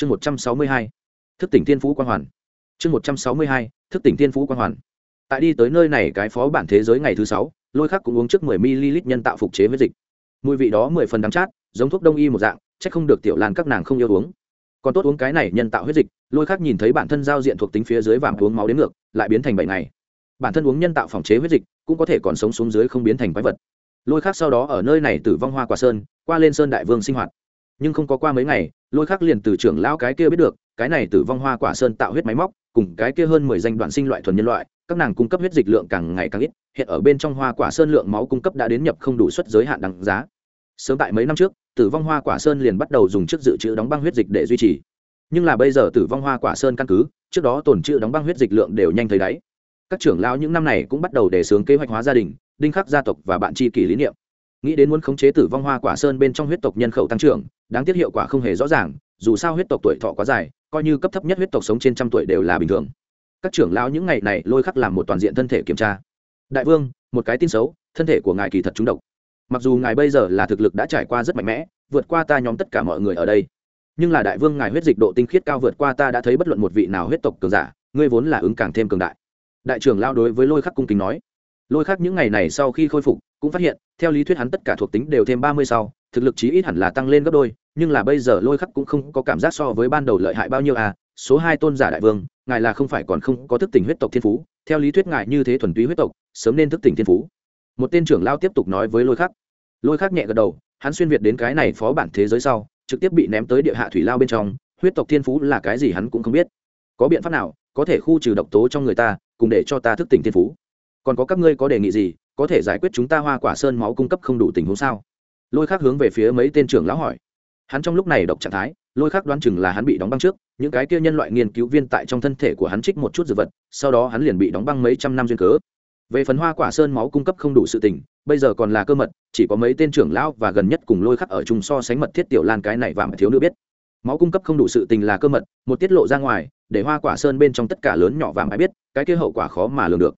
chương một trăm sáu mươi hai, thức tỉnh thiên phú quan hoàn. Chương một trăm sáu mươi hai, thức tỉnh thiên phú quan hoàn. Tại đi tới nơi này cái phó bản thế giới ngày thứ sáu, lôi khắc cũng uống trước mười ml nhân tạo phục chế huyết dịch. Mùi vị đó mười phần đắng chát, giống thuốc đông y một dạng c h ắ c không được tiểu lan các nàng không yêu uống. Còn tốt uống cái này nhân tạo huyết dịch, lôi khắc nhìn thấy bản thân giao diện thuộc tính phía dưới vàng uống máu đến ngược, lại biến thành bảy ngày. Bản thân uống nhân tạo phòng chế huyết dịch, cũng có thể còn sống xuống dưới không biến thành quái vật. Lôi khắc sau đó ở nơi này tử vong hoa quả sơn, qua lên sơn đại vương sinh hoạt nhưng không có qua mấy ngày, lôi khắc liền từ trưởng lão cái kia biết được, cái này tử vong hoa quả sơn tạo huyết máy móc, cùng cái kia hơn mười danh đoạn sinh loại thuần nhân loại, các nàng cung cấp huyết dịch lượng càng ngày càng ít, hiện ở bên trong hoa quả sơn lượng máu cung cấp đã đến nhập không đủ suất giới hạn đằng giá. Sớm tại mấy năm trước, tử vong hoa quả sơn liền bắt đầu dùng chức dự trữ đóng băng huyết dịch để duy trì. Nhưng là bây giờ tử vong hoa quả sơn căn cứ, trước đó tồn trữ đóng băng huyết dịch lượng đều nhanh thấy đáy. Các trưởng lão những năm này cũng bắt đầu đề xướng kế hoạch hóa gia đình, đinh khắc gia tộc và bạn tri kỷ lý niệm nghĩ đến muốn khống chế tử vong hoa quả sơn bên trong huyết tộc nhân khẩu tăng trưởng, đáng tiếc hiệu quả không hề rõ ràng, dù sao huyết tộc tuổi thọ quá dài, coi như cấp thấp nhất huyết tộc sống trên trăm tuổi đều là bình thường. Các trưởng lão những ngày này lôi khắc làm một toàn diện thân thể kiểm tra. Đại vương, một cái tin xấu, thân thể của ngài kỳ thật trúng độc. Mặc dù ngài bây giờ là thực lực đã trải qua rất mạnh mẽ, vượt qua ta nhóm tất cả mọi người ở đây. Nhưng là đại vương ngài huyết dịch độ tinh khiết cao vượt qua ta đã thấy bất luận một vị nào huyết tộc cường giả, ngươi vốn là ứng càng thêm cường đại. Đại trưởng lao đối với lôi khắc cung kính nói lôi khắc những ngày này sau khi khôi phục, cũng phát hiện, theo lý thuyết hắn tất cả thuộc tính đều thêm ba mươi sau, thực lực chí ít hẳn là tăng lên gấp đôi, nhưng là bây giờ lôi khắc cũng không có cảm giác so với ban đầu lợi hại bao nhiêu à số hai tôn giả đại vương, ngài là không phải còn không có thức tỉnh huyết tộc thiên phú, theo lý thuyết ngài như thế thuần túy huyết tộc, sớm nên thức tỉnh thiên phú. Một tên trưởng lao tiếp tục nói với lôi khắc. Lôi khắc nhẹ gật đầu, hắn xuyên việt đến cái này phó bản thế giới sau, trực tiếp bị ném tới địa hạ thủy lao bên trong, huyết tộc thiên phú là cái gì hắn cũng không biết. Có biện pháp nào có thể khu trừ độc tố trong người ta, cùng để cho ta thức tỉnh thiên phú? Còn có các ngươi có đề nghị gì, có thể giải quyết chúng ta hoa quả sơn máu cung cấp không đủ tình huống sao? Lôi khác hướng về phía mấy tên trưởng lão hỏi. Hắn trong lúc này độc trạng thái, lôi khác đoán chừng là hắn bị đóng băng trước, những cái kia nhân loại nghiên cứu viên tại trong thân thể của hắn trích một chút dược vật, sau đó hắn liền bị đóng băng mấy trăm năm duyên cớ. Về phần hoa quả sơn máu cung cấp không đủ sự tình, bây giờ còn là cơ mật, chỉ có mấy tên trưởng lão và gần nhất cùng lôi khắc ở chung so sánh mật thiết tiểu lan cái này và mà thiếu nữ biết. Máu cung cấp không đủ sự tình là cơ mật, một tiết lộ ra ngoài, để hoa quả sơn bên trong tất cả lớn nhỏ và ai biết, cái kia hậu quả khó mà lường được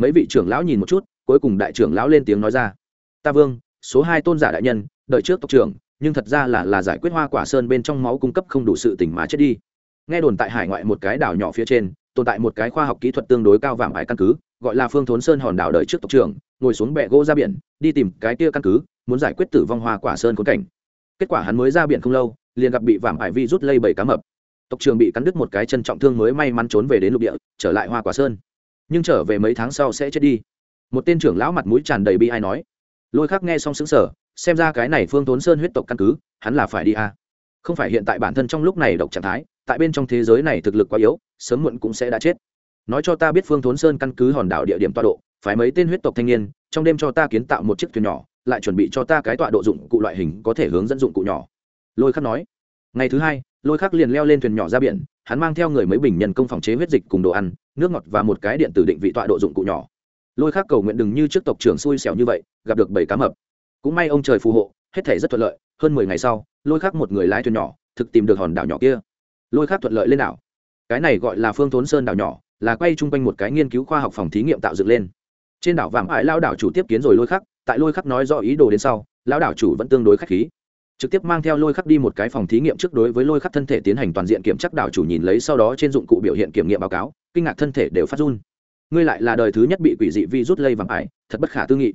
mấy vị trưởng lão nhìn một chút, cuối cùng đại trưởng lão lên tiếng nói ra. Ta vương, số hai tôn giả đại nhân, đợi trước tộc trưởng, nhưng thật ra là là giải quyết hoa quả sơn bên trong máu cung cấp không đủ sự tỉnh mà chết đi. Nghe đồn tại hải ngoại một cái đảo nhỏ phía trên, tồn tại một cái khoa học kỹ thuật tương đối cao vàng ải căn cứ, gọi là phương thốn sơn hòn đảo đợi trước tộc trưởng, ngồi xuống bẹ gỗ ra biển, đi tìm cái kia căn cứ, muốn giải quyết tử vong hoa quả sơn khốn cảnh. Kết quả hắn mới ra biển không lâu, liền gặp bị vàng ải vi rút lây bảy cá mập. Tộc trưởng bị cắn đứt một cái chân trọng thương mới may mắn trốn về đến lục địa, trở lại hoa quả sơn nhưng trở về mấy tháng sau sẽ chết đi. Một tên trưởng lão mặt mũi tràn đầy bi ai nói. Lôi khắc nghe xong xứng sở xem ra cái này phương tốn sơn huyết tộc căn cứ, hắn là phải đi à. không phải hiện tại bản thân trong lúc này độc trạng thái, tại bên trong thế giới này thực lực quá yếu, sớm muộn cũng sẽ đã chết. Nói cho ta biết phương thốn sơn căn cứ hòn đảo địa điểm tọa độ phải mấy tên huyết tộc thanh niên, trong đêm cho ta kiến tạo một chiếc thuyền nhỏ, lại chuẩn bị cho ta cái tọa độ dụng cụ loại hình có thể hướng dẫn dụng cụ nhỏ. Lôi khắc nói ngày thứ hai, lôi khắc liền leo lên thuyền nhỏ ra biển, hắn mang theo người mấy bình nhân công phòng chế huyết dịch cùng đồ ăn, nước ngọt và một cái điện tử định vị tọa độ dụng cụ nhỏ. Lôi khắc cầu nguyện đừng như trước tộc trưởng xui xẻo như vậy, gặp được bảy cá mập. Cũng may ông trời phù hộ, hết thể rất thuận lợi, hơn mười ngày sau, lôi khắc một người lái thuyền nhỏ, thực tìm được hòn đảo nhỏ kia. Lôi khắc thuận lợi lên đảo. Cái này gọi là phương thốn sơn đảo nhỏ, là quay chung quanh một cái nghiên cứu khoa học phòng thí nghiệm tạo dựng lên. Trên đảo vàng ải lao đảo chủ tiếp kiến rồi lôi khắc, tại lôi khắc nói rõ ý đồ đến sau lao đảo chủ vẫn tương đối k h á c h khí trực tiếp mang theo lôi khắc đi một cái phòng thí nghiệm trước đối với lôi khắc thân thể tiến hành toàn diện kiểm chắc đảo chủ nhìn lấy sau đó trên dụng cụ biểu hiện kiểm nghiệm báo cáo, kinh ngạc thân thể đều phát run. Ngươi lại là đời thứ nhất bị quỷ dị vi rút lây vàng ải, thật bất khả tư nghị.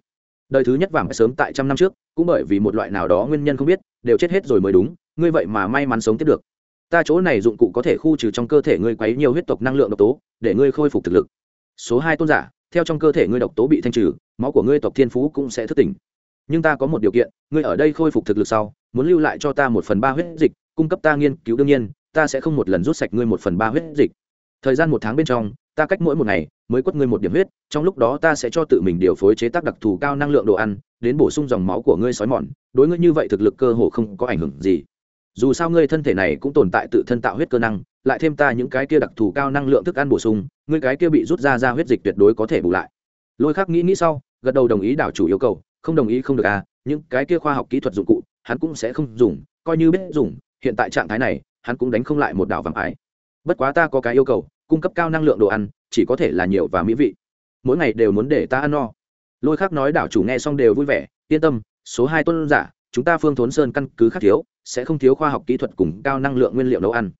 Đời thứ nhất vàng sớm tại trăm năm trước, cũng bởi vì một loại nào đó nguyên nhân không biết, đều chết hết rồi mới đúng, ngươi vậy mà may mắn sống tiếp được. Ta chỗ này dụng cụ có thể khu trừ trong cơ thể ngươi quấy nhiều huyết tộc năng lượng độc tố, để ngươi khôi phục thực lực. Số hai tôn giả, theo trong cơ thể ngươi độc tố bị thanh trừ, máu của ngươi tộc thiên phú cũng sẽ thức tỉnh nhưng ta có một điều kiện, ngươi ở đây khôi phục thực lực sau, muốn lưu lại cho ta một phần ba huyết dịch, cung cấp ta nghiên cứu đương nhiên, ta sẽ không một lần rút sạch ngươi một phần ba huyết dịch. Thời gian một tháng bên trong, ta cách mỗi một ngày mới quất ngươi một điểm huyết, trong lúc đó ta sẽ cho tự mình điều phối chế tác đặc thù cao năng lượng đồ ăn, đến bổ sung dòng máu của ngươi sói mòn, đối ngươi như vậy thực lực cơ hồ không có ảnh hưởng gì. Dù sao ngươi thân thể này cũng tồn tại tự thân tạo huyết cơ năng, lại thêm ta những cái kia đặc thù cao năng lượng thức ăn bổ sung, ngươi cái kia bị rút ra ra huyết dịch tuyệt đối có thể bù lại. Lôi khắc nghĩ nghĩ sau, gật đầu đồng ý đảo chủ yêu cầu không đồng ý không được à những cái kia khoa học kỹ thuật dụng cụ, hắn cũng sẽ không dùng, coi như biết dùng, hiện tại trạng thái này, hắn cũng đánh không lại một đảo vàng ái. Bất quá ta có cái yêu cầu, cung cấp cao năng lượng đồ ăn, chỉ có thể là nhiều và mỹ vị. Mỗi ngày đều muốn để ta ăn no. Lôi khắc nói đảo chủ nghe xong đều vui vẻ, yên tâm, số hai tuân giả, chúng ta phương thốn sơn căn cứ khác thiếu, sẽ không thiếu khoa học kỹ thuật cùng cao năng lượng nguyên liệu nấu ăn.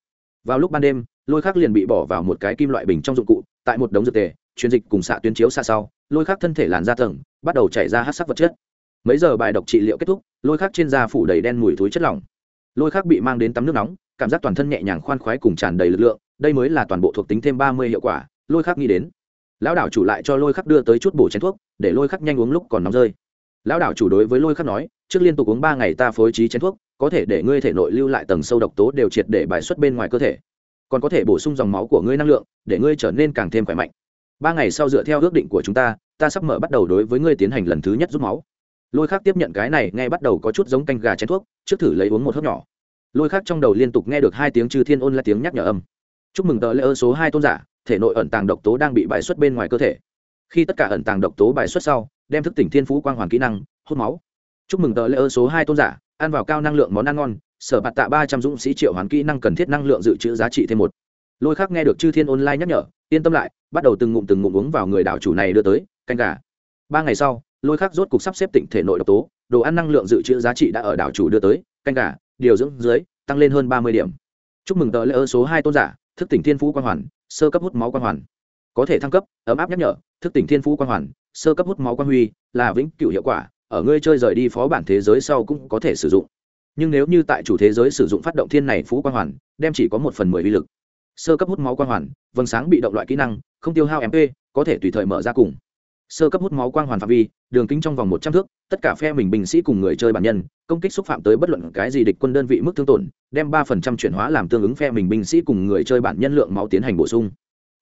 Vào lúc ban đêm, lôi khắc liền bị bỏ vào một cái kim loại bình trong dụng cụ, tại một đống dược tề, truyền dịch cùng xạ tuyến chiếu xa sau, lôi khắc thân thể làn ra tầng bắt đầu chảy ra hát sắc vật chất. Mấy giờ bài độc trị liệu kết thúc, lôi khắc trên da phủ đầy đen mùi thối chất lỏng. Lôi khắc bị mang đến tắm nước nóng, cảm giác toàn thân nhẹ nhàng khoan khoái cùng tràn đầy lực lượng, đây mới là toàn bộ thuộc tính thêm ba mươi hiệu quả, lôi khắc nghĩ đến. Lão đảo chủ lại cho lôi khắc đưa tới chút bổ chén thuốc, để lôi khắc nhanh uống lúc còn nóng rơi. Lão đảo chủ đối với lôi khắc nói, trước liên tục uống ba ngày ta phối trí chén thuốc, có thể để ngươi thể nội lưu lại tầng sâu độc tố đều triệt để bài xuất bên ngoài cơ thể. Còn có thể bổ sung dòng máu của ngươi năng lượng, để ngươi trở nên càng thêm khỏe mạnh. Ba ngày sau dựa theo ước định của chúng ta ta sắp mở bắt đầu đối với ngươi tiến hành lần thứ nhất rút máu. Lôi khác tiếp nhận cái này, nghe bắt đầu có chút giống canh gà chén thuốc, trước thử lấy uống một hớp nhỏ. Lôi khác trong đầu liên tục nghe được hai tiếng chư thiên ôn là tiếng nhắc nhở âm. Chúc mừng tờ lễ ơn số hai tôn giả, thể nội ẩn tàng độc tố đang bị bài xuất bên ngoài cơ thể. Khi tất cả ẩn tàng độc tố bài xuất sau, đem thức tỉnh thiên phú quang hoàn kỹ năng, hút máu. Chúc mừng tờ lễ ơn số hai tôn giả, ăn vào cao năng lượng món ăn ngon, sở bạt tạ ba trăm dũng sĩ triệu hoàn kỹ năng cần thiết năng lượng dự trữ giá trị thêm một. Lôi khác nghe được chư thiên online nhắc nhở yên tâm lại, bắt đầu từng ngụm từng ngụm uống vào người đảo chủ này đưa tới, canh gà. Ba ngày sau, lôi khắc rốt cục sắp xếp tỉnh thể nội độc tố, đồ ăn năng lượng dự trữ giá trị đã ở đảo chủ đưa tới, canh gà, điều dưỡng dưới, tăng lên hơn ba mươi điểm. Chúc mừng tờ lễ ơ số hai tôn giả, thức tỉnh thiên phú quang hoàn, sơ cấp hút máu quang hoàn. Có thể thăng cấp, ấm áp nhắc nhở, thức tỉnh thiên phú quang hoàn, sơ cấp hút máu quang huy, là vĩnh cửu hiệu quả, ở ngươi chơi rời đi phó bản thế giới sau cũng có thể sử dụng. Nhưng nếu như tại chủ thế giới sử dụng phát động thiên này phú quang hoàn, đem chỉ có một phần mười vi lực sơ cấp hút máu quang hoàn, vầng sáng bị động loại kỹ năng, không tiêu hao mp có thể tùy thời mở ra cùng. Sơ cấp hút máu quang hoàn phạm vi, đường kính trong vòng một trăm thước, tất cả phe mình binh sĩ cùng người chơi bản nhân, công kích xúc phạm tới bất luận cái gì địch quân đơn vị mức thương tổn, đem ba phần trăm chuyển hóa làm tương ứng phe mình binh sĩ cùng người chơi bản nhân lượng máu tiến hành bổ sung.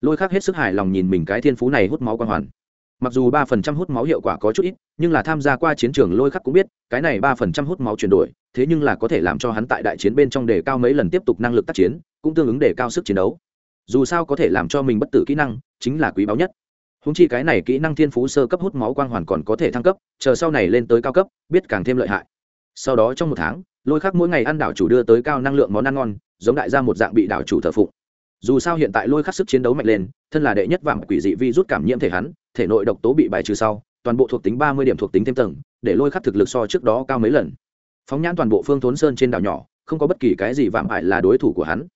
Lôi khác hết sức hài lòng nhìn mình cái thiên phú này hút máu quang hoàn mặc dù ba phần trăm hút máu hiệu quả có chút ít, nhưng là tham gia qua chiến trường lôi khắc cũng biết, cái này ba phần trăm hút máu chuyển đổi, thế nhưng là có thể làm cho hắn tại đại chiến bên trong đề cao mấy lần tiếp tục năng lực tác chiến, cũng tương ứng đề cao sức chiến đấu. Dù sao có thể làm cho mình bất tử kỹ năng, chính là quý báu nhất. Húng chi cái này kỹ năng thiên phú sơ cấp hút máu quang hoàn còn có thể thăng cấp, chờ sau này lên tới cao cấp, biết càng thêm lợi hại. Sau đó trong một tháng, lôi khắc mỗi ngày ăn đảo chủ đưa tới cao năng lượng món ăn ngon, giống đại gia một dạng bị đảo chủ thờ phụng dù sao hiện tại lôi khắc sức chiến đấu mạnh lên, thân là đệ nhất vàng quỷ dị vi rút cảm nhiễm thể hắn, thể nội độc tố bị bài trừ sau, toàn bộ thuộc tính ba mươi điểm thuộc tính thêm tầng, để lôi khắc thực lực so trước đó cao mấy lần. Phóng nhãn toàn bộ phương thốn sơn trên đảo nhỏ, không có bất kỳ cái gì vạm ải là đối thủ của hắn.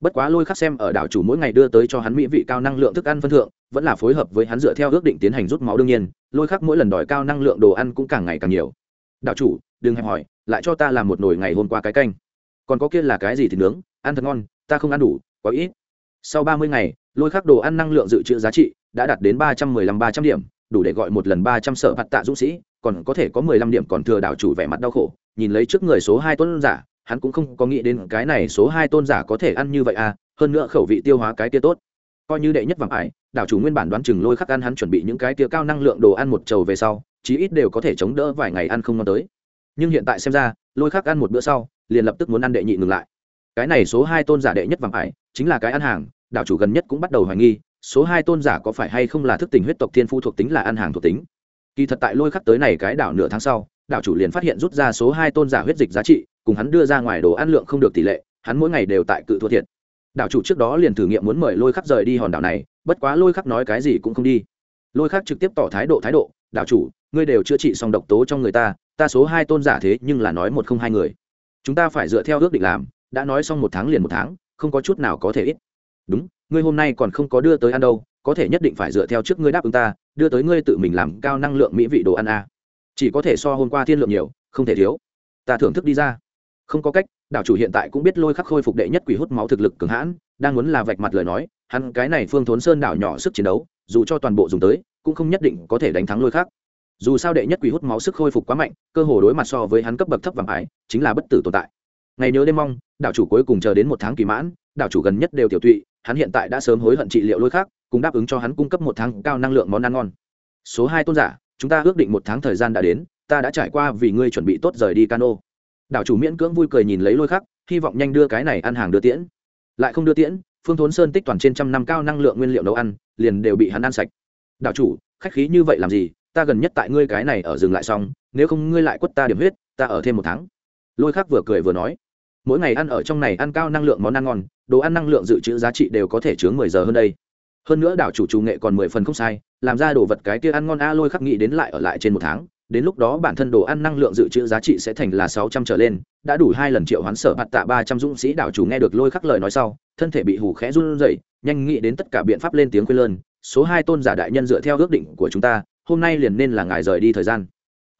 Bất quá lôi khắc xem ở đảo chủ mỗi ngày đưa tới cho hắn mỹ vị cao năng lượng thức ăn phân thượng, vẫn là phối hợp với hắn dựa theo ước định tiến hành rút máu đương nhiên, lôi khắc mỗi lần đòi cao năng lượng đồ ăn cũng càng ngày càng nhiều. Đảo chủ, đừng hẹp hỏi, lại cho ta làm một nồi ngày hôm qua cái canh. Còn có kia là cái gì thì nướng, ăn thật ngon, ta không ăn đủ, quá ít sau ba mươi ngày, lôi khắc đồ ăn năng lượng dự trữ giá trị đã đạt đến ba trăm mười lăm, ba trăm điểm, đủ để gọi một lần ba trăm sở mặt tạ dũng sĩ, còn có thể có mười lăm điểm còn thừa đảo chủ vẻ mặt đau khổ. Nhìn lấy trước người số hai tôn giả, hắn cũng không có nghĩ đến cái này số hai tôn giả có thể ăn như vậy à hơn nữa khẩu vị tiêu hóa cái kia tốt. Coi như đệ nhất vàng ải, đảo chủ nguyên bản đoán chừng lôi khắc ăn hắn chuẩn bị những cái kia cao năng lượng đồ ăn một trầu về sau, chí ít đều có thể chống đỡ vài ngày ăn không ngon tới. Nhưng hiện tại xem ra, lôi khắc ăn một bữa sau, liền lập tức muốn ăn đệ nhị ngừng lại. Cái này số hai tôn giả đệ nhất vàng ải, chính là cái ăn hàng đảo chủ gần nhất cũng bắt đầu hoài nghi, số hai tôn giả có phải hay không là thức tỉnh huyết tộc thiên phu thuộc tính là ăn hàng thuộc tính. Kỳ thật tại lôi khắc tới này cái đảo nửa tháng sau, đảo chủ liền phát hiện rút ra số hai tôn giả huyết dịch giá trị, cùng hắn đưa ra ngoài đồ ăn lượng không được tỷ lệ, hắn mỗi ngày đều tại cự thua thiệt. Đảo chủ trước đó liền thử nghiệm muốn mời lôi khắc rời đi hòn đảo này, bất quá lôi khắc nói cái gì cũng không đi. Lôi khắc trực tiếp tỏ thái độ thái độ, đảo chủ, ngươi đều chữa trị xong độc tố trong người ta ta số hai tôn giả thế nhưng là nói một không hai người. Chúng ta phải dựa theo ước định làm, đã nói xong một tháng liền một tháng, không có chút nào có thể ít đúng, ngươi hôm nay còn không có đưa tới ăn đâu, có thể nhất định phải dựa theo trước ngươi đáp ứng ta, đưa tới ngươi tự mình làm cao năng lượng mỹ vị đồ ăn a à. chỉ có thể so hôm qua thiên lượng nhiều, không thể thiếu. Ta thưởng thức đi ra. Không có cách, đảo chủ hiện tại cũng biết lôi khắc khôi phục đệ nhất quỷ hút máu thực lực cường hãn, đang muốn là vạch mặt lời nói, hắn cái này phương thốn sơn đảo nhỏ sức chiến đấu, dù cho toàn bộ dùng tới, cũng không nhất định có thể đánh thắng lôi khắc. Dù sao đệ nhất quỷ hút máu sức khôi phục quá mạnh, cơ hồ đối mặt so với hắn cấp bậc thấp vàng ái, chính là bất tử tồn tại. Ngày nhớ đêm mong, đảo chủ cuối cùng chờ đến một tháng kỳ mãn, đảo chủ gần nhất đều tiểu tụy hắn hiện tại đã sớm hối hận trị liệu lôi khác, cùng đáp ứng cho hắn cung cấp một tháng cao năng lượng món ăn ngon. Số hai tôn giả, chúng ta ước định một tháng thời gian đã đến, ta đã trải qua vì ngươi chuẩn bị tốt rời đi cano. Đảo chủ miễn cưỡng vui cười nhìn lấy lôi khắc hy vọng nhanh đưa cái này ăn hàng đưa tiễn. Lại không đưa tiễn, phương thốn sơn tích toàn trên trăm năm cao năng lượng nguyên liệu nấu ăn, liền đều bị hắn ăn sạch. Đảo chủ, khách khí như vậy làm gì? Ta gần nhất tại ngươi cái này ở dừng lại xong, nếu không ngươi lại quất ta điểm huyết, ta ở thêm một tháng. Lôi khắc vừa cười vừa nói mỗi ngày ăn ở trong này ăn cao năng lượng món ăn ngon, đồ ăn năng lượng dự trữ giá trị đều có thể chứa mười giờ hơn đây. Hơn nữa đảo chủ chủ nghệ còn mười phần không sai, làm ra đồ vật cái kia ăn ngon a lôi khắc nghĩ đến lại ở lại trên một tháng, đến lúc đó bản thân đồ ăn năng lượng dự trữ giá trị sẽ thành là sáu trăm trở lên, đã đủ hai lần triệu hoán sở bạt tạ ba trăm dũng sĩ đảo chủ nghe được lôi khắc lời nói sau, thân thể bị hù khẽ run rẩy, nhanh nghĩ đến tất cả biện pháp lên tiếng khuyên lơn, số hai tôn giả đại nhân dựa theo ước định của chúng ta, hôm nay liền nên là ngài rời đi thời gian.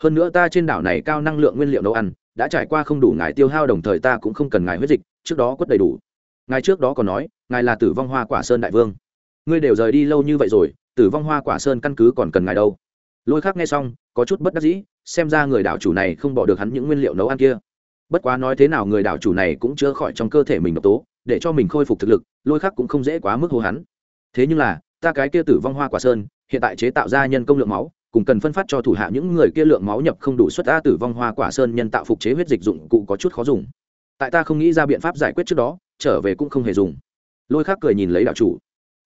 Hơn nữa ta trên đảo này cao năng lượng nguyên liệu nấu ăn đã trải qua không đủ ngài tiêu hao đồng thời ta cũng không cần ngài huyết dịch, trước đó quất đầy đủ. Ngài trước đó còn nói, ngài là tử vong hoa quả sơn đại vương. Ngươi đều rời đi lâu như vậy rồi, tử vong hoa quả sơn căn cứ còn cần ngài đâu? Lôi khác nghe xong, có chút bất đắc dĩ, xem ra người đảo chủ này không bỏ được hắn những nguyên liệu nấu ăn kia. Bất quá nói thế nào người đảo chủ này cũng chữa khỏi trong cơ thể mình độc tố, để cho mình khôi phục thực lực, lôi khắc cũng không dễ quá mức hô hắn. Thế nhưng là, ta cái kia tử vong hoa quả sơn, hiện tại chế tạo ra nhân công lượng máu cùng cần phân phát cho thủ hạ những người kia lượng máu nhập không đủ suất a tử vong hoa quả sơn nhân tạo phục chế huyết dịch dụng cụ có chút khó dùng. Tại ta không nghĩ ra biện pháp giải quyết trước đó, trở về cũng không hề dùng. Lôi khác cười nhìn lấy đạo chủ.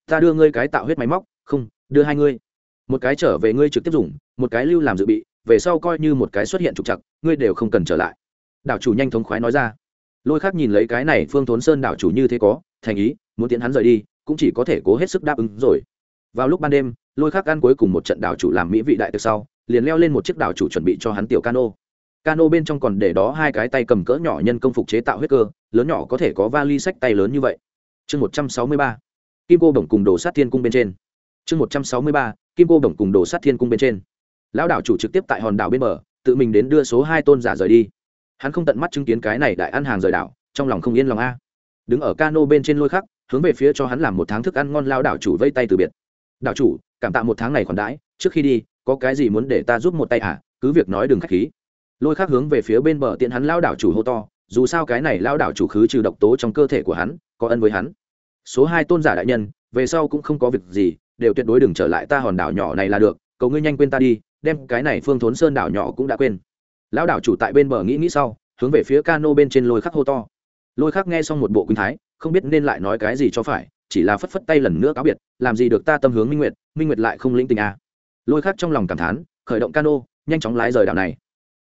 Ta đưa ngươi cái tạo huyết máy móc, không, đưa hai ngươi. Một cái trở về ngươi trực tiếp dùng, một cái lưu làm dự bị, về sau coi như một cái xuất hiện trục chặt ngươi đều không cần trở lại. Đảo chủ nhanh thống khoái nói ra. Lôi khác nhìn lấy cái này phương thốn sơn đảo chủ như thế có, thành ý, muốn tiến hắn rời đi, cũng chỉ có thể cố hết sức đáp ứng rồi vào lúc ban đêm, lôi khắc ăn cuối cùng một trận đảo chủ làm mỹ vị đại từ sau, liền leo lên một chiếc đảo chủ chuẩn bị cho hắn tiểu cano. Cano bên trong còn để đó hai cái tay cầm cỡ nhỏ nhân công phục chế tạo huyết cơ, lớn nhỏ có thể có vali sách tay lớn như vậy. Chương một trăm sáu mươi ba, kim cô bổng cùng đồ sát thiên cung bên trên. Chương một trăm sáu mươi ba, kim cô bổng cùng đồ sát thiên cung bên trên. Lão đảo chủ trực tiếp tại hòn đảo bên bờ, tự mình đến đưa số hai tôn giả rời đi. Hắn không tận mắt chứng kiến cái này đại ăn hàng rời đảo, trong lòng không yên lòng a. Đứng ở cano bên trên lôi khắc, hướng về phía cho hắn làm một tháng thức ăn ngon lao đảo chủ vây tay từ biệt đảo chủ, cảm tạ một tháng này còn đãi, trước khi đi, có cái gì muốn để ta giúp một tay à cứ việc nói đừng k h á c h khí. Lôi khắc hướng về phía bên bờ tiện hắn lao đảo chủ hô to, dù sao cái này lao đảo chủ khứ trừ độc tố trong cơ thể của hắn, có ân với hắn. Số hai tôn giả đại nhân, về sau cũng không có việc gì, đều tuyệt đối đừng trở lại ta hòn đảo nhỏ này là được, cầu ngươi nhanh quên ta đi, đem cái này phương thốn sơn đảo nhỏ cũng đã quên. Lão đảo chủ tại bên bờ nghĩ nghĩ sau, hướng về phía cano bên trên lôi khắc hô to. Lôi khắc nghe xong một bộ quỳnh thái, không biết nên lại nói cái gì cho phải chỉ là phất phất tay lần nữa cáo biệt, làm gì được ta tâm hướng minh nguyệt minh nguyệt lại không lĩnh tình à. lôi khắc trong lòng cảm thán, khởi động cano, nhanh chóng lái rời đảo này.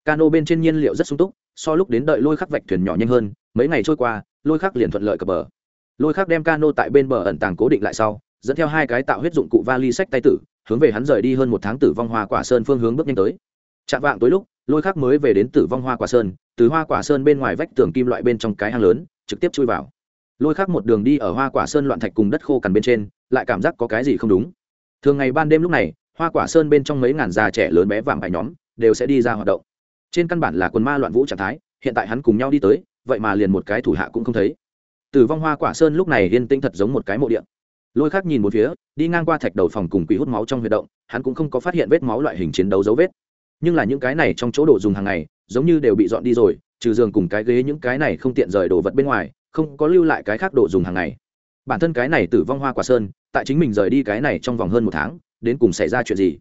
Cano bên trên nhiên liệu rất sung túc, so lúc đến đợi lôi khắc vạch thuyền nhỏ nhanh hơn, mấy ngày trôi qua, lôi khắc liền thuận lợi cập bờ. Lôi khắc đem cano tại bên bờ ẩn tàng cố định lại sau, dẫn theo hai cái tạo huyết dụng cụ vali sách tay tử, hướng về hắn rời đi hơn một tháng tử vong hoa quả sơn phương hướng bước nhanh tới. Chạm vạng tối lúc, lôi khắc mới về đến tử vong hoa quả sơn, từ hoa quả sơn bên ngoài vách tường kim loại bên trong cái hang lớn, trực tiếp chui vào lôi khắc một đường đi ở hoa quả sơn loạn thạch cùng đất khô cằn bên trên, lại cảm giác có cái gì không đúng. Thường ngày ban đêm lúc này, hoa quả sơn bên trong mấy ngàn già trẻ lớn bé vàng bài nhóm, đều sẽ đi ra hoạt động. Trên căn bản là quần ma loạn vũ trạng thái, hiện tại hắn cùng nhau đi tới, vậy mà liền một cái thủ hạ cũng không thấy. Tử vong hoa quả sơn lúc này yên tĩnh thật giống một cái mộ điện lôi khác nhìn một phía, đi ngang qua thạch đầu phòng cùng quỷ hút máu trong huy động, hắn cũng không có phát hiện vết máu loại hình chiến đấu dấu vết. Nhưng là những cái này trong chỗ đồ dùng hàng ngày, giống như đều bị dọn đi rồi, trừ giường cùng cái ghế những cái này không tiện rời đồ vật bên ngoài không có lưu lại cái khác đồ dùng hàng ngày. Bản thân cái này tử vong hoa quả sơn, tại chính mình rời đi cái này trong vòng hơn một tháng, đến cùng xảy ra chuyện gì?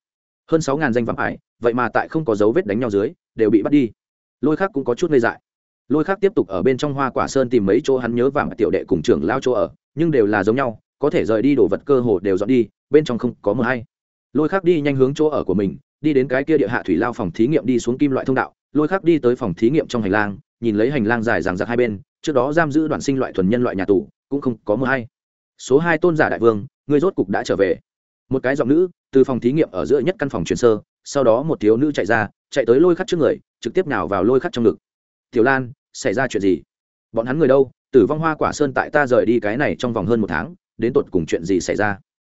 Hơn sáu ngàn danh vắng ải, vậy mà tại không có dấu vết đánh nhau dưới, đều bị bắt đi. Lôi khác cũng có chút ngây dại. Lôi khác tiếp tục ở bên trong hoa quả sơn tìm mấy chỗ hắn nhớ vàng tiểu đệ cùng trưởng lao chỗ ở, nhưng đều là giống nhau, có thể rời đi đồ vật cơ hồ đều dọn đi, bên trong không có mờ hay. Lôi khác đi nhanh hướng chỗ ở của mình, đi đến cái kia địa hạ thủy lao phòng thí nghiệm đi xuống kim loại thông đạo. Lôi khác đi tới phòng thí nghiệm trong hành lang nhìn lấy hành lang dài ràng giặc hai bên, trước đó giam giữ đoạn sinh loại thuần nhân loại nhà tù, cũng không có mưa hay. Số hai tôn giả đại vương, người rốt cục đã trở về. Một cái giọng nữ, từ phòng thí nghiệm ở giữa nhất căn phòng truyền sơ, sau đó một thiếu nữ chạy ra, chạy tới lôi khắc trước người, trực tiếp nào vào lôi khắc trong ngực. Tiểu lan, xảy ra chuyện gì? Bọn hắn người đâu? Tử vong hoa quả sơn tại ta rời đi cái này trong vòng hơn một tháng, đến tột cùng chuyện gì xảy ra?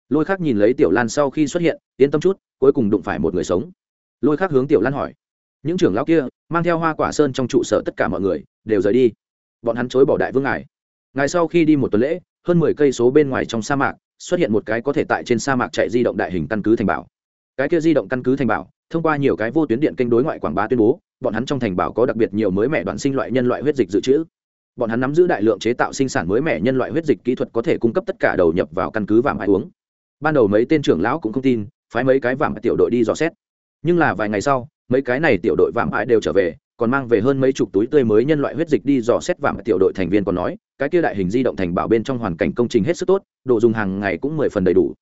Lôi khắc nhìn lấy tiểu lan sau khi xuất hiện, yên tâm chút, cuối cùng đụng phải một người sống. Lôi khắc hướng tiểu lan hỏi những trưởng lão kia mang theo hoa quả sơn trong trụ sở tất cả mọi người đều rời đi. Bọn hắn chối bỏ đại vương ngài. Ngài sau khi đi một tuần lễ, hơn mười cây số bên ngoài trong sa mạc xuất hiện một cái có thể tại trên sa mạc chạy di động đại hình căn cứ thành bảo. Cái kia di động căn cứ thành bảo, thông qua nhiều cái vô tuyến điện kênh đối ngoại quảng bá tuyên bố, bọn hắn trong thành bảo có đặc biệt nhiều mới mẻ đoạn sinh loại nhân loại huyết dịch dự trữ. Bọn hắn nắm giữ đại lượng chế tạo sinh sản mới mẻ nhân loại huyết dịch kỹ thuật có thể cung cấp tất cả đầu nhập vào căn cứ vàng ai uống. Ban đầu mấy tên trưởng lão cũng không tin, phái mấy cái vàng tiểu đội đi dò xét. Nhưng là vài ngày sau mấy cái này tiểu đội vạm ái đều trở về, còn mang về hơn mấy chục túi tươi mới nhân loại huyết dịch đi dò xét vạm tiểu đội thành viên còn nói, cái kia đại hình di động thành bảo bên trong hoàn cảnh công trình hết sức tốt, đồ dùng hàng ngày cũng mười phần đầy đủ.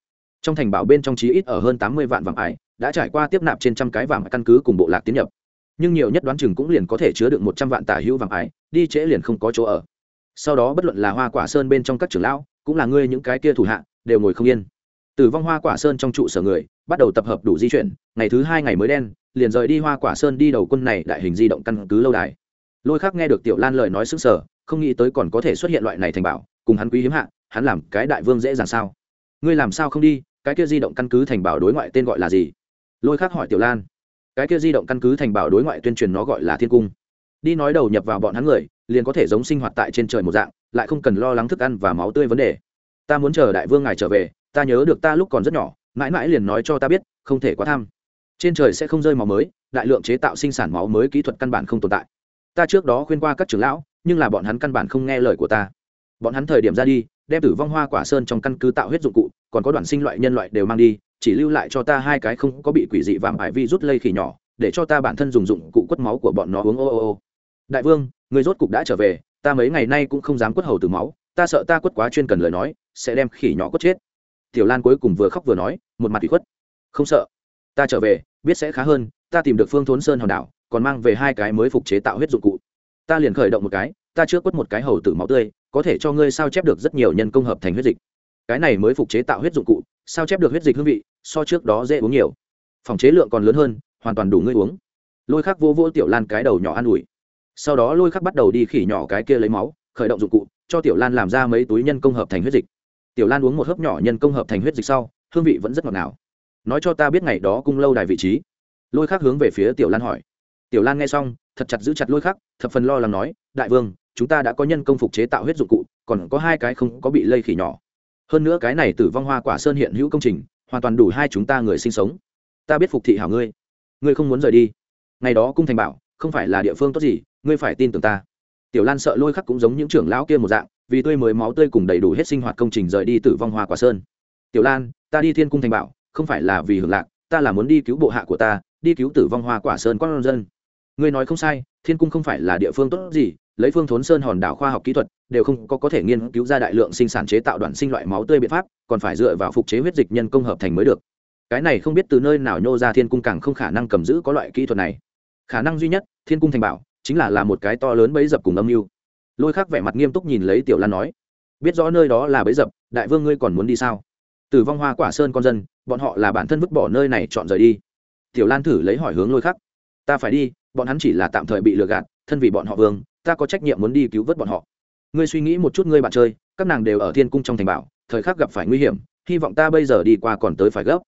Trong thành bảo bên trong chí ít ở hơn tám mươi vạn vạm ải đã trải qua tiếp nạp trên trăm cái vạm căn cứ cùng bộ lạc tiến nhập. Nhưng nhiều nhất đoán chừng cũng liền có thể chứa được một trăm vạn tả hữu vàng ải đi trễ liền không có chỗ ở. Sau đó bất luận là hoa quả sơn bên trong các trường lão, cũng là ngươi những cái kia thủ hạ, đều ngồi không yên. Tử vong hoa quả sơn trong trụ sở người, bắt đầu tập hợp đủ di chuyển, ngày thứ hai ngày mới đen liền rời đi hoa quả sơn đi đầu quân này đại hình di động căn cứ lâu đài. Lôi khác nghe được tiểu lan lời nói sức sở không nghĩ tới còn có thể xuất hiện loại này thành bảo, cùng hắn quý hiếm hạ, hắn làm cái đại vương dễ dàng sao? Ngươi làm sao không đi, cái kia di động căn cứ thành bảo đối ngoại tên gọi là gì? Lôi khác hỏi tiểu lan. Cái kia di động căn cứ thành bảo đối ngoại tuyên truyền nó gọi là thiên cung. Đi nói đầu nhập vào bọn hắn người, liền có thể giống sinh hoạt tại trên trời một dạng, lại không cần lo lắng thức ăn và máu tươi vấn đề. Ta muốn chờ đại vương ngài trở về, ta nhớ được ta lúc còn rất nhỏ, mãi mãi liền nói cho ta biết, không thể quá tham trên trời sẽ không rơi máu mới, đại lượng chế tạo sinh sản máu mới kỹ thuật căn bản không tồn tại. Ta trước đó khuyên qua các trưởng lão, nhưng là bọn hắn căn bản không nghe lời của ta. Bọn hắn thời điểm ra đi, đem tử vong hoa quả sơn trong căn cứ tạo huyết dụng cụ, còn có đoàn sinh loại nhân loại đều mang đi, chỉ lưu lại cho ta hai cái không có bị quỷ dị vạm ải vi rút lây khỉ nhỏ, để cho ta bản thân dùng dụng cụ quất máu của bọn nó uống ô ô ô. Đại vương, người rốt cục đã trở về, ta mấy ngày nay cũng không dám quất hầu từ máu, ta sợ ta quất quá chuyên cần lời nói, sẽ đem khỉ nhỏ quất chết. Tiểu lan cuối cùng vừa khóc vừa nói, một mặt bị khuất. Không sợ ta trở về, biết sẽ khá hơn, ta tìm được phương thốn sơn hòn đảo, còn mang về hai cái mới phục chế tạo huyết dụng cụ. Ta liền khởi động một cái, ta chưa quất một cái hầu tử máu tươi, có thể cho ngươi sao chép được rất nhiều nhân công hợp thành huyết dịch. Cái này mới phục chế tạo huyết dụng cụ, sao chép được huyết dịch hương vị, so trước đó dễ uống nhiều. Phòng chế lượng còn lớn hơn, hoàn toàn đủ ngươi uống. Lôi khắc vô vô tiểu lan cái đầu nhỏ an ủi. Sau đó lôi khắc bắt đầu đi khỉ nhỏ cái kia lấy máu, khởi động dụng cụ, cho tiểu lan làm ra mấy túi nhân công hợp thành huyết dịch. Tiểu lan uống một hớp nhỏ nhân công hợp thành huyết dịch sau, hương vị vẫn rất ngọt ngào nói cho ta biết ngày đó cung lâu đài vị trí. Lôi khắc hướng về phía tiểu lan hỏi. Tiểu lan nghe xong, thật chặt giữ chặt lôi khắc, thập phần lo lắng nói, đại vương, chúng ta đã có nhân công phục chế tạo huyết dụng cụ, còn có hai cái không có bị lây khỉ nhỏ. Hơn nữa cái này tử vong hoa quả sơn hiện hữu công trình, hoàn toàn đủ hai chúng ta người sinh sống. Ta biết phục thị hảo ngươi. Ngươi không muốn rời đi. Ngày đó cung thành bảo, không phải là địa phương tốt gì, ngươi phải tin tưởng ta. Tiểu lan sợ lôi khắc cũng giống những trưởng lão kia một dạng, vì tươi mới máu tươi cùng đầy đủ hết sinh hoạt công trình rời đi tử vong hoa quả sơn. Tiểu lan, ta đi thiên cung thành bảo không phải là vì hưởng lạc, ta là muốn đi cứu bộ hạ của ta, đi cứu tử vong hoa quả sơn con dân. Ngươi nói không sai, thiên cung không phải là địa phương tốt gì, lấy phương thốn sơn hòn đảo khoa học kỹ thuật, đều không có có thể nghiên cứu ra đại lượng sinh sản chế tạo đoạn sinh loại máu tươi biện pháp, còn phải dựa vào phục chế huyết dịch nhân công hợp thành mới được. Cái này không biết từ nơi nào nhô ra thiên cung càng không khả năng cầm giữ có loại kỹ thuật này. Khả năng duy nhất, thiên cung thành bảo, chính là là một cái to lớn bấy dập cùng âm mưu. Lôi khắc vẻ mặt nghiêm túc nhìn lấy tiểu lan nói, biết rõ nơi đó là bấy dập, đại vương ngươi còn muốn đi sao? Từ vong hoa quả sơn con dân bọn họ là bản thân vứt bỏ nơi này chọn rời đi. Tiểu lan thử lấy hỏi hướng lôi khắc. Ta phải đi, bọn hắn chỉ là tạm thời bị lừa gạt, thân vì bọn họ vương, ta có trách nhiệm muốn đi cứu vớt bọn họ. Ngươi suy nghĩ một chút ngươi bạn chơi, các nàng đều ở thiên cung trong thành bảo, thời khắc gặp phải nguy hiểm, hy vọng ta bây giờ đi qua còn tới phải gấp.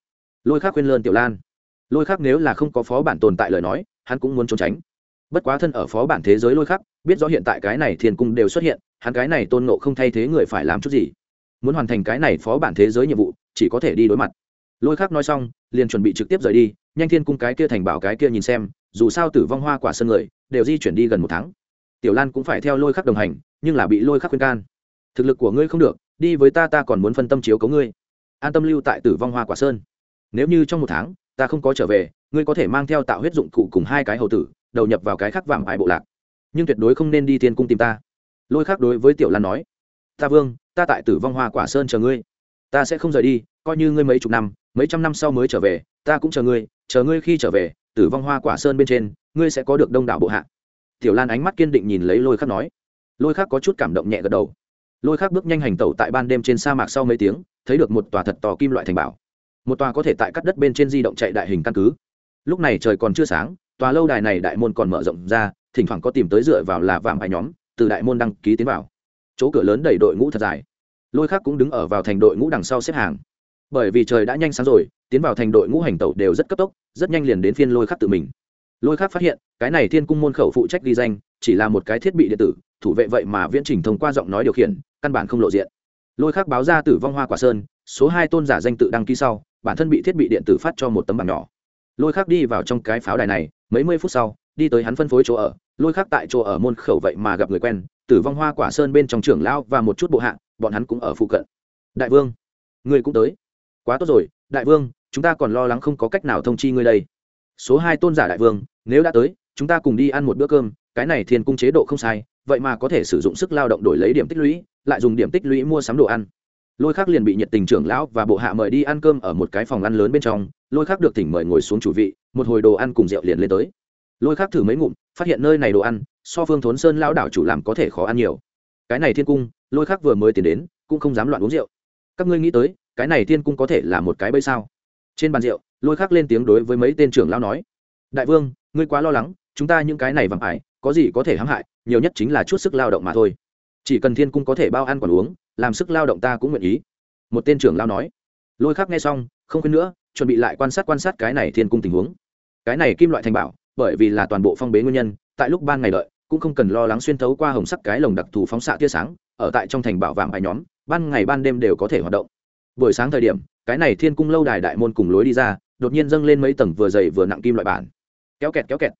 Lôi khắc khuyên lơn tiểu lan. Lôi khắc nếu là không có phó bản tồn tại lời nói, hắn cũng muốn trốn tránh. Bất quá thân ở phó bản thế giới lôi khắc, biết rõ hiện tại cái này thiên cung đều xuất hiện, hắn cái này tôn nộ không thay thế người phải làm chút gì. Muốn hoàn thành cái này phó bản thế giới nhiệm vụ, chỉ có thể đi đối mặt lôi khắc nói xong, liền chuẩn bị trực tiếp rời đi, nhanh thiên cung cái kia thành bảo cái kia nhìn xem, dù sao tử vong hoa quả sân người, đều di chuyển đi gần một tháng. Tiểu lan cũng phải theo lôi khắc đồng hành, nhưng là bị lôi khắc khuyên can. Thực lực của ngươi không được, đi với ta ta còn muốn phân tâm chiếu cấu ngươi. An tâm lưu tại tử vong hoa quả sơn. Nếu như trong một tháng, ta không có trở về, ngươi có thể mang theo tạo huyết dụng cụ cùng hai cái hầu tử, đầu nhập vào cái khắc vàng bài bộ lạc. Nhưng tuyệt đối không nên đi Thiên cung tìm ta. Lôi khắc đối với tiểu lan nói, ta vương, ta tại tử vong hoa quả sơn chờ ngươi. Ta sẽ không rời đi, coi như ngươi mấy chục năm mấy trăm năm sau mới trở về, ta cũng chờ ngươi chờ ngươi khi trở về, tử vong hoa quả sơn bên trên, ngươi sẽ có được đông đảo bộ hạ. Tiểu lan ánh mắt kiên định nhìn lấy lôi khắc nói. Lôi khắc có chút cảm động nhẹ gật đầu. Lôi khắc bước nhanh hành tẩu tại ban đêm trên sa mạc sau mấy tiếng, thấy được một tòa thật tò kim loại thành bảo. Một tòa có thể tại cắt đất bên trên di động chạy đại hình căn cứ. Lúc này trời còn chưa sáng, tòa lâu đài này đại môn còn mở rộng ra, thỉnh thoảng có tìm tới dựa vào là vàng bài nhóm, từ đại môn đăng ký tiến vào. Chỗ cửa lớn đầy đội ngũ thật dài. Lôi khắc cũng đứng ở vào thành đội ngũ đằng sau xếp hàng bởi vì trời đã nhanh sáng rồi, tiến vào thành đội ngũ hành tẩu đều rất cấp tốc, rất nhanh liền đến phiên lôi khắc tự mình. Lôi khắc phát hiện, cái này thiên cung môn khẩu phụ trách ghi danh, chỉ là một cái thiết bị điện tử, thủ vệ vậy mà viễn trình thông qua giọng nói điều khiển, căn bản không lộ diện. Lôi khắc báo ra tử vong hoa quả sơn, số hai tôn giả danh tự đăng ký sau, bản thân bị thiết bị điện tử phát cho một tấm bảng nhỏ. Lôi khắc đi vào trong cái pháo đài này, mấy mươi phút sau, đi tới hắn phân phối chỗ ở. Lôi khắc tại chỗ ở môn khẩu vậy mà gặp người quen, tử vong hoa quả sơn bên trong trưởng lão và một chút bộ hạ bọn hắn cũng ở phụ cận. Đại vương, người cũng tới quá tốt rồi, đại vương, chúng ta còn lo lắng không có cách nào thông chi ngươi đây. Số hai tôn giả đại vương, nếu đã tới, chúng ta cùng đi ăn một bữa cơm, cái này thiên cung chế độ không sai, vậy mà có thể sử dụng sức lao động đổi lấy điểm tích lũy, lại dùng điểm tích lũy mua sắm đồ ăn. Lôi khác liền bị nhiệt tình trưởng lão và bộ hạ mời đi ăn cơm ở một cái phòng ăn lớn bên trong, lôi khác được tỉnh mời ngồi xuống chủ vị, một hồi đồ ăn cùng rượu liền lên tới. Lôi khác thử mấy ngụm, phát hiện nơi này đồ ăn, so phương thốn sơn lão đảo chủ làm có thể khó ăn nhiều. Cái này thiên cung, lôi khác vừa mới tiến đến, cũng không dám loạn uống rượu. Các ngươi nghĩ tới cái này thiên cung có thể là một cái bẫy sao? Trên bàn rượu, lôi khắc lên tiếng đối với mấy tên trưởng lão nói, đại vương, ngươi quá lo lắng, chúng ta những cái này vàng ải, có gì có thể hãm hại, nhiều nhất chính là chút sức lao động mà thôi. Chỉ cần thiên cung có thể bao ăn còn uống, làm sức lao động ta cũng nguyện ý. Một tên trưởng lao nói. Lôi khắc nghe xong, không khuyên nữa, chuẩn bị lại quan sát quan sát cái này thiên cung tình huống. Cái này kim loại thành bảo, bởi vì là toàn bộ phong bế nguyên nhân, tại lúc ban ngày đợi, cũng không cần lo lắng xuyên thấu qua hồng sắc cái lồng đặc thù phóng xạ tia sáng, ở tại trong thành bảo vàng bài nhóm, ban ngày ban đêm đều có thể hoạt động buổi sáng thời điểm, cái này thiên cung lâu đài đại môn cùng lối đi ra, đột nhiên dâng lên mấy tầng vừa dày vừa nặng kim loại bản. Kéo kẹt kéo kẹt.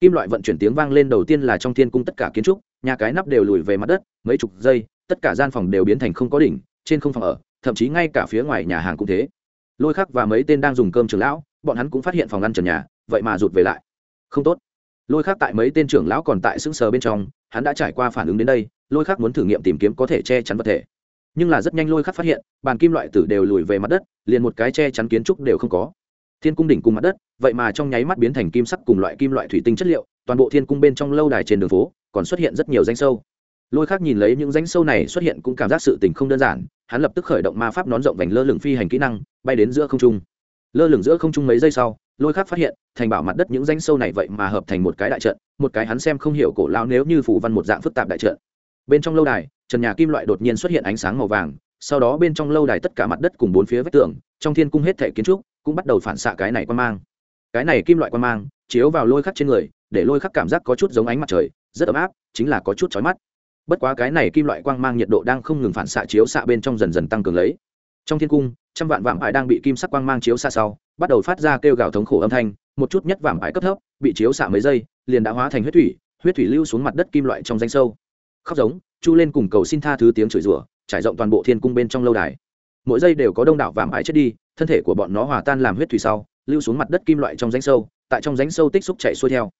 Kim loại vận chuyển tiếng vang lên đầu tiên là trong thiên cung tất cả kiến trúc, nhà cái nắp đều lùi về mặt đất, mấy chục giây, tất cả gian phòng đều biến thành không có đỉnh, trên không phòng ở, thậm chí ngay cả phía ngoài nhà hàng cũng thế. Lôi khắc và mấy tên đang dùng cơm trường lão, bọn hắn cũng phát hiện phòng ăn trần nhà, vậy mà rụt về lại. Không tốt. Lôi khắc tại mấy tên trưởng lão còn tại sững sờ bên trong, hắn đã trải qua phản ứng đến đây, lôi khắc muốn thử nghiệm tìm kiếm có thể che chắn vật thể nhưng là rất nhanh lôi khắc phát hiện, bàn kim loại tử đều lùi về mặt đất, liền một cái che chắn kiến trúc đều không có. Thiên cung đỉnh cùng mặt đất, vậy mà trong nháy mắt biến thành kim sắc cùng loại kim loại thủy tinh chất liệu, toàn bộ thiên cung bên trong lâu đài trên đường phố, còn xuất hiện rất nhiều danh sâu. Lôi khác nhìn lấy những danh sâu này xuất hiện cũng cảm giác sự tình không đơn giản, hắn lập tức khởi động ma pháp nón rộng vành lơ lửng phi hành kỹ năng, bay đến giữa không trung. Lơ lửng giữa không trung mấy giây sau, lôi khác phát hiện, thành bảo mặt đất những danh sâu này vậy mà hợp thành một cái đại trận, một cái hắn xem không hiểu cổ lao nếu như phủ văn một dạng phức tạp đại trận. Bên trong lâu đài trần nhà kim loại đột nhiên xuất hiện ánh sáng màu vàng, sau đó bên trong lâu đài tất cả mặt đất cùng bốn phía vách tường, trong thiên cung hết thể kiến trúc cũng bắt đầu phản xạ cái này quan mang. Cái này kim loại quan mang chiếu vào lôi khắc trên người, để lôi khắc cảm giác có chút giống ánh mặt trời, rất ấm áp, chính là có chút chói mắt. Bất quá cái này kim loại quang mang nhiệt độ đang không ngừng phản xạ chiếu xạ bên trong dần dần tăng cường lấy. Trong thiên cung, trăm vạn vạm ải đang bị kim sắc quang mang chiếu xạ sau, bắt đầu phát ra kêu gào thống khổ âm thanh, một chút nhất vạm ải cấp thấp, bị chiếu xạ mấy giây, liền đã hóa thành huyết thủy huyết thủy lưu xuống mặt đất kim loại trong danh sâu khóc giống, chu lên cùng cầu xin tha thứ tiếng chửi rủa, trải rộng toàn bộ thiên cung bên trong lâu đài. Mỗi giây đều có đông đảo vàm ái chết đi, thân thể của bọn nó hòa tan làm huyết thủy sau, lưu xuống mặt đất kim loại trong rãnh sâu, tại trong rãnh sâu tích xúc chạy xuôi theo.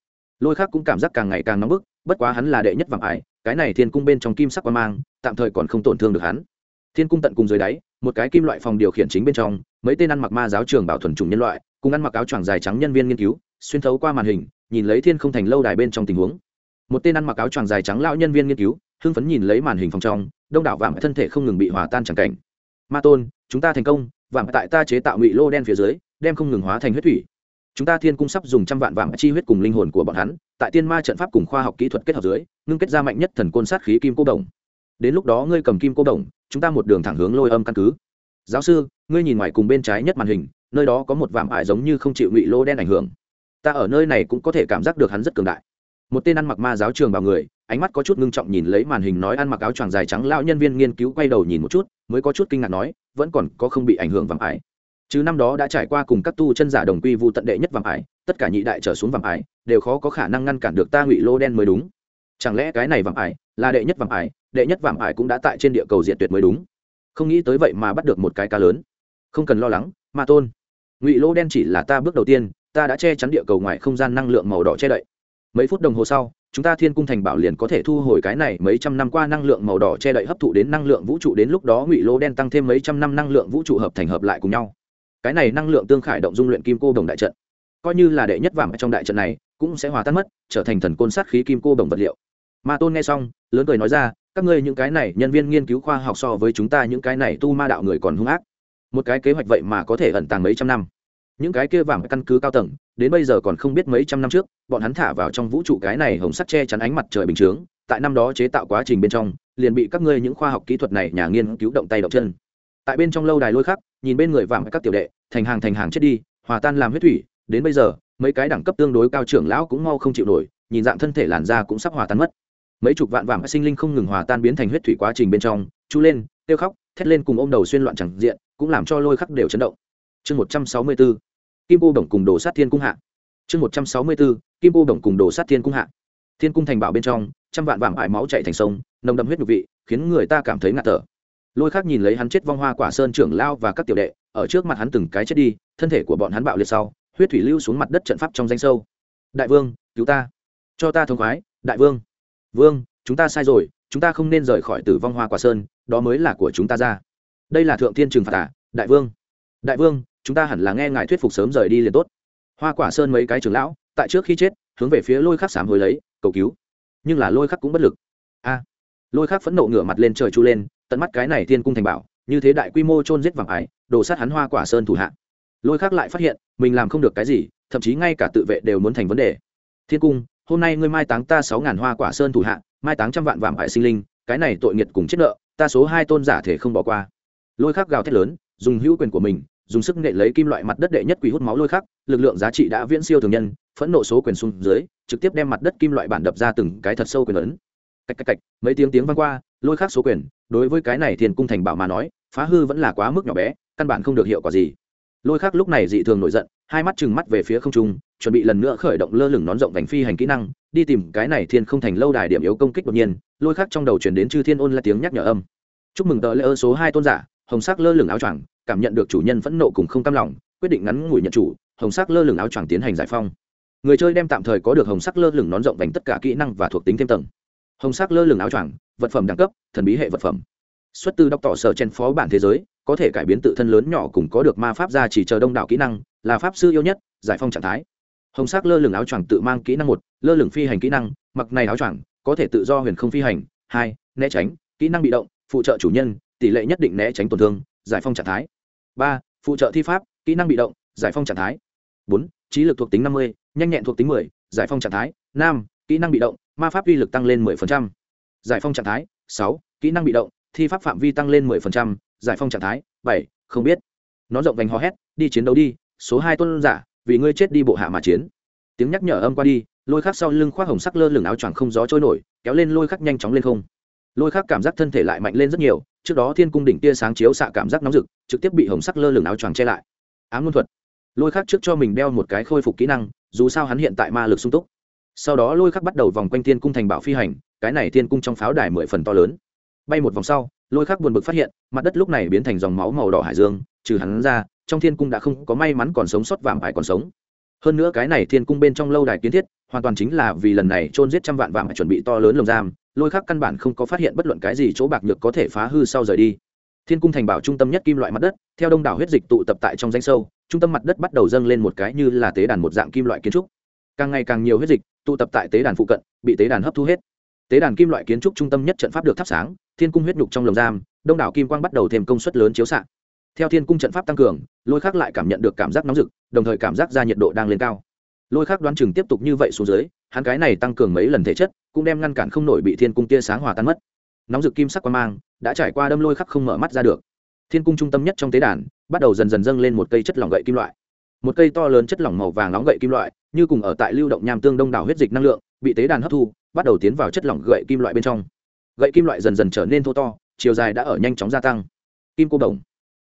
Lôi khác cũng cảm giác càng ngày càng nóng bức, bất quá hắn là đệ nhất vàng ải cái này thiên cung bên trong kim sắc quan mang, tạm thời còn không tổn thương được hắn. Thiên cung tận cùng dưới đáy, một cái kim loại phòng điều khiển chính bên trong, mấy tên ăn mặc ma giáo trường bảo thuần chủng nhân loại, cùng ăn mặc áo choàng dài trắng nhân viên nghiên cứu, xuyên thấu qua màn hình, nhìn lấy thiên không thành lâu đài bên trong tình huống một tên ăn mặc áo choàng dài trắng lão nhân viên nghiên cứu, hưng phấn nhìn lấy màn hình phòng trong, đông đảo vàng thân thể không ngừng bị hòa tan chẳng cảnh. Ma tôn, chúng ta thành công vàng tại ta chế tạo ngụy lô đen phía dưới, đem không ngừng hóa thành huyết thủy. Chúng ta thiên cung sắp dùng trăm vạn vàng chi huyết cùng linh hồn của bọn hắn, tại tiên ma trận pháp cùng khoa học kỹ thuật kết hợp dưới, ngưng kết ra mạnh nhất thần côn sát khí kim cô đồng. Đến lúc đó ngươi cầm kim cô đồng, chúng ta một đường thẳng hướng lôi âm căn cứ. Giáo sư, ngươi nhìn ngoài cùng bên trái nhất màn hình, nơi đó có một vạm ải giống như không chịu ngụy lô đen ảnh hưởng. Ta ở nơi này cũng có thể cảm giác được hắn rất cường đại một tên ăn mặc ma giáo trường vào người, ánh mắt có chút ngưng trọng nhìn lấy màn hình nói ăn mặc áo choàng dài trắng lão nhân viên nghiên cứu quay đầu nhìn một chút, mới có chút kinh ngạc nói, vẫn còn có không bị ảnh hưởng vàng ải. Chứ năm đó đã trải qua cùng các tu chân giả đồng quy vụ tận đệ nhất vàng ải, tất cả nhị đại trở xuống vàng ải, đều khó có khả năng ngăn cản được ta ngụy lô đen mới đúng. Chẳng lẽ cái này vàng ải là đệ nhất vàng ải, đệ nhất vàng ải cũng đã tại trên địa cầu diệt tuyệt mới đúng? Không nghĩ tới vậy mà bắt được một cái cá lớn. Không cần lo lắng, ma tôn. Ngụy lô đen chỉ là ta bước đầu tiên, ta đã che chắn địa cầu ngoài không gian năng lượng màu đỏ che đậy mấy phút đồng hồ sau, chúng ta thiên cung thành bảo liền có thể thu hồi cái này mấy trăm năm qua năng lượng màu đỏ che đậy hấp thụ đến năng lượng vũ trụ đến lúc đó ngụy lô đen tăng thêm mấy trăm năm năng lượng vũ trụ hợp thành hợp lại cùng nhau. Cái này năng lượng tương khải động dung luyện kim cô đồng đại trận, coi như là đệ nhất vàng trong đại trận này, cũng sẽ hòa tan mất, trở thành thần côn sát khí kim cô đồng vật liệu. Ma tôn nghe xong, lớn cười nói ra, các ngươi những cái này nhân viên nghiên cứu khoa học so với chúng ta những cái này tu ma đạo người còn hung ác. Một cái kế hoạch vậy mà có thể ẩn tàng mấy trăm năm những cái kia vàng căn cứ cao tầng, đến bây giờ còn không biết mấy trăm năm trước, bọn hắn thả vào trong vũ trụ cái này hồng sắt che chắn ánh mặt trời bình chướng, tại năm đó chế tạo quá trình bên trong, liền bị các ngươi những khoa học kỹ thuật này nhà nghiên cứu động tay động chân. Tại bên trong lâu đài lôi khắc, nhìn bên người vàng các tiểu đệ, thành hàng thành hàng chết đi, hòa tan làm huyết thủy, đến bây giờ, mấy cái đẳng cấp tương đối cao trưởng lão cũng mau không chịu nổi, nhìn dạng thân thể làn da cũng sắp hòa tan mất. Mấy chục vạn vàng sinh linh không ngừng hòa tan biến thành huyết thủy quá trình bên trong chú lên tiêu khóc, thét lên cùng ô m đầu xuyên loạn chẳng diện, cũng làm cho lôi khắc đều chấn động chương một trăm sáu mươi bốn kim cô đồng cùng đồ sát thiên cung hạ. Chương một trăm sáu mươi bốn kim cô đồng cùng đồ sát thiên cung hạ. Thiên cung thành bảo bên trong trăm vạn vàng ải máu chạy thành sông nồng đậm huyết nhục vị khiến người ta cảm thấy ngạt thở. Lôi khác nhìn lấy hắn chết vong hoa quả sơn trưởng lao và các tiểu đệ ở trước mặt hắn từng cái chết đi thân thể của bọn hắn bạo liệt sau huyết thủy lưu xuống mặt đất trận pháp trong danh sâu. Đại vương cứu ta. Cho ta thông khoái đại vương. Vương chúng ta sai rồi chúng ta không nên rời khỏi tử vong hoa quả sơn đó mới là của chúng ta ra. Đây là thượng thiên trừng phạt à, đại vương. Đại vương chúng ta hẳn là nghe ngài thuyết phục sớm rời đi liền tốt. Hoa quả sơn mấy cái trưởng lão, tại trước khi chết, hướng về phía lôi khắc sám hồi lấy, cầu cứu. Nhưng là lôi khắc cũng bất lực. A! Lôi khắc phẫn nộ ngửa mặt lên trời chu lên, tận mắt cái này thiên cung thành bảo, như thế đại quy mô chôn giết vàng ải đổ sát hắn hoa quả sơn thủ hạ. Lôi khắc lại phát hiện, mình làm không được cái gì, thậm chí ngay cả tự vệ đều muốn thành vấn đề. Thiên cung, hôm nay ngươi mai táng ta sáu ngàn hoa quả sơn thủ hạ, mai táng trăm vạn vàng ải sinh linh, cái này tội nghiệt cùng chết nợ, ta số hai tôn giả thể không bỏ qua. Lôi khắc gào thét lớn, dùng hữu quyền của mình dùng sức nệ lấy kim loại mặt đất đệ nhất quỷ hút máu lôi khắc, lực lượng giá trị đã viễn siêu thường nhân, phẫn nộ số quyền xuống dưới, trực tiếp đem mặt đất kim loại bản đập ra từng cái thật sâu quyền ấn. Cách cách cách mấy tiếng tiếng vang qua, lôi khắc số quyền, đối với cái này thiên cung thành bảo mà nói, phá hư vẫn là quá mức nhỏ bé, căn bản không được hiệu quả gì. Lôi khắc lúc này dị thường nổi giận, hai mắt chừng mắt về phía không trung, chuẩn bị lần nữa khởi động lơ lửng nón rộng vành phi hành kỹ năng, đi tìm cái này thiên không thành lâu đài điểm yếu công kích đột nhiên, lôi khắc trong đầu chuyển đến chư thiên ôn là tiếng nhắc nhở âm. Chúc mừng tờ lễ ơ số hai tôn giả, hồng sắc lơ lửng áo choàng cảm nhận được chủ nhân phẫn nộ cùng không cam lòng, quyết định ngắn ngủi nhận chủ, hồng sắc lơ lửng áo choàng tiến hành giải phong người chơi đem tạm thời có được hồng sắc lơ lửng nón rộng vành tất cả kỹ năng và thuộc tính thêm tầng. Hồng sắc lơ lửng áo choàng, vật phẩm đẳng cấp, thần bí hệ vật phẩm. Xuất từ đọc tỏ sở chen phó bản thế giới, có thể cải biến tự thân lớn nhỏ cùng có được ma pháp ra chỉ chờ đông đảo kỹ năng, là pháp sư yêu nhất, giải phong trạng thái. Hồng sắc lơ lửng áo choàng tự mang kỹ năng một, lơ lửng phi hành kỹ năng, mặc này áo choàng, có thể tự do huyền không phi hành. Hai, né tránh, kỹ năng bị động, phụ trợ chủ nhân, tỷ lệ nhất định né tránh tổn thương, giải phong trạng thái ba, phụ trợ thi pháp, kỹ năng bị động, giải phong trạng thái. Bốn, trí lực thuộc tính năm mươi, nhanh nhẹn thuộc tính mười, giải phong trạng thái. Năm, kỹ năng bị động, ma pháp uy lực tăng lên mười phần trăm. Giải phong trạng thái. Sáu, kỹ năng bị động, thi pháp phạm vi tăng lên mười phần trăm. Giải phong trạng thái. Bảy, không biết. Nó rộng vành hò hét, đi chiến đấu đi. Số hai tôn giả, vì ngươi chết đi bộ hạ mà chiến. Tiếng nhắc nhở âm qua đi, lôi khắc sau lưng khoác hồng sắc lơ lửng áo choàng không gió trôi nổi, kéo lên lôi khắc nhanh chóng lên không lôi khắc cảm giác thân thể lại mạnh lên rất nhiều trước đó thiên cung đỉnh tia sáng chiếu xạ cảm giác nóng rực trực tiếp bị hồng sắc lơ lửng áo choàng che lại ám luân thuật lôi khắc trước cho mình đeo một cái khôi phục kỹ năng dù sao hắn hiện tại ma lực sung túc sau đó lôi khắc bắt đầu vòng quanh thiên cung thành bảo phi hành cái này thiên cung trong pháo đài mười phần to lớn bay một vòng sau lôi khắc buồn bực phát hiện mặt đất lúc này biến thành dòng máu màu đỏ hải dương trừ hắn ra trong thiên cung đã không có may mắn còn sống sót vạm phải còn sống hơn nữa cái này thiên cung bên trong lâu đài kiến thiết hoàn toàn chính là vì lần này trôn giết trăm vạn vạm phải chuẩn bị to lớn lồng giam lôi khắc căn bản không có phát hiện bất luận cái gì chỗ bạc nhược có thể phá hư sau rời đi. Thiên cung thành bảo trung tâm nhất kim loại mặt đất, theo đông đảo huyết dịch tụ tập tại trong danh sâu, trung tâm mặt đất bắt đầu dâng lên một cái như là tế đàn một dạng kim loại kiến trúc. Càng ngày càng nhiều huyết dịch tụ tập tại tế đàn phụ cận, bị tế đàn hấp thu hết. Tế đàn kim loại kiến trúc trung tâm nhất trận pháp được thắp sáng, thiên cung huyết nhục trong lồng giam, đông đảo kim quang bắt đầu thêm công suất lớn chiếu xạ. Theo thiên cung trận pháp tăng cường, lôi khác lại cảm nhận được cảm giác nóng rực, đồng thời cảm giác ra nhiệt độ đang lên cao. Lôi khác đoán chừng tiếp tục như vậy xuống dưới, hắn cái này tăng cường mấy lần thể chất cũng đem ngăn cản không nổi bị thiên cung tia sáng hòa tan mất. Nóng rực kim sắc quan mang đã trải qua đâm lôi khắc không mở mắt ra được. Thiên cung trung tâm nhất trong tế đàn bắt đầu dần dần dâng lên một cây chất lỏng gậy kim loại. Một cây to lớn chất lỏng màu vàng nóng gậy kim loại, như cùng ở tại lưu động nham tương đông đảo huyết dịch năng lượng, bị tế đàn hấp thu, bắt đầu tiến vào chất lỏng gậy kim loại bên trong. Gậy kim loại dần dần trở nên thô to, chiều dài đã ở nhanh chóng gia tăng. Kim cô đồng.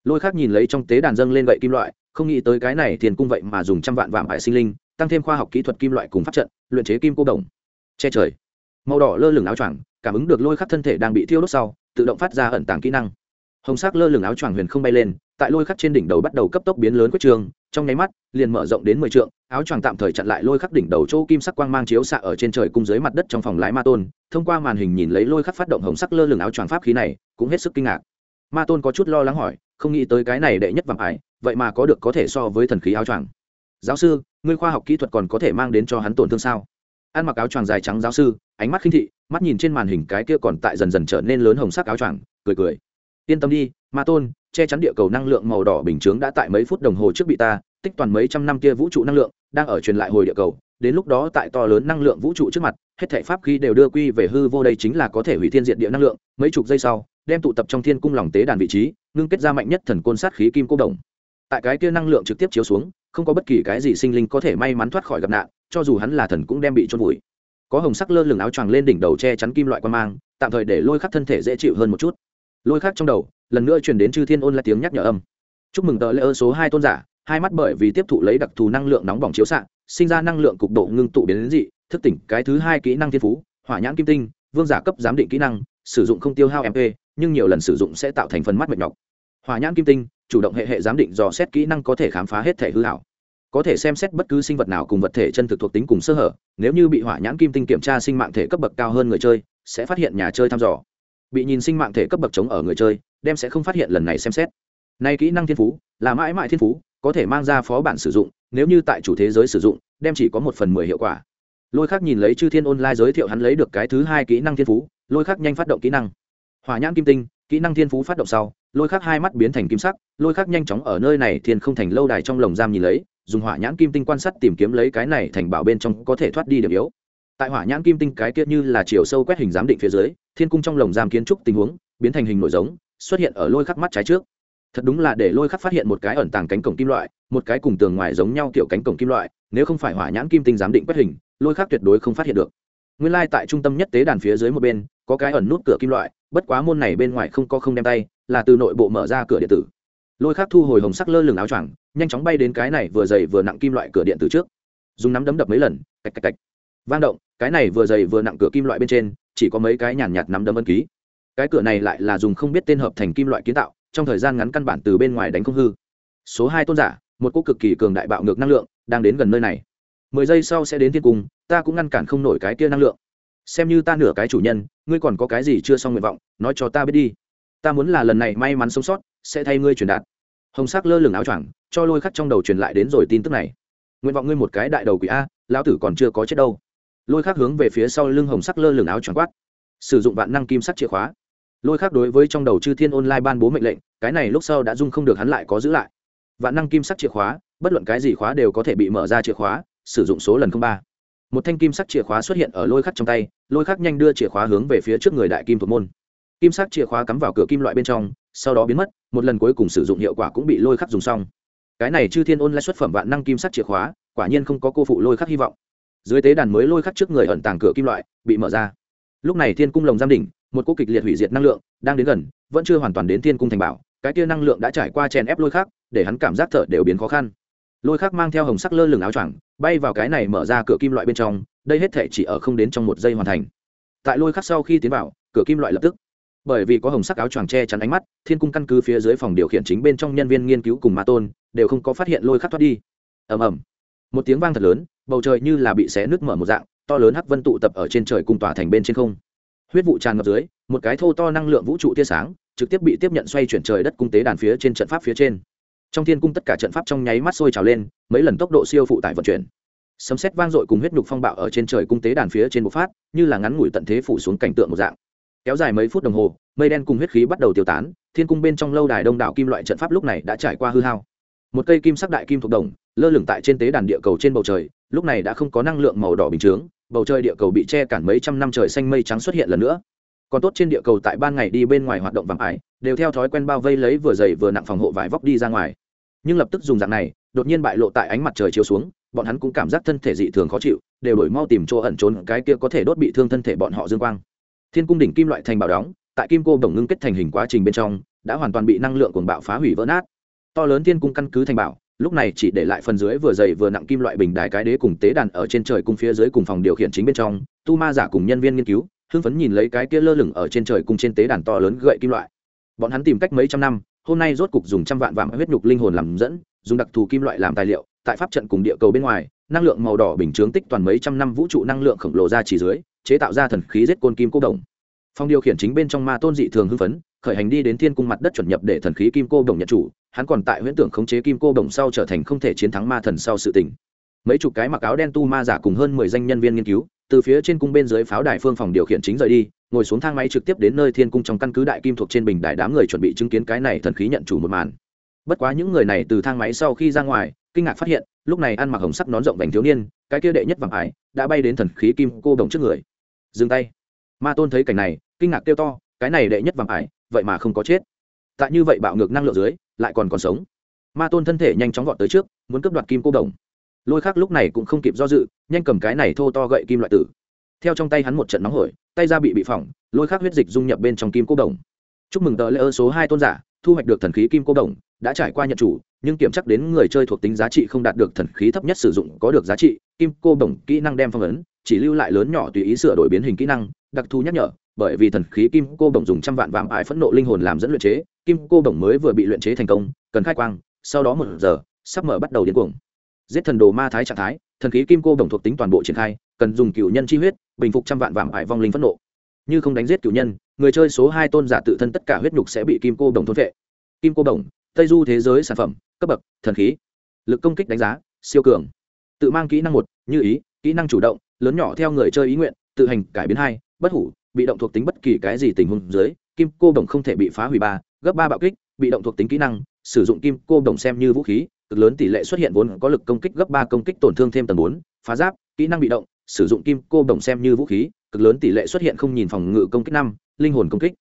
Lôi khác nhìn lấy trong tế đàn dâng lên gậy kim loại, không nghĩ tới cái này thiền cung vậy mà dùng trăm vạn vạn bại sinh linh, tăng thêm khoa học kỹ thuật kim loại cùng phát trận, luyện chế kim cô đồng. Che trời màu đỏ lơ lửng áo choàng, cảm ứng được lôi khắc thân thể đang bị thiêu đốt sau, tự động phát ra ẩn tàng kỹ năng. Hồng sắc lơ lửng áo choàng huyền không bay lên, tại lôi khắc trên đỉnh đầu bắt đầu cấp tốc biến lớn quyết trường, trong nháy mắt, liền mở rộng đến mười trượng, áo choàng tạm thời chặn lại lôi khắc đỉnh đầu chỗ kim sắc quang mang chiếu xạ ở trên trời cung dưới mặt đất trong phòng lái ma tôn, thông qua màn hình nhìn lấy lôi khắc phát động hồng sắc lơ lửng áo choàng pháp khí này, cũng hết sức kinh ngạc. Ma tôn có chút lo lắng hỏi, không nghĩ tới cái này đệ nhất vàng ải, vậy mà có được có thể so với thần khí áo choàng. Giáo sư, ngươi khoa học kỹ thuật còn có thể mang đến cho hắn tổn thương sao? Ăn mặc áo choàng dài trắng giáo sư ánh mắt khinh thị, mắt nhìn trên màn hình cái kia còn tại dần dần trở nên lớn hồng sắc áo choàng, cười cười. Yên tâm đi, ma tôn, che chắn địa cầu năng lượng màu đỏ bình chướng đã tại mấy phút đồng hồ trước bị ta, tích toàn mấy trăm năm kia vũ trụ năng lượng, đang ở truyền lại hồi địa cầu. Đến lúc đó tại to lớn năng lượng vũ trụ trước mặt, hết thể pháp khi đều đưa quy về hư vô đây chính là có thể hủy thiên diện địa năng lượng. Mấy chục giây sau, đem tụ tập trong thiên cung lòng tế đàn vị trí, ngưng kết ra mạnh nhất thần côn sát khí kim cô đồng. Tại cái kia năng lượng trực tiếp chiếu xuống, không có bất kỳ cái gì sinh linh có thể may mắn thoát khỏi gặp nạn, cho dù hắn là thần cũng đem bị trôn vùi có hồng sắc lơ lửng áo choàng lên đỉnh đầu che chắn kim loại quan mang, tạm thời để lôi khắc thân thể dễ chịu hơn một chút. Lôi khắc trong đầu, lần nữa truyền đến chư thiên ôn là tiếng nhắc nhở âm. Chúc mừng tờ lễ ơ số hai tôn giả, hai mắt bởi vì tiếp thụ lấy đặc thù năng lượng nóng bỏng chiếu xạ, sinh ra năng lượng cục độ ngưng tụ biến đến dị, thức tỉnh cái thứ hai kỹ năng thiên phú, hỏa nhãn kim tinh, vương giả cấp giám định kỹ năng, sử dụng không tiêu hao mp nhưng nhiều lần sử dụng sẽ tạo thành phần mắt mệt nhọc. Hỏa nhãn kim tinh, chủ động hệ hệ giám định dò xét kỹ năng có thể khám phá hết thể hư hảo có thể xem xét bất cứ sinh vật nào cùng vật thể chân thực thuộc tính cùng sơ hở, nếu như bị hỏa nhãn kim tinh kiểm tra sinh mạng thể cấp bậc cao hơn người chơi, sẽ phát hiện nhà chơi thăm dò. Bị nhìn sinh mạng thể cấp bậc chống ở người chơi, đem sẽ không phát hiện lần này xem xét. Nay kỹ năng thiên phú, là mãi mãi thiên phú, có thể mang ra phó bản sử dụng, nếu như tại chủ thế giới sử dụng, đem chỉ có một phần mười hiệu quả. Lôi khác nhìn lấy chư thiên online giới thiệu hắn lấy được cái thứ hai kỹ năng thiên phú, lôi khác nhanh phát động kỹ năng. Hỏa nhãn kim tinh, kỹ năng thiên phú phát động sau, lôi khác hai mắt biến thành kim sắc, lôi khác nhanh chóng ở nơi này thiên không thành lâu đài trong lồng giam nhìn lấy dùng hỏa nhãn kim tinh quan sát tìm kiếm lấy cái này thành bảo bên trong có thể thoát đi điểm yếu. Tại hỏa nhãn kim tinh cái kia như là chiều sâu quét hình giám định phía dưới, thiên cung trong lồng giam kiến trúc tình huống biến thành hình nổi giống, xuất hiện ở lôi khắc mắt trái trước. Thật đúng là để lôi khắc phát hiện một cái ẩn tàng cánh cổng kim loại, một cái cùng tường ngoài giống nhau kiểu cánh cổng kim loại, nếu không phải hỏa nhãn kim tinh giám định quét hình, lôi khắc tuyệt đối không phát hiện được. Nguyên lai、like、tại trung tâm nhất tế đàn phía dưới một bên, có cái ẩn nút cửa kim loại, bất quá môn này bên ngoài không có không đem tay, là từ nội bộ mở ra cửa điện tử lôi khác thu hồi hồng sắc lơ lửng áo choàng, nhanh chóng bay đến cái này vừa dày vừa nặng kim loại cửa điện tử trước. Dùng nắm đấm đập mấy lần, cạch cạch cạch. Vang động, cái này vừa dày vừa nặng cửa kim loại bên trên, chỉ có mấy cái nhàn nhạt nắm đấm ân ký. Cái cửa này lại là dùng không biết tên hợp thành kim loại kiến tạo, trong thời gian ngắn căn bản từ bên ngoài đánh không hư. Số hai tôn giả, một cô cực kỳ cường đại bạo ngược năng lượng, đang đến gần nơi này. Mười giây sau sẽ đến thiên cung, ta cũng ngăn cản không nổi cái kia năng lượng. Xem như ta nửa cái chủ nhân, ngươi còn có cái gì chưa xong nguyện vọng, nói cho ta biết đi ta muốn là lần này may mắn sống sót, sẽ thay ngươi truyền đạt. Hồng sắc lơ lửng áo choàng, cho lôi khắc trong đầu truyền lại đến rồi tin tức này. Nguyện vọng ngươi một cái đại đầu quỷ a, lão tử còn chưa có chết đâu. Lôi khắc hướng về phía sau lưng hồng sắc lơ lửng áo choàng quát. Sử dụng vạn năng kim sắc chìa khóa. Lôi khắc đối với trong đầu chư thiên online ban bố mệnh lệnh, cái này lúc sau đã dung không được hắn lại có giữ lại. Vạn năng kim sắc chìa khóa, bất luận cái gì khóa đều có thể bị mở ra chìa khóa, sử dụng số lần không ba. Một thanh kim sắc chìa khóa xuất hiện ở lôi khắc trong tay, lôi khắc nhanh đưa chìa khóa hướng về phía trước người đại kim thuộc môn kim sắc chìa khóa cắm vào cửa kim loại bên trong, sau đó biến mất, một lần cuối cùng sử dụng hiệu quả cũng bị lôi khắc dùng xong. Cái này chư thiên ôn lại xuất phẩm vạn năng kim sắc chìa khóa, quả nhiên không có cô phụ lôi khắc hy vọng. Dưới tế đàn mới lôi khắc trước người ẩn tàng cửa kim loại, bị mở ra. Lúc này thiên cung lồng giam đỉnh, một cô kịch liệt hủy diệt năng lượng đang đến gần, vẫn chưa hoàn toàn đến thiên cung thành bảo, cái kia năng lượng đã trải qua chèn ép lôi khắc, để hắn cảm giác thở đều biến khó khăn. Lôi khắc mang theo hồng sắc lơ lửng áo choàng, bay vào cái này mở ra cửa kim loại bên trong, đây hết thể chỉ ở không đến trong một giây hoàn thành. Tại lôi khắc sau khi tiến vào, cửa kim loại lập tức bởi vì có hồng sắc áo choàng che chắn ánh mắt, thiên cung căn cứ phía dưới phòng điều khiển chính bên trong nhân viên nghiên cứu cùng ma tôn, đều không có phát hiện lôi khắc thoát đi. Ầm ầm. Một tiếng vang thật lớn, bầu trời như là bị xé nước mở một dạng, to lớn hắc vân tụ tập ở trên trời cung tỏa thành bên trên không. Huyết vụ tràn ngập dưới, một cái thô to năng lượng vũ trụ tia sáng, trực tiếp bị tiếp nhận xoay chuyển trời đất cung tế đàn phía trên trận pháp phía trên. Trong thiên cung tất cả trận pháp trong nháy mắt sôi trào lên, mấy lần tốc độ siêu phụ tải vận chuyển. Sấm xét vang dội cùng huyết nhục phong bạo ở trên trời cung tế đàn phía trên bộc phát, như là ngắn ngủi tận thế phủ xuống cảnh tượng một dạng kéo dài mấy phút đồng hồ, mây đen cùng huyết khí bắt đầu tiêu tán, thiên cung bên trong lâu đài đông đảo kim loại trận pháp lúc này đã trải qua hư hao. Một cây kim sắc đại kim thuộc đồng, lơ lửng tại trên tế đàn địa cầu trên bầu trời, lúc này đã không có năng lượng màu đỏ bình chướng, bầu trời địa cầu bị che cản mấy trăm năm trời xanh mây trắng xuất hiện lần nữa. Còn tốt trên địa cầu tại ban ngày đi bên ngoài hoạt động vàng ải đều theo thói quen bao vây lấy vừa dày vừa nặng phòng hộ vải vóc đi ra ngoài. Nhưng lập tức dùng dạng này, đột nhiên bại lộ tại ánh mặt trời chiếu xuống, bọn hắn cũng cảm giác thân thể dị thường khó chịu, đều đổi mau tìm chỗ ẩn trốn, cái kia có thể đốt bị thương thân thể bọn họ dương quang thiên cung đỉnh kim loại thành bảo đóng, tại kim cô đồng ngưng kết thành hình quá trình bên trong, đã hoàn toàn bị năng lượng cuồng bạo phá hủy vỡ nát. To lớn thiên cung căn cứ thành bảo, lúc này chỉ để lại phần dưới vừa dày vừa nặng kim loại bình đài cái đế cùng tế đàn ở trên trời cung phía dưới cùng phòng điều khiển chính bên trong. Tu ma giả cùng nhân viên nghiên cứu, hưng phấn nhìn lấy cái kia lơ lửng ở trên trời cung trên tế đàn to lớn gậy kim loại. Bọn hắn tìm cách mấy trăm năm, hôm nay rốt cục dùng trăm vạn vạn huyết nhục linh hồn làm dẫn, dùng đặc thù kim loại làm tài liệu, tại pháp trận cùng địa cầu bên ngoài, năng lượng màu đỏ bình chướng tích toàn mấy trăm năm vũ trụ năng lượng khổng lồ ra chỉ dưới chế tạo ra thần khí giết côn kim cô đồng. Phong điều khiển chính bên trong ma tôn dị thường hưng phấn, khởi hành đi đến thiên cung mặt đất chuẩn nhập để thần khí kim cô đồng nhận chủ, hắn còn tại huyễn tưởng khống chế kim cô đồng sau trở thành không thể chiến thắng ma thần sau sự tình. Mấy chục cái mặc áo đen tu ma giả cùng hơn mười danh nhân viên nghiên cứu, từ phía trên cung bên dưới pháo đài phương phòng điều khiển chính rời đi, ngồi xuống thang máy trực tiếp đến nơi thiên cung trong căn cứ đại kim thuộc trên bình đài đám người chuẩn bị chứng kiến cái này thần khí nhận chủ một màn. Bất quá những người này từ thang máy sau khi ra ngoài, kinh ngạc phát hiện, lúc này ăn mặc hồng sắc nón rộng vành thiếu niên, cái kia đệ nhất vàng ải, đã bay đến thần khí kim cô đồng trước người dừng tay. Ma tôn thấy cảnh này, kinh ngạc kêu to, cái này đệ nhất vàng ải, vậy mà không có chết. Tại như vậy bạo ngược năng lượng dưới, lại còn còn sống. Ma tôn thân thể nhanh chóng gọn tới trước, muốn cướp đoạt kim cô đồng. Lôi khác lúc này cũng không kịp do dự, nhanh cầm cái này thô to gậy kim loại tử. Theo trong tay hắn một trận nóng hổi, tay ra bị bị phỏng, lôi khác huyết dịch dung nhập bên trong kim cô đồng. Chúc mừng tờ lễ ơ số hai tôn giả, thu hoạch được thần khí kim cô đồng, đã trải qua nhận chủ, nhưng kiểm chắc đến người chơi thuộc tính giá trị không đạt được thần khí thấp nhất sử dụng có được giá trị, kim cô đồng kỹ năng đem phong ấn chỉ lưu lại lớn nhỏ tùy ý sửa đổi biến hình kỹ năng, đặc thù nhắc nhở, bởi vì thần khí kim cô đồng dùng trăm vạn vạm ải phẫn nộ linh hồn làm dẫn luyện chế, kim cô đồng mới vừa bị luyện chế thành công, cần khai quang, sau đó một giờ, sắp mở bắt đầu điên cuồng. Giết thần đồ ma thái trạng thái, thần khí kim cô đồng thuộc tính toàn bộ triển khai, cần dùng cựu nhân chi huyết, bình phục trăm vạn vạm ải vong linh phẫn nộ. Như không đánh giết cựu nhân, người chơi số hai tôn giả tự thân tất cả huyết nhục sẽ bị kim cô đồng thôn vệ. Kim cô đồng tây du thế giới sản phẩm, cấp bậc, thần khí. Lực công kích đánh giá, siêu cường. Tự mang kỹ năng một, như ý, kỹ năng chủ động lớn nhỏ theo người chơi ý nguyện, tự hành cải biến hai, bất hủ, bị động thuộc tính bất kỳ cái gì tình huống dưới, kim cô đồng không thể bị phá hủy ba, gấp ba bạo kích, bị động thuộc tính kỹ năng, sử dụng kim cô đồng xem như vũ khí, cực lớn tỷ lệ xuất hiện vốn có lực công kích gấp ba công kích tổn thương thêm tầng bốn, phá giáp, kỹ năng bị động, sử dụng kim cô đồng xem như vũ khí, cực lớn tỷ lệ xuất hiện không nhìn phòng ngự công kích năm, linh hồn công kích.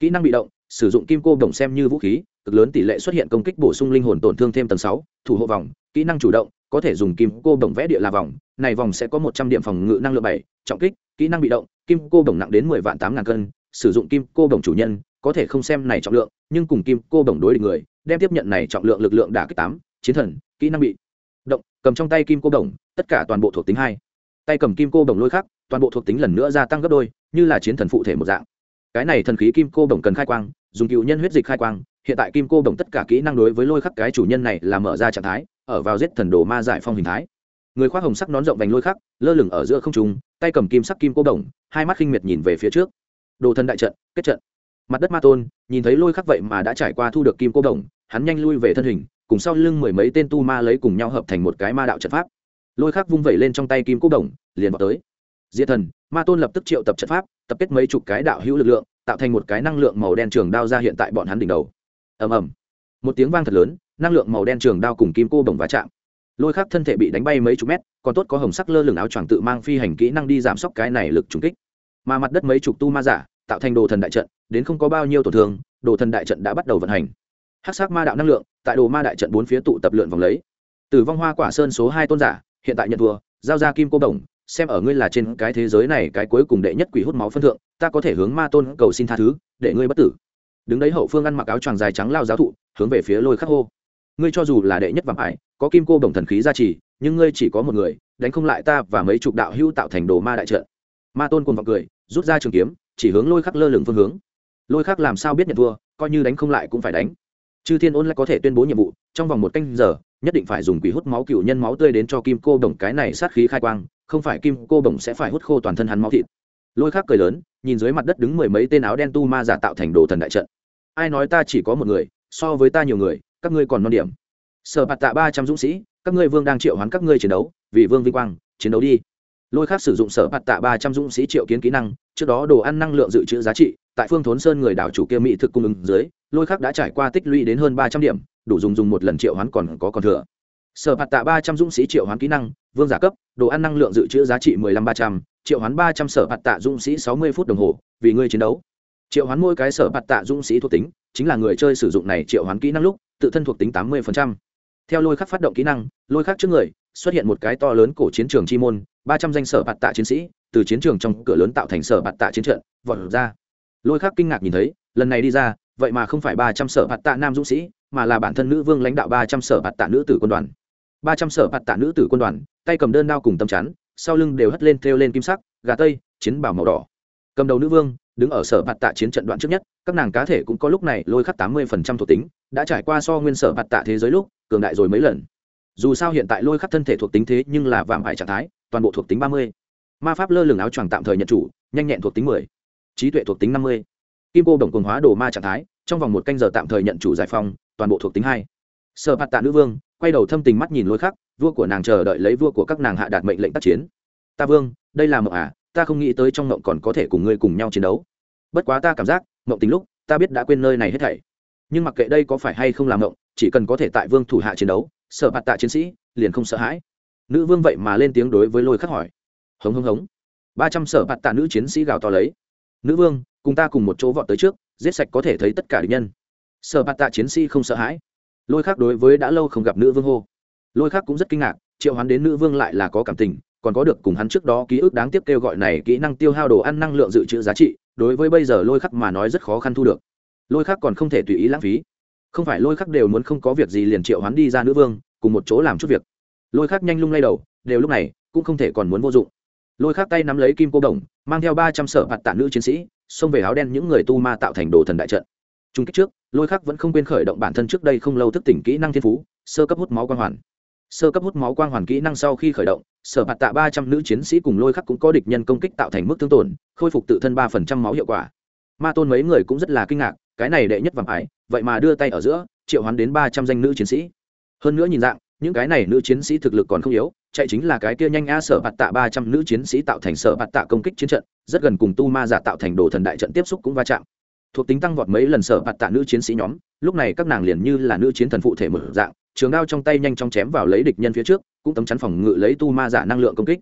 Kỹ năng bị động, sử dụng kim cô đồng xem như vũ khí, cực lớn tỷ lệ xuất hiện công kích bổ sung linh hồn tổn thương thêm tầng sáu, thủ hộ vòng, kỹ năng chủ động có thể dùng kim cô đồng vẽ địa là vòng, này vòng sẽ có một trăm điểm phòng ngự năng lượng bảy, trọng kích, kỹ năng bị động, kim cô đồng nặng đến mười vạn tám ngàn cân, sử dụng kim cô đồng chủ nhân, có thể không xem này trọng lượng, nhưng cùng kim cô đồng đối địch người, đem tiếp nhận này trọng lượng lực lượng đả kích tám, chiến thần, kỹ năng bị động, cầm trong tay kim cô đồng, tất cả toàn bộ thuộc tính hai. Tay cầm kim cô đồng lôi khắc, toàn bộ thuộc tính lần nữa gia tăng gấp đôi, như là chiến thần phụ thể một dạng. Cái này thần khí kim cô đồng cần khai quang, dùng cựu nhân huyết dịch khai quang, hiện tại kim cô đồng tất cả kỹ năng đối với lôi khắc cái chủ nhân này là mở ra trạng thái ở vào giết thần đồ ma giải phong hình thái. Người khoác hồng sắc nón rộng vành lôi khắc, lơ lửng ở giữa không trung, tay cầm kim sắc kim cô đồng, hai mắt khinh miệt nhìn về phía trước. Đồ thần đại trận, kết trận. Mặt đất ma tôn, nhìn thấy lôi khắc vậy mà đã trải qua thu được kim cô đồng, hắn nhanh lui về thân hình, cùng sau lưng mười mấy tên tu ma lấy cùng nhau hợp thành một cái ma đạo trận pháp. Lôi khắc vung vẩy lên trong tay kim cô đồng, liền vào tới. Diệt thần, ma tôn lập tức triệu tập trận pháp, tập kết mấy chục cái đạo hữu lực lượng, tạo thành một cái năng lượng màu đen trường đao ra hiện tại bọn hắn đỉnh đầu. Ầm ầm. Một tiếng vang thật lớn năng lượng màu đen trường đao cùng kim cô đồng va chạm. Lôi khắc thân thể bị đánh bay mấy chục mét, còn tốt có hồng sắc lơ lửng áo choàng tự mang phi hành kỹ năng đi giảm sốc cái này lực trùng kích. Mà mặt đất mấy chục tu ma giả, tạo thành đồ thần đại trận, đến không có bao nhiêu tổn thương, đồ thần đại trận đã bắt đầu vận hành. Hắc sắc ma đạo năng lượng, tại đồ ma đại trận bốn phía tụ tập lượn vòng lấy. Tử vong hoa quả sơn số hai tôn giả, hiện tại nhận thua, giao ra kim cô đồng xem ở ngươi là trên cái thế giới này cái cuối cùng đệ nhất quỷ hút máu phân thượng, ta có thể hướng ma tôn cầu xin tha thứ, để ngươi bất tử. Đứng đấy hậu phương ăn mặc áo choàng dài trắng lao giáo thụ, hướng về phía lôi khắc hô ngươi cho dù là đệ nhất vàng ải, có kim cô đồng thần khí gia trì, nhưng ngươi chỉ có một người, đánh không lại ta và mấy chục đạo hữu tạo thành đồ ma đại trận. Ma tôn cùng vọng cười, rút ra trường kiếm, chỉ hướng lôi khắc lơ lửng phương hướng. Lôi khắc làm sao biết nhận thua, coi như đánh không lại cũng phải đánh. Chư thiên ôn lại có thể tuyên bố nhiệm vụ, trong vòng một canh giờ, nhất định phải dùng quỷ hút máu cựu nhân máu tươi đến cho kim cô đồng cái này sát khí khai quang, không phải kim cô đồng sẽ phải hút khô toàn thân hắn máu thịt. Lôi khắc cười lớn, nhìn dưới mặt đất đứng mười mấy tên áo đen tu ma giả tạo thành đồ thần đại trận. Ai nói ta chỉ có một người, so với ta nhiều người các ngươi còn non điểm. Sở bạt tạ ba trăm dũng sĩ, các ngươi vương đang triệu hoán các ngươi chiến đấu, vì vương vinh quang, chiến đấu đi. Lôi khác sử dụng sở bạt tạ ba trăm dũng sĩ triệu kiến kỹ năng, trước đó đồ ăn năng lượng dự trữ giá trị, tại phương thốn sơn người đảo chủ kia mỹ thực cung ứng dưới, lôi khác đã trải qua tích lũy đến hơn ba trăm điểm, đủ dùng dùng một lần triệu hoán còn có còn thừa. Sở bạt tạ ba trăm dũng sĩ triệu hoán kỹ năng, vương giả cấp, đồ ăn năng lượng dự trữ giá trị mười lăm ba trăm, triệu hoán ba trăm sở bạt tạ dũng sĩ sáu mươi phút đồng hồ, vì ngươi chiến đấu. Triệu hoán mỗi cái sở bạt tạ dũng sĩ thuộc tính, chính là người chơi sử dụng này triệu hoán kỹ năng lúc tự thân thuộc tính tám mươi theo lôi khắc phát động kỹ năng, lôi khắc trước người xuất hiện một cái to lớn cổ chiến trường chi môn, ba trăm danh sở bạt tạ chiến sĩ từ chiến trường trong cửa lớn tạo thành sở bạt tạ chiến trận, vọt ra. Lôi khắc kinh ngạc nhìn thấy, lần này đi ra, vậy mà không phải ba trăm sở bạt tạ nam dũng sĩ, mà là bản thân nữ vương lãnh đạo ba trăm sở bạt tạ nữ tử quân đoàn. ba trăm sở bạt tạ nữ tử quân đoàn, tay cầm đơn đao cùng tầm chắn, sau lưng đều hất lên thêu lên kim sắc, gà tây, chiến bảo màu đỏ. Cầm đầu nữ vương đứng ở sở bạt tạ chiến trận đoạn trước nhất, các nàng cá thể cũng có lúc này lôi khắc tám mươi phần trăm thuộc tính, đã trải qua so nguyên sở bạt tạ thế giới lúc, cường đại rồi mấy lần. Dù sao hiện tại lôi khắc thân thể thuộc tính thế nhưng là vạm hại trạng thái, toàn bộ thuộc tính ba mươi. Ma pháp lơ lửng áo choàng tạm thời nhận chủ, nhanh nhẹn thuộc tính mười. Trí tuệ thuộc tính năm mươi. Kim cô đồng cồn hóa đồ ma trạng thái, trong vòng một canh giờ tạm thời nhận chủ giải phong, toàn bộ thuộc tính hai. Sở bạt tạ nữ vương, quay đầu thâm tình mắt nhìn lôi khắc vua của nàng chờ đợi lấy vua của các nàng hạ đạt mệnh lệnh tác chiến. Ta vương, đây là mộng à ta không nghĩ tới trong mộng còn có thể cùng ngươi cùng nhau chiến đấu bất quá ta cảm giác, mộng tính lúc, ta biết đã quên nơi này hết thảy. Nhưng mặc kệ đây có phải hay không làm mộng, chỉ cần có thể tại vương thủ hạ chiến đấu, sợ bạt tạ chiến sĩ, liền không sợ hãi. Nữ vương vậy mà lên tiếng đối với lôi khắc hỏi. Hống hống hống. Ba trăm sở bạt tạ nữ chiến sĩ gào to lấy. Nữ vương, cùng ta cùng một chỗ vọt tới trước, giết sạch có thể thấy tất cả địch nhân. Sở bạt tạ chiến sĩ không sợ hãi. Lôi khắc đối với đã lâu không gặp nữ vương hô. Lôi khắc cũng rất kinh ngạc, triệu hoán đến nữ vương lại là có cảm tình còn có được cùng hắn trước đó ký ức đáng tiếc kêu gọi này kỹ năng tiêu hao đồ ăn năng lượng dự trữ giá trị, đối với bây giờ lôi khắc mà nói rất khó khăn thu được. Lôi khắc còn không thể tùy ý lãng phí. Không phải lôi khắc đều muốn không có việc gì liền triệu hắn đi ra nữ vương, cùng một chỗ làm chút việc. Lôi khắc nhanh lung lay đầu, đều lúc này, cũng không thể còn muốn vô dụng. Lôi khắc tay nắm lấy kim cô đồng, mang theo ba trăm sở hạt tạ nữ chiến sĩ, xông về áo đen những người tu ma tạo thành đồ thần đại trận. Trung kích trước, lôi khắc vẫn không quên khởi động bản thân trước đây không lâu thức tỉnh kỹ năng thiên phú, sơ cấp hút máu quang hoàn sơ cấp hút máu quang hoàn kỹ năng sau khi khởi động, sở hạt tạ ba trăm nữ chiến sĩ cùng lôi khắc cũng có địch nhân công kích tạo thành mức thương tổn, khôi phục tự thân ba phần trăm máu hiệu quả. Ma tôn mấy người cũng rất là kinh ngạc, cái này đệ nhất vàng ải, vậy mà đưa tay ở giữa, triệu hoán đến ba trăm danh nữ chiến sĩ. Hơn nữa nhìn dạng, những cái này nữ chiến sĩ thực lực còn không yếu, chạy chính là cái kia nhanh a sở bạt tạ ba trăm nữ chiến sĩ tạo thành sở bạt tạ công kích chiến trận, rất gần cùng tu ma giả tạo thành đồ thần đại trận tiếp xúc cũng va chạm. Thuộc tính tăng vọt mấy lần sở bạt tạ nữ chiến sĩ nhóm lúc này các nàng liền như là nữ chiến thần phụ thể mở dạng, trường đao trong tay nhanh chóng chém vào lấy địch nhân phía trước, cũng tấm chắn phòng ngự lấy tu ma giả năng lượng công kích.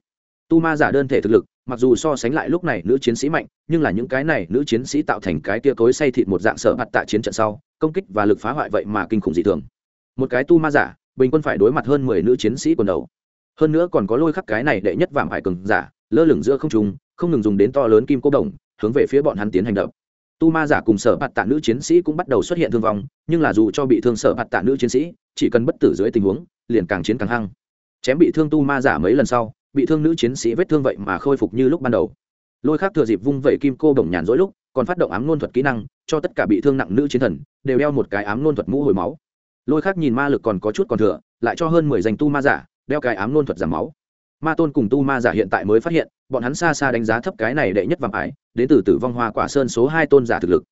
Tu ma giả đơn thể thực lực, mặc dù so sánh lại lúc này nữ chiến sĩ mạnh, nhưng là những cái này nữ chiến sĩ tạo thành cái tia cối say thịt một dạng sợ mặt tạ chiến trận sau, công kích và lực phá hoại vậy mà kinh khủng dị thường. Một cái tu ma giả, bình quân phải đối mặt hơn mười nữ chiến sĩ quần đầu. Hơn nữa còn có lôi khắc cái này đệ nhất vạm hải cường giả, lơ lửng giữa không trung, không ngừng dùng đến to lớn kim cô đồng, hướng về phía bọn hắn tiến hành động tu ma giả cùng sở bạt tạ nữ chiến sĩ cũng bắt đầu xuất hiện thương vong, nhưng là dù cho bị thương sở bạt tạ nữ chiến sĩ, chỉ cần bất tử dưới tình huống, liền càng chiến càng hăng. Chém bị thương tu ma giả mấy lần sau, bị thương nữ chiến sĩ vết thương vậy mà khôi phục như lúc ban đầu. Lôi khác thừa dịp vung vẩy kim cô đồng nhàn dỗi lúc, còn phát động ám nôn thuật kỹ năng, cho tất cả bị thương nặng nữ chiến thần, đều đeo một cái ám nôn thuật mũ hồi máu. Lôi khác nhìn ma lực còn có chút còn thừa, lại cho hơn mười danh tu ma giả, đeo cái ám nôn thuật giảm máu. Ma tôn cùng tu ma giả hiện tại mới phát hiện, bọn hắn xa xa đánh giá thấp cái này đệ nhất vàng ái đến từ tử vong hoa quả sơn số hai tôn giả thực lực.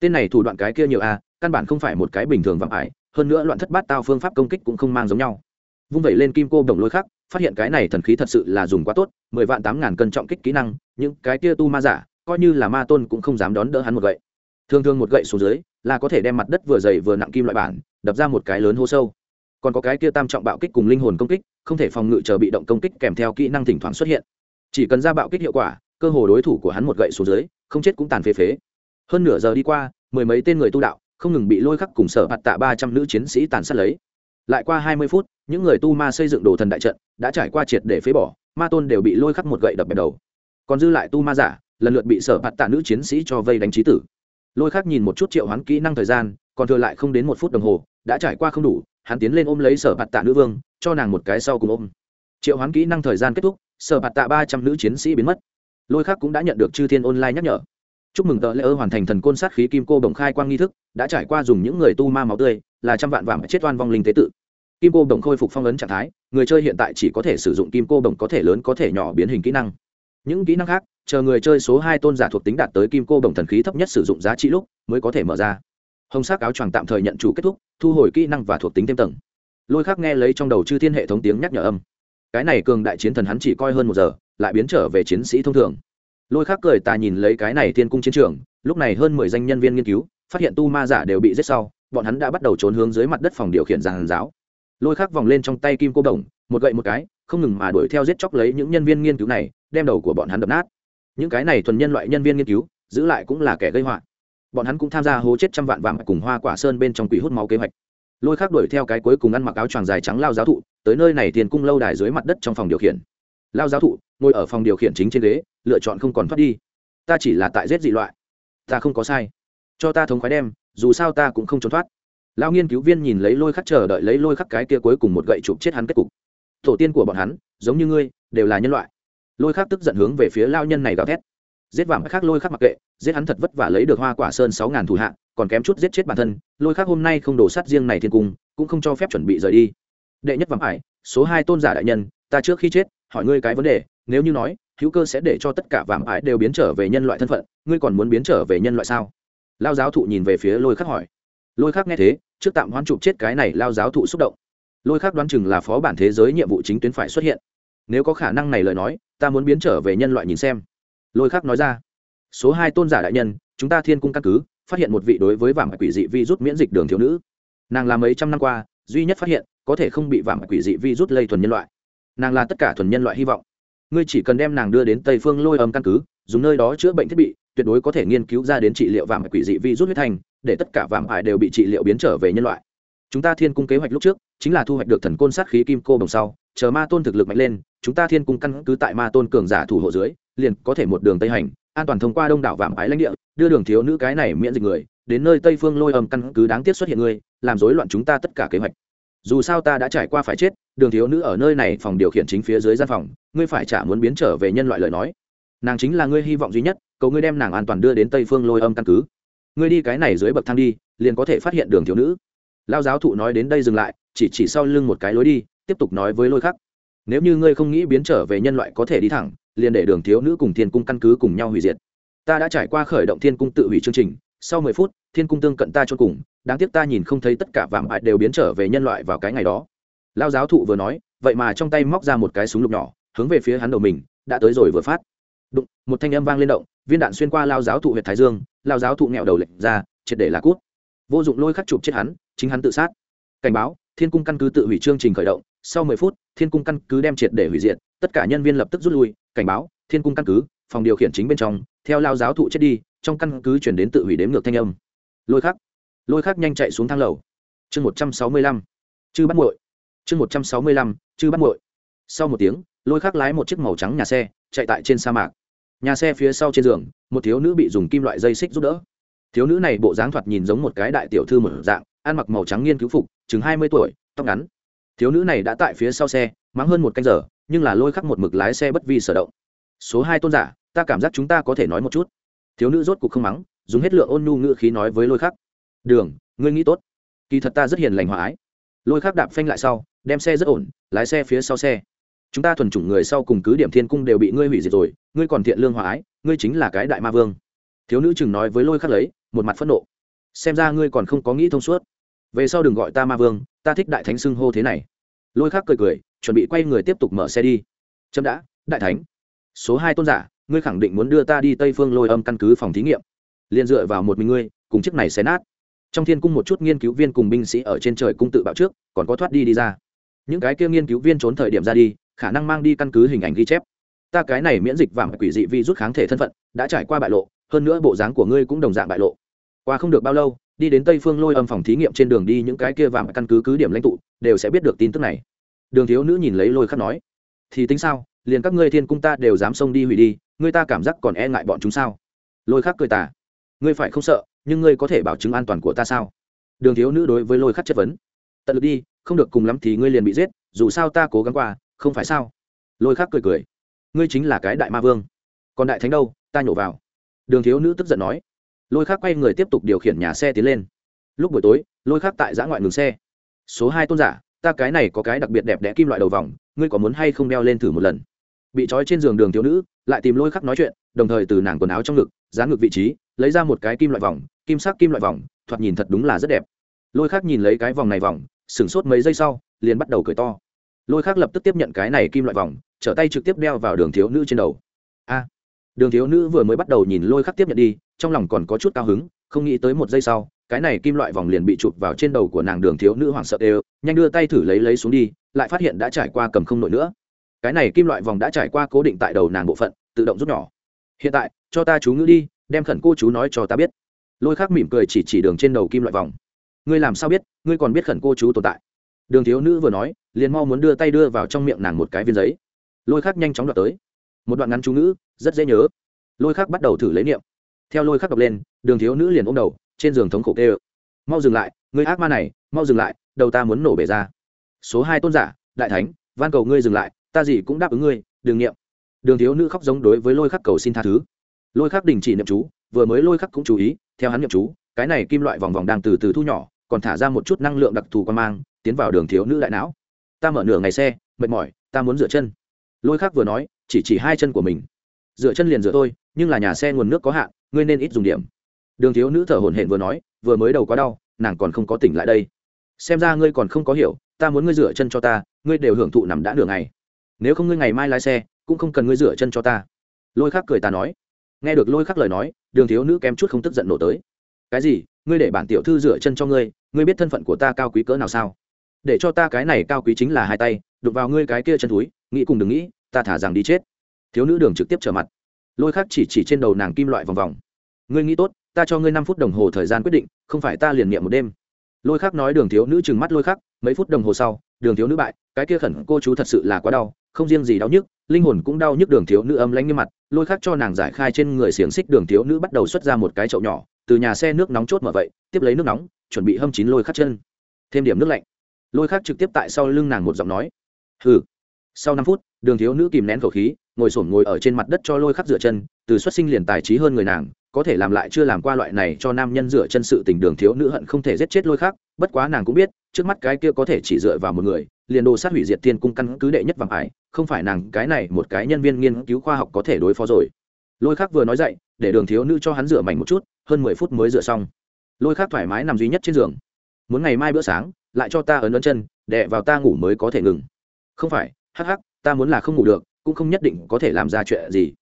Tên này thủ đoạn cái kia nhiều a, căn bản không phải một cái bình thường vạm ái hơn nữa loạn thất bát tao phương pháp công kích cũng không mang giống nhau. Vung vẩy lên kim cô đồng lôi khắc, phát hiện cái này thần khí thật sự là dùng quá tốt, mười vạn tám ngàn cân trọng kích kỹ năng, những cái kia tu ma giả, coi như là ma tôn cũng không dám đón đỡ hắn một gậy. Thường thường một gậy xuống dưới, là có thể đem mặt đất vừa dày vừa nặng kim loại bản, đập ra một cái lớn hô sâu. Còn có cái kia tam trọng bạo kích cùng linh hồn công kích, không thể phòng ngự chờ bị động công kích kèm theo kỹ năng thỉnh thoảng xuất hiện. Chỉ cần ra bạo kích hiệu quả cơ hồ đối thủ của hắn một gậy xuống dưới, không chết cũng tàn phế phế. Hơn nửa giờ đi qua, mười mấy tên người tu đạo, không ngừng bị lôi khắc cùng sở bạt tạ ba trăm nữ chiến sĩ tàn sát lấy. Lại qua hai mươi phút, những người tu ma xây dựng đồ thần đại trận đã trải qua triệt để phế bỏ, ma tôn đều bị lôi khắc một gậy đập bẹp đầu. Còn dư lại tu ma giả, lần lượt bị sở bạt tạ nữ chiến sĩ cho vây đánh trí tử. Lôi khắc nhìn một chút triệu hoán kỹ năng thời gian, còn thừa lại không đến một phút đồng hồ, đã trải qua không đủ, hắn tiến lên ôm lấy sở bạt tạ nữ vương, cho nàng một cái sau cùng ôm. Triệu hoán kỹ năng thời gian kết thúc, sở bạt tạ ba trăm nữ chiến sĩ biến mất lôi khác cũng đã nhận được chư thiên online nhắc nhở. Chúc mừng tờ lễ ơ hoàn thành thần côn sát khí kim cô đồng khai quang nghi thức, đã trải qua dùng những người tu ma máu tươi, là trăm vạn vàng chết oan vong linh tế tự. Kim cô đồng khôi phục phong ấn trạng thái, người chơi hiện tại chỉ có thể sử dụng kim cô đồng có thể lớn có thể nhỏ biến hình kỹ năng. Những kỹ năng khác, chờ người chơi số hai tôn giả thuộc tính đạt tới kim cô đồng thần khí thấp nhất sử dụng giá trị lúc, mới có thể mở ra. Hồng sắc áo choàng tạm thời nhận chủ kết thúc, thu hồi kỹ năng và thuộc tính thêm tầng. Lôi khác nghe lấy trong đầu chư thiên hệ thống tiếng nhắc nhở âm. Cái này cường đại chiến thần hắn chỉ coi hơn một giờ lại biến trở về chiến sĩ thông thường. Lôi khác cười ta nhìn lấy cái này thiên cung chiến trường, lúc này hơn mười danh nhân viên nghiên cứu, phát hiện tu ma giả đều bị giết sau, bọn hắn đã bắt đầu trốn hướng dưới mặt đất phòng điều khiển giàn giáo. Lôi khác vòng lên trong tay kim cô đồng, một gậy một cái, không ngừng mà đuổi theo giết chóc lấy những nhân viên nghiên cứu này, đem đầu của bọn hắn đập nát. Những cái này thuần nhân loại nhân viên nghiên cứu, giữ lại cũng là kẻ gây họa. Bọn hắn cũng tham gia hố chết trăm vạn vàng cùng hoa quả sơn bên trong quỷ hút máu kế hoạch. Lôi khác đuổi theo cái cuối cùng ăn mặc áo choàng dài trắng lao giáo thụ, tới nơi này tiền cung lâu đài dưới mặt đất trong phòng điều khiển. Lao giáo thụ ngồi ở phòng điều khiển chính trên ghế, lựa chọn không còn thoát đi. Ta chỉ là tại giết dị loại. Ta không có sai. Cho ta thống khoái đem, dù sao ta cũng không trốn thoát. Lao nghiên cứu viên nhìn lấy lôi khắc chờ đợi lấy lôi khắc cái kia cuối cùng một gậy chụp chết hắn kết cục. Tổ tiên của bọn hắn, giống như ngươi, đều là nhân loại. Lôi khắc tức giận hướng về phía lao nhân này gào thét. Giết vàng khác lôi khắc mặc kệ, giết hắn thật vất vả lấy được hoa quả sơn sáu ngàn thủ hạ, còn kém chút giết chết bản thân, lôi khắc hôm nay không đổ sát riêng này thiên cung, cũng không cho phép chuẩn bị rời đi. Đệ nhất vàng ải, số hai tôn giả đại nhân, ta trước khi chết, hỏi ngươi cái vấn đề nếu như nói, hữu cơ sẽ để cho tất cả vàng ải đều biến trở về nhân loại thân phận, ngươi còn muốn biến trở về nhân loại sao? Lao giáo thụ nhìn về phía lôi khắc hỏi. Lôi khắc nghe thế, trước tạm hoán chụp chết cái này lao giáo thụ xúc động. Lôi khắc đoán chừng là phó bản thế giới nhiệm vụ chính tuyến phải xuất hiện. Nếu có khả năng này lời nói, ta muốn biến trở về nhân loại nhìn xem. Lôi khắc nói ra. Số hai tôn giả đại nhân, chúng ta thiên cung căn cứ, phát hiện một vị đối với vàng quỷ dị vi rút miễn dịch đường thiếu nữ. Nàng là mấy trăm năm qua, duy nhất phát hiện, có thể không bị vàng quỷ dị vi rút lây thuần nhân loại. Nàng là tất cả thuần nhân loại hy vọng ngươi chỉ cần đem nàng đưa đến tây phương lôi âm căn cứ, dùng nơi đó chữa bệnh thiết bị, tuyệt đối có thể nghiên cứu ra đến trị liệu vàng quỷ dị vi rút huyết thành để tất cả vàng ải đều bị trị liệu biến trở về nhân loại. Chúng ta thiên cung kế hoạch lúc trước, chính là thu hoạch được thần côn sát khí kim cô đồng sau, chờ ma tôn thực lực mạnh lên, chúng ta thiên cung căn cứ tại ma tôn cường giả thủ hộ dưới, liền có thể một đường tây hành, an toàn thông qua đông đảo vàng ái lãnh địa, đưa đường thiếu nữ cái này miễn dịch người, đến nơi tây phương lôi âm căn cứ đáng tiếc xuất hiện ngươi làm rối loạn chúng ta tất cả kế hoạch dù sao ta đã trải qua phải chết, đường thiếu nữ ở nơi này phòng điều khiển chính phía dưới gian phòng, ngươi phải trả muốn biến trở về nhân loại lời nói. Nàng chính là ngươi hy vọng duy nhất, cầu ngươi đem nàng an toàn đưa đến tây phương lôi âm căn cứ. Ngươi đi cái này dưới bậc thang đi, liền có thể phát hiện đường thiếu nữ. Lao giáo thụ nói đến đây dừng lại, chỉ chỉ sau lưng một cái lối đi, tiếp tục nói với lôi khắc. Nếu như ngươi không nghĩ biến trở về nhân loại có thể đi thẳng, liền để đường thiếu nữ cùng thiên cung căn cứ cùng nhau hủy diệt. Ta đã trải qua khởi động thiên cung tự hủy chương trình, sau mười phút, thiên cung tương cận ta cho cùng đáng tiếc ta nhìn không thấy tất cả vạm bại đều biến trở về nhân loại vào cái ngày đó. Lao giáo thụ vừa nói, vậy mà trong tay móc ra một cái súng lục nhỏ, hướng về phía hắn đầu mình, đã tới rồi vừa phát. Đụng, một thanh âm vang lên động, viên đạn xuyên qua lao giáo thụ huyện thái dương, lao giáo thụ nghẹo đầu lệnh ra, triệt để là cút. Vô dụng lôi khắc chụp chết hắn, chính hắn tự sát. Cảnh báo, thiên cung căn cứ tự hủy chương trình khởi động, sau mười phút, thiên cung căn cứ đem triệt để hủy diệt, tất cả nhân viên lập tức rút lui, cảnh báo, thiên cung căn cứ, phòng điều khiển chính bên trong, theo lao giáo thụ chết đi, trong căn cứ chuyển đến tự hủy đếm ngược thanh âm. Lôi khắc lôi khác nhanh chạy xuống thang lầu. Chương một trăm sáu mươi lăm, chư bắt muội. Chương một trăm sáu mươi lăm, chư bắt muội. Sau một tiếng, lôi khác lái một chiếc màu trắng nhà xe, chạy tại trên sa mạc. Nhà xe phía sau trên giường, một thiếu nữ bị dùng kim loại dây xích giúp đỡ. Thiếu nữ này bộ dáng thoạt nhìn giống một cái đại tiểu thư một dạng, ăn mặc màu trắng nghiên cứu phục, chừng hai mươi tuổi, tóc ngắn. Thiếu nữ này đã tại phía sau xe, mắng hơn một canh giờ, nhưng là lôi khắc một mực lái xe bất vi sở động. Số hai tôn giả, ta cảm giác chúng ta có thể nói một chút. Thiếu nữ rốt cuộc không mắng, dùng hết lượng ôn nhu ngữ khí nói với lôi khắc đường, ngươi nghĩ tốt. Kỳ thật ta rất hiền lành hòa ái. Lôi khắc đạp phanh lại sau, đem xe rất ổn, lái xe phía sau xe. Chúng ta thuần chủng người sau cùng cứ điểm thiên cung đều bị ngươi hủy diệt rồi, ngươi còn thiện lương hòa ái, ngươi chính là cái đại ma vương. Thiếu nữ chừng nói với lôi khắc lấy, một mặt phẫn nộ. Xem ra ngươi còn không có nghĩ thông suốt. Về sau đừng gọi ta ma vương, ta thích đại thánh xưng hô thế này. Lôi khắc cười cười, chuẩn bị quay người tiếp tục mở xe đi. Chậm đã, đại thánh. Số hai tôn giả, ngươi khẳng định muốn đưa ta đi tây phương lôi âm căn cứ phòng thí nghiệm. Liền dựa vào một mình ngươi, cùng chiếc này xé nát trong thiên cung một chút nghiên cứu viên cùng binh sĩ ở trên trời cung tự bạo trước, còn có thoát đi đi ra. Những cái kia nghiên cứu viên trốn thời điểm ra đi, khả năng mang đi căn cứ hình ảnh ghi chép. Ta cái này miễn dịch vàng quỷ dị vi rút kháng thể thân phận, đã trải qua bại lộ, hơn nữa bộ dáng của ngươi cũng đồng dạng bại lộ. Qua không được bao lâu, đi đến tây phương lôi âm phòng thí nghiệm trên đường đi những cái kia vàng căn cứ cứ điểm lãnh tụ, đều sẽ biết được tin tức này. Đường thiếu nữ nhìn lấy lôi khắc nói, thì tính sao, liền các ngươi thiên cung ta đều dám xông đi hủy đi, ngươi ta cảm giác còn e ngại bọn chúng sao? Lôi khắc cười tả ngươi phải không sợ nhưng ngươi có thể bảo chứng an toàn của ta sao? Đường thiếu nữ đối với lôi khắc chất vấn. Tận lực đi, không được cùng lắm thì ngươi liền bị giết, dù sao ta cố gắng qua, không phải sao? Lôi khắc cười cười. Ngươi chính là cái đại ma vương. Còn đại thánh đâu, ta nhổ vào. Đường thiếu nữ tức giận nói. Lôi khắc quay người tiếp tục điều khiển nhà xe tiến lên. Lúc buổi tối, lôi khắc tại giã ngoại ngừng xe. Số hai tôn giả, ta cái này có cái đặc biệt đẹp đẽ kim loại đầu vòng, ngươi có muốn hay không đeo lên thử một lần? Bị trói trên giường đường thiếu nữ, lại tìm lôi khắc nói chuyện, đồng thời từ nàng quần áo trong ngực, dán ngực vị trí lấy ra một cái kim loại vòng, kim sắc kim loại vòng, thoạt nhìn thật đúng là rất đẹp. Lôi khắc nhìn lấy cái vòng này vòng, sửng sốt mấy giây sau, liền bắt đầu cười to. Lôi khắc lập tức tiếp nhận cái này kim loại vòng, trở tay trực tiếp đeo vào đường thiếu nữ trên đầu. A! Đường thiếu nữ vừa mới bắt đầu nhìn lôi khắc tiếp nhận đi, trong lòng còn có chút cao hứng, không nghĩ tới một giây sau, cái này kim loại vòng liền bị chụp vào trên đầu của nàng đường thiếu nữ hoảng sợ đều, nhanh đưa tay thử lấy lấy xuống đi, lại phát hiện đã trải qua cầm không nổi nữa. Cái này kim loại vòng đã trải qua cố định tại đầu nàng bộ phận, tự động rút nhỏ. Hiện tại, cho ta chú ngữ đi đem khẩn cô chú nói cho ta biết. Lôi khắc mỉm cười chỉ chỉ đường trên đầu kim loại vòng. Ngươi làm sao biết, ngươi còn biết khẩn cô chú tồn tại? Đường thiếu nữ vừa nói, liền mau muốn đưa tay đưa vào trong miệng nàng một cái viên giấy. Lôi khắc nhanh chóng đọc tới. Một đoạn ngắn chú ngữ, rất dễ nhớ. Lôi khắc bắt đầu thử lấy niệm. Theo lôi khắc đọc lên, đường thiếu nữ liền ôm đầu, trên giường thống khổ kê mau dừng lại, ngươi ác ma này, mau dừng lại, đầu ta muốn nổ bể ra. Số hai tôn giả, đại thánh, van cầu ngươi dừng lại, ta gì cũng đáp ứng ngươi đường niệm. Đường thiếu nữ khóc giống đối với lôi khắc cầu xin tha thứ lôi khắc đình chỉ niệm chú, vừa mới lôi khắc cũng chú ý, theo hắn niệm chú, cái này kim loại vòng vòng đang từ từ thu nhỏ, còn thả ra một chút năng lượng đặc thù quan mang, tiến vào đường thiếu nữ đại não. Ta mở nửa ngày xe, mệt mỏi, ta muốn rửa chân. Lôi khắc vừa nói, chỉ chỉ hai chân của mình. Rửa chân liền rửa tôi nhưng là nhà xe nguồn nước có hạn, ngươi nên ít dùng điểm. Đường thiếu nữ thở hổn hển vừa nói, vừa mới đầu quá đau, nàng còn không có tỉnh lại đây. Xem ra ngươi còn không có hiểu, ta muốn ngươi rửa chân cho ta, ngươi đều hưởng thụ nằm đã nửa ngày. Nếu không ngươi ngày mai lái xe, cũng không cần ngươi rửa chân cho ta. Lôi khắc cười ta nói nghe được lôi khắc lời nói, đường thiếu nữ kém chút không tức giận nổ tới. Cái gì? Ngươi để bản tiểu thư rửa chân cho ngươi ngươi biết thân phận của ta cao quý cỡ nào sao? Để cho ta cái này cao quý chính là hai tay đục vào ngươi cái kia chân túi, nghĩ cùng đừng nghĩ, ta thả rằng đi chết. Thiếu nữ đường trực tiếp trở mặt. Lôi khắc chỉ chỉ trên đầu nàng kim loại vòng vòng. Ngươi nghĩ tốt, ta cho ngươi năm phút đồng hồ thời gian quyết định, không phải ta liền niệm một đêm. Lôi khắc nói đường thiếu nữ trừng mắt lôi khắc, mấy phút đồng hồ sau, đường thiếu nữ bại, cái kia khẩn cô chú thật sự là quá đau, không riêng gì đau nhức linh hồn cũng đau nhức đường thiếu nữ âm lãnh như mặt, lôi khắc cho nàng giải khai trên người xiềng xích đường thiếu nữ bắt đầu xuất ra một cái chậu nhỏ, từ nhà xe nước nóng chốt mở vậy, tiếp lấy nước nóng, chuẩn bị hâm chín lôi khắc chân. Thêm điểm nước lạnh. Lôi khắc trực tiếp tại sau lưng nàng một giọng nói. Hừ. Sau năm phút, đường thiếu nữ kìm nén khẩu khí, ngồi sổm ngồi ở trên mặt đất cho lôi khắc rửa chân, từ xuất sinh liền tài trí hơn người nàng có thể làm lại chưa làm qua loại này cho nam nhân rửa chân sự tình đường thiếu nữ hận không thể giết chết lôi khác. bất quá nàng cũng biết, trước mắt cái kia có thể chỉ dựa vào một người, liền đồ sát hủy diệt thiên cung căn cứ đệ nhất vàng ải, không phải nàng, cái này một cái nhân viên nghiên cứu khoa học có thể đối phó rồi. Lôi khác vừa nói dậy, để đường thiếu nữ cho hắn rửa mảnh một chút, hơn mười phút mới rửa xong. Lôi khác thoải mái nằm duy nhất trên giường. Muốn ngày mai bữa sáng, lại cho ta ấn ấn chân, đè vào ta ngủ mới có thể ngừng. Không phải, hắc hắc, ta muốn là không ngủ được, cũng không nhất định có thể làm ra chuyện gì.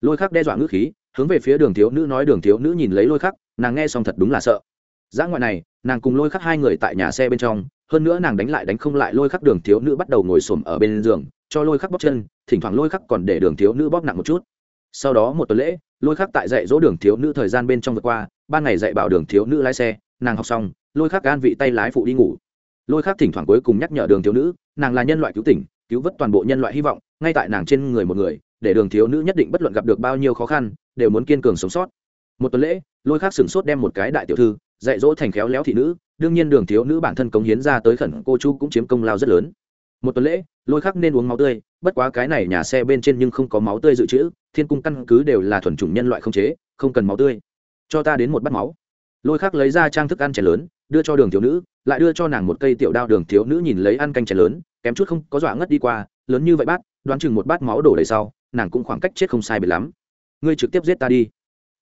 Lôi khác đe dọa ngữ khí hướng về phía đường thiếu nữ nói đường thiếu nữ nhìn lấy lôi khắc, nàng nghe xong thật đúng là sợ. Giã ngoại này, nàng cùng lôi khắc hai người tại nhà xe bên trong, hơn nữa nàng đánh lại đánh không lại lôi khắc đường thiếu nữ bắt đầu ngồi xổm ở bên giường, cho lôi khắc bóp chân, thỉnh thoảng lôi khắc còn để đường thiếu nữ bóp nặng một chút. Sau đó một tuần lễ, lôi khắc tại dạy dỗ đường thiếu nữ thời gian bên trong vượt qua, ban ngày dạy bảo đường thiếu nữ lái xe, nàng học xong, lôi khắc gan vị tay lái phụ đi ngủ. Lôi khắc thỉnh thoảng cuối cùng nhắc nhở đường thiếu nữ, nàng là nhân loại cứu tỉnh, cứu vớt toàn bộ nhân loại hy vọng, ngay tại nàng trên người một người để đường thiếu nữ nhất định bất luận gặp được bao nhiêu khó khăn, đều muốn kiên cường sống sót. Một tuần lễ, lôi khắc sửng sốt đem một cái đại tiểu thư, dạy dỗ thành khéo léo thị nữ, đương nhiên đường thiếu nữ bản thân cống hiến ra tới khẩn cô chú cũng chiếm công lao rất lớn. Một tuần lễ, lôi khắc nên uống máu tươi, bất quá cái này nhà xe bên trên nhưng không có máu tươi dự trữ, thiên cung căn cứ đều là thuần chủng nhân loại không chế, không cần máu tươi. Cho ta đến một bát máu. Lôi khắc lấy ra trang thức ăn chén lớn, đưa cho đường thiếu nữ, lại đưa cho nàng một cây tiểu đao đường thiếu nữ nhìn lấy ăn canh chén lớn, kém chút không có dọa ngất đi qua, lớn như vậy bát, đoán chừng một bát máu đổ đầy sau nàng cũng khoảng cách chết không sai biệt lắm. Ngươi trực tiếp giết ta đi.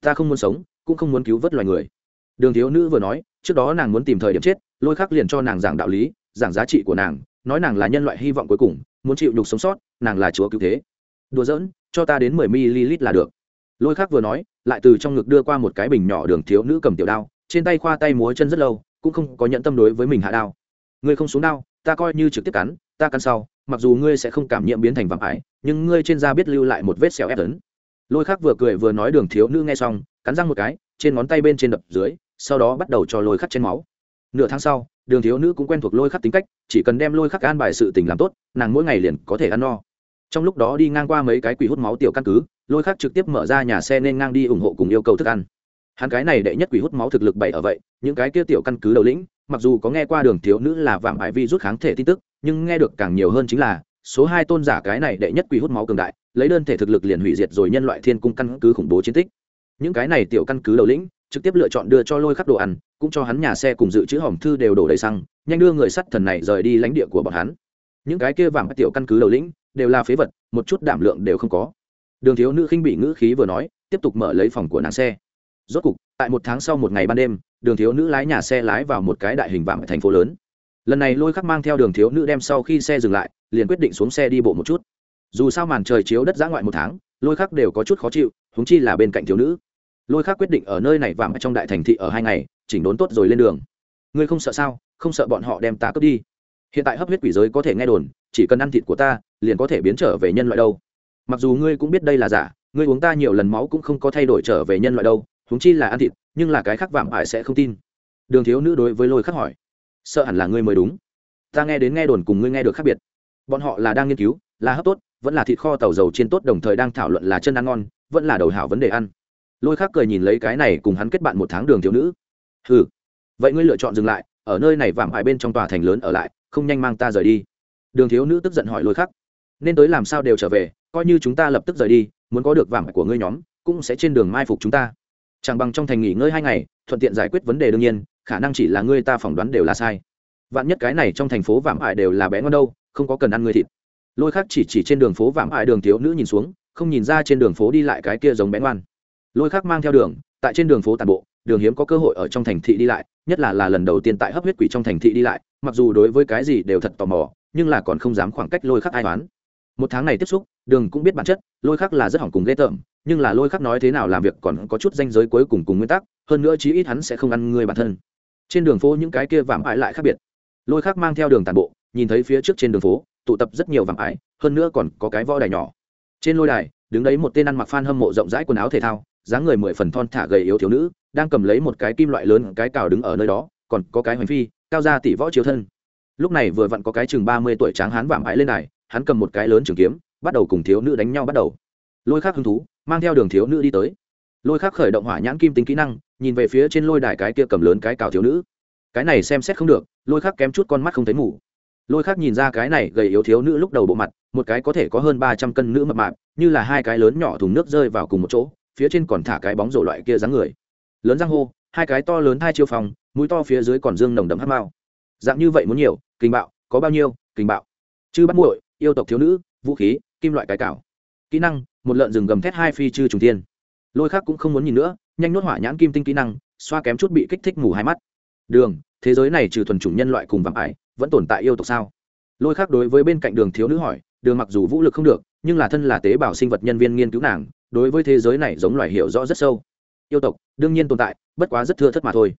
Ta không muốn sống, cũng không muốn cứu vớt loài người. Đường thiếu nữ vừa nói, trước đó nàng muốn tìm thời điểm chết, lôi khắc liền cho nàng giảng đạo lý, giảng giá trị của nàng, nói nàng là nhân loại hy vọng cuối cùng, muốn chịu nhục sống sót, nàng là chúa cứu thế. Đùa giỡn, cho ta đến mười ml là được. Lôi khắc vừa nói, lại từ trong ngực đưa qua một cái bình nhỏ đường thiếu nữ cầm tiểu đao, trên tay khoa tay múa chân rất lâu, cũng không có nhận tâm đối với mình hạ đao. Ngươi không xuống đao, ta coi như trực tiếp cắn ta cắn sau, mặc dù ngươi sẽ không cảm nhiễm biến thành vạm ải, nhưng ngươi trên da biết lưu lại một vết sẹo ép tấn lôi khắc vừa cười vừa nói đường thiếu nữ nghe xong, cắn răng một cái, trên ngón tay bên trên đập dưới, sau đó bắt đầu cho lôi khắc trên máu. Nửa tháng sau, đường thiếu nữ cũng quen thuộc lôi khắc tính cách, chỉ cần đem lôi khắc an bài sự tình làm tốt, nàng mỗi ngày liền có thể ăn no. Trong lúc đó đi ngang qua mấy cái quỷ hút máu tiểu căn cứ, lôi khắc trực tiếp mở ra nhà xe nên ngang đi ủng hộ cùng yêu cầu thức ăn. Hắn cái này đệ nhất quỷ hút máu thực lực bảy ở vậy, những cái kia tiểu căn cứ đầu lĩnh, mặc dù có nghe qua đường thiếu nữ là vạm ải vi rút kháng thể tin tức nhưng nghe được càng nhiều hơn chính là, số hai tôn giả cái này đệ nhất quỷ hút máu cường đại, lấy đơn thể thực lực liền hủy diệt rồi nhân loại thiên cung căn cứ khủng bố chiến tích. Những cái này tiểu căn cứ đầu lĩnh, trực tiếp lựa chọn đưa cho lôi khắc đồ ăn, cũng cho hắn nhà xe cùng dự trữ hòm thư đều đổ đầy xăng, nhanh đưa người sắt thần này rời đi lãnh địa của bọn hắn. Những cái kia vàng tiểu căn cứ đầu lĩnh, đều là phế vật, một chút đảm lượng đều không có. Đường thiếu nữ khinh bị ngữ khí vừa nói, tiếp tục mở lấy phòng của nàng xe. Rốt cục, tại một tháng sau một ngày ban đêm, đường thiếu nữ lái nhà xe lái vào một cái đại hình vạm ở thành phố lớn lần này lôi khắc mang theo đường thiếu nữ đem sau khi xe dừng lại, liền quyết định xuống xe đi bộ một chút. Dù sao màn trời chiếu đất giã ngoại một tháng, lôi khắc đều có chút khó chịu húng chi là bên cạnh thiếu nữ. Lôi khắc quyết định ở nơi này vàng trong đại thành thị ở hai ngày, chỉnh đốn tốt rồi lên đường. Ngươi không sợ sao? Không sợ bọn họ đem ta cướp đi? Hiện tại hấp huyết quỷ giới có thể nghe đồn, chỉ cần ăn thịt của ta, liền có thể biến trở về nhân loại đâu. Mặc dù ngươi cũng biết đây là giả, ngươi uống ta nhiều lần máu cũng không có thay đổi trở về nhân loại đâu húng chi là ăn thịt, nhưng là cái khác vạm ải sẽ không tin. Đường thiếu nữ đối với lôi khắc hỏi sợ hẳn là ngươi mới đúng. Ta nghe đến nghe đồn cùng ngươi nghe được khác biệt. Bọn họ là đang nghiên cứu, là hấp tốt, vẫn là thịt kho tàu dầu chiên tốt đồng thời đang thảo luận là chân ăn ngon, vẫn là đầu hảo vấn đề ăn. Lôi khắc cười nhìn lấy cái này cùng hắn kết bạn một tháng đường thiếu nữ. Ừ vậy ngươi lựa chọn dừng lại, ở nơi này vạm hại bên trong tòa thành lớn ở lại, không nhanh mang ta rời đi. Đường thiếu nữ tức giận hỏi lôi khắc. Nên tới làm sao đều trở về, coi như chúng ta lập tức rời đi, muốn có được vạm của ngươi nhóm, cũng sẽ trên đường mai phục chúng ta. Chẳng bằng trong thành nghỉ ngơi hai ngày, thuận tiện giải quyết vấn đề đương nhiên khả năng chỉ là ngươi ta phỏng đoán đều là sai. Vạn nhất cái này trong thành phố vạm ải đều là bé ngon đâu, không có cần ăn người thịt. Lôi khắc chỉ chỉ trên đường phố vạm ải đường thiếu nữ nhìn xuống, không nhìn ra trên đường phố đi lại cái kia giống bé ngoan. Lôi khắc mang theo đường, tại trên đường phố tàn bộ, đường hiếm có cơ hội ở trong thành thị đi lại, nhất là là lần đầu tiên tại hấp huyết quỷ trong thành thị đi lại, mặc dù đối với cái gì đều thật tò mò, nhưng là còn không dám khoảng cách lôi khắc ai toán một tháng này tiếp xúc, đường cũng biết bản chất, lôi khắc là rất hỏng cùng ghê tởm, nhưng là lôi khắc nói thế nào làm việc còn có chút danh giới cuối cùng cùng nguyên tắc, hơn nữa chí ít hắn sẽ không ăn người bản thân trên đường phố những cái kia vạm ải lại khác biệt. Lôi khác mang theo đường tàn bộ, nhìn thấy phía trước trên đường phố, tụ tập rất nhiều vạm ải, hơn nữa còn có cái võ đài nhỏ. Trên lôi đài, đứng đấy một tên ăn mặc phan hâm mộ rộng rãi quần áo thể thao, dáng người mười phần thon thả gầy yếu thiếu nữ, đang cầm lấy một cái kim loại lớn, cái cào đứng ở nơi đó, còn có cái hoành phi, cao ra tỷ võ chiếu thân. Lúc này vừa vặn có cái chừng ba mươi tuổi tráng hán vạm ải lên đài, hắn cầm một cái lớn trường kiếm, bắt đầu cùng thiếu nữ đánh nhau bắt đầu. Lôi khác hứng thú, mang theo đường thiếu nữ đi tới. Lôi khác khởi động hỏa nhãn kim tính kỹ năng nhìn về phía trên lôi đài cái kia cầm lớn cái cào thiếu nữ. Cái này xem xét không được, lôi khắc kém chút con mắt không thấy mù. Lôi khắc nhìn ra cái này gầy yếu thiếu nữ lúc đầu bộ mặt, một cái có thể có hơn ba trăm cân nữ mập mạp, như là hai cái lớn nhỏ thùng nước rơi vào cùng một chỗ, phía trên còn thả cái bóng rổ loại kia dáng người. Lớn giang hô, hai cái to lớn hai chiêu phòng, mũi to phía dưới còn dương nồng đậm hát mao. Dạng như vậy muốn nhiều, kinh bạo, có bao nhiêu, kinh bạo. Chư bắt muội, yêu tộc thiếu nữ, vũ khí, kim loại cái cào. Kỹ năng, một lợn rừng gầm thét hai phi chư trùng tiên lôi khác cũng không muốn nhìn nữa, nhanh nuốt hỏa nhãn kim tinh kỹ năng, xoa kém chút bị kích thích mù hai mắt. Đường, thế giới này trừ thuần chủng nhân loại cùng vạm ải, vẫn tồn tại yêu tộc sao? Lôi khác đối với bên cạnh đường thiếu nữ hỏi, đường mặc dù vũ lực không được, nhưng là thân là tế bào sinh vật nhân viên nghiên cứu nàng, đối với thế giới này giống loài hiểu rõ rất sâu. Yêu tộc, đương nhiên tồn tại, bất quá rất thưa thất mà thôi.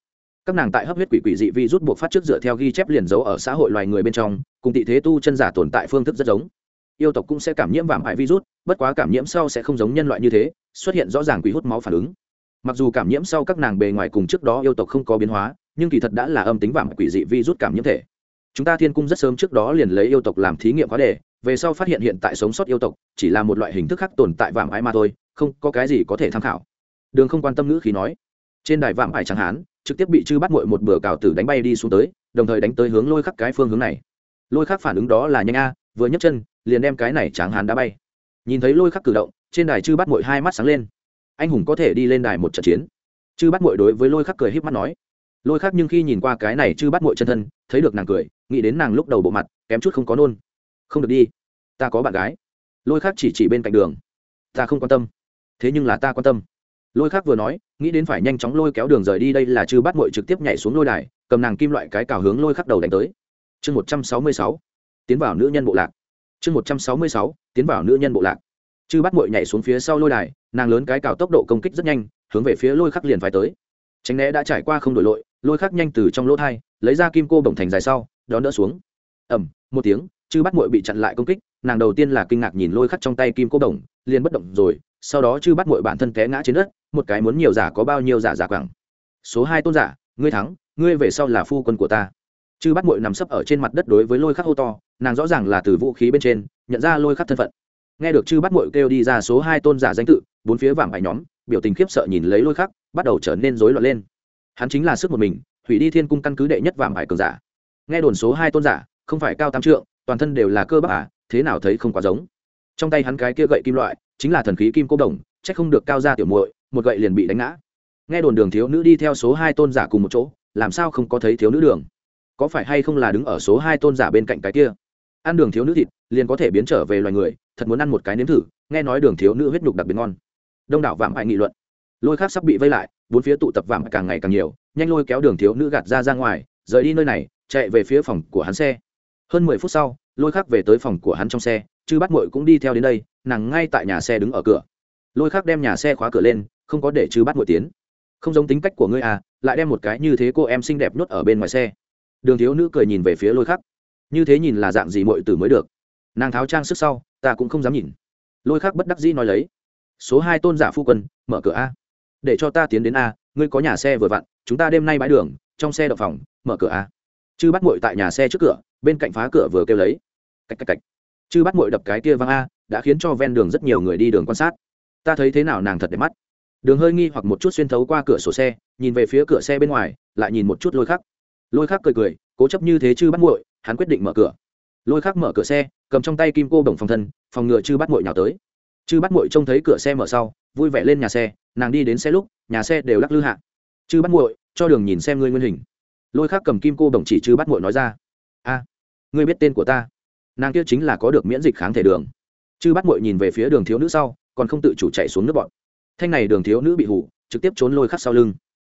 Các nàng tại hấp huyết quỷ quỷ dị vi rút buộc phát trước dựa theo ghi chép liền dấu ở xã hội loài người bên trong, cùng tị thế tu chân giả tồn tại phương thức rất giống yêu tộc cũng sẽ cảm nhiễm vạm hại virus, bất quá cảm nhiễm sau sẽ không giống nhân loại như thế, xuất hiện rõ ràng quỷ hút máu phản ứng. Mặc dù cảm nhiễm sau các nàng bề ngoài cùng trước đó yêu tộc không có biến hóa, nhưng kỳ thật đã là âm tính vạm quỷ dị virus cảm nhiễm thể. Chúng ta thiên cung rất sớm trước đó liền lấy yêu tộc làm thí nghiệm quá đề, về sau phát hiện hiện tại sống sót yêu tộc chỉ là một loại hình thức khác tồn tại vạm ái mà thôi, không có cái gì có thể tham khảo. Đường không quan tâm ngữ khí nói. Trên đài vạm ải chẳng hán trực tiếp bị chư bắt muội một bữa cào tử đánh bay đi xuống tới, đồng thời đánh tới hướng lôi khắc cái phương hướng này. Lôi khắc phản ứng đó là nhanh a, vừa nhấc chân liền đem cái này tráng hán đã bay. Nhìn thấy lôi khắc cử động, trên đài chư bắt muội hai mắt sáng lên. Anh hùng có thể đi lên đài một trận chiến. Chư bắt muội đối với lôi khắc cười híp mắt nói. Lôi khắc nhưng khi nhìn qua cái này chư bắt muội chân thân, thấy được nàng cười, nghĩ đến nàng lúc đầu bộ mặt, kém chút không có nôn. Không được đi. Ta có bạn gái. Lôi khắc chỉ chỉ bên cạnh đường. Ta không quan tâm. Thế nhưng là ta quan tâm. Lôi khắc vừa nói, nghĩ đến phải nhanh chóng lôi kéo đường rời đi đây là chư bắt mội trực tiếp nhảy xuống lôi đài, cầm nàng kim loại cái cào hướng lôi khắc đầu đánh tới. Chương một trăm sáu mươi sáu. Tiến vào nữ nhân bộ lạc chương một trăm sáu mươi sáu, tiến vào nữ nhân bộ lạc. Chư bắt mội nhảy xuống phía sau lôi đài, nàng lớn cái cào tốc độ công kích rất nhanh, hướng về phía lôi khắc liền phải tới. Tránh né đã trải qua không đổi lội, lôi khắc nhanh từ trong lỗ thai, lấy ra kim cô bổng thành dài sau, đón đỡ xuống. Ẩm một tiếng, chư bắt mội bị chặn lại công kích, nàng đầu tiên là kinh ngạc nhìn lôi khắc trong tay kim cô bổng, liền bất động rồi, sau đó chư bắt mội bản thân té ngã trên đất, một cái muốn nhiều giả có bao nhiêu giả giả quẳng. Số hai tôn giả, ngươi thắng, ngươi về sau là phu quân của ta. Chư bắt mội nằm sấp ở trên mặt đất đối với lôi khắc hô to nàng rõ ràng là từ vũ khí bên trên, nhận ra lôi khắc thân phận. Nghe được chư bắt mội kêu đi ra số hai tôn giả danh tự, bốn phía vàng hải nhóm, biểu tình khiếp sợ nhìn lấy lôi khắc, bắt đầu trở nên rối loạn lên. Hắn chính là sức một mình, hủy đi thiên cung căn cứ đệ nhất vàng hải cường giả. Nghe đồn số hai tôn giả, không phải cao tam trượng, toàn thân đều là cơ bắp à thế nào thấy không quá giống. Trong tay hắn cái kia gậy kim loại, chính là thần khí kim cô đồng c h ắ c không được cao ra tiểu muội, một gậy liền bị đánh ngã. Nghe đồn đường thiếu nữ đi theo số hai tôn giả cùng một chỗ, làm sao không có thấy thiếu nữ đường? Có phải hay không là đứng ở số hai tôn giả bên cạnh cái kia? Ăn đường thiếu nữ thịt, liền có thể biến trở về loài người, thật muốn ăn một cái nếm thử, nghe nói đường thiếu nữ huyết nhục đặc biệt ngon. Đông đảo vạm hại nghị luận. Lôi khác sắp bị vây lại, bốn phía tụ tập vạm càng ngày càng nhiều, nhanh lôi kéo đường thiếu nữ gạt ra ra ngoài, rời đi nơi này, chạy về phía phòng của hắn xe. Hơn mười phút sau, lôi khác về tới phòng của hắn trong xe chứ bắt mội cũng đi theo đến đây, nàng ngay tại nhà xe đứng ở cửa. Lôi khác đem nhà xe khóa cửa lên, không có để chứ bắt mội tiến. Không giống tính cách của ngươi à lại đem một cái như thế cô em xinh đẹp nhốt ở bên ngoài xe. Đường thiếu nữ cười nhìn về phía lôi khắc như thế nhìn là dạng gì mọi từ mới được. Nàng tháo trang sức sau, ta cũng không dám nhìn. Lôi khắc bất đắc dĩ nói lấy, số hai tôn giả phu quân, mở cửa a. Để cho ta tiến đến a, ngươi có nhà xe vừa vặn, chúng ta đêm nay bãi đường, trong xe đậu phòng, mở cửa a. Chư bắt mội tại nhà xe trước cửa, bên cạnh phá cửa vừa kêu lấy. Cạch cạch cạch. Chư bắt mội đập cái kia văng a, đã khiến cho ven đường rất nhiều người đi đường quan sát. Ta thấy thế nào nàng thật đẹp mắt. Đường hơi nghi hoặc một chút xuyên thấu qua cửa sổ xe, nhìn về phía cửa xe bên ngoài, lại nhìn một chút lôi khắc. Lôi khắc cười cười, cố chấp như thế chư bắt muội hắn quyết định mở cửa. Lôi khắc mở cửa xe, cầm trong tay kim cô đồng phòng thân, phòng ngựa chư bắt muội nhào tới. Chư bắt muội trông thấy cửa xe mở sau, vui vẻ lên nhà xe, nàng đi đến xe lúc, nhà xe đều lắc lư hạ. Chư bắt muội, cho đường nhìn xem ngươi nguyên hình. Lôi khắc cầm kim cô đồng chỉ chư bắt muội nói ra. A, ngươi biết tên của ta. Nàng kia chính là có được miễn dịch kháng thể đường. Chư bắt muội nhìn về phía đường thiếu nữ sau, còn không tự chủ chạy xuống nước bọn. Thanh này đường thiếu nữ bị hủ, trực tiếp trốn lôi khắc sau lưng.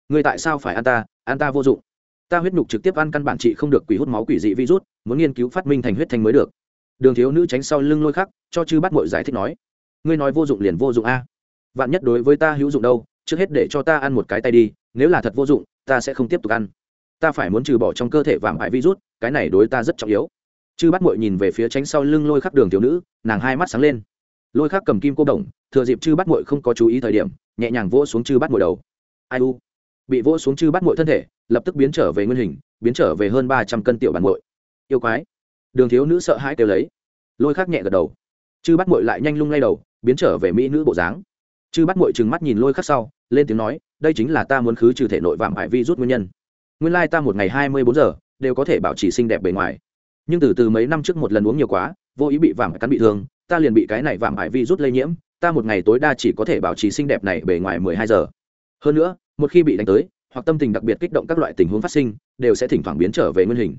Ngươi tại sao phải ăn ta? Ăn ta vô dụng ta huyết nhục trực tiếp ăn căn bản trị không được quỷ hút máu quỷ dị virus, muốn nghiên cứu phát minh thành huyết thanh mới được. Đường thiếu nữ tránh sau lưng lôi khắc, cho chư bắt mội giải thích nói, ngươi nói vô dụng liền vô dụng a. Vạn nhất đối với ta hữu dụng đâu, trước hết để cho ta ăn một cái tay đi, nếu là thật vô dụng, ta sẽ không tiếp tục ăn. Ta phải muốn trừ bỏ trong cơ thể vàng hại virus, cái này đối ta rất trọng yếu. Chư bắt mội nhìn về phía tránh sau lưng lôi khắc đường thiếu nữ, nàng hai mắt sáng lên. Lôi khắc cầm kim cô đồng, thừa dịp chư bắt mội không có chú ý thời điểm, nhẹ nhàng vỗ xuống chư bắt mội đầu. Ai u? Bị vỗ xuống chư bắt mội thân thể, lập tức biến trở về nguyên hình, biến trở về hơn ba trăm cân tiểu bản mội yêu quái. Đường thiếu nữ sợ hãi kêu lấy. Lôi khắc nhẹ gật đầu. Chư bắt mội lại nhanh lung lay đầu, biến trở về mỹ nữ bộ dáng. Chư bắt mội trừng mắt nhìn lôi khắc sau, lên tiếng nói, đây chính là ta muốn khứ trừ thể nội vạm hải vi rút nguyên nhân. Nguyên lai ta một ngày hai mươi bốn giờ đều có thể bảo trì xinh đẹp bề ngoài. Nhưng từ từ mấy năm trước một lần uống nhiều quá, vô ý bị vạm cắn bị thương, ta liền bị cái này vạm hại vi rút lây nhiễm, ta một ngày tối đa chỉ có thể bảo trì xinh đẹp này bề ngoài mười hai giờ. Hơn nữa một khi bị đánh tới, hoặc tâm tình đặc biệt kích động các loại tình huống phát sinh, đều sẽ thỉnh thoảng biến trở về nguyên hình.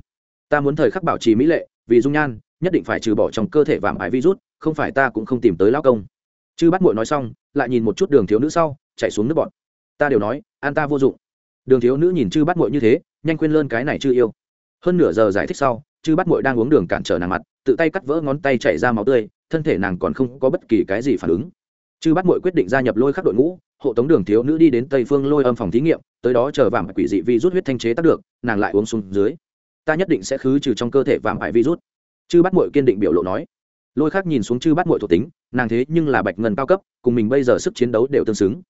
Ta muốn thời khắc bảo trì mỹ lệ, vì dung nhan, nhất định phải trừ bỏ trong cơ thể vạm ái virus, không phải ta cũng không tìm tới lao công. Chư bắt muội nói xong, lại nhìn một chút đường thiếu nữ sau, chạy xuống nước bọn. Ta đều nói, an ta vô dụng. Đường thiếu nữ nhìn chư bắt muội như thế, nhanh quên lơn cái này chưa yêu. Hơn nửa giờ giải thích sau, chư bắt muội đang uống đường cản trở nàng mặt, tự tay cắt vỡ ngón tay chảy ra máu tươi, thân thể nàng còn không có bất kỳ cái gì phản ứng. Chư bắt mội quyết định gia nhập lôi khắc đội ngũ hộ tống đường thiếu nữ đi đến tây phương lôi âm phòng thí nghiệm, tới đó chờ vàng quỷ dị vi rút huyết thanh chế tác được, nàng lại uống xuống dưới. Ta nhất định sẽ khứ trừ trong cơ thể vàng ải virus. Chư bắt mội kiên định biểu lộ nói. Lôi khác nhìn xuống chư bắt mội thuộc tính, nàng thế nhưng là bạch ngân cao cấp, cùng mình bây giờ sức chiến đấu đều tương xứng.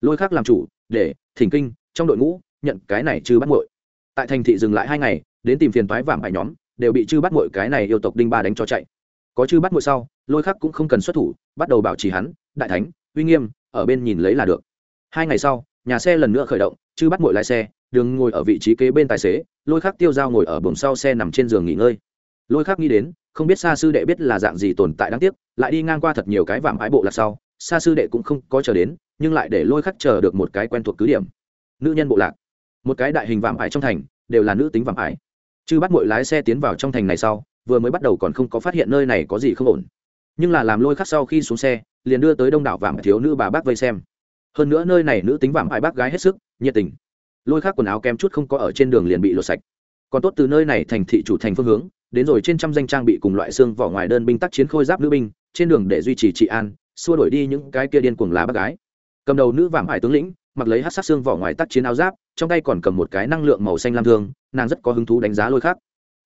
Lôi khác làm chủ, để, thỉnh kinh, trong đội ngũ, nhận cái này chư bắt mội tại thành thị dừng lại hai ngày, đến tìm phiền toái vàng ải nhóm, đều bị chư bắt mội cái này yêu tộc đinh ba đánh cho chạy. Có chư bắt mội sau, lôi khác cũng không cần xuất thủ, bắt đầu bảo trì hắn, đại thánh, uy nghiêm ở bên nhìn lấy là được. Hai ngày sau, nhà xe lần nữa khởi động, chư bắt mội lái xe, đường ngồi ở vị trí kế bên tài xế, lôi khắc tiêu dao ngồi ở buồng sau xe nằm trên giường nghỉ ngơi. Lôi khắc nghĩ đến, không biết xa sư đệ biết là dạng gì tồn tại đáng tiếc, lại đi ngang qua thật nhiều cái vạm ái bộ là sau, xa sư đệ cũng không có chờ đến, nhưng lại để lôi khắc chờ được một cái quen thuộc cứ điểm. Nữ nhân bộ lạc. Một cái đại hình vạm ái trong thành, đều là nữ tính vạm ái. Chư bắt mội lái xe tiến vào trong thành này sau, vừa mới bắt đầu còn không có phát hiện nơi này có gì không ổn. Nhưng là làm lôi khắc sau khi xuống xe liền đưa tới đông đảo vạm thiếu nữ bà bác vây xem. Hơn nữa nơi này nữ tính vạm ái bác gái hết sức, nhiệt tình. Lôi khác quần áo kém chút không có ở trên đường liền bị lột sạch. Còn tốt từ nơi này thành thị chủ thành phương hướng, đến rồi trên trăm danh trang bị cùng loại xương vỏ ngoài đơn binh tác chiến khôi giáp nữ binh, trên đường để duy trì trị an, xua đổi đi những cái kia điên cuồng lá bác gái. Cầm đầu nữ vạm hải tướng lĩnh, mặc lấy hát sát xương vỏ ngoài tác chiến áo giáp, trong tay còn cầm một cái năng lượng màu xanh lam thương, nàng rất có hứng thú đánh giá lôi khác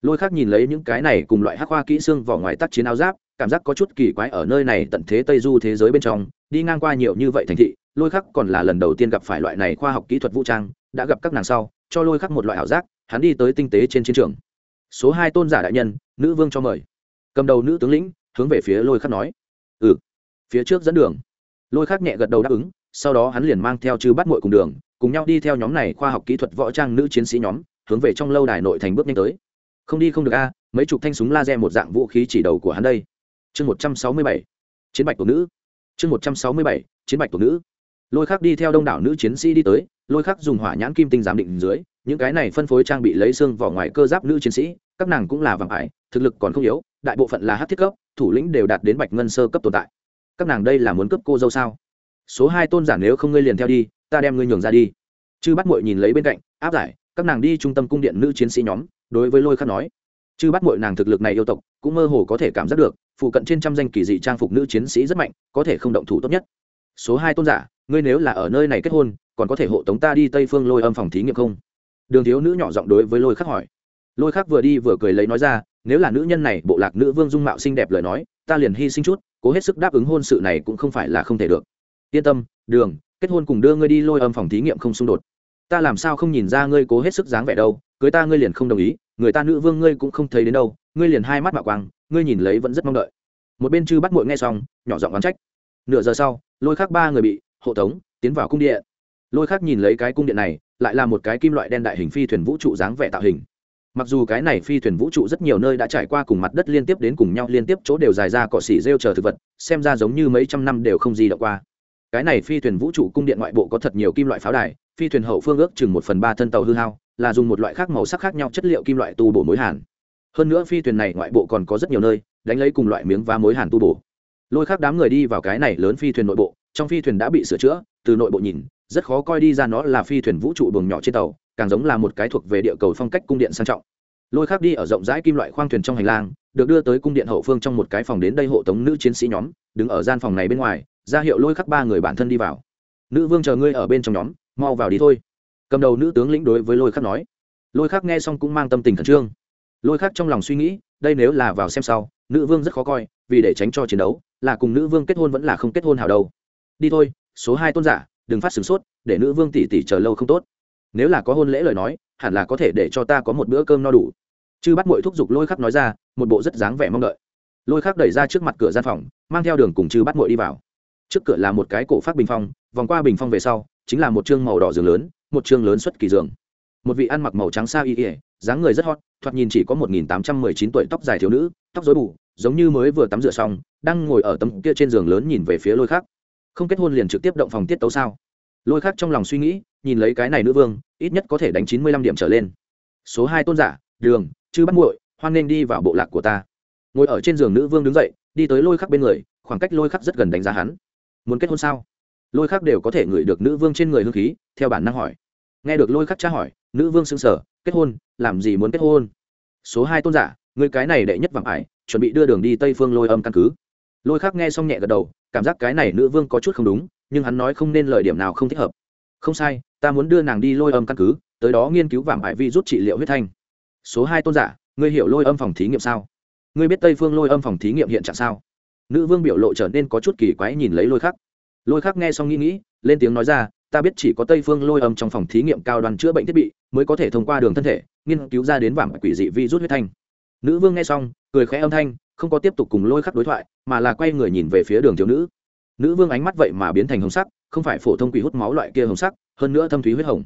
lôi khác nhìn lấy những cái này cùng loại hắc hoa kỹ xương vỏ ngoài tác chiến áo giáp cảm giác có chút kỳ quái ở nơi này tận thế tây du thế giới bên trong, đi ngang qua nhiều như vậy thành thị, lôi khắc còn là lần đầu tiên gặp phải loại này khoa học kỹ thuật vũ trang, đã gặp các nàng sau, cho lôi khắc một loại ảo giác, hắn đi tới tinh tế trên chiến trường. Số hai tôn giả đại nhân, nữ vương cho mời. Cầm đầu nữ tướng lĩnh, hướng về phía lôi khắc nói. Ừ phía trước dẫn đường. Lôi khắc nhẹ gật đầu đáp ứng, sau đó hắn liền mang theo chư bắt mội cùng đường, cùng nhau đi theo nhóm này khoa học kỹ thuật võ trang nữ chiến sĩ nhóm, hướng về trong lâu đài nội thành bước nhanh tới. Không đi không được a, mấy chục thanh súng laser một dạng vũ khí chỉ đầu của hắn đây chương một trăm sáu mươi bảy, chiến bạch của nữ. Chương một trăm sáu mươi bảy, chiến bạch của nữ. Lôi khắc đi theo đông đảo nữ chiến sĩ đi tới, lôi khắc dùng hỏa nhãn kim tinh giám định dưới, những cái này phân phối trang bị lấy xương vỏ ngoài cơ giáp nữ chiến sĩ, các nàng cũng là vàng ải, thực lực còn không yếu, đại bộ phận là hát thiết cấp, thủ lĩnh đều đạt đến bạch ngân sơ cấp tồn tại. Các nàng đây là muốn cấp cô dâu sao? Số hai tôn giả nếu không ngươi liền theo đi, ta đem ngươi nhường ra đi. Chư bắt mội nhìn lấy bên cạnh, áp giải, các nàng đi trung tâm cung điện nữ chiến sĩ nhóm, đối với lôi khắc nói. Chư bắt mội nàng thực lực này yêu tộc, cũng mơ hồ có thể cảm giác được phụ cận trên trăm danh kỳ dị trang phục nữ chiến sĩ rất mạnh, có thể không động thủ tốt nhất. Số hai tôn giả, ngươi nếu là ở nơi này kết hôn, còn có thể hộ tống ta đi tây phương lôi âm phòng thí nghiệm không? Đường thiếu nữ nhỏ giọng đối với lôi khắc hỏi. Lôi khắc vừa đi vừa cười lấy nói ra, nếu là nữ nhân này, bộ lạc nữ vương dung mạo xinh đẹp lời nói, ta liền hy sinh chút, cố hết sức đáp ứng hôn sự này cũng không phải là không thể được. Yên tâm, đường, kết hôn cùng đưa ngươi đi lôi âm phòng thí nghiệm không xung đột. Ta làm sao không nhìn ra ngươi cố hết sức dáng vẻ đâu, cưới ta ngươi liền không đồng ý, người ta nữ vương ngươi cũng không thấy đến đâu, ngươi liền hai mắt mạo quang ngươi nhìn lấy vẫn rất mong đợi. Một bên chư bắt muội nghe xong, nhỏ giọng oán trách. Nửa giờ sau, lôi khắc ba người bị hộ tống, tiến vào cung điện. Lôi khắc nhìn lấy cái cung điện này, lại là một cái kim loại đen đại hình phi thuyền vũ trụ dáng vẻ tạo hình. Mặc dù cái này phi thuyền vũ trụ rất nhiều nơi đã trải qua cùng mặt đất liên tiếp đến cùng nhau, liên tiếp chỗ đều dài ra cỏ xỉ rêu chờ thực vật, xem ra giống như mấy trăm năm đều không gì động qua. Cái này phi thuyền vũ trụ cung điện ngoại bộ có thật nhiều kim loại pháo đài, phi thuyền hậu phương ước chừng một phần ba thân tàu hư hao, là dùng một loại khác màu sắc khác nhau chất liệu kim loại tu bổ mối hàn hơn nữa phi thuyền này ngoại bộ còn có rất nhiều nơi, đánh lấy cùng loại miếng và mối hàn tu bổ. Lôi khác đám người đi vào cái này lớn phi thuyền nội bộ, trong phi thuyền đã bị sửa chữa, từ nội bộ nhìn, rất khó coi đi ra nó là phi thuyền vũ trụ buồng nhỏ trên tàu, càng giống là một cái thuộc về địa cầu phong cách cung điện sang trọng. Lôi khác đi ở rộng rãi kim loại khoang thuyền trong hành lang, được đưa tới cung điện hậu phương trong một cái phòng đến đây hộ tống nữ chiến sĩ nhóm, đứng ở gian phòng này bên ngoài, ra hiệu lôi khắc ba người bản thân đi vào. Nữ vương chờ ngươi ở bên trong nhóm, mau vào đi thôi. Cầm đầu nữ tướng lĩnh đối với lôi khắc nói. Lôi khắc nghe xong cũng mang tâm tình khẩn trương lôi khác trong lòng suy nghĩ, đây nếu là vào xem sau, nữ vương rất khó coi, vì để tránh cho chiến đấu, là cùng nữ vương kết hôn vẫn là không kết hôn hào đâu. Đi thôi, số hai tôn giả, đừng phát sửng sốt, để nữ vương tỷ tỷ chờ lâu không tốt. Nếu là có hôn lễ lời nói, hẳn là có thể để cho ta có một bữa cơm no đủ. Chư bắt mội thúc giục lôi khắc nói ra, một bộ rất dáng vẻ mong đợi. Lôi khắc đẩy ra trước mặt cửa gian phòng, mang theo đường cùng chư bắt mội đi vào. Trước cửa là một cái cổ phát bình phong, vòng qua bình phong về sau, chính là một chương màu đỏ giường lớn, một chương lớn xuất kỳ giường. Một vị ăn mặc màu trắng xa y ỉa dáng người rất hot, thoạt nhìn chỉ có một nghìn tám trăm mười chín tuổi tóc dài thiếu nữ, tóc dối bù, giống như mới vừa tắm rửa xong, đang ngồi ở tấm kia trên giường lớn nhìn về phía lôi khác không kết hôn liền trực tiếp động phòng tiết tấu sao? Lôi khác trong lòng suy nghĩ, nhìn lấy cái này nữ vương, ít nhất có thể đánh chín mươi lăm điểm trở lên. Số hai tôn giả, đường chứ bắt muội, hoan nên đi vào bộ lạc của ta. Ngồi ở trên giường nữ vương đứng dậy, đi tới lôi khắc bên người, khoảng cách lôi khắc rất gần đánh giá hắn. Muốn kết hôn sao? Lôi khắc đều có thể ngửi được nữ vương trên người hương khí, theo bản năng hỏi. Nghe được lôi khắc tra hỏi, nữ vương sững sở kết hôn, làm gì muốn kết hôn? Số hai tôn giả người cái này đệ nhất vàng ải, chuẩn bị đưa đường đi tây phương lôi âm căn cứ. Lôi khắc nghe xong nhẹ gật đầu, cảm giác cái này nữ vương có chút không đúng, nhưng hắn nói không nên lời điểm nào không thích hợp. Không sai, ta muốn đưa nàng đi lôi âm căn cứ, tới đó nghiên cứu vàng ải vi rút trị liệu huyết thanh. Số hai tôn giả, ngươi hiểu lôi âm phòng thí nghiệm sao? Ngươi biết tây phương lôi âm phòng thí nghiệm hiện trạng sao? Nữ vương biểu lộ trở nên có chút kỳ quái nhìn lấy lôi khắc. Lôi khắc nghe xong nghĩ nghĩ, lên tiếng nói ra ta biết chỉ có tây phương lôi âm trong phòng thí nghiệm cao đoàn chữa bệnh thiết bị mới có thể thông qua đường thân thể, nghiên cứu ra đến vảm quỷ dị vi rút huyết thanh. Nữ vương nghe xong, cười khẽ âm thanh, không có tiếp tục cùng lôi khắc đối thoại, mà là quay người nhìn về phía đường thiếu nữ. Nữ vương ánh mắt vậy mà biến thành hồng sắc, không phải phổ thông quỷ hút máu loại kia hồng sắc, hơn nữa thâm thúy huyết hồng.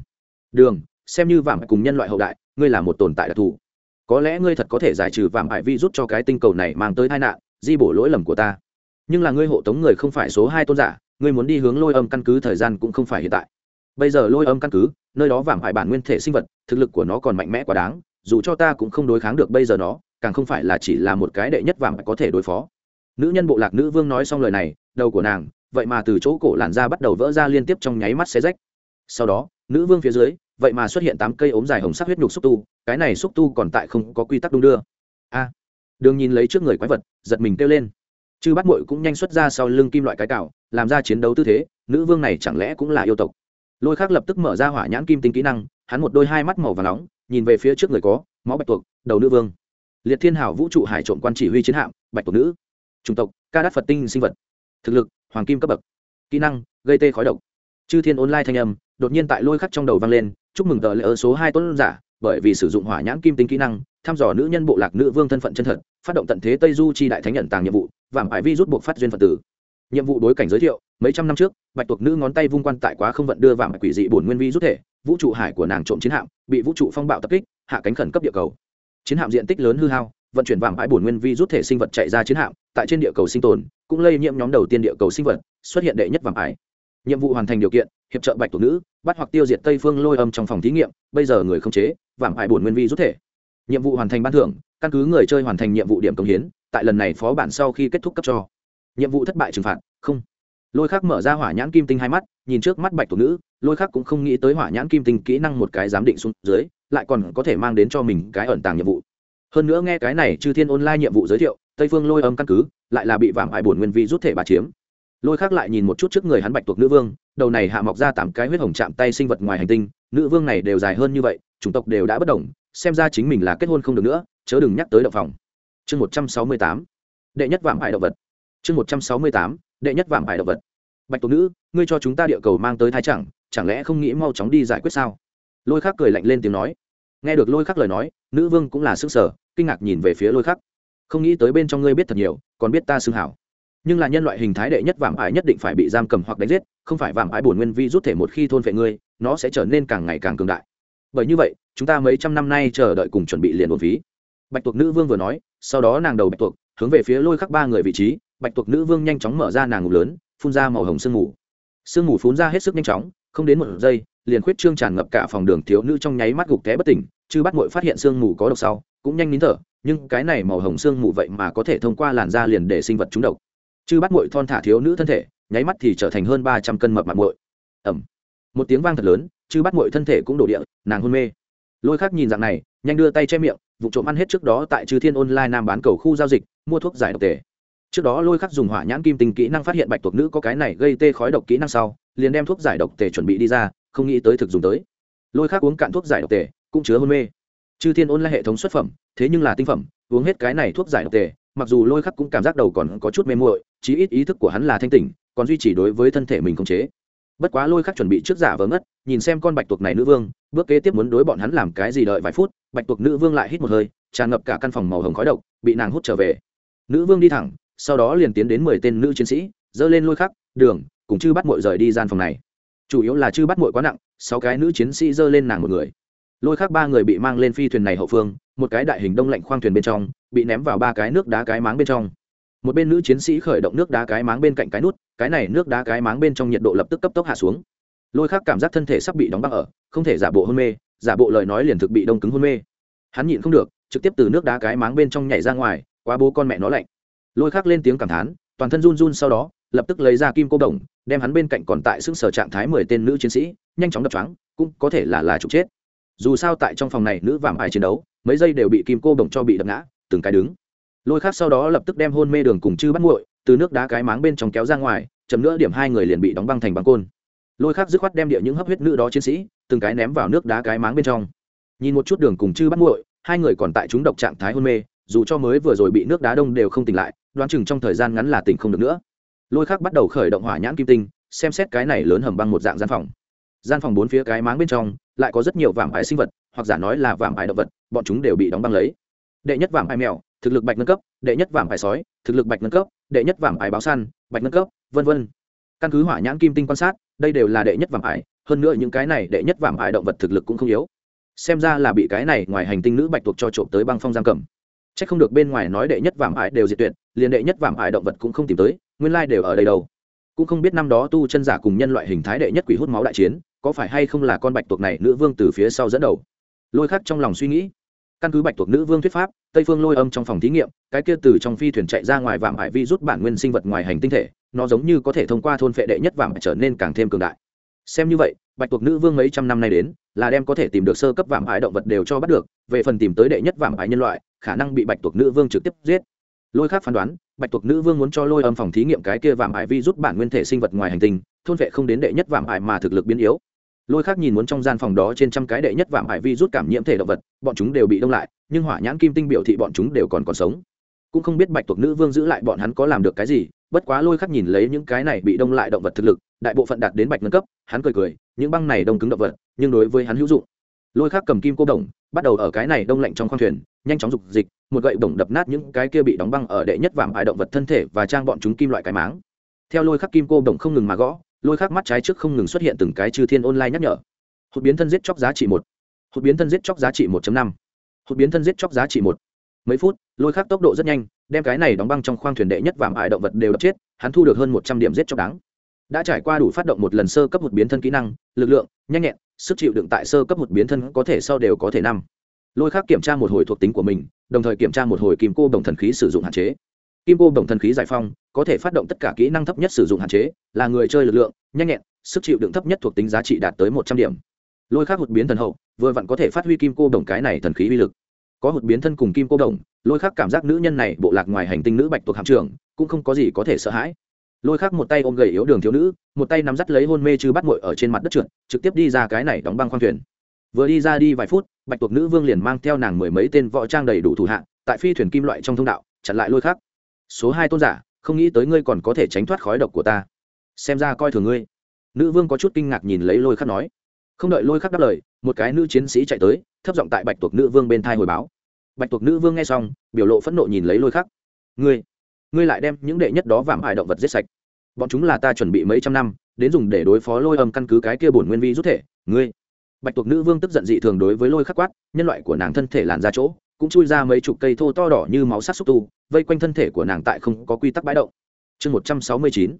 Đường, xem như vảm cùng nhân loại hậu đại, ngươi là một tồn tại đặc thù. Có lẽ ngươi thật có thể giải trừ vảm hại vi rút cho cái tinh cầu này mang tới tai nạn, di bổ lỗi lầm của ta. Nhưng là ngươi hộ tống người không phải số hai tôn giả ngươi muốn đi hướng lôi âm căn cứ thời gian cũng không phải hiện tại. Bây giờ lôi âm căn cứ, nơi đó vảm hại bản nguyên thể sinh vật, thực lực của nó còn mạnh mẽ quá đáng, dù cho ta cũng không đối kháng được bây giờ nó, càng không phải là chỉ là một cái đệ nhất vàng có thể đối phó. Nữ nhân bộ lạc nữ vương nói xong lời này, đầu của nàng, vậy mà từ chỗ cổ làn da bắt đầu vỡ ra liên tiếp trong nháy mắt xé rách. Sau đó, nữ vương phía dưới, vậy mà xuất hiện tám cây ốm dài hồng sắc huyết nhục xúc tu, cái này xúc tu còn tại không có quy tắc đung đưa. A! Đường nhìn lấy trước người quái vật, giật mình kêu lên. Chư bắt mội cũng nhanh xuất ra sau lưng kim loại cái cào làm ra chiến đấu tư thế, nữ vương này chẳng lẽ cũng là yêu tộc? Lôi khác lập tức mở ra hỏa nhãn kim tinh kỹ năng, hắn một đôi hai mắt màu và nóng, nhìn về phía trước người có, máu bạch tuộc, đầu nữ vương. Liệt thiên hảo vũ trụ hải trộm quan chỉ huy chiến hạm, bạch tuộc nữ. Chủng tộc, ca đát phật tinh sinh vật. Thực lực, hoàng kim cấp bậc. Kỹ năng, gây tê khói độc. Chư thiên online thanh âm, đột nhiên tại lôi khắc trong đầu vang lên, chúc mừng tờ lễ ơ số hai tuấn giả, bởi vì sử dụng hỏa nhãn kim tinh kỹ năng, thăm dò nữ nhân bộ lạc nữ vương thân phận chân thật, phát động tận thế tây du chi đại thánh nhận tàng nhiệm vụ vảm hải vi rút buộc phát duyên phật tử nhiệm vụ đối cảnh giới thiệu, mấy trăm năm trước, bạch tuộc nữ ngón tay vung quan tại quá không vận đưa vàng quỷ dị bổn nguyên vi rút thể, vũ trụ hải của nàng trộm chiến hạm, bị vũ trụ phong bạo tập kích, hạ cánh khẩn cấp địa cầu. Chiến hạm diện tích lớn hư hao, vận chuyển vàng bãi bổn nguyên vi rút thể sinh vật chạy ra chiến hạm, tại trên địa cầu sinh tồn, cũng lây nhiễm nhóm đầu tiên địa cầu sinh vật, xuất hiện đệ nhất vàng ải nhiệm vụ hoàn thành điều kiện, hiệp trợ bạch tuộc nữ, bắt hoặc tiêu diệt tây phương lôi âm trong phòng thí nghiệm, bây giờ người không chế vàng ải bổn nguyên vi rút thể. Nhiệm vụ hoàn thành ban thưởng, căn cứ người chơi hoàn thành nhiệm vụ điểm công hiến, tại lần này phó bản sau khi kết thúc cấp cho nhiệm vụ thất bại trừng phạt, không. Lôi khắc mở ra hỏa nhãn kim tinh hai mắt, nhìn trước mắt bạch thuộc nữ, lôi khắc cũng không nghĩ tới hỏa nhãn kim tinh kỹ năng một cái giám định xuống dưới, lại còn có thể mang đến cho mình cái ẩn tàng nhiệm vụ. Hơn nữa nghe cái này chư thiên online nhiệm vụ giới thiệu, tây phương lôi âm căn cứ, lại là bị vảm hại bổn nguyên vi rút thể bà chiếm. Lôi khắc lại nhìn một chút trước người hắn bạch tuộc nữ vương, đầu này hạ mọc ra tám cái huyết hồng chạm tay sinh vật ngoài hành tinh, nữ vương này đều dài hơn như vậy, chủng tộc đều đã bất đồng, xem ra chính mình là kết hôn không được nữa, chớ đừng nhắc tới động phòng. Chương một trăm sáu mươi tám, đệ nhất vạm hại động vật chương một trăm sáu mươi tám, đệ nhất vạm hải động vật. Bạch tổ nữ, ngươi cho chúng ta địa cầu mang tới thai chẳng chẳng lẽ không nghĩ mau chóng đi giải quyết sao? Lôi khắc cười lạnh lên tiếng nói. Nghe được lôi khắc lời nói, nữ vương cũng là sức sở kinh ngạc nhìn về phía lôi khắc. Không nghĩ tới bên trong ngươi biết thật nhiều, còn biết ta xưng hảo. Nhưng là nhân loại hình thái đệ nhất vạm ải nhất định phải bị giam cầm hoặc đánh giết, không phải vạm ải bổn nguyên vi rút thể một khi thôn vệ ngươi, nó sẽ trở nên càng ngày càng cường đại. Bởi như vậy, chúng ta mấy trăm năm nay chờ đợi cùng chuẩn bị liền một ví. Bạch tuộc nữ vương vừa nói, sau đó nàng đầu bạch tuộc, hướng về phía lôi khắc ba người vị trí bạch tuộc nữ vương nhanh chóng mở ra nàng ngủ lớn, phun ra màu hồng sương mù. Sương mù phun ra hết sức nhanh chóng, không đến một giây, liền khuyết trương tràn ngập cả phòng đường thiếu nữ trong nháy mắt gục té bất tỉnh chứ bắt mội phát hiện sương mù có độc sau, cũng nhanh nín thở, nhưng cái này màu hồng sương mù vậy mà có thể thông qua làn da liền để sinh vật trúng độc. Chứ bắt mội thon thả thiếu nữ thân thể, nháy mắt thì trở thành hơn ba trăm cân mập mặt mội ẩm một tiếng vang thật lớn chứ bắt mội thân thể cũng đổ địa, nàng hôn mê. Lôi khác nhìn dạng này, nhanh đưa tay che miệng, vụ trộm ăn hết trước đó tại chư thiên online nam bán cầu khu giao dịch, mua thuốc giải độc tề trước đó lôi khắc dùng hỏa nhãn kim tinh kỹ năng phát hiện bạch tuộc nữ có cái này gây tê khói độc kỹ năng sau, liền đem thuốc giải độc tề chuẩn bị đi ra, không nghĩ tới thực dùng tới. Lôi khắc uống cạn thuốc giải độc tề, cũng chứa hôn mê. Chư thiên ôn là hệ thống xuất phẩm, thế nhưng là tinh phẩm, uống hết cái này thuốc giải độc tề, mặc dù lôi khắc cũng cảm giác đầu còn có chút mê muội, chí ít ý thức của hắn là thanh tỉnh, còn duy trì đối với thân thể mình không chế. Bất quá lôi khắc chuẩn bị trước giả vờ ngất, nhìn xem con bạch tuộc này nữ vương, bước kế tiếp muốn đối bọn hắn làm cái gì đợi vài phút, bạch tuộc nữ vương lại hít một hơi, tràn ngập cả căn phòng màu hồng khói độc, bị nàng hút trở về. Nữ vương đi thẳng sau đó liền tiến đến mười tên nữ chiến sĩ dơ lên lôi khắc, đường, cùng chư bắt mội rời đi gian phòng này. Chủ yếu là chư bắt mội quá nặng, sáu cái nữ chiến sĩ dơ lên nàng một người. Lôi khắc ba người bị mang lên phi thuyền này hậu phương, một cái đại hình đông lạnh khoang thuyền bên trong, bị ném vào ba cái nước đá cái máng bên trong. Một bên nữ chiến sĩ khởi động nước đá cái máng bên cạnh cái nút, cái này nước đá cái máng bên trong nhiệt độ lập tức cấp tốc hạ xuống. Lôi khắc cảm giác thân thể sắp bị đóng băng ở, không thể giả bộ hôn mê, giả bộ lời nói liền thực bị đông cứng hôn mê. Hắn nhịn không được, trực tiếp từ nước đá cái máng bên trong nhảy ra ngoài qua bố con mẹ nó lạnh lôi khắc lên tiếng cảm thán, toàn thân run run sau đó, lập tức lấy ra kim cô đồng, đem hắn bên cạnh còn tại xưng sở trạng thái mười tên nữ chiến sĩ, nhanh chóng đập choáng, cũng có thể là là trục chết. Dù sao tại trong phòng này nữ vàm ai chiến đấu, mấy giây đều bị kim cô đồng cho bị đập ngã, từng cái đứng. Lôi khắc sau đó lập tức đem hôn mê đường cùng chư bắt nguội từ nước đá cái máng bên trong kéo ra ngoài chầm nữa điểm hai người liền bị đóng băng thành băng côn. Lôi khác dứt khoát đem địa những hấp huyết nữ đó chiến sĩ, từng cái ném vào nước đá cái máng bên trong. Nhìn một chút đường cùng chư bắt nguội hai người còn tại chúng độc trạng thái hôn mê, dù cho mới vừa rồi bị nước đá đông đều không tỉnh lại đoán chừng trong thời gian ngắn là tỉnh không được nữa. Lôi khắc bắt đầu khởi động hỏa nhãn kim tinh, xem xét cái này lớn hầm băng một dạng gian phòng. Gian phòng bốn phía cái máng bên trong, lại có rất nhiều vạm ải sinh vật, hoặc giả nói là vạm ải động vật, bọn chúng đều bị đóng băng lấy. Đệ nhất vạm ải mèo, thực lực bạch nâng cấp, đệ nhất vạm ải sói, thực lực bạch nâng cấp, đệ nhất vạm ải báo săn, bạch nâng cấp, vân vân. Căn cứ hỏa nhãn kim tinh quan sát, đây đều là đệ nhất vạm ải, hơn nữa những cái này đệ nhất vạm ải động vật thực lực cũng không yếu. Xem ra là bị cái này ngoài hành tinh nữ bạch tuộc cho trộm tới băng phong giam cầm. C h ắ c không được bên ngoài nói đệ nhất vạm ải đều diệt tuyệt liền đệ nhất vạm hại động vật cũng không tìm tới, nguyên lai đều ở đây đâu. Cũng không biết năm đó tu chân giả cùng nhân loại hình thái đệ nhất quỷ hút máu đại chiến, có phải hay không là con bạch tuộc này nữ vương từ phía sau dẫn đầu. Lôi khắc trong lòng suy nghĩ. Căn cứ bạch tuộc nữ vương thuyết pháp, tây phương lôi âm trong phòng thí nghiệm, cái kia từ trong phi thuyền chạy ra ngoài vạm hại vi rút bản nguyên sinh vật ngoài hành tinh thể, nó giống như có thể thông qua thôn phệ đệ nhất vạm trở nên càng thêm cường đại. Xem như vậy, bạch tuộc nữ vương mấy trăm năm nay đến, là đem có thể tìm được sơ cấp vạm hại động vật đều cho bắt được, về phần tìm tới đệ nhất vạm hại nhân loại, khả năng bị bạch tuộc nữ vương trực tiếp giết lôi khác phán đoán, bạch tuộc nữ vương muốn cho lôi âm phòng thí nghiệm cái kia vạm ải vi rút bản nguyên thể sinh vật ngoài hành tinh, thôn vệ không đến đệ nhất vạm ải mà thực lực biến yếu. Lôi khác nhìn muốn trong gian phòng đó trên trăm cái đệ nhất vạm ải vi rút cảm nhiễm thể động vật, bọn chúng đều bị đông lại, nhưng hỏa nhãn kim tinh biểu thị bọn chúng đều còn còn sống. Cũng không biết bạch tuộc nữ vương giữ lại bọn hắn có làm được cái gì, bất quá lôi khắc nhìn lấy những cái này bị đông lại động vật thực lực, đại bộ phận đạt đến bạch ngân cấp, hắn cười cười, những băng này đông cứng động vật, nhưng đối với hắn hữu dụng lôi khắc cầm kim cô đồng, bắt đầu ở cái này đông lạnh trong khoang thuyền, nhanh chóng dục dịch, một gậy đồng đập nát những cái kia bị đóng băng ở đệ nhất vạm hại động vật thân thể và trang bọn chúng kim loại cái máng. Theo lôi khắc kim cô đồng không ngừng mà gõ, lôi khắc mắt trái trước không ngừng xuất hiện từng cái chư thiên online nhắc nhở. Hụt biến thân giết chóc giá trị một. Hụt biến thân giết chóc giá trị một năm. Hụt biến thân giết chóc giá trị một. Mấy phút, lôi khắc tốc độ rất nhanh, đem cái này đóng băng trong khoang thuyền đệ nhất vạm hại động vật đều đập chết, hắn thu được hơn một trăm điểm giết chóc đáng. Đã trải qua đủ phát động một lần sơ cấp hụt biến thân kỹ năng, lực lượng nhanh nhẹn sức chịu đựng tại sơ cấp một biến thân có thể sau đều có thể năm. Lôi khác kiểm tra một hồi thuộc tính của mình, đồng thời kiểm tra một hồi kim cô đồng thần khí sử dụng hạn chế. Kim cô đồng thần khí giải phong, có thể phát động tất cả kỹ năng thấp nhất sử dụng hạn chế, là người chơi lực lượng, nhanh nhẹn, sức chịu đựng thấp nhất thuộc tính giá trị đạt tới một trăm điểm. Lôi khác hụt biến thần hậu, vừa vặn có thể phát huy kim cô đồng cái này thần khí uy lực. Có hụt biến thân cùng kim cô đồng lôi khác cảm giác nữ nhân này bộ lạc ngoài hành tinh nữ bạch thuộc hạm trưởng, cũng không có gì có thể sợ hãi lôi khắc một tay ôm gầy yếu đường thiếu nữ, một tay nắm dắt lấy hôn mê chứ bắt mội ở trên mặt đất trượt, trực tiếp đi ra cái này đóng băng khoang thuyền. Vừa đi ra đi vài phút, bạch tuộc nữ vương liền mang theo nàng mười mấy tên võ trang đầy đủ thủ hạng tại phi thuyền kim loại trong thông đạo, chặn lại lôi khắc. Số hai tôn giả, không nghĩ tới ngươi còn có thể tránh thoát khói độc của ta. Xem ra coi thường ngươi. Nữ vương có chút kinh ngạc nhìn lấy lôi khắc nói. Không đợi lôi khắc đáp lời, một cái nữ chiến sĩ chạy tới, thấp giọng tại bạch tuộc nữ vương bên thai hồi báo. Bạch tuộc nữ vương nghe xong, biểu lộ phẫn nộ nhìn lấy lôi khắc. Ngươi ngươi lại đem những đệ nhất đó vảm hại động vật giết sạch bọn chúng là ta chuẩn bị mấy trăm năm, đến dùng để đối phó lôi âm căn cứ cái kia bổn nguyên vi rút thể, ngươi. Bạch tuộc nữ vương tức giận dị thường đối với lôi khắc quát, nhân loại của nàng thân thể làn ra chỗ, cũng chui ra mấy chục cây thô to đỏ như máu sắc xúc tu, vây quanh thân thể của nàng tại không có quy tắc bãi động. Chương một trăm sáu mươi chín.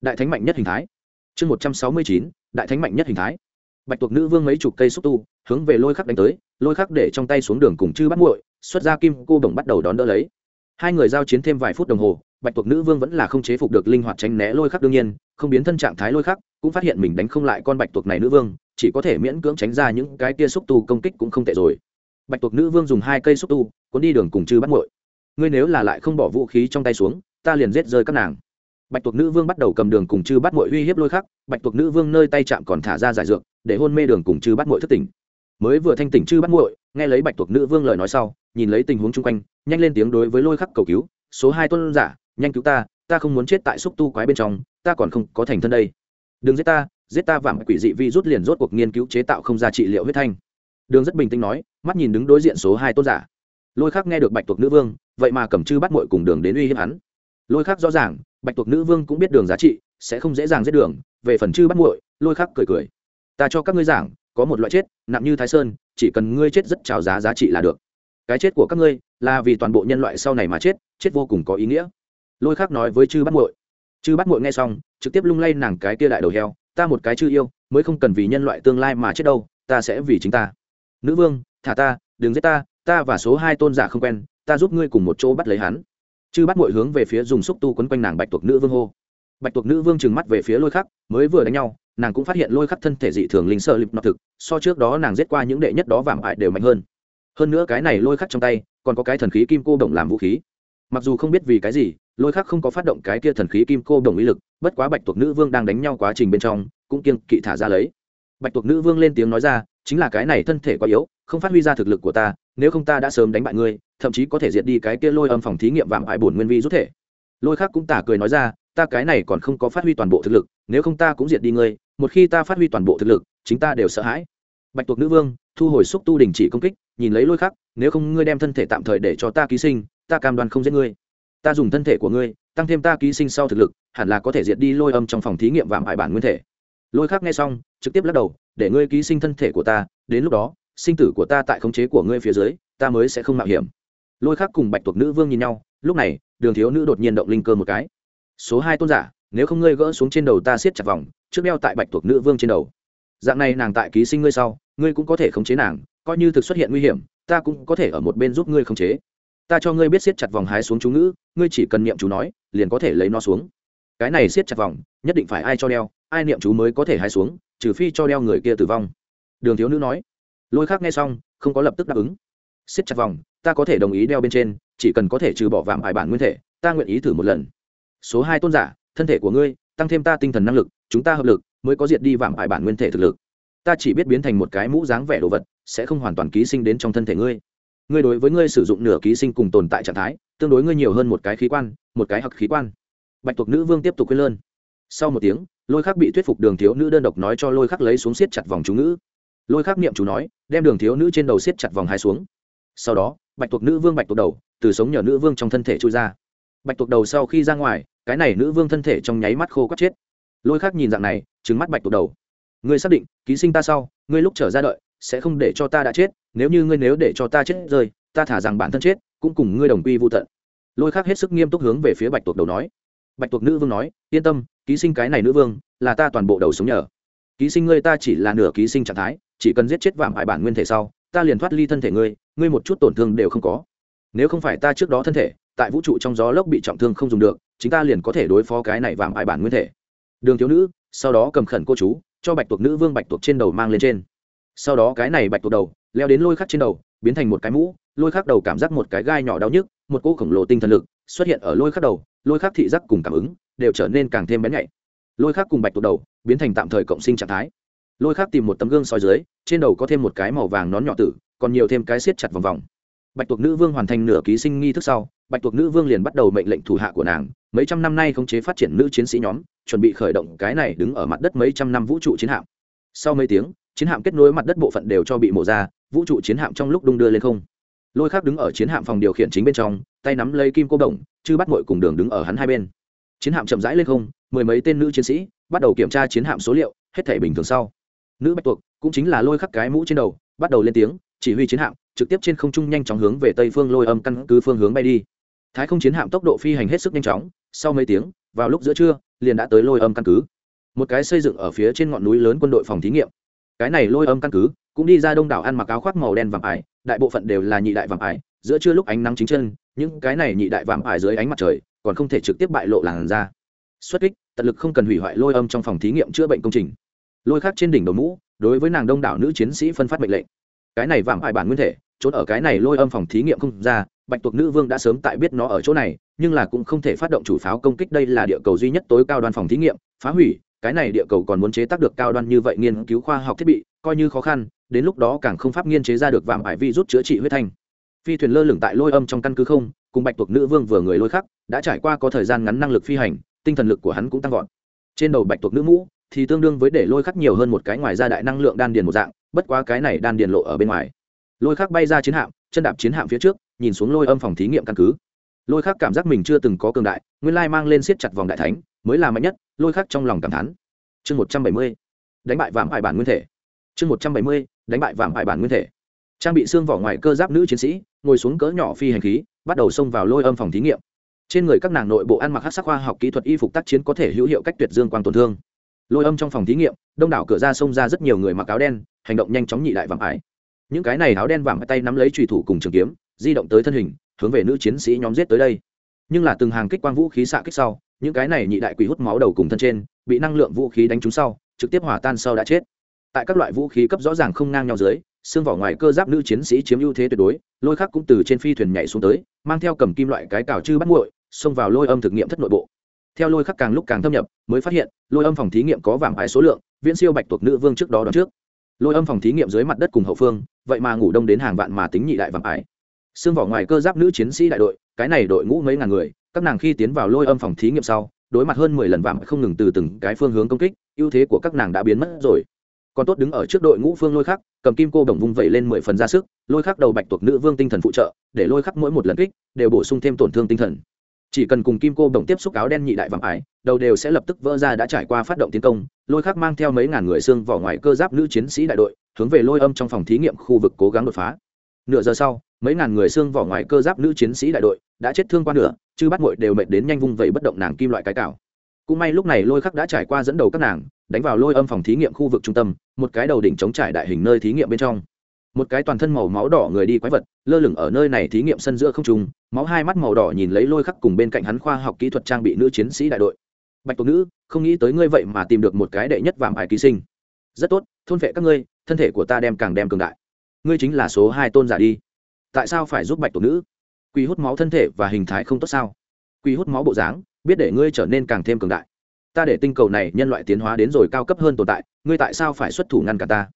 Đại thánh mạnh nhất hình thái. Chương một trăm sáu mươi chín. Đại thánh mạnh nhất hình thái. Bạch tuộc nữ vương mấy chục cây xúc tu, hướng về lôi khắc đánh tới, lôi khắc để trong tay xuống đường cùng chư bắt muội, xuất ra kim cô bồng bắt đầu đón đỡ lấy. Hai người giao chiến thêm vài phút đồng hồ bạch tuộc nữ vương vẫn là không chế phục được linh hoạt tránh né lôi khắc đương nhiên, không biến thân trạng thái lôi khắc, cũng phát hiện mình đánh không lại con bạch tuộc này nữ vương, chỉ có thể miễn cưỡng tránh ra những cái tia xúc tu công kích cũng không tệ rồi. Bạch tuộc nữ vương dùng hai cây xúc tu, cuốn đi đường cùng chư bắt muội. Ngươi nếu là lại không bỏ vũ khí trong tay xuống, ta liền giết rơi các nàng. Bạch tuộc nữ vương bắt đầu cầm đường cùng chư bắt muội uy hiếp lôi khắc, bạch tuộc nữ vương nơi tay chạm còn thả ra giải dược, để hôn mê đường cùng chư bắt muội thất tỉnh. Mới vừa thanh tỉnh chư bắt muội, nghe lấy bạch tuộc nữ vương lời nói sau, nhìn lấy tình huống chung quanh, nhanh lên tiếng đối với lôi khắc cầu cứu, số hai tuân giả nhanh cứu ta ta không muốn chết tại xúc tu quái bên trong, ta còn không có thành thân đây. Đừng giết ta giết ta vảm quỷ dị vi rút liền rốt cuộc nghiên cứu chế tạo không ra trị liệu huyết thanh. Đường rất bình tĩnh nói, mắt nhìn đứng đối diện số hai tôn giả. Lôi khắc nghe được bạch tuộc nữ vương, vậy mà cầm chư bắt mội cùng đường đến uy hiếp hắn. Lôi khắc rõ ràng, bạch tuộc nữ vương cũng biết đường giá trị, sẽ không dễ dàng giết đường. Về phần chư bắt muội, lôi khắc cười cười. Ta cho các ngươi giảng, có một loại chết, nặng như thái sơn, chỉ cần ngươi chết rất trào giá giá trị là được. Cái chết của các ngươi là vì toàn bộ nhân loại sau này mà chết chết vô cùng có ý nghĩa lôi khác nói với chư bắt muội. Chư bắt muội nghe xong, trực tiếp lung lay nàng cái kia đại đầu heo, ta một cái chư yêu, mới không cần vì nhân loại tương lai mà chết đâu, ta sẽ vì chính ta. Nữ vương, thả ta, đừng giết ta ta và số hai tôn giả không quen, ta giúp ngươi cùng một chỗ bắt lấy hắn. Chư bắt muội hướng về phía dùng xúc tu quấn quanh nàng bạch tuộc nữ vương hô. Bạch tuộc nữ vương trừng mắt về phía lôi khắc, mới vừa đánh nhau, nàng cũng phát hiện lôi khắc thân thể dị thường linh sợ lịp nọ thực, so trước đó nàng giết qua những đệ nhất đó vảm hại đều mạnh hơn. Hơn nữa cái này lôi khắc trong tay, còn có cái thần khí kim cô động làm vũ khí. Mặc dù không biết vì cái gì lôi khác không có phát động cái kia thần khí kim cô đồng ý lực, bất quá bạch tuộc nữ vương đang đánh nhau quá trình bên trong, cũng kiên kỵ thả ra lấy. Bạch tuộc nữ vương lên tiếng nói ra, chính là cái này thân thể quá yếu, không phát huy ra thực lực của ta, nếu không ta đã sớm đánh bại ngươi, thậm chí có thể diệt đi cái kia lôi âm phòng thí nghiệm vạm hại bổn nguyên vi rút thể. Lôi khác cũng tả cười nói ra, ta cái này còn không có phát huy toàn bộ thực lực, nếu không ta cũng diệt đi ngươi, một khi ta phát huy toàn bộ thực lực, chính ta đều sợ hãi. Bạch tuộc nữ vương, thu hồi xúc tu đình chỉ công kích, nhìn lấy lôi khắc, nếu không ngươi đem thân thể tạm thời để cho ta ký sinh, ta cam đoan không giết ngươi ta dùng thân thể của ngươi, tăng thêm ta ký sinh sau thực lực, hẳn là có thể diệt đi lôi âm trong phòng thí nghiệm vạm hại bản nguyên thể. Lôi khắc nghe xong, trực tiếp lắc đầu, để ngươi ký sinh thân thể của ta, đến lúc đó, sinh tử của ta tại khống chế của ngươi phía dưới, ta mới sẽ không mạo hiểm. Lôi khắc cùng bạch tuộc nữ vương nhìn nhau, lúc này, đường thiếu nữ đột nhiên động linh cơ một cái. Số hai tôn giả, nếu không ngươi gỡ xuống trên đầu ta siết chặt vòng, trước đeo tại bạch tuộc nữ vương trên đầu. Dạng này nàng tại ký sinh ngươi sau, ngươi cũng có thể khống chế nàng, coi như thực xuất hiện nguy hiểm, ta cũng có thể ở một bên giúp ngươi khống chế ta cho ngươi biết siết chặt vòng hái xuống chú ngữ, ngươi chỉ cần niệm chú nói, liền có thể lấy nó xuống. Cái này siết chặt vòng, nhất định phải ai cho đeo, ai niệm chú mới có thể hái xuống, trừ phi cho đeo người kia tử vong. Đường thiếu nữ nói. Lôi khác nghe xong, không có lập tức đáp ứng. Siết chặt vòng, ta có thể đồng ý đeo bên trên, chỉ cần có thể trừ bỏ vạm bài bản nguyên thể, ta nguyện ý thử một lần. Số hai tôn giả, thân thể của ngươi, tăng thêm ta tinh thần năng lực, chúng ta hợp lực, mới có diệt đi vạm bài bản nguyên thể thực lực. Ta chỉ biết biến thành một cái mũ dáng vẻ đồ vật, sẽ không hoàn toàn ký sinh đến trong thân thể ngươi ngươi đối với ngươi sử dụng nửa ký sinh cùng tồn tại trạng thái, tương đối ngươi nhiều hơn một cái khí quan, một cái hặc khí quan. Bạch tuộc nữ vương tiếp tục quên lơn. Sau một tiếng, lôi khắc bị thuyết phục đường thiếu nữ đơn độc nói cho lôi khắc lấy xuống siết chặt vòng chú ngữ. Lôi khắc niệm chú nói, đem đường thiếu nữ trên đầu siết chặt vòng hai xuống. Sau đó, bạch tuộc nữ vương bạch tuộc đầu, từ sống nhờ nữ vương trong thân thể trôi ra. Bạch tuộc đầu sau khi ra ngoài, cái này nữ vương thân thể trong nháy mắt khô quắt chết. Lôi khắc nhìn dạng này trứng mắt bạch tuộc đầu. Ngươi xác định, ký sinh ta sau, ngươi lúc trở ra đợi, sẽ không để cho ta đã chết nếu như ngươi nếu để cho ta chết rơi, ta thả rằng bản thân chết, cũng cùng ngươi đồng quy vô tận. Lôi khắc hết sức nghiêm túc hướng về phía bạch tuộc đầu nói. Bạch tuộc nữ vương nói, yên tâm, ký sinh cái này nữ vương, là ta toàn bộ đầu sống nhờ. Ký sinh ngươi ta chỉ là nửa ký sinh trạng thái, chỉ cần giết chết vạm hại bản nguyên thể sau, ta liền thoát ly thân thể ngươi ngươi một chút tổn thương đều không có. Nếu không phải ta trước đó thân thể, tại vũ trụ trong gió lốc bị trọng thương không dùng được chúng ta liền có thể đối phó cái này vạm hại bản nguyên thể. Đường thiếu nữ, sau đó cầm khẩn cô chú, cho bạch tuộc nữ vương bạch tuộc trên đầu mang lên trên. Sau đó cái này bạch tuộc đầu leo đến lôi khắc trên đầu, biến thành một cái mũ, lôi khắc đầu cảm giác một cái gai nhỏ đau nhức, một cỗ khổng lồ tinh thần lực xuất hiện ở lôi khắc đầu, lôi khắc thị giác cùng cảm ứng đều trở nên càng thêm bén nhạy. Lôi khắc cùng bạch tuộc đầu biến thành tạm thời cộng sinh trạng thái. Lôi khắc tìm một tấm gương soi dưới, trên đầu có thêm một cái màu vàng nón nhỏ tử, còn nhiều thêm cái siết chặt vòng vòng. Bạch tuộc nữ vương hoàn thành nửa ký sinh nghi thức sau, bạch tuộc nữ vương liền bắt đầu mệnh lệnh thủ hạ của nàng, mấy trăm năm nay khống chế phát triển nữ chiến sĩ nhóm, chuẩn bị khởi động cái này đứng ở mặt đất mấy trăm năm vũ trụ chiến hạm. Sau mấy tiếng chiến hạm kết nối mặt đất bộ phận đều cho bị mổ ra, vũ trụ chiến hạm trong lúc đung đưa lên không. Lôi khác đứng ở chiến hạm phòng điều khiển chính bên trong, tay nắm lấy kim cô đồng chứ bắt mội cùng đường đứng ở hắn hai bên. Chiến hạm chậm rãi lên không, mười mấy tên nữ chiến sĩ bắt đầu kiểm tra chiến hạm số liệu, hết thể bình thường sau. Nữ bạch tuộc cũng chính là lôi khắc cái mũ trên đầu, bắt đầu lên tiếng, chỉ huy chiến hạm, trực tiếp trên không trung nhanh chóng hướng về tây phương lôi âm căn cứ phương hướng bay đi. Thái không chiến hạm tốc độ phi hành hết sức nhanh chóng, sau mấy tiếng, vào lúc giữa trưa, liền đã tới lôi âm căn cứ. Một cái xây dựng ở phía trên ngọn núi lớn quân đội phòng thí nghiệm cái này lôi âm căn cứ, cũng đi ra đông đảo ăn mặc áo khoác màu đen vàng ải, đại bộ phận đều là nhị đại vàng ải, giữa trưa lúc ánh nắng chính chân, những cái này nhị đại vàng ải dưới ánh mặt trời, còn không thể trực tiếp bại lộ làn da. Xuất kích, tận lực không cần hủy hoại lôi âm trong phòng thí nghiệm chữa bệnh công trình. Lôi khác trên đỉnh đầu mũ, đối với nàng đông đảo nữ chiến sĩ phân phát mệnh lệnh. Cái này vàng ải bản nguyên thể, trốn ở cái này lôi âm phòng thí nghiệm không ra, bạch tuộc nữ vương đã sớm tại biết nó ở chỗ này, nhưng là cũng không thể phát động chủ pháo công kích, đây là địa cầu duy nhất tối cao đoan phòng thí nghiệm, phá hủy cái này địa cầu còn muốn chế tác được cao đoan như vậy nghiên cứu khoa học thiết bị, coi như khó khăn, đến lúc đó càng không pháp nghiên chế ra được vàng ải vi rút chữa trị huyết thanh. Phi thuyền lơ lửng tại lôi âm trong căn cứ không, cùng bạch tuộc nữ vương vừa người lôi khắc, đã trải qua có thời gian ngắn năng lực phi hành, tinh thần lực của hắn cũng tăng vọt. Trên đầu bạch tuộc nữ mũ, thì tương đương với để lôi khắc nhiều hơn một cái ngoài ra đại năng lượng đan điền một dạng, bất quá cái này đan điền lộ ở bên ngoài. Lôi khắc bay ra chiến hạm, chân đạp chiến hạm phía trước, nhìn xuống lôi âm phòng thí nghiệm căn cứ. Lôi khắc cảm giác mình chưa từng có cường đại, nguyên lai mang lên siết chặt vòng đại thánh, mới là mạnh nhất lôi khắc trong lòng cảm thán. Chương một trăm bảy mươi, đánh bại vạm hải bản nguyên thể. Chương một trăm bảy mươi, đánh bại vạm hải bản nguyên thể. Trang bị xương vỏ ngoài cơ giáp nữ chiến sĩ, ngồi xuống cỡ nhỏ phi hành khí, bắt đầu xông vào lôi âm phòng thí nghiệm. Trên người các nàng nội bộ ăn mặc hát sắc khoa học kỹ thuật y phục tác chiến có thể hữu hiệu cách tuyệt dương quang tổn thương. Lôi âm trong phòng thí nghiệm, đông đảo cửa ra xông ra rất nhiều người mặc áo đen, hành động nhanh chóng nhị đại vạm ải những cái này áo đen vàng tay nắm lấy trùy thủ cùng trường kiếm, di động tới thân hình, hướng về nữ chiến sĩ nhóm giết tới đây. Nhưng là từng hàng kích quang vũ khí xạ kích sau những cái này nhị đại quỷ hút máu đầu cùng thân trên bị năng lượng vũ khí đánh trúng sau trực tiếp hỏa tan sau đã chết. Tại các loại vũ khí cấp rõ ràng không ngang nhau dưới xương vỏ ngoài cơ giáp nữ chiến sĩ chiếm ưu thế tuyệt đối lôi khắc cũng từ trên phi thuyền nhảy xuống tới mang theo cầm kim loại cái cào chư bắt nguội xông vào lôi âm thực nghiệm thất nội bộ. Theo lôi khắc càng lúc càng thâm nhập mới phát hiện lôi âm phòng thí nghiệm có vàng ái số lượng viễn siêu bạch tuộc nữ vương trước đó đón trước. Lôi âm phòng thí nghiệm dưới mặt đất cùng hậu phương vậy mà ngủ đông đến hàng vạn mà tính nhị đại vàng ái, xương vỏ ngoài cơ giáp nữ chiến sĩ đại đội cái này đội ngũ mấy ngàn người các nàng khi tiến vào lôi âm phòng thí nghiệm sau, đối mặt hơn mười lần vàng không ngừng từ từng cái phương hướng công kích, ưu thế của các nàng đã biến mất rồi. Còn tốt đứng ở trước đội ngũ phương lôi khắc, cầm kim cô đồng vung vẩy lên mười phần ra sức, lôi khắc đầu bạch tuộc nữ vương tinh thần phụ trợ, để lôi khắc mỗi một lần kích, đều bổ sung thêm tổn thương tinh thần. Chỉ cần cùng kim cô đồng tiếp xúc áo đen nhị đại vàng ải, đầu đều sẽ lập tức vỡ ra đã trải qua phát động tiến công, lôi khắc mang theo mấy ngàn người xương vỏ ngoài cơ giáp nữ chiến sĩ đại đội, hướng về lôi âm trong phòng thí nghiệm khu vực cố gắng đột phá. Nửa giờ sau, mấy ngàn người xương vỏ ngoài cơ giáp nữ chiến sĩ đại đội đã chết thương qua nửa chứ bắt mội đều mệt đến nhanh vung vẩy bất động nàng kim loại cái cào. Cũng may lúc này lôi khắc đã trải qua dẫn đầu các nàng, đánh vào lôi âm phòng thí nghiệm khu vực trung tâm, một cái đầu đỉnh chống trải đại hình nơi thí nghiệm bên trong. Một cái toàn thân màu máu đỏ người đi quái vật, lơ lửng ở nơi này thí nghiệm sân giữa không trung, máu hai mắt màu đỏ nhìn lấy lôi khắc cùng bên cạnh hắn khoa học kỹ thuật trang bị nữ chiến sĩ đại đội. Bạch tuộc nữ, không nghĩ tới ngươi vậy mà tìm được một cái đệ nhất vàng bài ký sinh. Rất tốt, thôn vệ các ngươi, thân thể của ta đem càng đem cường đại. Ngươi chính là số hai tôn giả đi. Tại sao phải giúp bạch tuộc nữ? Quỳ hút máu thân thể và hình thái không tốt sao? Quỳ hút máu bộ dáng, biết để ngươi trở nên càng thêm cường đại. Ta để tinh cầu này nhân loại tiến hóa đến rồi cao cấp hơn tồn tại, ngươi tại sao phải xuất thủ ngăn cả ta?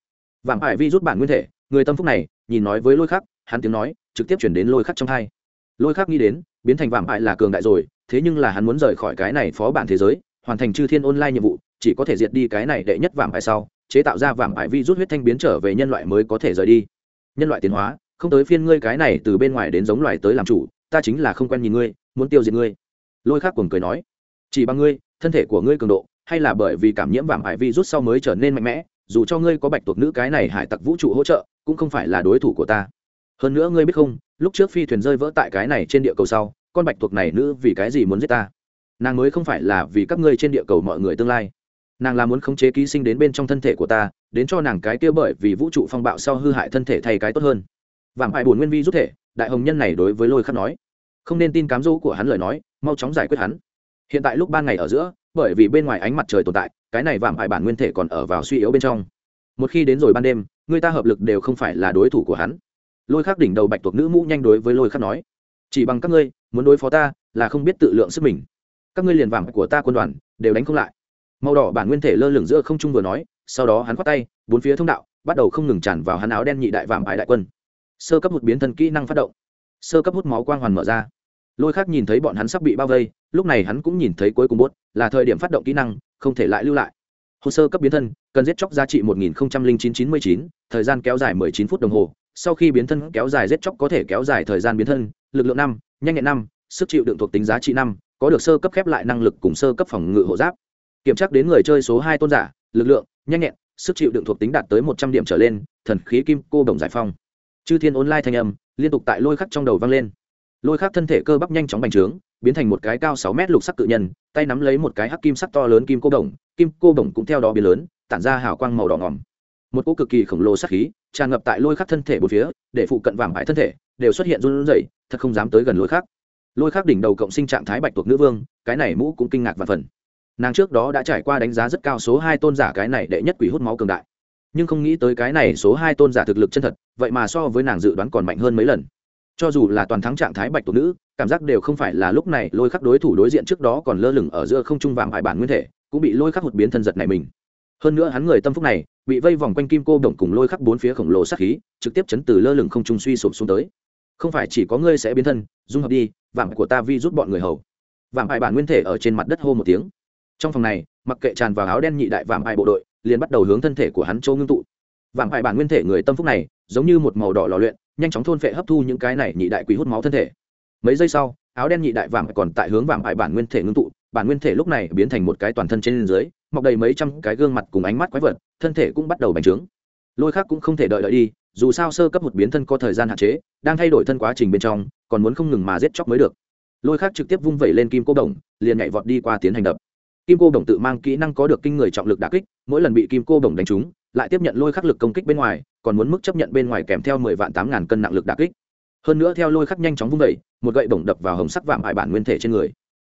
Vàng ải vi rút bản nguyên thể, người tâm phúc này, nhìn nói với lôi khắc, hắn tiếng nói, trực tiếp chuyển đến lôi khắc trong thai lôi khắc nghĩ đến, biến thành vàng ải là cường đại rồi, thế nhưng là hắn muốn rời khỏi cái này phó bản thế giới, hoàn thành chư thiên online nhiệm vụ, chỉ có thể diệt đi cái này đệ nhất vàng ải sau, chế tạo ra vàng ải vi rút huyết thanh biến trở về nhân loại mới có thể rời đi. Nhân loại tiến hóa không tới phiên ngươi cái này từ bên ngoài đến giống loài tới làm chủ, ta chính là không quen nhìn ngươi, muốn tiêu diệt ngươi. Lôi khắc cuồng cười nói, chỉ bằng ngươi, thân thể của ngươi cường độ, hay là bởi vì cảm nhiễm vàng hải vi rút sau mới trở nên mạnh mẽ, dù cho ngươi có bạch tuộc nữ cái này hải tặc vũ trụ hỗ trợ, cũng không phải là đối thủ của ta. Hơn nữa ngươi biết không, lúc trước phi thuyền rơi vỡ tại cái này trên địa cầu sau, con bạch tuộc này nữ vì cái gì muốn giết ta? Nàng mới không phải là vì các ngươi trên địa cầu mọi người tương lai. Nàng là muốn khống chế ký sinh đến bên trong thân thể của ta, đến cho nàng cái kia bởi vì vũ trụ phong bạo sau hư hại thân thể thay cái tốt hơn vàng hại bổn nguyên vi rút thể, đại hồng nhân này đối với lôi khắc nói. Không nên tin cám dỗ của hắn lời nói, mau chóng giải quyết hắn. Hiện tại lúc ban ngày ở giữa, bởi vì bên ngoài ánh mặt trời tồn tại, cái này vàng hại bản nguyên thể còn ở vào suy yếu bên trong. Một khi đến rồi ban đêm, người ta hợp lực đều không phải là đối thủ của hắn. Lôi khắc đỉnh đầu bạch tuộc nữ mũ nhanh đối với lôi khắc nói. Chỉ bằng các ngươi, muốn đối phó ta, là không biết tự lượng sức mình. Các ngươi liền vàng của ta quân đoàn, đều đánh không lại. Màu đỏ bản nguyên thể lơ lửng giữa không trung vừa nói, sau đó hắn khoát tay, bốn phía thông đạo, bắt đầu không ngừng tràn vào hắn áo đen nhị đại vàng ải đại quân sơ cấp một biến thân kỹ năng phát động. Sơ cấp hút máu quang hoàn mở ra. Lôi khác nhìn thấy bọn hắn sắp bị bao vây, lúc này hắn cũng nhìn thấy cuối cùng bốt là thời điểm phát động kỹ năng, không thể lại lưu lại. Hồ sơ cấp biến thân, cần giết chóc giá trị một nghìn chín chín mươi chín, thời gian kéo dài mười chín phút đồng hồ, sau khi biến thân kéo dài giết chóc có thể kéo dài thời gian biến thân, lực lượng năm, nhanh nhẹn năm, sức chịu đựng thuộc tính giá trị năm, có được sơ cấp khép lại năng lực cùng sơ cấp phòng ngự hộ giáp. Kiểm tra đến người chơi số hai tôn giả, lực lượng, nhanh nhẹn, sức chịu đựng thuộc tính đạt tới một trăm điểm trở lên, thần khí kim cô đồng giải phong chư thiên online thanh âm liên tục tại lôi khắc trong đầu vang lên. Lôi khắc thân thể cơ bắp nhanh chóng bành trướng, biến thành một cái cao sáu mét lục sắc cự nhân, tay nắm lấy một cái hắc kim sắc to lớn kim cô đồng, kim cô đồng cũng theo đó biến lớn, tản ra hào quang màu đỏ ngỏm một cỗ cực kỳ khổng lồ sắc khí tràn ngập tại lôi khắc thân thể bốn phía, để phụ cận vàng bãi thân thể đều xuất hiện run rẩy, thật không dám tới gần lôi khắc. Lôi khắc đỉnh đầu cộng sinh trạng thái bạch tuộc nữ vương, cái này mũ cũng kinh ngạc và phần. Nàng trước đó đã trải qua đánh giá rất cao số hai tôn giả cái này đệ nhất quỷ hút máu cường đại nhưng không nghĩ tới cái này số hai tôn giả thực lực chân thật, vậy mà so với nàng dự đoán còn mạnh hơn mấy lần. Cho dù là toàn thắng trạng thái bạch tổ nữ, cảm giác đều không phải là lúc này lôi khắc đối thủ đối diện trước đó còn lơ lửng ở giữa không trung vàng hải bản nguyên thể, cũng bị lôi khắc một biến thân giật này mình. Hơn nữa hắn người tâm phúc này, bị vây vòng quanh kim cô đồng cùng lôi khắc bốn phía khổng lồ sát khí, trực tiếp chấn từ lơ lửng không trung suy sụp xuống tới. Không phải chỉ có ngươi sẽ biến thân, dung hợp đi vàng của ta vi rút bọn người hầu. Vàng hải bản nguyên thể ở trên mặt đất hô một tiếng. Trong phòng này, mặc kệ tràn vào áo đen nhị đại vàng hải bộ đội liền bắt đầu hướng thân thể của hắn châu ngưng tụ. Vàng hải bản nguyên thể người tâm phúc này, giống như một màu đỏ lò luyện, nhanh chóng thôn phệ hấp thu những cái này nhị đại quý hút máu thân thể. Mấy giây sau, áo đen nhị đại vàng còn tại hướng vàng hải bản nguyên thể ngưng tụ, bản nguyên thể lúc này biến thành một cái toàn thân trên dưới, mọc đầy mấy trăm cái gương mặt cùng ánh mắt quái vật, thân thể cũng bắt đầu bành trướng. Lôi khác cũng không thể đợi đợi đi, dù sao sơ cấp một biến thân có thời gian hạn chế, đang thay đổi thân quá trình bên trong, còn muốn không ngừng mà giết chóc mới được. Lôi khác trực tiếp vung vẩy lên kim cô đồng, liền nhảy vọt đi qua tiến hành đập kim cô đồng tự mang kỹ năng có được kinh người trọng lực đà kích, mỗi lần bị kim cô đồng đánh trúng, lại tiếp nhận lôi khắc lực công kích bên ngoài, còn muốn mức chấp nhận bên ngoài kèm theo mười vạn tám ngàn cân nặng lực đà kích. Hơn nữa theo lôi khắc nhanh chóng vung vẩy một gậy bổng đập vào hồng sắc vạm hải bản nguyên thể trên người.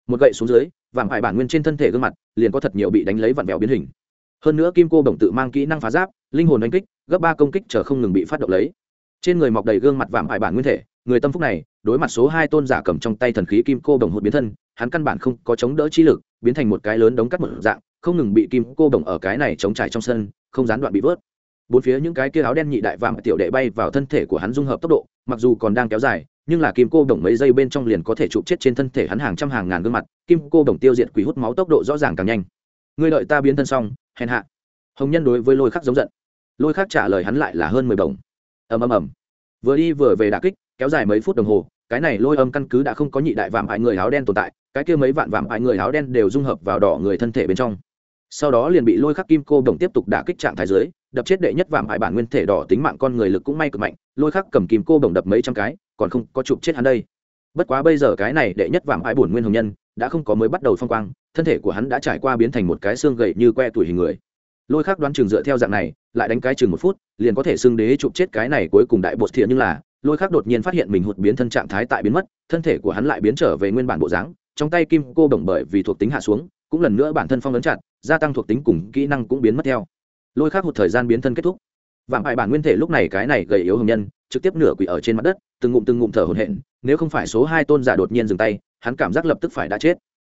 Một gậy xuống dưới, vạm hải bản nguyên trên thân thể gương mặt liền có thật nhiều bị đánh lấy vặn vẹo biến hình. Hơn nữa kim cô bổng tự mang kỹ năng phá giáp, linh hồn đánh kích, gấp ba công kích chờ không ngừng bị phát động lấy. Trên người mọc đầy gương mặt vạm hải bản nguyên thể, người tâm phúc này đối mặt số hai tôn giả cầm trong tay thần khí kim cô đồng hụt biến thân, hắn căn bản không có chống đỡ chi lực, biến thành một cái lớn đống cắt một dạng, không ngừng bị kim cô đồng ở cái này chống trải trong sân, không gián đoạn bị vớt. Bốn phía những cái kia áo đen nhị đại vàng tiểu đệ bay vào thân thể của hắn dung hợp tốc độ, mặc dù còn đang kéo dài, nhưng là kim cô đồng mấy giây bên trong liền có thể chụp chết trên thân thể hắn hàng trăm hàng ngàn gương mặt, kim cô đồng tiêu diệt quỷ hút máu tốc độ rõ ràng càng nhanh. Ngươi đợi ta biến thân xong, hèn hạ. Hồng nhân đối với lôi khắc giống giận. Lôi khắc trả lời hắn lại là hơn mười đồng ầm ầm ầm. Vừa đi vừa về đà kích, kéo dài mấy phút đồng hồ cái này lôi âm căn cứ đã không có nhị đại vạm ải người áo đen tồn tại, cái kia mấy vạn vạm ải người áo đen đều dung hợp vào đỏ người thân thể bên trong. Sau đó liền bị lôi khắc kim cô đồng tiếp tục đả kích trạng thái dưới, đập chết đệ nhất vạm ải bản nguyên thể đỏ tính mạng con người lực cũng may cực mạnh, lôi khắc cầm kim cô đồng đập mấy trăm cái, còn không có chụp chết hắn đây. Bất quá bây giờ cái này đệ nhất vạm ải bổn nguyên hồng nhân, đã không có mới bắt đầu phong quang, thân thể của hắn đã trải qua biến thành một cái xương gậy như que tuổi hình người. Lôi khắc đoán chừng dựa theo dạng này, lại đánh cái chừng một phút, liền có thể xưng đế chụp chết cái này cuối cùng đại bột thiện nhưng là lôi khắc đột nhiên phát hiện mình hụt biến thân trạng thái tại biến mất, thân thể của hắn lại biến trở về nguyên bản bộ dáng, trong tay kim cô đồng bởi vì thuộc tính hạ xuống, cũng lần nữa bản thân phong ấn chặt, gia tăng thuộc tính cùng kỹ năng cũng biến mất theo. Lôi khắc một thời gian biến thân kết thúc. Vạm hại bản nguyên thể lúc này cái này gầy yếu hồng nhân, trực tiếp nửa quỷ ở trên mặt đất, từng ngụm từng ngụm thở hổn hển, nếu không phải số hai tôn giả đột nhiên dừng tay, hắn cảm giác lập tức phải đã chết.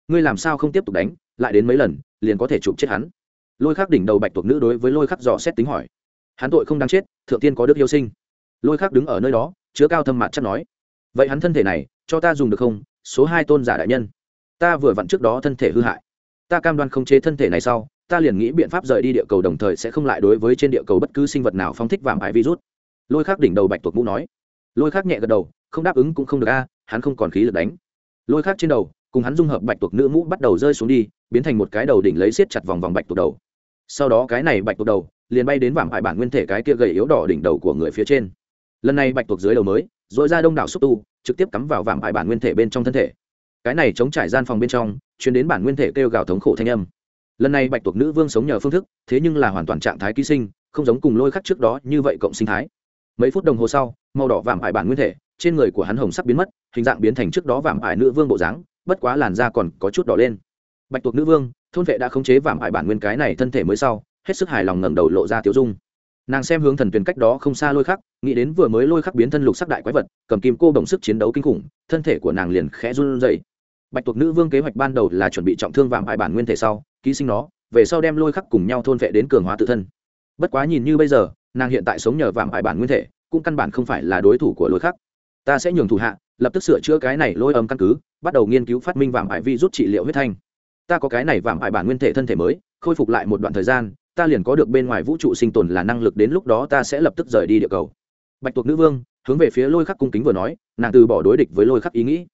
Ngươi làm sao không tiếp tục đánh, lại đến mấy lần, liền có thể chụp chết hắn? Lôi khắc đỉnh đầu bạch tuộc nữ đối với lôi khắc dò xét tính hỏi. Hắn tội không đáng chết, thượng tiên có đức yêu sinh lôi khắc đứng ở nơi đó, chứa cao thâm mặt chắc nói, vậy hắn thân thể này, cho ta dùng được không? Số hai tôn giả đại nhân. Ta vừa vặn trước đó thân thể hư hại. Ta cam đoan không chế thân thể này sau, ta liền nghĩ biện pháp rời đi địa cầu đồng thời sẽ không lại đối với trên địa cầu bất cứ sinh vật nào phóng thích vàng ái virus. Lôi khắc đỉnh đầu bạch tuộc mũ nói. Lôi khắc nhẹ gật đầu, không đáp ứng cũng không được a, hắn không còn khí lực đánh. Lôi khắc trên đầu, cùng hắn dung hợp bạch tuộc nữ mũ bắt đầu rơi xuống đi, biến thành một cái đầu đỉnh lấy xiết chặt vòng vòng bạch tuộc đầu. Sau đó cái này bạch tuộc đầu, liền bay đến vàng ải bản nguyên thể cái kia gầy yếu đỏ đỉnh đầu của người phía trên lần này bạch tuộc dưới đầu mới dội ra đông đảo xúc tu, trực tiếp cắm vào vàng bại bản nguyên thể bên trong thân thể. Cái này chống trải gian phòng bên trong chuyển đến bản nguyên thể kêu gào thống khổ thanh âm. Lần này bạch tuộc nữ vương sống nhờ phương thức, thế nhưng là hoàn toàn trạng thái ký sinh, không giống cùng lôi khắc trước đó như vậy cộng sinh thái. Mấy phút đồng hồ sau, màu đỏ vàng bại bản nguyên thể, trên người của hắn hồng sắp biến mất, hình dạng biến thành trước đó vàng bại nữ vương bộ dáng, bất quá làn da còn có chút đỏ lên. Bạch tuộc nữ vương, thôn vệ đã khống chế vàng bại bản nguyên cái này thân thể mới sau, hết sức hài lòng ngẩng đầu lộ ra tiểu dung nàng xem hướng thần tuyển cách đó không xa lôi khắc, nghĩ đến vừa mới lôi khắc biến thân lục sắc đại quái vật, cầm kim cô đồng sức chiến đấu kinh khủng, thân thể của nàng liền khẽ run dậy bạch tuộc nữ vương kế hoạch ban đầu là chuẩn bị trọng thương vàng bại bản nguyên thể sau, ký sinh nó, về sau đem lôi khắc cùng nhau thôn vệ đến cường hóa tự thân. Bất quá nhìn như bây giờ, nàng hiện tại sống nhờ vàng bại bản nguyên thể, cũng căn bản không phải là đối thủ của lôi khắc. Ta sẽ nhường thủ hạ, lập tức sửa chữa cái này lôi âm căn cứ, bắt đầu nghiên cứu phát minh vàng bại vi rút trị liệu huyết thanh. Ta có cái này vàng bại bản nguyên thể thân thể mới, khôi phục lại một đoạn thời gian ta liền có được bên ngoài vũ trụ sinh tồn là năng lực đến lúc đó ta sẽ lập tức rời đi địa cầu. Bạch tuộc nữ vương, hướng về phía lôi khắc cung kính vừa nói, nàng từ bỏ đối địch với lôi khắc ý nghĩ.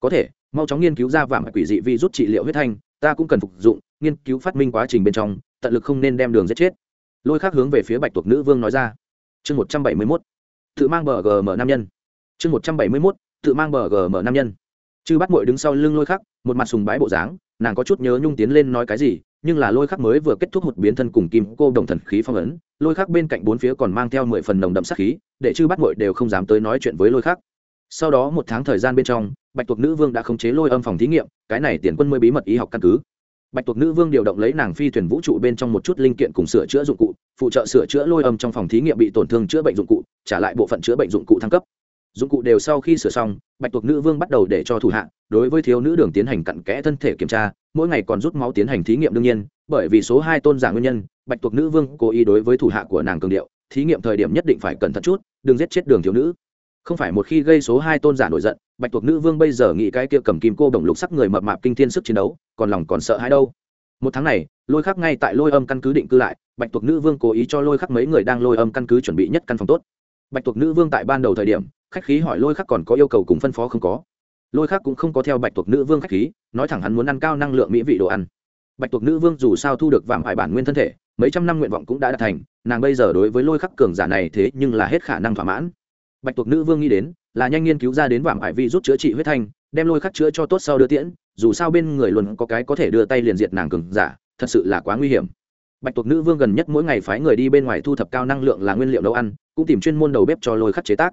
Có thể, mau chóng nghiên cứu ra vàng quỷ dị vi rút trị liệu huyết thanh, ta cũng cần phục dụng, nghiên cứu phát minh quá trình bên trong, tận lực không nên đem đường giết chết. Lôi khắc hướng về phía bạch tuộc nữ vương nói ra. Chương một trăm bảy mươi mốt, tự mang bờ gm nam nhân. Chương một trăm bảy mươi mốt, tự mang bờ gm nam nhân. Chư bắt mội đứng sau lưng lôi khắc, một mặt sùng bái bộ dáng, nàng có chút nhớ nhung tiến lên nói cái gì nhưng là lôi khắc mới vừa kết thúc một biến thân cùng kim cô đồng thần khí phong ấn, lôi khắc bên cạnh bốn phía còn mang theo mười phần nồng đậm sắc khí, để chư bắt mội đều không dám tới nói chuyện với lôi khắc. Sau đó một tháng thời gian bên trong, bạch tuộc nữ vương đã khống chế lôi âm phòng thí nghiệm, cái này tiền quân mới bí mật y học căn cứ. Bạch tuộc nữ vương điều động lấy nàng phi thuyền vũ trụ bên trong một chút linh kiện cùng sửa chữa dụng cụ, phụ trợ sửa chữa lôi âm trong phòng thí nghiệm bị tổn thương chữa bệnh dụng cụ, trả lại bộ phận chữa bệnh dụng cụ thăng cấp dụng cụ đều sau khi sửa xong, bạch tuộc nữ vương bắt đầu để cho thủ hạ, đối với thiếu nữ đường tiến hành cặn kẽ thân thể kiểm tra, mỗi ngày còn rút máu tiến hành thí nghiệm đương nhiên, bởi vì số hai tôn giả nguyên nhân, bạch tuộc nữ vương cố ý đối với thủ hạ của nàng cường điệu, thí nghiệm thời điểm nhất định phải cẩn thận chút, đừng giết chết đường thiếu nữ. Không phải một khi gây số hai tôn giả nổi giận, bạch tuộc nữ vương bây giờ nghĩ cái kia cầm kim cô đồng lục sắc người mập mạp kinh thiên sức chiến đấu, còn lòng còn sợ hãi đâu. Một tháng này, lôi khắc ngay tại lôi âm căn cứ định cư lại, bạch tuộc nữ vương cố ý cho lôi khắc mấy người đang lôi âm căn cứ chuẩn bị nhất căn phòng tốt. Bạch tuộc nữ vương tại ban đầu thời điểm khách khí hỏi lôi khắc còn có yêu cầu cùng phân phó không có. Lôi khắc cũng không có theo bạch tuộc nữ vương khách khí, nói thẳng hắn muốn ăn cao năng lượng mỹ vị đồ ăn. Bạch tuộc nữ vương dù sao thu được vàng hải bản nguyên thân thể, mấy trăm năm nguyện vọng cũng đã đạt thành, nàng bây giờ đối với lôi khắc cường giả này thế nhưng là hết khả năng thỏa mãn. Bạch tuộc nữ vương nghĩ đến, là nhanh nghiên cứu ra đến vàng hải vi rút chữa trị huyết thanh, đem lôi khắc chữa cho tốt sau đưa tiễn, dù sao bên người luôn có cái có thể đưa tay liền diệt nàng cường giả, thật sự là quá nguy hiểm. Bạch tuộc nữ vương gần nhất mỗi ngày phái người đi bên ngoài thu thập cao năng lượng là nguyên liệu nấu ăn, cũng tìm chuyên môn đầu bếp cho lôi khắc chế tác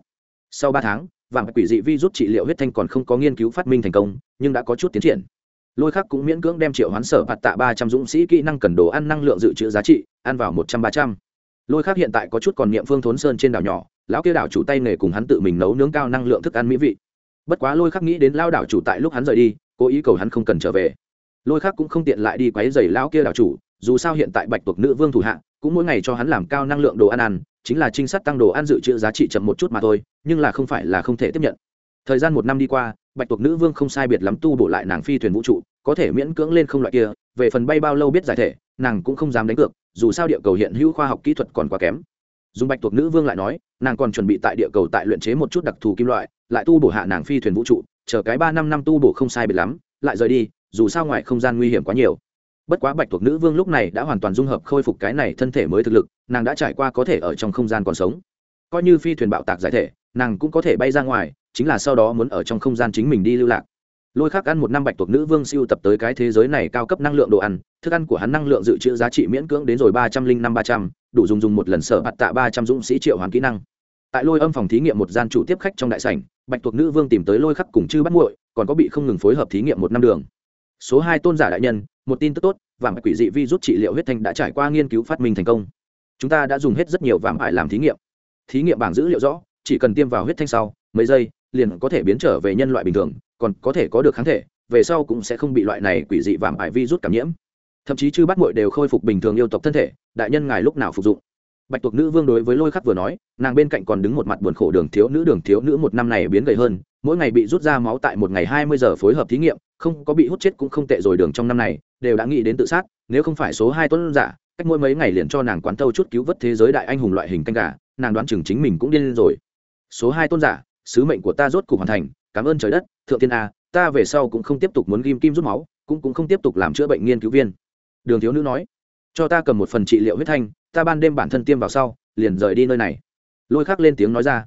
sau ba tháng, vàng quỷ dị vi rút trị liệu huyết thanh còn không có nghiên cứu phát minh thành công, nhưng đã có chút tiến triển. Lôi khắc cũng miễn cưỡng đem triệu hoán sở phạt tạ ba trăm dũng sĩ kỹ năng cần đồ ăn năng lượng dự trữ giá trị, ăn vào một trăm ba trăm. Lôi khắc hiện tại có chút còn niệm phương thốn sơn trên đảo nhỏ, lão kia đảo chủ tay nghề cùng hắn tự mình nấu nướng cao năng lượng thức ăn mỹ vị. Bất quá lôi khắc nghĩ đến lao đảo chủ tại lúc hắn rời đi, cố ý cầu hắn không cần trở về. Lôi khắc cũng không tiện lại đi quấy giày lao kia đảo chủ, dù sao hiện tại bạch tuộc nữ vương thủ hạ, cũng mỗi ngày cho hắn làm cao năng lượng đồ ăn ăn chính là trinh sát tăng đồ ăn dự trữ giá trị chậm một chút mà thôi, nhưng là không phải là không thể tiếp nhận. Thời gian một năm đi qua, bạch tuộc nữ vương không sai biệt lắm tu bổ lại nàng phi thuyền vũ trụ, có thể miễn cưỡng lên không loại kia, về phần bay bao lâu biết giải thể, nàng cũng không dám đánh cược, dù sao địa cầu hiện hữu khoa học kỹ thuật còn quá kém. Dùng bạch tuộc nữ vương lại nói, nàng còn chuẩn bị tại địa cầu tại luyện chế một chút đặc thù kim loại, lại tu bổ hạ nàng phi thuyền vũ trụ, chờ cái ba năm năm tu bổ không sai biệt lắm, lại rời đi, dù sao ngoài không gian nguy hiểm quá nhiều bất quá bạch tuộc nữ vương lúc này đã hoàn toàn dung hợp khôi phục cái này thân thể mới thực lực, nàng đã trải qua có thể ở trong không gian còn sống. Coi như phi thuyền bạo tạc giải thể, nàng cũng có thể bay ra ngoài, chính là sau đó muốn ở trong không gian chính mình đi lưu lạc. Lôi khắc ăn một năm bạch tuộc nữ vương siêu tập tới cái thế giới này cao cấp năng lượng đồ ăn, thức ăn của hắn năng lượng dự trữ giá trị miễn cưỡng đến rồi ba trăm linh năm ba trăm, đủ dùng dùng một lần sở bạt tạ ba trăm dũng sĩ triệu hoàn kỹ năng. Tại lôi âm phòng thí nghiệm một gian chủ tiếp khách trong đại sảnh, bạch tuộc nữ vương tìm tới lôi khắc cùng chư bắt muội, còn có bị không ngừng phối hợp thí nghiệm một năm đường. Số hai tôn giả đại nhân một tin tức tốt, vàng quỷ dị vi rút trị liệu huyết thanh đã trải qua nghiên cứu phát minh thành công. Chúng ta đã dùng hết rất nhiều vàng ải làm thí nghiệm. Thí nghiệm bảng dữ liệu rõ, chỉ cần tiêm vào huyết thanh sau, mấy giây, liền có thể biến trở về nhân loại bình thường, còn có thể có được kháng thể, về sau cũng sẽ không bị loại này quỷ dị vàng ải vi rút cảm nhiễm. Thậm chí chư bắt muội đều khôi phục bình thường yêu tộc thân thể, đại nhân ngài lúc nào phục dụng? Bạch tuộc nữ vương đối với lôi khắc vừa nói, nàng bên cạnh còn đứng một mặt buồn khổ đường thiếu nữ, đường thiếu nữ một năm này biến gầy hơn, mỗi ngày bị rút ra máu tại một ngày hai mươi giờ phối hợp thí nghiệm, không có bị hút chết cũng không tệ rồi đường trong năm này, đều đã nghĩ đến tự sát, nếu không phải số hai tuấn giả, cách mỗi mấy ngày liền cho nàng quán thâu chút cứu vớt thế giới đại anh hùng loại hình canh gà, nàng đoán chừng chính mình cũng điên lên rồi. Số hai tôn giả, sứ mệnh của ta rốt cục hoàn thành, cảm ơn trời đất, thượng tiên a, ta về sau cũng không tiếp tục muốn ghim kim rút máu, cũng cũng không tiếp tục làm chữa bệnh nghiên cứu viên. Đường thiếu nữ nói cho ta cầm một phần trị liệu huyết thanh, ta ban đêm bản thân tiêm vào sau, liền rời đi nơi này. Lôi khắc lên tiếng nói ra.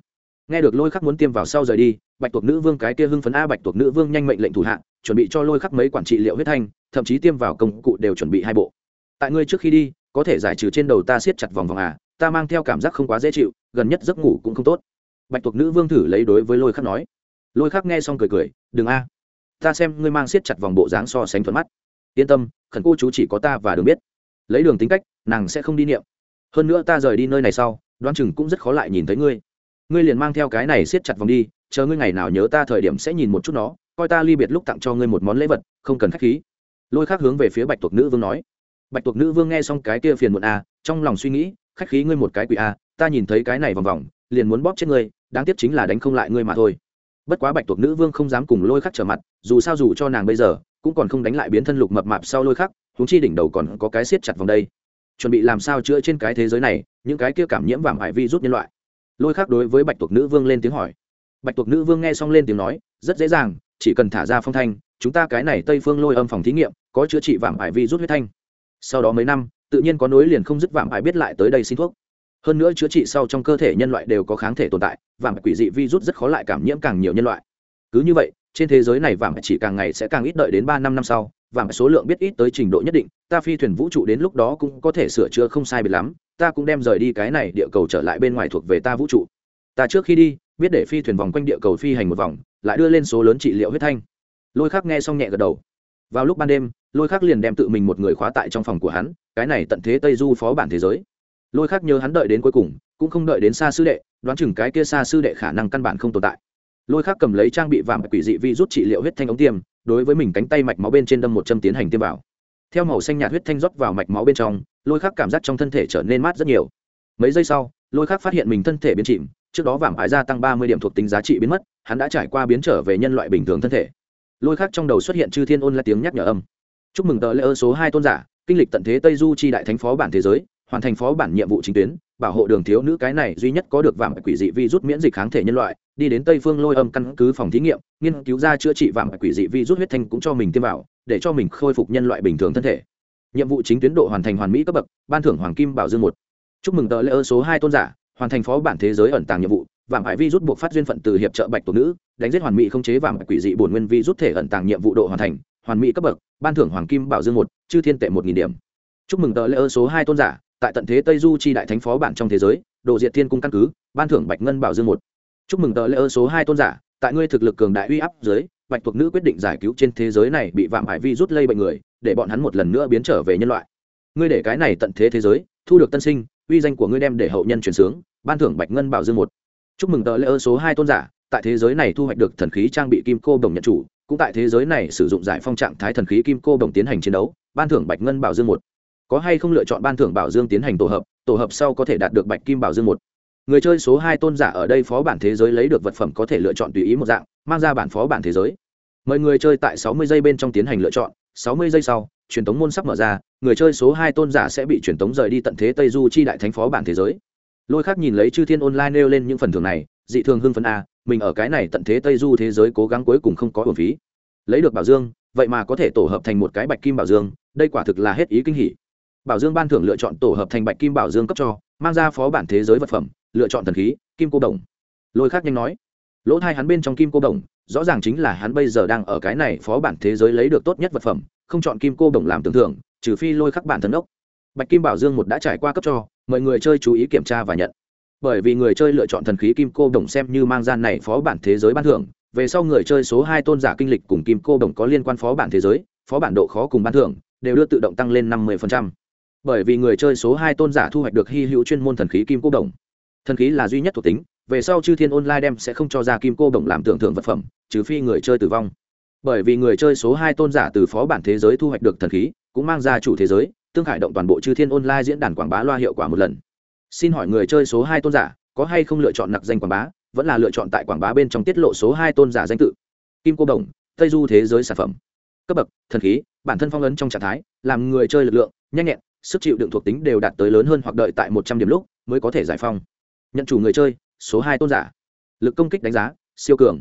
Nghe được lôi khắc muốn tiêm vào sau rời đi, bạch tuộc nữ vương cái kia hưng phấn a bạch tuộc nữ vương nhanh mệnh lệnh thủ hạ, chuẩn bị cho lôi khắc mấy quản trị liệu huyết thanh, thậm chí tiêm vào công cụ đều chuẩn bị hai bộ. Tại ngươi trước khi đi, có thể giải trừ trên đầu ta siết chặt vòng vòng à ta mang theo cảm giác không quá dễ chịu, gần nhất giấc ngủ cũng không tốt. Bạch tuộc nữ vương thử lấy đối với lôi khắc nói. Lôi khắc nghe xong cười cười, đừng a, ta xem ngươi mang siết chặt vòng bộ dáng so sánh thuận mắt. Yên tâm, khẩn cô chú chỉ có ta và đừng biết lấy đường tính cách, nàng sẽ không đi niệm. Hơn nữa ta rời đi nơi này sau, đoán chừng cũng rất khó lại nhìn thấy ngươi. Ngươi liền mang theo cái này siết chặt vòng đi, chờ ngươi ngày nào nhớ ta thời điểm sẽ nhìn một chút nó, coi ta ly biệt lúc tặng cho ngươi một món lễ vật, không cần k h á c h khí. Lôi khác hướng về phía bạch tuộc nữ vương nói. Bạch tuộc nữ vương nghe xong cái kia phiền muộn a, trong lòng suy nghĩ, khách khí ngươi một cái quỷ a, ta nhìn thấy cái này vòng vòng, liền muốn bóp chết ngươi, đáng tiếc chính là đánh không lại ngươi mà thôi. Bất quá bạch tuộc nữ vương không dám cùng lôi khắc trở mặt, dù sao dù cho nàng bây giờ, cũng còn không đánh lại biến thân lục mập mạp sau lôi khắc huống chi đỉnh đầu còn có cái siết chặt vòng đây. Chuẩn bị làm sao chữa trên cái thế giới này, những cái kia cảm nhiễm vàng hải vi rút nhân loại. Lôi khác đối với bạch tuộc nữ vương lên tiếng hỏi. Bạch tuộc nữ vương nghe xong lên tiếng nói, rất dễ dàng, chỉ cần thả ra phong thanh, chúng ta cái này tây phương lôi âm phòng thí nghiệm, có chữa trị vàng hải vi rút huyết thanh. Sau đó mấy năm, tự nhiên có nối liền không dứt vàng hải biết lại tới đây xin thuốc. Hơn nữa chữa trị sau trong cơ thể nhân loại đều có kháng thể tồn tại, vàng quỷ dị vi rút rất khó lại cảm nhiễm càng nhiều nhân loại. Cứ như vậy, trên thế giới này vàng chỉ càng ngày sẽ càng ít đợi đến ba năm năm sau vàng số lượng biết ít tới trình độ nhất định, ta phi thuyền vũ trụ đến lúc đó cũng có thể sửa chữa không sai biệt lắm, ta cũng đem rời đi cái này địa cầu trở lại bên ngoài thuộc về ta vũ trụ. Ta trước khi đi, biết để phi thuyền vòng quanh địa cầu phi hành một vòng, lại đưa lên số lớn trị liệu huyết thanh. Lôi khắc nghe xong nhẹ gật đầu. Vào lúc ban đêm, lôi khắc liền đem tự mình một người khóa tại trong phòng của hắn, cái này tận thế tây du phó bản thế giới. Lôi khắc nhớ hắn đợi đến cuối cùng, cũng không đợi đến xa sư đệ, đoán chừng cái kia xa sư đệ khả năng căn bản không tồn tại. Lôi khắc cầm lấy trang bị vàng quỷ dị vi rút trị liệu huyết thanh ống tiêm đối với mình cánh tay mạch máu bên trên đâm một châm tiến hành tiêm vào. Theo màu xanh nhạt huyết thanh rót vào mạch máu bên trong, lôi khắc cảm giác trong thân thể trở nên mát rất nhiều. Mấy giây sau, lôi khắc phát hiện mình thân thể biến chìm, trước đó vảm ái gia tăng ba mươi điểm thuộc tính giá trị biến mất, hắn đã trải qua biến trở về nhân loại bình thường thân thể. Lôi khắc trong đầu xuất hiện chư thiên ôn là tiếng nhắc nhở âm. Chúc mừng tờ lễ ơ số hai tôn giả, kinh lịch tận thế tây du chi đại thánh phó bản thế giới hoàn thành phó bản nhiệm vụ chính tuyến, bảo hộ đường thiếu nữ cái này duy nhất có được vàng quỷ dị vi rút miễn dịch kháng thể nhân loại, đi đến tây phương lôi âm căn cứ phòng thí nghiệm, nghiên cứu ra chữa trị vàng quỷ dị vi rút huyết thanh cũng cho mình tiêm vào, để cho mình khôi phục nhân loại bình thường thân thể. Nhiệm vụ chính tuyến độ hoàn thành hoàn mỹ cấp bậc, ban thưởng hoàng kim bảo dương một. Chúc mừng tờ lễ ơn số hai tôn giả, hoàn thành phó bản thế giới ẩn tàng nhiệm vụ vàng hải vi rút buộc phát duyên phận từ hiệp trợ bạch tổ nữ, đánh giết hoàn mỹ không chế vàng quỷ dị bổn nguyên vi rút thể ẩn tàng nhiệm vụ độ hoàn thành, hoàn mỹ cấp bậc, ban thưởng hoàng kim bảo dương một, chư thiên tệ một nghìn điểm. Chúc mừng tờ lễ ơn số hai tôn giả tại tận thế tây du chi đại thánh phó bản trong thế giới độ diệt thiên cung căn cứ, ban thưởng bạch ngân bảo dương một. Chúc mừng tờ lễ ơ số hai tôn giả, tại ngươi thực lực cường đại uy áp dưới, bạch thuộc nữ quyết định giải cứu trên thế giới này bị vạm hải vi rút lây bệnh người, để bọn hắn một lần nữa biến trở về nhân loại. Ngươi để cái này tận thế thế giới, thu được tân sinh, uy danh của ngươi đem để hậu nhân truyền sướng, ban thưởng bạch ngân bảo dương một. Chúc mừng tờ lễ ơ số hai tôn giả, tại thế giới này thu hoạch được thần khí trang bị kim cô đồng nhận chủ, cũng tại thế giới này sử dụng giải phong trạng thái thần khí kim cô đồng tiến hành chiến đấu, ban thưởng bạch ngân bảo dương một có hay không lựa chọn ban thưởng bảo dương tiến hành tổ hợp tổ hợp sau có thể đạt được bạch kim bảo dương một. Người chơi số hai tôn giả ở đây phó bản thế giới lấy được vật phẩm có thể lựa chọn tùy ý một dạng, mang ra bản phó bản thế giới. Mời người chơi tại sáu mươi giây bên trong tiến hành lựa chọn, sáu mươi giây sau, truyền tống môn sắp mở ra, người chơi số hai tôn giả sẽ bị truyền tống rời đi tận thế tây du chi đại thánh phó bản thế giới. Lôi khác nhìn lấy chư thiên online nêu lên những phần thưởng này, dị thường hưng phấn a mình ở cái này tận thế tây du thế giới cố gắng cuối cùng không có hồn phí. Lấy được bảo dương, vậy mà có thể tổ hợp thành một cái bạch kim bảo dương, đây quả thực là hết ý kinh hỉ bảo dương ban thưởng lựa chọn tổ hợp thành bạch kim bảo dương cấp cho, mang ra phó bản thế giới vật phẩm, lựa chọn thần khí, kim cô đồng. Lôi khác nhanh nói, lỗ thai hắn bên trong kim cô đồng, rõ ràng chính là hắn bây giờ đang ở cái này phó bản thế giới lấy được tốt nhất vật phẩm, không chọn kim cô đồng làm tưởng thưởng, trừ phi lôi khắc bản thân ốc. Bạch kim bảo dương một đã trải qua cấp cho, mọi người chơi chú ý kiểm tra và nhận. Bởi vì người chơi lựa chọn thần khí kim cô đồng xem như mang gian này phó bản thế giới ban thưởng, về sau người chơi số hai tôn giả kinh lịch cùng kim cô đồng có liên quan phó bản thế giới, phó bản độ khó cùng ban thưởng, đều đưa tự động tăng lên năm mươi phần trăm bởi vì người chơi số hai tôn giả thu hoạch được hy hữu chuyên môn thần khí kim cô đồng. Thần khí là duy nhất thuộc tính, về sau chư thiên online đem sẽ không cho ra kim cô đồng làm tưởng thưởng vật phẩm, trừ phi người chơi tử vong. Bởi vì người chơi số hai tôn giả từ phó bản thế giới thu hoạch được thần khí, cũng mang ra chủ thế giới, tương khải động toàn bộ chư thiên online diễn đàn quảng bá loa hiệu quả một lần. Xin hỏi người chơi số hai tôn giả, có hay không lựa chọn nặc danh quảng bá, vẫn là lựa chọn tại quảng bá bên trong tiết lộ số hai tôn giả danh tự? Kim cô đồng, tây du thế giới sản phẩm. Cấp bậc, thần khí, bản thân phong ấn trong trạng thái, làm người chơi lực lượng, nhanh nhẹn sức chịu đựng thuộc tính đều đạt tới lớn hơn hoặc đợi tại một trăm điểm lúc mới có thể giải phong. Nhận chủ người chơi, số hai tôn giả. Lực công kích đánh giá, siêu cường.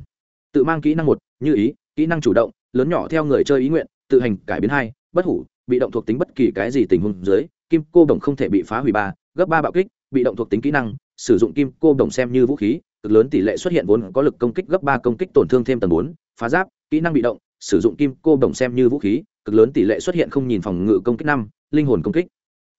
Tự mang kỹ năng một, như ý, kỹ năng chủ động, lớn nhỏ theo người chơi ý nguyện, tự hành cải biến hai, bất hủ, bị động thuộc tính bất kỳ cái gì tình huống dưới, kim cô đồng không thể bị phá hủy ba, gấp ba bạo kích, bị động thuộc tính kỹ năng, sử dụng kim cô đồng xem như vũ khí, cực lớn tỷ lệ xuất hiện vốn có lực công kích gấp ba công kích tổn thương thêm tầng bốn, phá giáp, kỹ năng bị động, sử dụng kim cô đồng xem như vũ khí, cực lớn tỷ lệ xuất hiện không nhìn phòng ngự công kích năm linh hồn công kích.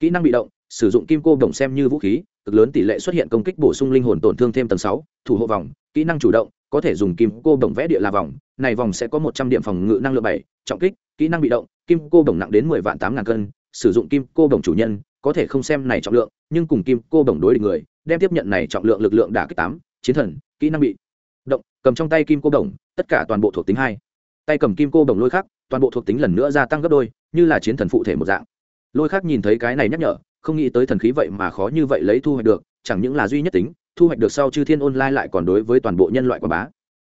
Kỹ năng bị động, sử dụng kim cô đồng xem như vũ khí, cực lớn tỷ lệ xuất hiện công kích bổ sung linh hồn tổn thương thêm tầng sáu, thủ hộ vòng, kỹ năng chủ động, có thể dùng kim cô đồng vẽ địa là vòng, này vòng sẽ có một trăm điểm phòng ngự năng lượng bảy, trọng kích, kỹ năng bị động, kim cô đồng nặng đến mười vạn tám ngàn cân, sử dụng kim cô đồng chủ nhân, có thể không xem này trọng lượng, nhưng cùng kim cô đồng đối địch người, đem tiếp nhận này trọng lượng lực lượng đả kích tám, chiến thần, kỹ năng bị động, cầm trong tay kim cô đồng, tất cả toàn bộ thuộc tính hai. Tay cầm kim cô đồng lôi khắc, toàn bộ thuộc tính lần nữa gia tăng gấp đôi, như là chiến thần phụ thể một dạng lôi khắc nhìn thấy cái này nhắc nhở, không nghĩ tới thần khí vậy mà khó như vậy lấy thu hoạch được, chẳng những là duy nhất tính, thu hoạch được sau chư thiên online lại còn đối với toàn bộ nhân loại quảng bá.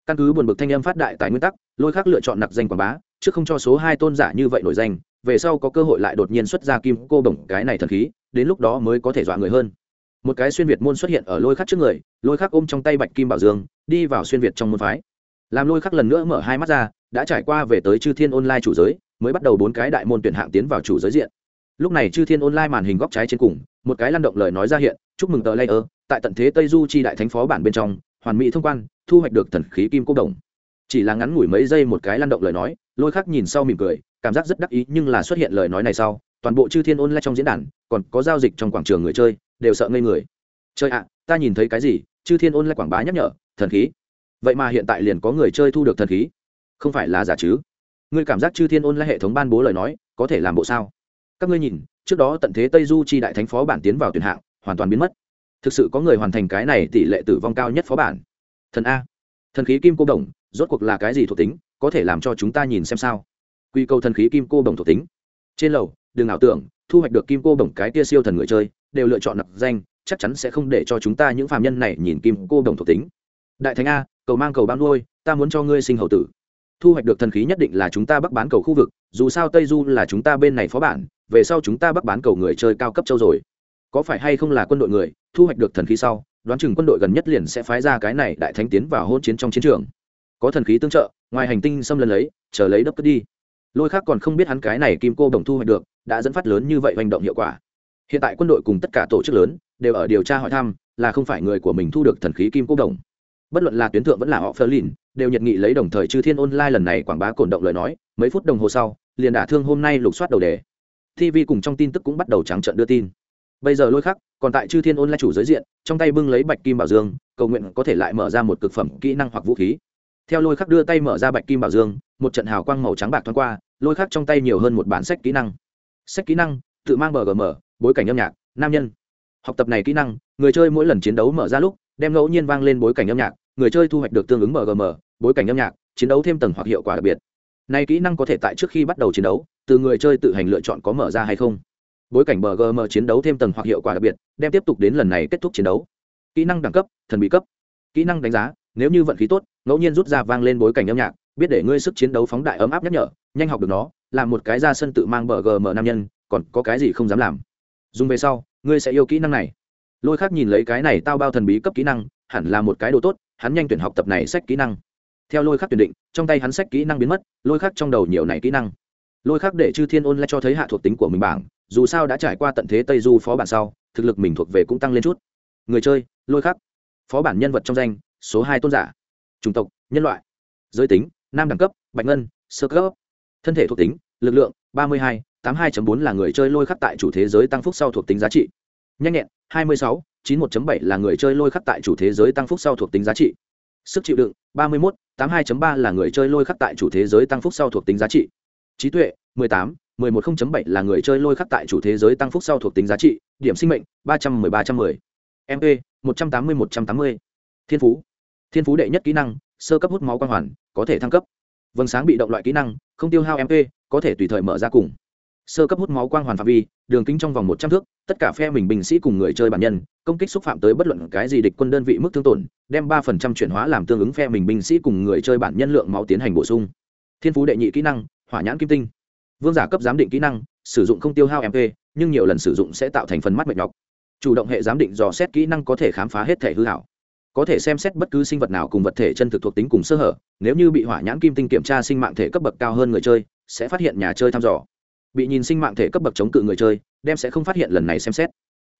Căn cứ buồn bực thanh âm phát đại tại nguyên tắc, lôi khắc lựa chọn nặc danh quảng bá chứ không cho số hai tôn giả như vậy nổi danh, về sau có cơ hội lại đột nhiên xuất ra kim cô bổng cái này thần khí, đến lúc đó mới có thể dọa người hơn. Một cái xuyên việt môn xuất hiện ở lôi khắc trước người, lôi khắc ôm trong tay bạch kim bảo dương, đi vào xuyên việt trong môn phái. Làm lôi khắc lần nữa mở hai mắt ra, đã trải qua về tới chư thiên online chủ giới, mới bắt đầu bốn cái đại môn tuyển hạng tiến vào chủ giới diện lúc này chư thiên online màn hình góc trái trên cùng, một cái lăn động lời nói ra hiện, chúc mừng tờ layer. Tại tận thế tây du chi đại thánh phó bản bên trong, hoàn mỹ thông quan, thu hoạch được thần khí kim cô đồng. Chỉ là ngắn ngủi mấy giây một cái lăn động lời nói, lôi khắc nhìn sau mỉm cười, cảm giác rất đắc ý nhưng là xuất hiện lời nói này sau, toàn bộ chư thiên online trong diễn đàn, còn có giao dịch trong quảng trường người chơi, đều sợ ngây người. Chơi ạ, ta nhìn thấy cái gì? Chư thiên online quảng bá nhắc nhở, thần khí. Vậy mà hiện tại liền có người chơi thu được thần khí. Không phải là giả chứ? Ngươi cảm giác chư thiên online hệ thống ban bố lời nói, có thể làm bộ sao? Các ngươi nhìn, trước đó tận thế tây du chi đại thánh phó bản tiến vào tuyển hạng, hoàn toàn biến mất. Thực sự có người hoàn thành cái này tỷ lệ tử vong cao nhất phó bản. Thần a. Thần khí kim cô đồng, rốt cuộc là cái gì thuộc tính, có thể làm cho chúng ta nhìn xem sao? Quy câu thần khí kim cô đồng thuộc tính. Trên lầu, đừng ảo tưởng, thu hoạch được kim cô đồng cái tia siêu thần người chơi, đều lựa chọn nặc danh, chắc chắn sẽ không để cho chúng ta những phạm nhân này nhìn kim cô đồng thuộc tính. Đại thánh a, cầu mang cầu ban nuôi, ta muốn cho ngươi sinh hậu tử thu hoạch được thần khí nhất định là chúng ta bắc bán cầu khu vực, dù sao tây du là chúng ta bên này phó bản, về sau chúng ta bắc bán cầu người chơi cao cấp châu rồi. Có phải hay không là quân đội người, thu hoạch được thần khí sau, đoán chừng quân đội gần nhất liền sẽ phái ra cái này đại thánh tiến vào hôn chiến trong chiến trường. Có thần khí tương trợ, ngoài hành tinh xâm lấn lấy, chờ lấy đất cất đi. Lôi khác còn không biết hắn cái này kim cô đồng thu hoạch được, đã dẫn phát lớn như vậy hành động hiệu quả. Hiện tại quân đội cùng tất cả tổ chức lớn, đều ở điều tra hỏi thăm, là không phải người của mình thu được thần khí kim cô đồng. Bất luận là tuyến thượng vẫn là họ phơ lìn đều nhiệt nghị lấy đồng thời chư thiên online lần này quảng bá cổn động lời nói, mấy phút đồng hồ sau, liền đả thương hôm nay lục soát đầu đề. Tv cùng trong tin tức cũng bắt đầu trắng trận đưa tin. Bây giờ lôi khắc, còn tại chư thiên online chủ giới diện, trong tay bưng lấy bạch kim bảo dương, cầu nguyện có thể lại mở ra một cực phẩm kỹ năng hoặc vũ khí. Theo lôi khắc đưa tay mở ra bạch kim bảo dương, một trận hào quang màu trắng bạc thoáng qua, lôi khắc trong tay nhiều hơn một bản sách kỹ năng. Sách kỹ năng, tự mang bgm bối cảnh âm nhạc, nam nhân. Học tập này kỹ năng, người chơi mỗi lần chiến đấu mở ra lúc, đem ngẫu nhiên vang lên bối cảnh âm nhạc, người chơi thu hoạch được tương ứng bgm bối cảnh âm nhạc, chiến đấu thêm tầng hoặc hiệu quả đặc biệt. Này kỹ năng có thể tại trước khi bắt đầu chiến đấu, từ người chơi tự hành lựa chọn có mở ra hay không. Bối cảnh bgm chiến đấu thêm tầng hoặc hiệu quả đặc biệt, đem tiếp tục đến lần này kết thúc chiến đấu. Kỹ năng đẳng cấp, thần bí cấp. Kỹ năng đánh giá, nếu như vận khí tốt, ngẫu nhiên rút ra vang lên bối cảnh âm nhạc, biết để ngươi sức chiến đấu phóng đại ấm áp nhắc nhở, nhanh học được nó làm một cái ra sân tự mang bờ gm nam nhân, còn có cái gì không dám làm. Dùng về sau, ngươi sẽ yêu kỹ năng này. Lôi khác nhìn lấy cái này tao bao thần bí cấp kỹ năng, hẳn là một cái đồ tốt, hắn nhanh tuyển học tập này sách kỹ năng theo lôi khắc tuyển định, trong tay hắn sách kỹ năng biến mất, lôi khắc trong đầu nhiều này kỹ năng. Lôi khắc để chư thiên ôn lại cho thấy hạ thuộc tính của mình bảng, dù sao đã trải qua tận thế tây du phó bản sau, thực lực mình thuộc về cũng tăng lên chút. Người chơi, lôi khắc. Phó bản nhân vật trong danh, số hai tôn giả. Chủng tộc, nhân loại. Giới tính, nam đẳng cấp, bạch ngân, sơ cấp. Thân thể thuộc tính, lực lượng, ba mươi hai, tám hai bốn là người chơi lôi khắc tại chủ thế giới tăng phúc sau thuộc tính giá trị. Nhanh nhẹn, hai mươi sáu, chín một bảy là người chơi lôi khắc tại chủ thế giới tăng phúc sau thuộc tính giá trị sức chịu đựng, ba mươi một tám hai ba là người chơi lôi khắc tại chủ thế giới tăng phúc sau thuộc tính giá trị. Trí tuệ, mười tám, mười một bảy là người chơi lôi khắc tại chủ thế giới tăng phúc sau thuộc tính giá trị. Điểm sinh mệnh, ba trăm mười ba trăm mười. Mp một trăm tám mươi, một trăm tám mươi. Thiên phú. Thiên phú đệ nhất kỹ năng, sơ cấp hút máu quang hoàn, có thể thăng cấp. Vầng sáng bị động loại kỹ năng, không tiêu hao mp có thể tùy thời mở ra cùng sơ cấp hút máu quang hoàn phạm vi, đường kính trong vòng một trăm thước, tất cả phe mình binh sĩ cùng người chơi bản nhân, công kích xúc phạm tới bất luận cái gì địch quân đơn vị mức thương tổn, đem ba phần trăm chuyển hóa làm tương ứng phe mình binh sĩ cùng người chơi bản nhân lượng máu tiến hành bổ sung. Thiên phú đệ nhị kỹ năng, hỏa nhãn kim tinh. Vương giả cấp giám định kỹ năng, sử dụng không tiêu hao mp nhưng nhiều lần sử dụng sẽ tạo thành phần mắt mệt nhọc. Chủ động hệ giám định dò xét kỹ năng có thể khám phá hết thể hư hảo. Có thể xem xét bất cứ sinh vật nào cùng vật thể chân thực thuộc tính cùng sơ hở, nếu như bị hỏa nhãn kim tinh kiểm tra sinh mạng thể cấp bậc cao hơn người chơi, sẽ phát hiện nhà chơi thăm dò bị nhìn sinh mạng thể cấp bậc chống cự người chơi, đem sẽ không phát hiện lần này xem xét.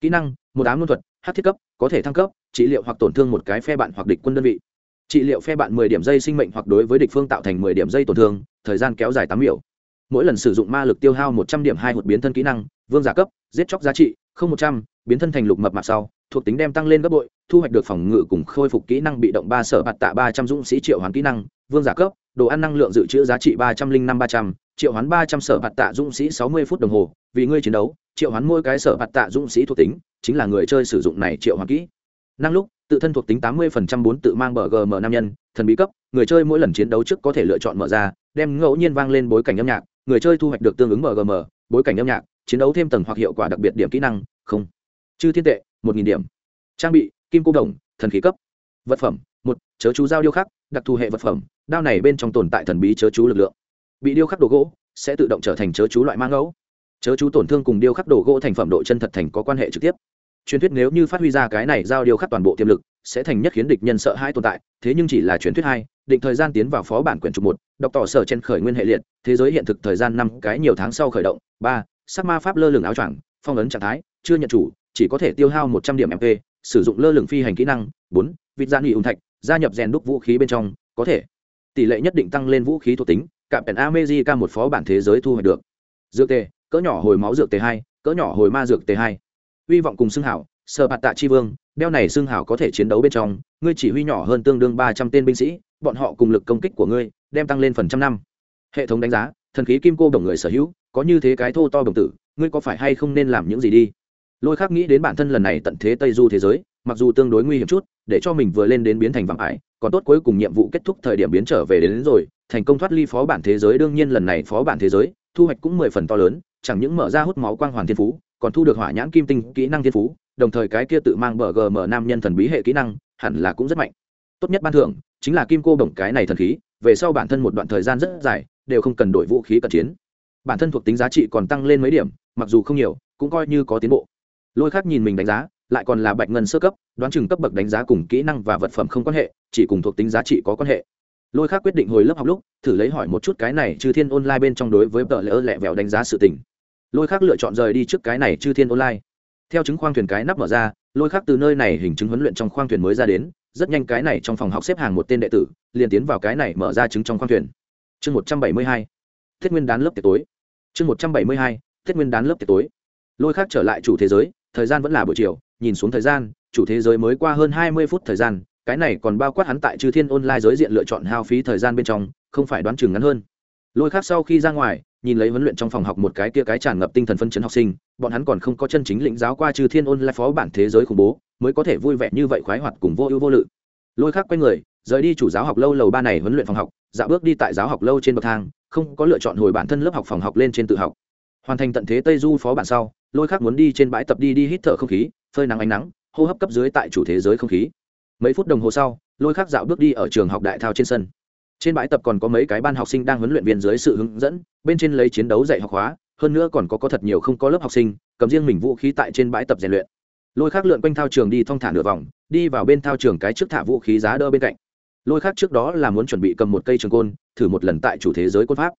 Kỹ năng, một ám luân thuật, hát thiết cấp, có thể thăng cấp, trị liệu hoặc tổn thương một cái phe bạn hoặc địch quân đơn vị. Trị liệu phe bạn mười điểm dây sinh mệnh hoặc đối với địch phương tạo thành mười điểm dây tổn thương, thời gian kéo dài tám miểu. Mỗi lần sử dụng ma lực tiêu hao một trăm điểm hai hụt biến thân kỹ năng, vương giả cấp, giết chóc giá trị, không một trăm, biến thân thành lục mập mạp sau, thuộc tính đem tăng lên gấp bội, thu hoạch được phòng ngự cùng khôi phục kỹ năng bị động ba sở bạt tạ ba trăm dũng sĩ triệu hoàn kỹ năng, vương giả cấp, đồ ăn năng lượng dự trữ giá trị ba trăm linh năm ba trăm triệu hoán ba trăm sở bạt tạ dũng sĩ sáu mươi phút đồng hồ, vì ngươi chiến đấu, triệu hoán mỗi cái sở bạt tạ dũng sĩ thuộc tính, chính là người chơi sử dụng này triệu hoán kỹ. Năng lúc, tự thân thuộc tính tám mươi phần trăm bốn tự mang bờ gm nam nhân, thần bí cấp, người chơi mỗi lần chiến đấu trước có thể lựa chọn mở ra, đem ngẫu nhiên vang lên bối cảnh âm nhạc, người chơi thu hoạch được tương ứng bgm bối cảnh âm nhạc, chiến đấu thêm tầng hoặc hiệu quả đặc biệt điểm kỹ năng, không. Chư thiên tệ, một nghìn điểm. Trang bị, kim cô đồng, thần khí cấp. Vật phẩm, một, chớ chú giao điêu khắc, đặc thù hệ vật phẩm, đao này bên trong tồn tại thần bí chớ chú lực lượng bị điêu khắc đồ gỗ, sẽ tự động trở thành chớ chú loại mang ngẫu chớ chú tổn thương cùng điêu khắc đồ gỗ thành phẩm độ chân thật thành có quan hệ trực tiếp. Truyền thuyết nếu như phát huy ra cái này giao điêu khắc toàn bộ tiềm lực, sẽ thành nhất khiến địch nhân sợ hai tồn tại, thế nhưng chỉ là truyền thuyết hai, định thời gian tiến vào phó bản quyển trục một, đọc tỏ sở trên khởi nguyên hệ liệt, thế giới hiện thực thời gian năm, cái nhiều tháng sau khởi động. Ba, sắc ma pháp lơ lửng áo choàng, phong ấn trạng thái, chưa nhận chủ, chỉ có thể tiêu hao một trăm điểm mp sử dụng lơ lửng phi hành kỹ năng. Bốn, vịt gian ủy ung thạch, gia nhập rèn đúc vũ khí bên trong, có thể. Tỷ lệ nhất định tăng lên vũ khí thuộc tính cạm pèn amejica một phó bản thế giới thu hoạch được. Dược tề, cỡ nhỏ hồi máu dược tề hai, cỡ nhỏ hồi ma dược tề hai. Hy vọng cùng xưng hảo, sở bạt tạ chi vương, đeo này xưng hảo có thể chiến đấu bên trong, ngươi chỉ huy nhỏ hơn tương đương ba trăm tên binh sĩ, bọn họ cùng lực công kích của ngươi, đem tăng lên phần trăm năm. Hệ thống đánh giá, thần khí kim cô đồng người sở hữu, có như thế cái thô to đồng tử, ngươi có phải hay không nên làm những gì đi? Lôi khác nghĩ đến bản thân lần này tận thế tây du thế giới mặc dù tương đối nguy hiểm chút để cho mình vừa lên đến biến thành vàng ải còn tốt cuối cùng nhiệm vụ kết thúc thời điểm biến trở về đến, đến rồi thành công thoát ly phó bản thế giới đương nhiên lần này phó bản thế giới thu hoạch cũng mười phần to lớn chẳng những mở ra hút máu quang hoàn thiên phú còn thu được hỏa nhãn kim tinh kỹ năng thiên phú đồng thời cái kia tự mang bờ gm nam nhân thần bí hệ kỹ năng hẳn là cũng rất mạnh. Tốt nhất ban thưởng chính là kim cô bổng cái này thần khí về sau bản thân một đoạn thời gian rất dài đều không cần đổi vũ khí cận chiến. Bản thân thuộc tính giá trị còn tăng lên mấy điểm mặc dù không nhiều cũng coi như có tiến bộ. Lôi khác nhìn mình đánh giá lại còn là bạch ngân sơ cấp, đoán chừng cấp bậc đánh giá cùng kỹ năng và vật phẩm không quan hệ, chỉ cùng thuộc tính giá trị có quan hệ. Lôi khác quyết định hồi lớp học lúc, thử lấy hỏi một chút cái này chư thiên online bên trong đối với tờ lỡ lẹ vẹo đánh giá sự tình. Lôi khác lựa chọn rời đi trước cái này chư thiên online. Theo chứng khoang thuyền cái nắp mở ra, lôi khác từ nơi này hình chứng huấn luyện trong khoang thuyền mới ra đến, rất nhanh cái này trong phòng học xếp hàng một tên đệ tử, liền tiến vào cái này mở ra chứng trong khoang thuyền. Chương một trăm bảy mươi hai, thiết nguyên đán lớp tiệc tối. Chương một trăm bảy mươi hai, thiết nguyên đán lớp tiệc tối. Lôi khác trở lại chủ thế giới, thời gian vẫn là buổi chiều nhìn xuống thời gian, chủ thế giới mới qua hơn hai mươi phút thời gian, cái này còn bao quát hắn tại chư thiên online giới diện lựa chọn hao phí thời gian bên trong, không phải đoán chừng ngắn hơn. Lôi khác sau khi ra ngoài, nhìn lấy huấn luyện trong phòng học một cái kia cái tràn ngập tinh thần phân chấn học sinh, bọn hắn còn không có chân chính lĩnh giáo qua chư thiên online phó bản thế giới khủng bố, mới có thể vui vẻ như vậy khoái hoạt cùng vô ưu vô lự. Lôi khác quay người, rời đi chủ giáo học lâu lầu ba này huấn luyện phòng học dạo bước đi tại giáo học lâu trên bậc thang, không có lựa chọn hồi bản thân lớp học phòng học lên trên tự học. Hoàn thành tận thế tây du phó bản sau, lôi khác muốn đi trên bãi tập đi đi hít thở không khí phơi nắng ánh nắng, hô hấp cấp dưới tại chủ thế giới không khí. Mấy phút đồng hồ sau, lôi khắc dạo bước đi ở trường học đại thao trên sân. Trên bãi tập còn có mấy cái ban học sinh đang huấn luyện viên dưới sự hướng dẫn, bên trên lấy chiến đấu dạy học hóa hơn nữa còn có có thật nhiều không có lớp học sinh, cầm riêng mình vũ khí tại trên bãi tập rèn luyện. Lôi khác lượn quanh thao trường đi thong thả nửa vòng, đi vào bên thao trường cái trước thả vũ khí giá đỡ bên cạnh. Lôi khác trước đó là muốn chuẩn bị cầm một cây trường côn, thử một lần tại chủ thế giới côn pháp.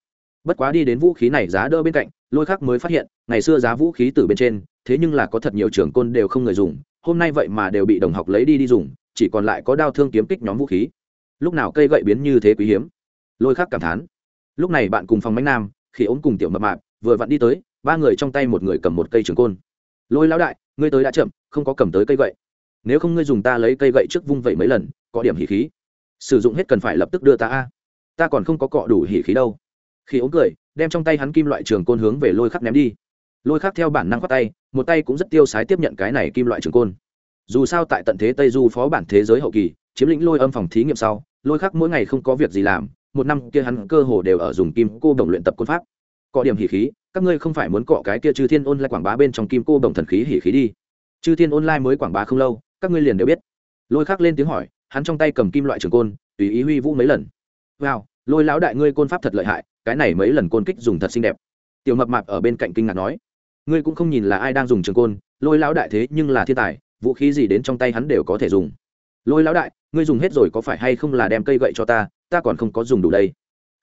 Bất quá đi đến vũ khí này giá đỡ bên cạnh, lôi khác mới phát hiện, ngày xưa giá vũ khí từ bên trên thế nhưng là có thật nhiều trường côn đều không người dùng, hôm nay vậy mà đều bị đồng học lấy đi đi dùng, chỉ còn lại có đao thương kiếm kích nhóm vũ khí. Lúc nào cây gậy biến như thế quý hiếm? Lôi khắc cảm thán. Lúc này bạn cùng phòng mánh nam, khi ống cùng tiểu mập mạp, vừa vặn đi tới, ba người trong tay một người cầm một cây trường côn. Lôi lão đại, ngươi tới đã chậm, không có cầm tới cây gậy. Nếu không ngươi dùng ta lấy cây gậy trước vung vậy mấy lần, có điểm hỉ khí. Sử dụng hết cần phải lập tức đưa ta a. Ta còn không có cọ đủ hỉ khí đâu. Khi ống cười, đem trong tay hắn kim loại trường côn hướng về lôi khắc ném đi lôi khắc theo bản năng khoát tay, một tay cũng rất tiêu sái tiếp nhận cái này kim loại trường côn. Dù sao tại tận thế tây du phó bản thế giới hậu kỳ, chiếm lĩnh lôi âm phòng thí nghiệm sau, lôi khắc mỗi ngày không có việc gì làm, một năm kia hắn cơ hồ đều ở dùng kim cô đồng luyện tập côn pháp. Cọ điểm hỉ khí, các ngươi không phải muốn cọ cái kia chư thiên ôn lại quảng bá bên trong kim cô đồng thần khí hỉ khí đi. Chư thiên ôn lai mới quảng bá không lâu, các ngươi liền đều biết. Lôi khắc lên tiếng hỏi, hắn trong tay cầm kim loại trường côn, tùy ý huy vũ mấy lần. Wow, lôi lão đại ngươi côn pháp thật lợi hại, cái này mấy lần côn kích dùng thật xinh đẹp. Tiểu mập mạp ở bên cạnh kinh ngạc nói ngươi cũng không nhìn là ai đang dùng trường côn, lôi lão đại thế nhưng là thiên tài, vũ khí gì đến trong tay hắn đều có thể dùng. Lôi lão đại, ngươi dùng hết rồi có phải hay không là đem cây gậy cho ta ta còn không có dùng đủ đây.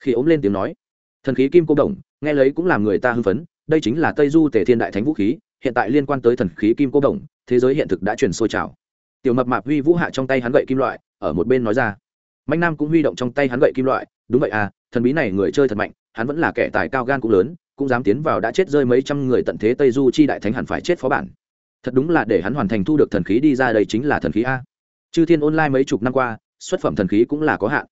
Khi ốm lên tiếng nói, thần khí kim cô đồng, nghe lấy cũng làm người ta hưng phấn, đây chính là tây du tể thiên đại thánh vũ khí, hiện tại liên quan tới thần khí kim cô đồng, thế giới hiện thực đã chuyển sôi trào. Tiểu mập mạp huy vũ hạ trong tay hắn gậy kim loại, ở một bên nói ra. Mạnh nam cũng huy động trong tay hắn gậy kim loại, đúng vậy à thần bí này người chơi thật mạnh, hắn vẫn là kẻ tài cao gan cũng lớn cũng dám tiến vào đã chết rơi mấy trăm người tận thế tây du chi đại thánh hẳn phải chết phó bản. Thật đúng là để hắn hoàn thành thu được thần khí đi ra đây chính là thần khí a. Chư thiên online mấy chục năm qua, xuất phẩm thần khí cũng là có hạn.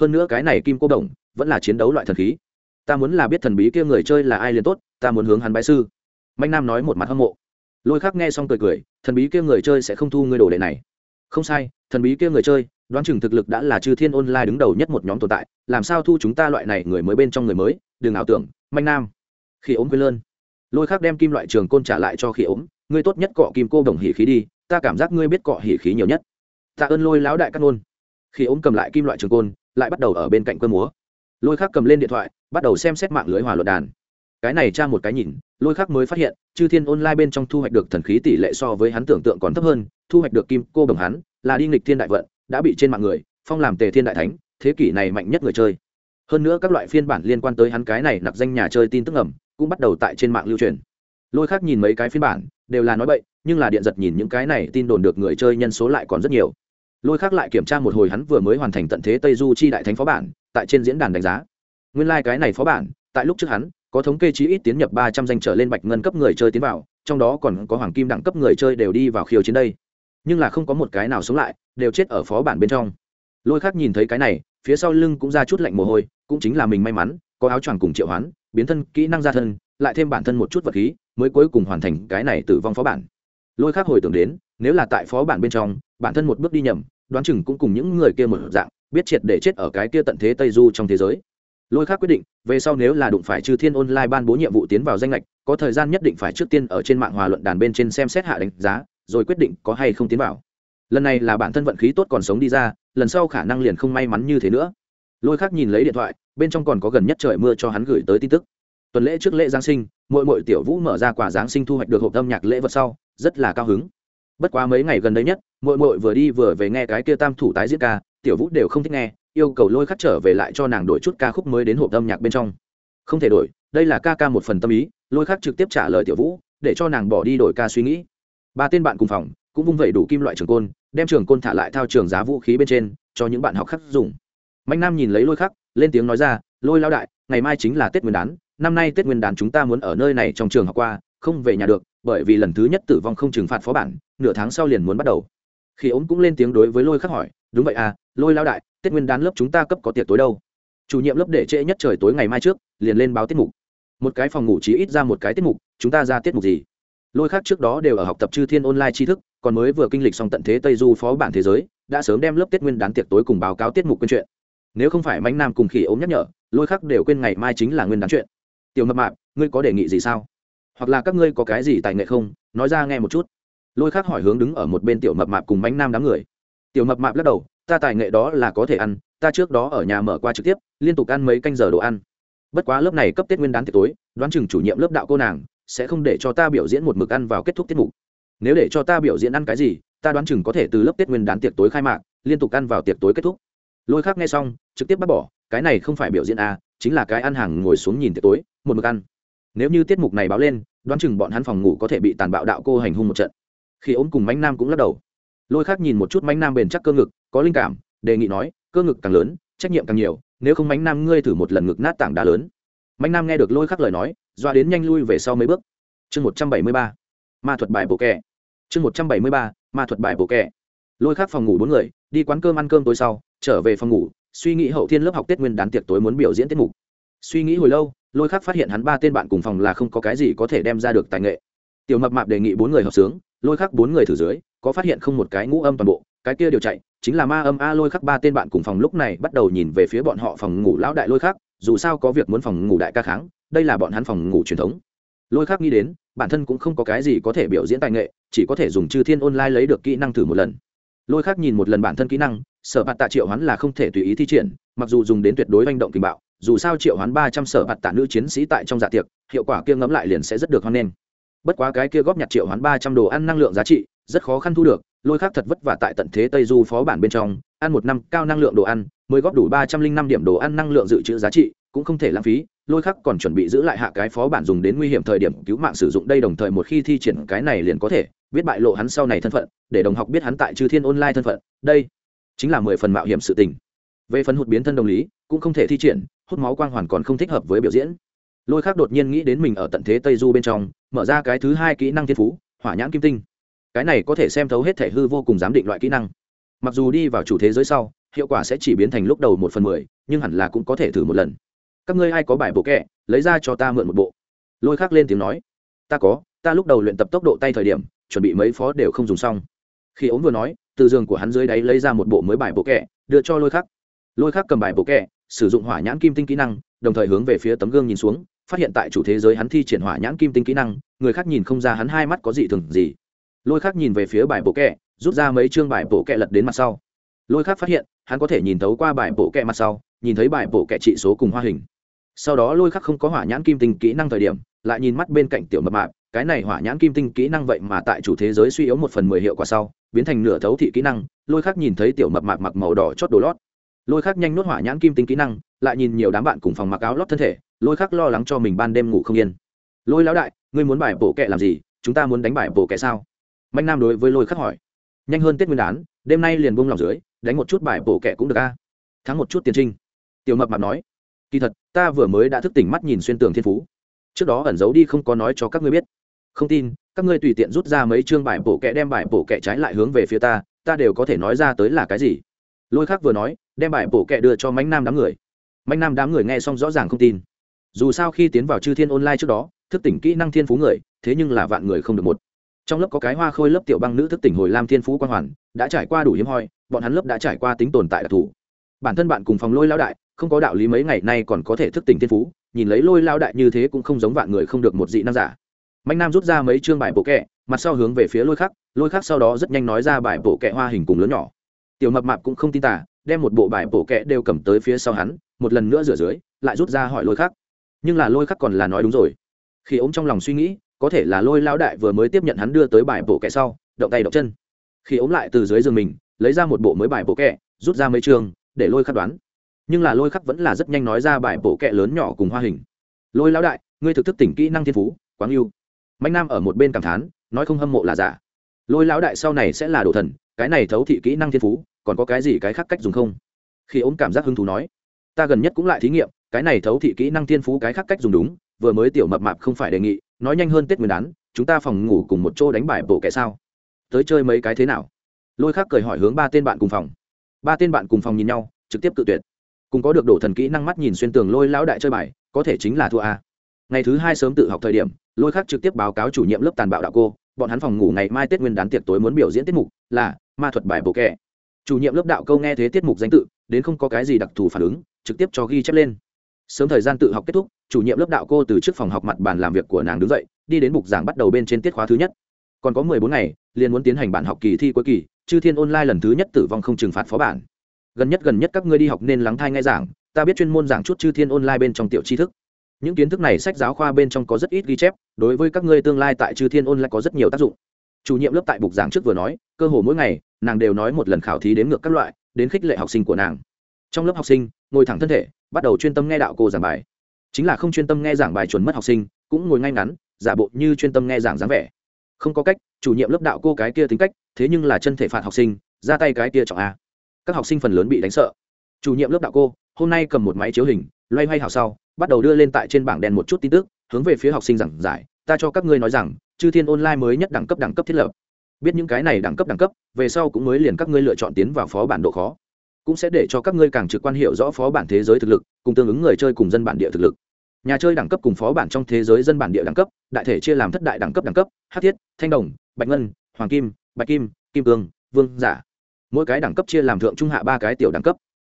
Hơn nữa cái này kim cô đồng vẫn là chiến đấu loại thần khí. Ta muốn là biết thần bí kia người chơi là ai liền tốt, ta muốn hướng hắn bái sư. Mạnh nam nói một mặt hâm mộ. Lôi khắc nghe xong cười cười, thần bí kia người chơi sẽ không thu ngươi đồ đệ này. Không sai, thần bí kia người chơi, đoán chừng thực lực đã là chư thiên online đứng đầu nhất một nhóm tồn tại, làm sao thu chúng ta loại này người mới bên trong người mới, đừng ảo tưởng, mạnh nam khi ốm quên lơn. Lôi khác đem kim loại trường côn trả lại cho khi ốm, ngươi tốt nhất cọ kim cô đồng hỉ khí đi, ta cảm giác ngươi biết cọ hỉ khí nhiều nhất. Tạ ơn lôi lão đại cắt nôn khi ốm cầm lại kim loại trường côn, lại bắt đầu ở bên cạnh cơn múa. Lôi khác cầm lên điện thoại, bắt đầu xem xét mạng lưới hòa luận đàn. Cái này tra một cái nhìn, lôi khác mới phát hiện, chư thiên online bên trong thu hoạch được thần khí tỷ lệ so với hắn tưởng tượng còn thấp hơn, thu hoạch được kim cô đồng hắn, là đi nghịch thiên đại vận, đã bị trên mạng người, phong làm tề thiên đại thánh, thế kỷ này mạnh nhất người chơi. Hơn nữa các loại phiên bản liên quan tới hắn cái này nặc danh nhà chơi tin tức ẩm cũng bắt đầu tại trên mạng lưu truyền. Lôi khác nhìn mấy cái phiên bản, đều là nói bậy, nhưng là điện giật nhìn những cái này tin đồn được người chơi nhân số lại còn rất nhiều. Lôi khác lại kiểm tra một hồi hắn vừa mới hoàn thành tận thế tây du chi đại thánh phó bản, tại trên diễn đàn đánh giá. Nguyên lai、like、cái này phó bản, tại lúc trước hắn, có thống kê chí ít tiến nhập ba trăm danh trở lên bạch ngân cấp người chơi tiến vào, trong đó còn có hoàng kim đẳng cấp người chơi đều đi vào khiêu chiến đây. Nhưng là không có một cái nào sống lại, đều chết ở phó bản bên trong. Lôi khác nhìn thấy cái này, phía sau lưng cũng ra chút lạnh mồ hôi, cũng chính là mình may mắn, có áo choàng cùng triệu hoán biến thân, kỹ năng ra thân, lại thêm bản thân một chút vật khí, mới cuối cùng hoàn thành cái này tử vong phó bản. Lôi khác hồi tưởng đến, nếu là tại phó bản bên trong, bản thân một bước đi nhầm, đoán chừng cũng cùng những người kia một dạng, biết triệt để chết ở cái kia tận thế tây du trong thế giới. Lôi khác quyết định, về sau nếu là đụng phải trừ thiên online ban bố nhiệm vụ tiến vào danh lệch có thời gian nhất định phải trước tiên ở trên mạng hòa luận đàn bên trên xem xét hạ đánh giá, rồi quyết định có hay không tiến vào. Lần này là bản thân vận khí tốt còn sống đi ra, lần sau khả năng liền không may mắn như thế nữa. Lôi khác nhìn lấy điện thoại bên trong còn có gần nhất trời mưa cho hắn gửi tới tin tức. Tuần lễ trước lễ giáng sinh mỗi mỗi tiểu vũ mở ra quả giáng sinh thu hoạch được hộp âm nhạc lễ vật sau, rất là cao hứng. Bất quá mấy ngày gần đây nhất mỗi mỗi vừa đi vừa về nghe cái kia tam thủ tái diễn ca, tiểu vũ đều không thích nghe, yêu cầu lôi khắc trở về lại cho nàng đổi chút ca khúc mới đến hộp âm nhạc bên trong. Không thể đổi, đây là ca ca một phần tâm ý, lôi khắc trực tiếp trả lời tiểu vũ, để cho nàng bỏ đi đổi ca suy nghĩ. Ba tên bạn cùng phòng cũng vung vẩy đủ kim loại trường côn, đem trường côn thả lại thao trường giá vũ khí bên trên, cho những bạn học khác dùng. Mạnh nam nhìn lấy lôi khắc lên tiếng nói ra, lôi lao đại, ngày mai chính là tết nguyên đán, năm nay tết nguyên đán chúng ta muốn ở nơi này trong trường học qua, không về nhà được, bởi vì lần thứ nhất tử vong không trừng phạt phó bản, nửa tháng sau liền muốn bắt đầu. Khi ống cũng lên tiếng đối với lôi khắc hỏi, đúng vậy à lôi lao đại, tết nguyên đán lớp chúng ta cấp có tiệc tối đâu? Chủ nhiệm lớp để trễ nhất trời tối ngày mai trước, liền lên báo tiết mục. Một cái phòng ngủ chỉ ít ra một cái tiết mục, chúng ta ra tiết mục gì? Lôi khác trước đó đều ở học tập chư thiên online tri thức, còn mới vừa kinh lịch xong tận thế tây du phó bản thế giới, đã sớm đem lớp tết nguyên đán tiệc tối cùng báo cáo tiết mục quyên chuyện nếu không phải mánh nam cùng khỉ ốm nhắc nhở, lôi khắc đều quên ngày mai chính là nguyên đán chuyện. Tiểu mập mạp, ngươi có đề nghị gì sao? Hoặc là các ngươi có cái gì tài nghệ không? Nói ra nghe một chút. Lôi khắc hỏi hướng đứng ở một bên tiểu mập mạp cùng mánh nam đám người. Tiểu mập mạp lắc đầu, ta tài nghệ đó là có thể ăn, ta trước đó ở nhà mở qua trực tiếp, liên tục ăn mấy canh giờ đồ ăn. Bất quá lớp này cấp tết nguyên đán tiệc tối, đoán chừng chủ nhiệm lớp đạo cô nàng sẽ không để cho ta biểu diễn một mực ăn vào kết thúc tiết mục. Nếu để cho ta biểu diễn ăn cái gì, ta đoán chừng có thể từ lớp tết nguyên đán tiệc tối khai mạc, liên tục ăn vào tiệc tối kết thúc lôi khác nghe xong, trực tiếp bắt bỏ, cái này không phải biểu diễn a chính là cái ăn hàng ngồi xuống nhìn tiệc tối, một mực ăn. Nếu như tiết mục này báo lên, đoán chừng bọn hắn phòng ngủ có thể bị tàn bạo đạo cô hành hung một trận. Khi ốm cùng mánh nam cũng lắc đầu. Lôi khác nhìn một chút mánh nam bền chắc cơ ngực, có linh cảm, đề nghị nói, cơ ngực càng lớn, trách nhiệm càng nhiều, nếu không mánh nam ngươi thử một lần ngực nát tảng đá lớn. Mánh nam nghe được lôi khắc lời nói, doa đến nhanh lui về sau mấy bước. Chương một trăm bảy mươi ba, ma thuật bài bộ kẹ chương một trăm bảy mươi ba, ma thuật bài bộ kẹ lôi khắc phòng ngủ bốn người, đi quán cơm ăn cơm tối sau, trở về phòng ngủ, suy nghĩ hậu thiên lớp học tết nguyên đán tiệc tối muốn biểu diễn tiết mục. Suy nghĩ hồi lâu, lôi khắc phát hiện hắn ba tên bạn cùng phòng là không có cái gì có thể đem ra được tài nghệ. Tiểu mập mạp đề nghị bốn người hợp sướng, lôi khắc bốn người thử dưới, có phát hiện không một cái ngũ âm toàn bộ, cái kia đều chạy, chính là ma âm a lôi khắc ba tên bạn cùng phòng lúc này bắt đầu nhìn về phía bọn họ phòng ngủ lão đại lôi khắc dù sao có việc muốn phòng ngủ đại ca kháng, đây là bọn hắn phòng ngủ truyền thống. Lôi khắc nghĩ đến, bản thân cũng không có cái gì có thể biểu diễn tài nghệ, chỉ có thể dùng chư thiên online lấy được kỹ năng thử một lần lôi khắc nhìn một lần bản thân kỹ năng, sở bạt tạ triệu hoán là không thể tùy ý thi triển, mặc dù dùng đến tuyệt đối manh động tình bạo, dù sao triệu hoán ba trăm sở bạt tạ nữ chiến sĩ tại trong dạ tiệc, hiệu quả kia ngấm lại liền sẽ rất được hoan nghênh. Bất quá cái kia góp nhặt triệu hoán ba trăm đồ ăn năng lượng giá trị, rất khó khăn thu được, lôi khắc thật vất vả tại tận thế tây du phó bản bên trong, ăn một năm cao năng lượng đồ ăn, mới góp đủ ba trăm linh năm điểm đồ ăn năng lượng dự trữ giá trị, cũng không thể lãng phí, lôi khắc còn chuẩn bị giữ lại hạ cái phó bản dùng đến nguy hiểm thời điểm cứu mạng sử dụng đây đồng thời một khi thi triển cái này liền có thể biết bại lộ hắn sau này thân phận, để đồng học biết hắn tại chư thiên online thân phận, đây chính là mười phần mạo hiểm sự tình. Về phần hụt biến thân đồng lý, cũng không thể thi triển, hút máu quang hoàn còn không thích hợp với biểu diễn. Lôi khắc đột nhiên nghĩ đến mình ở tận thế tây du bên trong, mở ra cái thứ hai kỹ năng thiên phú, hỏa nhãn kim tinh. Cái này có thể xem thấu hết thể hư vô cùng giám định loại kỹ năng. Mặc dù đi vào chủ thế giới sau, hiệu quả sẽ chỉ biến thành lúc đầu một phần mười, nhưng hẳn là cũng có thể thử một lần. Các ngươi ai có bài bộ kẹ, lấy ra cho ta mượn một bộ. Lôi khắc lên tiếng nói, ta có, ta lúc đầu luyện tập tốc độ tay thời điểm chuẩn bị mấy phó đều không dùng xong. Khi ống vừa nói, từ giường của hắn dưới đáy lấy ra một bộ mới bài bộ kẹ, đưa cho lôi khắc. Lôi khắc cầm bài bộ kẹ, sử dụng hỏa nhãn kim tinh kỹ năng, đồng thời hướng về phía tấm gương nhìn xuống, phát hiện tại chủ thế giới hắn thi triển hỏa nhãn kim tinh kỹ năng, người khác nhìn không ra hắn hai mắt có gì thường gì. Lôi khắc nhìn về phía bài bộ kẹ, rút ra mấy chương bài bộ kẹ lật đến mặt sau. Lôi khắc phát hiện, hắn có thể nhìn thấu qua bài bộ kẹ mặt sau, nhìn thấy bài bộ kẹ trị số cùng hoa hình. Sau đó lôi khắc không có hỏa nhãn kim tinh kỹ năng thời điểm, lại nhìn mắt bên cạnh tiểu mập mạp cái này hỏa nhãn kim tinh kỹ năng vậy mà tại chủ thế giới suy yếu một phần mười hiệu quả sau, biến thành nửa thấu thị kỹ năng, lôi khắc nhìn thấy tiểu mập mạc mặc màu đỏ chót đồ lót. Lôi khắc nhanh nuốt hỏa nhãn kim tinh kỹ năng, lại nhìn nhiều đám bạn cùng phòng mặc áo lót thân thể, lôi khắc lo lắng cho mình ban đêm ngủ không yên. Lôi lão đại, ngươi muốn bài bổ kệ làm gì? Chúng ta muốn đánh bài bổ kệ sao? Mạnh nam đối với lôi khắc hỏi. Nhanh hơn tết nguyên đán, đêm nay liền buông lòng dưới, đánh một chút bài bổ kệ cũng được a. Thắng một chút tiền trinh. Tiểu mập mạp nói. Kỳ thật, ta vừa mới đã thức tỉnh mắt nhìn xuyên tường thiên phú. Trước đó ẩn giấu đi không có nói cho các ngươi biết không tin, các ngươi tùy tiện rút ra mấy chương bài bổ kẹ đem bài bổ kẹ trái lại hướng về phía ta ta đều có thể nói ra tới là cái gì? Lôi khác vừa nói, đem bài bổ kẹ đưa cho mánh nam đám người. Mánh nam đám người nghe xong rõ ràng không tin. Dù sao khi tiến vào chư thiên online trước đó, thức tỉnh kỹ năng thiên phú người, thế nhưng là vạn người không được một. Trong lớp có cái hoa khôi lớp tiểu băng nữ thức tỉnh hồi lam thiên phú quang hoàn, đã trải qua đủ hiếm hoi, bọn hắn lớp đã trải qua tính tồn tại đặc thù. Bản thân bạn cùng phòng lôi lao đại, không có đạo lý mấy ngày nay còn có thể thức tỉnh thiên phú, nhìn lấy lôi lao đại như thế cũng không giống vạn người không được một dị năng giả mạnh nam rút ra mấy chương bài bộ kẹ, mặt sau hướng về phía lôi khắc lôi khắc sau đó rất nhanh nói ra bài bộ kẹ hoa hình cùng lớn nhỏ. Tiểu mập mạp cũng không tin tả đem một bộ bài bộ kẹ đều cầm tới phía sau hắn, một lần nữa rửa dưới, lại rút ra hỏi lôi khắc. Nhưng là lôi khắc còn là nói đúng rồi. Khi ống trong lòng suy nghĩ, có thể là lôi lao đại vừa mới tiếp nhận hắn đưa tới bài bộ kẹ sau, động tay động chân. Khi ống lại từ dưới giường mình, lấy ra một bộ mới bài bộ kẹ, rút ra mấy trường để lôi khắc đoán. Nhưng là lôi khắc vẫn là rất nhanh nói ra bài bộ kẹ lớn nhỏ cùng hoa hình. Lôi lão đại, ngươi thực thức tỉnh kỹ năng thiên phú quáng yêu mạnh nam ở một bên cảm thán, nói không hâm mộ là giả. Lôi lão đại sau này sẽ là đồ thần, cái này thấu thị kỹ năng thiên phú, còn có cái gì cái khác cách dùng không? Khi ốm cảm giác hứng thú nói, ta gần nhất cũng lại thí nghiệm, cái này thấu thị kỹ năng thiên phú cái khác cách dùng đúng, vừa mới tiểu mập mạp không phải đề nghị, nói nhanh hơn tết nguyên đán, chúng ta phòng ngủ cùng một chỗ đánh bài bộ kẻ sao? Tới chơi mấy cái thế nào? Lôi khác cười hỏi hướng ba tên bạn cùng phòng. Ba tên bạn cùng phòng nhìn nhau, trực tiếp cự tuyệt. Cùng có được đổ thần kỹ năng mắt nhìn xuyên tường lôi lão đại chơi bài, có thể chính là thua a. Ngày thứ hai sớm tự học thời điểm lôi khác trực tiếp báo cáo chủ nhiệm lớp tàn bạo đạo cô, bọn hắn phòng ngủ ngày mai tết nguyên đán tiệc tối muốn biểu diễn tiết mục là ma thuật bài bộ kẻ chủ nhiệm lớp đạo câu nghe thế tiết mục danh tự, đến không có cái gì đặc thù phản ứng, trực tiếp cho ghi chép lên. Sớm thời gian tự học kết thúc, chủ nhiệm lớp đạo cô từ trước phòng học mặt bàn làm việc của nàng đứng dậy, đi đến mục giảng bắt đầu bên trên tiết khóa thứ nhất. Còn có mười bốn ngày, liền muốn tiến hành bản học kỳ thi cuối kỳ, chư thiên online lần thứ nhất tử vong không trừng phạt phó bản. Gần nhất gần nhất các ngươi đi học nên lắng thai ngay giảng, ta biết chuyên môn giảng chút chư thiên online bên trong tiểu tri thức những kiến thức này sách giáo khoa bên trong có rất ít ghi chép, đối với các ngươi tương lai tại chư thiên Ôn lại có rất nhiều tác dụng. Chủ nhiệm lớp tại bục giảng trước vừa nói, cơ hồ mỗi ngày, nàng đều nói một lần khảo thí đến ngược các loại, đến khích lệ học sinh của nàng. Trong lớp học sinh, ngồi thẳng thân thể, bắt đầu chuyên tâm nghe đạo cô giảng bài. Chính là không chuyên tâm nghe giảng bài chuẩn mất học sinh, cũng ngồi ngay ngắn, giả bộ như chuyên tâm nghe giảng dáng vẻ. Không có cách, chủ nhiệm lớp đạo cô cái kia tính cách, thế nhưng là chân thể phạt học sinh, ra tay cái kia trọng a. Các học sinh phần lớn bị đánh sợ. Chủ nhiệm lớp đạo cô, hôm nay cầm một máy chiếu hình, loay hoay hào sau bắt đầu đưa lên tại trên bảng đen một chút tin tức, hướng về phía học sinh giảng giải. Ta cho các ngươi nói rằng, chư thiên online mới nhất đẳng cấp đẳng cấp thiết lập. Biết những cái này đẳng cấp đẳng cấp, về sau cũng mới liền các ngươi lựa chọn tiến vào phó bản độ khó. Cũng sẽ để cho các ngươi càng trực quan hiểu rõ phó bản thế giới thực lực, cùng tương ứng người chơi cùng dân bản địa thực lực. Nhà chơi đẳng cấp cùng phó bản trong thế giới dân bản địa đẳng cấp, đại thể chia làm thất đại đẳng cấp đẳng cấp hát thiết, thanh đồng, bạch ngân, hoàng kim, bạch kim kim cương, vương giả. Mỗi cái đẳng cấp chia làm thượng trung hạ ba cái tiểu đẳng cấp.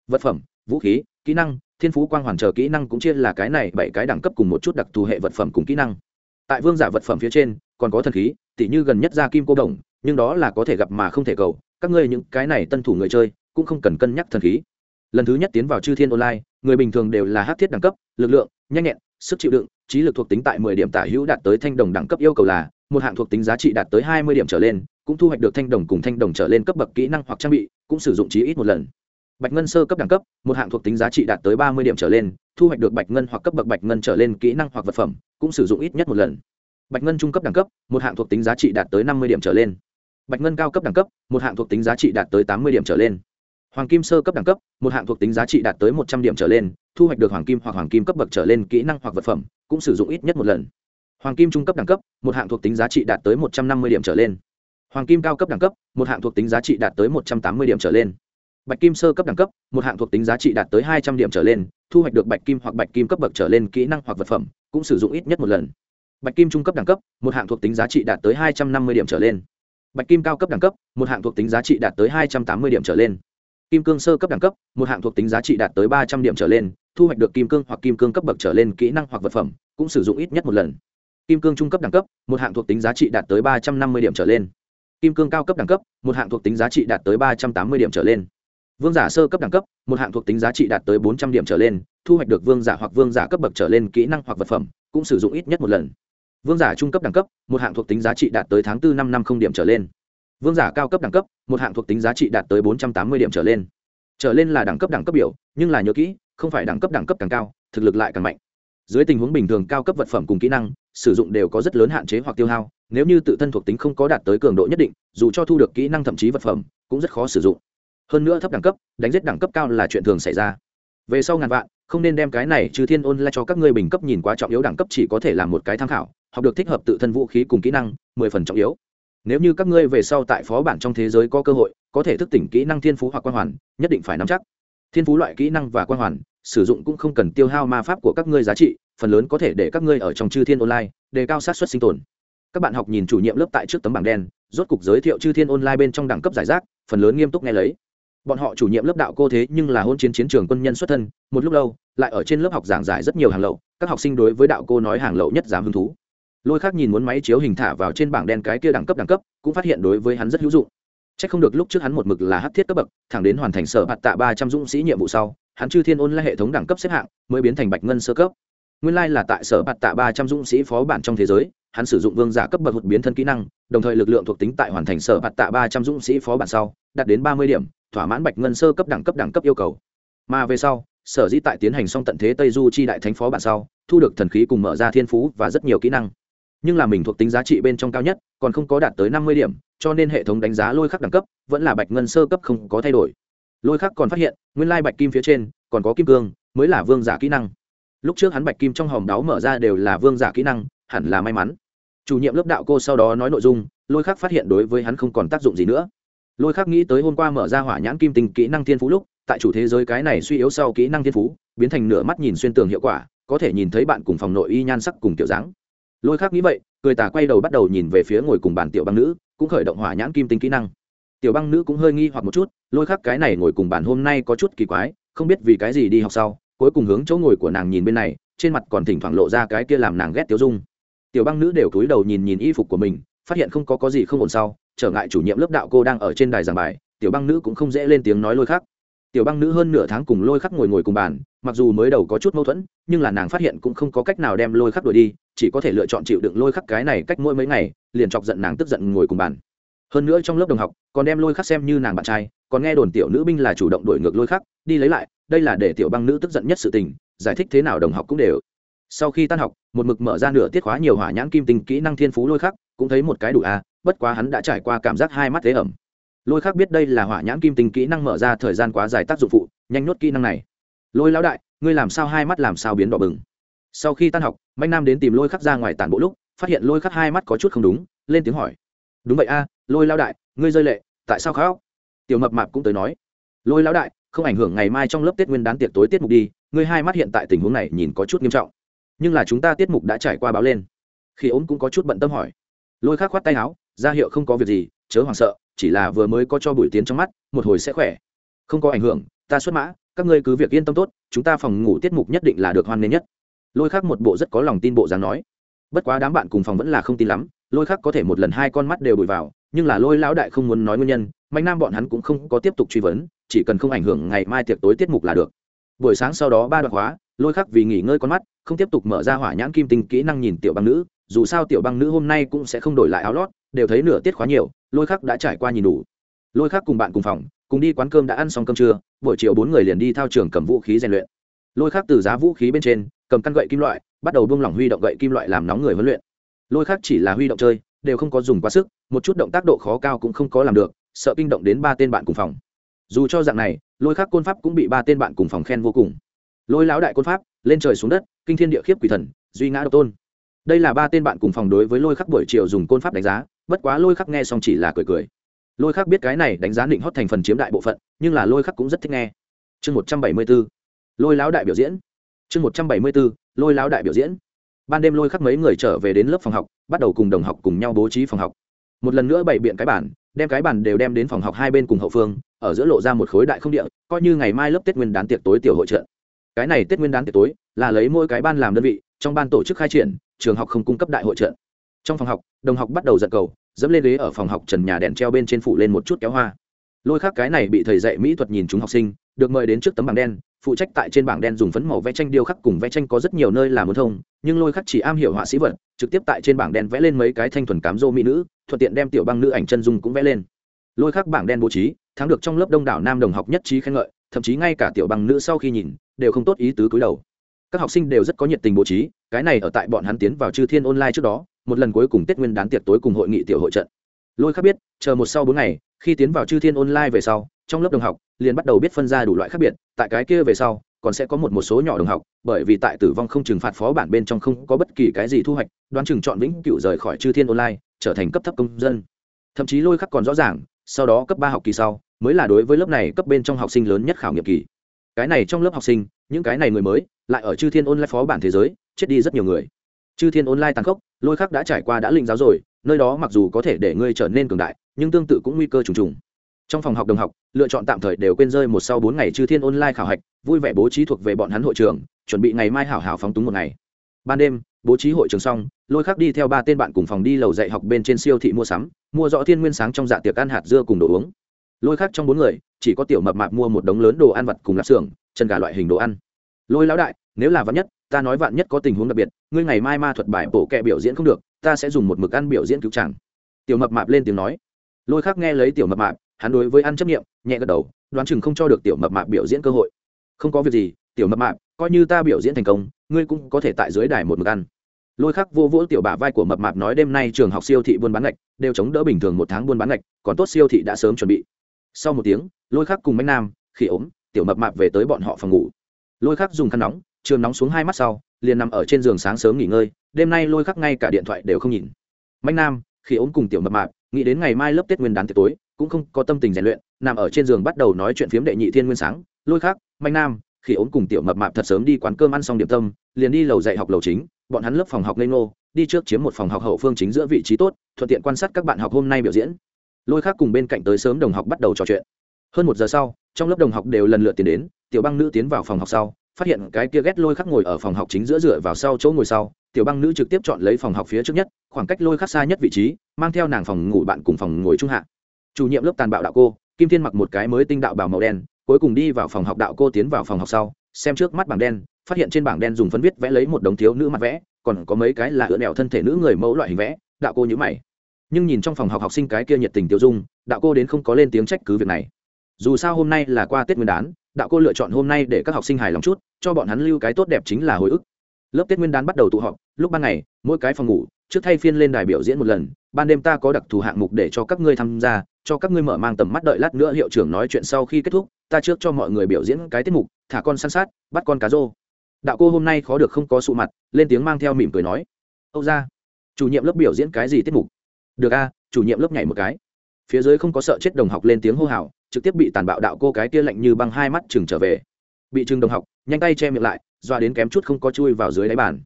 Vật phẩm, vũ khí, kỹ năng thiên phú quang hoàn chờ kỹ năng cũng chia là cái này bảy cái đẳng cấp cùng một chút đặc thù hệ vật phẩm cùng kỹ năng. Tại vương giả vật phẩm phía trên, còn có thần khí, tỉ như gần nhất ra kim cô đồng, nhưng đó là có thể gặp mà không thể cầu, các ngươi những cái này tân thủ người chơi, cũng không cần cân nhắc thần khí. Lần thứ nhất tiến vào chư thiên online, người bình thường đều là hát thiết đẳng cấp, lực lượng, nhanh nhẹn, sức chịu đựng, trí lực thuộc tính tại mười điểm tả hữu đạt tới thanh đồng đẳng cấp yêu cầu là, một hạng thuộc tính giá trị đạt tới hai mươi điểm trở lên, cũng thu hoạch được thanh đồng cùng thanh đồng trở lên cấp bậc kỹ năng hoặc trang bị, cũng sử dụng chí ít một lần bạch ngân sơ cấp đẳng cấp, một hạng thuộc tính giá trị đạt tới ba mươi điểm trở lên, thu hoạch được bạch ngân hoặc cấp bậc bạch ngân trở lên kỹ năng hoặc vật phẩm, cũng sử dụng ít nhất một lần. Bạch ngân trung cấp đẳng cấp, một hạng thuộc tính giá trị đạt tới năm mươi điểm trở lên. Bạch ngân cao cấp đẳng cấp, một hạng thuộc tính giá trị đạt tới tám mươi điểm trở lên. Hoàng kim sơ cấp đẳng cấp, một hạng thuộc tính giá trị đạt tới một trăm điểm trở lên, thu hoạch được hoàng kim hoặc hoàng kim cấp bậc trở lên kỹ năng hoặc vật phẩm, cũng sử dụng ít nhất một lần. Hoàng kim trung cấp đẳng cấp, một hạng thuộc tính giá trị đạt tới một trăm năm mươi điểm trở lên. Hoàng kim cao cấp đẳng cấp, một hạng thuộc tính giá trị đạt tới một trăm tám mươi điểm trở lên bạch kim sơ cấp đẳng cấp, một hạng thuộc tính giá trị đạt tới hai trăm điểm trở lên, thu hoạch được bạch kim hoặc bạch kim cấp bậc trở lên kỹ năng hoặc vật phẩm, cũng sử dụng ít nhất một lần. Bạch kim trung cấp đẳng cấp, một hạng thuộc tính giá trị đạt tới hai trăm năm mươi điểm trở lên. Bạch kim cao cấp đẳng cấp, một hạng thuộc tính giá trị đạt tới hai trăm tám mươi điểm trở lên. Kim cương sơ cấp đẳng cấp, một hạng thuộc tính giá trị đạt tới ba trăm điểm trở lên, thu hoạch được kim cương hoặc kim cương cấp bậc trở lên kỹ năng hoặc vật phẩm, cũng sử dụng ít nhất một lần. Kim cương trung cấp đẳng cấp, một hạng thuộc tính giá trị đạt tới ba trăm năm mươi điểm trở lên. Kim cương cao cấp đẳng cấp, một hạng thuộc tính giá trị đạt tới ba trăm tám mươi điểm trở lên vương giả sơ cấp đẳng cấp, một hạng thuộc tính giá trị đạt tới bốn trăm điểm trở lên, thu hoạch được vương giả hoặc vương giả cấp bậc trở lên kỹ năng hoặc vật phẩm, cũng sử dụng ít nhất một lần. Vương giả trung cấp đẳng cấp, một hạng thuộc tính giá trị đạt tới tháng bốn năm năm không điểm trở lên. Vương giả cao cấp đẳng cấp, một hạng thuộc tính giá trị đạt tới bốn trăm tám mươi điểm trở lên. Trở lên là đẳng cấp đẳng cấp biểu, nhưng là nhớ kỹ, không phải đẳng cấp đẳng cấp càng cao, thực lực lại càng mạnh. Dưới tình huống bình thường cao cấp vật phẩm cùng kỹ năng, sử dụng đều có rất lớn hạn chế hoặc tiêu hao, nếu như tự thân thuộc tính không có đạt tới cường độ nhất định, dù cho thu được kỹ năng thậm chí vật phẩm, cũng rất khó sử dụng hơn nữa thấp đẳng cấp, đánh giết đẳng cấp cao là chuyện thường xảy ra. Về sau ngàn vạn, không nên đem cái này trừ thiên ôn lại cho các ngươi bình cấp nhìn quá trọng yếu đẳng cấp chỉ có thể là một cái tham khảo, học được thích hợp tự thân vũ khí cùng kỹ năng, mười phần trọng yếu. Nếu như các ngươi về sau tại phó bản trong thế giới có cơ hội, có thể thức tỉnh kỹ năng thiên phú hoặc quan hoàn, nhất định phải nắm chắc. Thiên phú loại kỹ năng và quan hoàn, sử dụng cũng không cần tiêu hao ma pháp của các ngươi giá trị, phần lớn có thể để các ngươi ở trong chư thiên online, đề cao sát xuất sinh tồn. Các bạn học nhìn chủ nhiệm lớp tại trước tấm bảng đen, rốt cục giới thiệu chư thiên online bên trong đẳng cấp giải rác, phần lớn nghiêm túc nghe lấy bọn họ chủ nhiệm lớp đạo cô thế nhưng là hôn chiến chiến trường quân nhân xuất thân, một lúc lâu, lại ở trên lớp học giảng giải rất nhiều hàng lậu, các học sinh đối với đạo cô nói hàng lậu nhất dám hứng thú. Lôi khác nhìn muốn máy chiếu hình thả vào trên bảng đen cái kia đẳng cấp đẳng cấp, cũng phát hiện đối với hắn rất hữu dụng. C h ắ c không được lúc trước hắn một mực là hát thiết cấp bậc, thẳng đến hoàn thành sở bạt tạ ba trăm dũng sĩ nhiệm vụ sau, hắn chư thiên ôn lại hệ thống đẳng cấp xếp hạng, mới biến thành bạch ngân sơ cấp. Nguyên lai là tại sở bạt tạ ba trăm dũng sĩ phó bản trong thế giới, hắn sử dụng vương giả cấp bậc hụt biến thân kỹ năng, đồng thời lực lượng thuộc tính tại hoàn thành sở bạt tạ ba trăm dũng sĩ phó bản sau, đạt đến ba mươi điểm thỏa mãn bạch ngân sơ cấp đẳng cấp đẳng cấp yêu cầu. Mà về sau, sở dĩ tại tiến hành xong tận thế tây du chi đại thánh phó bản sau, thu được thần khí cùng mở ra thiên phú và rất nhiều kỹ năng. Nhưng là mình thuộc tính giá trị bên trong cao nhất, còn không có đạt tới năm mươi điểm, cho nên hệ thống đánh giá lôi khắc đẳng cấp, vẫn là bạch ngân sơ cấp không có thay đổi. Lôi khắc còn phát hiện, nguyên lai bạch kim phía trên, còn có kim cương, mới là vương giả kỹ năng. Lúc trước hắn bạch kim trong hòm đáo mở ra đều là vương giả kỹ năng, hẳn là may mắn. Chủ nhiệm lớp đạo cô sau đó nói nội dung, lôi khắc phát hiện đối với hắn không còn tác dụng gì nữa lôi khắc nghĩ tới hôm qua mở ra hỏa nhãn kim tình kỹ năng thiên phú lúc, tại chủ thế giới cái này suy yếu sau kỹ năng thiên phú, biến thành nửa mắt nhìn xuyên tường hiệu quả, có thể nhìn thấy bạn cùng phòng nội y nhan sắc cùng kiểu dáng. Lôi khắc nghĩ vậy, cười tà quay đầu bắt đầu nhìn về phía ngồi cùng bàn tiểu băng nữ, cũng khởi động hỏa nhãn kim tinh kỹ năng. Tiểu băng nữ cũng hơi nghi hoặc một chút, lôi khắc cái này ngồi cùng bàn hôm nay có chút kỳ quái, không biết vì cái gì đi học sau, cuối cùng hướng chỗ ngồi của nàng nhìn bên này, trên mặt còn thỉnh thoảng lộ ra cái kia làm nàng ghét tiêu dung. Tiểu băng nữ đều cúi đầu nhìn nhìn y phục của mình, phát hiện không có có gì không ổn sau trở ngại chủ nhiệm lớp đạo cô đang ở trên đài giảng bài, tiểu băng nữ cũng không dễ lên tiếng nói lôi khắc. Tiểu băng nữ hơn nửa tháng cùng lôi khắc ngồi ngồi cùng bàn, mặc dù mới đầu có chút mâu thuẫn, nhưng là nàng phát hiện cũng không có cách nào đem lôi khắc đuổi đi, chỉ có thể lựa chọn chịu đựng lôi khắc cái này cách mỗi mấy ngày, liền chọc giận nàng tức giận ngồi cùng bàn. Hơn nữa trong lớp đồng học, còn đem lôi khắc xem như nàng bạn trai, còn nghe đồn tiểu nữ binh là chủ động đổi ngược lôi khắc, đi lấy lại, đây là để tiểu băng nữ tức giận nhất sự tình, giải thích thế nào đồng học cũng đều. Sau khi tan học, một mực mở ra nửa tiết khóa nhiều hỏa nhãn kim tình kỹ năng thiên phú lôi khắc, cũng thấy một cái đủ a bất quá hắn đã trải qua cảm giác hai mắt thế ẩm. Lôi khắc biết đây là hỏa nhãn kim tình kỹ năng mở ra thời gian quá dài tác dụng phụ, nhanh nuốt kỹ năng này. Lôi lão đại, ngươi làm sao hai mắt làm sao biến đỏ bừng? Sau khi tan học, mạnh nam đến tìm lôi khắc ra ngoài tản bộ lúc, phát hiện lôi khắc hai mắt có chút không đúng, lên tiếng hỏi. Đúng vậy a, lôi lão đại, ngươi rơi lệ, tại sao khóc? Tiểu mập mạp cũng tới nói. Lôi lão đại, không ảnh hưởng ngày mai trong lớp tết nguyên đán tiệc tối tiết mục đi, ngươi hai mắt hiện tại tình huống này nhìn có chút nghiêm trọng. Nhưng là chúng ta tiết mục đã trải qua báo lên. Khi ốm cũng có chút bận tâm hỏi. Lôi khắc khoát tay áo ra hiệu không có việc gì, chớ hoảng sợ, chỉ là vừa mới có cho bụi tiến trong mắt, một hồi sẽ khỏe. Không có ảnh hưởng, ta xuất mã, các ngươi cứ việc yên tâm tốt, chúng ta phòng ngủ tiết mục nhất định là được hoan nghênh nhất. Lôi khắc một bộ rất có lòng tin bộ dáng nói. Bất quá đám bạn cùng phòng vẫn là không tin lắm, lôi khắc có thể một lần hai con mắt đều bụi vào, nhưng là lôi lão đại không muốn nói nguyên nhân, mạnh nam bọn hắn cũng không có tiếp tục truy vấn, chỉ cần không ảnh hưởng ngày mai tiệc tối tiết mục là được. Buổi sáng sau đó ba đoạn hóa, lôi khắc vì nghỉ ngơi con mắt, không tiếp tục mở ra hỏa nhãn kim tinh kỹ năng nhìn tiểu băng nữ dù sao tiểu băng nữ hôm nay cũng sẽ không đổi lại áo lót, đều thấy nửa tiết khóa nhiều, lôi khắc đã trải qua nhìn đủ. Lôi khắc cùng bạn cùng phòng, cùng đi quán cơm đã ăn xong cơm trưa, buổi chiều bốn người liền đi thao trường cầm vũ khí rèn luyện. Lôi khắc từ giá vũ khí bên trên, cầm căn gậy kim loại, bắt đầu buông lỏng huy động gậy kim loại làm nóng người huấn luyện. Lôi khắc chỉ là huy động chơi, đều không có dùng quá sức, một chút động tác độ khó cao cũng không có làm được, sợ kinh động đến ba tên bạn cùng phòng. Dù cho dạng này, lôi khắc côn pháp cũng bị ba tên bạn cùng phòng khen vô cùng. Lôi lão đại côn pháp, lên trời xuống đất, kinh thiên địa khiếp quỷ thần, duy ngã độc tôn đây là ba tên bạn cùng phòng đối với lôi khắc buổi chiều dùng côn pháp đánh giá, bất quá lôi khắc nghe xong chỉ là cười cười. Lôi khắc biết cái này đánh giá định hót thành phần chiếm đại bộ phận, nhưng là lôi khắc cũng rất thích nghe. Chương một trăm bảy mươi b ố lôi lão đại biểu diễn. Chương một trăm bảy mươi b ố lôi lão đại biểu diễn. Ban đêm lôi khắc mấy người trở về đến lớp phòng học, bắt đầu cùng đồng học cùng nhau bố trí phòng học. Một lần nữa bày biện cái bản đem cái bản đều đem đến phòng học hai bên cùng hậu phương, ở giữa lộ ra một khối đại không địa, coi như ngày mai lớp tết nguyên đán tiệc tối tiểu hội trợ. Cái này tết nguyên đán tiệc tối, là lấy mỗi cái ban làm đơn vị, trong ban tổ chức khai triển trường học không cung cấp đại hội trợ trong phòng học, đồng học bắt đầu giật cầu, dẫm lên ghế ở phòng học trần nhà đèn treo bên trên phụ lên một chút kéo hoa. Lôi khác cái này bị thầy dạy mỹ thuật nhìn chúng học sinh, được mời đến trước tấm bảng đen, phụ trách tại trên bảng đen dùng phấn màu vẽ tranh điêu khắc cùng vẽ tranh có rất nhiều nơi là muốn thông, nhưng lôi khắc chỉ am hiểu họa sĩ vật, trực tiếp tại trên bảng đen vẽ lên mấy cái thanh thuần cám dô mỹ nữ, thuận tiện đem tiểu băng nữ ảnh chân dung cũng vẽ lên. Lôi khắc bảng đen bố trí, thắng được trong lớp đông đảo nam đồng học nhất trí khen ngợi, thậm chí ngay cả tiểu băng nữ sau khi nhìn, đều không tốt ý tứ cúi đầu các học sinh đều rất có nhiệt tình bố trí, cái này ở tại bọn hắn tiến vào chư thiên online trước đó, một lần cuối cùng tết nguyên đán tiệc tối cùng hội nghị tiểu hội trận. Lôi khác biết, chờ một sau bốn ngày, khi tiến vào chư thiên online về sau, trong lớp đồng học liền bắt đầu biết phân ra đủ loại khác biệt, tại cái kia về sau, còn sẽ có một một số nhỏ đồng học, bởi vì tại tử vong không trừng phạt phó bản bên trong không có bất kỳ cái gì thu hoạch, đoán chừng chọn vĩnh cựu rời khỏi chư thiên online, trở thành cấp thấp công dân. Thậm chí lôi khắc còn rõ ràng, sau đó cấp ba học kỳ sau, mới là đối với lớp này cấp bên trong học sinh lớn nhất khảo nghiệm kỳ. Cái này trong lớp học sinh những cái này người mới, lại ở chư thiên online phó bản thế giới, chết đi rất nhiều người. Chư thiên online tàn khốc, lôi khắc đã trải qua đã linh giáo rồi, nơi đó mặc dù có thể để ngươi trở nên cường đại, nhưng tương tự cũng nguy cơ trùng trùng. Trong phòng học đồng học, lựa chọn tạm thời đều quên rơi một sau bốn ngày chư thiên online khảo hạch, vui vẻ bố trí thuộc về bọn hắn hội trường, chuẩn bị ngày mai hảo hảo phóng túng một ngày. Ban đêm, bố trí hội trường xong, lôi khắc đi theo ba tên bạn cùng phòng đi lầu dạy học bên trên siêu thị mua sắm, mua rõ thiên nguyên sáng trong dạ tiệc ăn hạt dưa cùng đồ uống. Lôi khắc trong bốn người, chỉ có tiểu mập mạp mua một đống lớn đồ ăn vặt cùng lạp xưởng chân gà loại hình đồ ăn. Lôi lão đại, nếu là vạn nhất, ta nói vạn nhất có tình huống đặc biệt, ngươi ngày mai ma thuật bài bổ kẹ biểu diễn không được, ta sẽ dùng một mực ăn biểu diễn cứu chàng. Tiểu mập mạp lên tiếng nói. Lôi khắc nghe lấy tiểu mập mạp, hắn đối với ăn chấp nghiệm nhẹ gật đầu, đoán chừng không cho được tiểu mập mạp biểu diễn cơ hội. Không có việc gì, tiểu mập mạp, coi như ta biểu diễn thành công, ngươi cũng có thể tại dưới đài một mực ăn. Lôi khắc vô vỗ tiểu bả vai của mập mạp nói đêm nay trường học siêu thị buôn bán ngạch, đều chống đỡ bình thường một tháng buôn bán ngạch, còn tốt siêu thị đã sớm chuẩn bị. Sau một tiếng, lôi khắc cùng bánh nam khi ốm tiểu mập mạp về tới bọn họ phòng ngủ. Lôi khắc dùng khăn nóng, trường nóng xuống hai mắt sau, liền nằm ở trên giường sáng sớm nghỉ ngơi, đêm nay lôi khắc ngay cả điện thoại đều không nhìn. Mạnh nam, khi ốm cùng tiểu mập mạp, nghĩ đến ngày mai lớp tết nguyên đán tiệc tối, cũng không có tâm tình rèn luyện, nằm ở trên giường bắt đầu nói chuyện phiếm đệ nhị thiên nguyên sáng. Lôi khắc mạnh nam, khi ốm cùng tiểu mập mạp thật sớm đi quán cơm ăn xong điểm tâm, liền đi lầu dạy học lầu chính, bọn hắn lớp phòng học lên ngô, đi trước chiếm một phòng học hậu phương chính giữa vị trí tốt, thuận tiện quan sát các bạn học hôm nay biểu diễn. Lôi khác cùng bên cạnh tới sớm đồng học bắt đầu trò chuyện. Hơn một giờ sau trong lớp đồng học đều lần lượt tiến đến, tiểu băng nữ tiến vào phòng học sau, phát hiện cái kia ghét lôi khắc ngồi ở phòng học chính giữa dựa vào sau chỗ ngồi sau, tiểu băng nữ trực tiếp chọn lấy phòng học phía trước nhất, khoảng cách lôi khắc xa nhất vị trí, mang theo nàng phòng ngủ bạn cùng phòng ngồi trung hạ. Chủ nhiệm lớp tàn bạo đạo cô, kim thiên mặc một cái mới tinh đạo bào màu đen, cuối cùng đi vào phòng học đạo cô tiến vào phòng học sau, xem trước mắt bảng đen, phát hiện trên bảng đen dùng phấn viết vẽ lấy một đống thiếu nữ mặt vẽ, còn có mấy cái là ưỡn đèo thân thể nữ người mẫu loại hình vẽ, đạo cô nhữ mày. Nhưng nhìn trong phòng học học sinh cái kia nhiệt tình tiêu dung, đạo cô đến không có lên tiếng trách cứ việc này dù sao hôm nay là qua tết nguyên đán, đạo cô lựa chọn hôm nay để các học sinh hài lòng chút, cho bọn hắn lưu cái tốt đẹp chính là hồi ức. Lớp tết nguyên đán bắt đầu tụ họp, lúc ban ngày, mỗi cái phòng ngủ, trước thay phiên lên đài biểu diễn một lần, ban đêm ta có đặc thù hạng mục để cho các ngươi tham gia, cho các ngươi mở mang tầm mắt đợi lát nữa hiệu trưởng nói chuyện sau khi kết thúc, ta trước cho mọi người biểu diễn cái tiết mục, thả con săn sát, bắt con cá rô. Đạo cô hôm nay khó được không có sụ mặt, lên tiếng mang theo mỉm cười nói, âu ra chủ nhiệm lớp biểu diễn cái gì tiết mục? Được a, chủ nhiệm lớp nhảy một cái. Phía dưới không có sợ chết đồng học lên tiếng hô hào trực tiếp bị tàn bạo đạo cô cái kia lạnh như băng hai mắt chừng trở về. Bị chừng đồng học, nhanh tay che miệng lại, doa đến kém chút không có chui vào dưới đáy bàn.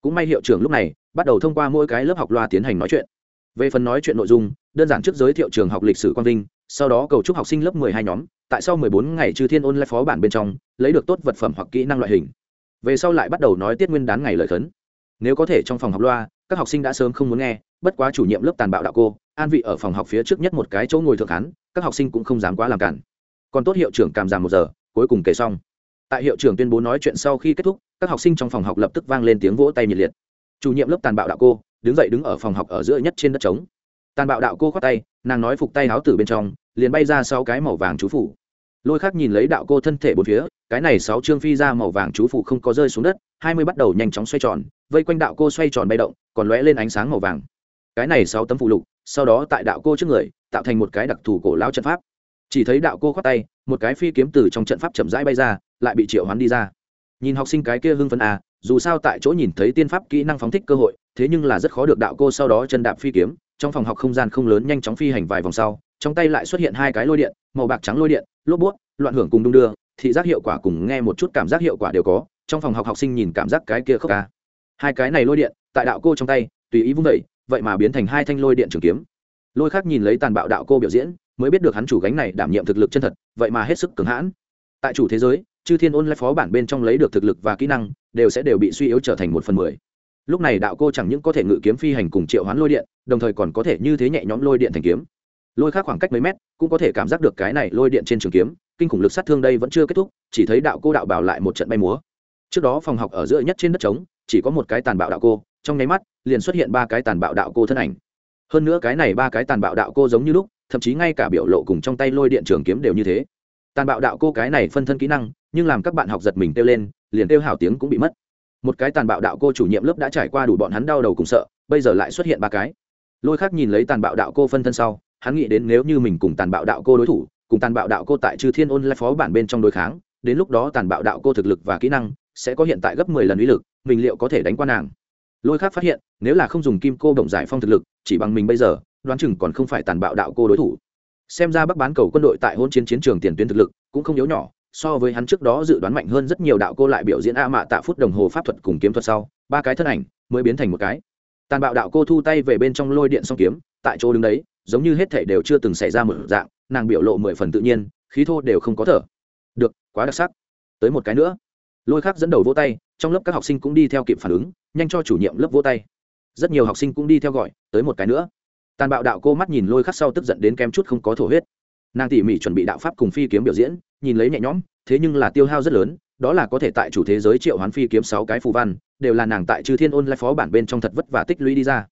Cũng may hiệu trưởng lúc này, bắt đầu thông qua mỗi cái lớp học loa tiến hành nói chuyện. Về phần nói chuyện nội dung, đơn giản trước giới thiệu trường học lịch sử quang vinh, sau đó cầu chúc học sinh lớp mười hai nhóm, tại sau mười bốn ngày trừ thiên ôn lại phó bản bên trong, lấy được tốt vật phẩm hoặc kỹ năng loại hình. Về sau lại bắt đầu nói tiết nguyên đán ngày lời khấn. Nếu có thể trong phòng học loa, các học sinh đã sớm không muốn nghe bất quá chủ nhiệm lớp tàn bạo đạo cô, an vị ở phòng học phía trước nhất một cái chỗ ngồi thượng khán các học sinh cũng không dám quá làm cản. Còn tốt hiệu trưởng cảm giảm một giờ, cuối cùng kể xong. Tại hiệu trưởng tuyên bố nói chuyện sau khi kết thúc, các học sinh trong phòng học lập tức vang lên tiếng vỗ tay nhiệt liệt. Chủ nhiệm lớp tàn bạo đạo cô, đứng dậy đứng ở phòng học ở giữa nhất trên đất trống. Tàn bạo đạo cô khoát tay, nàng nói phục tay áo từ bên trong, liền bay ra sau cái màu vàng chú phủ. Lôi khác nhìn lấy đạo cô thân thể bốn phía, cái này sáu trương phi ra màu vàng chú phủ không có rơi xuống đất, hai mươi bắt đầu nhanh chóng xoay tròn, vây quanh đạo cô xoay tròn bay động, còn lóe lên ánh sáng màu vàng cái này sáu tấm phụ lục, sau đó tại đạo cô trước người, tạo thành một cái đặc thù cổ lao trận pháp. Chỉ thấy đạo cô khoát tay, một cái phi kiếm từ trong trận pháp chậm rãi bay ra, lại bị triệu hoán đi ra. Nhìn học sinh cái kia hưng phấn à dù sao tại chỗ nhìn thấy tiên pháp kỹ năng phóng thích cơ hội, thế nhưng là rất khó được đạo cô sau đó chân đạp phi kiếm, trong phòng học không gian không lớn nhanh chóng phi hành vài vòng sau, trong tay lại xuất hiện hai cái lôi điện, màu bạc trắng lôi điện, lốp bút, loạn hưởng cùng đung đưa, thị giác hiệu quả cùng nghe một chút cảm giác hiệu quả đều có, trong phòng học học sinh nhìn cảm giác cái kia khóc ca. Hai cái này lôi điện, tại đạo cô trong tay, tùy ý vung vẩy vậy mà biến thành hai thanh lôi điện trường kiếm. Lôi khác nhìn lấy tàn bạo đạo cô biểu diễn, mới biết được hắn chủ gánh này đảm nhiệm thực lực chân thật, vậy mà hết sức cứng hãn. Tại chủ thế giới, chư thiên ôn lại phó bản bên trong lấy được thực lực và kỹ năng, đều sẽ đều bị suy yếu trở thành một phần mười. Lúc này đạo cô chẳng những có thể ngự kiếm phi hành cùng triệu hoán lôi điện, đồng thời còn có thể như thế nhẹ nhõm lôi điện thành kiếm. Lôi khác khoảng cách mấy mét, cũng có thể cảm giác được cái này lôi điện trên trường kiếm, kinh khủng lực sát thương đây vẫn chưa kết thúc, chỉ thấy đạo cô đạo bảo lại một trận bay múa. Trước đó phòng học ở giữa nhất trên đất trống, chỉ có một cái tàn bạo đạo cô, trong nháy mắt liền xuất hiện ba cái tàn bạo đạo cô thân ảnh. Hơn nữa cái này ba cái tàn bạo đạo cô giống như lúc, thậm chí ngay cả biểu lộ cùng trong tay lôi điện trường kiếm đều như thế. Tàn bạo đạo cô cái này phân thân kỹ năng, nhưng làm các bạn học giật mình kêu lên, liền kêu hào tiếng cũng bị mất. Một cái tàn bạo đạo cô chủ nhiệm lớp đã trải qua đủ bọn hắn đau đầu cùng sợ, bây giờ lại xuất hiện ba cái. Lôi khác nhìn lấy tàn bạo đạo cô phân thân sau, hắn nghĩ đến nếu như mình cùng tàn bạo đạo cô đối thủ, cùng tàn bạo đạo cô tại chư thiên ôn lại phó bản bên trong đối kháng, đến lúc đó tàn bạo đạo cô thực lực và kỹ năng sẽ có hiện tại gấp mười lần uy lực, mình liệu có thể đánh qua nàng? Lôi khác phát hiện, nếu là không dùng kim cô động giải phong thực lực, chỉ bằng mình bây giờ, đoán chừng còn không phải tàn bạo đạo cô đối thủ. Xem ra bắc bán cầu quân đội tại hôn chiến chiến trường tiền tuyến thực lực cũng không yếu nhỏ, so với hắn trước đó dự đoán mạnh hơn rất nhiều đạo cô lại biểu diễn a mạ tạ phút đồng hồ pháp thuật cùng kiếm thuật sau, ba cái thân ảnh mới biến thành một cái. Tàn bạo đạo cô thu tay về bên trong lôi điện song kiếm, tại chỗ đứng đấy, giống như hết thể đều chưa từng xảy ra một dạng, nàng biểu lộ mười phần tự nhiên, khí thô đều không có thở. Được, quá đặc sắc. Tới một cái nữa. Lôi khác dẫn đầu vỗ tay trong lớp các học sinh cũng đi theo kịp phản ứng, nhanh cho chủ nhiệm lớp vỗ tay. Rất nhiều học sinh cũng đi theo gọi, tới một cái nữa. Tàn bạo đạo cô mắt nhìn lôi khắc sau tức giận đến kem chút không có thổ huyết. Nàng tỉ mỉ chuẩn bị đạo pháp cùng phi kiếm biểu diễn, nhìn lấy nhẹ nhõm, thế nhưng là tiêu hao rất lớn, đó là có thể tại chủ thế giới triệu hoán phi kiếm sáu cái phù văn, đều là nàng tại chư thiên ôn lại phó bản bên trong thật vất và tích lũy đi ra.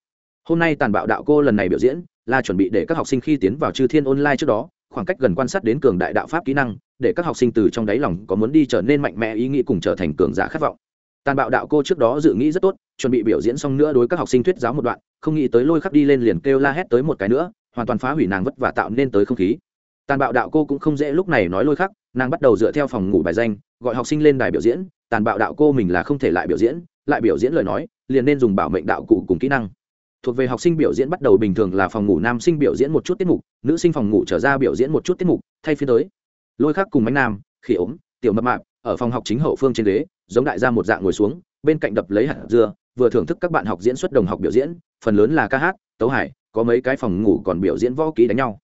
Hôm nay tàn bạo đạo cô lần này biểu diễn, là chuẩn bị để các học sinh khi tiến vào chư thiên online trước đó, khoảng cách gần quan sát đến cường đại đạo pháp kỹ năng, để các học sinh từ trong đáy lòng có muốn đi trở nên mạnh mẽ, ý nghĩ cùng trở thành cường giả khát vọng tàn bạo đạo cô trước đó dự nghĩ rất tốt, chuẩn bị biểu diễn xong nữa đối các học sinh thuyết giáo một đoạn, không nghĩ tới lôi khắc đi lên liền kêu la hét tới một cái nữa, hoàn toàn phá hủy nàng vất và tạo nên tới không khí tàn bạo đạo cô cũng không dễ lúc này nói lôi khắc, nàng bắt đầu dựa theo phòng ngủ bài danh, gọi học sinh lên đài biểu diễn, tàn bạo đạo cô mình là không thể lại biểu diễn, lại biểu diễn lời nói, liền nên dùng bảo mệnh đạo cụ cùng kỹ năng thuộc về học sinh biểu diễn bắt đầu bình thường là phòng ngủ nam sinh biểu diễn một chút tiết mục, nữ sinh phòng ngủ trở ra biểu diễn một chút tiết mục, thay phiên tới lôi khắc cùng bánh nam, khỉ ốm, tiểu mập mạp, ở phòng học chính hậu phương trên đế giống đại gia một dạng ngồi xuống, bên cạnh đập lấy hạt dưa, vừa thưởng thức các bạn học diễn xuất đồng học biểu diễn, phần lớn là ca hát, tấu hải có mấy cái phòng ngủ còn biểu diễn võ ký đánh nhau.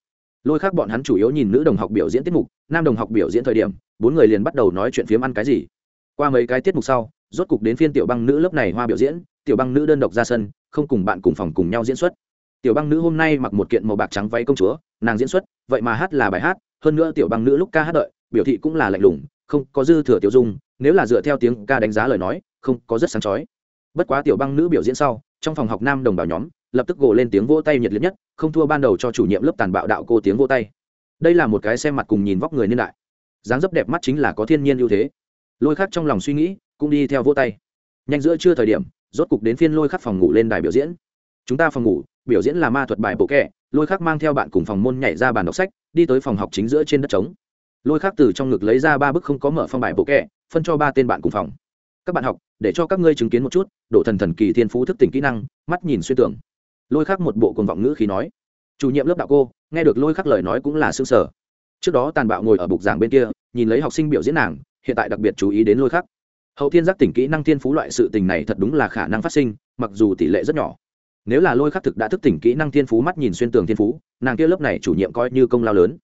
Lôi khác bọn hắn chủ yếu nhìn nữ đồng học biểu diễn tiết mục, nam đồng học biểu diễn thời điểm, bốn người liền bắt đầu nói chuyện phiếm ăn cái gì. Qua mấy cái tiết mục sau, rốt cục đến phiên tiểu băng nữ lớp này hoa biểu diễn, tiểu băng nữ đơn độc ra sân, không cùng bạn cùng phòng cùng nhau diễn xuất. Tiểu băng nữ hôm nay mặc một kiện màu bạc trắng váy công chúa, nàng diễn xuất, vậy mà hát là bài hát, hơn nữa tiểu băng nữ lúc ca hát đợi, biểu thị cũng là lạnh lùng, không có dư thừa tiểu dung nếu là dựa theo tiếng ca đánh giá lời nói, không có rất sáng chói. Bất quá tiểu băng nữ biểu diễn sau, trong phòng học nam đồng bào nhóm, lập tức gồ lên tiếng vỗ tay nhiệt liệt nhất, không thua ban đầu cho chủ nhiệm lớp tàn bạo đạo cô tiếng vỗ tay. Đây là một cái xem mặt cùng nhìn vóc người niên đại. Dáng dấp đẹp mắt chính là có thiên nhiên ưu thế. Lôi khắc trong lòng suy nghĩ, cũng đi theo vỗ tay. Nhanh giữa trưa thời điểm, rốt cục đến phiên lôi khắc phòng ngủ lên đài biểu diễn. Chúng ta phòng ngủ, biểu diễn là ma thuật bài bộ kẹ, lôi khắc mang theo bạn cùng phòng môn nhảy ra bàn đọc sách, đi tới phòng học chính giữa trên đất trống. Lôi khắc từ trong ngực lấy ra ba bức không có mở phong bài bộ kẹ phân cho ba tên bạn cùng phòng. Các bạn học, để cho các ngươi chứng kiến một chút độ thần thần kỳ thiên phú thức tỉnh kỹ năng, mắt nhìn xuyên tưởng lôi khắc một bộ cồn vọng ngữ khí nói, chủ nhiệm lớp đạo cô, nghe được lôi khắc lời nói cũng là xương sở trước đó tàn bạo ngồi ở bục giảng bên kia, nhìn lấy học sinh biểu diễn nàng, hiện tại đặc biệt chú ý đến lôi khắc. Hậu thiên giác tỉnh kỹ năng thiên phú loại sự tình này thật đúng là khả năng phát sinh, mặc dù tỷ lệ rất nhỏ. Nếu là lôi khắc thực đã thức tỉnh kỹ năng thiên phú, mắt nhìn xuyên tường thiên phú, nàng kia lớp này chủ nhiệm coi như công lao lớn.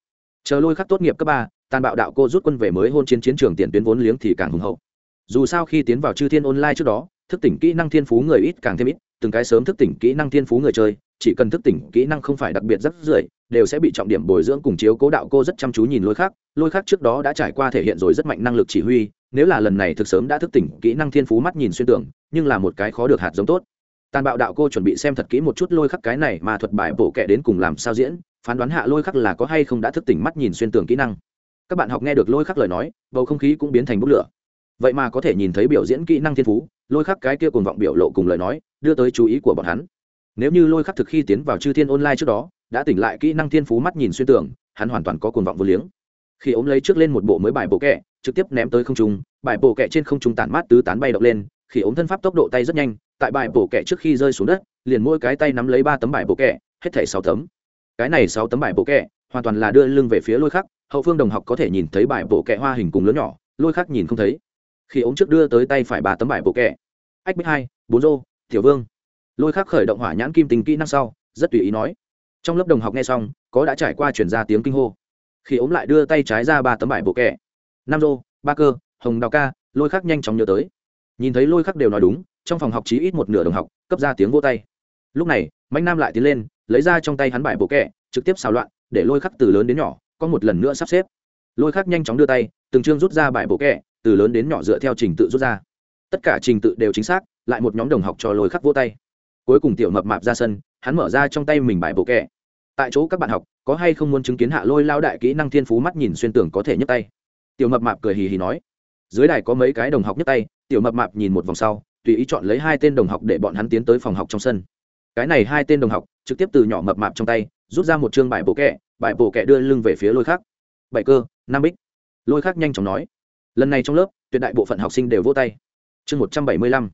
Chờ lôi khắc tốt nghiệp cấp ba tàn bạo đạo cô rút quân về mới hôn chiến chiến trường tiền tuyến vốn liếng thì càng hùng hậu. Dù sao khi tiến vào chư thiên online trước đó, thức tỉnh kỹ năng thiên phú người ít càng thêm ít, từng cái sớm thức tỉnh kỹ năng thiên phú người chơi, chỉ cần thức tỉnh kỹ năng không phải đặc biệt rất rưỡi, đều sẽ bị trọng điểm bồi dưỡng cùng chiếu cố đạo cô rất chăm chú nhìn lôi khác. Lôi khác trước đó đã trải qua thể hiện rồi rất mạnh năng lực chỉ huy, nếu là lần này thực sớm đã thức tỉnh kỹ năng thiên phú mắt nhìn xuyên tưởng nhưng là một cái khó được hạt giống tốt. Tàn bạo đạo cô chuẩn bị xem thật kỹ một chút lôi khắc cái này mà thuật bài bổ kệ đến cùng làm sao diễn, phán đoán hạ lôi khắc là có hay không đã thức tỉnh mắt nhìn xuyên tưởng kỹ năng các bạn học nghe được lôi khắc lời nói, bầu không khí cũng biến thành bút lửa. Vậy mà có thể nhìn thấy biểu diễn kỹ năng thiên phú, lôi khắc cái kia cùng vọng biểu lộ cùng lời nói, đưa tới chú ý của bọn hắn. Nếu như lôi khắc thực khi tiến vào chư thiên online trước đó, đã tỉnh lại kỹ năng thiên phú mắt nhìn xuyên tưởng hắn hoàn toàn có cuồng vọng vô liếng. Khi ống lấy trước lên một bộ mới bài bộ kẹ, trực tiếp ném tới không trung, bài bộ kẹ trên không trung tản mát tứ tán bay động lên, khi ống thân pháp tốc độ tay rất nhanh, tại bài bộ kẹ trước khi rơi xuống đất, liền mỗi cái tay nắm lấy ba tấm bài bộ kẹ, hết thảy sáu tấm. Cái này sáu tấm bài bộ kẹ, hoàn toàn là đưa lưng về phía lôi khắc hậu phương đồng học có thể nhìn thấy bài bộ kẹ hoa hình cùng lớn nhỏ, lôi khắc nhìn không thấy. Khi ống trước đưa tới tay phải ba tấm bài bộ kẹ. Ách bích hai, bốn rô, tiểu vương. Lôi khắc khởi động hỏa nhãn kim tình kỹ năng sau, rất tùy ý nói. Trong lớp đồng học nghe xong, có đã trải qua chuyển ra tiếng kinh hô. Khi ống lại đưa tay trái ra ba tấm bài bộ kẹ. Nam rô, ba cơ, hồng đào ca, lôi khắc nhanh chóng nhớ tới. Nhìn thấy lôi khắc đều nói đúng, trong phòng học chí ít một nửa đồng học, cấp ra tiếng vô tay. Lúc này, mạnh nam lại tiến lên, lấy ra trong tay hắn bài bộ kẹ, trực tiếp xào loạn, để lôi khắc từ lớn đến nhỏ có một lần nữa sắp xếp. Lôi khắc nhanh chóng đưa tay, từng chương rút ra bài bộ kẹ, từ lớn đến nhỏ dựa theo trình tự rút ra. Tất cả trình tự đều chính xác, lại một nhóm đồng học cho lôi khắc vô tay. Cuối cùng tiểu mập mạp ra sân, hắn mở ra trong tay mình bài bộ kẹ. Tại chỗ các bạn học, có hay không muốn chứng kiến hạ lôi lao đại kỹ năng thiên phú mắt nhìn xuyên tưởng có thể nhấc tay? Tiểu mập mạp cười hì hì nói. Dưới đài có mấy cái đồng học nhấc tay, tiểu mập mạp nhìn một vòng sau, tùy ý chọn lấy hai tên đồng học để bọn hắn tiến tới phòng học trong sân. Cái này hai tên đồng học, trực tiếp từ nhỏ mập mạp trong tay, rút ra một chương bài bộ kẹ bài bộ kẹ đưa lưng về phía lôi khác. Bảy cơ nam bích. Lôi khác nhanh chóng nói. Lần này trong lớp, tuyệt đại bộ phận học sinh đều vỗ tay. Chương một trăm bảy mươi lăm.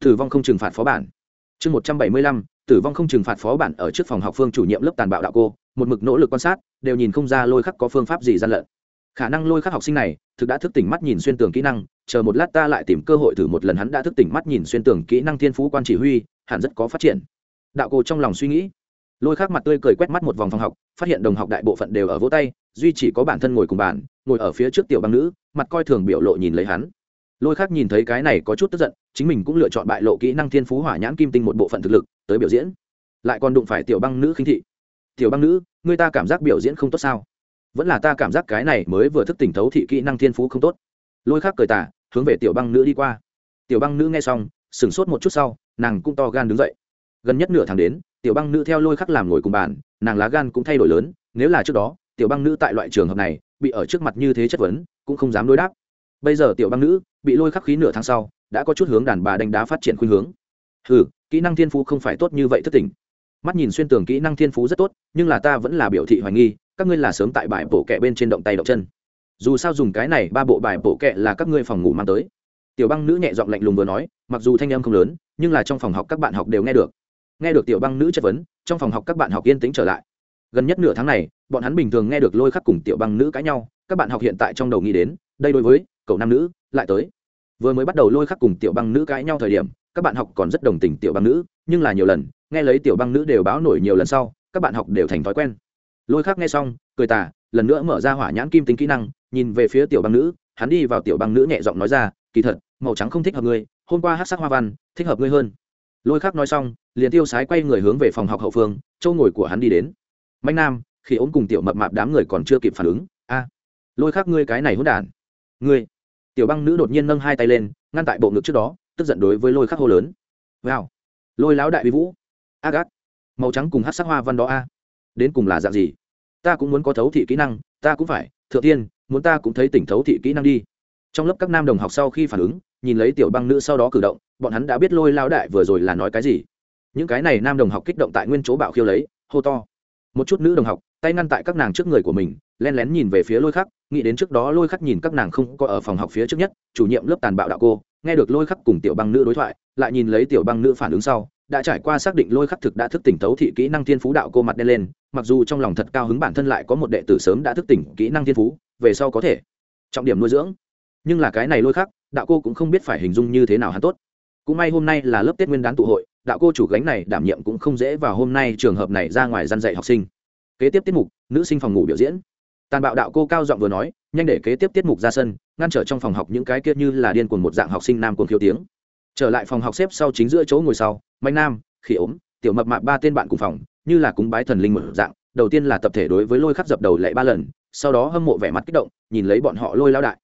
Tử vong không trừng phạt phó bản. Chương một trăm bảy mươi lăm. Tử vong không trừng phạt phó bản ở trước phòng học phương chủ nhiệm lớp tàn bạo đạo cô, một mực nỗ lực quan sát, đều nhìn không ra lôi khắc có phương pháp gì gian lận. Khả năng lôi khắc học sinh này, thực đã thức tỉnh mắt nhìn xuyên tường kỹ năng, chờ một lát ta lại tìm cơ hội thử một lần hắn đã thức tỉnh mắt nhìn xuyên tường kỹ năng thiên phú quan chỉ huy, hẳn rất có phát triển. Đạo cô trong lòng suy nghĩ lôi khắc mặt tươi cười quét mắt một vòng phòng học, phát hiện đồng học đại bộ phận đều ở vỗ tay, duy chỉ có bản thân ngồi cùng bàn, ngồi ở phía trước tiểu băng nữ, mặt coi thường biểu lộ nhìn lấy hắn. Lôi khác nhìn thấy cái này có chút tức giận, chính mình cũng lựa chọn bại lộ kỹ năng thiên phú hỏa nhãn kim tinh một bộ phận thực lực, tới biểu diễn. Lại còn đụng phải tiểu băng nữ khinh thị. Tiểu băng nữ, người ta cảm giác biểu diễn không tốt sao? Vẫn là ta cảm giác cái này mới vừa thức tỉnh thấu thị kỹ năng thiên phú không tốt. Lôi khác cười tả hướng về tiểu băng nữ đi qua. Tiểu băng nữ nghe xong, sửng sốt một chút sau, nàng cũng to gan đứng dậy. Gần nhất nửa tháng đến tiểu băng nữ theo lôi khắc làm ngồi cùng bàn, nàng lá gan cũng thay đổi lớn, nếu là trước đó, tiểu băng nữ tại loại trường hợp này, bị ở trước mặt như thế chất vấn, cũng không dám đối đáp. Bây giờ tiểu băng nữ bị lôi khắc khí nửa tháng sau, đã có chút hướng đàn bà đánh đá phát triển khuynh hướng. Ừ kỹ năng thiên phú không phải tốt như vậy thất tình. Mắt nhìn xuyên tường kỹ năng thiên phú rất tốt, nhưng là ta vẫn là biểu thị hoài nghi, các ngươi là sớm tại bài bổ kẹ bên trên động tay động chân. Dù sao dùng cái này ba bộ bài bổ kẹ là các ngươi phòng ngủ mang tới. Tiểu băng nữ nhẹ giọng lạnh lùng vừa nói, mặc dù thanh âm không lớn, nhưng là trong phòng học các bạn học đều nghe được nghe được tiểu băng nữ chất vấn, trong phòng học các bạn học yên tĩnh trở lại. Gần nhất nửa tháng này, bọn hắn bình thường nghe được lôi khắc cùng tiểu băng nữ cãi nhau, các bạn học hiện tại trong đầu nghĩ đến, đây đối với cậu nam nữ, lại tới. Vừa mới bắt đầu lôi khắc cùng tiểu băng nữ cãi nhau thời điểm, các bạn học còn rất đồng tình tiểu băng nữ, nhưng là nhiều lần, nghe lấy tiểu băng nữ đều báo nổi nhiều lần sau, các bạn học đều thành thói quen. Lôi khắc nghe xong, cười tà, lần nữa mở ra hỏa nhãn kim tính kỹ năng, nhìn về phía tiểu băng nữ, hắn đi vào tiểu băng nữ nhẹ giọng nói ra, kỳ thật, màu trắng không thích hợp ngươi, hôm qua hát sắc hoa văn, thích hợp ngươi hơn lôi khắc nói xong liền tiêu sái quay người hướng về phòng học hậu phương châu ngồi của hắn đi đến. Mạnh nam khi ốm cùng tiểu mập mạp đám người còn chưa kịp phản ứng a lôi khắc ngươi cái này hỗn đản. Ngươi. Tiểu băng nữ đột nhiên nâng hai tay lên ngăn tại bộ ngực trước đó tức giận đối với lôi khắc hô lớn. Vào, lôi lão đại vi vũ. A gác màu trắng cùng hát sắc hoa văn đó a. Đến cùng là dạng gì? Ta cũng muốn có thấu thị kỹ năng ta cũng phải. Thượng tiên muốn ta cũng thấy tỉnh thấu thị kỹ năng đi trong lớp các nam đồng học sau khi phản ứng, nhìn lấy tiểu băng nữ sau đó cử động, bọn hắn đã biết lôi lao đại vừa rồi là nói cái gì. Những cái này nam đồng học kích động tại nguyên chỗ bạo khiêu lấy, hô to. Một chút nữ đồng học, tay ngăn tại các nàng trước người của mình len lén nhìn về phía lôi khắc, nghĩ đến trước đó lôi khắc nhìn các nàng không có ở phòng học phía trước nhất, chủ nhiệm lớp tàn bạo đạo cô, nghe được lôi khắc cùng tiểu băng nữ đối thoại, lại nhìn lấy tiểu băng nữ phản ứng sau, đã trải qua xác định lôi khắc thực đã thức tỉnh tấu thị kỹ năng thiên phú đạo cô mặt đen lên, mặc dù trong lòng thật cao hứng bản thân lại có một đệ tử sớm đã thức tỉnh kỹ năng thiên phú, về sau có thể trọng điểm nuôi dưỡng nhưng là cái này lôi khắc, đạo cô cũng không biết phải hình dung như thế nào hắn tốt. Cũng may hôm nay là lớp tết nguyên đán tụ hội, đạo cô chủ gánh này đảm nhiệm cũng không dễ vào hôm nay trường hợp này ra ngoài gian dạy học sinh. Kế tiếp tiết mục, nữ sinh phòng ngủ biểu diễn. Tàn bạo đạo cô cao giọng vừa nói, nhanh để kế tiếp tiết mục ra sân, ngăn trở trong phòng học những cái kia như là điên cuồng một dạng học sinh nam cuồng thiếu tiếng. Trở lại phòng học xếp sau chính giữa chỗ ngồi sau, mạnh nam, khỉ ốm, tiểu mập mạp ba tên bạn cùng phòng, như là cúng bái thần linh một dạng, đầu tiên là tập thể đối với lôi khắc dập đầu lệ ba lần, sau đó hâm mộ vẻ mặt kích động, nhìn lấy bọn họ lôi lao đại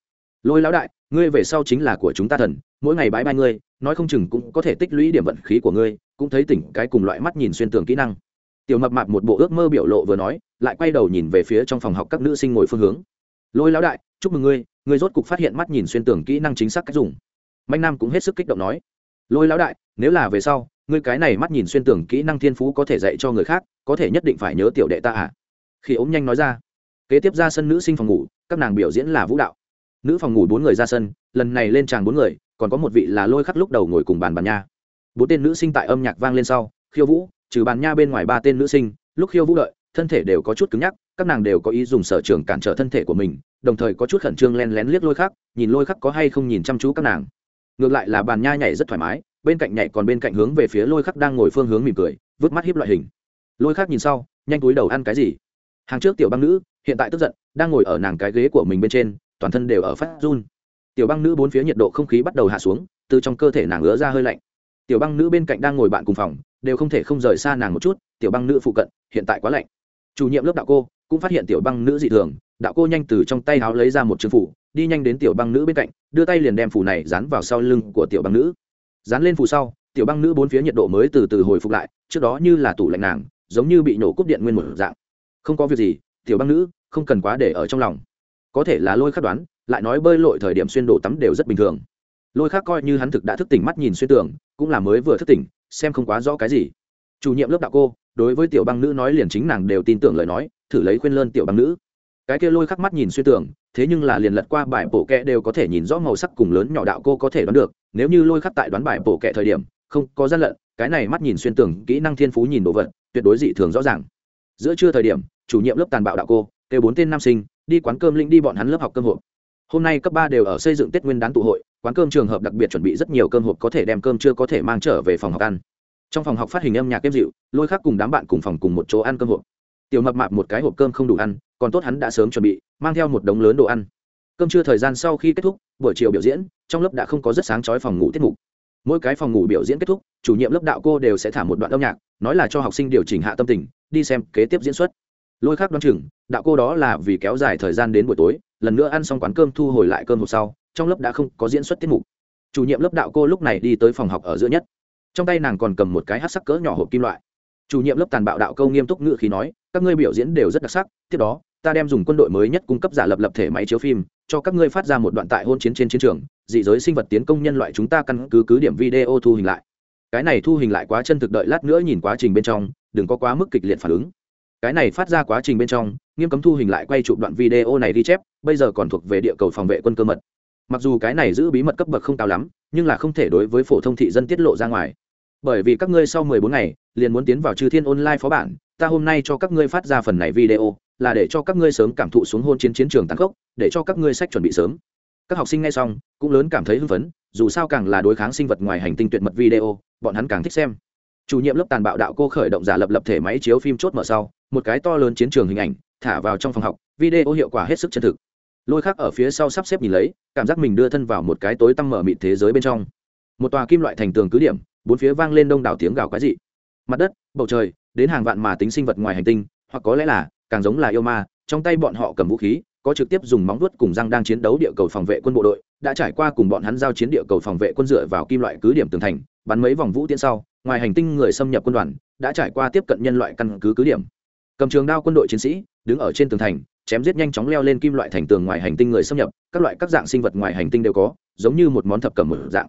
lôi lão đại, ngươi về sau chính là của chúng ta thần, mỗi ngày bãi bai ngươi, nói không chừng cũng có thể tích lũy điểm vận khí của ngươi, cũng thấy tỉnh cái cùng loại mắt nhìn xuyên tường kỹ năng. Tiểu mập mạp một bộ ước mơ biểu lộ vừa nói, lại quay đầu nhìn về phía trong phòng học các nữ sinh ngồi phương hướng. Lôi lão đại, chúc mừng ngươi ngươi rốt cục phát hiện mắt nhìn xuyên tường kỹ năng chính xác cách dùng. Mạnh nam cũng hết sức kích động nói. Lôi lão đại, nếu là về sau, ngươi cái này mắt nhìn xuyên tường kỹ năng thiên phú có thể dạy cho người khác, có thể nhất định phải nhớ tiểu đệ ta à? Khi ống nhanh nói ra. Kế tiếp ra sân nữ sinh phòng ngủ, các nàng biểu diễn là vũ đạo nữ phòng ngủ bốn người ra sân, lần này lên tràng bốn người, còn có một vị là lôi khắc lúc đầu ngồi cùng bàn bàn nha. Bốn tên nữ sinh tại âm nhạc vang lên sau, khiêu vũ, trừ bàn nha bên ngoài ba tên nữ sinh, lúc khiêu vũ đợi, thân thể đều có chút cứng nhắc, các nàng đều có ý dùng sở trường cản trở thân thể của mình, đồng thời có chút khẩn trương len lén liếc lôi khắc, nhìn lôi khắc có hay không nhìn chăm chú các nàng. Ngược lại là bàn nha nhảy rất thoải mái, bên cạnh nhảy còn bên cạnh hướng về phía lôi khắc đang ngồi phương hướng mỉm cười, vứt mắt hiếp loại hình. Lôi khắc nhìn sau, nhanh túi đầu ăn cái gì? Hàng trước tiểu băng nữ, hiện tại tức giận, đang ngồi ở nàng cái ghế của mình bên trên toàn thân đều ở phát run. Tiểu băng nữ bốn phía nhiệt độ không khí bắt đầu hạ xuống, từ trong cơ thể nàng ứa ra hơi lạnh. Tiểu băng nữ bên cạnh đang ngồi bạn cùng phòng, đều không thể không rời xa nàng một chút, tiểu băng nữ phụ cận, hiện tại quá lạnh. Chủ nhiệm lớp đạo cô, cũng phát hiện tiểu băng nữ dị thường, đạo cô nhanh từ trong tay áo lấy ra một chữ phủ, đi nhanh đến tiểu băng nữ bên cạnh, đưa tay liền đem phủ này dán vào sau lưng của tiểu băng nữ. Dán lên phủ sau, tiểu băng nữ bốn phía nhiệt độ mới từ từ hồi phục lại, trước đó như là tủ lạnh nàng, giống như bị nổ cúp điện nguyên một dạng. Không có việc gì, tiểu băng nữ, không cần quá để ở trong lòng có thể là lôi khắc đoán, lại nói bơi lội thời điểm xuyên đổ tắm đều rất bình thường. Lôi khắc coi như hắn thực đã thức tỉnh mắt nhìn xuyên tưởng cũng là mới vừa thức tỉnh, xem không quá rõ cái gì. Chủ nhiệm lớp đạo cô, đối với tiểu băng nữ nói liền chính nàng đều tin tưởng lời nói, thử lấy khuyên lơn tiểu băng nữ. Cái kia lôi khắc mắt nhìn xuyên tưởng thế nhưng là liền lật qua bài bổ kẹ đều có thể nhìn rõ màu sắc cùng lớn nhỏ đạo cô có thể đoán được, nếu như lôi khắc tại đoán bài bổ kẹ thời điểm, không có gian lận, cái này mắt nhìn xuyên tưởng kỹ năng thiên phú nhìn đồ vật, tuyệt đối dị thường rõ ràng. Giữa trưa thời điểm, chủ nhiệm lớp tàn bạo đạo cô, kêu bốn tên nam sinh đi quán cơm linh đi bọn hắn lớp học cơm hộp. Hôm nay cấp ba đều ở xây dựng tết nguyên đán tụ hội, quán cơm trường hợp đặc biệt chuẩn bị rất nhiều cơm hộp có thể đem cơm chưa có thể mang trở về phòng học ăn. Trong phòng học phát hình âm nhạc êm dịu, lôi khác cùng đám bạn cùng phòng cùng một chỗ ăn cơm hộp. Tiểu mập mạp một cái hộp cơm không đủ ăn, còn tốt hắn đã sớm chuẩn bị, mang theo một đống lớn đồ ăn. Cơm trưa thời gian sau khi kết thúc, buổi chiều biểu diễn, trong lớp đã không có rất sáng chói phòng ngủ tiết mục. Mỗi cái phòng ngủ biểu diễn kết thúc, chủ nhiệm lớp đạo cô đều sẽ thả một đoạn âm nhạc, nói là cho học sinh điều chỉnh hạ tâm tình, đi xem kế tiếp diễn xuất lôi khác đoán chừng, đạo cô đó là vì kéo dài thời gian đến buổi tối, lần nữa ăn xong quán cơm thu hồi lại cơm hộp sau, trong lớp đã không có diễn xuất tiết mục. Chủ nhiệm lớp đạo cô lúc này đi tới phòng học ở giữa nhất. Trong tay nàng còn cầm một cái hát sắc cỡ nhỏ hộp kim loại. Chủ nhiệm lớp tàn bạo đạo câu nghiêm túc ngự khí nói, các ngươi biểu diễn đều rất đặc sắc, tiếp đó, ta đem dùng quân đội mới nhất cung cấp giả lập lập thể máy chiếu phim, cho các ngươi phát ra một đoạn tại hôn chiến trên chiến trường, dị giới sinh vật tiến công nhân loại chúng ta căn cứ cứ điểm video thu hình lại. Cái này thu hình lại quá chân thực đợi lát nữa nhìn quá trình bên trong, đừng có quá mức kịch liệt phản ứng cái này phát ra quá trình bên trong, nghiêm cấm thu hình lại quay chụp đoạn video này ghi chép, bây giờ còn thuộc về địa cầu phòng vệ quân cơ mật. Mặc dù cái này giữ bí mật cấp bậc không cao lắm, nhưng là không thể đối với phổ thông thị dân tiết lộ ra ngoài. Bởi vì các ngươi sau mười bốn ngày, liền muốn tiến vào chư thiên online phó bản, ta hôm nay cho các ngươi phát ra phần này video, là để cho các ngươi sớm cảm thụ xuống hôn chiến chiến trường tăng cốc để cho các ngươi sách chuẩn bị sớm. Các học sinh nghe xong, cũng lớn cảm thấy hưng phấn, dù sao càng là đối kháng sinh vật ngoài hành tinh tuyệt mật video, bọn hắn càng thích xem. Chủ nhiệm lớp tàn bạo đạo cô khởi động giả lập lập thể máy chiếu phim chốt mở sau một cái to lớn chiến trường hình ảnh, thả vào trong phòng học, video hiệu quả hết sức chân thực. Lôi khác ở phía sau sắp xếp nhìn lấy, cảm giác mình đưa thân vào một cái tối tăm mở mịt thế giới bên trong. Một tòa kim loại thành tường cứ điểm, bốn phía vang lên đông đảo tiếng gào quái dị. Mặt đất, bầu trời, đến hàng vạn mà tính sinh vật ngoài hành tinh, hoặc có lẽ là, càng giống là yêu ma, trong tay bọn họ cầm vũ khí, có trực tiếp dùng móng vuốt cùng răng đang chiến đấu địa cầu phòng vệ quân bộ đội, đã trải qua cùng bọn hắn giao chiến địa cầu phòng vệ quân dựa vào kim loại cứ điểm tường thành, bắn mấy vòng vũ tiễn sau, ngoài hành tinh người xâm nhập quân đoàn, đã trải qua tiếp cận nhân loại căn cứ cứ điểm cầm trường đao quân đội chiến sĩ, đứng ở trên tường thành, chém giết nhanh chóng leo lên kim loại thành tường ngoài hành tinh người xâm nhập, các loại các dạng sinh vật ngoài hành tinh đều có, giống như một món thập cẩm một dạng.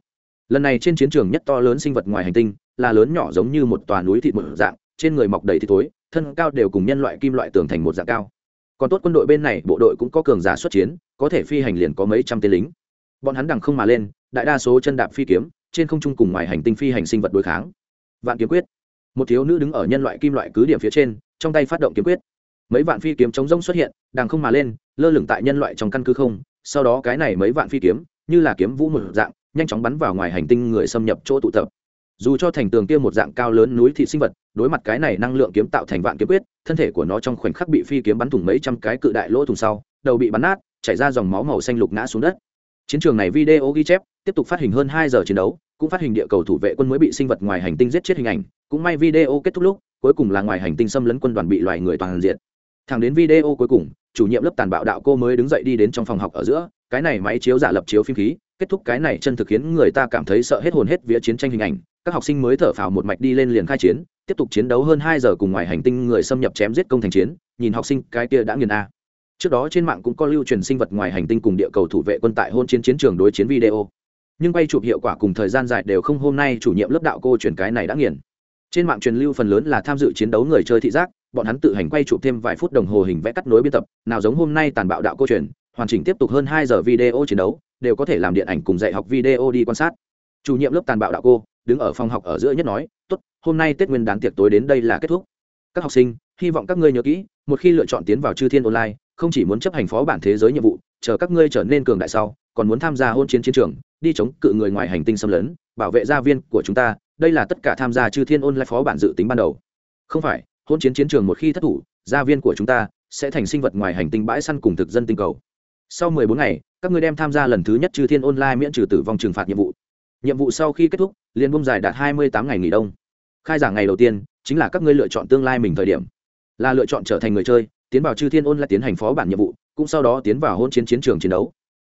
Lần này trên chiến trường nhất to lớn sinh vật ngoài hành tinh, là lớn nhỏ giống như một tòa núi thịt một dạng, trên người mọc đầy thịt thối, thân cao đều cùng nhân loại kim loại tường thành một dạng cao. Còn tốt quân đội bên này, bộ đội cũng có cường giả xuất chiến, có thể phi hành liền có mấy trăm tên lính. Bọn hắn đằng không mà lên, đại đa số chân đạp phi kiếm, trên không trung cùng ngoài hành tinh phi hành sinh vật đối kháng. Vạn kiếm quyết. Một thiếu nữ đứng ở nhân loại kim loại cứ điểm phía trên trong tay phát động kiếm quyết. Mấy vạn phi kiếm chống rông xuất hiện, đằng không mà lên, lơ lửng tại nhân loại trong căn cứ không. Sau đó cái này mấy vạn phi kiếm, như là kiếm vũ một dạng, nhanh chóng bắn vào ngoài hành tinh người xâm nhập chỗ tụ tập. Dù cho thành tường kia một dạng cao lớn núi thị sinh vật, đối mặt cái này năng lượng kiếm tạo thành vạn kiếm quyết, thân thể của nó trong khoảnh khắc bị phi kiếm bắn thủng mấy trăm cái cự đại lỗ thùng sau, đầu bị bắn nát, chảy ra dòng máu màu xanh lục ngã xuống đất. Chiến trường này video ghi chép, tiếp tục phát hình hơn hai giờ chiến đấu, cũng phát hình địa cầu thủ vệ quân mới bị sinh vật ngoài hành tinh giết chết hình ảnh. Cũng may video kết thúc lúc cuối cùng là ngoài hành tinh xâm lấn quân đoàn bị loài người toàn diện. Thẳng đến video cuối cùng, chủ nhiệm lớp tàn bạo đạo cô mới đứng dậy đi đến trong phòng học ở giữa, cái này máy chiếu giả lập chiếu phim khí, kết thúc cái này chân thực khiến người ta cảm thấy sợ hết hồn hết vía chiến tranh hình ảnh, các học sinh mới thở phào một mạch đi lên liền khai chiến, tiếp tục chiến đấu hơn hai giờ cùng ngoài hành tinh người xâm nhập chém giết công thành chiến, nhìn học sinh cái kia đã nghiền a. Trước đó trên mạng cũng có lưu truyền sinh vật ngoài hành tinh cùng địa cầu thủ vệ quân tại hôn chiến chiến trường đối chiến video. Nhưng quay chụp hiệu quả cùng thời gian dài đều không hôm nay chủ nhiệm lớp đạo cô truyền cái này đã nghiền trên mạng truyền lưu phần lớn là tham dự chiến đấu người chơi thị giác, bọn hắn tự hành quay chụp thêm vài phút đồng hồ hình vẽ cắt nối biên tập, nào giống hôm nay tàn bạo đạo cô truyền hoàn chỉnh tiếp tục hơn hai giờ video chiến đấu, đều có thể làm điện ảnh cùng dạy học video đi quan sát. Chủ nhiệm lớp tàn bạo đạo cô, đứng ở phòng học ở giữa nhất nói, tốt, hôm nay tết nguyên đán tiệc tối đến đây là kết thúc. Các học sinh, hy vọng các ngươi nhớ kỹ, một khi lựa chọn tiến vào chư thiên online, không chỉ muốn chấp hành phó bản thế giới nhiệm vụ, chờ các ngươi trở nên cường đại sau, còn muốn tham gia hôn chiến chiến trường đi chống cự người ngoài hành tinh xâm lấn, bảo vệ gia viên của chúng ta, đây là tất cả tham gia chư thiên online phó bản dự tính ban đầu. Không phải, hôn chiến chiến trường một khi thất thủ, gia viên của chúng ta sẽ thành sinh vật ngoài hành tinh bãi săn cùng thực dân tinh cầu. Sau 14 ngày, các ngươi đem tham gia lần thứ nhất chư thiên online miễn trừ tử vong trừng phạt nhiệm vụ. Nhiệm vụ sau khi kết thúc liên bông dài đạt 28 ngày nghỉ đông. Khai giảng ngày đầu tiên, chính là các ngươi lựa chọn tương lai mình thời điểm. Là lựa chọn trở thành người chơi, tiến vào chư thiên ôn lại tiến hành phó bản nhiệm vụ, cũng sau đó tiến vào hôn chiến chiến trường chiến đấu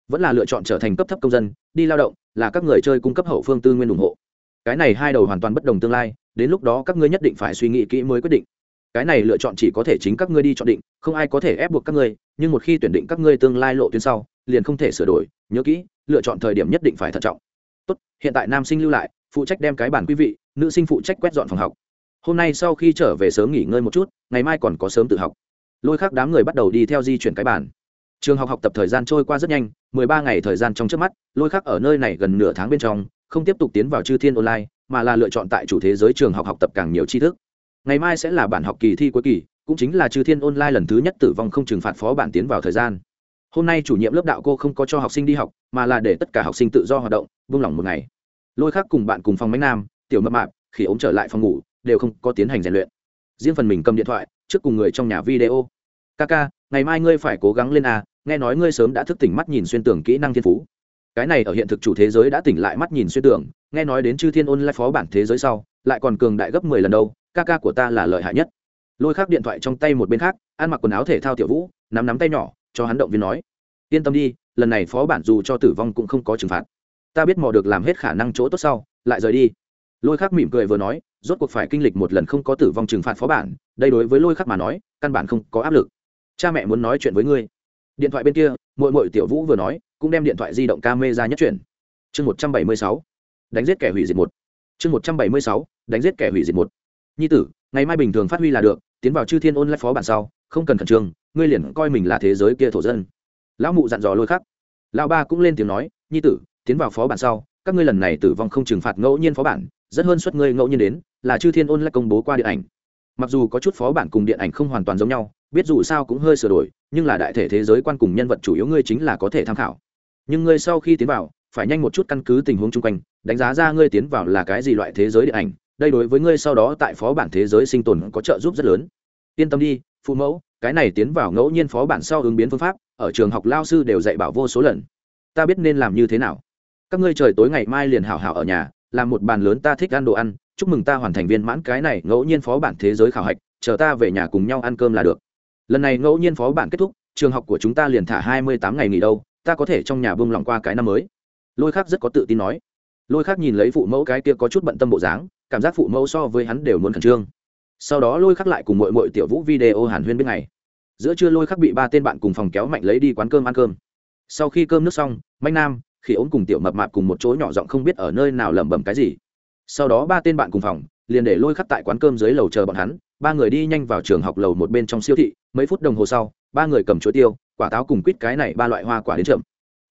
vẫn là lựa chọn trở thành cấp thấp công dân, đi lao động, là các người chơi cung cấp hậu phương tư nguyên ủng hộ. Cái này hai đầu hoàn toàn bất đồng tương lai, đến lúc đó các ngươi nhất định phải suy nghĩ kỹ mới quyết định. Cái này lựa chọn chỉ có thể chính các ngươi đi chọn định, không ai có thể ép buộc các ngươi, nhưng một khi tuyển định các ngươi tương lai lộ tuyến sau, liền không thể sửa đổi, nhớ kỹ, lựa chọn thời điểm nhất định phải thận trọng. Tốt, hiện tại nam sinh lưu lại, phụ trách đem cái bản quý vị, nữ sinh phụ trách quét dọn phòng học. Hôm nay sau khi trở về sớm nghỉ ngơi một chút, ngày mai còn có sớm tự học. Lôi khác đám người bắt đầu đi theo di chuyển cái bản trường học học tập thời gian trôi qua rất nhanh mười ba ngày thời gian trong trước mắt, lôi Khắc ở nơi này gần nửa tháng bên trong, không tiếp tục tiến vào chư thiên online, mà là lựa chọn tại chủ thế giới trường học học tập càng nhiều tri thức. Ngày mai sẽ là bản học kỳ thi cuối kỳ, cũng chính là chư thiên online lần thứ nhất tử vong không trừng phạt phó bản tiến vào thời gian. Hôm nay chủ nhiệm lớp đạo cô không có cho học sinh đi học, mà là để tất cả học sinh tự do hoạt động, buông lỏng một ngày. Lôi khác cùng bạn cùng phòng máy nam, tiểu mập mạp, khi ống trở lại phòng ngủ, đều không có tiến hành rèn luyện. Riêng phần mình cầm điện thoại, trước cùng người trong nhà video. Ca ngày mai ngươi phải cố gắng lên à? Nghe nói ngươi sớm đã thức tỉnh mắt nhìn xuyên tưởng kỹ năng thiên phú. Cái này ở hiện thực chủ thế giới đã tỉnh lại mắt nhìn xuyên tưởng nghe nói đến chư thiên ôn lại phó bản thế giới sau, lại còn cường đại gấp mười lần đâu, ca ca của ta là lợi hại nhất. Lôi khắc điện thoại trong tay một bên khác, ăn mặc quần áo thể thao tiểu vũ, nắm nắm tay nhỏ, cho hắn động viên nói. Yên tâm đi, lần này phó bản dù cho tử vong cũng không có trừng phạt. Ta biết mò được làm hết khả năng chỗ tốt sau, lại rời đi. Lôi khắc mỉm cười vừa nói, rốt cuộc phải kinh lịch một lần không có tử vong trừng phạt phó bản, đây đối với lôi khắc mà nói, căn bản không có áp lực. Cha mẹ muốn nói chuyện với ngươi điện thoại bên kia mội mội tiểu vũ vừa nói, cũng đem điện thoại di động ca mê ra nhất chuyển. Chương một trăm bảy mươi sáu, đánh giết kẻ hủy diệt một. Chương một trăm bảy mươi sáu, đánh giết kẻ hủy diệt một. Nhi tử, ngày mai bình thường phát huy là được, tiến vào chư thiên ôn lại phó bản sau, không cần khẩn trương, ngươi liền coi mình là thế giới kia thổ dân. Lão mụ dặn dò lôi khắc. Lão ba cũng lên tiếng nói, nhi tử, tiến vào phó bản sau, các ngươi lần này tử vong không trừng phạt ngẫu nhiên phó bản, rất hơn suất ngươi ngẫu nhiên đến, là chư thiên ôn lại công bố qua điện ảnh. Mặc dù có chút phó bản cùng điện ảnh không hoàn toàn giống nhau biết dù sao cũng hơi sửa đổi, nhưng là đại thể thế giới quan cùng nhân vật chủ yếu ngươi chính là có thể tham khảo. Nhưng ngươi sau khi tiến vào, phải nhanh một chút căn cứ tình huống chung quanh, đánh giá ra ngươi tiến vào là cái gì loại thế giới điện ảnh, đây đối với ngươi sau đó tại phó bản thế giới sinh tồn có trợ giúp rất lớn. Yên tâm đi, phụ mẫu, cái này tiến vào ngẫu nhiên phó bản sau ứng biến phương pháp, ở trường học lao sư đều dạy bảo vô số lần. Ta biết nên làm như thế nào. Các ngươi trời tối ngày mai liền hảo hảo ở nhà, làm một bàn lớn ta thích ăn đồ ăn, chúc mừng ta hoàn thành viên mãn cái này ngẫu nhiên phó bản thế giới khảo hạch, chờ ta về nhà cùng nhau ăn cơm là được lần này ngẫu nhiên phó bản kết thúc, trường học của chúng ta liền thả hai mươi tám ngày nghỉ đâu, ta có thể trong nhà bông lòng qua cái năm mới. Lôi khác rất có tự tin nói. Lôi khác nhìn lấy phụ mẫu cái kia có chút bận tâm bộ dáng, cảm giác phụ mẫu so với hắn đều muốn khẩn trương. Sau đó lôi khắc lại cùng mội mội tiểu vũ video hàn huyên bên ngày. Giữa trưa lôi khắc bị ba tên bạn cùng phòng kéo mạnh lấy đi quán cơm ăn cơm. Sau khi cơm nước xong manh nam khi ốm cùng tiểu mập mạp cùng một chỗ nhỏ giọng không biết ở nơi nào lẩm bẩm cái gì. Sau đó ba tên bạn cùng phòng liền để lôi khắc tại quán cơm dưới lầu chờ bọn hắn ba người đi nhanh vào trường học lầu một bên trong siêu thị, mấy phút đồng hồ sau, ba người cầm chuối tiêu, quả táo cùng quýt cái này ba loại hoa quả đến chậm.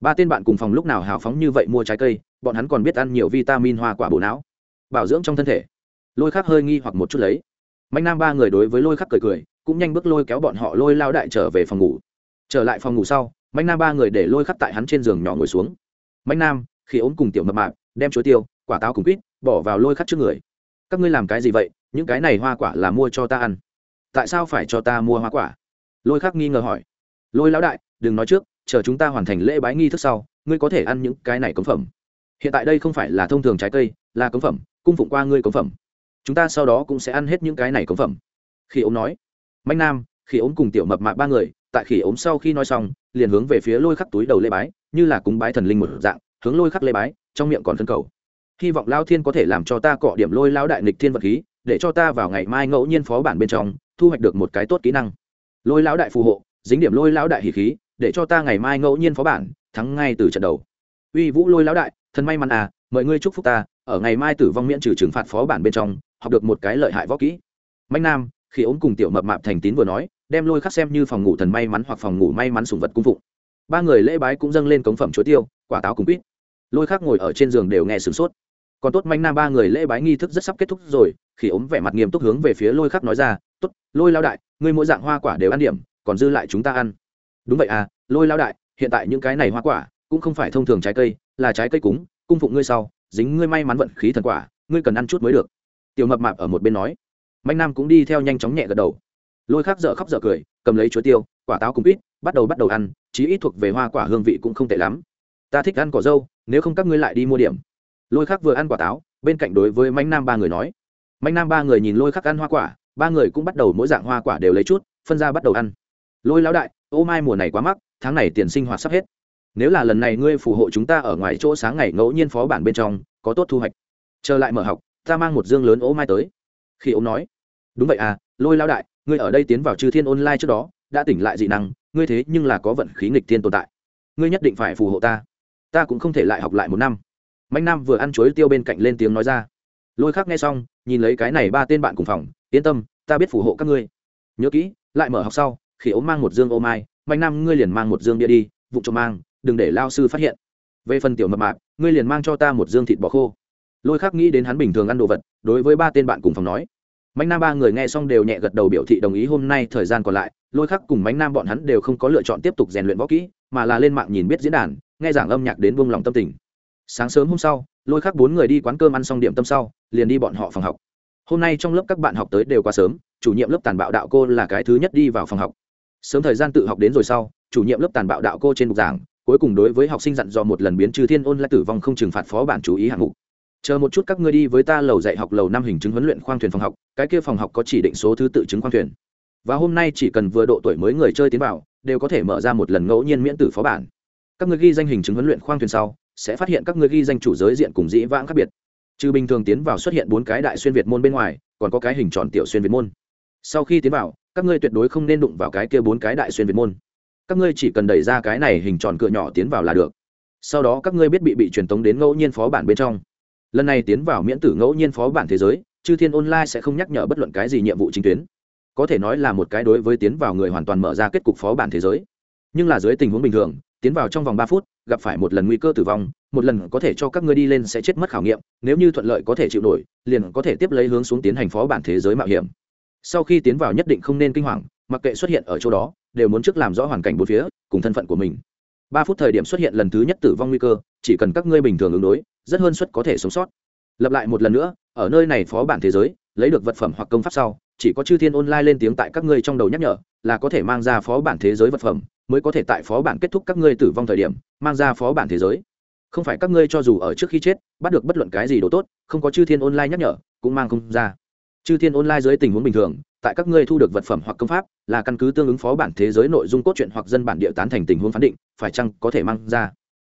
Ba tên bạn cùng phòng lúc nào hào phóng như vậy mua trái cây, bọn hắn còn biết ăn nhiều vitamin hoa quả bổ não. Bảo dưỡng trong thân thể. Lôi khắc hơi nghi hoặc một chút lấy. Mạnh nam ba người đối với lôi khắc cười cười, cũng nhanh bước lôi kéo bọn họ lôi lao đại trở về phòng ngủ. Trở lại phòng ngủ sau, mạnh nam ba người để lôi khắc tại hắn trên giường nhỏ ngồi xuống. Mạnh nam, khi ốm cùng tiểu mập mạp, đem chuối tiêu, quả táo cùng quýt, bỏ vào lôi khắc trước người. Các ngươi làm cái gì vậy? Những cái này hoa quả là mua cho ta ăn. Tại sao phải cho ta mua hoa quả? Lôi khắc nghi ngờ hỏi. Lôi lão đại, đừng nói trước, chờ chúng ta hoàn thành lễ bái nghi thức sau, ngươi có thể ăn những cái này cống phẩm. Hiện tại đây không phải là thông thường trái cây, là cống phẩm, cung phụng qua ngươi cống phẩm. Chúng ta sau đó cũng sẽ ăn hết những cái này cống phẩm. Khi ống nói. Mạnh nam khi ống cùng tiểu mập Mạ ba người, tại khi ống sau khi nói xong, liền hướng về phía lôi khắc túi đầu lễ bái, như là cúng bái thần linh một dạng, hướng lôi khắc lễ bái, trong miệng còn phân cầu. Hy vọng lao thiên có thể làm cho ta cọ điểm lôi lao đại nịch thiên vật khí để cho ta vào ngày mai ngẫu nhiên phó bản bên trong, thu hoạch được một cái tốt kỹ năng. Lôi lão đại phù hộ, dính điểm lôi lão đại hỉ khí, để cho ta ngày mai ngẫu nhiên phó bản, thắng ngay từ trận đầu. Uy vũ lôi lão đại thân may mắn à mời ngươi chúc phúc ta, ở ngày mai tử vong miễn trừ trừng phạt phó bản bên trong, học được một cái lợi hại võ kỹ. Mạnh nam, khi ống cùng tiểu mập mạp thành tín vừa nói, đem lôi khắc xem như phòng ngủ thần may mắn hoặc phòng ngủ may mắn sùng vật cung phụng. Ba người lễ bái cũng dâng lên cống phẩm chuối tiêu, quả táo cùng quýt. Lôi khắc ngồi ở trên giường đều nghe sửng sốt còn tốt manh nam ba người lễ bái nghi thức rất sắp kết thúc rồi khi ốm vẻ mặt nghiêm túc hướng về phía lôi khắc nói ra, tốt, lôi lao đại, ngươi mỗi dạng hoa quả đều ăn điểm, còn dư lại chúng ta ăn. Đúng vậy à lôi lao đại, hiện tại những cái này hoa quả cũng không phải thông thường trái cây, là trái cây cúng, cung phụng ngươi sau, dính ngươi may mắn vận khí thần quả, ngươi cần ăn chút mới được. Tiểu mập mạp ở một bên nói. Mạnh nam cũng đi theo nhanh chóng nhẹ gật đầu. Lôi khác dở khóc dở cười, cầm lấy chuối tiêu, quả táo cùng ít bắt đầu bắt đầu ăn, chí ít thuộc về hoa quả hương vị cũng không tệ lắm. Ta thích ăn cỏ dâu, nếu không các ngươi lại đi mua điểm lôi khắc vừa ăn quả táo, bên cạnh đối với mạnh nam ba người nói. Mạnh nam ba người nhìn lôi khắc ăn hoa quả, ba người cũng bắt đầu mỗi dạng hoa quả đều lấy chút, phân ra bắt đầu ăn. Lôi lão đại, ô mai mùa này quá mắc, tháng này tiền sinh hoạt sắp hết. Nếu là lần này ngươi phù hộ chúng ta ở ngoài chỗ sáng ngày ngẫu nhiên phó bản bên trong, có tốt thu hoạch. Trở lại mở học, ta mang một dương lớn ô mai tới. Khi ông nói, đúng vậy à lôi lao đại, ngươi ở đây tiến vào chư thiên online trước đó, đã tỉnh lại dị năng, ngươi thế nhưng là có vận khí nghịch thiên tồn tại. Ngươi nhất định phải phù hộ ta. Ta cũng không thể lại học lại một năm mạnh nam vừa ăn chuối tiêu bên cạnh lên tiếng nói ra. Lôi khác nghe xong, nhìn lấy cái này ba tên bạn cùng phòng, yên tâm, ta biết phù hộ các ngươi. Nhớ kỹ, lại mở học sau, khi Ốm mang một dương ô mai, mạnh nam ngươi liền mang một dương bia đi, vụ trộm mang, đừng để lao sư phát hiện. Về phần tiểu mập mạp, ngươi liền mang cho ta một dương thịt bò khô. Lôi khắc nghĩ đến hắn bình thường ăn đồ vật, đối với ba tên bạn cùng phòng nói. Mạnh nam ba người nghe xong đều nhẹ gật đầu biểu thị đồng ý hôm nay thời gian còn lại, lôi khắc cùng Mạnh nam bọn hắn đều không có lựa chọn tiếp tục rèn luyện võ kỹ, mà là lên mạng nhìn biết diễn đàn, nghe giảng âm nhạc đến buông lòng tâm tình sáng sớm hôm sau, lôi khắc bốn người đi quán cơm ăn xong điểm tâm sau, liền đi bọn họ phòng học. Hôm nay trong lớp các bạn học tới đều quá sớm, chủ nhiệm lớp tàn bạo đạo cô là cái thứ nhất đi vào phòng học. Sớm thời gian tự học đến rồi sau, chủ nhiệm lớp tàn bạo đạo cô trên bục giảng, cuối cùng đối với học sinh dặn dò một lần biến trừ thiên ôn lại tử vong không trừng phạt phó bản chú ý hạng mục. Chờ một chút các ngươi đi với ta lầu dạy học lầu năm hình chứng huấn luyện khoang thuyền phòng học, cái kia phòng học có chỉ định số thứ tự chứng khoang thuyền. Và hôm nay chỉ cần vừa độ tuổi mới người chơi tiến vào, đều có thể mở ra một lần ngẫu nhiên miễn tử phó bản. Các ngươi ghi danh hình chứng huấn luyện khoang thuyền sau sẽ phát hiện các ngươi ghi danh chủ giới diện cùng dĩ vãng khác biệt. Trừ bình thường tiến vào xuất hiện bốn cái đại xuyên việt môn bên ngoài, còn có cái hình tròn tiểu xuyên việt môn. Sau khi tiến vào, các ngươi tuyệt đối không nên đụng vào cái kia bốn cái đại xuyên việt môn. Các ngươi chỉ cần đẩy ra cái này hình tròn cửa nhỏ tiến vào là được. Sau đó các ngươi biết bị bị truyền tống đến ngẫu nhiên phó bản bên trong. Lần này tiến vào miễn tử ngẫu nhiên phó bản thế giới, chư thiên online sẽ không nhắc nhở bất luận cái gì nhiệm vụ chính tuyến. Có thể nói là một cái đối với tiến vào người hoàn toàn mở ra kết cục phó bản thế giới. Nhưng là dưới tình huống bình thường, tiến vào trong vòng ba phút gặp phải một lần nguy cơ tử vong, một lần có thể cho các ngươi đi lên sẽ chết mất khảo nghiệm, nếu như thuận lợi có thể chịu nổi, liền có thể tiếp lấy hướng xuống tiến hành phó bản thế giới mạo hiểm. Sau khi tiến vào nhất định không nên kinh hoàng, mặc kệ xuất hiện ở chỗ đó, đều muốn trước làm rõ hoàn cảnh bốn phía, cùng thân phận của mình. Ba phút thời điểm xuất hiện lần thứ nhất tử vong nguy cơ, chỉ cần các ngươi bình thường ứng đối, rất hơn suất có thể sống sót. Lập lại một lần nữa, ở nơi này phó bản thế giới, lấy được vật phẩm hoặc công pháp sau, chỉ có chư thiên online lên tiếng tại các ngươi trong đầu nhắc nhở, là có thể mang ra phó bản thế giới vật phẩm mới có thể tại phó bản kết thúc các ngươi tử vong thời điểm, mang ra phó bản thế giới. Không phải các ngươi cho dù ở trước khi chết, bắt được bất luận cái gì đồ tốt, không có chư thiên online nhắc nhở, cũng mang không ra. Chư thiên online dưới tình huống bình thường, tại các ngươi thu được vật phẩm hoặc công pháp, là căn cứ tương ứng phó bản thế giới nội dung cốt truyện hoặc dân bản địa tán thành tình huống phán định, phải chăng có thể mang ra?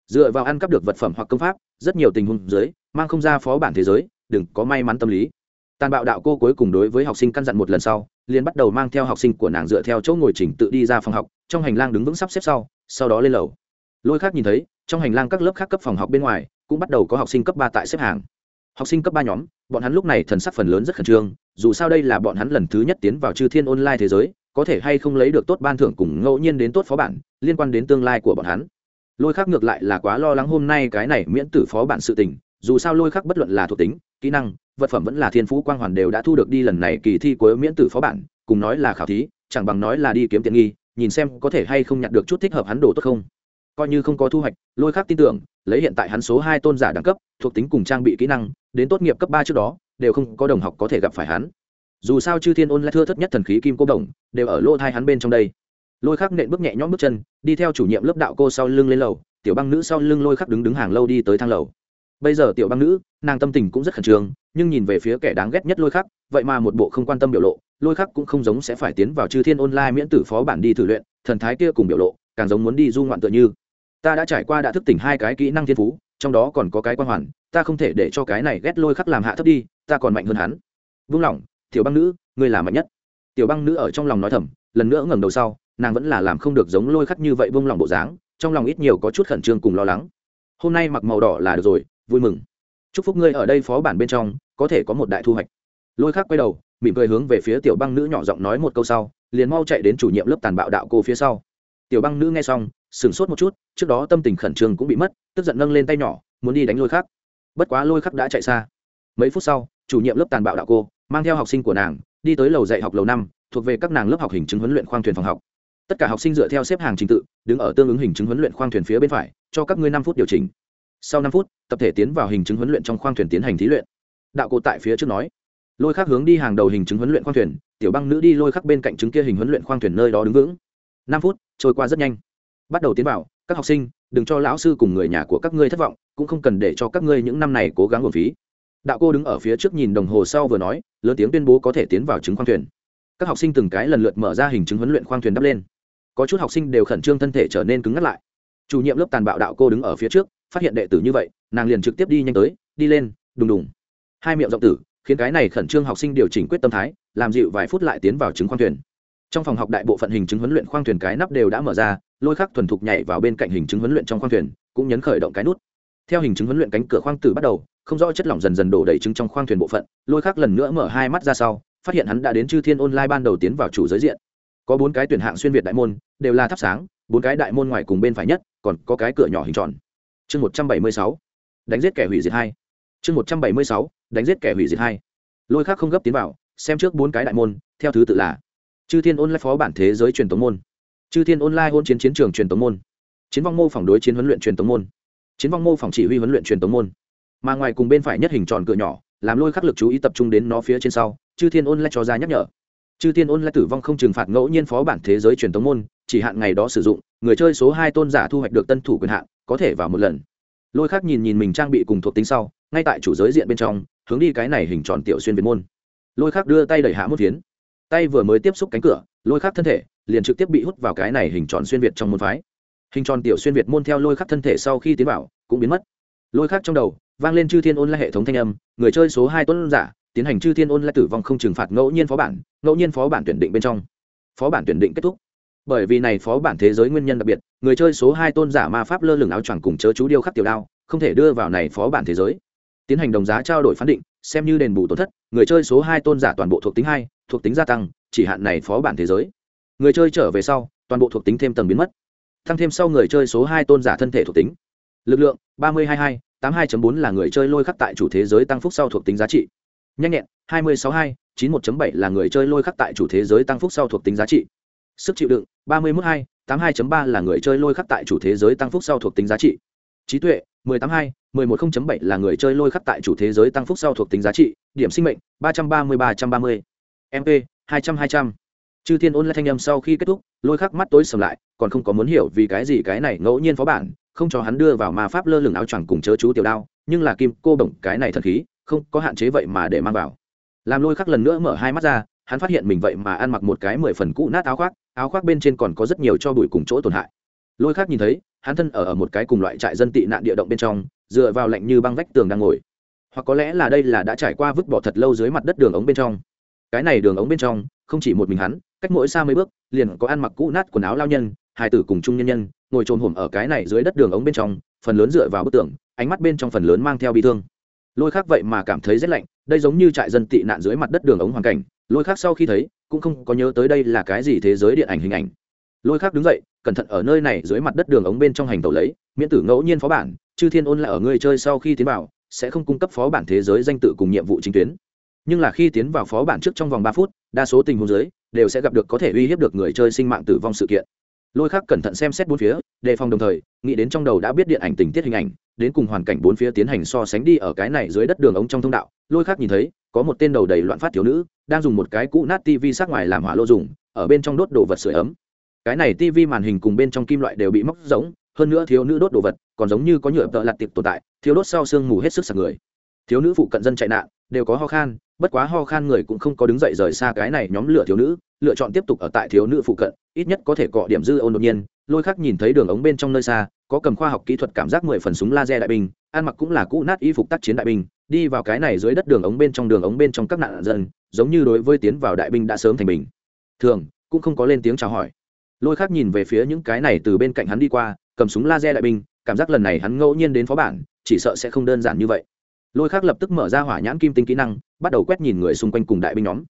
Dựa vào ăn cắp được vật phẩm hoặc công pháp, rất nhiều tình huống dưới, mang không ra phó bản thế giới, đừng có may mắn tâm lý tàn bạo đạo cô cuối cùng đối với học sinh căn dặn một lần sau, liền bắt đầu mang theo học sinh của nàng dựa theo chỗ ngồi chỉnh tự đi ra phòng học, trong hành lang đứng vững sắp xếp sau sau đó lên lầu. Lôi khác nhìn thấy, trong hành lang các lớp khác cấp phòng học bên ngoài, cũng bắt đầu có học sinh cấp ba tại xếp hàng. Học sinh cấp ba nhóm, bọn hắn lúc này thần sắc phần lớn rất khẩn trương, dù sao đây là bọn hắn lần thứ nhất tiến vào chư thiên online thế giới, có thể hay không lấy được tốt ban thưởng cùng ngẫu nhiên đến tốt phó bản, liên quan đến tương lai của bọn hắn. Lôi khác ngược lại là quá lo lắng hôm nay cái này miễn tử phó bản sự tình, dù sao lôi khác bất luận là thuộc tính, kỹ năng vật phẩm vẫn là thiên phú quang hoàn đều đã thu được đi lần này kỳ thi cuối miễn tử phó bản, cùng nói là khảo thí, chẳng bằng nói là đi kiếm tiện nghi, nhìn xem có thể hay không nhặt được chút thích hợp hắn đồ tốt không. Coi như không có thu hoạch, lôi khác tin tưởng, lấy hiện tại hắn số hai tôn giả đẳng cấp, thuộc tính cùng trang bị kỹ năng, đến tốt nghiệp cấp ba trước đó, đều không có đồng học có thể gặp phải hắn. Dù sao chư thiên ôn lại thưa thất nhất thần khí kim cô đồng, đều ở lỗ thai hắn bên trong đây. Lôi khắc nện bước nhẹ nhõm bước chân, đi theo chủ nhiệm lớp đạo cô sau lưng lên lầu, tiểu băng nữ sau lưng lôi khắc đứng đứng hàng lâu đi tới thang lầu. Bây giờ tiểu băng nữ, nàng tâm tình cũng rất khẩn trương nhưng nhìn về phía kẻ đáng ghét nhất lôi khắc, vậy mà một bộ không quan tâm biểu lộ, lôi khắc cũng không giống sẽ phải tiến vào chư thiên online miễn tử phó bản đi thử luyện, thần thái kia cùng biểu lộ, càng giống muốn đi du ngoạn tựa như. Ta đã trải qua đã thức tỉnh hai cái kỹ năng thiên phú, trong đó còn có cái quan hoàn, ta không thể để cho cái này ghét lôi khắc làm hạ thấp đi, ta còn mạnh hơn hắn. Vung lòng, tiểu băng nữ, ngươi là mạnh nhất. Tiểu băng nữ ở trong lòng nói thầm, lần nữa ngẩng đầu sau, nàng vẫn là làm không được giống lôi khắc như vậy vung lòng bộ dáng, trong lòng ít nhiều có chút khẩn trương cùng lo lắng. Hôm nay mặc màu đỏ là được rồi, vui mừng chúc phúc ngươi ở đây phó bản bên trong, có thể có một đại thu hoạch. Lôi khắc quay đầu, mỉm cười hướng về phía tiểu băng nữ nhỏ giọng nói một câu sau, liền mau chạy đến chủ nhiệm lớp tàn bạo đạo cô phía sau. Tiểu băng nữ nghe xong, sửng sốt một chút, trước đó tâm tình khẩn trương cũng bị mất, tức giận nâng lên tay nhỏ, muốn đi đánh lôi khắc. Bất quá lôi khắc đã chạy xa. Mấy phút sau, chủ nhiệm lớp tàn bạo đạo cô, mang theo học sinh của nàng, đi tới lầu dạy học lầu năm, thuộc về các nàng lớp học hình chứng huấn luyện khoang thuyền phòng học. Tất cả học sinh dựa theo xếp hàng trình tự, đứng ở tương ứng hình chứng huấn luyện khoang thuyền phía bên phải, cho các ngươi năm phút điều chỉnh sau năm phút, tập thể tiến vào hình chứng huấn luyện trong khoang thuyền tiến hành thí luyện. Đạo cô tại phía trước nói, lôi khắc hướng đi hàng đầu hình chứng huấn luyện khoang thuyền, tiểu băng nữ đi lôi khắc bên cạnh chứng kia hình huấn luyện khoang thuyền nơi đó đứng vững. Năm phút, trôi qua rất nhanh. Bắt đầu tiến vào, các học sinh, đừng cho lão sư cùng người nhà của các ngươi thất vọng, cũng không cần để cho các ngươi những năm này cố gắng hồn phí. Đạo cô đứng ở phía trước nhìn đồng hồ sau vừa nói, lớn tiếng tuyên bố có thể tiến vào chứng khoang thuyền. Các học sinh từng cái lần lượt mở ra hình chứng huấn luyện khoang thuyền đắp lên. Có chút học sinh đều khẩn trương thân thể trở nên cứng ngắt lại. Chủ nhiệm lớp tàn bạo đạo cô đứng ở phía trước phát hiện đệ tử như vậy, nàng liền trực tiếp đi nhanh tới, đi lên, đùng đùng. Hai miệng rộng tử, khiến cái này khẩn trương học sinh điều chỉnh quyết tâm thái, làm dịu vài phút lại tiến vào chứng khoang thuyền. Trong phòng học đại bộ phận hình chứng huấn luyện khoang thuyền cái nắp đều đã mở ra, lôi khắc thuần thục nhảy vào bên cạnh hình chứng huấn luyện trong khoang thuyền, cũng nhấn khởi động cái nút. Theo hình chứng huấn luyện cánh cửa khoang tử bắt đầu, không rõ chất lỏng dần dần đổ đầy trứng trong khoang thuyền bộ phận, lôi khắc lần nữa mở hai mắt ra sau, phát hiện hắn đã đến chư thiên online ban đầu tiến vào chủ giới diện. Có bốn cái tuyển hạng xuyên việt đại môn, đều là thắp sáng, bốn cái đại môn ngoài cùng bên phải nhất, còn có cái cửa nhỏ hình tròn chương một trăm bảy mươi sáu. Đánh giết kẻ hủy diệt hai. Chương một trăm bảy mươi sáu. Đánh giết kẻ hủy diệt hai. Lôi khác không gấp tiến vào, xem trước bốn cái đại môn, theo thứ tự là chư thiên online phó bản thế giới truyền tống môn, chư thiên online hôn chiến chiến trường truyền tống môn, chiến vong mô phỏng đối chiến huấn luyện truyền tống môn, chiến vong mô phỏng chỉ huy huấn luyện truyền tống môn. Mà ngoài cùng bên phải nhất hình tròn cửa nhỏ, làm lôi khắc lực chú ý tập trung đến nó phía trên sau, chư thiên ôn lại cho ra nhắc nhở. Chư thiên ôn lại tử vong không trừng phạt ngẫu nhiên phó bản thế giới truyền tống môn, chỉ hạn ngày đó sử dụng, người chơi số hai tôn giả thu hoạch được tân thủ quyền hạn có thể vào một lần. Lôi khắc nhìn nhìn mình trang bị cùng thuộc tính sau, ngay tại chủ giới diện bên trong, hướng đi cái này hình tròn tiểu xuyên việt môn. Lôi khắc đưa tay đẩy hạ một phiến. Tay vừa mới tiếp xúc cánh cửa, lôi khắc thân thể liền trực tiếp bị hút vào cái này hình tròn xuyên việt trong môn phái. Hình tròn tiểu xuyên việt môn theo lôi khắc thân thể sau khi tiến vào, cũng biến mất. Lôi khắc trong đầu vang lên chư thiên ôn lại hệ thống thanh âm, người chơi số hai tuấn giả, tiến hành chư thiên ôn lại tử vong không trừng phạt ngẫu nhiên phó bản, ngẫu nhiên phó bản tuyển định bên trong. Phó bản tuyển định kết thúc bởi vì này phó bản thế giới nguyên nhân đặc biệt, người chơi số hai tôn giả ma pháp lơ lửng áo choàng cùng chớ chú điêu khắc tiểu đao, không thể đưa vào này phó bản thế giới. Tiến hành đồng giá trao đổi phán định, xem như đền bù tổn thất, người chơi số hai tôn giả toàn bộ thuộc tính hai, thuộc tính gia tăng, chỉ hạn này phó bản thế giới. Người chơi trở về sau, toàn bộ thuộc tính thêm tầng biến mất. Tăng thêm sau người chơi số hai tôn giả thân thể thuộc tính. Lực lượng, ba mươi hai hai, tám hai bốn là người chơi lôi khắc tại chủ thế giới tăng phúc sau thuộc tính giá trị. Nhanh nhẹn, hai mươi sáu hai, chín một bảy là người chơi lôi khắc tại chủ thế giới tăng phúc sau thuộc tính giá trị sức chịu đựng, ba mươi mốt hai, tám hai ba là người chơi lôi khắc tại chủ thế giới tăng phúc sau thuộc tính giá trị. Trí tuệ, mười tám hai, mười một bảy là người chơi lôi khắc tại chủ thế giới tăng phúc sau thuộc tính giá trị. Điểm sinh mệnh, ba trăm ba mươi ba trăm ba mươi. Mp hai trăm hai trăm chư thiên ôn lại thanh âm sau khi kết thúc, lôi khắc mắt tối sầm lại, còn không có muốn hiểu vì cái gì cái này ngẫu nhiên phó bản, không cho hắn đưa vào ma pháp lơ lửng áo choàng cùng chớ chú tiểu đao, nhưng là kim cô bổng cái này thật khí, không có hạn chế vậy mà để mang vào. Làm lôi khắc lần nữa mở hai mắt ra, hắn phát hiện mình vậy mà ăn mặc một cái mười phần cũ nát áo khoác áo khoác bên trên còn có rất nhiều cho bụi cùng chỗ tổn hại. Lôi khác nhìn thấy hắn thân ở, ở một cái cùng loại trại dân tị nạn địa động bên trong dựa vào lạnh như băng vách tường đang ngồi. Hoặc có lẽ là đây là đã trải qua vứt bỏ thật lâu dưới mặt đất đường ống bên trong. Cái này đường ống bên trong không chỉ một mình hắn cách mỗi xa mấy bước liền có ăn mặc cũ nát quần áo lao nhân hai tử cùng chung nhân nhân ngồi trồn hổm ở cái này dưới đất đường ống bên trong phần lớn dựa vào bức tường ánh mắt bên trong phần lớn mang theo bi thương. Lôi khác vậy mà cảm thấy rét lạnh đây giống như trại dân tị nạn dưới mặt đất đường ống hoàn cảnh. Lôi khác sau khi thấy cũng không có nhớ tới đây là cái gì thế giới điện ảnh hình ảnh. Lôi khác đứng dậy, cẩn thận ở nơi này dưới mặt đất đường ống bên trong hành tàu lấy, miễn tử ngẫu nhiên phó bản, chư thiên ôn lại ở người chơi sau khi tiến vào, sẽ không cung cấp phó bản thế giới danh tự cùng nhiệm vụ chính tuyến. Nhưng là khi tiến vào phó bản trước trong vòng ba phút, đa số tình huống dưới, đều sẽ gặp được có thể uy hiếp được người chơi sinh mạng tử vong sự kiện. Lôi khác cẩn thận xem xét bốn phía, đề phòng đồng thời, nghĩ đến trong đầu đã biết điện ảnh tình tiết hình ảnh, đến cùng hoàn cảnh bốn phía tiến hành so sánh đi ở cái này dưới đất đường ống trong thông đạo, lôi khác nhìn thấy, có một tên đầu đầy loạn phát thiếu nữ đang dùng một cái cũ nát tv sát ngoài làm hỏa lô dùng, ở bên trong đốt đồ vật sửa ấm. Cái này tv màn hình cùng bên trong kim loại đều bị móc giống, hơn nữa thiếu nữ đốt đồ vật, còn giống như có nhựa tợ lặt tiệp tồn tại, thiếu đốt sau sương mù hết sức sạc người. Thiếu nữ phụ cận dân chạy nạn, đều có ho khan, bất quá ho khan người cũng không có đứng dậy rời xa cái này nhóm lửa thiếu nữ, lựa chọn tiếp tục ở tại thiếu nữ phụ cận, ít nhất có thể cọ điểm dư ôn đột nhiên, lôi khắc nhìn thấy đường ống bên trong nơi xa có cầm khoa học kỹ thuật cảm giác mười phần súng laser đại binh, ăn mặc cũng là cũ nát y phục tác chiến đại binh, đi vào cái này dưới đất đường ống bên trong đường ống bên trong các nạn dân, giống như đối với tiến vào đại binh đã sớm thành bình. Thường, cũng không có lên tiếng chào hỏi. Lôi khắc nhìn về phía những cái này từ bên cạnh hắn đi qua, cầm súng laser đại binh, cảm giác lần này hắn ngẫu nhiên đến phó bản, chỉ sợ sẽ không đơn giản như vậy. Lôi khắc lập tức mở ra hỏa nhãn kim tinh kỹ năng, bắt đầu quét nhìn người xung quanh cùng đại binh nhóm.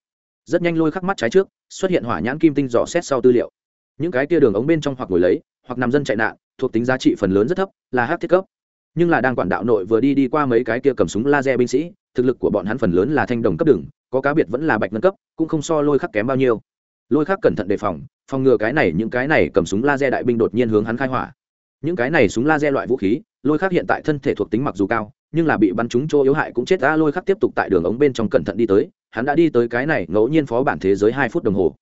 Rất nhanh lôi khắc mắt trái trước, xuất hiện hỏa nhãn kim tinh dò xét sau tư liệu. Những cái tia đường ống bên trong hoặc ngồi lấy hoặc nằm dân chạy nạn, thuộc tính giá trị phần lớn rất thấp, là hát thiết cấp. Nhưng là đang quản đạo nội vừa đi đi qua mấy cái kia cầm súng laser binh sĩ, thực lực của bọn hắn phần lớn là thanh đồng cấp đường, có cá biệt vẫn là bạch ngân cấp, cũng không so lôi khắc kém bao nhiêu. Lôi khắc cẩn thận đề phòng phòng ngừa cái này những cái này cầm súng laser đại binh đột nhiên hướng hắn khai hỏa. Những cái này súng laser loại vũ khí, lôi khắc hiện tại thân thể thuộc tính mặc dù cao, nhưng là bị bắn trúng chỗ yếu hại cũng chết ra lôi khắc tiếp tục tại đường ống bên trong cẩn thận đi tới, hắn đã đi tới cái này ngẫu nhiên phó bản thế giới hai phút đồng hồ.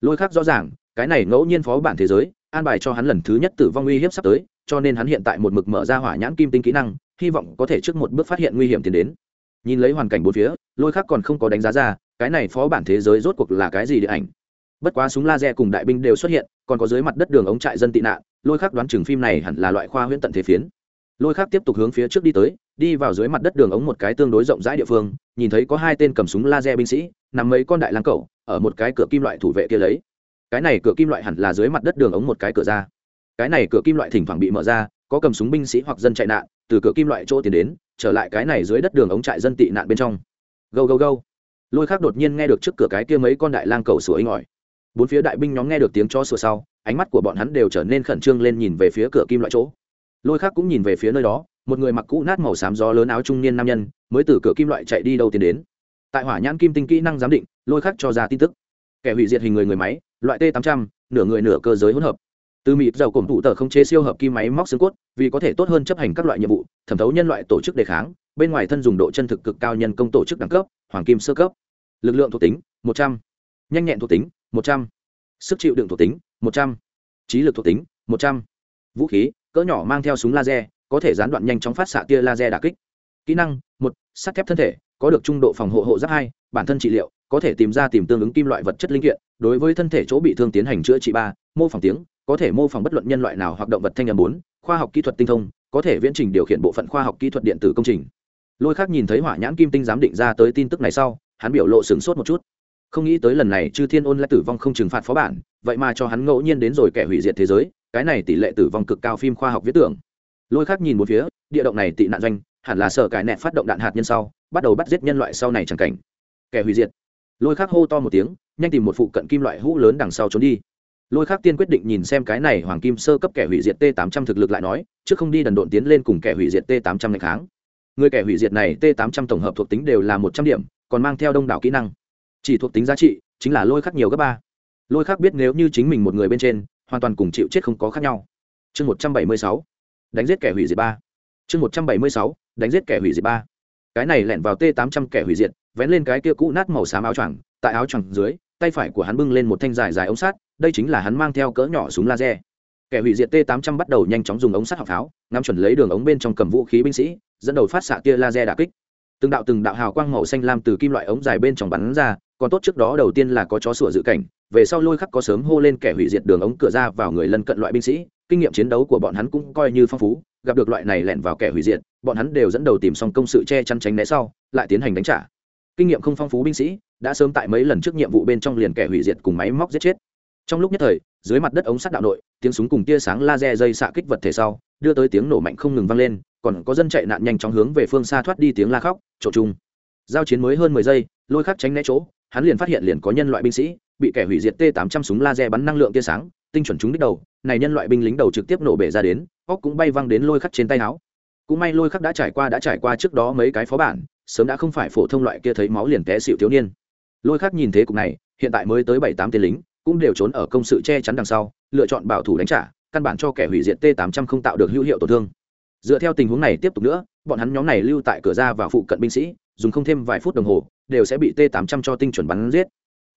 Lôi khắc rõ ràng, cái này ngẫu nhiên phó bản thế giới an bài cho hắn lần thứ nhất tử vong uy hiếp sắp tới, cho nên hắn hiện tại một mực mở ra hỏa nhãn kim tinh kỹ năng, hy vọng có thể trước một bước phát hiện nguy hiểm tiến đến. Nhìn lấy hoàn cảnh bốn phía, lôi khắc còn không có đánh giá ra, cái này phó bản thế giới rốt cuộc là cái gì điện ảnh? Bất quá súng laser cùng đại binh đều xuất hiện, còn có dưới mặt đất đường ống trại dân tị nạn, lôi khắc đoán chừng phim này hẳn là loại khoa huyễn tận thế phiến. Lôi khắc tiếp tục hướng phía trước đi tới, đi vào dưới mặt đất đường ống một cái tương đối rộng rãi địa phương, nhìn thấy có hai tên cầm súng laser binh sĩ, nằm mấy con đại lang cẩu, ở một cái cửa kim loại thủ vệ kia lấy cái này cửa kim loại hẳn là dưới mặt đất đường ống một cái cửa ra. Cái này cửa kim loại thỉnh thoảng bị mở ra, có cầm súng binh sĩ hoặc dân chạy nạn, từ cửa kim loại chỗ tiến đến, trở lại cái này dưới đất đường ống trại dân tị nạn bên trong. Gâu gâu gâu. Lôi khắc đột nhiên nghe được trước cửa cái kia mấy con đại lang cầu sủa inh ỏi. Bốn phía đại binh nhóm nghe được tiếng cho sủa sau, ánh mắt của bọn hắn đều trở nên khẩn trương lên nhìn về phía cửa kim loại chỗ. Lôi khắc cũng nhìn về phía nơi đó, một người mặc cũ nát màu xám gió lớn áo trung niên nam nhân, mới từ cửa kim loại chạy đi đâu tiến đến. Tại hỏa nhãn kim tinh kỹ năng giám định, lôi khắc cho ra tin tức. Kẻ hủy diệt hình người người máy loại t 800 nửa người nửa cơ giới hỗn hợp từ mịt dầu cổng thủ tờ không chế siêu hợp kim máy móc xương cốt, vì có thể tốt hơn chấp hành các loại nhiệm vụ, thẩm thấu nhân loại tổ chức đề kháng, bên ngoài thân dùng độ chân thực cực cao nhân công tổ chức đẳng cấp, hoàng kim sơ cấp lực lượng thuộc tính 100. nhanh nhẹn thuộc tính 100. sức chịu đựng thuộc tính 100. trí lực thuộc tính 100. vũ khí, cỡ nhỏ mang theo súng laser, có thể gián đoạn nhanh chóng phát xạ tia laser đà kích kỹ năng, một sắt thép thân thể, có được trung độ phòng hộ hộ giáp hai bản thân trị liệu, có thể tìm ra tìm tương ứng kim loại vật chất linh kiện, đối với thân thể chỗ bị thương tiến hành chữa trị ba, mô phỏng tiếng, có thể mô phỏng bất luận nhân loại nào hoặc động vật thanh âm bốn, khoa học kỹ thuật tinh thông, có thể viễn trình điều khiển bộ phận khoa học kỹ thuật điện tử công trình. Lôi khác nhìn thấy hỏa nhãn kim tinh giám định ra tới tin tức này sau, hắn biểu lộ sửng sốt một chút. Không nghĩ tới lần này chư thiên ôn lại tử vong không trừng phạt phó bản, vậy mà cho hắn ngẫu nhiên đến rồi kẻ hủy diệt thế giới, cái này tỷ lệ tử vong cực cao phim khoa học viết tưởng. Lôi khác nhìn một phía, địa động này tị nạn doanh, hẳn là sợ cải nẹt phát động đạn hạt nhân sau, bắt đầu bắt giết nhân loại sau này chẳng cảnh kẻ hủy diệt. Lôi khắc hô to một tiếng, nhanh tìm một phụ cận kim loại hũ lớn đằng sau trốn đi. Lôi khắc tiên quyết định nhìn xem cái này hoàng kim sơ cấp kẻ hủy diệt t 800 thực lực lại nói chứ không đi đần độn tiến lên cùng kẻ hủy diệt t 800 ngày kháng. Người kẻ hủy diệt này t 800 tổng hợp thuộc tính đều là một trăm điểm, còn mang theo đông đảo kỹ năng. Chỉ thuộc tính giá trị chính là lôi khắc nhiều gấp ba. Lôi khắc biết nếu như chính mình một người bên trên, hoàn toàn cùng chịu chết không có khác nhau. Chương một trăm bảy mươi sáu. Đánh giết kẻ hủy diệt ba. Chương một trăm bảy mươi sáu. Đánh giết kẻ hủy diệt ba. Cái này lẻn vào t 800 kẻ hủy diệt vén lên cái kia cũ nát màu xám áo choàng, tại áo choàng dưới, tay phải của hắn bưng lên một thanh dài dài ống sắt, đây chính là hắn mang theo cỡ nhỏ súng laser. Kẻ hủy diệt t 800 bắt đầu nhanh chóng dùng ống sắt học pháo, ngắm chuẩn lấy đường ống bên trong cầm vũ khí binh sĩ, dẫn đầu phát xạ tia laser đà kích. Từng đạo từng đạo hào quang màu xanh lam từ kim loại ống dài bên trong bắn ra, còn tốt trước đó đầu tiên là có chó sủa dự cảnh, về sau lôi khắc có sớm hô lên kẻ hủy diệt đường ống cửa ra vào người lân cận loại binh sĩ, kinh nghiệm chiến đấu của bọn hắn cũng coi như phong phú, gặp được loại này lẻn vào kẻ hủy diệt, bọn hắn đều dẫn đầu tìm xong công sự che chắn tránh né sau, lại tiến hành đánh trả kinh nghiệm không phong phú binh sĩ, đã sớm tại mấy lần trước nhiệm vụ bên trong liền kẻ hủy diệt cùng máy móc giết chết. Trong lúc nhất thời, dưới mặt đất ống sắt đạo nội, tiếng súng cùng tia sáng laser dây xạ kích vật thể sau, đưa tới tiếng nổ mạnh không ngừng vang lên, còn có dân chạy nạn nhanh chóng hướng về phương xa thoát đi tiếng la khóc trộn chung. Giao chiến mới hơn mười giây, lôi khắc tránh né chỗ, hắn liền phát hiện liền có nhân loại binh sĩ, bị kẻ hủy diệt t 800 súng laser bắn năng lượng tia sáng, tinh chuẩn trúng đích đầu, này nhân loại binh lính đầu trực tiếp nổ bể ra đến óc cũng bay văng đến lôi khắc trên tay áo. Cũng may lôi khắc đã trải qua đã trải qua trước đó mấy cái phó bản sớm đã không phải phổ thông loại kia thấy máu liền té xịu thiếu niên. Lôi khắc nhìn thế cục này, hiện tại mới tới bảy tám tên lính, cũng đều trốn ở công sự che chắn đằng sau, lựa chọn bảo thủ đánh trả, căn bản cho kẻ hủy diệt t 800 không tạo được hữu hiệu tổn thương. Dựa theo tình huống này tiếp tục nữa, bọn hắn nhóm này lưu tại cửa ra và phụ cận binh sĩ, dùng không thêm vài phút đồng hồ, đều sẽ bị t 800 cho tinh chuẩn bắn giết.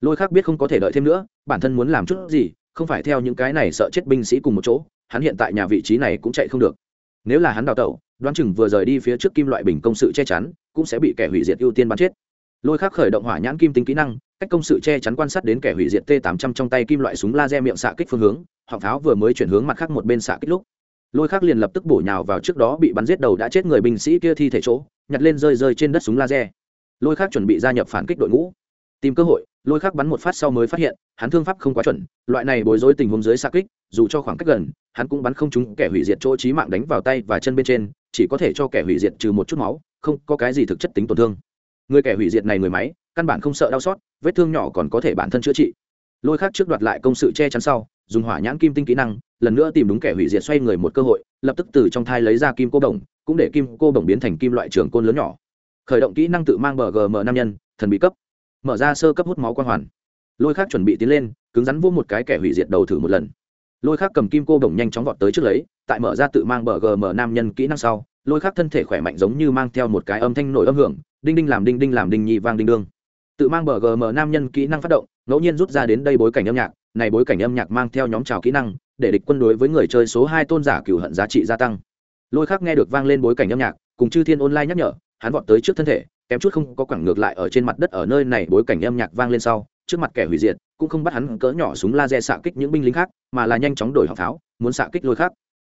Lôi khác biết không có thể đợi thêm nữa, bản thân muốn làm chút gì, không phải theo những cái này sợ chết binh sĩ cùng một chỗ, hắn hiện tại nhà vị trí này cũng chạy không được nếu là hắn đào tẩu, đoán chừng vừa rời đi phía trước kim loại bình công sự che chắn, cũng sẽ bị kẻ hủy diệt ưu tiên bắn chết. Lôi khác khởi động hỏa nhãn kim tính kỹ năng, cách công sự che chắn quan sát đến kẻ hủy diệt t 800 trong tay kim loại súng laser miệng xạ kích phương hướng, họng pháo vừa mới chuyển hướng mặt khác một bên xạ kích lúc. Lôi khác liền lập tức bổ nhào vào trước đó bị bắn giết đầu đã chết người binh sĩ kia thi thể chỗ, nhặt lên rơi rơi trên đất súng laser. Lôi khác chuẩn bị gia nhập phản kích đội ngũ tìm cơ hội, lôi Khắc bắn một phát sau mới phát hiện, hắn thương pháp không quá chuẩn, loại này bối rối tình huống dưới xa kích, dù cho khoảng cách gần, hắn cũng bắn không trúng kẻ hủy diệt chỗ trí mạng đánh vào tay và chân bên trên, chỉ có thể cho kẻ hủy diệt trừ một chút máu, không có cái gì thực chất tính tổn thương. Người kẻ hủy diệt này người máy, căn bản không sợ đau xót, vết thương nhỏ còn có thể bản thân chữa trị. Lôi Khắc trước đoạt lại công sự che chắn sau, dùng hỏa nhãn kim tinh kỹ năng, lần nữa tìm đúng kẻ hủy diệt xoay người một cơ hội, lập tức từ trong thai lấy ra kim cô đồng, cũng để kim cô đồng biến thành kim loại trường côn lớn nhỏ. Khởi động kỹ năng tự mang bờ gm nam nhân, thần bị cấp mở ra sơ cấp hút máu quang hoàn. Lôi khác chuẩn bị tiến lên, cứng rắn vô một cái kẻ hủy diệt đầu thử một lần. Lôi khác cầm kim cô đồng nhanh chóng vọt tới trước lấy, tại mở ra tự mang bờ gm nam nhân kỹ năng sau, lôi khác thân thể khỏe mạnh giống như mang theo một cái âm thanh nổi âm hưởng, đinh đinh làm đinh đinh làm đinh nhị vang đinh đương. Tự mang bờ gm nam nhân kỹ năng phát động, ngẫu nhiên rút ra đến đây bối cảnh âm nhạc, này bối cảnh âm nhạc mang theo nhóm trào kỹ năng, để địch quân đối với người chơi số hai tôn giả cửu hận giá trị gia tăng. Lôi khác nghe được vang lên bối cảnh âm nhạc, cùng chư thiên online nhắc nhở, hắn vọt tới trước thân thể kém chút không có quẳng ngược lại ở trên mặt đất ở nơi này bối cảnh âm nhạc vang lên sau, trước mặt kẻ hủy diệt, cũng không bắt hắn cỡ nhỏ súng laser xạ kích những binh lính khác, mà là nhanh chóng đổi họng pháo, muốn xạ kích lôi khác.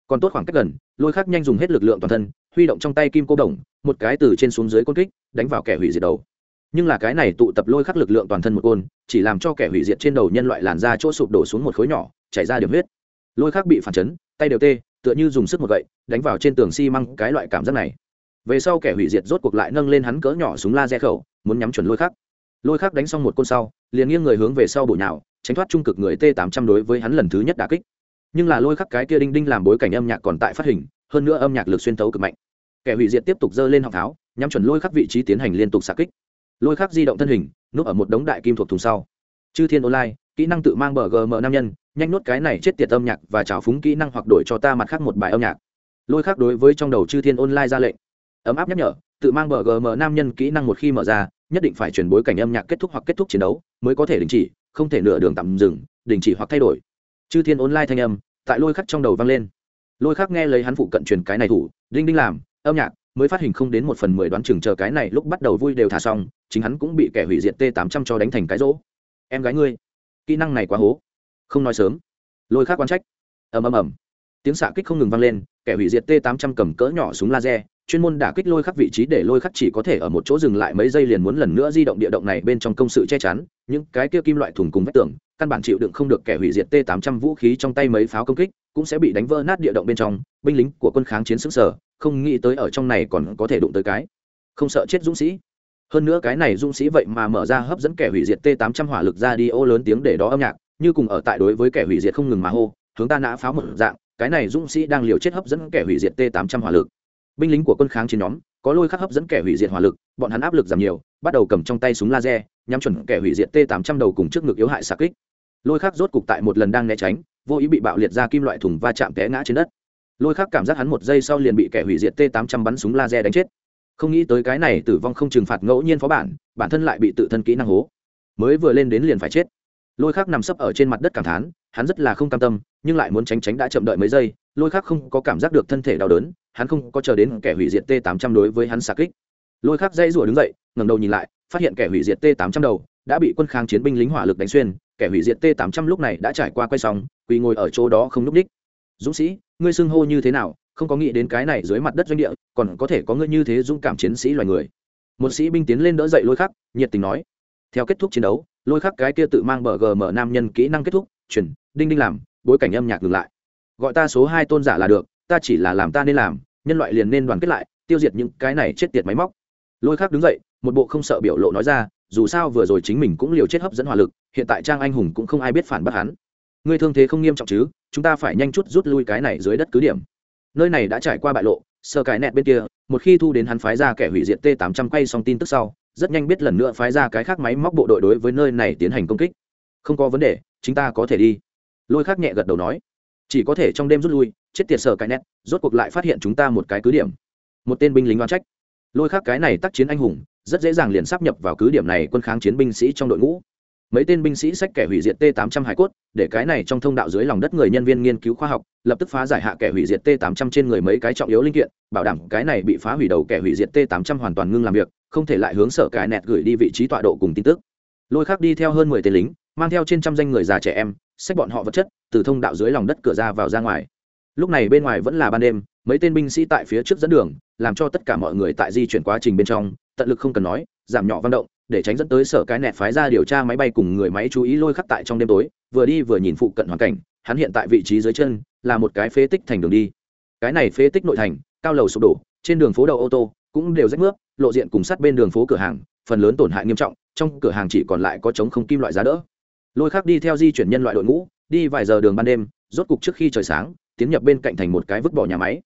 Còn tốt khoảng cách gần, lôi khác nhanh dùng hết lực lượng toàn thân, huy động trong tay kim cô đồng, một cái từ trên xuống dưới côn kích, đánh vào kẻ hủy diệt đầu. Nhưng là cái này tụ tập lôi khắc lực lượng toàn thân một côn, chỉ làm cho kẻ hủy diệt trên đầu nhân loại làn da chỗ sụp đổ xuống một khối nhỏ, chảy ra điểm huyết. Lôi khắc bị phản chấn, tay đều tê, tựa như dùng sức một gậy, đánh vào trên tường xi măng, cái loại cảm giác này về sau kẻ hủy diệt rốt cuộc lại nâng lên hắn cỡ nhỏ súng laser khẩu, muốn nhắm chuẩn lôi khắc. Lôi khắc đánh xong một côn sau, liền nghiêng người hướng về sau bổ nhào, tránh thoát trung cực người t tám trăm đối với hắn lần thứ nhất đà kích. Nhưng là lôi khắc cái kia đinh đinh làm bối cảnh âm nhạc còn tại phát hình, hơn nữa âm nhạc lực xuyên tấu cực mạnh. Kẻ hủy diệt tiếp tục giơ lên học tháo, nhắm chuẩn lôi khắc vị trí tiến hành liên tục xạ kích. Lôi khắc di động thân hình, núp ở một đống đại kim thuộc thùng sau. Chư thiên online, kỹ năng tự mang bờ gm nam nhân, nhanh nuốt cái này chết tiệt âm nhạc và trào phúng kỹ năng hoặc đổi cho ta mặt khác một bài âm nhạc. Lôi khắc đối với trong đầu chư thiên online ra lệnh ấm áp nhắc nhở, tự mang bờ gm nam nhân kỹ năng một khi mở ra, nhất định phải chuyển bối cảnh âm nhạc kết thúc hoặc kết thúc chiến đấu, mới có thể đình chỉ, không thể nửa đường tạm dừng, đình chỉ hoặc thay đổi. Chư thiên online thanh âm, tại lôi khắc trong đầu vang lên. Lôi khắc nghe lấy hắn phụ cận truyền cái này thủ, đinh đinh làm, âm nhạc, mới phát hình không đến một phần mười đoán chừng chờ cái này lúc bắt đầu vui đều thả xong, chính hắn cũng bị kẻ hủy diệt t tám trăm cho đánh thành cái rỗ. Em gái ngươi, kỹ năng này quá hố. Không nói sớm. Lôi khắc quan trách. Ầm ầm ầm. Tiếng xạ kích không ngừng vang lên, kẻ hủy diệt t tám trăm cầm cỡ nhỏ súng laser chuyên môn đả kích lôi khắc vị trí để lôi khắc chỉ có thể ở một chỗ dừng lại mấy giây liền muốn lần nữa di động địa động này bên trong công sự che chắn. Những cái kia kim loại thùng cùng vách tường, căn bản chịu đựng không được kẻ hủy diệt t tám trăm vũ khí trong tay mấy pháo công kích, cũng sẽ bị đánh vỡ nát địa động bên trong. Binh lính của quân kháng chiến xứng sở không nghĩ tới ở trong này còn có thể đụng tới cái. Không sợ chết dũng sĩ. Hơn nữa cái này dũng sĩ vậy mà mở ra hấp dẫn kẻ hủy diệt t 800 hỏa lực ra đi ô lớn tiếng để đó âm nhạc, như cùng ở tại đối với kẻ hủy diệt không ngừng mà hô, hướng ta nã pháo một dạng. Cái này dũng sĩ đang liều chết hấp dẫn kẻ hủy diệt t 800 hỏa lực binh lính của quân kháng chiến nhóm, có lôi khắc hấp dẫn kẻ hủy diệt hỏa lực, bọn hắn áp lực giảm nhiều, bắt đầu cầm trong tay súng laser, nhắm chuẩn kẻ hủy diệt t 800 đầu cùng trước ngực yếu hại xạ kích. Lôi khắc rốt cục tại một lần đang né tránh, vô ý bị bạo liệt ra kim loại thùng va chạm té ngã trên đất. Lôi khắc cảm giác hắn một giây sau liền bị kẻ hủy diệt t 800 bắn súng laser đánh chết. Không nghĩ tới cái này tử vong không trừng phạt ngẫu nhiên phó bản bản thân lại bị tự thân kỹ năng hố. Mới vừa lên đến liền phải chết. Lôi khắc nằm sấp ở trên mặt đất cảm thán, hắn rất là không cam tâm, nhưng lại muốn tránh tránh đã chậm đợi mấy giây, lôi khắc không có cảm giác được thân thể đau đớn hắn không có chờ đến kẻ hủy diệt t 800 đối với hắn xạ kích. Lôi khắc dây rủa đứng dậy, ngẩng đầu nhìn lại, phát hiện kẻ hủy diệt t 800 đầu đã bị quân kháng chiến binh lính hỏa lực đánh xuyên, kẻ hủy diệt t 800 lúc này đã trải qua quay sóng, quỳ ngồi ở chỗ đó không núp đích dũng sĩ, ngươi xưng hô như thế nào? Không có nghĩ đến cái này dưới mặt đất doanh địa, còn có thể có ngươi như thế dũng cảm chiến sĩ loài người. Một sĩ binh tiến lên đỡ dậy lôi khắc, nhiệt tình nói. Theo kết thúc chiến đấu, lôi khắc cái kia tự mang bờ gm nam nhân kỹ năng kết thúc, chuyển, đinh đinh làm, bối cảnh âm nhạc ngừng lại. Gọi ta số hai tôn giả là được ta chỉ là làm ta nên làm, nhân loại liền nên đoàn kết lại, tiêu diệt những cái này chết tiệt máy móc. Lôi khác đứng dậy, một bộ không sợ biểu lộ nói ra, dù sao vừa rồi chính mình cũng liều chết hấp dẫn hỏa lực, hiện tại trang anh hùng cũng không ai biết phản bác hắn. Ngươi thương thế không nghiêm trọng chứ, chúng ta phải nhanh chút rút lui cái này dưới đất cứ điểm. Nơi này đã trải qua bại lộ, sơ cái nẹt bên kia, một khi thu đến hắn phái ra kẻ hủy diệt t 800 quay xong tin tức sau, rất nhanh biết lần nữa phái ra cái khác máy móc bộ đội đối với nơi này tiến hành công kích. Không có vấn đề chúng ta có thể đi. Lôi khác nhẹ gật đầu nói, chỉ có thể trong đêm rút lui chết tiệt sở cái nét, rốt cuộc lại phát hiện chúng ta một cái cứ điểm. Một tên binh lính đoán trách. Lôi khác cái này tác chiến anh hùng, rất dễ dàng liền sắp nhập vào cứ điểm này quân kháng chiến binh sĩ trong đội ngũ. Mấy tên binh sĩ sách kẻ hủy diệt t 800 hải cốt, để cái này trong thông đạo dưới lòng đất người nhân viên nghiên cứu khoa học, lập tức phá giải hạ kẻ hủy diệt t 800 trên người mấy cái trọng yếu linh kiện, bảo đảm cái này bị phá hủy đầu kẻ hủy diệt t 800 hoàn toàn ngưng làm việc, không thể lại hướng sở cái nẹt gửi đi vị trí tọa độ cùng tin tức. Lôi khác đi theo hơn mười tên lính, mang theo trên trăm danh người già trẻ em, xách bọn họ vật chất, từ thông đạo dưới lòng đất cửa ra vào ra ngoài lúc này bên ngoài vẫn là ban đêm, mấy tên binh sĩ tại phía trước dẫn đường, làm cho tất cả mọi người tại di chuyển quá trình bên trong, tận lực không cần nói, giảm nhỏ văn động, để tránh dẫn tới sở cái nẹt phái ra điều tra máy bay cùng người máy chú ý lôi khắc tại trong đêm tối, vừa đi vừa nhìn phụ cận hoàn cảnh, hắn hiện tại vị trí dưới chân, là một cái phế tích thành đường đi. Cái này phế tích nội thành, cao lầu sụp đổ, trên đường phố đầu ô tô cũng đều rách nước, lộ diện cùng sát bên đường phố cửa hàng, phần lớn tổn hại nghiêm trọng, trong cửa hàng chỉ còn lại có trống không kim loại giá đỡ. Lôi khắc đi theo di chuyển nhân loại đội ngũ, đi vài giờ đường ban đêm, rốt cục trước khi trời sáng tiến nhập bên cạnh thành một cái vứt bỏ nhà máy.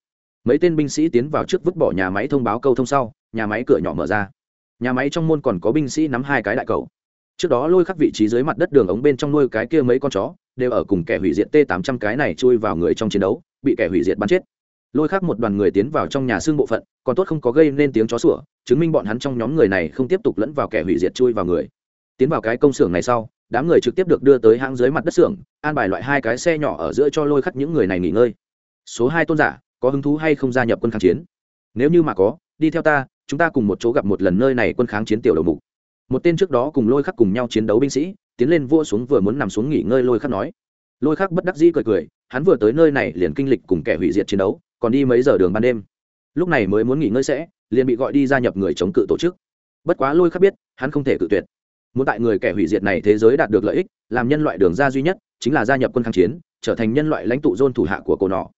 Mấy tên binh sĩ tiến vào trước vứt bỏ nhà máy thông báo câu thông sau, nhà máy cửa nhỏ mở ra. Nhà máy trong môn còn có binh sĩ nắm hai cái đại cầu. Trước đó lôi khắc vị trí dưới mặt đất đường ống bên trong nuôi cái kia mấy con chó, đều ở cùng kẻ hủy diệt t 800 cái này chui vào người trong chiến đấu, bị kẻ hủy diệt bắn chết. Lôi khắc một đoàn người tiến vào trong nhà xương bộ phận, còn tốt không có gây nên tiếng chó sủa, chứng minh bọn hắn trong nhóm người này không tiếp tục lẫn vào kẻ hủy diệt chui vào người. Tiến vào cái công xưởng này sau đám người trực tiếp được đưa tới hang dưới mặt đất xưởng, an bài loại hai cái xe nhỏ ở giữa cho lôi khắc những người này nghỉ ngơi. Số hai tôn giả, có hứng thú hay không gia nhập quân kháng chiến? Nếu như mà có, đi theo ta, chúng ta cùng một chỗ gặp một lần nơi này quân kháng chiến tiểu đầu mục. Một tên trước đó cùng lôi khắc cùng nhau chiến đấu binh sĩ, tiến lên vua xuống vừa muốn nằm xuống nghỉ ngơi lôi khắc nói. Lôi khắc bất đắc dĩ cười cười, hắn vừa tới nơi này liền kinh lịch cùng kẻ hủy diệt chiến đấu, còn đi mấy giờ đường ban đêm. Lúc này mới muốn nghỉ ngơi sẽ, liền bị gọi đi gia nhập người chống cự tổ chức. Bất quá lôi khắc biết, hắn không thể cự tuyệt muốn tại người kẻ hủy diệt này thế giới đạt được lợi ích, làm nhân loại đường ra duy nhất, chính là gia nhập quân kháng chiến, trở thành nhân loại lãnh tụ dôn thủ hạ của cổ nọ.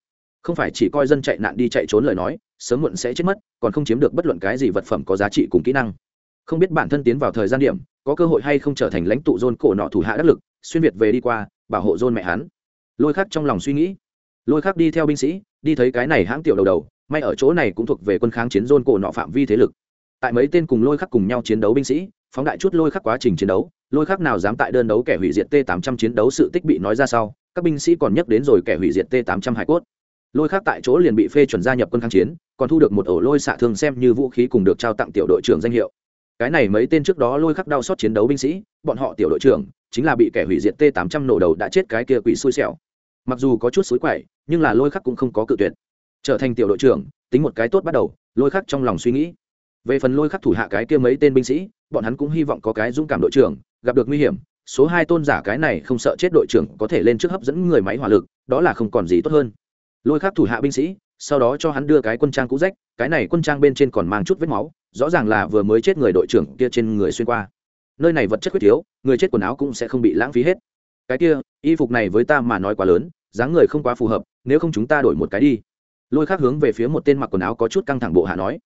Không phải chỉ coi dân chạy nạn đi chạy trốn lời nói, sớm muộn sẽ chết mất, còn không chiếm được bất luận cái gì vật phẩm có giá trị cùng kỹ năng. Không biết bản thân tiến vào thời gian điểm, có cơ hội hay không trở thành lãnh tụ dôn cổ nọ thủ hạ đắc lực, xuyên việt về đi qua, bảo hộ dôn mẹ hắn. Lôi khắc trong lòng suy nghĩ. Lôi khắc đi theo binh sĩ, đi thấy cái này hãng tiểu đầu đầu, may ở chỗ này cũng thuộc về quân kháng chiến dôn cổ nọ phạm vi thế lực. Tại mấy tên cùng lôi khắc cùng nhau chiến đấu binh sĩ phóng đại chút lôi khắc quá trình chiến đấu, lôi khắc nào dám tại đơn đấu kẻ hủy diệt t 800 chiến đấu sự tích bị nói ra sau, các binh sĩ còn nhắc đến rồi kẻ hủy diệt t 800 hải cốt. Lôi khắc tại chỗ liền bị phê chuẩn gia nhập quân kháng chiến, còn thu được một ổ lôi xạ thương xem như vũ khí cùng được trao tặng tiểu đội trưởng danh hiệu. Cái này mấy tên trước đó lôi khắc đau xót chiến đấu binh sĩ, bọn họ tiểu đội trưởng, chính là bị kẻ hủy diệt t 800 nổ đầu đã chết cái kia quỷ xui xẻo. Mặc dù có chút xối quậy, nhưng là lôi khắc cũng không có cự tuyệt. Trở thành tiểu đội trưởng, tính một cái tốt bắt đầu, lôi khắc trong lòng suy nghĩ về phần lôi khắc thủ hạ cái kia mấy tên binh sĩ, bọn hắn cũng hy vọng có cái dũng cảm đội trưởng, gặp được nguy hiểm, số hai tôn giả cái này không sợ chết đội trưởng có thể lên trước hấp dẫn người máy hỏa lực, đó là không còn gì tốt hơn. Lôi khắc thủ hạ binh sĩ, sau đó cho hắn đưa cái quân trang cũ rách, cái này quân trang bên trên còn mang chút vết máu, rõ ràng là vừa mới chết người đội trưởng kia trên người xuyên qua. Nơi này vật chất quyết thiếu, người chết quần áo cũng sẽ không bị lãng phí hết. Cái kia, y phục này với ta mà nói quá lớn, dáng người không quá phù hợp, nếu không chúng ta đổi một cái đi. Lôi khắc hướng về phía một tên mặc quần áo có chút căng thẳng bộ hạ nói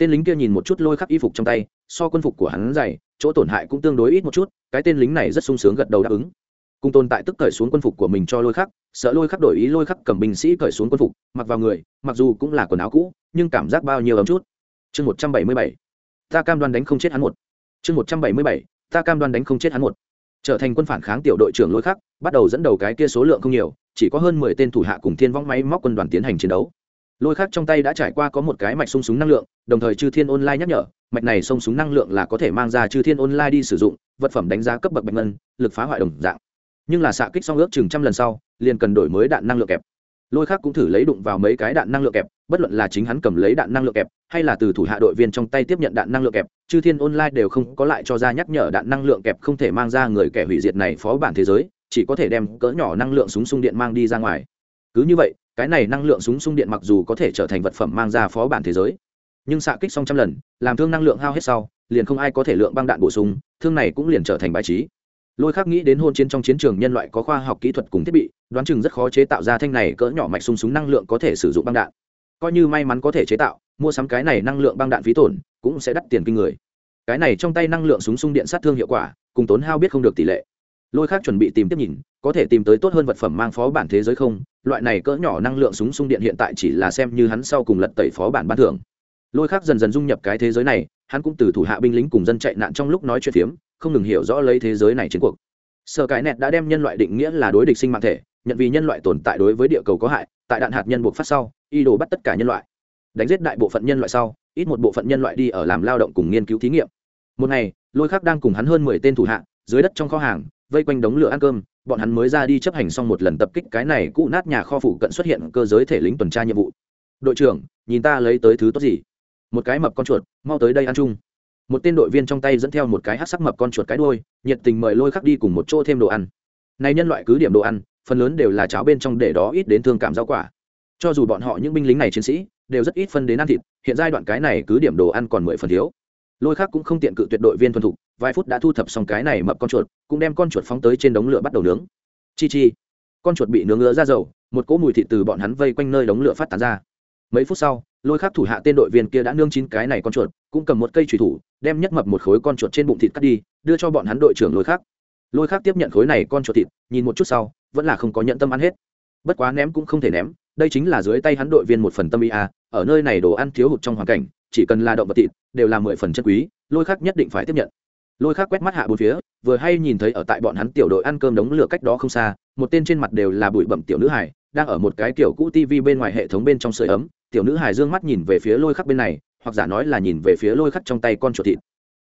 tên lính kia nhìn một chút lôi khắc y phục trong tay, so quân phục của hắn dày, chỗ tổn hại cũng tương đối ít một chút, cái tên lính này rất sung sướng gật đầu đáp ứng. Cùng tồn tại tức cởi xuống quân phục của mình cho lôi khắc, sợ lôi khắc đổi ý lôi khắc cầm binh sĩ cởi xuống quân phục, mặc vào người, mặc dù cũng là quần áo cũ, nhưng cảm giác bao nhiêu ấm chút. Chương một trăm bảy mươi bảy. Ta cam đoan đánh không chết hắn một. Chương một trăm bảy mươi bảy. Ta cam đoan đánh không chết hắn một. Trở thành quân phản kháng tiểu đội trưởng lôi khắc, bắt đầu dẫn đầu cái kia số lượng không nhiều, chỉ có hơn mười tên thủ hạ cùng thiên vong máy móc quân đoàn tiến hành chiến đấu lôi khác trong tay đã trải qua có một cái mạch sung súng năng lượng, đồng thời chư thiên online nhắc nhở, mạch này sông súng năng lượng là có thể mang ra chư thiên online đi sử dụng, vật phẩm đánh giá cấp bậc bạch ngân, lực phá hoại đồng dạng. Nhưng là xạ kích xong ước chừng trăm lần sau, liền cần đổi mới đạn năng lượng kẹp. Lôi khác cũng thử lấy đụng vào mấy cái đạn năng lượng kẹp, bất luận là chính hắn cầm lấy đạn năng lượng kẹp, hay là từ thủ hạ đội viên trong tay tiếp nhận đạn năng lượng kẹp, chư thiên online đều không có lại cho ra nhắc nhở đạn năng lượng kẹp không thể mang ra người kẻ hủy diệt này phó bản thế giới, chỉ có thể đem cỡ nhỏ năng lượng súng sung điện mang đi ra ngoài. Cứ như vậy cái này năng lượng súng sung điện mặc dù có thể trở thành vật phẩm mang ra phó bản thế giới, nhưng xạ kích xong trăm lần, làm thương năng lượng hao hết sau, liền không ai có thể lượng băng đạn bổ sung, thương này cũng liền trở thành bài trí. Lôi khắc nghĩ đến hôn chiến trong chiến trường nhân loại có khoa học kỹ thuật cùng thiết bị, đoán chừng rất khó chế tạo ra thanh này cỡ nhỏ mạch súng súng năng lượng có thể sử dụng băng đạn. Coi như may mắn có thể chế tạo, mua sắm cái này năng lượng băng đạn phí tổn, cũng sẽ đắt tiền kinh người. Cái này trong tay năng lượng súng sung điện sát thương hiệu quả, cùng tốn hao biết không được tỷ lệ. Lôi khác chuẩn bị tìm tiếp nhìn, có thể tìm tới tốt hơn vật phẩm mang phó bản thế giới không loại này cỡ nhỏ năng lượng súng sung điện hiện tại chỉ là xem như hắn sau cùng lật tẩy phó bản ban thưởng. Lôi khác dần dần dung nhập cái thế giới này, hắn cũng từ thủ hạ binh lính cùng dân chạy nạn trong lúc nói chuyện phiếm, không ngừng hiểu rõ lấy thế giới này chiến cuộc. Sở cái nẹt đã đem nhân loại định nghĩa là đối địch sinh mạng thể, nhận vì nhân loại tồn tại đối với địa cầu có hại, tại đạn hạt nhân buộc phát sau y đồ bắt tất cả nhân loại. Đánh giết đại bộ phận nhân loại sau, ít một bộ phận nhân loại đi ở làm lao động cùng nghiên cứu thí nghiệm. Một ngày, lôi khác đang cùng hắn hơn mười tên thủ hạ, dưới đất trong kho hàng, vây quanh đống lửa ăn cơm bọn hắn mới ra đi chấp hành xong một lần tập kích cái này cũ nát nhà kho phủ cận xuất hiện cơ giới thể lính tuần tra nhiệm vụ. Đội trưởng, nhìn ta lấy tới thứ tốt gì? Một cái mập con chuột, mau tới đây ăn chung. Một tên đội viên trong tay dẫn theo một cái hát sắc mập con chuột cái đôi nhiệt tình mời lôi khắc đi cùng một chỗ thêm đồ ăn. Này nhân loại cứ điểm đồ ăn, phần lớn đều là cháo bên trong để đó ít đến thương cảm rau quả. Cho dù bọn họ những binh lính này chiến sĩ, đều rất ít phân đến ăn thịt, hiện giai đoạn cái này cứ điểm đồ ăn còn mười phần thiếu. Lôi khác cũng không tiện cự tuyệt đội viên thuần thục vài phút đã thu thập xong cái này mập con chuột, cũng đem con chuột phóng tới trên đống lửa bắt đầu nướng. Chi chi, con chuột bị nướng ngứa ra dầu, một cỗ mùi thịt từ bọn hắn vây quanh nơi đống lửa phát tán ra. Mấy phút sau, lôi khác thủ hạ tên đội viên kia đã nương chín cái này con chuột, cũng cầm một cây trùy thủ, đem nhất mập một khối con chuột trên bụng thịt cắt đi, đưa cho bọn hắn đội trưởng lôi khác lôi khác tiếp nhận khối này con chuột thịt, nhìn một chút sau, vẫn là không có nhận tâm ăn hết. Bất quá ném cũng không thể ném, đây chính là dưới tay hắn đội viên một phần tâm ý à ở nơi này đồ ăn thiếu hụt trong hoàn cảnh, chỉ cần là động vật thịt, đều là mười phần chân quý, lôi khác nhất định phải tiếp nhận lôi khác quét mắt hạ bốn phía, vừa hay nhìn thấy ở tại bọn hắn tiểu đội ăn cơm đống lửa cách đó không xa, một tên trên mặt đều là bụi bẩm tiểu nữ hải đang ở một cái kiểu cũ tv bên ngoài hệ thống bên trong sưởi ấm. Tiểu nữ hải dương mắt nhìn về phía lôi khắc bên này, hoặc giả nói là nhìn về phía lôi khắc trong tay con chuột thịt.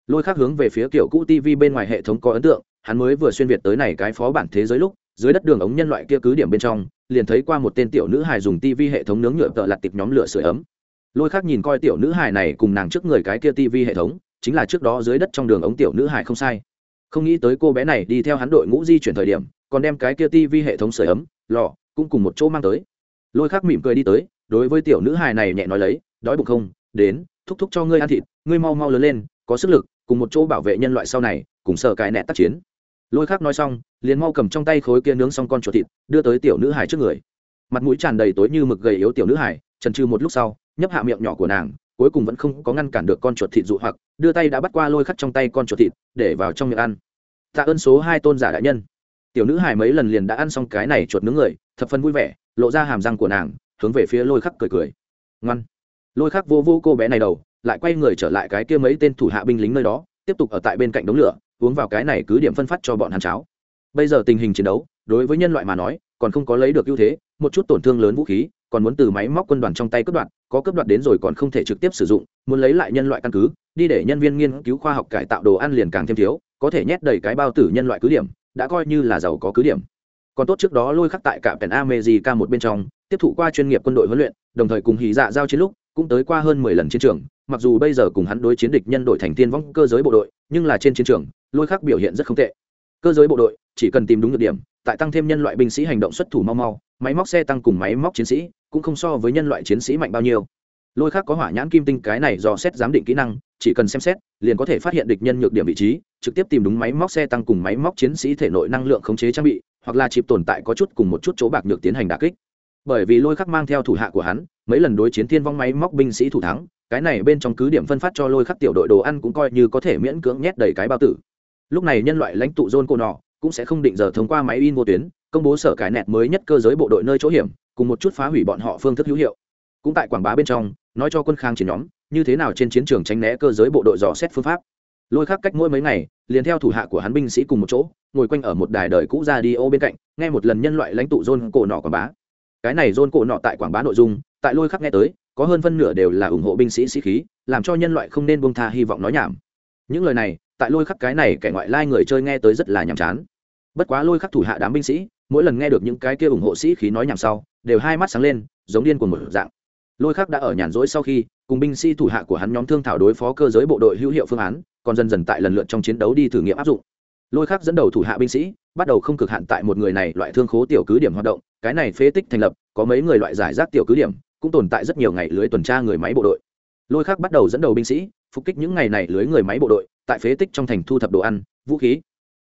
Lôi khắc hướng về phía kiểu cũ tv bên ngoài hệ thống có ấn tượng, hắn mới vừa xuyên việt tới này cái phó bản thế giới lúc, dưới đất đường ống nhân loại kia cứ điểm bên trong, liền thấy qua một tên tiểu nữ hài dùng tv hệ thống nướng nhựa tợ lặt tịp nhóm lửa sưởi ấm. Lôi khắc nhìn coi tiểu nữ hài này cùng nàng trước người cái kia tv hệ thống chính là trước đó dưới đất trong đường ống tiểu nữ hải không sai. Không nghĩ tới cô bé này đi theo hắn đội ngũ di chuyển thời điểm, còn đem cái kia tivi hệ thống sưởi ấm lò cũng cùng một chỗ mang tới. Lôi khắc mỉm cười đi tới, đối với tiểu nữ hài này nhẹ nói lấy, đói bụng không? Đến, thúc thúc cho ngươi ăn thịt, ngươi mau mau lớn lên, có sức lực, cùng một chỗ bảo vệ nhân loại sau này, cùng sợ cái nẹ tác chiến. Lôi khắc nói xong, liền mau cầm trong tay khối kia nướng xong con chuột thịt, đưa tới tiểu nữ hài trước người. Mặt mũi tràn đầy tối như mực gầy yếu tiểu nữ hài trần trừ một lúc sau, nhấp hạ miệng nhỏ của nàng cuối cùng vẫn không có ngăn cản được con chuột thịt dụ hoặc, đưa tay đã bắt qua lôi khắc trong tay con chuột thịt, để vào trong miệng ăn. Tạ ơn số hai tôn giả đại nhân. Tiểu nữ hài mấy lần liền đã ăn xong cái này chuột nướng người, thập phân vui vẻ, lộ ra hàm răng của nàng, hướng về phía lôi khắc cười cười. Ngoan. Lôi khắc vô vô cô bé này đầu, lại quay người trở lại cái kia mấy tên thủ hạ binh lính nơi đó, tiếp tục ở tại bên cạnh đống lửa, uống vào cái này cứ điểm phân phát cho bọn hàn cháo. Bây giờ tình hình chiến đấu, đối với nhân loại mà nói, còn không có lấy được ưu thế, một chút tổn thương lớn vũ khí còn muốn từ máy móc quân đoàn trong tay cướp đoạt, có cướp đoạt đến rồi còn không thể trực tiếp sử dụng, muốn lấy lại nhân loại căn cứ, đi để nhân viên nghiên cứu khoa học cải tạo đồ ăn liền càng thêm thiếu, có thể nhét đầy cái bao tử nhân loại cứ điểm, đã coi như là giàu có cứ điểm. Còn tốt trước đó lôi khắc tại cả pèn amejica một bên trong, tiếp thụ qua chuyên nghiệp quân đội huấn luyện, đồng thời cùng hì dạ giao chiến lúc, cũng tới qua hơn mười lần chiến trường, mặc dù bây giờ cùng hắn đối chiến địch nhân đội thành tiên vong cơ giới bộ đội, nhưng là trên chiến trường, lôi khắc biểu hiện rất không tệ. Cơ giới bộ đội, chỉ cần tìm đúng được điểm, tại tăng thêm nhân loại binh sĩ hành động xuất thủ mau mau, máy móc xe tăng cùng máy móc chiến sĩ cũng không so với nhân loại chiến sĩ mạnh bao nhiêu. Lôi khác có hỏa nhãn kim tinh cái này do xét giám định kỹ năng, chỉ cần xem xét, liền có thể phát hiện địch nhân nhược điểm vị trí, trực tiếp tìm đúng máy móc xe tăng cùng máy móc chiến sĩ thể nội năng lượng khống chế trang bị, hoặc là chịp tồn tại có chút cùng một chút chỗ bạc nhược tiến hành đà kích. Bởi vì lôi khắc mang theo thủ hạ của hắn, mấy lần đối chiến thiên vong máy móc binh sĩ thủ thắng, cái này bên trong cứ điểm phân phát cho lôi khắc tiểu đội đồ ăn cũng coi như có thể miễn cưỡng nhét đầy cái bao tử. Lúc này nhân loại lãnh tụ john cô nọ, cũng sẽ không định giờ thông qua máy in vô tuyến công bố sở cải nẹt mới nhất cơ giới bộ đội nơi chỗ hiểm, cùng một chút phá hủy bọn họ phương thức hữu hiệu. Cũng tại quảng bá bên trong, nói cho quân khang chiến nhóm, như thế nào trên chiến trường tránh né cơ giới bộ đội dò xét phương pháp. Lôi khắc cách mỗi mấy ngày, liền theo thủ hạ của hắn binh sĩ cùng một chỗ, ngồi quanh ở một đài đời cũ ra đi ô bên cạnh, nghe một lần nhân loại lãnh tụ john cổ nọ quảng bá. Cái này john cổ nọ tại quảng bá nội dung, tại lôi khắc nghe tới, có hơn phân nửa đều là ủng hộ binh sĩ sĩ khí, làm cho nhân loại không nên buông tha hy vọng nói nhảm. Những lời này, tại lôi khắc cái này kẻ ngoại lai người chơi nghe tới rất là nhàm chán. Bất quá lôi khắc thủ hạ đám binh sĩ mỗi lần nghe được những cái kia ủng hộ sĩ khí nói nhảm sau, đều hai mắt sáng lên, giống điên cuồng một dạng. Lôi khắc đã ở nhàn rỗi sau khi, cùng binh sĩ thủ hạ của hắn nhóm thương thảo đối phó cơ giới bộ đội hữu hiệu phương án, còn dần dần tại lần lượt trong chiến đấu đi thử nghiệm áp dụng. Lôi khắc dẫn đầu thủ hạ binh sĩ, bắt đầu không cực hạn tại một người này loại thương khố tiểu cứ điểm hoạt động, cái này phế tích thành lập, có mấy người loại giải rác tiểu cứ điểm, cũng tồn tại rất nhiều ngày lưới tuần tra người máy bộ đội. Lôi khắc bắt đầu dẫn đầu binh sĩ, phục kích những ngày này lưới người máy bộ đội, tại phế tích trong thành thu thập đồ ăn, vũ khí.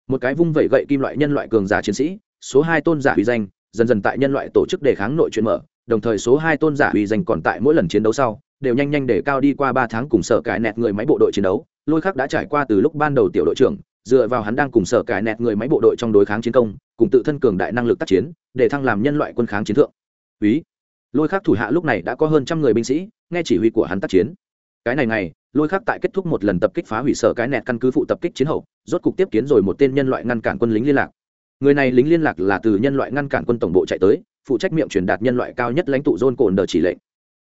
Một cái vung vẩy gậy kim loại nhân loại cường giả chiến sĩ số hai tôn giả uy danh, dần dần tại nhân loại tổ chức đề kháng nội chuyển mở, đồng thời số hai tôn giả uy danh còn tại mỗi lần chiến đấu sau, đều nhanh nhanh để cao đi qua ba tháng cùng sở cải nẹt người máy bộ đội chiến đấu. Lôi khắc đã trải qua từ lúc ban đầu tiểu đội trưởng, dựa vào hắn đang cùng sở cải nẹt người máy bộ đội trong đối kháng chiến công, cùng tự thân cường đại năng lực tác chiến, để thăng làm nhân loại quân kháng chiến thượng. Úy lôi khắc thủ hạ lúc này đã có hơn trăm người binh sĩ, nghe chỉ huy của hắn tác chiến. Cái này ngày, lôi khắc tại kết thúc một lần tập kích phá hủy sở cái nẹt căn cứ phụ tập kích chiến hậu, rốt cục tiếp kiến rồi một tên nhân loại ngăn cản quân lính liên lạc người này lính liên lạc là từ nhân loại ngăn cản quân tổng bộ chạy tới, phụ trách miệng truyền đạt nhân loại cao nhất lãnh tụ dôn cồn đờ chỉ lệnh.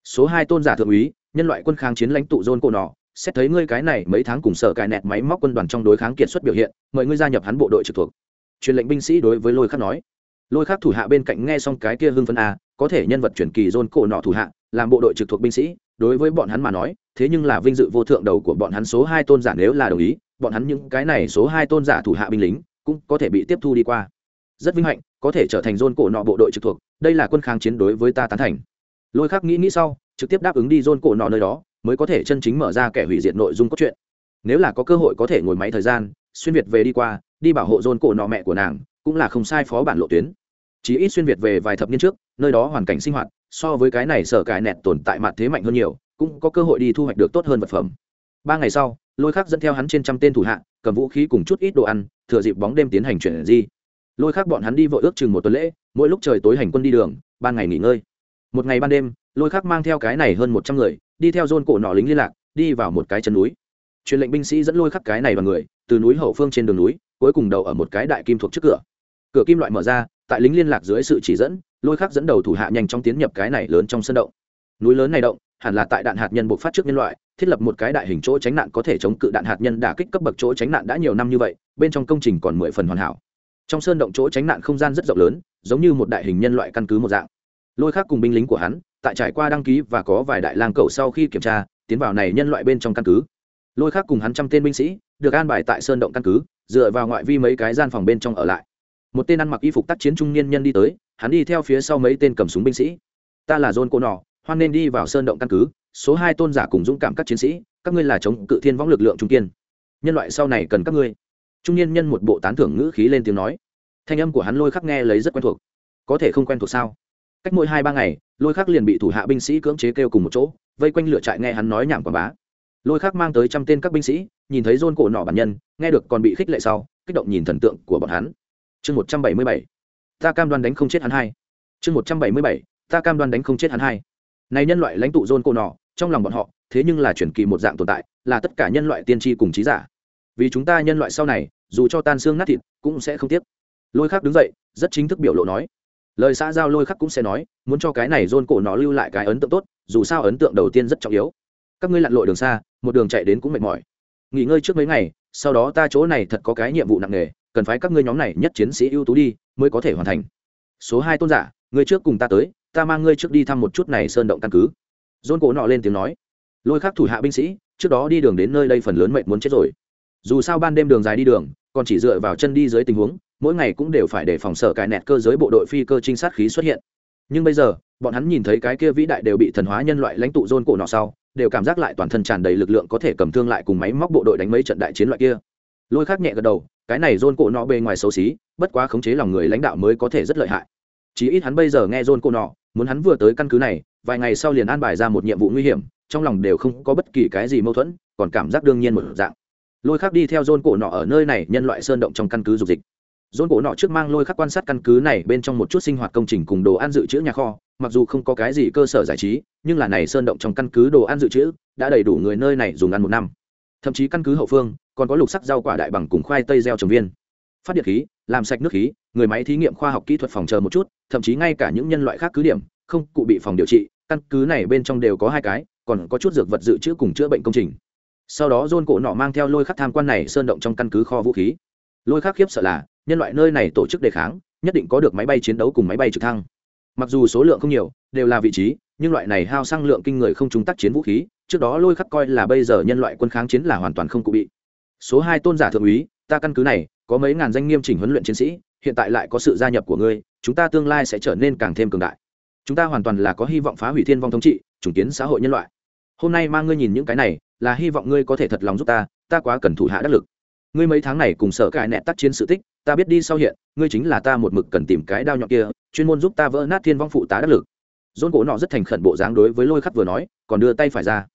Số hai tôn giả thượng úy, nhân loại quân kháng chiến lãnh tụ dôn cồn nọ xét thấy ngươi cái này mấy tháng cùng sở cài nẹt máy móc quân đoàn trong đối kháng kiệt xuất biểu hiện, mời ngươi gia nhập hắn bộ đội trực thuộc. Truyền lệnh binh sĩ đối với lôi khắc nói. Lôi khắc thủ hạ bên cạnh nghe xong cái kia hưng phân a à, có thể nhân vật chuyển kỳ dôn cổ nọ thủ hạ, làm bộ đội trực thuộc binh sĩ, đối với bọn hắn mà nói, thế nhưng là vinh dự vô thượng đầu của bọn hắn số hai tôn giả nếu là đồng ý, bọn hắn những cái này số hai tôn giả thủ hạ binh lính cũng có thể bị tiếp thu đi qua. Rất vinh hạnh, có thể trở thành dôn cổ nọ bộ đội trực thuộc, đây là quân kháng chiến đối với ta tán thành. Lôi khắc nghĩ nghĩ sau, trực tiếp đáp ứng đi dôn cổ nọ nơi đó, mới có thể chân chính mở ra kẻ hủy diệt nội dung cốt truyện. Nếu là có cơ hội có thể ngồi máy thời gian, xuyên việt về đi qua, đi bảo hộ dôn cổ nọ mẹ của nàng, cũng là không sai phó bản lộ tuyến. Chỉ ít xuyên việt về vài thập niên trước, nơi đó hoàn cảnh sinh hoạt, so với cái này sở cải nẹt tồn tại mặt thế mạnh hơn nhiều, cũng có cơ hội đi thu hoạch được tốt hơn vật phẩm. Ba ngày sau lôi khắc dẫn theo hắn trên trăm tên thủ hạ, cầm vũ khí cùng chút ít đồ ăn, thừa dịp bóng đêm tiến hành chuyển di. Lôi khắc bọn hắn đi vội ước chừng một tuần lễ, mỗi lúc trời tối hành quân đi đường, ban ngày nghỉ ngơi. Một ngày ban đêm, lôi khắc mang theo cái này hơn một trăm người, đi theo dôn cổ nọ lính liên lạc, đi vào một cái chân núi. Truyền lệnh binh sĩ dẫn lôi khắc cái này vào người, từ núi hậu phương trên đường núi, cuối cùng đầu ở một cái đại kim thuộc trước cửa. Cửa kim loại mở ra, tại lính liên lạc dưới sự chỉ dẫn, lôi khắc dẫn đầu thủ hạ nhanh chóng tiến nhập cái này lớn trong sân động. Núi lớn này động, hẳn là tại đạn hạt nhân bộc phát trước nhân loại thiết lập một cái đại hình chỗ tránh nạn có thể chống cự đạn hạt nhân đả kích cấp bậc chỗ tránh nạn đã nhiều năm như vậy, bên trong công trình còn mười phần hoàn hảo. Trong sơn động chỗ tránh nạn không gian rất rộng lớn, giống như một đại hình nhân loại căn cứ một dạng. Lôi khác cùng binh lính của hắn, tại trải qua đăng ký và có vài đại lang cầu sau khi kiểm tra, tiến vào này nhân loại bên trong căn cứ. Lôi khác cùng hắn trăm tên binh sĩ, được an bài tại sơn động căn cứ, dựa vào ngoại vi mấy cái gian phòng bên trong ở lại. Một tên ăn mặc y phục tác chiến trung niên nhân đi tới, hắn đi theo phía sau mấy tên cầm súng binh sĩ. Ta là john cô nọ hoan nên đi vào sơn động căn cứ số hai tôn giả cùng dũng cảm các chiến sĩ, các ngươi là chống cự thiên võng lực lượng trung kiên. Nhân loại sau này cần các ngươi. Trung niên nhân một bộ tán thưởng ngữ khí lên tiếng nói. Thanh âm của hắn lôi khắc nghe lấy rất quen thuộc. Có thể không quen thuộc sao? Cách mỗi hai ba ngày, lôi khắc liền bị thủ hạ binh sĩ cưỡng chế kêu cùng một chỗ, vây quanh lửa trại nghe hắn nói nhảm quảng bá. Lôi khắc mang tới trăm tên các binh sĩ, nhìn thấy rôn cổ nọ bản nhân, nghe được còn bị khích lệ sau, kích động nhìn thần tượng của bọn hắn. Chương một trăm bảy mươi bảy. Ta cam đoan đánh không chết hắn hai. Chương một trăm bảy mươi bảy. Ta cam đoan đánh không chết hắn hai. Này nhân loại lãnh tụ rôn cổ nọ trong lòng bọn họ, thế nhưng là chuyển kỳ một dạng tồn tại, là tất cả nhân loại tiên tri cùng trí giả. Vì chúng ta nhân loại sau này, dù cho tan xương nát thịt, cũng sẽ không tiếc. Lôi khắc đứng dậy, rất chính thức biểu lộ nói. Lời xã giao lôi khắc cũng sẽ nói, muốn cho cái này rôn cổ nó lưu lại cái ấn tượng tốt, dù sao ấn tượng đầu tiên rất trọng yếu. Các ngươi lặn lội đường xa, một đường chạy đến cũng mệt mỏi. Nghỉ ngơi trước mấy ngày, sau đó ta chỗ này thật có cái nhiệm vụ nặng nề, cần phải các ngươi nhóm này nhất chiến sĩ ưu tú đi, mới có thể hoàn thành. Số hai tôn giả, ngươi trước cùng ta tới, ta mang ngươi trước đi thăm một chút này sơn động căn cứ dôn cổ nọ lên tiếng nói, lôi khắc thủ hạ binh sĩ, trước đó đi đường đến nơi đây phần lớn mệnh muốn chết rồi. Dù sao ban đêm đường dài đi đường, còn chỉ dựa vào chân đi dưới tình huống, mỗi ngày cũng đều phải để phòng sở cài nẹt cơ giới bộ đội phi cơ trinh sát khí xuất hiện. Nhưng bây giờ, bọn hắn nhìn thấy cái kia vĩ đại đều bị thần hóa nhân loại lãnh tụ dôn cổ nọ sau, đều cảm giác lại toàn thân tràn đầy lực lượng có thể cầm thương lại cùng máy móc bộ đội đánh mấy trận đại chiến loại kia. Lôi khác nhẹ gật đầu, cái này dôn cổ nọ bề ngoài xấu xí, bất quá khống chế lòng người lãnh đạo mới có thể rất lợi hại. Chí ít hắn bây giờ nghe dôn cổ nọ muốn hắn vừa tới căn cứ này, vài ngày sau liền an bài ra một nhiệm vụ nguy hiểm, trong lòng đều không có bất kỳ cái gì mâu thuẫn, còn cảm giác đương nhiên một dạng. Lôi khác đi theo dôn cổ nọ ở nơi này nhân loại sơn động trong căn cứ dục dịch. Dôn cổ nọ trước mang lôi khắc quan sát căn cứ này bên trong một chút sinh hoạt công trình cùng đồ ăn dự trữ nhà kho, mặc dù không có cái gì cơ sở giải trí, nhưng là này sơn động trong căn cứ đồ ăn dự trữ đã đầy đủ người nơi này dùng ăn một năm. Thậm chí căn cứ hậu phương còn có lục sắc rau quả đại bằng cùng khoai tây gieo trồng viên. Phát điện khí làm sạch nước khí, người máy thí nghiệm khoa học kỹ thuật phòng chờ một chút, thậm chí ngay cả những nhân loại khác cứ điểm, không, cụ bị phòng điều trị, căn cứ này bên trong đều có hai cái, còn có chút dược vật dự trữ cùng chữa bệnh công trình. Sau đó dôn cổ nọ mang theo lôi khắc tham quan này sơn động trong căn cứ kho vũ khí. Lôi khắc khiếp sợ là, nhân loại nơi này tổ chức đề kháng, nhất định có được máy bay chiến đấu cùng máy bay trực thăng. Mặc dù số lượng không nhiều, đều là vị trí, nhưng loại này hao sang lượng kinh người không trúng tác chiến vũ khí, trước đó lôi khắc coi là bây giờ nhân loại quân kháng chiến là hoàn toàn không cụ bị. Số hai tôn giả thượng úy, ta căn cứ này có mấy ngàn danh nghiêm chỉnh huấn luyện chiến sĩ, hiện tại lại có sự gia nhập của ngươi, chúng ta tương lai sẽ trở nên càng thêm cường đại. Chúng ta hoàn toàn là có hy vọng phá hủy thiên vong thống trị, chủng kiến xã hội nhân loại. Hôm nay mang ngươi nhìn những cái này, là hy vọng ngươi có thể thật lòng giúp ta ta quá cần thủ hạ đắc lực. Ngươi mấy tháng này cùng sở cải nẹt tác chiến sự tích, ta biết đi sau hiện, ngươi chính là ta một mực cần tìm cái đao nhọn kia, chuyên môn giúp ta vỡ nát thiên vong phụ tá đắc lực. Dôn cổ nọ rất thành khẩn bộ dáng đối với lôi khắc vừa nói, còn đưa tay phải ra.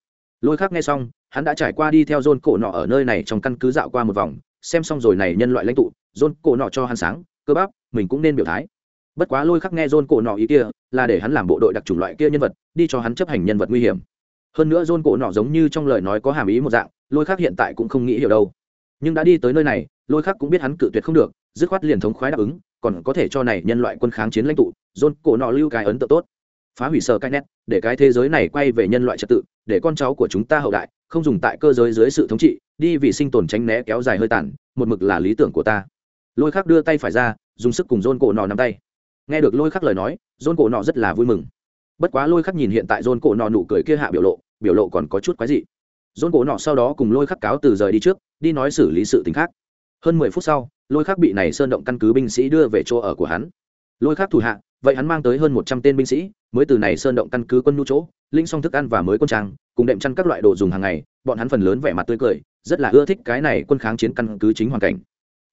Lôi khắc nghe xong, hắn đã trải qua đi theo dôn cổ nọ ở nơi này trong căn cứ dạo qua một vòng xem xong rồi này nhân loại lãnh tụ dôn cổ nọ cho hắn sáng, cơ bắp, mình cũng nên biểu thái. Bất quá lôi khắc nghe dôn cổ nọ ý kia, là để hắn làm bộ đội đặc trùng loại kia nhân vật, đi cho hắn chấp hành nhân vật nguy hiểm. Hơn nữa dôn cổ nọ giống như trong lời nói có hàm ý một dạng, lôi khắc hiện tại cũng không nghĩ hiểu đâu. Nhưng đã đi tới nơi này, lôi khắc cũng biết hắn cự tuyệt không được, dứt khoát liền thống khoái đáp ứng, còn có thể cho này nhân loại quân kháng chiến lãnh tụ dôn cổ nọ lưu cái ấn tượng tốt phá hủy sở cái nét, để cái thế giới này quay về nhân loại trật tự, để con cháu của chúng ta hậu đại, không dùng tại cơ giới dưới sự thống trị, đi vì sinh tồn tránh né kéo dài hơi tàn, một mực là lý tưởng của ta. Lôi khắc đưa tay phải ra, dùng sức cùng dôn cổ nọ nắm tay. Nghe được lôi khắc lời nói dôn cổ nọ rất là vui mừng. Bất quá lôi khắc nhìn hiện tại dôn cổ nọ nụ cười kia hạ biểu lộ biểu lộ còn có chút quái dị. Dôn cổ nọ sau đó cùng lôi khắc cáo từ rời đi trước, đi nói xử lý sự t khác. Hơn mười phút sau, lôi khắc bị này sơn động căn cứ binh sĩ đưa về chỗ ở của hắn lôi khắc thủ hạ, vậy hắn mang tới hơn một trăm tên binh sĩ, mới từ này sơn động căn cứ quân nhu chỗ, linh xong thức ăn và mới quân trang, cùng đệm chăn các loại đồ dùng hàng ngày, bọn hắn phần lớn vẻ mặt tươi cười, rất là ưa thích cái này quân kháng chiến căn cứ chính hoàn cảnh.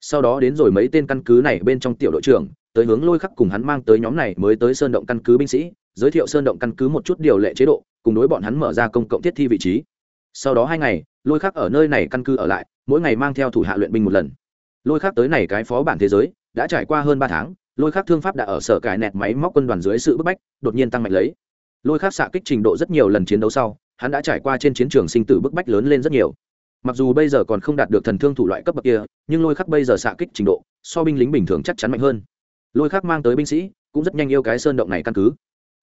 Sau đó đến rồi mấy tên căn cứ này bên trong tiểu đội trưởng, tới hướng lôi khắc cùng hắn mang tới nhóm này mới tới sơn động căn cứ binh sĩ, giới thiệu sơn động căn cứ một chút điều lệ chế độ, cùng đối bọn hắn mở ra công cộng thiết thi vị trí. Sau đó hai ngày, lôi khắc ở nơi này căn cứ ở lại, mỗi ngày mang theo thủ hạ luyện binh một lần. Lôi khắc tới này cái phó bản thế giới, đã trải qua hơn ba tháng lôi khắc thương pháp đã ở sở cải nẹt máy móc quân đoàn dưới sự bức bách, đột nhiên tăng mạnh lấy. Lôi khắc xạ kích trình độ rất nhiều lần chiến đấu sau, hắn đã trải qua trên chiến trường sinh tử bức bách lớn lên rất nhiều. Mặc dù bây giờ còn không đạt được thần thương thủ loại cấp bậc kia, nhưng lôi khắc bây giờ xạ kích trình độ, so binh lính bình thường chắc chắn mạnh hơn. Lôi khắc mang tới binh sĩ, cũng rất nhanh yêu cái sơn động này căn cứ.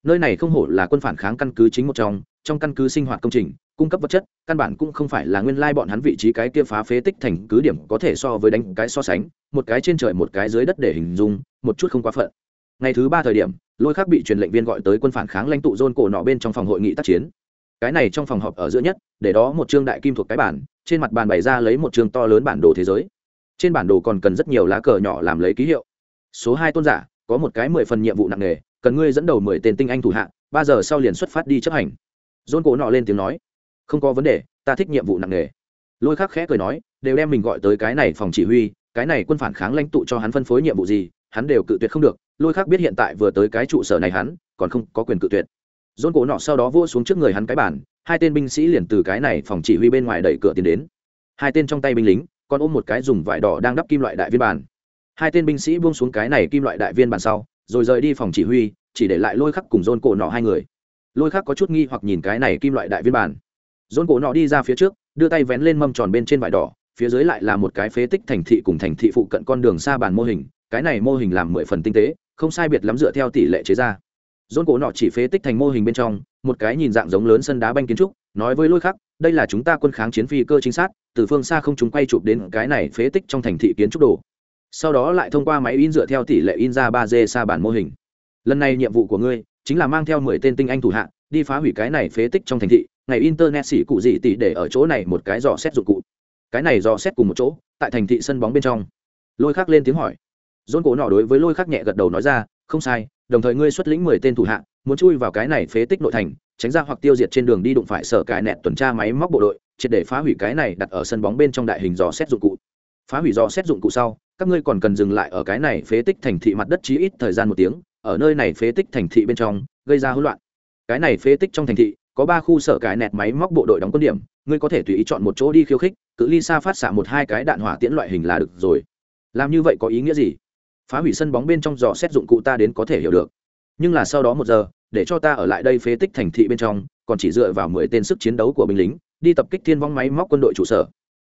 Nơi này không hổ là quân phản kháng căn cứ chính một trong trong căn cứ sinh hoạt công trình cung cấp vật chất, căn bản cũng không phải là nguyên lai bọn hắn vị trí cái kia phá phế tích thành cứ điểm có thể so với đánh cái so sánh, một cái trên trời một cái dưới đất để hình dung, một chút không quá phận. Ngày thứ ba thời điểm, lôi khác bị truyền lệnh viên gọi tới quân phản kháng lãnh tụ dôn cổ nọ bên trong phòng hội nghị tác chiến. Cái này trong phòng họp ở giữa nhất, để đó một trương đại kim thuộc cái bản, trên mặt bàn bày ra lấy một chương to lớn bản đồ thế giới. Trên bản đồ còn cần rất nhiều lá cờ nhỏ làm lấy ký hiệu. Số hai tôn giả, có một cái mười phần nhiệm vụ nặng nề, cần ngươi dẫn đầu mười tên tinh anh thủ hạ, ba giờ sau liền xuất phát đi chấp hành. Dôn cổ nọ lên tiếng nói không có vấn đề, ta thích nhiệm vụ nặng nề. Lôi khắc khẽ cười nói, đều đem mình gọi tới cái này phòng chỉ huy, cái này quân phản kháng lãnh tụ cho hắn phân phối nhiệm vụ gì, hắn đều cự tuyệt không được. Lôi khắc biết hiện tại vừa tới cái trụ sở này hắn, còn không có quyền cự tuyệt. Dôn cổ nọ sau đó vua xuống trước người hắn cái bản hai tên binh sĩ liền từ cái này phòng chỉ huy bên ngoài đẩy cửa tiến đến. Hai tên trong tay binh lính, còn ôm một cái dùng vải đỏ đang đắp kim loại đại viên bản hai tên binh sĩ buông xuống cái này kim loại đại viên bản sau, rồi rời đi phòng chỉ huy, chỉ để lại lôi khắc cùng dôn cổ nọ hai người. Lôi khắc có chút nghi hoặc nhìn cái này kim loại đại viên bản dôn cổ nọ đi ra phía trước, đưa tay vén lên mâm tròn bên trên vải đỏ, phía dưới lại là một cái phế tích thành thị cùng thành thị phụ cận con đường xa bàn mô hình, cái này mô hình làm mười phần tinh tế, không sai biệt lắm dựa theo tỷ lệ chế ra. Dôn cổ nọ chỉ phế tích thành mô hình bên trong, một cái nhìn dạng giống lớn sân đá banh kiến trúc, nói với lôi khắc, đây là chúng ta quân kháng chiến phi cơ chính xác từ phương xa không chúng quay chụp đến cái này phế tích trong thành thị kiến trúc đồ. Sau đó lại thông qua máy in dựa theo tỷ lệ in ra ba d xa bản mô hình. Lần này nhiệm vụ của ngươi chính là mang theo mười tên tinh anh thủ hạ đi phá hủy cái này phế tích trong thành thị, ngày internet xỉ cụ gì tỷ để ở chỗ này một cái dò xét dụng cụ. Cái này dò xét cùng một chỗ, tại thành thị sân bóng bên trong. Lôi khắc lên tiếng hỏi. Dôn cổ nọ đối với lôi khắc nhẹ gật đầu nói ra, không sai, đồng thời ngươi xuất lĩnh mười tên thủ hạ, muốn chui vào cái này phế tích nội thành, tránh ra hoặc tiêu diệt trên đường đi đụng phải sở cải nẹt tuần tra máy móc bộ đội, triệt để phá hủy cái này đặt ở sân bóng bên trong đại hình dò xét dụng cụ. Phá hủy dò xét dụng cụ sau, các ngươi còn cần dừng lại ở cái này phế tích thành thị mặt đất chí ít thời gian một tiếng, ở nơi này phế tích thành thị bên trong, gây ra hỗn loạn cái này phế tích trong thành thị, có ba khu sở cải nẹt máy móc bộ đội đóng quân điểm, ngươi có thể tùy ý chọn một chỗ đi khiêu khích, cự ly xa phát xạ một hai cái đạn hỏa tiễn loại hình là được rồi. Làm như vậy có ý nghĩa gì? Phá hủy sân bóng bên trong dò xét dụng cụ ta đến có thể hiểu được. Nhưng là sau đó một giờ, để cho ta ở lại đây phế tích thành thị bên trong, còn chỉ dựa vào mười tên sức chiến đấu của binh lính, đi tập kích thiên vong máy móc quân đội trụ sở.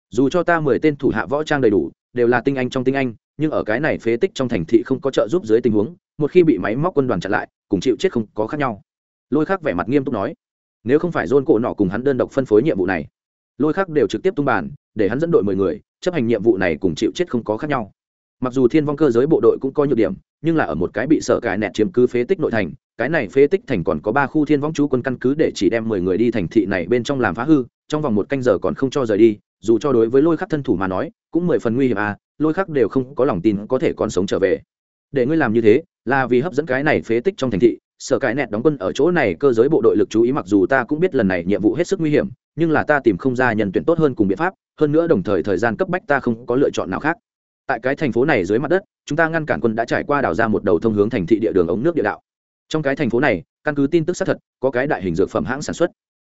Dù cho ta mười tên thủ hạ võ trang đầy đủ, đều là tinh anh trong tinh anh, nhưng ở cái này phế tích trong thành thị không có trợ giúp dưới tình huống, một khi bị máy móc quân đoàn chặn lại, cùng chịu chết không có khác nhau lôi khác vẻ mặt nghiêm túc nói, nếu không phải dôn cổ nọ cùng hắn đơn độc phân phối nhiệm vụ này, lôi khác đều trực tiếp tung bàn, để hắn dẫn đội mười người, chấp hành nhiệm vụ này cùng chịu chết không có khác nhau. Mặc dù thiên vong cơ giới bộ đội cũng có nhược điểm, nhưng là ở một cái bị sợ cài nẹt chiếm cứ phế tích nội thành, cái này phế tích thành còn có ba khu thiên vong chú quân căn cứ để chỉ đem mười người đi thành thị này bên trong làm phá hư, trong vòng một canh giờ còn không cho rời đi, dù cho đối với lôi khắc thân thủ mà nói, cũng mười phần nguy hiểm à lôi khắc đều không có lòng tin có thể còn sống trở về. Để ngươi làm như thế, là vì hấp dẫn cái này phế tích trong thành thị sở cái nẹt đóng quân ở chỗ này cơ giới bộ đội lực chú ý mặc dù ta cũng biết lần này nhiệm vụ hết sức nguy hiểm, nhưng là ta tìm không ra nhân tuyển tốt hơn cùng biện pháp, hơn nữa đồng thời thời gian cấp bách ta không có lựa chọn nào khác. Tại cái thành phố này dưới mặt đất, chúng ta ngăn cản quân đã trải qua đào ra một đầu thông hướng thành thị địa đường ống nước địa đạo. Trong cái thành phố này, căn cứ tin tức xác thật, có cái đại hình dược phẩm hãng sản xuất.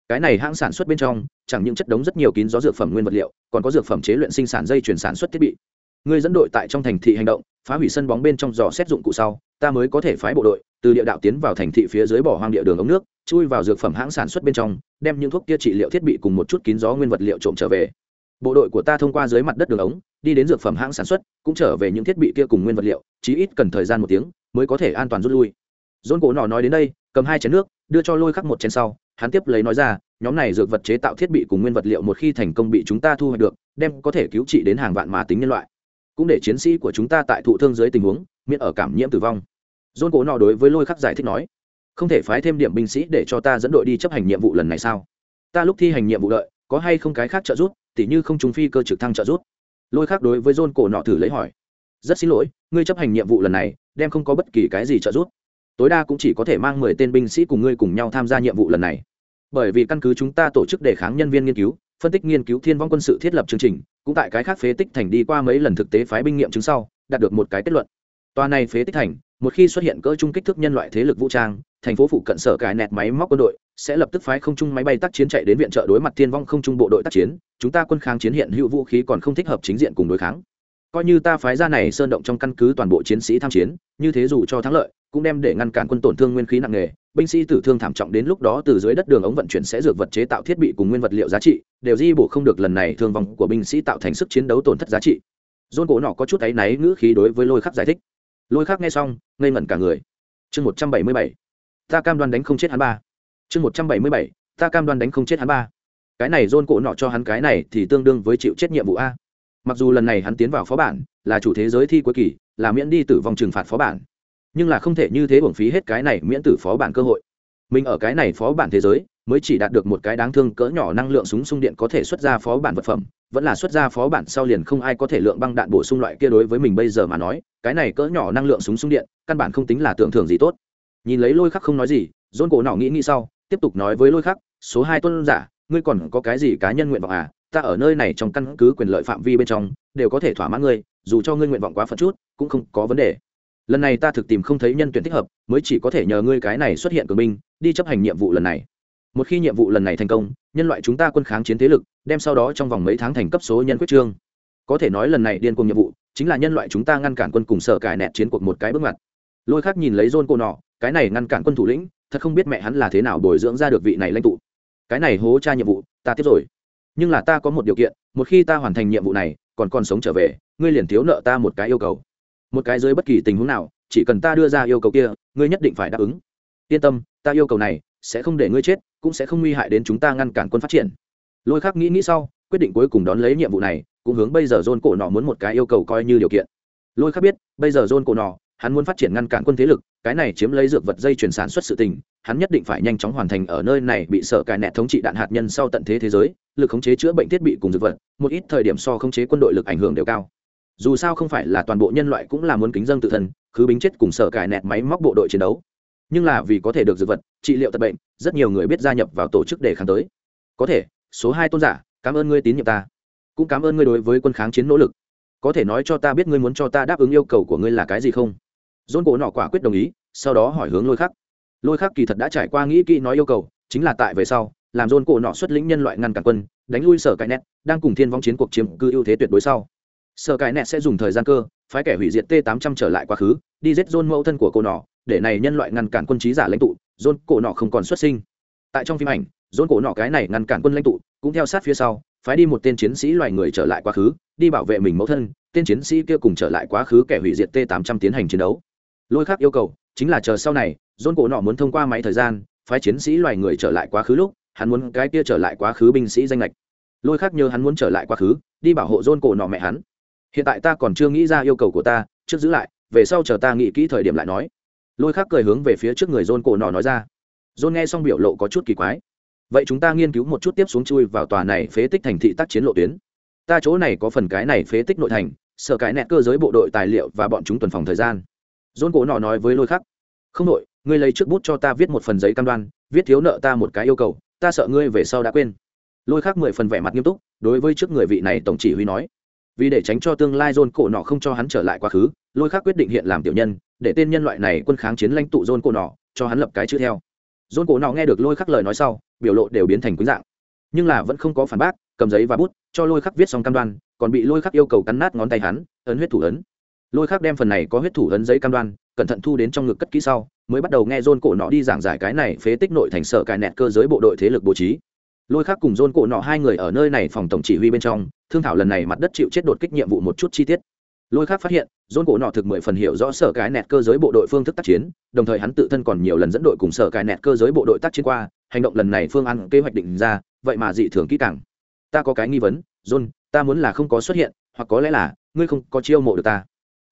Cái này hãng sản xuất bên trong, chẳng những chất đống rất nhiều kín gió dược phẩm nguyên vật liệu, còn có dược phẩm chế luyện sinh sản dây chuyển sản xuất thiết bị. Người dẫn đội tại trong thành thị hành động, phá hủy sân bóng bên trong dò xét dụng cụ sau, ta mới có thể phái bộ đội từ địa đạo tiến vào thành thị phía dưới bỏ hoang địa đường ống nước, chui vào dược phẩm hãng sản xuất bên trong, đem những thuốc kia trị liệu thiết bị cùng một chút kín gió nguyên vật liệu trộm trở về. Bộ đội của ta thông qua dưới mặt đất đường ống, đi đến dược phẩm hãng sản xuất, cũng trở về những thiết bị kia cùng nguyên vật liệu, chí ít cần thời gian một tiếng mới có thể an toàn rút lui. Dôn cổ nọ nói đến đây, cầm hai chén nước, đưa cho lôi khắc một chén sau, hắn tiếp lấy nói ra, nhóm này dược vật chế tạo thiết bị cùng nguyên vật liệu một khi thành công bị chúng ta thu hoạch được, đem có thể cứu trị đến hàng vạn mà tính nhân loại. Cũng để chiến sĩ của chúng ta tại thụ thương dưới tình huống, miễn ở cảm nhiễm tử vong dôn cổ nọ đối với lôi khắc giải thích nói, không thể phái thêm điểm binh sĩ để cho ta dẫn đội đi chấp hành nhiệm vụ lần này sao? Ta lúc thi hành nhiệm vụ đợi, có hay không cái khác trợ giúp, tỉ như không trùng phi cơ trực thăng trợ giúp? Lôi Khắc đối với john cổ nọ thử lấy hỏi, rất xin lỗi, ngươi chấp hành nhiệm vụ lần này, đem không có bất kỳ cái gì trợ giúp. Tối đa cũng chỉ có thể mang mười tên binh sĩ cùng ngươi cùng nhau tham gia nhiệm vụ lần này. Bởi vì căn cứ chúng ta tổ chức đề kháng nhân viên nghiên cứu, phân tích nghiên cứu thiên vong quân sự thiết lập chương trình, cũng tại cái khác phế tích thành đi qua mấy lần thực tế phái binh nghiệm chứng sau, đạt được một cái kết luận. Toa này phế tích thành, một khi xuất hiện cỡ trung kích thước nhân loại thế lực vũ trang, thành phố phụ cận sở cải nẹt máy móc quân đội sẽ lập tức phái không trung máy bay tác chiến chạy đến viện trợ đối mặt thiên vong không trung bộ đội tác chiến. Chúng ta quân kháng chiến hiện hữu vũ khí còn không thích hợp chính diện cùng đối kháng. Coi như ta phái ra này sơn động trong căn cứ toàn bộ chiến sĩ tham chiến, như thế dù cho thắng lợi, cũng đem để ngăn cản quân tổn thương nguyên khí nặng nề. Binh sĩ tử thương thảm trọng đến lúc đó từ dưới đất đường ống vận chuyển sẽ dược vật chế tạo thiết bị cùng nguyên vật liệu giá trị, đều di bổ không được lần này thương vong của binh sĩ tạo thành sức chiến đấu tổn thất giá trị. John cổ nọ có chút ấy náy ngữ khí đối với lôi khắc giải thích lôi khác nghe xong, ngây ngẩn cả người. Chương một trăm bảy mươi bảy, ta cam đoan đánh không chết hắn ba. Chương một trăm bảy mươi bảy, ta cam đoan đánh không chết hắn ba. Cái này dôn cổ nọ cho hắn cái này thì tương đương với chịu chết nhiệm vụ a. Mặc dù lần này hắn tiến vào phó bản, là chủ thế giới thi cuối kỳ, là miễn đi tử vong trừng phạt phó bản, nhưng là không thể như thế bổng phí hết cái này miễn tử phó bản cơ hội. Mình ở cái này phó bản thế giới, mới chỉ đạt được một cái đáng thương cỡ nhỏ năng lượng súng sung điện có thể xuất ra phó bản vật phẩm vẫn là xuất ra phó bản sau liền không ai có thể lượng băng đạn bổ sung loại kia đối với mình bây giờ mà nói, cái này cỡ nhỏ năng lượng súng sung điện, căn bản không tính là tưởng thưởng gì tốt. Nhìn lấy lôi khắc không nói gì dôn cổ nọ nghĩ nghĩ sau, tiếp tục nói với lôi khắc, số hai tuân giả, ngươi còn có cái gì cá nhân nguyện vọng à? Ta ở nơi này trong căn cứ quyền lợi phạm vi bên trong, đều có thể thỏa mãn ngươi, dù cho ngươi nguyện vọng quá phật chút, cũng không có vấn đề. Lần này ta thực tìm không thấy nhân tuyển thích hợp, mới chỉ có thể nhờ ngươi cái này xuất hiện cường binh, đi chấp hành nhiệm vụ lần này một khi nhiệm vụ lần này thành công, nhân loại chúng ta quân kháng chiến thế lực, đem sau đó trong vòng mấy tháng thành cấp số nhân quyết trương. Có thể nói lần này điên cùng nhiệm vụ, chính là nhân loại chúng ta ngăn cản quân cùng sở cải nẹt chiến cuộc một cái bước ngoặt. Lôi khác nhìn lấy John cô nọ, cái này ngăn cản quân thủ lĩnh, thật không biết mẹ hắn là thế nào bồi dưỡng ra được vị này lãnh tụ. Cái này hố tra nhiệm vụ, ta tiếp rồi. Nhưng là ta có một điều kiện, một khi ta hoàn thành nhiệm vụ này, còn còn sống trở về, ngươi liền thiếu nợ ta một cái yêu cầu. Một cái dưới bất kỳ tình huống nào, chỉ cần ta đưa ra yêu cầu kia, ngươi nhất định phải đáp ứng. Yên tâm, ta yêu cầu này sẽ không để ngươi chết cũng sẽ không nguy hại đến chúng ta ngăn cản quân phát triển. Lôi khắc nghĩ nghĩ sau, quyết định cuối cùng đón lấy nhiệm vụ này, cũng hướng bây giờ dôn cổ nọ muốn một cái yêu cầu coi như điều kiện. Lôi khắc biết, bây giờ dôn cổ nọ, hắn muốn phát triển ngăn cản quân thế lực, cái này chiếm lấy dược vật dây chuyển sản xuất sự tình, hắn nhất định phải nhanh chóng hoàn thành ở nơi này bị sợ cài nẹt thống trị đạn hạt nhân sau tận thế thế giới, lực khống chế chữa bệnh thiết bị cùng dược vật, một ít thời điểm so khống chế quân đội lực ảnh hưởng đều cao. Dù sao không phải là toàn bộ nhân loại cũng là muốn kính dân tự thân, cứ bính chết cùng sợ cài nẹt máy móc bộ đội chiến đấu nhưng là vì có thể được dược vật, trị liệu tật bệnh, rất nhiều người biết gia nhập vào tổ chức để kháng tới. Có thể, số hai tôn giả, cảm ơn ngươi tín nhiệm ta. Cũng cảm ơn ngươi đối với quân kháng chiến nỗ lực. Có thể nói cho ta biết ngươi muốn cho ta đáp ứng yêu cầu của ngươi là cái gì không? Dôn cổ nọ quả quyết đồng ý, sau đó hỏi hướng lôi khắc. Lôi khắc kỳ thật đã trải qua nghĩ kỹ nói yêu cầu, chính là tại về sau, làm dôn cổ nọ xuất lĩnh nhân loại ngăn cản quân, đánh lui sở cải nét đang cùng thiên vong chiến cuộc chiếm cư ưu thế tuyệt đối sau. Sở cải nét sẽ dùng thời gian cơ, phái kẻ hủy diệt t 800 trở lại quá khứ, đi giết dôn mẫu thân của cô nọ để này nhân loại ngăn cản quân trí giả lãnh tụ dôn cổ nọ không còn xuất sinh. Tại trong phim ảnh dôn cổ nọ cái này ngăn cản quân lãnh tụ, cũng theo sát phía sau, phái đi một tên chiến sĩ loài người trở lại quá khứ, đi bảo vệ mình mẫu thân, tên chiến sĩ kia cùng trở lại quá khứ kẻ hủy diệt t 800 tiến hành chiến đấu. Lôi khác yêu cầu, chính là chờ sau này dôn cổ nọ muốn thông qua máy thời gian, phái chiến sĩ loài người trở lại quá khứ lúc, hắn muốn cái kia trở lại quá khứ binh sĩ danh lệch. Lôi khác nhớ hắn muốn trở lại quá khứ, đi bảo hộ dôn cổ nọ mẹ hắn. Hiện tại ta còn chưa nghĩ ra yêu cầu của ta, trước giữ lại, về sau chờ ta nghĩ kỹ thời điểm lại nói lôi khác cười hướng về phía trước người dôn cổ nọ nói ra. Dôn nghe xong biểu lộ có chút kỳ quái. Vậy chúng ta nghiên cứu một chút tiếp xuống chui vào tòa này phế tích thành thị tác chiến lộ tuyến. Ta chỗ này có phần cái này phế tích nội thành sở cái nẹt cơ giới bộ đội tài liệu và bọn chúng tuần phòng thời gian. Dôn cổ nọ nói với lôi khắc. Không đội, ngươi lấy trước bút cho ta viết một phần giấy cam đoan, viết thiếu nợ ta một cái yêu cầu, ta sợ ngươi về sau đã quên. Lôi khắc mười phần vẻ mặt nghiêm túc, đối với trước người vị này tổng chỉ huy nói. Vì để tránh cho tương lai dôn cổ nọ không cho hắn trở lại quá khứ, lôi khắc quyết định hiện làm tiểu nhân để tên nhân loại này quân kháng chiến lãnh tụ dôn cổ nọ, cho hắn lập cái chữ theo. Dôn cổ nọ nghe được lôi khắc lời nói sau, biểu lộ đều biến thành quý dạng. Nhưng là vẫn không có phản bác, cầm giấy và bút, cho lôi khắc viết xong cam đoan, còn bị lôi khắc yêu cầu cắn nát ngón tay hắn, ấn huyết thủ ấn. Lôi khắc đem phần này có huyết thủ ấn giấy cam đoan, cẩn thận thu đến trong ngực cất kỹ sau, mới bắt đầu nghe dôn cổ nọ đi giảng giải cái này phế tích nội thành sở cài nẹt cơ giới bộ đội thế lực bố trí. Lôi khắc cùng dôn cổ nọ hai người ở nơi này phòng tổng chỉ huy bên trong, thương thảo lần này mặt đất chịu chết đột kích nhiệm vụ một chút chi tiết lôi khắc phát hiện dôn cổ nọ thực mười phần hiểu rõ sở cái nẹt cơ giới bộ đội phương thức tác chiến, đồng thời hắn tự thân còn nhiều lần dẫn đội cùng sở cái nẹt cơ giới bộ đội tác chiến qua, hành động lần này phương ăn kế hoạch định ra, vậy mà dị thường kỹ càng. Ta có cái nghi vấn, john, ta muốn là không có xuất hiện, hoặc có lẽ là, ngươi không có chiêu mộ được ta.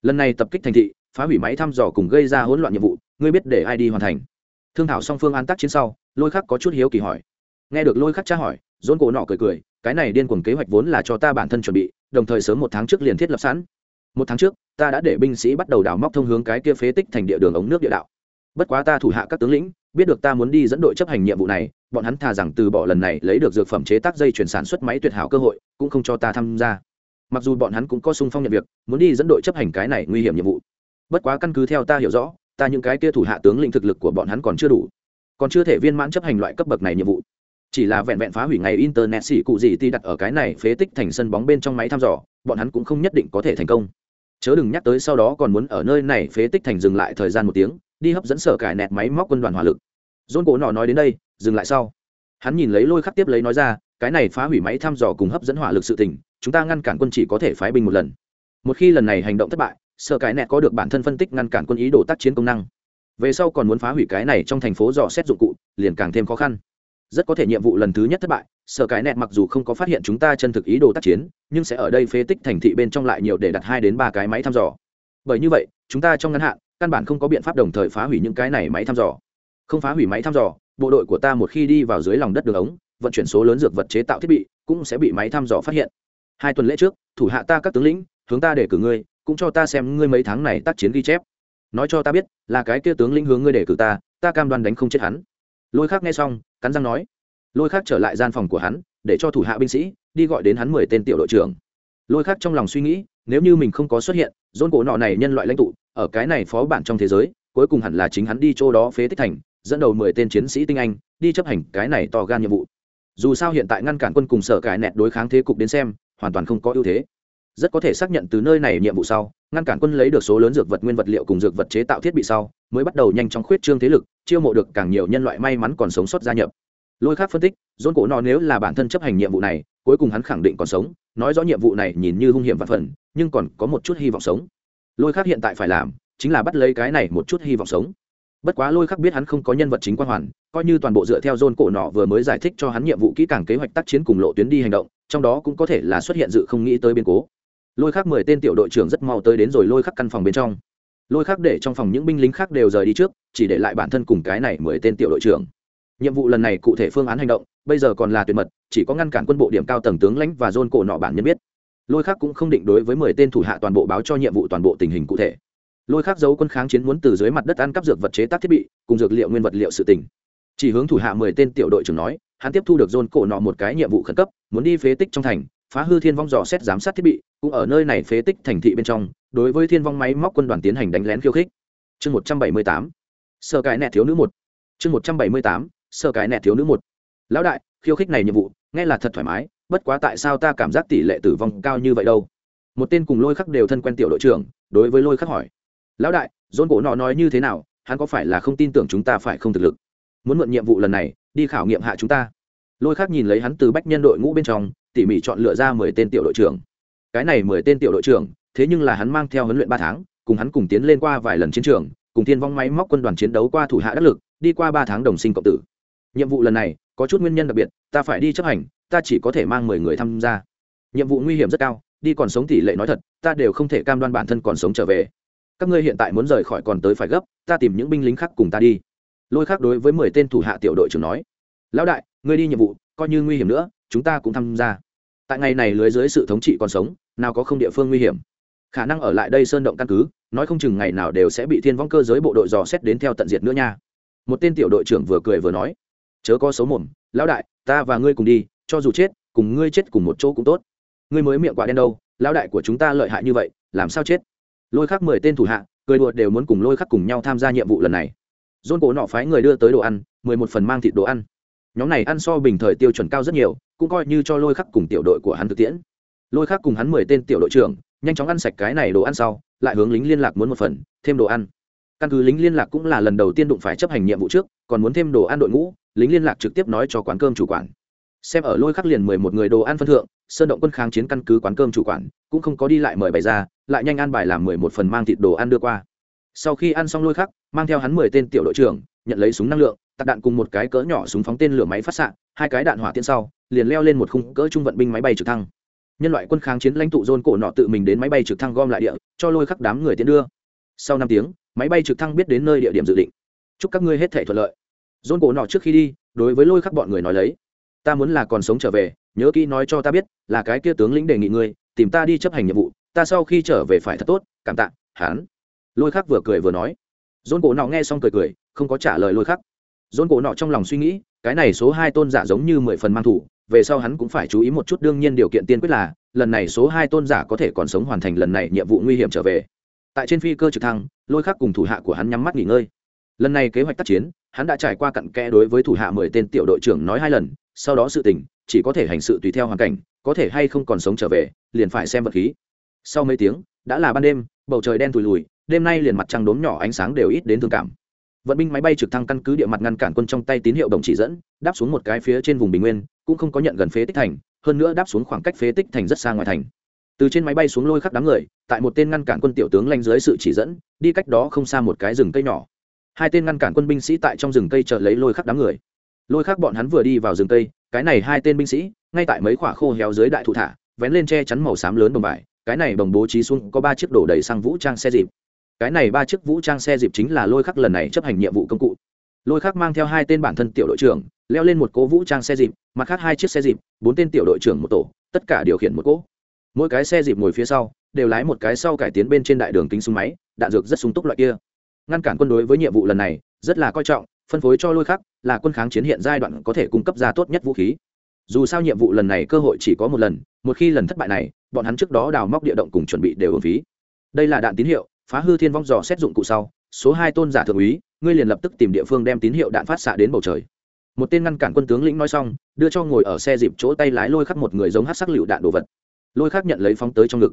Lần này tập kích thành thị, phá hủy máy thăm dò cùng gây ra hỗn loạn nhiệm vụ, ngươi biết để ai đi hoàn thành. Thương thảo song phương an tác chiến sau, lôi khắc có chút hiếu kỳ hỏi. Nghe được lôi khắc tra hỏi dôn cổ nọ cười cười, cái này điên cuồng kế hoạch vốn là cho ta bản thân chuẩn bị, đồng thời sớm một tháng trước liền thiết lập sẵn một tháng trước, ta đã để binh sĩ bắt đầu đào móc thông hướng cái kia phế tích thành địa đường ống nước địa đạo. Bất quá ta thủ hạ các tướng lĩnh, biết được ta muốn đi dẫn đội chấp hành nhiệm vụ này, bọn hắn thà rằng từ bỏ lần này lấy được dược phẩm chế tác dây chuyển sản xuất máy tuyệt hảo cơ hội, cũng không cho ta tham gia. Mặc dù bọn hắn cũng có sung phong nhận việc, muốn đi dẫn đội chấp hành cái này nguy hiểm nhiệm vụ. Bất quá căn cứ theo ta hiểu rõ, ta những cái kia thủ hạ tướng lĩnh thực lực của bọn hắn còn chưa đủ. Còn chưa thể viên mãn chấp hành loại cấp bậc này nhiệm vụ. Chỉ là vẹn vẹn phá hủy ngày internet xỉ cụ gì ti đặt ở cái này phế tích thành sân bóng bên trong máy thăm dò, bọn hắn cũng không nhất định có thể thành công chớ đừng nhắc tới sau đó còn muốn ở nơi này phế tích thành dừng lại thời gian một tiếng, đi hấp dẫn sở cải nẹt máy móc quân đoàn hỏa lực. Dôn cổ nọ nói đến đây, dừng lại sau. Hắn nhìn lấy lôi khắc tiếp lấy nói ra, cái này phá hủy máy thăm dò cùng hấp dẫn hỏa lực sự tình, chúng ta ngăn cản quân chỉ có thể phái binh một lần. Một khi lần này hành động thất bại, sở cải nẹt có được bản thân phân tích ngăn cản quân ý đồ tác chiến công năng. Về sau còn muốn phá hủy cái này trong thành phố dò xét dụng cụ, liền càng thêm khó khăn rất có thể nhiệm vụ lần thứ nhất thất bại, sở cái nẹt mặc dù không có phát hiện chúng ta chân thực ý đồ tác chiến, nhưng sẽ ở đây phế tích thành thị bên trong lại nhiều để đặt hai đến ba cái máy thăm dò. Bởi như vậy, chúng ta trong ngắn hạn, căn bản không có biện pháp đồng thời phá hủy những cái này máy thăm dò. Không phá hủy máy thăm dò, bộ đội của ta một khi đi vào dưới lòng đất đường ống, vận chuyển số lớn dược vật chế tạo thiết bị, cũng sẽ bị máy thăm dò phát hiện. Hai tuần lễ trước, thủ hạ ta các tướng lĩnh, hướng ta để cử ngươi, cũng cho ta xem ngươi mấy tháng này tác chiến ghi chép. Nói cho ta biết, là cái kia tướng lĩnh hướng ngươi để cử ta ta cam đoan đánh không chết hắn. Lôi khác nghe xong cắn răng nói. Lôi khác trở lại gian phòng của hắn, để cho thủ hạ binh sĩ đi gọi đến hắn mười tên tiểu đội trưởng. Lôi khác trong lòng suy nghĩ, nếu như mình không có xuất hiện, dôn cổ nọ này nhân loại lãnh tụ, ở cái này phó bản trong thế giới, cuối cùng hẳn là chính hắn đi chỗ đó phế tích thành, dẫn đầu mười tên chiến sĩ tinh anh, đi chấp hành cái này to gan nhiệm vụ. Dù sao hiện tại ngăn cản quân cùng sở cải nẹt đối kháng thế cục đến xem, hoàn toàn không có ưu thế rất có thể xác nhận từ nơi này nhiệm vụ sau, ngăn cản quân lấy được số lớn dược vật nguyên vật liệu cùng dược vật chế tạo thiết bị sau, mới bắt đầu nhanh chóng khuyết trương thế lực, chiêu mộ được càng nhiều nhân loại may mắn còn sống sót gia nhập. Lôi khác phân tích dôn cổ nọ nếu là bản thân chấp hành nhiệm vụ này, cuối cùng hắn khẳng định còn sống, nói rõ nhiệm vụ này nhìn như hung hiểm và phần, nhưng còn có một chút hy vọng sống. Lôi khác hiện tại phải làm, chính là bắt lấy cái này một chút hy vọng sống. Bất quá lôi khắc biết hắn không có nhân vật chính quan hoàn, coi như toàn bộ dựa theo dôn cổ nọ vừa mới giải thích cho hắn nhiệm vụ kỹ càng kế hoạch tác chiến cùng lộ tuyến đi hành động, trong đó cũng có thể là xuất hiện dự không nghĩ tới biến cố lôi khắc mười tên tiểu đội trưởng rất mau tới đến rồi lôi khắc căn phòng bên trong. Lôi khắc để trong phòng những binh lính khác đều rời đi trước, chỉ để lại bản thân cùng cái này mười tên tiểu đội trưởng. Nhiệm vụ lần này cụ thể phương án hành động, bây giờ còn là tuyệt mật, chỉ có ngăn cản quân bộ điểm cao tầng tướng lãnh và dôn cổ nọ bản nhân biết. Lôi khắc cũng không định đối với mười tên thủ hạ toàn bộ báo cho nhiệm vụ toàn bộ tình hình cụ thể. Lôi khắc giấu quân kháng chiến muốn từ dưới mặt đất ăn cắp dược vật chế tác thiết bị, cùng dược liệu nguyên vật liệu sự tỉnh chỉ hướng thủ hạ mười tên tiểu đội trưởng nói, hắn tiếp thu được dôn cổ nọ một cái nhiệm vụ khẩn cấp, muốn đi phế tích trong thành phá hư thiên vong dò xét giám sát thiết bị, cũng ở nơi này phế tích thành thị bên trong, đối với thiên vong máy móc quân đoàn tiến hành đánh lén khiêu khích. Chương một trăm bảy mươi tám sợ cái nẹt thiếu nữ một. Chương một trăm bảy mươi tám sợ cái nẹt thiếu nữ một. Lão đại, khiêu khích này nhiệm vụ, nghe là thật thoải mái, bất quá tại sao ta cảm giác tỷ lệ tử vong cao như vậy đâu? Một tên cùng lôi khắc đều thân quen tiểu đội trưởng, đối với lôi khắc hỏi. Lão đại dôn cổ nọ nói như thế nào, hắn có phải là không tin tưởng chúng ta phải không thực lực? Muốn mượn nhiệm vụ lần này, đi khảo nghiệm hạ chúng ta. Lôi khắc nhìn lấy hắn từ bách nhân đội ngũ bên trong tỉ mỉ chọn lựa ra mười tên tiểu đội trưởng. Cái này mười tên tiểu đội trưởng, thế nhưng là hắn mang theo huấn luyện ba tháng, cùng hắn cùng tiến lên qua vài lần chiến trường, cùng thiên vong máy móc quân đoàn chiến đấu qua thủ hạ đắc lực, đi qua ba tháng đồng sinh cộng tử. Nhiệm vụ lần này, có chút nguyên nhân đặc biệt, ta phải đi chấp hành, ta chỉ có thể mang mười người tham gia. Nhiệm vụ nguy hiểm rất cao, đi còn sống tỷ lệ nói thật, ta đều không thể cam đoan bản thân còn sống trở về. Các ngươi hiện tại muốn rời khỏi còn tới phải gấp, ta tìm những binh lính khác cùng ta đi. Lôi khác đối với mười tên thủ hạ tiểu đội trưởng nói, lão đại, ngươi đi nhiệm vụ, coi như nguy hiểm nữa, chúng ta cũng tham gia tại ngày này lưới dưới sự thống trị còn sống, nào có không địa phương nguy hiểm. Khả năng ở lại đây sơn động căn cứ, nói không chừng ngày nào đều sẽ bị thiên vong cơ giới bộ đội dò xét đến theo tận diệt nữa nha. Một tên tiểu đội trưởng vừa cười vừa nói, chớ có xấu mồm, lão đại, ta và ngươi cùng đi, cho dù chết, cùng ngươi chết cùng một chỗ cũng tốt. Ngươi mới miệng quả đen đâu, lão đại của chúng ta lợi hại như vậy, làm sao chết? Lôi khắc mười tên thủ hạ, cười đùa đều muốn cùng lôi khắc cùng nhau tham gia nhiệm vụ lần này. Dôn cổ nọ phái người đưa tới đồ ăn, mười một phần mang thịt đồ ăn. Nhóm này ăn so bình thời tiêu chuẩn cao rất nhiều cũng coi như cho lôi khắc cùng tiểu đội của hắn thực tiễn. Lôi khắc cùng hắn mười tên tiểu đội trưởng, nhanh chóng ăn sạch cái này đồ ăn sau, lại hướng lính liên lạc muốn một phần, thêm đồ ăn. Căn cứ lính liên lạc cũng là lần đầu tiên đụng phải chấp hành nhiệm vụ trước, còn muốn thêm đồ ăn đội ngũ, lính liên lạc trực tiếp nói cho quán cơm chủ quản. Xem ở lôi khắc liền mười một người đồ ăn phân thượng, sơn động quân kháng chiến căn cứ quán cơm chủ quản, cũng không có đi lại mời bày ra, lại nhanh ăn bài làm mười một phần mang thịt đồ ăn đưa qua. Sau khi ăn xong lôi khắc, mang theo hắn mười tên tiểu đội trưởng nhận lấy súng năng lượng, tạc đạn cùng một cái cỡ nhỏ súng phóng tên lửa máy phát xạ, hai cái đạn hỏa tiễn sau, liền leo lên một khung cỡ trung vận binh máy bay trực thăng. Nhân loại quân kháng chiến lãnh tụ dôn cổ nọ tự mình đến máy bay trực thăng gom lại địa, cho lôi khắc đám người tiến đưa. Sau năm tiếng, máy bay trực thăng biết đến nơi địa điểm dự định. Chúc các ngươi hết thể thuận lợi. Dôn cổ nọ trước khi đi, đối với lôi khắc bọn người nói lấy. Ta muốn là còn sống trở về, nhớ kỹ nói cho ta biết, là cái kia tướng lĩnh đề nghị ngươi, tìm ta đi chấp hành nhiệm vụ, ta sau khi trở về phải thật tốt, cảm tạ, hán. Lôi khắc vừa cười vừa nói. Dôn cổ nọ nghe xong cười cười không có trả lời lôi khắc. Dôn cổ nọ trong lòng suy nghĩ, cái này số hai tôn giả giống như mười phần mang thủ, về sau hắn cũng phải chú ý một chút, đương nhiên điều kiện tiên quyết là, lần này số hai tôn giả có thể còn sống hoàn thành lần này nhiệm vụ nguy hiểm trở về. Tại trên phi cơ trực thăng, lôi khắc cùng thủ hạ của hắn nhắm mắt nghỉ ngơi. Lần này kế hoạch tác chiến, hắn đã trải qua cặn kẽ đối với thủ hạ mười tên tiểu đội trưởng nói hai lần, sau đó sự tình, chỉ có thể hành sự tùy theo hoàn cảnh, có thể hay không còn sống trở về, liền phải xem vật khí. Sau mấy tiếng, đã là ban đêm, bầu trời đen thùi lùi, đêm nay liền mặt trăng đốm nhỏ ánh sáng đều ít đến thương cảm vận binh máy bay trực thăng căn cứ địa mặt ngăn cản quân trong tay tín hiệu đồng chỉ dẫn, đáp xuống một cái phía trên vùng bình nguyên, cũng không có nhận gần phế tích thành, hơn nữa đáp xuống khoảng cách phế tích thành rất xa ngoài thành. Từ trên máy bay xuống lôi khắp đám người, tại một tên ngăn cản quân tiểu tướng lanh dưới sự chỉ dẫn, đi cách đó không xa một cái rừng cây nhỏ. Hai tên ngăn cản quân binh sĩ tại trong rừng cây chờ lấy lôi khắp đám người. Lôi khắc bọn hắn vừa đi vào rừng cây, cái này hai tên binh sĩ, ngay tại mấy khoả khô héo dưới đại thụ thả, vén lên che chắn màu xám lớn đồng bài, cái này bồng bố trí xuống có ba chiếc đổ đầy sang vũ trang xe dịp cái này ba chiếc vũ trang xe dịp chính là lôi khắc lần này chấp hành nhiệm vụ công cụ. Lôi khắc mang theo hai tên bản thân tiểu đội trưởng, leo lên một cố vũ trang xe dịp, mặt khác hai chiếc xe dịp, bốn tên tiểu đội trưởng một tổ, tất cả điều khiển một cỗ mỗi cái xe dịp ngồi phía sau, đều lái một cái sau cải tiến bên trên đại đường kính súng máy, đạn dược rất sung túc loại kia. Ngăn cản quân đối với nhiệm vụ lần này, rất là coi trọng, phân phối cho lôi khắc là quân kháng chiến hiện giai đoạn có thể cung cấp ra tốt nhất vũ khí. Dù sao nhiệm vụ lần này cơ hội chỉ có một lần, một khi lần thất bại này, bọn hắn trước đó đào móc địa động cùng chuẩn bị đều ổn phí. Đây là đạn tín hiệu phá hư thiên vong dò xét dụng cụ sau, số hai tôn giả thượng úy, ngươi liền lập tức tìm địa phương đem tín hiệu đạn phát xạ đến bầu trời. Một tên ngăn cản quân tướng lĩnh nói xong, đưa cho ngồi ở xe dịp chỗ tay lái lôi khắc một người giống hát sắc lựu đạn đồ vật. Lôi khắc nhận lấy phóng tới trong ngực.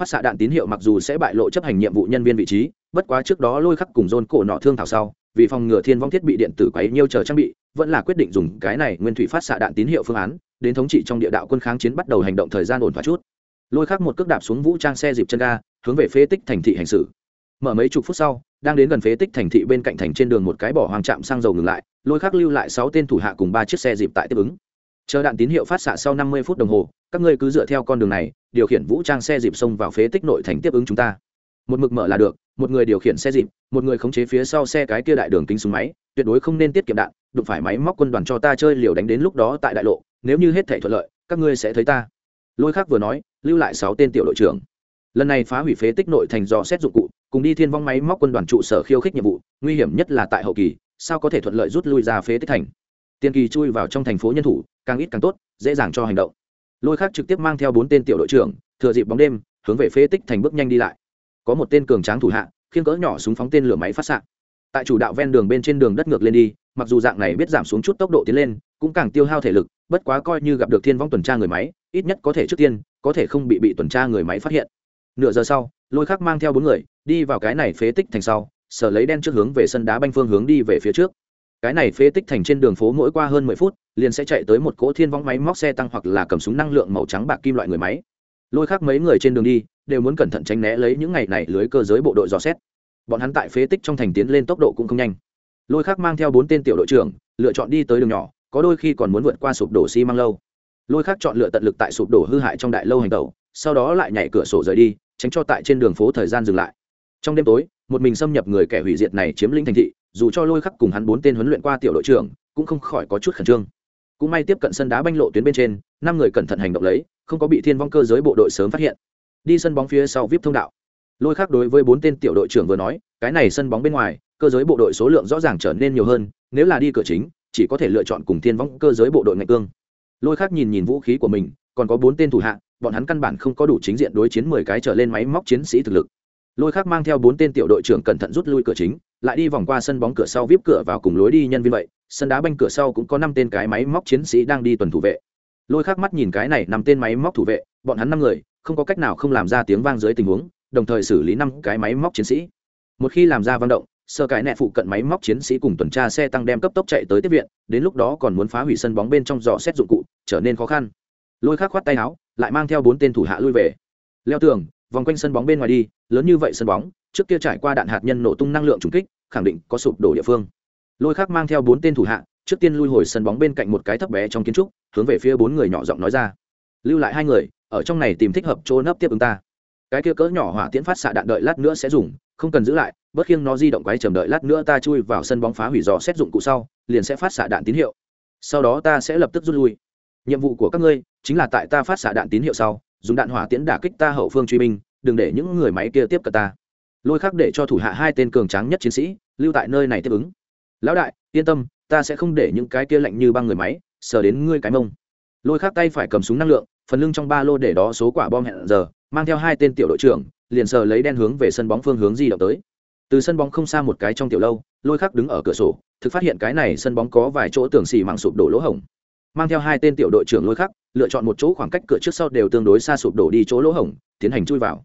Phát xạ đạn tín hiệu mặc dù sẽ bại lộ chấp hành nhiệm vụ nhân viên vị trí, bất quá trước đó lôi khắc cùng dôn cổ nọ thương thảo sau, vì phòng ngừa thiên vong thiết bị điện tử quấy nhiêu chờ trang bị, vẫn là quyết định dùng cái này nguyên thủy phát xạ đạn tín hiệu phương án, đến thống trị trong địa đạo quân kháng chiến bắt đầu hành động thời gian ổn thỏa chút lôi khắc một cước đạp xuống vũ trang xe dịp chân ga, hướng về phế tích thành thị hành xử. Mở mấy chục phút sau, đang đến gần phế tích thành thị bên cạnh thành trên đường một cái bỏ hoang trạm xăng dầu ngừng lại, lôi khắc lưu lại sáu tên thủ hạ cùng ba chiếc xe dịp tại tiếp ứng. Chờ đạn tín hiệu phát xạ sau năm mươi phút đồng hồ, các ngươi cứ dựa theo con đường này, điều khiển vũ trang xe dịp xông vào phế tích nội thành tiếp ứng chúng ta. Một mực mở là được, một người điều khiển xe dịp, một người khống chế phía sau xe cái kia đại đường kính súng máy, tuyệt đối không nên tiết kiệm đạn, đụng phải máy móc quân đoàn cho ta chơi liều đánh đến lúc đó tại đại lộ, nếu như hết thể thuận lợi, các ngươi sẽ thấy ta lôi khác vừa nói, lưu lại sáu tên tiểu đội trưởng. Lần này phá hủy phế tích nội thành dò xét dụng cụ, cùng đi thiên vong máy móc quân đoàn trụ sở khiêu khích nhiệm vụ, nguy hiểm nhất là tại hậu kỳ, sao có thể thuận lợi rút lui ra phế tích thành? Tiền kỳ chui vào trong thành phố nhân thủ, càng ít càng tốt, dễ dàng cho hành động. Lôi khác trực tiếp mang theo bốn tên tiểu đội trưởng, thừa dịp bóng đêm, hướng về phế tích thành bước nhanh đi lại. Có một tên cường tráng thủ hạ khiên cỡ nhỏ súng phóng tên lửa máy phát s tại chủ đạo ven đường bên trên đường đất ngược lên đi, mặc dù dạng này biết giảm xuống chút tốc độ tiến lên, cũng càng tiêu hao thể lực, bất quá coi như gặp được thiên vong tuần tra người máy ít nhất có thể trước tiên, có thể không bị bị tuần tra người máy phát hiện. Nửa giờ sau, lôi khắc mang theo bốn người, đi vào cái này phế tích thành sau, sở lấy đen trước hướng về sân đá banh phương hướng đi về phía trước. Cái này phế tích thành trên đường phố mỗi qua hơn mười phút, liền sẽ chạy tới một cỗ thiên vong máy móc xe tăng hoặc là cầm súng năng lượng màu trắng bạc kim loại người máy. Lôi khắc mấy người trên đường đi, đều muốn cẩn thận tránh né lấy những ngày này lưới cơ giới bộ đội dò xét. Bọn hắn tại phế tích trong thành tiến lên tốc độ cũng không nhanh. Lôi khác mang theo bốn tên tiểu đội trưởng, lựa chọn đi tới đường nhỏ, có đôi khi còn muốn vượt qua sụp đổ xi、si、măng lâu lôi khác chọn lựa tận lực tại sụp đổ hư hại trong đại lâu hành tẩu, sau đó lại nhảy cửa sổ rời đi, tránh cho tại trên đường phố thời gian dừng lại. Trong đêm tối, một mình xâm nhập người kẻ hủy diệt này chiếm lĩnh thành thị, dù cho lôi khắc cùng hắn bốn tên huấn luyện qua tiểu đội trưởng, cũng không khỏi có chút khẩn trương. Cũng may tiếp cận sân đá banh lộ tuyến bên trên, năm người cẩn thận hành động lấy, không có bị thiên vong cơ giới bộ đội sớm phát hiện. Đi sân bóng phía sau vip thông đạo. Lôi khắc đối với bốn tên tiểu đội trưởng vừa nói, cái này sân bóng bên ngoài, cơ giới bộ đội số lượng rõ ràng trở nên nhiều hơn, nếu là đi cửa chính, chỉ có thể lựa chọn cùng thiên vong cơ giới bộ đội ngạch cương lôi khắc nhìn nhìn vũ khí của mình, còn có bốn tên thủ hạ, bọn hắn căn bản không có đủ chính diện đối chiến mười cái trở lên máy móc chiến sĩ thực lực. Lôi khắc mang theo bốn tên tiểu đội trưởng cẩn thận rút lui cửa chính, lại đi vòng qua sân bóng cửa sau vip cửa vào cùng lối đi nhân viên vậy, sân đá banh cửa sau cũng có năm tên cái máy móc chiến sĩ đang đi tuần thủ vệ. Lôi khắc mắt nhìn cái này năm tên máy móc thủ vệ, bọn hắn năm người, không có cách nào không làm ra tiếng vang dưới tình huống, đồng thời xử lý năm cái máy móc chiến sĩ. Một khi làm ra vang động sơ cái nẹ phụ cận máy móc chiến sĩ cùng tuần tra xe tăng đem cấp tốc chạy tới tiếp viện, đến lúc đó còn muốn phá hủy sân bóng bên trong dò xét dụng cụ, trở nên khó khăn. Lôi khắc khoát tay áo, lại mang theo bốn tên thủ hạ lui về. Leo tường, vòng quanh sân bóng bên ngoài đi, lớn như vậy sân bóng, trước kia trải qua đạn hạt nhân nổ tung năng lượng trùng kích, khẳng định có sụp đổ địa phương. Lôi khắc mang theo bốn tên thủ hạ, trước tiên lui hồi sân bóng bên cạnh một cái thấp bé trong kiến trúc, hướng về phía bốn người nhỏ giọng nói ra. Lưu lại hai người, ở trong này tìm thích hợp chỗ nấp tiếp ứng ta. Cái kia cỡ nhỏ hỏa tiễn phát xạ đạn đợi lát nữa sẽ dùng không cần giữ lại, bất khiêng nó di động quái chờ đợi lát nữa ta chui vào sân bóng phá hủy dò xét dụng cụ sau, liền sẽ phát xạ đạn tín hiệu. Sau đó ta sẽ lập tức rút lui. Nhiệm vụ của các ngươi chính là tại ta phát xạ đạn tín hiệu sau, dùng đạn hỏa tiễn đả kích ta hậu phương truy binh, đừng để những người máy kia tiếp cận ta. Lôi khắc để cho thủ hạ hai tên cường tráng nhất chiến sĩ lưu tại nơi này tiếp ứng. Lão đại, yên tâm, ta sẽ không để những cái kia lạnh như băng người máy sờ đến ngươi cái mông. Lôi khắc tay phải cầm súng năng lượng, phần lưng trong ba lô để đó số quả bom hẹn giờ, mang theo hai tên tiểu đội trưởng liền sờ lấy đen hướng về sân bóng phương hướng di động tới. Từ sân bóng không xa một cái trong tiểu lâu, lôi khắc đứng ở cửa sổ, thực phát hiện cái này sân bóng có vài chỗ tường xì mảng sụp đổ lỗ hổng. Mang theo hai tên tiểu đội trưởng lôi khắc, lựa chọn một chỗ khoảng cách cửa trước sau đều tương đối xa sụp đổ đi chỗ lỗ hổng, tiến hành chui vào.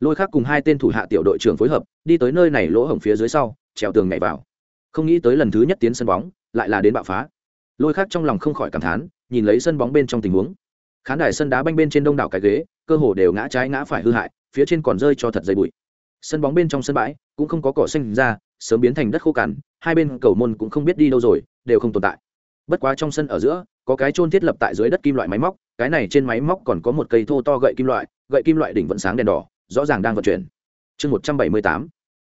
Lôi khắc cùng hai tên thủ hạ tiểu đội trưởng phối hợp, đi tới nơi này lỗ hổng phía dưới sau, trèo tường nhảy vào. Không nghĩ tới lần thứ nhất tiến sân bóng, lại là đến bạo phá. Lôi khắc trong lòng không khỏi cảm thán, nhìn lấy sân bóng bên trong tình huống. Khán đài sân đá banh bên trên đông đảo cái ghế, cơ hồ đều ngã trái ngã phải hư hại phía trên còn rơi cho thật dày bụi. Sân bóng bên trong sân bãi cũng không có cỏ xanh ra, sớm biến thành đất khô cằn, hai bên cầu môn cũng không biết đi đâu rồi, đều không tồn tại. Bất quá trong sân ở giữa, có cái trôn thiết lập tại dưới đất kim loại máy móc, cái này trên máy móc còn có một cây thô to gậy kim loại, gậy kim loại đỉnh vẫn sáng đèn đỏ, rõ ràng đang vận chuyển. Chương một trăm bảy mươi tám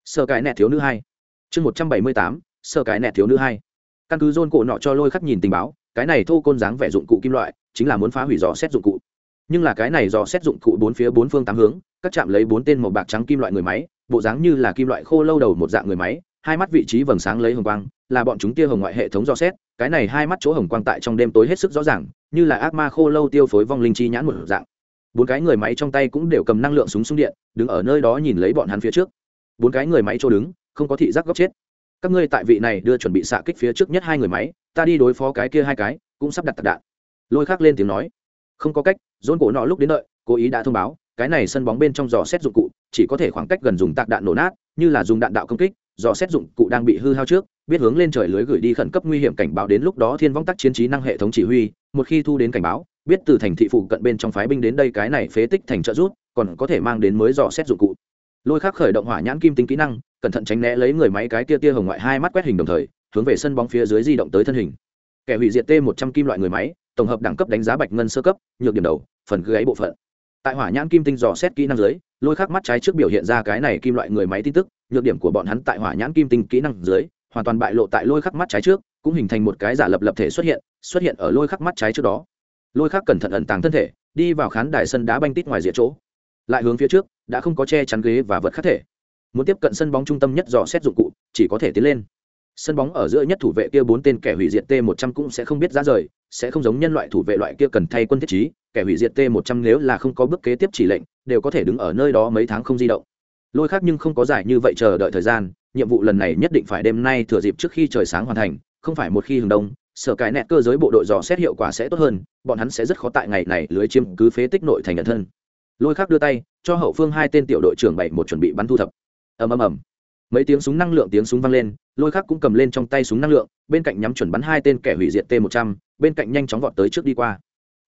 sơ cái nẹt thiếu nữ hai. Chương một trăm bảy mươi tám sơ cái nẹt thiếu nữ hai. Căn cứ dôn cổ nọ cho lôi khắc nhìn tình báo, cái này thô côn dáng vẻ dụng cụ kim loại, chính là muốn phá hủy dò xét dụng cụ. Nhưng là cái này dò xét dụng cụ bốn phía bốn phương tám hướng các chạm lấy bốn tên màu bạc trắng kim loại người máy, bộ dáng như là kim loại khô lâu đầu một dạng người máy, hai mắt vị trí vầng sáng lấy hồng quang, là bọn chúng tia hồng ngoại hệ thống dò xét, cái này hai mắt chỗ hồng quang tại trong đêm tối hết sức rõ ràng, như là ác ma khô lâu tiêu phối vong linh chi nhãn một dạng. Bốn cái người máy trong tay cũng đều cầm năng lượng súng súng điện, đứng ở nơi đó nhìn lấy bọn hắn phía trước. Bốn cái người máy chỗ đứng, không có thị giác góc chết. Các ngươi tại vị này đưa chuẩn bị xạ kích phía trước nhất hai người máy, ta đi đối phó cái kia hai cái, cũng sắp đặt tạc đạn. Lôi khắc lên tiếng nói. Không có cách, dôn cổ nọ lúc đến đợi, cố ý đã thông báo cái này sân bóng bên trong dò xét dụng cụ, chỉ có thể khoảng cách gần dùng tạc đạn nổ nát, như là dùng đạn đạo công kích, dò xét dụng cụ đang bị hư hao trước, biết hướng lên trời lưới gửi đi khẩn cấp nguy hiểm cảnh báo đến lúc đó thiên vong tắc chiến trí năng hệ thống chỉ huy, một khi thu đến cảnh báo, biết từ thành thị phụ cận bên trong phái binh đến đây cái này phế tích thành trợ rút còn có thể mang đến mới dò xét dụng cụ. Lôi khắc khởi động hỏa nhãn kim tinh kỹ năng, cẩn thận tránh né lấy người máy cái tia tia hồng ngoại hai mắt quét hình đồng thời, hướng về sân bóng phía dưới di động tới thân hình. Kẻ hủy diệt t một trăm kim loại người máy, tổng hợp đẳng cấp đánh giá bạch ngân sơ cấp, nhược điểm đầu, phần gáy bộ phận tại hỏa nhãn kim tinh dò xét kỹ năng dưới, lôi khắc mắt trái trước biểu hiện ra cái này kim loại người máy tin tức, nhược điểm của bọn hắn tại hỏa nhãn kim tinh kỹ năng dưới, hoàn toàn bại lộ tại lôi khắc mắt trái trước, cũng hình thành một cái giả lập lập thể xuất hiện xuất hiện ở lôi khắc mắt trái trước đó. Lôi khắc cẩn thận ẩn tàng thân thể, đi vào khán đài sân đá banh tít ngoài rìa chỗ. Lại hướng phía trước, đã không có che chắn ghế và vật khắc thể. Muốn tiếp cận sân bóng trung tâm nhất dò xét dụng cụ, chỉ có thể tiến lên sân bóng ở giữa nhất thủ vệ kia bốn tên kẻ hủy diệt t một trăm cũng sẽ không biết ra rời, sẽ không giống nhân loại thủ vệ loại kia cần thay quân thiết trí, kẻ hủy diệt t một trăm nếu là không có bước kế tiếp chỉ lệnh, đều có thể đứng ở nơi đó mấy tháng không di động. Lôi khác nhưng không có giải như vậy chờ đợi thời gian, nhiệm vụ lần này nhất định phải đêm nay thừa dịp trước khi trời sáng hoàn thành, không phải một khi hừng đông, sở cái nẹt cơ giới bộ đội dò xét hiệu quả sẽ tốt hơn, bọn hắn sẽ rất khó tại ngày này lưới chiếm cứ phế tích nội thành nhận thân. Lôi khác đưa tay, cho hậu phương hai tên tiểu đội trưởng bảy một chuẩn bị bắn thu thập. Ầm ầm ầm mấy tiếng súng năng lượng tiếng súng vang lên, lôi khắc cũng cầm lên trong tay súng năng lượng, bên cạnh nhắm chuẩn bắn hai tên kẻ hủy diệt t một trăm, bên cạnh nhanh chóng vọt tới trước đi qua.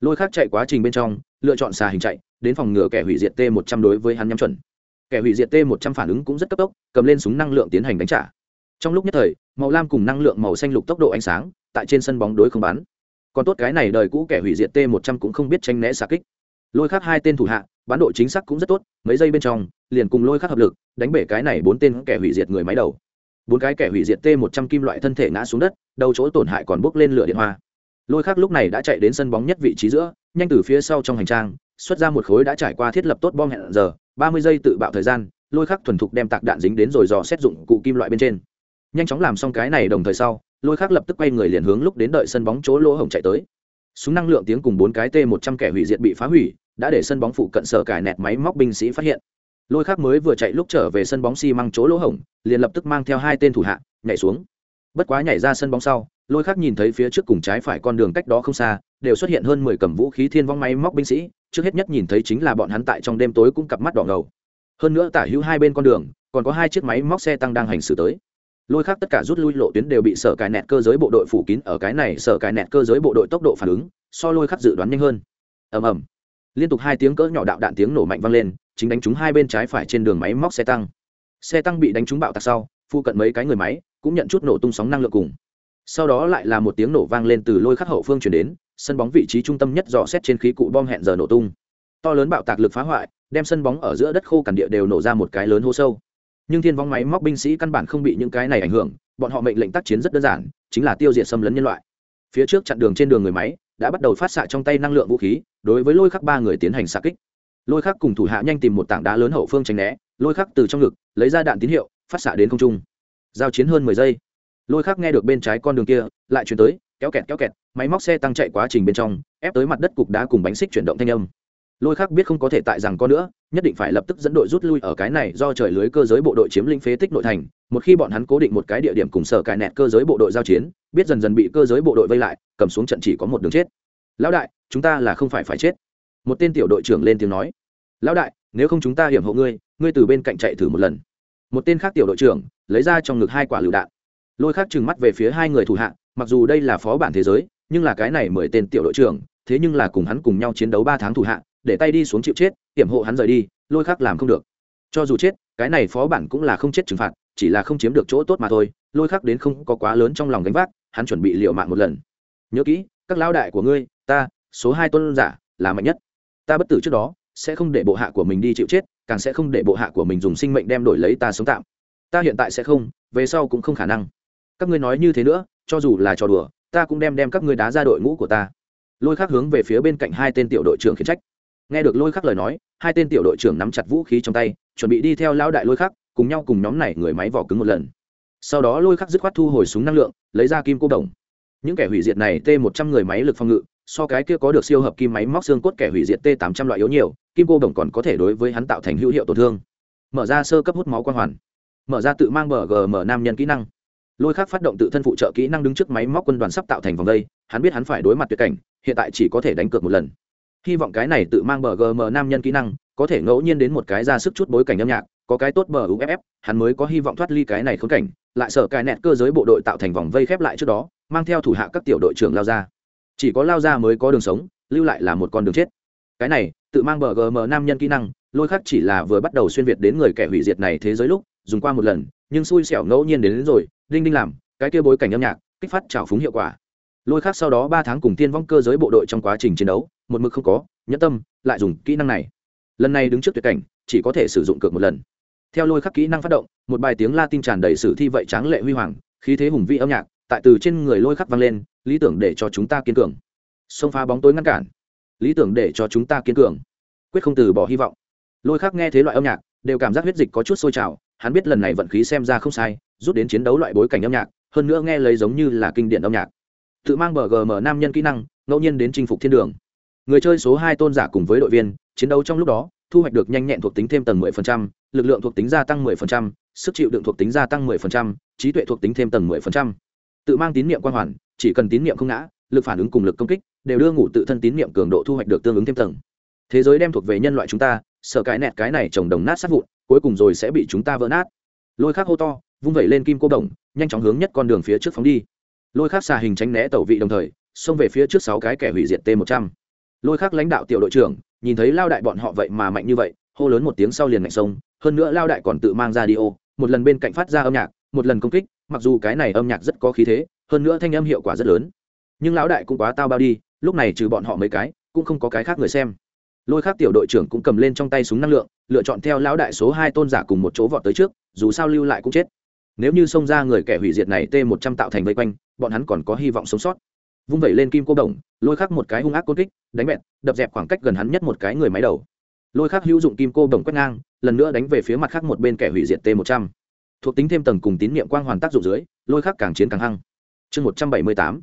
Lôi khắc chạy quá trình bên trong, lựa chọn xà hình chạy, đến phòng ngừa kẻ hủy diệt t một trăm đối với hắn nhắm chuẩn. Kẻ hủy diệt t một trăm phản ứng cũng rất cấp tốc, cầm lên súng năng lượng tiến hành đánh trả. Trong lúc nhất thời, màu lam cùng năng lượng màu xanh lục tốc độ ánh sáng, tại trên sân bóng đối không bắn. Còn tốt cái này đời cũ kẻ hủy diệt t một trăm cũng không biết tranh né xà kích lôi khắc hai tên thủ hạ, bán độ chính xác cũng rất tốt, mấy giây bên trong, liền cùng lôi khắc hợp lực, đánh bể cái này bốn tên kẻ hủy diệt người máy đầu. Bốn cái kẻ hủy diệt t một trăm kim loại thân thể ngã xuống đất, đầu chỗ tổn hại còn bốc lên lửa điện hoa. Lôi khắc lúc này đã chạy đến sân bóng nhất vị trí giữa, nhanh từ phía sau trong hành trang, xuất ra một khối đã trải qua thiết lập tốt bom hẹn giờ, ba mươi giây tự bạo thời gian, lôi khắc thuần thục đem tạc đạn dính đến rồi dò xét dụng cụ kim loại bên trên. Nhanh chóng làm xong cái này đồng thời sau, lôi khắc lập tức quay người liền hướng lúc đến đợi sân bóng chỗ lỗ hổng chạy tới. Súng năng lượng tiếng cùng bốn cái t một trăm kẻ hủy diệt bị phá hủy đã để sân bóng phụ cận sở cải nẹt máy móc binh sĩ phát hiện. Lôi khắc mới vừa chạy lúc trở về sân bóng xi măng chỗ lỗ hổng, liền lập tức mang theo hai tên thủ hạ, nhảy xuống. Bất quá nhảy ra sân bóng sau, lôi khắc nhìn thấy phía trước cùng trái phải con đường cách đó không xa, đều xuất hiện hơn mười cầm vũ khí thiên vong máy móc binh sĩ, trước hết nhất nhìn thấy chính là bọn hắn tại trong đêm tối cũng cặp mắt đỏ ngầu. Hơn nữa tả hữu hai bên con đường, còn có hai chiếc máy móc xe tăng đang hành xử tới. Lôi khác tất cả rút lui lộ tuyến đều bị sở cài nẹt cơ giới bộ đội phủ kín ở cái này, sở cài nẹt cơ giới bộ đội tốc độ phản ứng, so lôi khắc dự đoán nhanh hơn. Ầm ầm liên tục hai tiếng cỡ nhỏ đạo đạn tiếng nổ mạnh vang lên, chính đánh trúng hai bên trái phải trên đường máy móc xe tăng. Xe tăng bị đánh trúng bạo tạc sau, phụ cận mấy cái người máy cũng nhận chút nổ tung sóng năng lượng cùng. Sau đó lại là một tiếng nổ vang lên từ lôi khắc hậu phương chuyển đến, sân bóng vị trí trung tâm nhất dò xét trên khí cụ bom hẹn giờ nổ tung. To lớn bạo tạc lực phá hoại, đem sân bóng ở giữa đất khô cằn địa đều nổ ra một cái lớn hô sâu. Nhưng thiên vong máy móc binh sĩ căn bản không bị những cái này ảnh hưởng, bọn họ mệnh lệnh tác chiến rất đơn giản, chính là tiêu diệt xâm lấn nhân loại. Phía trước chặn đường trên đường người máy đã bắt đầu phát xạ trong tay năng lượng vũ khí, đối với lôi khắc ba người tiến hành xạ kích. Lôi khắc cùng thủ hạ nhanh tìm một tảng đá lớn hậu phương tránh né, lôi khắc từ trong ngực, lấy ra đạn tín hiệu, phát xạ đến không trung. Giao chiến hơn mười giây. Lôi khắc nghe được bên trái con đường kia, lại chuyển tới, kéo kẹt kéo kẹt, máy móc xe tăng chạy quá trình bên trong, ép tới mặt đất cục đá cùng bánh xích chuyển động thanh âm lôi khắc biết không có thể tại rằng có nữa, nhất định phải lập tức dẫn đội rút lui ở cái này do trời lưới cơ giới bộ đội chiếm lĩnh phế tích nội thành. Một khi bọn hắn cố định một cái địa điểm cùng sở cài nẹt cơ giới bộ đội giao chiến, biết dần dần bị cơ giới bộ đội vây lại, cầm xuống trận chỉ có một đường chết. Lão đại, chúng ta là không phải phải chết. Một tên tiểu đội trưởng lên tiếng nói. Lão đại, nếu không chúng ta hiểm hộ ngươi ngươi từ bên cạnh chạy thử một lần. Một tên khác tiểu đội trưởng, lấy ra trong ngực hai quả lựu đạn. Lôi khác trừng mắt về phía hai người thủ hạ, mặc dù đây là phó bản thế giới, nhưng là cái này mười tên tiểu đội trưởng, thế nhưng là cùng hắn cùng nhau chiến đấu ba tháng thủ hạ để tay đi xuống chịu chết, hiểm hộ hắn rời đi, lôi khác làm không được. Cho dù chết, cái này phó bản cũng là không chết trừng phạt, chỉ là không chiếm được chỗ tốt mà thôi, lôi khác đến không có quá lớn trong lòng gánh vác, hắn chuẩn bị liệu mạng một lần. Nhớ kỹ, các lão đại của ngươi, ta, số hai tôn giả, là mạnh nhất. Ta bất tử trước đó, sẽ không để bộ hạ của mình đi chịu chết, càng sẽ không để bộ hạ của mình dùng sinh mệnh đem đổi lấy ta sống tạm. Ta hiện tại sẽ không, về sau cũng không khả năng. Các ngươi nói như thế nữa, cho dù là trò đùa, ta cũng đem đem các ngươi đá ra đội ngũ của ta. Lôi khắc hướng về phía bên cạnh hai tên tiểu đội trưởng khiển trách nghe được lôi khắc lời nói, hai tên tiểu đội trưởng nắm chặt vũ khí trong tay, chuẩn bị đi theo lao đại lôi khắc, cùng nhau cùng nhóm này người máy vỏ cứng một lần. Sau đó lôi khắc dứt khoát thu hồi súng năng lượng, lấy ra kim cô đồng. Những kẻ hủy diệt này t một trăm người máy lực phòng ngự, so cái kia có được siêu hợp kim máy móc xương cốt kẻ hủy diệt t tám trăm loại yếu nhiều, kim cô đồng còn có thể đối với hắn tạo thành hữu hiệu tổn thương. Mở ra sơ cấp hút máu quan hoàn. Mở ra tự mang bờ gm nam nhân kỹ năng. Lôi khắc phát động tự thân phụ trợ kỹ năng đứng trước máy móc quân đoàn sắp tạo thành vòng đây, hắn biết hắn phải đối mặt tuyệt cảnh, hiện tại chỉ có thể đánh cược một lần hy vọng cái này tự mang bờ gm nam nhân kỹ năng có thể ngẫu nhiên đến một cái ra sức chút bối cảnh âm nhạc có cái tốt bờ uff hắn mới có hy vọng thoát ly cái này khốn cảnh lại sợ cái nẹt cơ giới bộ đội tạo thành vòng vây khép lại trước đó mang theo thủ hạ các tiểu đội trưởng lao ra. Chỉ có lao ra mới có đường sống lưu lại là một con đường chết. Cái này tự mang bờ gm nam nhân kỹ năng lôi khắc chỉ là vừa bắt đầu xuyên việt đến người kẻ hủy diệt này thế giới lúc dùng qua một lần nhưng xui xẻo ngẫu nhiên đến, đến rồi đinh đinh làm cái kia bối cảnh âm nhạc kích phát trào phúng hiệu quả. Lôi khắc sau đó ba tháng cùng tiên vong cơ giới bộ đội trong quá trình chiến đấu một mực không có, nhẫn tâm, lại dùng kỹ năng này. Lần này đứng trước tuyệt cảnh, chỉ có thể sử dụng cược một lần. Theo lôi khắc kỹ năng phát động, một bài tiếng latin tràn đầy sử thi vậy tráng lệ huy hoàng, khí thế hùng vi âm nhạc, tại từ trên người lôi khắc vang lên, lý tưởng để cho chúng ta kiên cường. Xông phá bóng tối ngăn cản. Lý tưởng để cho chúng ta kiên cường. Quyết không từ bỏ hy vọng. Lôi khắc nghe thế loại âm nhạc, đều cảm giác huyết dịch có chút sôi trào, hắn biết lần này vận khí xem ra không sai, rút đến chiến đấu loại bối cảnh âm nhạc, hơn nữa nghe lấy giống như là kinh điển âm nhạc. Tự mang bờ gm nam nhân kỹ năng, ngẫu nhiên đến chinh phục thiên đường người chơi số hai tôn giả cùng với đội viên chiến đấu trong lúc đó thu hoạch được nhanh nhẹn thuộc tính thêm tầng 10%, lực lượng thuộc tính gia tăng 10%, sức chịu đựng thuộc tính gia tăng 10%, trí tuệ thuộc tính thêm tầng 10%. tự mang tín niệm quan hoàn chỉ cần tín niệm không ngã lực phản ứng cùng lực công kích đều đưa ngủ tự thân tín niệm cường độ thu hoạch được tương ứng thêm tầng. Thế giới đem thuộc về nhân loại chúng ta sợ cái nẹt cái này trồng đồng nát sát vụn cuối cùng rồi sẽ bị chúng ta vỡ nát. Lôi khắc hô to vung vẩy lên kim cô đồng nhanh chóng hướng nhất con đường phía trước phóng đi. Lôi khắc xà hình tránh né tẩu vị đồng thời xông về phía trước sáu cái kẻ hủy diệt t một trăm lôi khắc lãnh đạo tiểu đội trưởng, nhìn thấy lao đại bọn họ vậy mà mạnh như vậy, hô lớn một tiếng sau liền ngạnh sông, hơn nữa lao đại còn tự mang ra đi ô, một lần bên cạnh phát ra âm nhạc, một lần công kích, mặc dù cái này âm nhạc rất có khí thế, hơn nữa thanh âm hiệu quả rất lớn. Nhưng lão đại cũng quá tao bao đi, lúc này trừ bọn họ mấy cái, cũng không có cái khác người xem. Lôi khác tiểu đội trưởng cũng cầm lên trong tay súng năng lượng, lựa chọn theo lão đại số hai tôn giả cùng một chỗ vọt tới trước, dù sao lưu lại cũng chết. Nếu như xông ra người kẻ hủy diệt này t một trăm tạo thành vây quanh, bọn hắn còn có hy vọng sống sót vung vẩy lên kim cô đồng, lôi khắc một cái hung ác côn kích, đánh bẹt, đập dẹp khoảng cách gần hắn nhất một cái người máy đầu. Lôi khắc hữu dụng kim cô đồng quét ngang, lần nữa đánh về phía mặt khác một bên kẻ hủy diệt t một trăm. Thuộc tính thêm tầng cùng tín niệm quang hoàn tác dụng dưới, lôi khắc càng chiến càng hăng. Chương một trăm bảy mươi tám.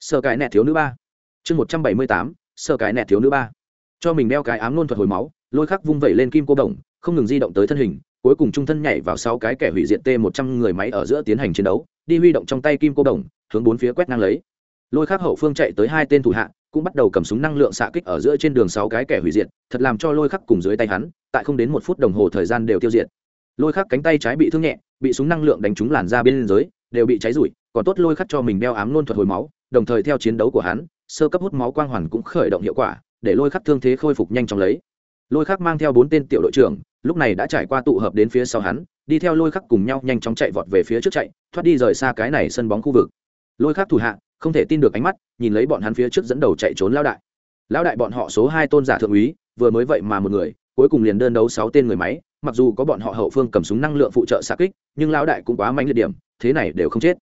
Sơ cái nẹt thiếu nữ ba. Chương một trăm bảy mươi tám. Sơ cái nẹt thiếu nữ ba. Cho mình đeo cái ám nôn thuật hồi máu, lôi khắc vung vẩy lên kim cô đồng, không ngừng di động tới thân hình, cuối cùng trung thân nhảy vào sáu cái kẻ hủy diệt t một trăm người máy ở giữa tiến hành chiến đấu, đi huy động trong tay kim cô đồng, hướng bốn phía quét ngang lấy lôi khắc hậu phương chạy tới hai tên thủ hạ, cũng bắt đầu cầm súng năng lượng xạ kích ở giữa trên đường sáu cái kẻ hủy diệt, thật làm cho lôi khắc cùng dưới tay hắn, tại không đến một phút đồng hồ thời gian đều tiêu diệt. Lôi khắc cánh tay trái bị thương nhẹ, bị súng năng lượng đánh trúng làn ra bên dưới, đều bị cháy rủi còn tốt lôi khắc cho mình đeo ám luôn thuật hồi máu, đồng thời theo chiến đấu của hắn, sơ cấp hút máu quang hoàn cũng khởi động hiệu quả, để lôi khắc thương thế khôi phục nhanh chóng lấy. Lôi khắc mang theo bốn tên tiểu đội trưởng, lúc này đã trải qua tụ hợp đến phía sau hắn, đi theo lôi khắc cùng nhau nhanh chóng chạy vọt về phía trước chạy, thoát đi rời xa cái này sân bóng khu vực. Lôi khắc thủ hạ không thể tin được ánh mắt, nhìn lấy bọn hắn phía trước dẫn đầu chạy trốn lao đại. Lão đại bọn họ số hai tôn giả thượng úy, vừa mới vậy mà một người, cuối cùng liền đơn đấu sáu tên người máy, mặc dù có bọn họ hậu phương cầm súng năng lượng phụ trợ xạ kích, nhưng lão đại cũng quá mạnh liệt điểm, thế này đều không chết.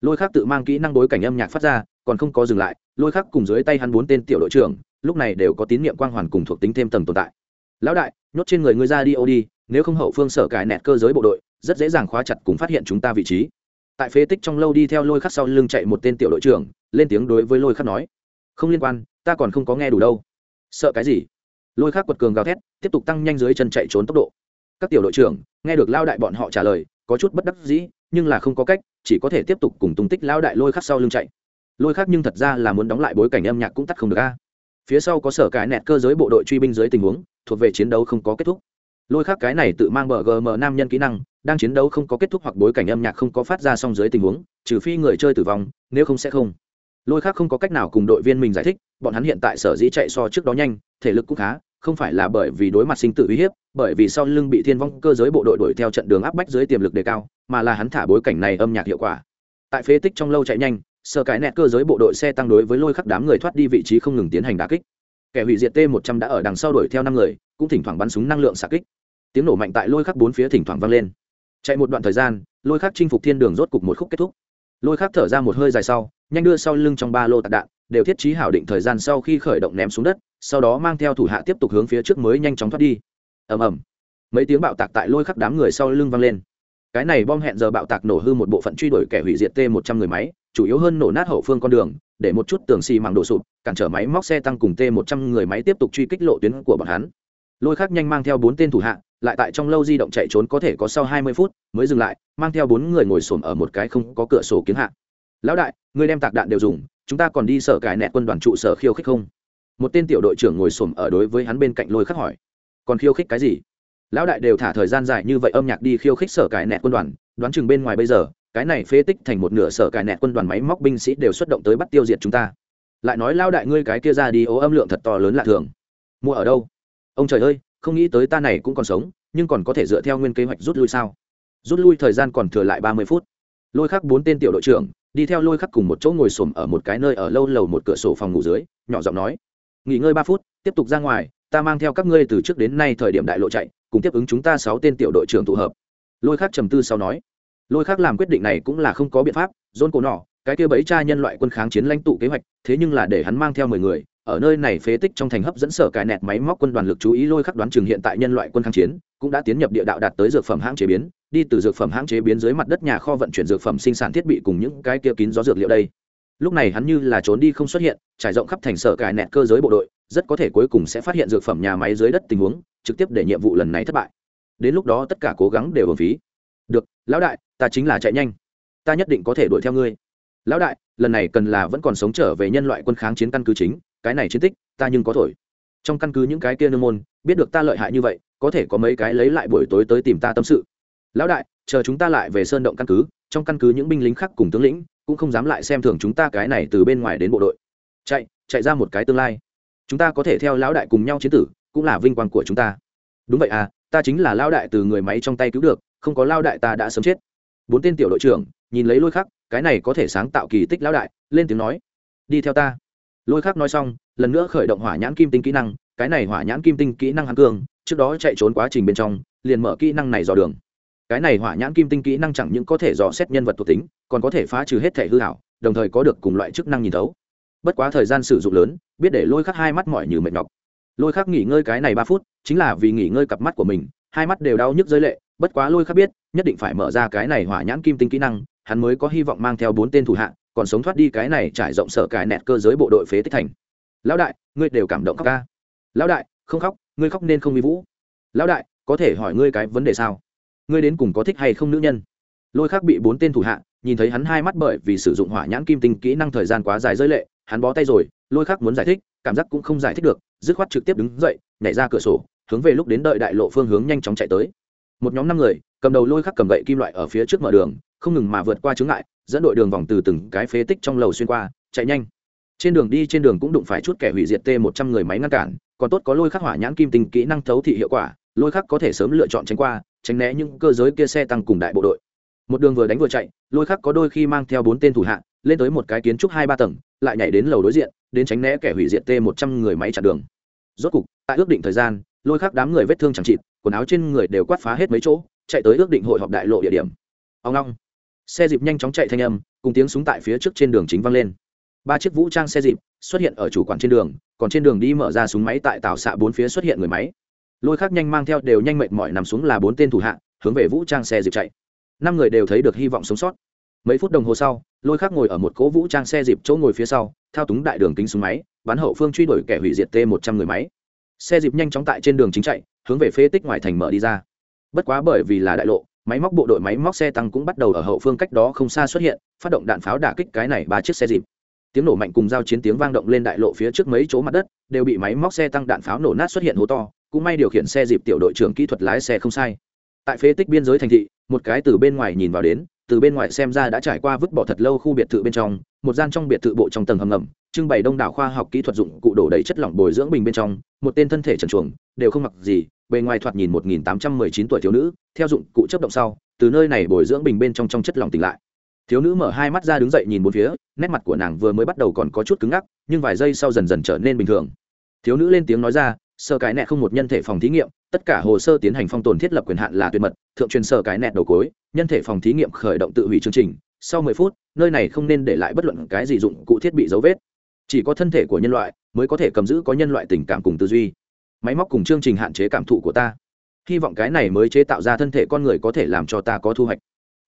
Lôi khắc tự mang kỹ năng bối cảnh âm nhạc phát ra, còn không có dừng lại, lôi khắc cùng dưới tay hắn bốn tên tiểu đội trưởng, lúc này đều có tín nhiệm quang hoàn cùng thuộc tính thêm tầng tồn tại. Lão đại, nhốt trên người ngươi ra đi ô đi nếu không hậu phương sở cài nẹt cơ giới bộ đội, rất dễ dàng khóa chặt cùng phát hiện chúng ta vị trí tại phế tích trong lâu đi theo lôi khắc sau lưng chạy một tên tiểu đội trưởng, lên tiếng đối với lôi khắc nói, không liên quan, ta còn không có nghe đủ đâu. Sợ cái gì? Lôi khắc quật cường gào thét, tiếp tục tăng nhanh dưới chân chạy trốn tốc độ. Các tiểu đội trưởng, nghe được lao đại bọn họ trả lời, có chút bất đắc dĩ, nhưng là không có cách, chỉ có thể tiếp tục cùng tung tích lao đại lôi khắc sau lưng chạy. Lôi khắc nhưng thật ra là muốn đóng lại bối cảnh âm nhạc cũng tắt không được a. Phía sau có sở cái nẹt cơ giới bộ đội truy binh dưới tình huống, thuộc về chiến đấu không có kết thúc. Lôi khắc cái này tự mang bờ gm nam nhân kỹ năng đang chiến đấu không có kết thúc hoặc bối cảnh âm nhạc không có phát ra xong dưới tình huống, trừ phi người chơi tử vong, nếu không sẽ không. Lôi khác không có cách nào cùng đội viên mình giải thích, bọn hắn hiện tại sở dĩ chạy so trước đó nhanh, thể lực cũng khá, không phải là bởi vì đối mặt sinh tử uy hiếp, bởi vì sau lưng bị thiên vong cơ giới bộ đội đuổi theo trận đường áp bách dưới tiềm lực đề cao, mà là hắn thả bối cảnh này âm nhạc hiệu quả. Tại phế tích trong lâu chạy nhanh, sơ cái nẹt cơ giới bộ đội xe tăng đối với lôi khắc đám người thoát đi vị trí không ngừng tiến hành đà kích. Kẻ hủy diệt t một trăm đã ở đằng sau đuổi theo năm người, cũng thỉnh thoảng bắn súng năng lượng xạ kích. Tiếng nổ mạnh tại lôi khắc bốn phía thỉnh thoảng vang lên chạy một đoạn thời gian, lôi khắc chinh phục thiên đường rốt cục một khúc kết thúc. Lôi khắc thở ra một hơi dài sau, nhanh đưa sau lưng trong ba lô tạc đạn, đều thiết trí hảo định thời gian sau khi khởi động ném xuống đất, sau đó mang theo thủ hạ tiếp tục hướng phía trước mới nhanh chóng thoát đi. Ầm ầm. Mấy tiếng bạo tạc tại lôi khắc đám người sau lưng vang lên. Cái này bom hẹn giờ bạo tạc nổ hư một bộ phận truy đuổi kẻ hủy diệt t một trăm người máy, chủ yếu hơn nổ nát hậu phương con đường, để một chút tường xì măng đổ sụp, cản trở máy móc xe tăng cùng t một trăm người máy tiếp tục truy kích lộ tuyến của bọn hắn. Lôi khắc nhanh mang theo bốn tên thủ hạ lại tại trong lâu di động chạy trốn có thể có sau hai mươi phút mới dừng lại, mang theo bốn người ngồi xổm ở một cái không có cửa sổ kiến hạ. Lão đại, người đem tạc đạn đều dùng, chúng ta còn đi sở cải nẹt quân đoàn trụ sở khiêu khích không? Một tên tiểu đội trưởng ngồi xổm ở đối với hắn bên cạnh lôi khắc hỏi. Còn khiêu khích cái gì? Lão đại đều thả thời gian dài như vậy âm nhạc đi khiêu khích sở cải nẹt quân đoàn, đoán chừng bên ngoài bây giờ, cái này phế tích thành một nửa sở cải nẹt quân đoàn máy móc binh sĩ đều xuất động tới bắt tiêu diệt chúng ta. Lại nói, lão đại, ngươi cái kia ra đi ố âm lượng thật to lớn lạ thường. Mua ở đâu? Ông trời ơi không nghĩ tới ta này cũng còn sống, nhưng còn có thể dựa theo nguyên kế hoạch rút lui sao? Rút lui thời gian còn thừa lại ba mươi phút. Lôi khắc bốn tên tiểu đội trưởng đi theo lôi khắc cùng một chỗ ngồi xổm ở một cái nơi ở lâu lầu một cửa sổ phòng ngủ dưới, nhỏ giọng nói, nghỉ ngơi ba phút, tiếp tục ra ngoài, ta mang theo các ngươi từ trước đến nay thời điểm đại lộ chạy, cùng tiếp ứng chúng ta sáu tên tiểu đội trưởng tụ hợp. Lôi khắc trầm tư sau nói, lôi khắc làm quyết định này cũng là không có biện pháp dôn cổ nọ cái kia bẫy cha nhân loại quân kháng chiến lãnh tụ kế hoạch, thế nhưng là để hắn mang theo mười người ở nơi này phế tích trong thành hấp dẫn sở cài nẹt máy móc quân đoàn lực chú ý lôi khắc đoán chừng hiện tại nhân loại quân kháng chiến, cũng đã tiến nhập địa đạo đạt tới dược phẩm hãng chế biến, đi từ dược phẩm hãng chế biến dưới mặt đất nhà kho vận chuyển dược phẩm sinh sản thiết bị cùng những cái kia kín gió dược liệu đây. Lúc này hắn như là trốn đi không xuất hiện, trải rộng khắp thành sở cài nẹt cơ giới bộ đội, rất có thể cuối cùng sẽ phát hiện dược phẩm nhà máy dưới đất tình huống, trực tiếp để nhiệm vụ lần này thất bại. Đến lúc đó tất cả cố gắng đều hưởng phí. Được, lão đại, ta chính là chạy nhanh. Ta nhất định có thể đuổi theo ngươi. Lão đại, lần này cần là vẫn còn sống trở về nhân loại quân kháng chiến căn cứ chính cái này chiến tích, ta nhưng có thổi. Trong căn cứ những cái kia nương môn, biết được ta lợi hại như vậy, có thể có mấy cái lấy lại buổi tối tới tìm ta tâm sự. Lão đại, chờ chúng ta lại về sơn động căn cứ, trong căn cứ những binh lính khác cùng tướng lĩnh, cũng không dám lại xem thường chúng ta cái này từ bên ngoài đến bộ đội. Chạy chạy ra một cái tương lai. Chúng ta có thể theo lão đại cùng nhau chiến tử, cũng là vinh quang của chúng ta. Đúng vậy à ta chính là lão đại từ người máy trong tay cứu được, không có lão đại ta đã sớm chết. Bốn tên tiểu đội trưởng, nhìn lấy lôi khắc, cái này có thể sáng tạo kỳ tích lão đại, lên tiếng nói. Đi theo ta lôi khắc nói xong lần nữa khởi động hỏa nhãn kim tinh kỹ năng cái này hỏa nhãn kim tinh kỹ năng hắn cường, trước đó chạy trốn quá trình bên trong liền mở kỹ năng này dò đường. Cái này hỏa nhãn kim tinh kỹ năng chẳng những có thể dò xét nhân vật thuộc tính còn có thể phá trừ hết thể hư hảo đồng thời có được cùng loại chức năng nhìn thấu. Bất quá thời gian sử dụng lớn biết để lôi khắc hai mắt mỏi như mệt nhọc. Lôi khắc nghỉ ngơi cái này ba phút chính là vì nghỉ ngơi cặp mắt của mình hai mắt đều đau nhức rơi lệ bất quá lôi khắc biết nhất định phải mở ra cái này hỏa nhãn kim tinh kỹ năng hắn mới có hy vọng mang theo bốn tên thủ hạ còn sống thoát đi cái này trải rộng sở cài nẹt cơ giới bộ đội phế tích thành. Lão đại, ngươi đều cảm động khóc ca. Lão đại, không khóc, ngươi khóc nên không bị vũ. Lão đại, có thể hỏi ngươi cái vấn đề sao? Ngươi đến cùng có thích hay không nữ nhân? Lôi khắc bị bốn tên thủ hạ, nhìn thấy hắn hai mắt bởi vì sử dụng hỏa nhãn kim tinh kỹ năng thời gian quá dài rơi lệ, hắn bó tay rồi, lôi khắc muốn giải thích, cảm giác cũng không giải thích được, dứt khoát trực tiếp đứng dậy, nhảy ra cửa sổ, hướng về lúc đến đợi đại lộ phương hướng nhanh chóng chạy tới. Một nhóm năm người, cầm đầu lôi khắc cầm gậy kim loại ở phía trước mở đường, không ngừng mà vượt qua chướng ngại dẫn đội đường vòng từ từng cái phế tích trong lầu xuyên qua, chạy nhanh. Trên đường đi trên đường cũng đụng phải chút kẻ hủy diệt t một trăm người máy ngăn cản, còn tốt có lôi khắc hỏa nhãn kim tinh kỹ năng thấu thị hiệu quả, lôi khắc có thể sớm lựa chọn tránh qua, tránh né những cơ giới kia xe tăng cùng đại bộ đội. Một đường vừa đánh vừa chạy, lôi khắc có đôi khi mang theo bốn tên thủ hạ, lên tới một cái kiến trúc hai ba tầng, lại nhảy đến lầu đối diện, đến tránh né kẻ hủy diệt t một trăm người máy chặn đường. Rốt cục, tại ước định thời gian, lôi khắc đám người vết thương chẳng chịt, quần áo trên người đều quát phá hết mấy chỗ, chạy tới ước định hội họp đại lộ địa điểm. Ông long xe dịp nhanh chóng chạy thanh âm, cùng tiếng súng tại phía trước trên đường chính vang lên. Ba chiếc vũ trang xe dịp xuất hiện ở chủ quản trên đường, còn trên đường đi mở ra súng máy tại tàu xạ bốn phía xuất hiện người máy. Lôi khác nhanh mang theo đều nhanh mệt mỏi nằm xuống là bốn tên thủ hạ, hướng về vũ trang xe dịp chạy. Năm người đều thấy được hy vọng sống sót. Mấy phút đồng hồ sau, lôi khác ngồi ở một cỗ vũ trang xe dịp chỗ ngồi phía sau, thao túng đại đường kính súng máy, bắn hậu phương truy đuổi kẻ hủy diệt t một trăm người máy. Xe dịp nhanh chóng tại trên đường chính chạy, hướng về phế tích ngoài thành mở đi ra. Bất quá bởi vì là đại lộ máy móc bộ đội máy móc xe tăng cũng bắt đầu ở hậu phương cách đó không xa xuất hiện, phát động đạn pháo đả kích cái này ba chiếc xe dịp. Tiếng nổ mạnh cùng giao chiến tiếng vang động lên đại lộ phía trước mấy chỗ mặt đất, đều bị máy móc xe tăng đạn pháo nổ nát xuất hiện hố to, cũng may điều khiển xe dịp tiểu đội trưởng kỹ thuật lái xe không sai. Tại phế tích biên giới thành thị, một cái từ bên ngoài nhìn vào đến, từ bên ngoài xem ra đã trải qua vứt bỏ thật lâu khu biệt thự bên trong, một gian trong biệt thự bộ trong tầng hầm ngầm, trưng bày đông đảo khoa học kỹ thuật dụng cụ đổ đầy chất lỏng bồi dưỡng bình bên trong, một tên thân thể trần chuồng đều không mặc gì bề ngoài thoạt nhìn một nghìn tám trăm mười chín tuổi thiếu nữ, theo dụng cụ chấp động sau, từ nơi này bồi dưỡng bình bên trong trong chất lỏng tỉnh lại. Thiếu nữ mở hai mắt ra đứng dậy nhìn bốn phía, nét mặt của nàng vừa mới bắt đầu còn có chút cứng ngắc, nhưng vài giây sau dần dần trở nên bình thường. Thiếu nữ lên tiếng nói ra, sơ cái nẹt không một nhân thể phòng thí nghiệm, tất cả hồ sơ tiến hành phong tồn thiết lập quyền hạn là tuyệt mật, thượng truyền sơ cái nẹt đầu cối, nhân thể phòng thí nghiệm khởi động tự hủy chương trình, sau mười phút, nơi này không nên để lại bất luận cái gì dụng cụ thiết bị dấu vết. Chỉ có thân thể của nhân loại mới có thể cầm giữ có nhân loại tình cảm cùng tư duy máy móc cùng chương trình hạn chế cảm thụ của ta. Hy vọng cái này mới chế tạo ra thân thể con người có thể làm cho ta có thu hoạch.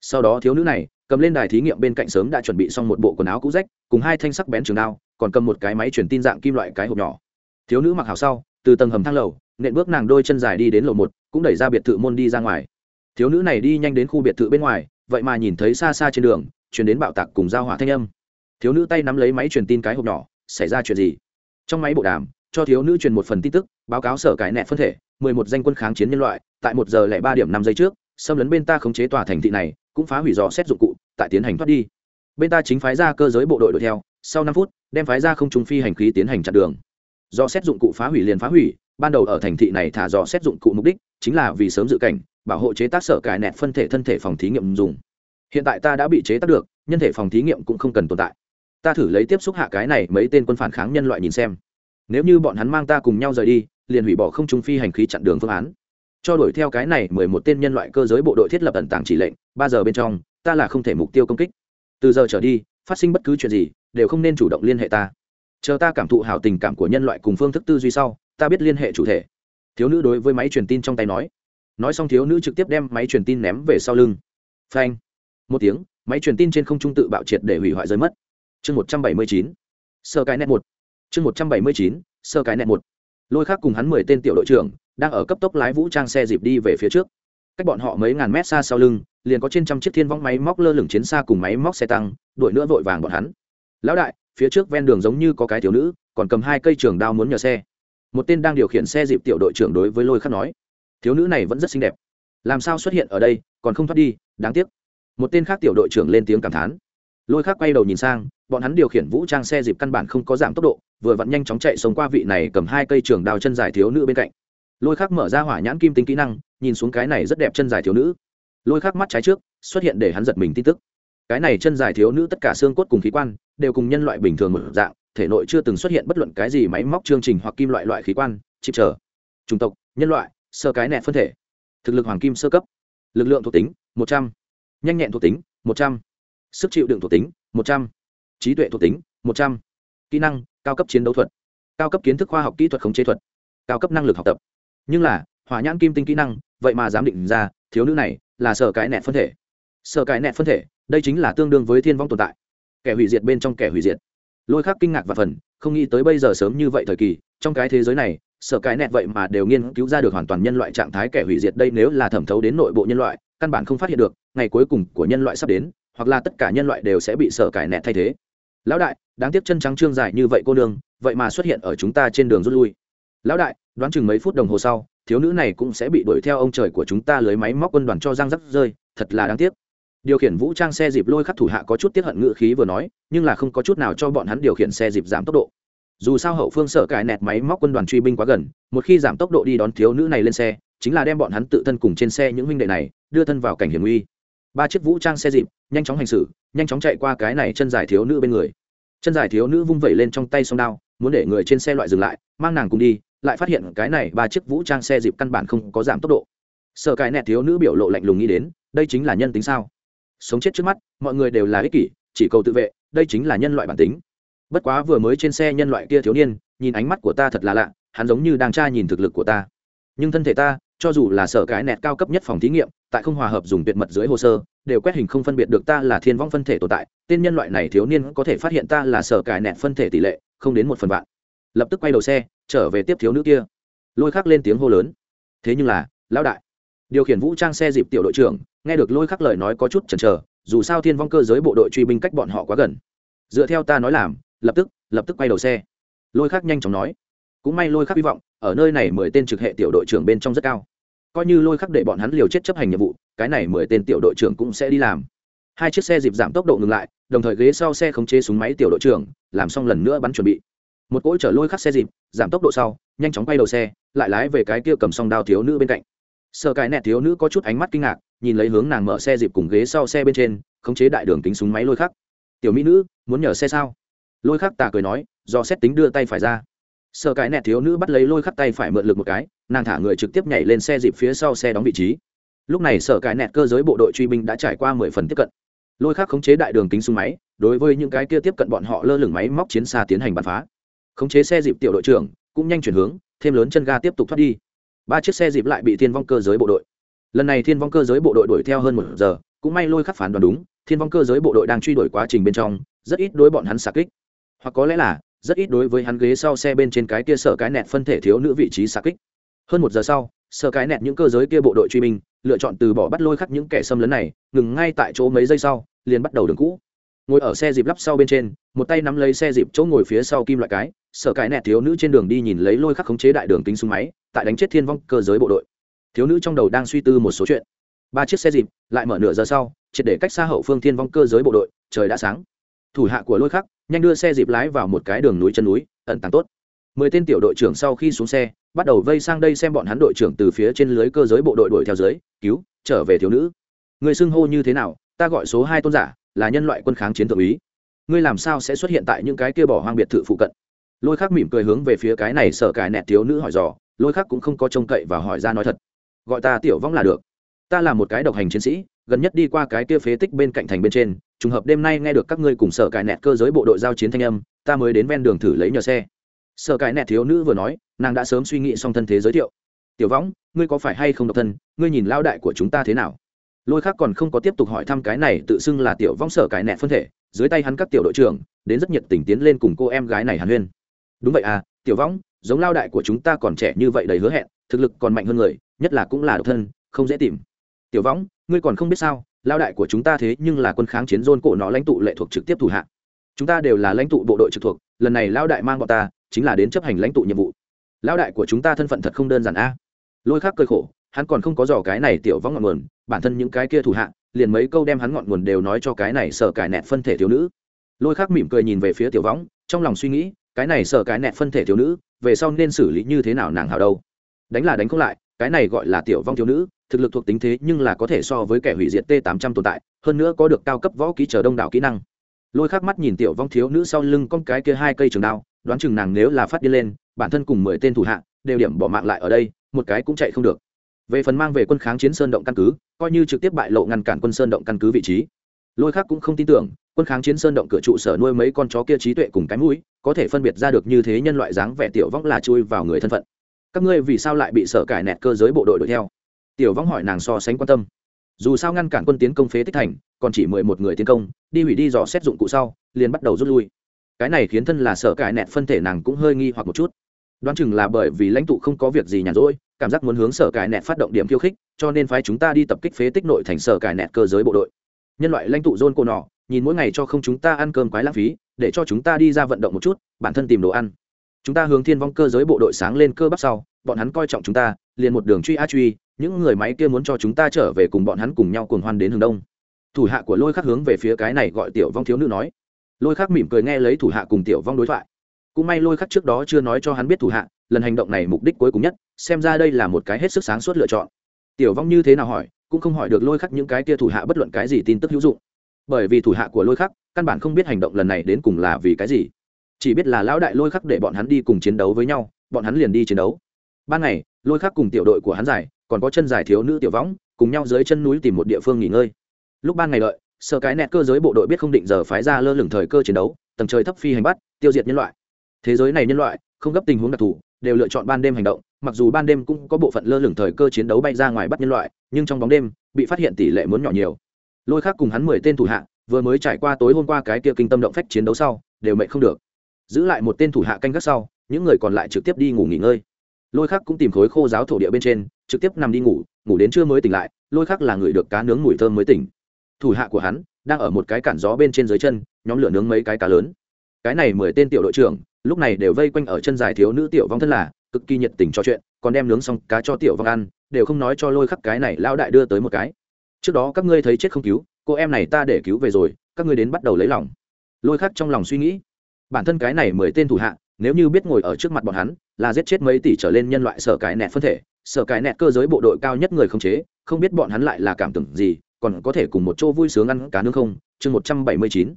Sau đó thiếu nữ này, cầm lên đài thí nghiệm bên cạnh sớm đã chuẩn bị xong một bộ quần áo cũ rách, cùng hai thanh sắc bén trường đao, còn cầm một cái máy truyền tin dạng kim loại cái hộp nhỏ. Thiếu nữ mặc hào sau, từ tầng hầm thang lầu, nện bước nàng đôi chân dài đi đến lầu một, cũng đẩy ra biệt thự môn đi ra ngoài. Thiếu nữ này đi nhanh đến khu biệt thự bên ngoài, vậy mà nhìn thấy xa xa trên đường chuyển đến bạo tạc cùng giao hỏa thanh âm. Thiếu nữ tay nắm lấy máy truyền tin cái hộp nhỏ, xảy ra chuyện gì? Trong máy bộ đàm cho thiếu nữ truyền một phần tin tức, báo cáo sở cải nẹ phân thể, mười một danh quân kháng chiến nhân loại, tại một giờ lẻ ba điểm năm giây trước, xâm lấn bên ta khống chế tòa thành thị này, cũng phá hủy dò xét dụng cụ, tại tiến hành thoát đi. Bên ta chính phái ra cơ giới bộ đội đuổi theo, sau năm phút, đem phái ra không trung phi hành khí tiến hành chặn đường. Do xét dụng cụ phá hủy liền phá hủy, ban đầu ở thành thị này thả dò xét dụng cụ mục đích chính là vì sớm dự cảnh, bảo hộ chế tác sở cải nẹt phân thể thân thể phòng thí nghiệm dùng. Hiện tại ta đã bị chế tác được, nhân thể phòng thí nghiệm cũng không cần tồn tại. Ta thử lấy tiếp xúc hạ cái này mấy tên quân phản kháng nhân loại nhìn xem nếu như bọn hắn mang ta cùng nhau rời đi, liền hủy bỏ không trung phi hành khí chặn đường phương án. Cho đuổi theo cái này mười một tên nhân loại cơ giới bộ đội thiết lập ẩn tàng chỉ lệnh, ba giờ bên trong, ta là không thể mục tiêu công kích. Từ giờ trở đi, phát sinh bất cứ chuyện gì, đều không nên chủ động liên hệ ta. Chờ ta cảm thụ hào tình cảm của nhân loại cùng phương thức tư duy sau, ta biết liên hệ chủ thể. Thiếu nữ đối với máy truyền tin trong tay nói. Nói xong thiếu nữ trực tiếp đem máy truyền tin ném về sau lưng. Phanh. Một tiếng, máy truyền tin trên không trung tự bạo triệt để hủy hoại rơi mất. Chương một trăm bảy mươi chín. Sơ cái net một chương một trăm bảy mươi chín, sơ cái nẹt một. Lôi khác cùng hắn mười tên tiểu đội trưởng đang ở cấp tốc lái vũ trang xe dịp đi về phía trước. Cách bọn họ mấy ngàn mét xa sau lưng, liền có trên trăm chiếc thiên vong máy móc lơ lửng chiến xa cùng máy móc xe tăng, đội nữa vội vàng bọn hắn. Lão đại, phía trước ven đường giống như có cái thiếu nữ, còn cầm hai cây trường đao muốn nhờ xe. Một tên đang điều khiển xe dịp tiểu đội trưởng đối với lôi khắc nói. Thiếu nữ này vẫn rất xinh đẹp. Làm sao xuất hiện ở đây, còn không thoát đi, đáng tiếc. Một tên khác tiểu đội trưởng lên tiếng cảm thán lôi khắc quay đầu nhìn sang, bọn hắn điều khiển vũ trang xe dịp căn bản không có giảm tốc độ, vừa vặn nhanh chóng chạy sống qua vị này cầm hai cây trường đào chân dài thiếu nữ bên cạnh. Lôi khắc mở ra hỏa nhãn kim tinh kỹ năng, nhìn xuống cái này rất đẹp chân dài thiếu nữ. Lôi khắc mắt trái trước, xuất hiện để hắn giật mình tin tức. Cái này chân dài thiếu nữ tất cả xương cốt cùng khí quan, đều cùng nhân loại bình thường một dạng, thể nội chưa từng xuất hiện bất luận cái gì máy móc chương trình hoặc kim loại loại khí quan chịp trở chủng tộc, nhân loại, sơ cái nẹ phân thể. Thực lực hoàng kim sơ cấp. Lực lượng thuộc tính, một trăm. N h a n h nhẹn thuộc tính, một trăm. Sức chịu đựng thuộc tính, một trăm. Trí tuệ thuộc tính, một trăm. Kỹ năng, cao cấp chiến đấu thuật. Cao cấp kiến thức khoa học kỹ thuật khống chế thuật. Cao cấp năng lực học tập. Nhưng là, hỏa nhãn kim tinh kỹ năng, vậy mà giám định ra, thiếu nữ này là sở cái nẹt phân thể. Sở cái nẹt phân thể, đây chính là tương đương với thiên vong tồn tại. Kẻ hủy diệt bên trong kẻ hủy diệt. Lôi khắc kinh ngạc và phần, không nghĩ tới bây giờ sớm như vậy thời kỳ, trong cái thế giới này, sở cái nẹt vậy mà đều nghiên cứu ra được hoàn toàn nhân loại trạng thái kẻ hủy diệt đây nếu là thẩm thấu đến nội bộ nhân loại, căn bản không phát hiện được, ngày cuối cùng của nhân loại sắp đến hoặc là tất cả nhân loại đều sẽ bị sở cải nẹt thay thế. Lão đại, đáng tiếc chân trắng trương dài như vậy cô nương, vậy mà xuất hiện ở chúng ta trên đường rút lui. Lão đại, đoán chừng mấy phút đồng hồ sau, thiếu nữ này cũng sẽ bị đuổi theo ông trời của chúng ta lưới máy móc quân đoàn cho giang rắc rơi, thật là đáng tiếc. Điều khiển vũ trang xe dịp lôi khắc thủ hạ có chút tiết hận ngự khí vừa nói, nhưng là không có chút nào cho bọn hắn điều khiển xe dịp giảm tốc độ. Dù sao hậu phương sợ cải nẹt máy móc quân đoàn truy binh quá gần, một khi giảm tốc độ đi đón thiếu nữ này lên xe, chính là đem bọn hắn tự thân cùng trên xe những huynh đệ này đưa thân vào cảnh hiểm nguy ba chiếc vũ trang xe dịp, nhanh chóng hành xử, nhanh chóng chạy qua cái này chân dài thiếu nữ bên người. Chân dài thiếu nữ vung vẩy lên trong tay song đao, muốn để người trên xe loại dừng lại, mang nàng cùng đi, lại phát hiện cái này ba chiếc vũ trang xe dịp căn bản không có giảm tốc độ. Sợ cái nẹt thiếu nữ biểu lộ lạnh lùng nghĩ đến, đây chính là nhân tính sao? Sống chết trước mắt, mọi người đều là ích kỷ, chỉ cầu tự vệ, đây chính là nhân loại bản tính. Bất quá vừa mới trên xe nhân loại kia thiếu niên, nhìn ánh mắt của ta thật là lạ, hắn giống như đang tra nhìn thực lực của ta. Nhưng thân thể ta, cho dù là sở cái nẹt cao cấp nhất phòng thí nghiệm tại không hòa hợp dùng tuyệt mật dưới hồ sơ, đều quét hình không phân biệt được ta là thiên vong phân thể tồn tại, tên nhân loại này thiếu niên có thể phát hiện ta là sở cải nẹt phân thể tỷ lệ, không đến một phần vạn. Lập tức quay đầu xe, trở về tiếp thiếu nữ kia. Lôi khắc lên tiếng hô lớn. Thế nhưng là, lão đại. Điều khiển vũ trang xe dịp tiểu đội trưởng, nghe được lôi khắc lời nói có chút chần chờ, dù sao thiên vong cơ giới bộ đội truy binh cách bọn họ quá gần. Dựa theo ta nói làm, lập tức lập tức quay đầu xe. Lôi khắc nhanh chóng nói. Cũng may lôi khắc hy vọng, ở nơi này mười tên trực hệ tiểu đội trưởng bên trong rất cao coi như lôi khắc để bọn hắn liều chết chấp hành nhiệm vụ, cái này mười tên tiểu đội trưởng cũng sẽ đi làm. Hai chiếc xe dịp giảm tốc độ ngừng lại, đồng thời ghế sau xe khống chế súng máy tiểu đội trưởng, làm xong lần nữa bắn chuẩn bị. Một cỗ chở lôi khắc xe dịp, giảm tốc độ sau, nhanh chóng quay đầu xe, lại lái về cái kia cầm song đao thiếu nữ bên cạnh. Sợ cái nẹt thiếu nữ có chút ánh mắt kinh ngạc, nhìn lấy hướng nàng mở xe dịp cùng ghế sau xe bên trên, khống chế đại đường kính súng máy lôi khắc. Tiểu mỹ nữ, muốn nhờ xe sao? Lôi khắc tà cười nói, do xét tính đưa tay phải ra sợ cái nẹt thiếu nữ bắt lấy lôi khắc tay phải mượn lực một cái, nàng thả người trực tiếp nhảy lên xe dịp phía sau xe đóng vị trí. Lúc này sở cái nẹt cơ giới bộ đội truy binh đã trải qua mười phần tiếp cận. Lôi khắc khống chế đại đường kính súng máy, đối với những cái kia tiếp cận bọn họ lơ lửng máy móc chiến xa tiến hành bắn phá. Khống chế xe dịp tiểu đội trưởng, cũng nhanh chuyển hướng, thêm lớn chân ga tiếp tục thoát đi. Ba chiếc xe dịp lại bị thiên vong cơ giới bộ đội. Lần này thiên vong cơ giới bộ đội đuổi theo hơn một giờ, cũng may lôi khắc phán đoán đúng, thiên vong cơ giới bộ đội đang truy đuổi quá trình bên trong, rất ít đối bọn hắn xạ kích. Hoặc có lẽ là rất ít đối với hắn ghế sau xe bên trên cái kia sợ cái nẹt phân thể thiếu nữ vị trí xạ kích. Hơn một giờ sau, sợ cái nẹt những cơ giới kia bộ đội truy binh, lựa chọn từ bỏ bắt lôi khắc những kẻ xâm lấn này, ngừng ngay tại chỗ mấy giây sau, liền bắt đầu đường cũ. Ngồi ở xe dịp lắp sau bên trên, một tay nắm lấy xe dịp chỗ ngồi phía sau kim loại cái, sợ cái nẹt thiếu nữ trên đường đi nhìn lấy lôi khắc khống chế đại đường kính súng máy, tại đánh chết thiên vong cơ giới bộ đội. Thiếu nữ trong đầu đang suy tư một số chuyện. Ba chiếc xe dịp, lại mở nửa giờ sau, triệt để cách xa hậu phương thiên vong cơ giới bộ đội, trời đã sáng. Thủ hạ của lôi khắc nhanh đưa xe dịp lái vào một cái đường núi chân núi, ẩn tàng tốt. Mười tên tiểu đội trưởng sau khi xuống xe, bắt đầu vây sang đây xem bọn hắn đội trưởng từ phía trên lưới cơ giới bộ đội đuổi theo dưới, cứu, trở về thiếu nữ. Người xưng hô như thế nào, ta gọi số hai tôn giả, là nhân loại quân kháng chiến thượng úy. Ngươi làm sao sẽ xuất hiện tại những cái kia bỏ hoang biệt thự phụ cận? Lôi khắc mỉm cười hướng về phía cái này sợ cài nẹt thiếu nữ hỏi dò, lôi khắc cũng không có trông cậy và hỏi ra nói thật. Gọi ta tiểu vong là được. Ta là một cái độc hành chiến sĩ, gần nhất đi qua cái kia phế tích bên cạnh thành bên trên trùng hợp đêm nay nghe được các ngươi cùng sở cài nẹt cơ giới bộ đội giao chiến thanh âm, ta mới đến ven đường thử lấy nhờ xe. Sở cài nẹt thiếu nữ vừa nói, nàng đã sớm suy nghĩ xong thân thế giới thiệu. Tiểu võng, ngươi có phải hay không độc thân? Ngươi nhìn lao đại của chúng ta thế nào? Lôi khác còn không có tiếp tục hỏi thăm cái này, tự xưng là tiểu võng sở cài nẹt phân thể, dưới tay hắn các tiểu đội trưởng, đến rất nhiệt tình tiến lên cùng cô em gái này hàn huyên. Đúng vậy à tiểu võng, giống lao đại của chúng ta còn trẻ như vậy đầy hứa hẹn, thực lực còn mạnh hơn người, nhất là cũng là độc thân, không dễ tìm. Tiểu võng, ngươi còn không biết sao? Lao đại của chúng ta thế nhưng là quân kháng chiến dôn cổ nó lãnh tụ lệ thuộc trực tiếp thủ hạ. Chúng ta đều là lãnh tụ bộ đội trực thuộc, lần này lao đại mang bọn ta, chính là đến chấp hành lãnh tụ nhiệm vụ. Lao đại của chúng ta thân phận thật không đơn giản a. Lôi khác cơi khổ, hắn còn không có dò cái này tiểu vong ngọn nguồn, bản thân những cái kia thủ hạ, liền mấy câu đem hắn ngọn nguồn đều nói cho cái này sợ cải nẹt phân thể thiếu nữ. Lôi khác mỉm cười nhìn về phía tiểu võng trong lòng suy nghĩ, cái này sợ cái nẹt phân thể thiếu nữ, về sau nên xử lý như thế nào nàng hào đâu? Đánh là đánh không lại cái này gọi là tiểu vong thiếu nữ, thực lực thuộc tính thế nhưng là có thể so với kẻ hủy diệt t 800 tồn tại, hơn nữa có được cao cấp võ kỹ chờ đông đảo kỹ năng. Lôi khắc mắt nhìn tiểu vong thiếu nữ sau lưng con cái kia hai cây trường đao, đoán chừng nàng nếu là phát đi lên, bản thân cùng mười tên thủ hạ, đều điểm bỏ mạng lại ở đây, một cái cũng chạy không được. Về phần mang về quân kháng chiến sơn động căn cứ, coi như trực tiếp bại lộ ngăn cản quân sơn động căn cứ vị trí. Lôi khác cũng không tin tưởng, quân kháng chiến sơn động cửa trụ sở nuôi mấy con chó kia trí tuệ cùng cái mũi, có thể phân biệt ra được như thế nhân loại dáng vẻ tiểu vong là chui vào người thân phận các ngươi vì sao lại bị sở cải nẹt cơ giới bộ đội đuổi theo? Tiểu vong hỏi nàng so sánh quan tâm. Dù sao ngăn cản quân tiến công phế tích thành, còn chỉ mười một người tiến công, đi hủy đi dò xét dụng cụ sau, liền bắt đầu rút lui. Cái này khiến thân là sở cải nẹt phân thể nàng cũng hơi nghi hoặc một chút. Đoán chừng là bởi vì lãnh tụ không có việc gì nhàn rỗi, cảm giác muốn hướng sở cải nẹt phát động điểm khiêu khích, cho nên phái chúng ta đi tập kích phế tích nội thành sở cải nẹt cơ giới bộ đội. Nhân loại lãnh tụ dôn cô nọ, nhìn mỗi ngày cho không chúng ta ăn cơm quái lãng phí, để cho chúng ta đi ra vận động một chút, bản thân tìm đồ ăn chúng ta hướng thiên vong cơ giới bộ đội sáng lên cơ bắp sau, bọn hắn coi trọng chúng ta, liền một đường truy a truy, những người máy kia muốn cho chúng ta trở về cùng bọn hắn cùng nhau cuồng hoan đến hướng đông. Thủ hạ của lôi khắc hướng về phía cái này gọi tiểu vong thiếu nữ nói. Lôi khắc mỉm cười nghe lấy thủ hạ cùng tiểu vong đối thoại. Cũng may lôi khắc trước đó chưa nói cho hắn biết thủ hạ, lần hành động này mục đích cuối cùng nhất, xem ra đây là một cái hết sức sáng suốt lựa chọn. Tiểu vong như thế nào hỏi, cũng không hỏi được lôi khắc những cái kia thủ hạ bất luận cái gì tin tức hữu dụng. Bởi vì thủ hạ của lôi khắc căn bản không biết hành động lần này đến cùng là vì cái gì chỉ biết là lão đại lôi khắc để bọn hắn đi cùng chiến đấu với nhau, bọn hắn liền đi chiến đấu. Ban ngày, lôi khắc cùng tiểu đội của hắn giải, còn có chân giải thiếu nữ tiểu võng, cùng nhau dưới chân núi tìm một địa phương nghỉ ngơi. Lúc ban ngày lợi sợ cái nẹt cơ giới bộ đội biết không định giờ phái ra lơ lửng thời cơ chiến đấu, tầng trời thấp phi hành bắt, tiêu diệt nhân loại. Thế giới này nhân loại, không gấp tình huống đặc thù, đều lựa chọn ban đêm hành động, mặc dù ban đêm cũng có bộ phận lơ lửng thời cơ chiến đấu bay ra ngoài bắt nhân loại, nhưng trong bóng đêm, bị phát hiện tỷ lệ muốn nhỏ nhiều. Lôi khác cùng hắn mười tên thủ hạ, vừa mới trải qua tối hôm qua cái kia kinh tâm động phách chiến đấu sau, đều mệnh không được giữ lại một tên thủ hạ canh gác sau, những người còn lại trực tiếp đi ngủ nghỉ ngơi. Lôi khắc cũng tìm khối khô giáo thổ địa bên trên, trực tiếp nằm đi ngủ ngủ đến trưa mới tỉnh lại, lôi khắc là người được cá nướng mùi thơm mới tỉnh. Thủ hạ của hắn đang ở một cái cản gió bên trên dưới chân, nhóm lửa nướng mấy cái cá lớn. Cái này mười tên tiểu đội trưởng, lúc này đều vây quanh ở chân dài thiếu nữ tiểu vong thân là, cực kỳ nhiệt tình cho chuyện, còn đem nướng xong cá cho tiểu vong ăn, đều không nói cho lôi khắc cái này lao đại đưa tới một cái. Trước đó các ngươi thấy chết không cứu, cô em này ta để cứu về rồi, các ngươi đến bắt đầu lấy lòng. Lôi khắc trong lòng suy nghĩ bản thân cái này mười tên thủ hạ nếu như biết ngồi ở trước mặt bọn hắn là giết chết mấy tỷ trở lên nhân loại sở cái nẹt phân thể. Sở cái nẹt cơ giới bộ đội cao nhất người không chế không biết bọn hắn lại là cảm tưởng gì còn có thể cùng một chỗ vui sướng ăn cá nướng không? Chương một trăm bảy mươi chín.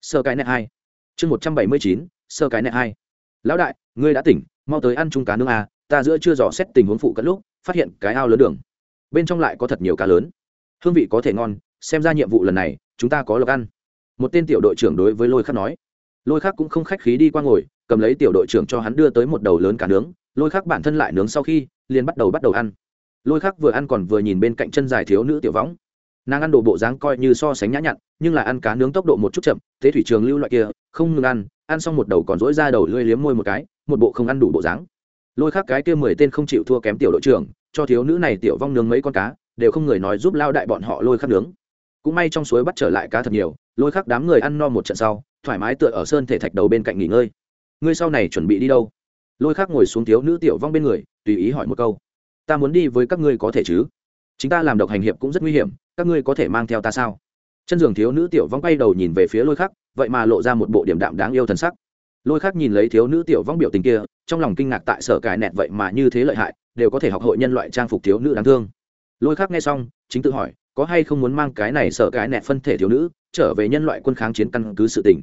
Sở cái nẹt hai. Chương một trăm bảy mươi chín sơ cái nẹt hai. Lão đại ngươi đã tỉnh mau tới ăn chung cá nướng à, ta giữa chưa dò xét tình huống phụ cận lúc phát hiện cái ao lớn đường. Bên trong lại có thật nhiều cá lớn. Hương vị có thể ngon xem ra nhiệm vụ lần này chúng ta có lộc ăn. Một tên tiểu đội trưởng đối với lôi khắc nói lôi khác cũng không khách khí đi qua ngồi, cầm lấy tiểu đội trưởng cho hắn đưa tới một đầu lớn cá nướng. Lôi khác bản thân lại nướng sau khi, liền bắt đầu bắt đầu ăn. Lôi khác vừa ăn còn vừa nhìn bên cạnh chân dài thiếu nữ tiểu võng. Nàng ăn đồ bộ dáng coi như so sánh nhã nhặn, nhưng là ăn cá nướng tốc độ một chút chậm, thế thủy trường lưu loại kia, không ngừng ăn ăn xong một đầu còn dỗi ra đầu lưỡi liếm môi một cái, một bộ không ăn đủ bộ dáng. Lôi khác cái kia mười tên không chịu thua kém tiểu đội trưởng, cho thiếu nữ này tiểu vong nướng mấy con cá, đều không người nói giúp lao đại bọn họ lôi khắc nướng. Cũng may trong suối bắt trở lại cá thật nhiều, lôi khắc đám người ăn no một trận sau thoải mái tựa ở sơn thể thạch đầu bên cạnh nghỉ ngơi. Ngươi sau này chuẩn bị đi đâu? Lôi khắc ngồi xuống thiếu nữ tiểu vong bên người, tùy ý hỏi một câu. Ta muốn đi với các ngươi có thể chứ? Chính ta làm độc hành hiệp cũng rất nguy hiểm, các ngươi có thể mang theo ta sao? Chân giường thiếu nữ tiểu vong bay đầu nhìn về phía lôi khắc, vậy mà lộ ra một bộ điểm đạm đáng yêu thần sắc. Lôi khắc nhìn lấy thiếu nữ tiểu vong biểu tình kia, trong lòng kinh ngạc tại sở cài nẹt vậy mà như thế lợi hại, đều có thể học hội nhân loại trang phục thiếu nữ đáng thương. Lôi khắc nghe xong, chính tự hỏi, có hay không muốn mang cái này sở cái nẹt phân thể thiếu nữ, trở về nhân loại quân kháng chiến căn cứ sự tình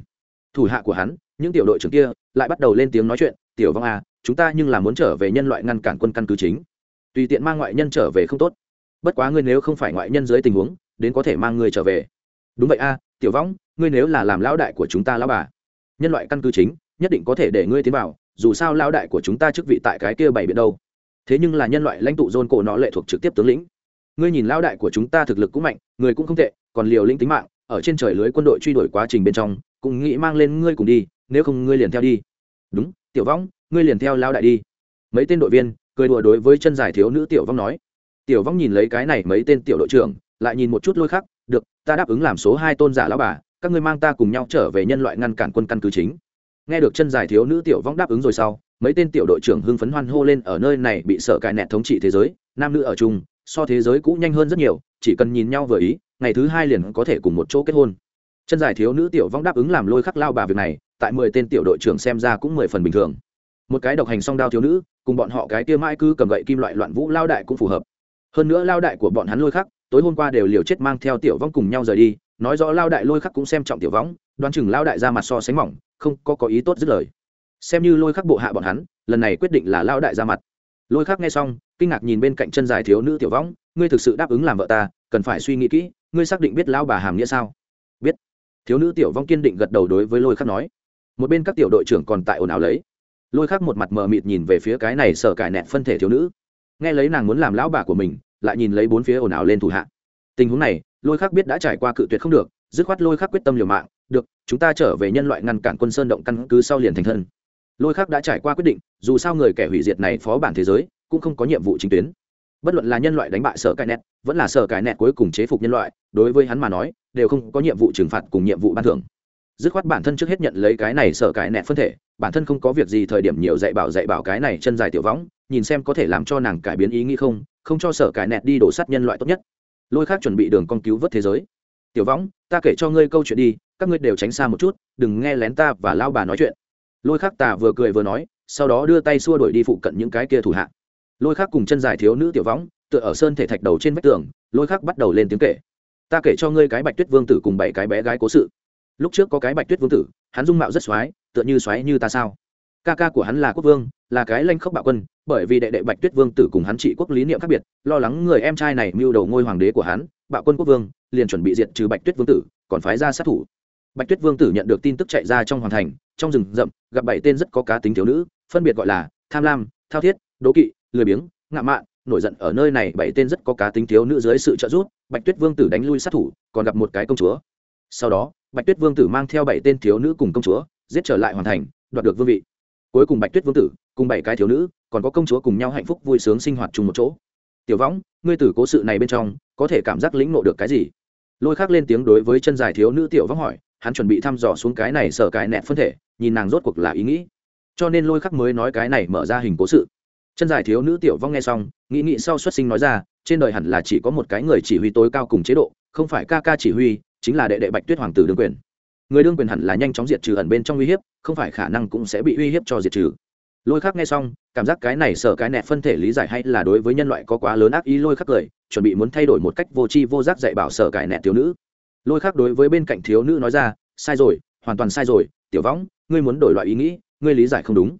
thủ hạ của hắn, những tiểu đội trưởng kia lại bắt đầu lên tiếng nói chuyện, tiểu vong à chúng ta nhưng là muốn trở về nhân loại ngăn cản quân căn cứ chính. Tùy tiện mang ngoại nhân trở về không tốt. Bất quá ngươi nếu không phải ngoại nhân dưới tình huống, đến có thể mang ngươi trở về. Đúng vậy a, tiểu võng ngươi nếu là làm lão đại của chúng ta lão bà, nhân loại căn cứ chính, nhất định có thể để ngươi tiến vào, dù sao lão đại của chúng ta chức vị tại cái kia bảy biển đâu. Thế nhưng là nhân loại lãnh tụ dôn cổ nó lệ thuộc trực tiếp tướng lĩnh. Ngươi nhìn lão đại của chúng ta thực lực cũng mạnh, người cũng không tệ, còn liều lĩnh tính mạng, ở trên trời lưới quân đội truy đuổi quá trình bên trong cũng nghĩ mang lên ngươi cùng đi, nếu không ngươi liền theo đi. Đúng, tiểu võng ngươi liền theo lao đại đi. Mấy tên đội viên cười đùa đối với chân dài thiếu nữ tiểu vong nói. Tiểu vong nhìn lấy cái này mấy tên tiểu đội trưởng, lại nhìn một chút lôi khắc, được, ta đáp ứng làm số hai tôn giả lão bà, các ngươi mang ta cùng nhau trở về nhân loại ngăn cản quân căn cứ chính. Nghe được chân dài thiếu nữ tiểu vong đáp ứng rồi sau, mấy tên tiểu đội trưởng hưng phấn hoan hô lên ở nơi này bị sợ cài nẹt thống trị thế giới, nam nữ ở chung, so thế giới cũ nhanh hơn rất nhiều, chỉ cần nhìn nhau vừa ý, ngày thứ hai liền có thể cùng một chỗ kết hôn chân dài thiếu nữ tiểu vong đáp ứng làm lôi khắc lao bà việc này, tại mười tên tiểu đội trưởng xem ra cũng mười phần bình thường. Một cái độc hành song đao thiếu nữ, cùng bọn họ cái kia mãi cứ cầm gậy kim loại loạn vũ lao đại cũng phù hợp. Hơn nữa lao đại của bọn hắn lôi khắc, tối hôm qua đều liều chết mang theo tiểu vong cùng nhau rời đi, nói rõ lao đại lôi khắc cũng xem trọng tiểu võng đoán chừng lao đại ra mặt so sánh mỏng, không có có ý tốt dứt lời. Xem như lôi khắc bộ hạ bọn hắn, lần này quyết định là lao đại ra mặt. Lôi khắc nghe xong, kinh ngạc nhìn bên cạnh chân dài thiếu nữ tiểu võng ngươi thực sự đáp ứng làm vợ ta, cần phải suy nghĩ kỹ, ngươi xác định biết lao bà hàm nghĩa sao? Biết thiếu nữ tiểu vong kiên định gật đầu đối với lôi khắc nói. Một bên các tiểu đội trưởng còn tại ồn ào lấy. Lôi khắc một mặt mờ mịt nhìn về phía cái này sợ cải nẹt phân thể thiếu nữ. Nghe lấy nàng muốn làm lão bà của mình, lại nhìn lấy bốn phía ồn ào lên thủ hạ. Tình huống này, lôi khắc biết đã trải qua cự tuyệt không được, dứt khoát lôi khắc quyết tâm liều mạng, được, chúng ta trở về nhân loại ngăn cản quân sơn động căn cứ sau liền thành thân. Lôi khắc đã trải qua quyết định, dù sao người kẻ hủy diệt này phó bản thế giới, cũng không có nhiệm vụ chính tuyến. Bất luận là nhân loại đánh bại sở cải nẹt, vẫn là sở cải nẹt cuối cùng chế phục nhân loại, đối với hắn mà nói đều không có nhiệm vụ trừng phạt cùng nhiệm vụ ban thưởng. Dứt khoát bản thân trước hết nhận lấy cái này sở cải nẹt phân thể, bản thân không có việc gì thời điểm nhiều dạy bảo dạy bảo cái này chân dài tiểu võng, nhìn xem có thể làm cho nàng cải biến ý nghĩ không không cho sở cải nẹt đi đổ sắt nhân loại tốt nhất. Lôi khác chuẩn bị đường con cứu vớt thế giới. Tiểu võng, ta kể cho ngươi câu chuyện đi, các ngươi đều tránh xa một chút, đừng nghe lén ta và lao bà nói chuyện. Lôi khác tà vừa cười vừa nói, sau đó đưa tay xua đuổi đi phụ cận những cái kia thủ hạ. Lôi khác cùng chân dài thiếu nữ tiểu võng, tựa ở sơn thể thạch đầu trên vách tường, lôi khác bắt đầu lên tiếng kể ta kể cho ngươi cái bạch tuyết vương tử cùng bảy cái bé gái cố sự. Lúc trước có cái bạch tuyết vương tử, hắn dung mạo rất x tựa như x như ta sao? Ca ca của hắn là quốc vương, là cái lanh khốc bạo quân, bởi vì đệ đệ bạch tuyết vương tử cùng hắn trị quốc lý niệm khác biệt, lo lắng người em trai này mưu đầu ngôi hoàng đế của hắn, bạo quân quốc vương, liền chuẩn bị diệt trừ bạch tuyết vương tử, còn phái ra sát thủ. Bạch tuyết vương tử nhận được tin tức chạy ra trong hoàng thành, trong rừng rậm, gặp bảy tên rất có cá tính thiếu nữ, phân biệt gọi là tham lam, thao thiết, đố kỵ, lười biếng, ngạo mạn, nổi giận ở nơi này bảy tên rất có cá tính thiếu nữ dưới sự trợ giúp bạch tuyết vương tử đánh lui sát thủ, còn gặp một cái công chúa. Sau đó, bạch tuyết vương tử mang theo bảy tên thiếu nữ cùng công chúa, giết trở lại hoàn thành, đoạt được vương vị. Cuối cùng bạch tuyết vương tử cùng bảy cái thiếu nữ, còn có công chúa cùng nhau hạnh phúc vui sướng sinh hoạt chung một chỗ. Tiểu võng, ngươi tử cố sự này bên trong, có thể cảm giác lĩnh nộ được cái gì? Lôi Khắc lên tiếng đối với chân dài thiếu nữ tiểu võng hỏi, hắn chuẩn bị thăm dò xuống cái này sở cái nẹt phân thể, nhìn nàng rốt cuộc là ý nghĩ. Cho nên lôi khắc mới nói cái này mở ra hình cố sự. Chân dài thiếu nữ tiểu vong nghe xong, nghĩ nghĩ sau xuất sinh nói ra trên đời hẳn là chỉ có một cái người chỉ huy tối cao cùng chế độ, không phải ca ca chỉ huy, chính là đệ đệ bạch tuyết hoàng tử đương quyền. Người đương quyền hẳn là nhanh chóng diệt trừ ẩn bên trong uy hiếp, không phải khả năng cũng sẽ bị uy hiếp cho diệt trừ. Lôi khắc nghe xong, cảm giác cái này sợ cái nẹt phân thể lý giải hay là đối với nhân loại có quá lớn ác ý, lôi khắc cười, chuẩn bị muốn thay đổi một cách vô tri vô giác dạy bảo sợ cái nẹt thiếu nữ. Lôi khắc đối với bên cạnh thiếu nữ nói ra, sai rồi, hoàn toàn sai rồi, tiểu võng, ngươi muốn đổi loại ý nghĩ, ngươi lý giải không đúng.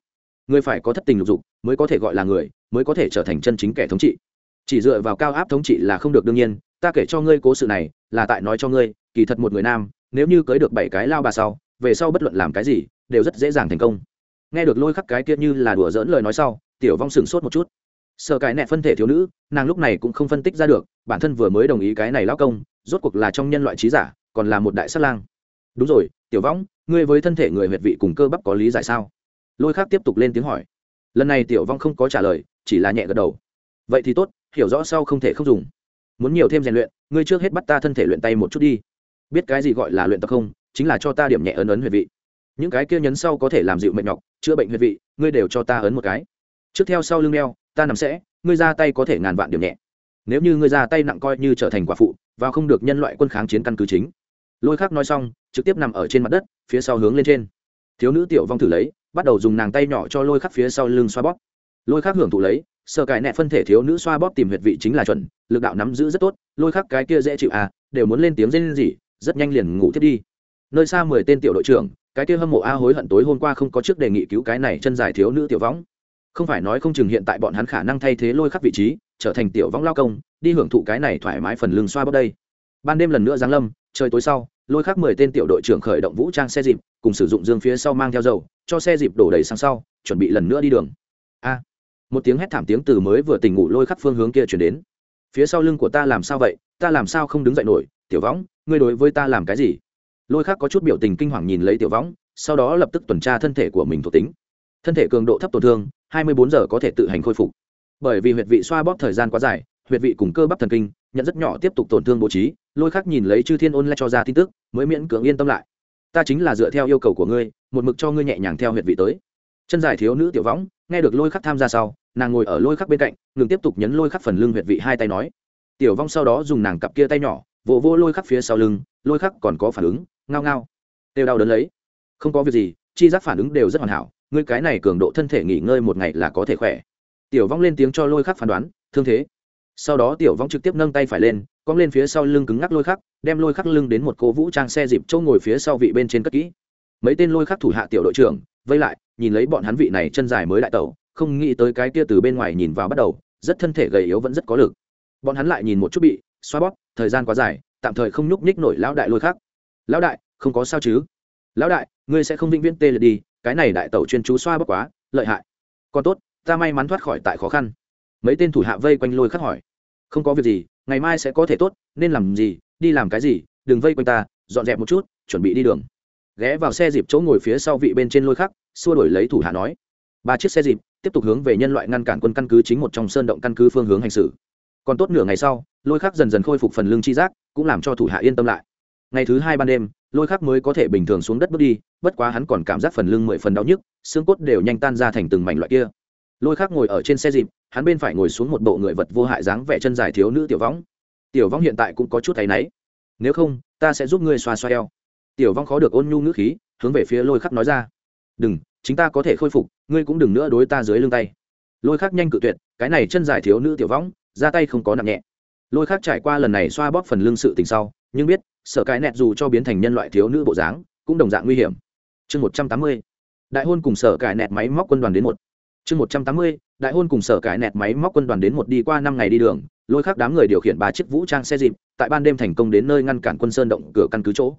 Ngươi phải có thất tình lục dục, mới có thể gọi là người, mới có thể trở thành chân chính kẻ thống trị chỉ dựa vào cao áp thống trị là không được đương nhiên, ta kể cho ngươi cố sự này, là tại nói cho ngươi, kỳ thật một người nam, nếu như cưới được bảy cái lao bà sau, về sau bất luận làm cái gì, đều rất dễ dàng thành công. Nghe được lôi khắc cái kia như là đùa dỡn lời nói sau, tiểu vong sửng sốt một chút. Sợ cái nẹ phân thể thiếu nữ, nàng lúc này cũng không phân tích ra được, bản thân vừa mới đồng ý cái này lao công, rốt cuộc là trong nhân loại trí giả, còn là một đại sát lang. Đúng rồi, tiểu võng ngươi với thân thể người huyệt vị cùng cơ bắp có lý giải sao? Lôi khắc tiếp tục lên tiếng hỏi. Lần này tiểu vong không có trả lời, chỉ là nhẹ gật đầu. Vậy thì tốt hiểu rõ sau không thể không dùng. Muốn nhiều thêm rèn luyện, ngươi trước hết bắt ta thân thể luyện tay một chút đi. Biết cái gì gọi là luyện tập không? Chính là cho ta điểm nhẹ ấn ấn huyệt vị. Những cái kia nhấn sau có thể làm dịu mệt nhọc, chữa bệnh huyệt vị, ngươi đều cho ta ấn một cái. Trước theo sau lưng đeo, ta nằm sẽ, ngươi ra tay có thể ngàn vạn điểm nhẹ. Nếu như ngươi ra tay nặng coi như trở thành quả phụ, và không được nhân loại quân kháng chiến căn cứ chính. Lôi khắc nói xong, trực tiếp nằm ở trên mặt đất, phía sau hướng lên trên. Thiếu nữ tiểu vong thử lấy, bắt đầu dùng nàng tay nhỏ cho lôi khắc phía sau lưng xoa bóp. Lôi khắc hưởng thụ lấy sở cải nẹ phân thể thiếu nữ xoa bóp tìm huyệt vị chính là chuẩn, lực đạo nắm giữ rất tốt, lôi khắc cái kia dễ chịu à đều muốn lên tiếng rên gì rất nhanh liền ngủ thiết đi. Nơi xa mười tên tiểu đội trưởng, cái kia hâm mộ a hối hận tối hôm qua không có trước đề nghị cứu cái này chân dài thiếu nữ tiểu võng. Không phải nói không chừng hiện tại bọn hắn khả năng thay thế lôi khắc vị trí, trở thành tiểu võng lao công, đi hưởng thụ cái này thoải mái phần lưng xoa bóp đây. Ban đêm lần nữa giáng lâm, trời tối sau, lôi khắc mười tên tiểu đội trưởng khởi động vũ trang xe dịp, cùng sử dụng dương phía sau mang theo dầu, cho xe dịp đổ đầy sang sau, chuẩn bị lần nữa đi đường. A một tiếng hét thảm tiếng từ mới vừa tỉnh ngủ lôi khắc phương hướng kia chuyển đến. Phía sau lưng của ta làm sao vậy? Ta làm sao không đứng dậy nổi? Tiểu võng, ngươi đối với ta làm cái gì? Lôi khắc có chút biểu tình kinh hoàng nhìn lấy tiểu võng, sau đó lập tức tuần tra thân thể của mình thuộc tính. Thân thể cường độ thấp tổn thương 24 giờ có thể tự hành khôi phục. Bởi vì huyệt vị xoa bóp thời gian quá dài, huyệt vị cùng cơ bắp thần kinh, nhận rất nhỏ tiếp tục tổn thương bố trí, lôi khắc nhìn lấy chư thiên ôn lại cho ra tin tức, mới miễn cưỡng yên tâm lại. Ta chính là dựa theo yêu cầu của ngươi, một mực cho ngươi nhẹ nhàng theo huyệt vị tới. Chân dài thiếu nữ tiểu võng nghe được lôi khắc tham gia sau, nàng ngồi ở lôi khắc bên cạnh, ngừng tiếp tục nhấn lôi khắc phần lưng huyệt vị hai tay nói. Tiểu vong sau đó dùng nàng cặp kia tay nhỏ, vỗ vô lôi khắc phía sau lưng, lôi khắc còn có phản ứng, ngao ngao. Đều đau đớn lấy. Không có việc gì, chi giác phản ứng đều rất hoàn hảo, ngươi cái này cường độ thân thể nghỉ ngơi một ngày là có thể khỏe. Tiểu vong lên tiếng cho lôi khắc phán đoán, thương thế. Sau đó tiểu vong trực tiếp nâng tay phải lên, cong lên phía sau lưng cứng ngắc lôi khắc, đem lôi khắc lưng đến một cố vũ trang xe dịp châu ngồi phía sau vị bên trên cất kỹ. Mấy tên lôi khắc thủ hạ tiểu đội trưởng, vây lại nhìn lấy bọn hắn vị này chân dài mới đại tẩu không nghĩ tới cái kia từ bên ngoài nhìn vào bắt đầu rất thân thể gầy yếu vẫn rất có lực. Bọn hắn lại nhìn một chút bị xoa bóp thời gian quá dài tạm thời không nhúc nhích nổi lão đại lôi khác, lão đại không có sao chứ? Lão đại ngươi sẽ không vĩnh viễn tê liệt đi cái này đại tẩu chuyên chú xoa bóp quá lợi hại. Còn tốt ta may mắn thoát khỏi tại khó khăn. Mấy tên thủ hạ vây quanh lôi khắc hỏi. Không có việc gì ngày mai sẽ có thể tốt nên làm gì đi làm cái gì đừng vây quanh ta dọn dẹp một chút chuẩn bị đi đường ghé vào xe dịp chỗ ngồi phía sau vị bên trên lôi khắc, xua đổi lấy thủ hạ nói. Ba chiếc xe dịp, tiếp tục hướng về nhân loại ngăn cản quân căn cứ chính một trong sơn động căn cứ phương hướng hành xử. Còn tốt nửa ngày sau, lôi khắc dần dần khôi phục phần lương chi giác, cũng làm cho thủ hạ yên tâm lại. Ngày thứ hai ban đêm, lôi khắc mới có thể bình thường xuống đất bước đi, bất quá hắn còn cảm giác phần lưng mười phần đau nhức, xương cốt đều nhanh tan ra thành từng mảnh loại kia. Lôi khắc ngồi ở trên xe dịp, hắn bên phải ngồi xuống một bộ người vật vô hại dáng vẻ chân dài thiếu nữ tiểu võng. Tiểu võng hiện tại cũng có chút thấy náy. Nếu không, ta sẽ giúp ngươi xoa xoa eo tiểu vong khó được ôn nhu ngữ khí hướng về phía lôi khắc nói ra. Đừng chính ta có thể khôi phục ngươi cũng đừng nữa đối ta dưới lưng tay. Lôi khắc nhanh cự tuyệt cái này chân dài thiếu nữ tiểu Vong, ra tay không có nặng nhẹ. Lôi khắc trải qua lần này xoa bóp phần lưng sự tình sau nhưng biết sợ cái nẹt dù cho biến thành nhân loại thiếu nữ bộ dáng cũng đồng dạng nguy hiểm. Chương một trăm tám mươi đại hôn cùng sở cải nẹt máy móc quân đoàn đến một. Chương một trăm tám mươi đại hôn cùng sở cải nẹt máy móc quân đoàn đến một đi qua năm ngày đi đường lôi khắc đám người điều khiển ba chiếc vũ trang xe dịp tại ban đêm thành công đến nơi ngăn cản quân sơn động cửa căn cứ chỗ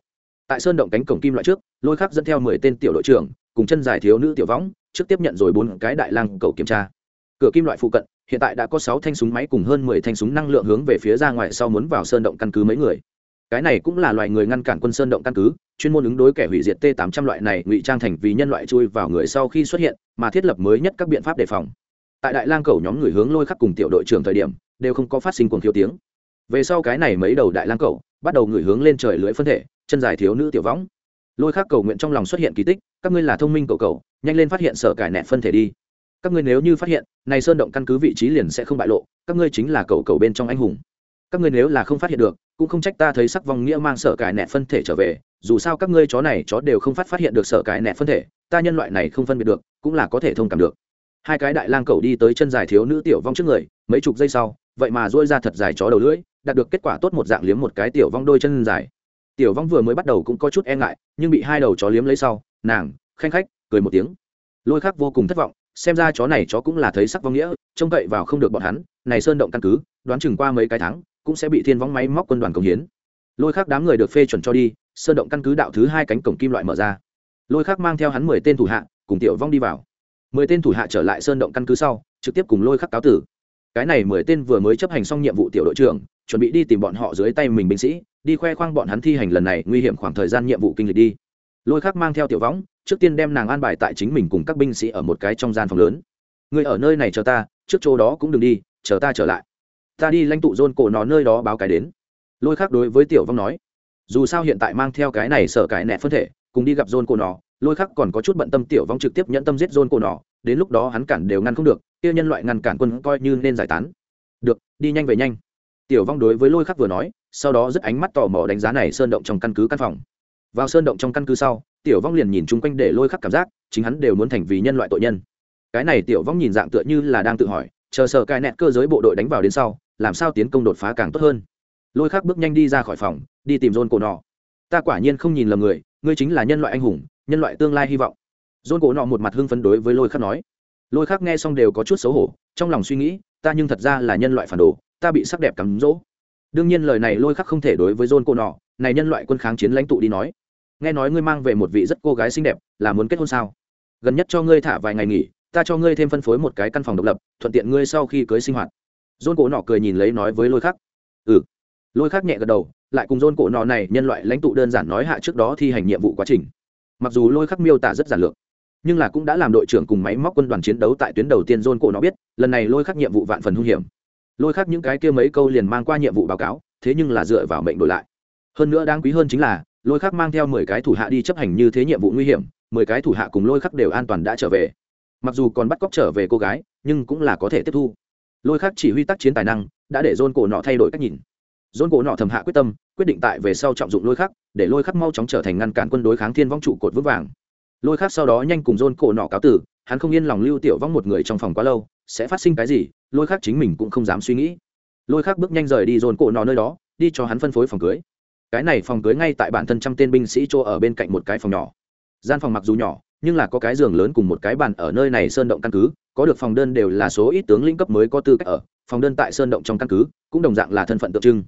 tại sơn động cánh cổng kim loại trước, lôi khắc dẫn theo mười tên tiểu đội trưởng, cùng chân dài thiếu nữ tiểu võng, trước tiếp nhận rồi bốn cái đại lang cầu kiểm tra. Cửa kim loại phụ cận, hiện tại đã có sáu thanh súng máy cùng hơn mười thanh súng năng lượng hướng về phía ra ngoài sau muốn vào sơn động căn cứ mấy người. Cái này cũng là loại người ngăn cản quân sơn động căn cứ, chuyên môn ứng đối kẻ hủy diệt t 800 loại này ngụy trang thành vì nhân loại chui vào người sau khi xuất hiện, mà thiết lập mới nhất các biện pháp đề phòng. Tại đại lang cầu nhóm người hướng lôi khắc cùng tiểu đội trưởng thời điểm, đều không có phát sinh cuồng thiếu tiếng. Về sau cái này mấy đầu đại lang cầu, bắt đầu người hướng lên trời lưỡi phân thể chân dài thiếu nữ tiểu võng. Lôi khác cầu nguyện trong lòng xuất hiện kỳ tích, các ngươi là thông minh cầu cầu nhanh lên phát hiện sở cải nẹt phân thể đi. Các ngươi nếu như phát hiện, này sơn động căn cứ vị trí liền sẽ không bại lộ, các ngươi chính là cầu cầu bên trong anh hùng. Các ngươi nếu là không phát hiện được, cũng không trách ta thấy sắc vong nghĩa mang sở cải nẹt phân thể trở về, dù sao các ngươi chó này chó đều không phát phát hiện được sở cải nẹt phân thể, ta nhân loại này không phân biệt được, cũng là có thể thông cảm được. Hai cái đại lang cầu đi tới chân dài thiếu nữ tiểu vong trước người, mấy chục giây sau, vậy mà dỗi ra thật dài chó đầu lưỡi, đạt được kết quả tốt một dạng liếm một cái tiểu vong đôi chân dài tiểu vong vừa mới bắt đầu cũng có chút e ngại, nhưng bị hai đầu chó liếm lấy sau, nàng, khanh khách, cười một tiếng. Lôi khắc vô cùng thất vọng, xem ra chó này chó cũng là thấy sắc vong nghĩa, trông cậy vào không được bọn hắn, này sơn động căn cứ, đoán chừng qua mấy cái tháng, cũng sẽ bị thiên vong máy móc quân đoàn công hiến. Lôi khắc đám người được phê chuẩn cho đi, sơn động căn cứ đạo thứ hai cánh cổng kim loại mở ra. Lôi khắc mang theo hắn mười tên thủ hạ, cùng tiểu vong đi vào. Mười tên thủ hạ trở lại sơn động căn cứ sau, trực tiếp cùng lôi khắc cáo tử. Cái này mười tên vừa mới chấp hành xong nhiệm vụ tiểu đội trưởng chuẩn bị đi tìm bọn họ dưới tay mình binh sĩ, đi khoe khoang bọn hắn thi hành lần này nguy hiểm khoảng thời gian nhiệm vụ kinh lịch đi. Lôi khắc mang theo tiểu võng, trước tiên đem nàng an bài tại chính mình cùng các binh sĩ ở một cái trong gian phòng lớn. Người ở nơi này chờ ta, trước chỗ đó cũng đừng đi, chờ ta trở lại. Ta đi lãnh tụ dôn cổ nó nơi đó báo cái đến. Lôi khắc đối với tiểu vong nói, dù sao hiện tại mang theo cái này sợ cái nẹ phân thể, cùng đi gặp dôn cổ nó, lôi khắc còn có chút bận tâm tiểu vong trực tiếp nhận tâm giết dôn cổ nó, đến lúc đó hắn cản đều ngăn không được, kia nhân loại ngăn cản quân coi như nên giải tán. Được, đi nhanh về nhanh tiểu vong đối với lôi khắc vừa nói, sau đó rất ánh mắt tò mò đánh giá này sơn động trong căn cứ căn phòng. Vào sơn động trong căn cứ sau, tiểu vong liền nhìn chung quanh để lôi khắc cảm giác, chính hắn đều muốn thành vì nhân loại tội nhân. Cái này tiểu vong nhìn dạng tựa như là đang tự hỏi, chờ sợ cai nẹt cơ giới bộ đội đánh vào đến sau, làm sao tiến công đột phá càng tốt hơn. Lôi khắc bước nhanh đi ra khỏi phòng, đi tìm rôn cổ nọ. Ta quả nhiên không nhìn lầm người, ngươi chính là nhân loại anh hùng, nhân loại tương lai hy vọng. Rôn cổ nọ một mặt hưng phấn đối với lôi khắc nói. Lôi khắc nghe xong đều có chút xấu hổ, trong lòng suy nghĩ, ta nhưng thật ra là nhân loại phản đồ ta bị sắc đẹp cắm rỗ. Đương nhiên lời này lôi khắc không thể đối với john cô nọ này nhân loại quân kháng chiến lãnh tụ đi nói. Nghe nói ngươi mang về một vị rất cô gái xinh đẹp, là muốn kết hôn sao? Gần nhất cho ngươi thả vài ngày nghỉ, ta cho ngươi thêm phân phối một cái căn phòng độc lập, thuận tiện ngươi sau khi cưới sinh hoạt. John cổ nọ cười nhìn lấy nói với lôi khắc. Ừ. Lôi khắc nhẹ gật đầu, lại cùng john cổ nọ này nhân loại lãnh tụ đơn giản nói hạ trước đó thi hành nhiệm vụ quá trình. Mặc dù lôi khắc miêu tả rất giản lược, nhưng là cũng đã làm đội trưởng cùng máy móc quân đoàn chiến đấu tại tuyến đầu tiên john cổ nọ biết, lần này lôi khắc nhiệm vụ vạn phần hung hiểm lôi khác những cái kia mấy câu liền mang qua nhiệm vụ báo cáo, thế nhưng là dựa vào mệnh đổi lại. Hơn nữa đáng quý hơn chính là, lôi khác mang theo mười cái thủ hạ đi chấp hành như thế nhiệm vụ nguy hiểm, mười cái thủ hạ cùng lôi khắc đều an toàn đã trở về. Mặc dù còn bắt cóc trở về cô gái, nhưng cũng là có thể tiếp thu. Lôi khắc chỉ huy tác chiến tài năng, đã để dôn cổ nọ thay đổi cách nhìn. Dôn cổ nọ thầm hạ quyết tâm, quyết định tại về sau trọng dụng lôi khắc để lôi khắc mau chóng trở thành ngăn cản quân đối kháng thiên vong trụ cột vững vàng. Lôi khắc sau đó nhanh cùng dôn cổ nọ cáo tử, hắn không yên lòng lưu tiểu vong một người trong phòng quá lâu sẽ phát sinh cái gì, lôi khác chính mình cũng không dám suy nghĩ. Lôi khác bước nhanh rời đi dồn cổ nọ nơi đó, đi cho hắn phân phối phòng cưới. Cái này phòng cưới ngay tại bản thân trăm tên binh sĩ chỗ ở bên cạnh một cái phòng nhỏ. Gian phòng mặc dù nhỏ, nhưng là có cái giường lớn cùng một cái bàn ở nơi này sơn động căn cứ, có được phòng đơn đều là số ít tướng lĩnh cấp mới có tư cách ở, phòng đơn tại sơn động trong căn cứ, cũng đồng dạng là thân phận tượng trưng.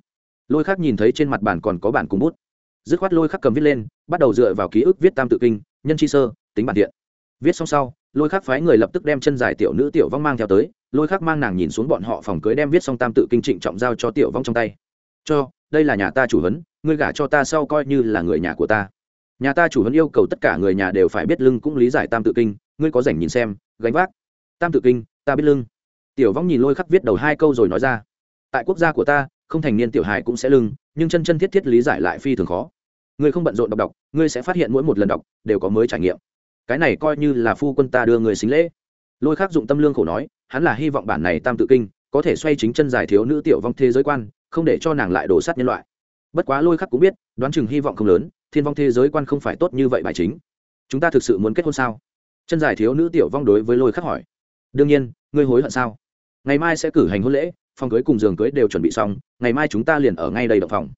Lôi khác nhìn thấy trên mặt bàn còn có bản cùng bút. Dứt khoát lôi khắc cầm viết lên, bắt đầu dựa vào ký ức viết tam tự kinh, nhân chi sơ, tính bản điện viết xong sau, lôi khắc phái người lập tức đem chân dài tiểu nữ tiểu vong mang theo tới. Lôi khắc mang nàng nhìn xuống bọn họ phòng cưới đem viết xong tam tự kinh trịnh trọng giao cho tiểu vong trong tay. Cho, đây là nhà ta chủ hấn ngươi gả cho ta sau coi như là người nhà của ta. Nhà ta chủ hấn yêu cầu tất cả người nhà đều phải biết lưng cũng lý giải tam tự kinh, ngươi có rảnh nhìn xem, gánh vác. Tam tự kinh, ta biết lưng. Tiểu vong nhìn lôi khắc viết đầu hai câu rồi nói ra. Tại quốc gia của ta, không thành niên tiểu hài cũng sẽ lưng, nhưng chân chân thiết thiết lý giải lại phi thường khó. Ngươi không bận rộn đọc đọc, ngươi sẽ phát hiện mỗi một lần đọc, đều có mới trải nghiệm cái này coi như là phu quân ta đưa người xính lễ. Lôi khắc dụng tâm lương khổ nói, hắn là hy vọng bản này tam tự kinh, có thể xoay chính chân dài thiếu nữ tiểu vong thế giới quan, không để cho nàng lại đổ sát nhân loại. Bất quá lôi khắc cũng biết, đoán chừng hy vọng không lớn, thiên vong thế giới quan không phải tốt như vậy bài chính. Chúng ta thực sự muốn kết hôn sao? Chân dài thiếu nữ tiểu vong đối với lôi khắc hỏi. Đương nhiên, ngươi hối hận sao? Ngày mai sẽ cử hành hôn lễ, phòng cưới cùng giường cưới đều chuẩn bị xong, ngày mai chúng ta liền ở ngay đây động phòng.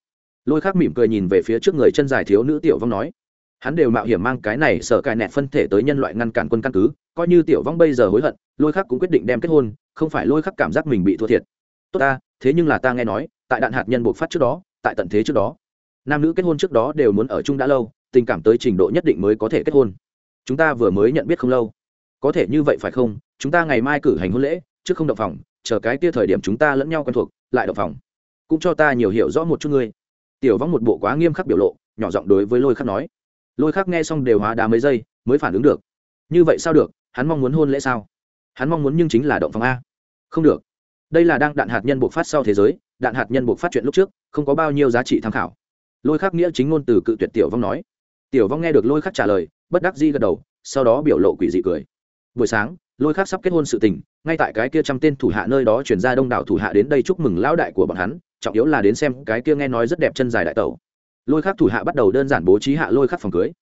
Lôi khắc mỉm cười nhìn về phía trước người chân dài thiếu nữ tiểu vong nói hắn đều mạo hiểm mang cái này sợ cài nẹt phân thể tới nhân loại ngăn cản quân căn cứ, coi như tiểu vong bây giờ hối hận, lôi khắc cũng quyết định đem kết hôn, không phải lôi khắc cảm giác mình bị thua thiệt. Tốt ta, thế nhưng là ta nghe nói, tại đạn hạt nhân bộc phát trước đó, tại tận thế trước đó, nam nữ kết hôn trước đó đều muốn ở chung đã lâu, tình cảm tới trình độ nhất định mới có thể kết hôn. Chúng ta vừa mới nhận biết không lâu. Có thể như vậy phải không? Chúng ta ngày mai cử hành hôn lễ, trước không động phòng, chờ cái kia thời điểm chúng ta lẫn nhau quen thuộc, lại động phòng. Cũng cho ta nhiều hiểu rõ một chút ngươi. Tiểu vong một bộ quá nghiêm khắc biểu lộ, nhỏ giọng đối với lôi khắc nói lôi khắc nghe xong đều hóa đá mấy giây, mới phản ứng được. Như vậy sao được, hắn mong muốn hôn lễ sao? Hắn mong muốn nhưng chính là động phòng a. Không được. Đây là đang đạn hạt nhân buộc phát sau thế giới, đạn hạt nhân buộc phát chuyện lúc trước, không có bao nhiêu giá trị tham khảo. Lôi khắc nghĩa chính ngôn từ cự tuyệt tiểu vong nói. Tiểu vong nghe được lôi khắc trả lời, bất đắc di gật đầu, sau đó biểu lộ quỷ dị cười. Buổi sáng, lôi khắc sắp kết hôn sự tình, ngay tại cái kia trăm tên thủ hạ nơi đó chuyển ra đông đảo thủ hạ đến đây chúc mừng lão đại của bọn hắn, trọng yếu là đến xem cái kia nghe nói rất đẹp chân dài đại tẩu lôi khắc thủ hạ bắt đầu đơn giản bố trí hạ lôi khắc phòng cưới.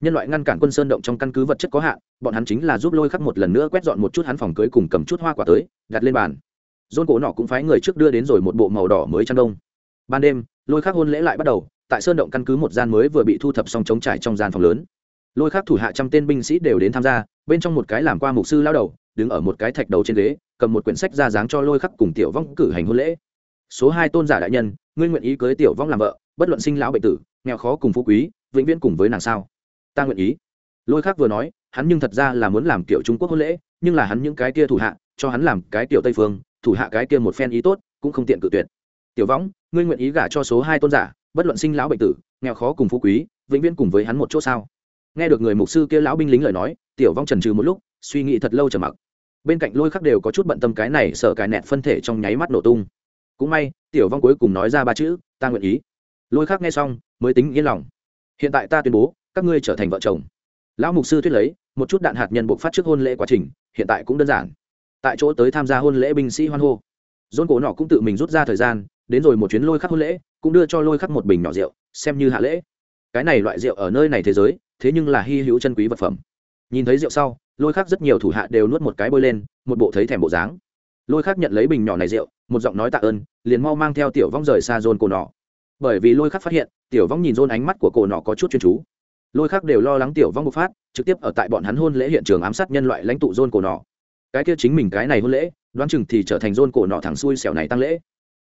Nhân loại ngăn cản quân sơn động trong căn cứ vật chất có hạn, bọn hắn chính là giúp lôi khắc một lần nữa quét dọn một chút hắn phòng cưới cùng cầm chút hoa quả tới, đặt lên bàn. Dôn cổ nọ cũng phái người trước đưa đến rồi một bộ màu đỏ mới trang đông. Ban đêm, lôi khắc hôn lễ lại bắt đầu, tại sơn động căn cứ một gian mới vừa bị thu thập xong chống trải trong gian phòng lớn. Lôi khắc thủ hạ trăm tên binh sĩ đều đến tham gia, bên trong một cái làm qua mục sư lao đầu, đứng ở một cái thạch đầu trên ghế, cầm một quyển sách ra dáng cho lôi khắc cùng tiểu vong cử hành hôn lễ số hai tôn giả đại nhân, ngươi nguyện ý cưới tiểu vong làm vợ, bất luận sinh lão bệnh tử, nghèo khó cùng phú quý, vĩnh viễn cùng với nàng sao? Ta nguyện ý. Lôi khắc vừa nói, hắn nhưng thật ra là muốn làm kiểu trung quốc hôn lễ, nhưng là hắn những cái kia thủ hạ, cho hắn làm cái tiểu tây phương, thủ hạ cái kia một phen ý tốt, cũng không tiện cự tuyệt. Tiểu võng ngươi nguyện ý gả cho số hai tôn giả, bất luận sinh lão bệnh tử, nghèo khó cùng phú quý, vĩnh viễn cùng với hắn một chỗ sao? Nghe được người mục sư kia lão binh lính lời nói, tiểu vong trần trừ một lúc, suy nghĩ thật lâu trầm mặc. Bên cạnh lôi khắc đều có chút bận tâm cái này sợ cái nẹt phân thể trong nháy mắt nổ tung cũng may, tiểu vong cuối cùng nói ra ba chữ, ta nguyện ý. Lôi khắc nghe xong, mới tính yên lòng. Hiện tại ta tuyên bố, các ngươi trở thành vợ chồng. Lão mục sư thuyết lấy, một chút đạn hạt nhân buộc phát trước hôn lễ quá trình, hiện tại cũng đơn giản. Tại chỗ tới tham gia hôn lễ binh sĩ hoan hô. Dôn cổ nọ cũng tự mình rút ra thời gian, đến rồi một chuyến lôi khắc hôn lễ, cũng đưa cho lôi khắc một bình nhỏ rượu, xem như hạ lễ. Cái này loại rượu ở nơi này thế giới, thế nhưng là hy hữu chân quý vật phẩm. Nhìn thấy rượu sau, lôi khắc rất nhiều thủ hạ đều nuốt một cái bôi lên, một bộ thấy thèm bộ dáng lôi khắc nhận lấy bình nhỏ này rượu, một giọng nói tạ ơn, liền mau mang theo tiểu vong rời xa dồn cổ nọ. Bởi vì lôi khắc phát hiện, tiểu vong nhìn dồn ánh mắt của cổ nọ có chút chuyên chú. Lôi khắc đều lo lắng tiểu vong bộc phát, trực tiếp ở tại bọn hắn hôn lễ hiện trường ám sát nhân loại lãnh tụ dồn cổ nọ. Cái kia chính mình cái này hôn lễ, đoán chừng thì trở thành dồn cổ nọ thẳng xuôi xẻo này tăng lễ.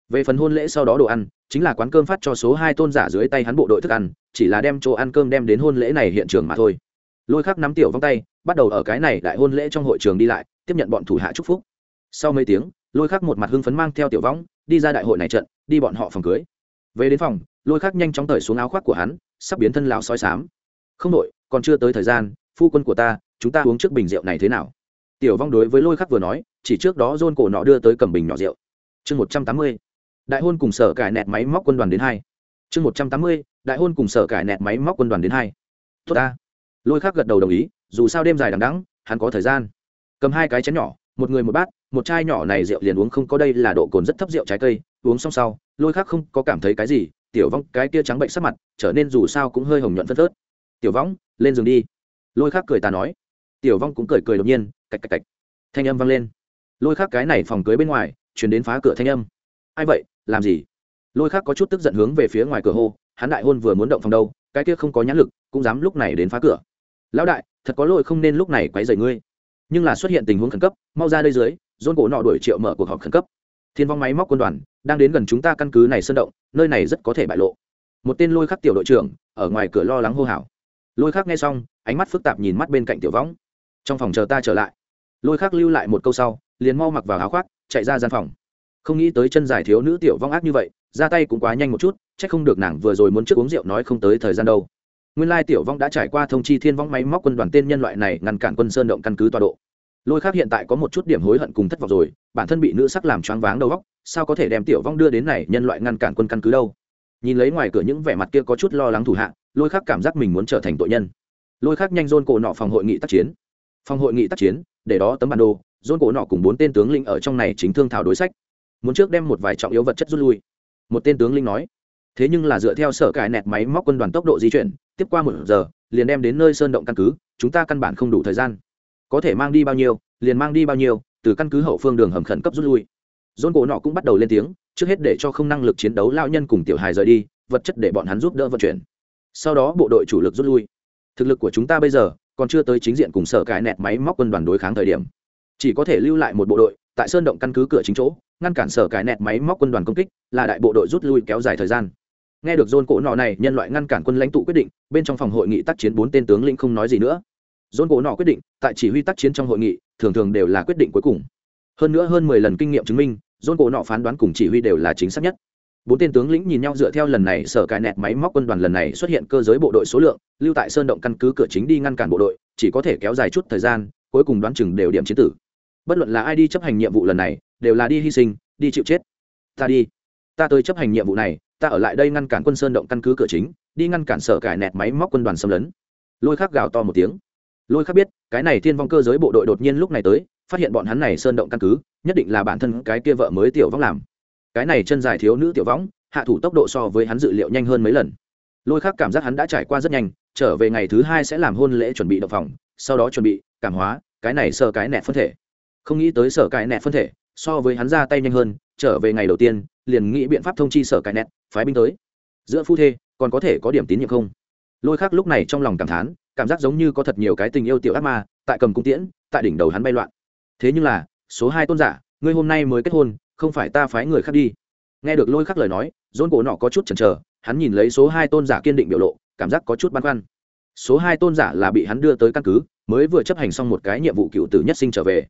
Về phần hôn lễ sau đó đồ ăn, chính là quán cơm phát cho số hai tôn giả dưới tay hắn bộ đội thức ăn, chỉ là đem chỗ ăn cơm đem đến hôn lễ này hiện trường mà thôi. Lôi khắc nắm tiểu vong tay, bắt đầu ở cái này đại hôn lễ trong hội trường đi lại, tiếp nhận bọn thủ hạ chúc phúc sau mấy tiếng, lôi khắc một mặt hưng phấn mang theo tiểu vong đi ra đại hội này trận, đi bọn họ phòng cưới. Về đến phòng, lôi khắc nhanh chóng tởi xuống áo khoác của hắn, sắp biến thân lão sói sám không đội, còn chưa tới thời gian, phu quân của ta, chúng ta uống trước bình rượu này thế nào? Tiểu vong đối với lôi khắc vừa nói, chỉ trước đó dôn cổ nọ đưa tới cầm bình nhỏ rượu. Chương một trăm tám mươi, đại hôn cùng sở cải nẹt máy móc quân đoàn đến hai. Chương một trăm tám mươi, đại hôn cùng sở cải nẹt máy móc quân đoàn đến hai. Tốt ta. Lôi khắc gật đầu đồng ý, dù sao đêm dài đằng đắng hắn có thời gian. Cầm hai cái chén nhỏ, một người một bát một chai nhỏ này rượu liền uống không có đây là độ cồn rất thấp rượu trái cây, uống xong sau, lôi khác không có cảm thấy cái gì, tiểu vong cái kia trắng bệnh sắc mặt, trở nên dù sao cũng hơi hồng nhuận phân phớt. Tiểu vong, lên giường đi. Lôi khác cười ta nói. Tiểu vong cũng cười cười đột nhiên, cạch cạch cạch. Thanh âm vang lên. Lôi khác cái này phòng cưới bên ngoài, chuyển đến phá cửa thanh âm. Ai vậy? Làm gì? Lôi khác có chút tức giận hướng về phía ngoài cửa hô, hắn đại hôn vừa muốn động phòng đâu, cái kia không có nhãn lực, cũng dám lúc này đến phá cửa. Lão đại, thật có lỗi không nên lúc này quấy rầy ngươi. Nhưng là xuất hiện tình huống khẩn cấp, mau ra đây dưới dôn cổ nọ đuổi triệu mở cuộc họp khẩn cấp. Thiên vong máy móc quân đoàn đang đến gần chúng ta căn cứ này sơn động, nơi này rất có thể bại lộ. Một tên lôi khắc tiểu đội trưởng, ở ngoài cửa lo lắng hô hào. Lôi khắc nghe xong, ánh mắt phức tạp nhìn mắt bên cạnh tiểu võng. Trong phòng chờ ta trở lại. Lôi khắc lưu lại một câu sau, liền mau mặc vào áo khoác, chạy ra gian phòng. Không nghĩ tới chân dài thiếu nữ tiểu vong ác như vậy, ra tay cũng quá nhanh một chút c h ắ c không được nàng vừa rồi muốn trước uống rượu nói không tới thời gian đâu. Nguyên lai tiểu vong đã trải qua thông chi thiên vong máy móc quân đoàn tên nhân loại này ngăn cản quân sơn động căn cứ tọa độ lôi khác hiện tại có một chút điểm hối hận cùng thất vọng rồi, bản thân bị nữ sắc làm choáng váng đầu góc sao có thể đem tiểu vong đưa đến này nhân loại ngăn cản quân căn cứ đâu? Nhìn lấy ngoài cửa những vẻ mặt kia có chút lo lắng thủ hạ, lôi khác cảm giác mình muốn trở thành tội nhân. Lôi khác nhanh dôn cổ nọ phòng hội nghị tác chiến. Phòng hội nghị tác chiến, để đó tấm bản đồ dôn cổ nọ cùng bốn tên tướng lĩnh ở trong này chính thương thảo đối sách. Muốn trước đem một vài trọng yếu vật chất rút lui. Một tên tướng lĩnh nói, thế nhưng là dựa theo sở cải nẹt máy móc quân đoàn tốc độ di chuyển, tiếp qua một giờ, liền đem đến nơi sơn động căn cứ, chúng ta căn bản không đủ thời gian có thể mang đi bao nhiêu, liền mang đi bao nhiêu, từ căn cứ hậu phương đường hầm khẩn cấp rút lui. Dôn cổ nọ cũng bắt đầu lên tiếng, trước hết để cho không năng lực chiến đấu lao nhân cùng tiểu hài rời đi, vật chất để bọn hắn giúp đỡ vận chuyển. Sau đó bộ đội chủ lực rút lui. Thực lực của chúng ta bây giờ còn chưa tới chính diện cùng sở cải nẹt máy móc quân đoàn đối kháng thời điểm. Chỉ có thể lưu lại một bộ đội tại sơn động căn cứ cửa chính chỗ, ngăn cản sở cải nẹt máy móc quân đoàn công kích, là đại bộ đội rút lui kéo dài thời gian. Nghe được dôn cổ nọ này nhân loại ngăn cản quân lãnh tụ quyết định, bên trong phòng hội nghị tác chiến bốn tên tướng lĩnh không nói gì nữa dôn cổ nọ quyết định, tại chỉ huy tác chiến trong hội nghị, thường thường đều là quyết định cuối cùng. Hơn nữa hơn mười lần kinh nghiệm chứng minh dôn cổ nọ phán đoán cùng chỉ huy đều là chính xác nhất. Bốn tên tướng lĩnh nhìn nhau dựa theo lần này sở cài nẹt máy móc quân đoàn lần này xuất hiện cơ giới bộ đội số lượng, lưu tại sơn động căn cứ cửa chính đi ngăn cản bộ đội, chỉ có thể kéo dài chút thời gian, cuối cùng đoán chừng đều điểm chiến tử. Bất luận là ai đi chấp hành nhiệm vụ lần này, đều là đi hy sinh, đi chịu chết. Ta đi. Ta tới chấp hành nhiệm vụ này, ta ở lại đây ngăn cản quân sơn động căn cứ cửa chính, đi ngăn cản sở cải nẹt máy móc quân đoàn xâm lấn. Lôi khắc gào to một tiếng lôi khắc biết, cái này thiên vong cơ giới bộ đội đột nhiên lúc này tới, phát hiện bọn hắn này sơn động căn cứ, nhất định là bản thân cái kia vợ mới tiểu vong làm. Cái này chân dài thiếu nữ tiểu võng hạ thủ tốc độ so với hắn dự liệu nhanh hơn mấy lần. Lôi khắc cảm giác hắn đã trải qua rất nhanh, trở về ngày thứ hai sẽ làm hôn lễ chuẩn bị động phòng, sau đó chuẩn bị, cảm hóa, cái này sơ cái nẹt phân thể. Không nghĩ tới sở cái nẹt phân thể, so với hắn ra tay nhanh hơn, trở về ngày đầu tiên, liền nghĩ biện pháp thông chi sở cái nẹt, phái binh tới. Giữa phu thê, còn có thể có điểm tín nhiệm không? Lôi khác lúc này trong lòng cảm thán cảm giác giống như có thật nhiều cái tình yêu tiểu ác ma tại cầm cung tiễn, tại đỉnh đầu hắn bay loạn. Thế nhưng là, số hai tôn giả, ngươi hôm nay mới kết hôn, không phải ta phái người khác đi. Nghe được lôi khắc lời nói dôn cổ nọ có chút chần chờ, hắn nhìn lấy số hai tôn giả kiên định biểu lộ, cảm giác có chút băn khoăn. Số hai tôn giả là bị hắn đưa tới căn cứ, mới vừa chấp hành xong một cái nhiệm vụ cựu tử nhất sinh trở về.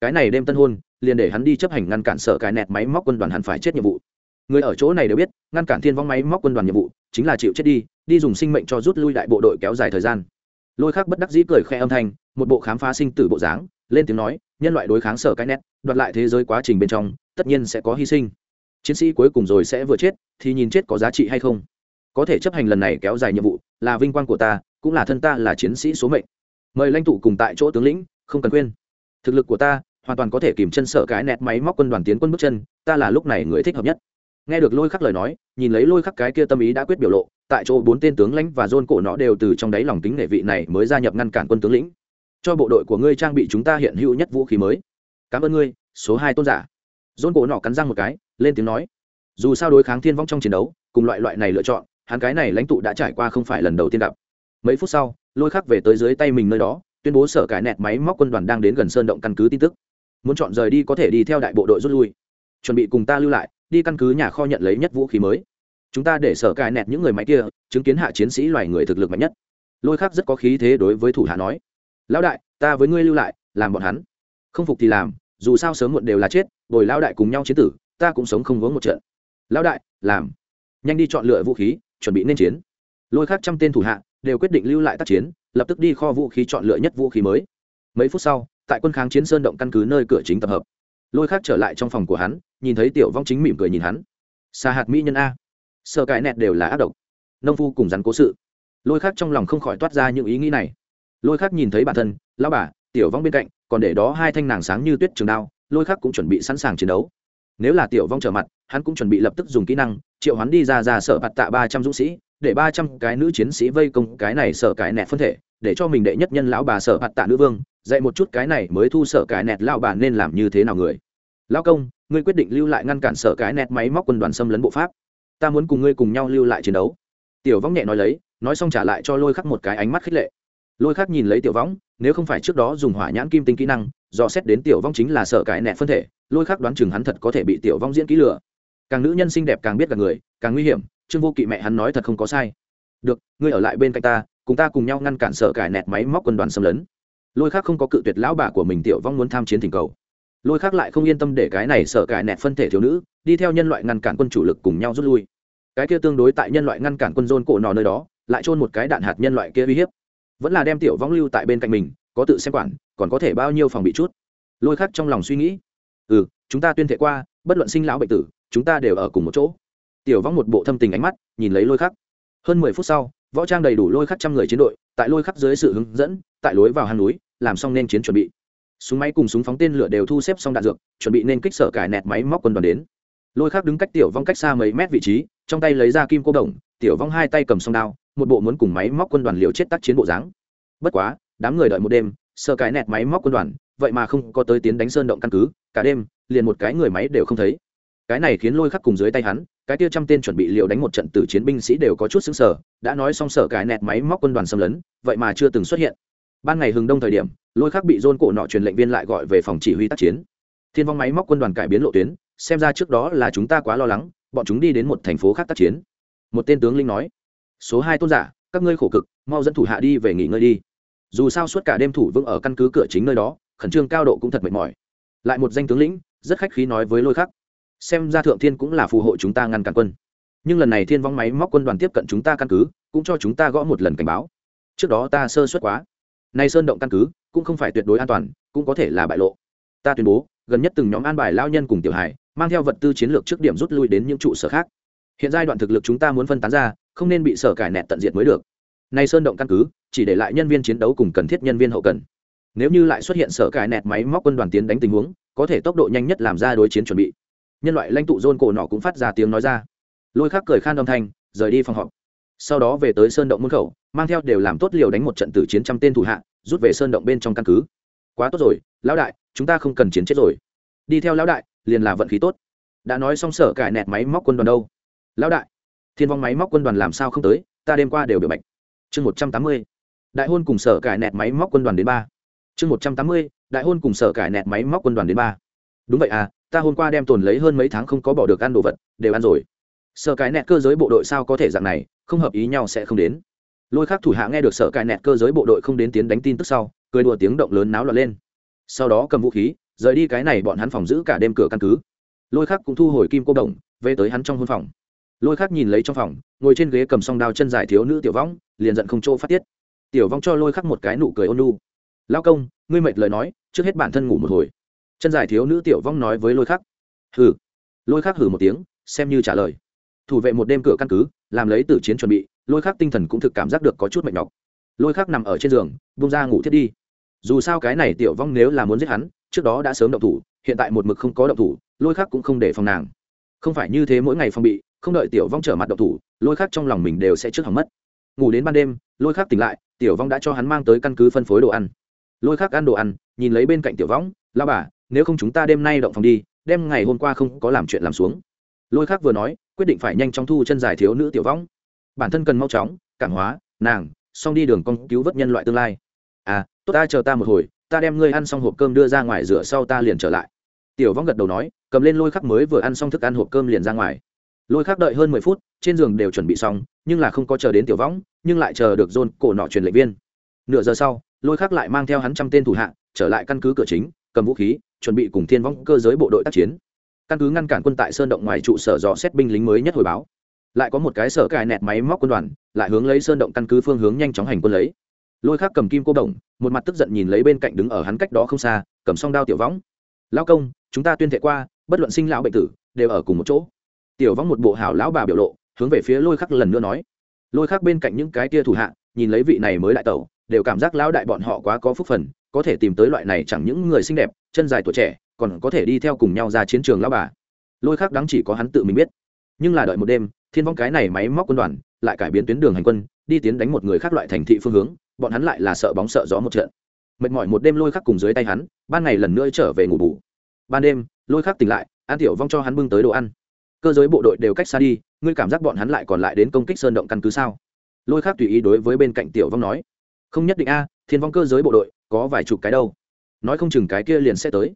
Cái này đêm tân hôn, liền để hắn đi chấp hành ngăn cản sở cái nẹt máy móc quân đoàn hắn phải chết nhiệm vụ. Người ở chỗ này đều biết, ngăn cản thiên vong máy móc quân đoàn nhiệm vụ, chính là chịu chết đi đi dùng sinh mệnh cho rút lui đại bộ đội kéo dài thời gian lôi khác bất đắc dĩ cười khe âm thanh, một bộ khám phá sinh tử bộ dáng, lên tiếng nói, nhân loại đối kháng sở cái nét, đoạt lại thế giới quá trình bên trong, tất nhiên sẽ có hy sinh. Chiến sĩ cuối cùng rồi sẽ vừa chết, thì nhìn chết có giá trị hay không? Có thể chấp hành lần này kéo dài nhiệm vụ, là vinh quang của ta, cũng là thân ta là chiến sĩ số mệnh. Mời lãnh tụ cùng tại chỗ tướng lĩnh, không cần quên. Thực lực của ta, hoàn toàn có thể kìm chân sở cái nét máy móc quân đoàn tiến quân bước chân, ta là lúc này người thích hợp nhất nghe được lôi khắc lời nói, nhìn lấy lôi khắc cái kia tâm ý đã quyết biểu lộ, tại chỗ bốn tên tướng lãnh và dôn cổ nó đều từ trong đáy lòng tính nghệ vị này mới gia nhập ngăn cản quân tướng lĩnh. Cho bộ đội của ngươi trang bị chúng ta hiện hữu nhất vũ khí mới. Cảm ơn ngươi, số hai tôn giả. Dôn cổ nọ cắn răng một cái, lên tiếng nói. Dù sao đối kháng thiên vong trong chiến đấu, cùng loại loại này lựa chọn, hắn cái này lãnh tụ đã trải qua không phải lần đầu tiên gặp. Mấy phút sau, lôi khắc về tới dưới tay mình nơi đó, tuyên bố sở cải nẹt máy móc quân đoàn đang đến gần sơn động căn cứ tin tức. Muốn chọn rời đi có thể đi theo đại bộ đội rút lui. Chuẩn bị cùng ta lưu lại đi căn cứ nhà kho nhận lấy nhất vũ khí mới. Chúng ta để sở cài nẹt những người máy kia, chứng kiến hạ chiến sĩ loài người thực lực mạnh nhất. Lôi khác rất có khí thế đối với thủ hạ nói, lão đại, ta với ngươi lưu lại, làm bọn hắn. Không phục thì làm, dù sao sớm muộn đều là chết, bồi lão đại cùng nhau chiến tử, ta cũng sống không vướng một trận. Lão đại, làm. Nhanh đi chọn lựa vũ khí, chuẩn bị nên chiến. Lôi khác trăm tên thủ hạ, đều quyết định lưu lại tác chiến, lập tức đi kho vũ khí chọn lựa nhất vũ khí mới. Mấy phút sau, tại quân kháng chiến sơn động căn cứ nơi cửa chính tập hợp lôi khác trở lại trong phòng của hắn, nhìn thấy tiểu vong chính mỉm cười nhìn hắn. Xa hạt mỹ nhân a. Sợ cãi nẹt đều là ác độc. Nông phu cùng rắn cố sự. Lôi khác trong lòng không khỏi toát ra những ý nghĩ này. Lôi khác nhìn thấy bản thân lao bà, tiểu vong bên cạnh, còn để đó hai thanh nàng sáng như tuyết trường đao, lôi khác cũng chuẩn bị sẵn sàng chiến đấu. Nếu là tiểu vong trở mặt, hắn cũng chuẩn bị lập tức dùng kỹ năng, triệu hắn đi ra ra sở bạt tạ ba trăm dũng sĩ để ba trăm cái nữ chiến sĩ vây công cái này sợ cái nẹt phân thể, để cho mình đệ nhất nhân lão bà sở hạt tạ nữ vương, dạy một chút cái này mới thu sở cái nẹt lão bà nên làm như thế nào người. Lão công, ngươi quyết định lưu lại ngăn cản sở cái nẹt máy móc quân đoàn xâm lấn bộ pháp. Ta muốn cùng ngươi cùng nhau lưu lại chiến đấu. Tiểu võng nhẹ nói lấy, nói xong trả lại cho lôi khắc một cái ánh mắt khích lệ. Lôi khắc nhìn lấy tiểu võng, nếu không phải trước đó dùng hỏa nhãn kim tinh kỹ năng, dò xét đến tiểu vong chính là sợ cái nẹt phân thể, lôi khắc đoán chừng hắn thật có thể bị tiểu vong diễn kỹ lửa càng nữ nhân xinh đẹp càng biết cả người, càng nguy hiểm trương vô kỵ mẹ hắn nói thật không có sai. Được, ngươi ở lại bên cạnh ta, cùng ta cùng nhau ngăn cản sợ cải nẹt máy móc quân đoàn xâm lấn. Lôi khác không có cự tuyệt lão bà của mình tiểu vong muốn tham chiến thỉnh cầu. Lôi khác lại không yên tâm để cái này sợ cải nẹt phân thể thiếu nữ, đi theo nhân loại ngăn cản quân chủ lực cùng nhau rút lui. Cái kia tương đối tại nhân loại ngăn cản quân dôn cổ nọ nơi đó, lại trôn một cái đạn hạt nhân loại kia uy hiếp. Vẫn là đem tiểu vong lưu tại bên cạnh mình, có tự xem quản, còn có thể bao nhiêu phòng bị chút. Lôi khác trong lòng suy nghĩ. Ừ chúng ta tuyên thệ qua, bất luận sinh lão bệnh tử, chúng ta đều ở cùng một chỗ tiểu vong một bộ thâm tình ánh mắt, nhìn lấy lôi khắc. Hơn mười phút sau, võ trang đầy đủ lôi khắc trăm người chiến đội, tại lôi khắc dưới sự hướng dẫn, tại lối vào hang núi, làm xong nên chiến chuẩn bị. Súng máy cùng súng phóng tên lửa đều thu xếp xong đạn dược, chuẩn bị nên kích sở cải nẹt máy móc quân đoàn đến. Lôi khắc đứng cách tiểu vong cách xa mấy mét vị trí, trong tay lấy ra kim cô đồng, tiểu vong hai tay cầm song đao, một bộ muốn cùng máy móc quân đoàn liều chết tác chiến bộ dáng. Bất quá, đám người đợi một đêm, sở cải nẹt máy móc quân đoàn, vậy mà không có tới tiến đánh sơn động căn cứ, cả đêm, liền một cái người máy đều không thấy cái này khiến lôi khắc cùng dưới tay hắn, cái kia trăm tên chuẩn bị liệu đánh một trận từ chiến binh sĩ đều có chút xứng sở đã nói xong sở cái nẹt máy móc quân đoàn xâm lấn, vậy mà chưa từng xuất hiện. Ban ngày hừng đông thời điểm, lôi khắc bị dôn cổ nọ truyền lệnh viên lại gọi về phòng chỉ huy tác chiến. Thiên vong máy móc quân đoàn cải biến lộ tuyến, xem ra trước đó là chúng ta quá lo lắng, bọn chúng đi đến một thành phố khác tác chiến. Một tên tướng linh nói, số hai tôn giả, các ngươi khổ cực, mau dẫn thủ hạ đi về nghỉ ngơi đi. Dù sao suốt cả đêm thủ vững ở căn cứ cửa chính nơi đó, khẩn trương cao độ cũng thật mệt mỏi. Lại một danh tướng lĩnh, rất khách khí nói với lôi khắc xem ra thượng thiên cũng là phù hộ chúng ta ngăn cản quân. Nhưng lần này thiên vong máy móc quân đoàn tiếp cận chúng ta căn cứ, cũng cho chúng ta gõ một lần cảnh báo. Trước đó ta sơ suất quá. Nay sơn động căn cứ cũng không phải tuyệt đối an toàn, cũng có thể là bại lộ. Ta tuyên bố, gần nhất từng nhóm an bài lao nhân cùng tiểu hải mang theo vật tư chiến lược trước điểm rút lui đến những trụ sở khác. Hiện giai đoạn thực lực chúng ta muốn phân tán ra, không nên bị sở cải nẹt tận diệt mới được. Nay sơn động căn cứ, chỉ để lại nhân viên chiến đấu cùng cần thiết nhân viên hậu cần. Nếu như lại xuất hiện sở cải nẹt máy móc quân đoàn tiến đánh tình huống, có thể tốc độ nhanh nhất làm ra đối chiến chuẩn bị nhân loại lãnh tụ dôn cổ nọ cũng phát ra tiếng nói ra. Lôi khắc cười khan âm thanh, rời đi phòng họp. Sau đó về tới sơn động môn khẩu, mang theo đều làm tốt liều đánh một trận tử chiến trăm tên thủ hạ, rút về sơn động bên trong căn cứ. Quá tốt rồi, lão đại, chúng ta không cần chiến chết rồi. Đi theo lão đại, liền là vận khí tốt. Đã nói xong sở cải nẹt máy móc quân đoàn đâu? Lão đại, thiên vong máy móc quân đoàn làm sao không tới, ta đêm qua đều biểu bạch chương một trăm tám mươi, đại hôn cùng sở cải nẹt máy móc quân đoàn đến ba. Chương một trăm tám mươi, đại hôn cùng sở cải nẹt máy móc quân đoàn đến ba. Đúng vậy à ta hôm qua đem tồn lấy hơn mấy tháng không có bỏ được ăn đồ vật, đều ăn rồi. Sợ cái nẹt cơ giới bộ đội sao có thể dạng này, không hợp ý nhau sẽ không đến. Lôi khác thủ hạ nghe được sợ cái nẹt cơ giới bộ đội không đến tiến đánh tin tức sau, cười đùa tiếng động lớn náo loạn lên. Sau đó cầm vũ khí, rời đi cái này bọn hắn phòng giữ cả đêm cửa căn cứ. Lôi khác cũng thu hồi kim cô đồng, về tới hắn trong hôn phòng. Lôi khác nhìn lấy trong phòng, ngồi trên ghế cầm song đao chân dài thiếu nữ tiểu võng liền giận không chỗ phát tiết. Tiểu vong cho lôi khắc một cái nụ cười ôn nu lao công, ngươi mệt lời nói, trước hết bản thân ngủ một hồi chân dài thiếu nữ tiểu vong nói với lôi khắc. Hừ. Lôi khắc hử một tiếng, xem như trả lời. Thủ vệ một đêm cửa căn cứ, làm lấy tử chiến chuẩn bị, lôi khắc tinh thần cũng thực cảm giác được có chút mệt nhọc. Lôi khắc nằm ở trên giường bung ra ngủ thiết đi. Dù sao cái này tiểu vong nếu là muốn giết hắn, trước đó đã sớm động thủ, hiện tại một mực không có động thủ, lôi khắc cũng không để phòng nàng. Không phải như thế mỗi ngày phòng bị, không đợi tiểu vong trở mặt động thủ, lôi khắc trong lòng mình đều sẽ trước hỏng mất. Ngủ đến ban đêm, lôi khắc tỉnh lại, tiểu vong đã cho hắn mang tới căn cứ phân phối đồ ăn. Lôi khắc ăn đồ ăn, nhìn lấy bên cạnh tiểu vong lao bà nếu không chúng ta đêm nay động phòng đi, đêm ngày hôm qua không có làm chuyện làm xuống. Lôi khác vừa nói, quyết định phải nhanh chóng thu chân dài thiếu nữ tiểu võng. Bản thân cần mau chóng, cảm hóa, nàng, xong đi đường con cứu vớt nhân loại tương lai. À tốt ta chờ ta một hồi, ta đem ngươi ăn xong hộp cơm đưa ra ngoài rửa sau ta liền trở lại. Tiểu võng gật đầu nói, cầm lên lôi khắc mới vừa ăn xong thức ăn hộp cơm liền ra ngoài. Lôi khắc đợi hơn mười phút, trên giường đều chuẩn bị xong, nhưng là không có chờ đến tiểu võng, nhưng lại chờ được dôn cổ nọ truyền lệnh viên. Nửa giờ sau, lôi khắc lại mang theo hắn trăm tên thủ hạ, trở lại căn cứ cửa chính cầm vũ khí, chuẩn bị cùng thiên võng cơ giới bộ đội tác chiến. Căn cứ ngăn cản quân tại sơn động ngoài trụ sở dò xét binh lính mới nhất hồi báo. Lại có một cái sở cài nẹt máy móc quân đoàn, lại hướng lấy sơn động căn cứ phương hướng nhanh chóng hành quân lấy. Lôi khác cầm kim cô đồng, một mặt tức giận nhìn lấy bên cạnh đứng ở hắn cách đó không xa, cầm song đao tiểu võng lao công, chúng ta tuyên thệ qua, bất luận sinh lão bệnh tử, đều ở cùng một chỗ. Tiểu võng một bộ hảo lão bà biểu lộ, hướng về phía lôi khắc lần nữa nói. Lôi khắc bên cạnh những cái tia thủ hạ, nhìn lấy vị này mới lại tẩu đều cảm giác lão đại bọn họ quá có phúc phần, có thể tìm tới loại này chẳng những người xinh đẹp, chân dài tuổi trẻ, còn có thể đi theo cùng nhau ra chiến trường lao bà. Lôi khác đáng chỉ có hắn tự mình biết. Nhưng là đợi một đêm, thiên vong cái này máy móc quân đoàn lại cải biến tuyến đường hành quân, đi tiến đánh một người khác loại thành thị phương hướng, bọn hắn lại là sợ bóng sợ gió một trận. Mệt mỏi một đêm lôi khắc cùng dưới tay hắn, ban ngày lần nữa trở về ngủ bù. Ban đêm, lôi khắc tỉnh lại, an tiểu vong cho hắn bưng tới đồ ăn. Cơ giới bộ đội đều cách xa đi, ngươi cảm giác bọn hắn lại còn lại đến công kích sơn động căn cứ sao? Lôi khắc tùy ý đối với bên cạnh tiểu vong nói không nhất định a, thiên vong cơ giới bộ đội, có vài chục cái đâu. Nói không chừng cái kia liền sẽ tới.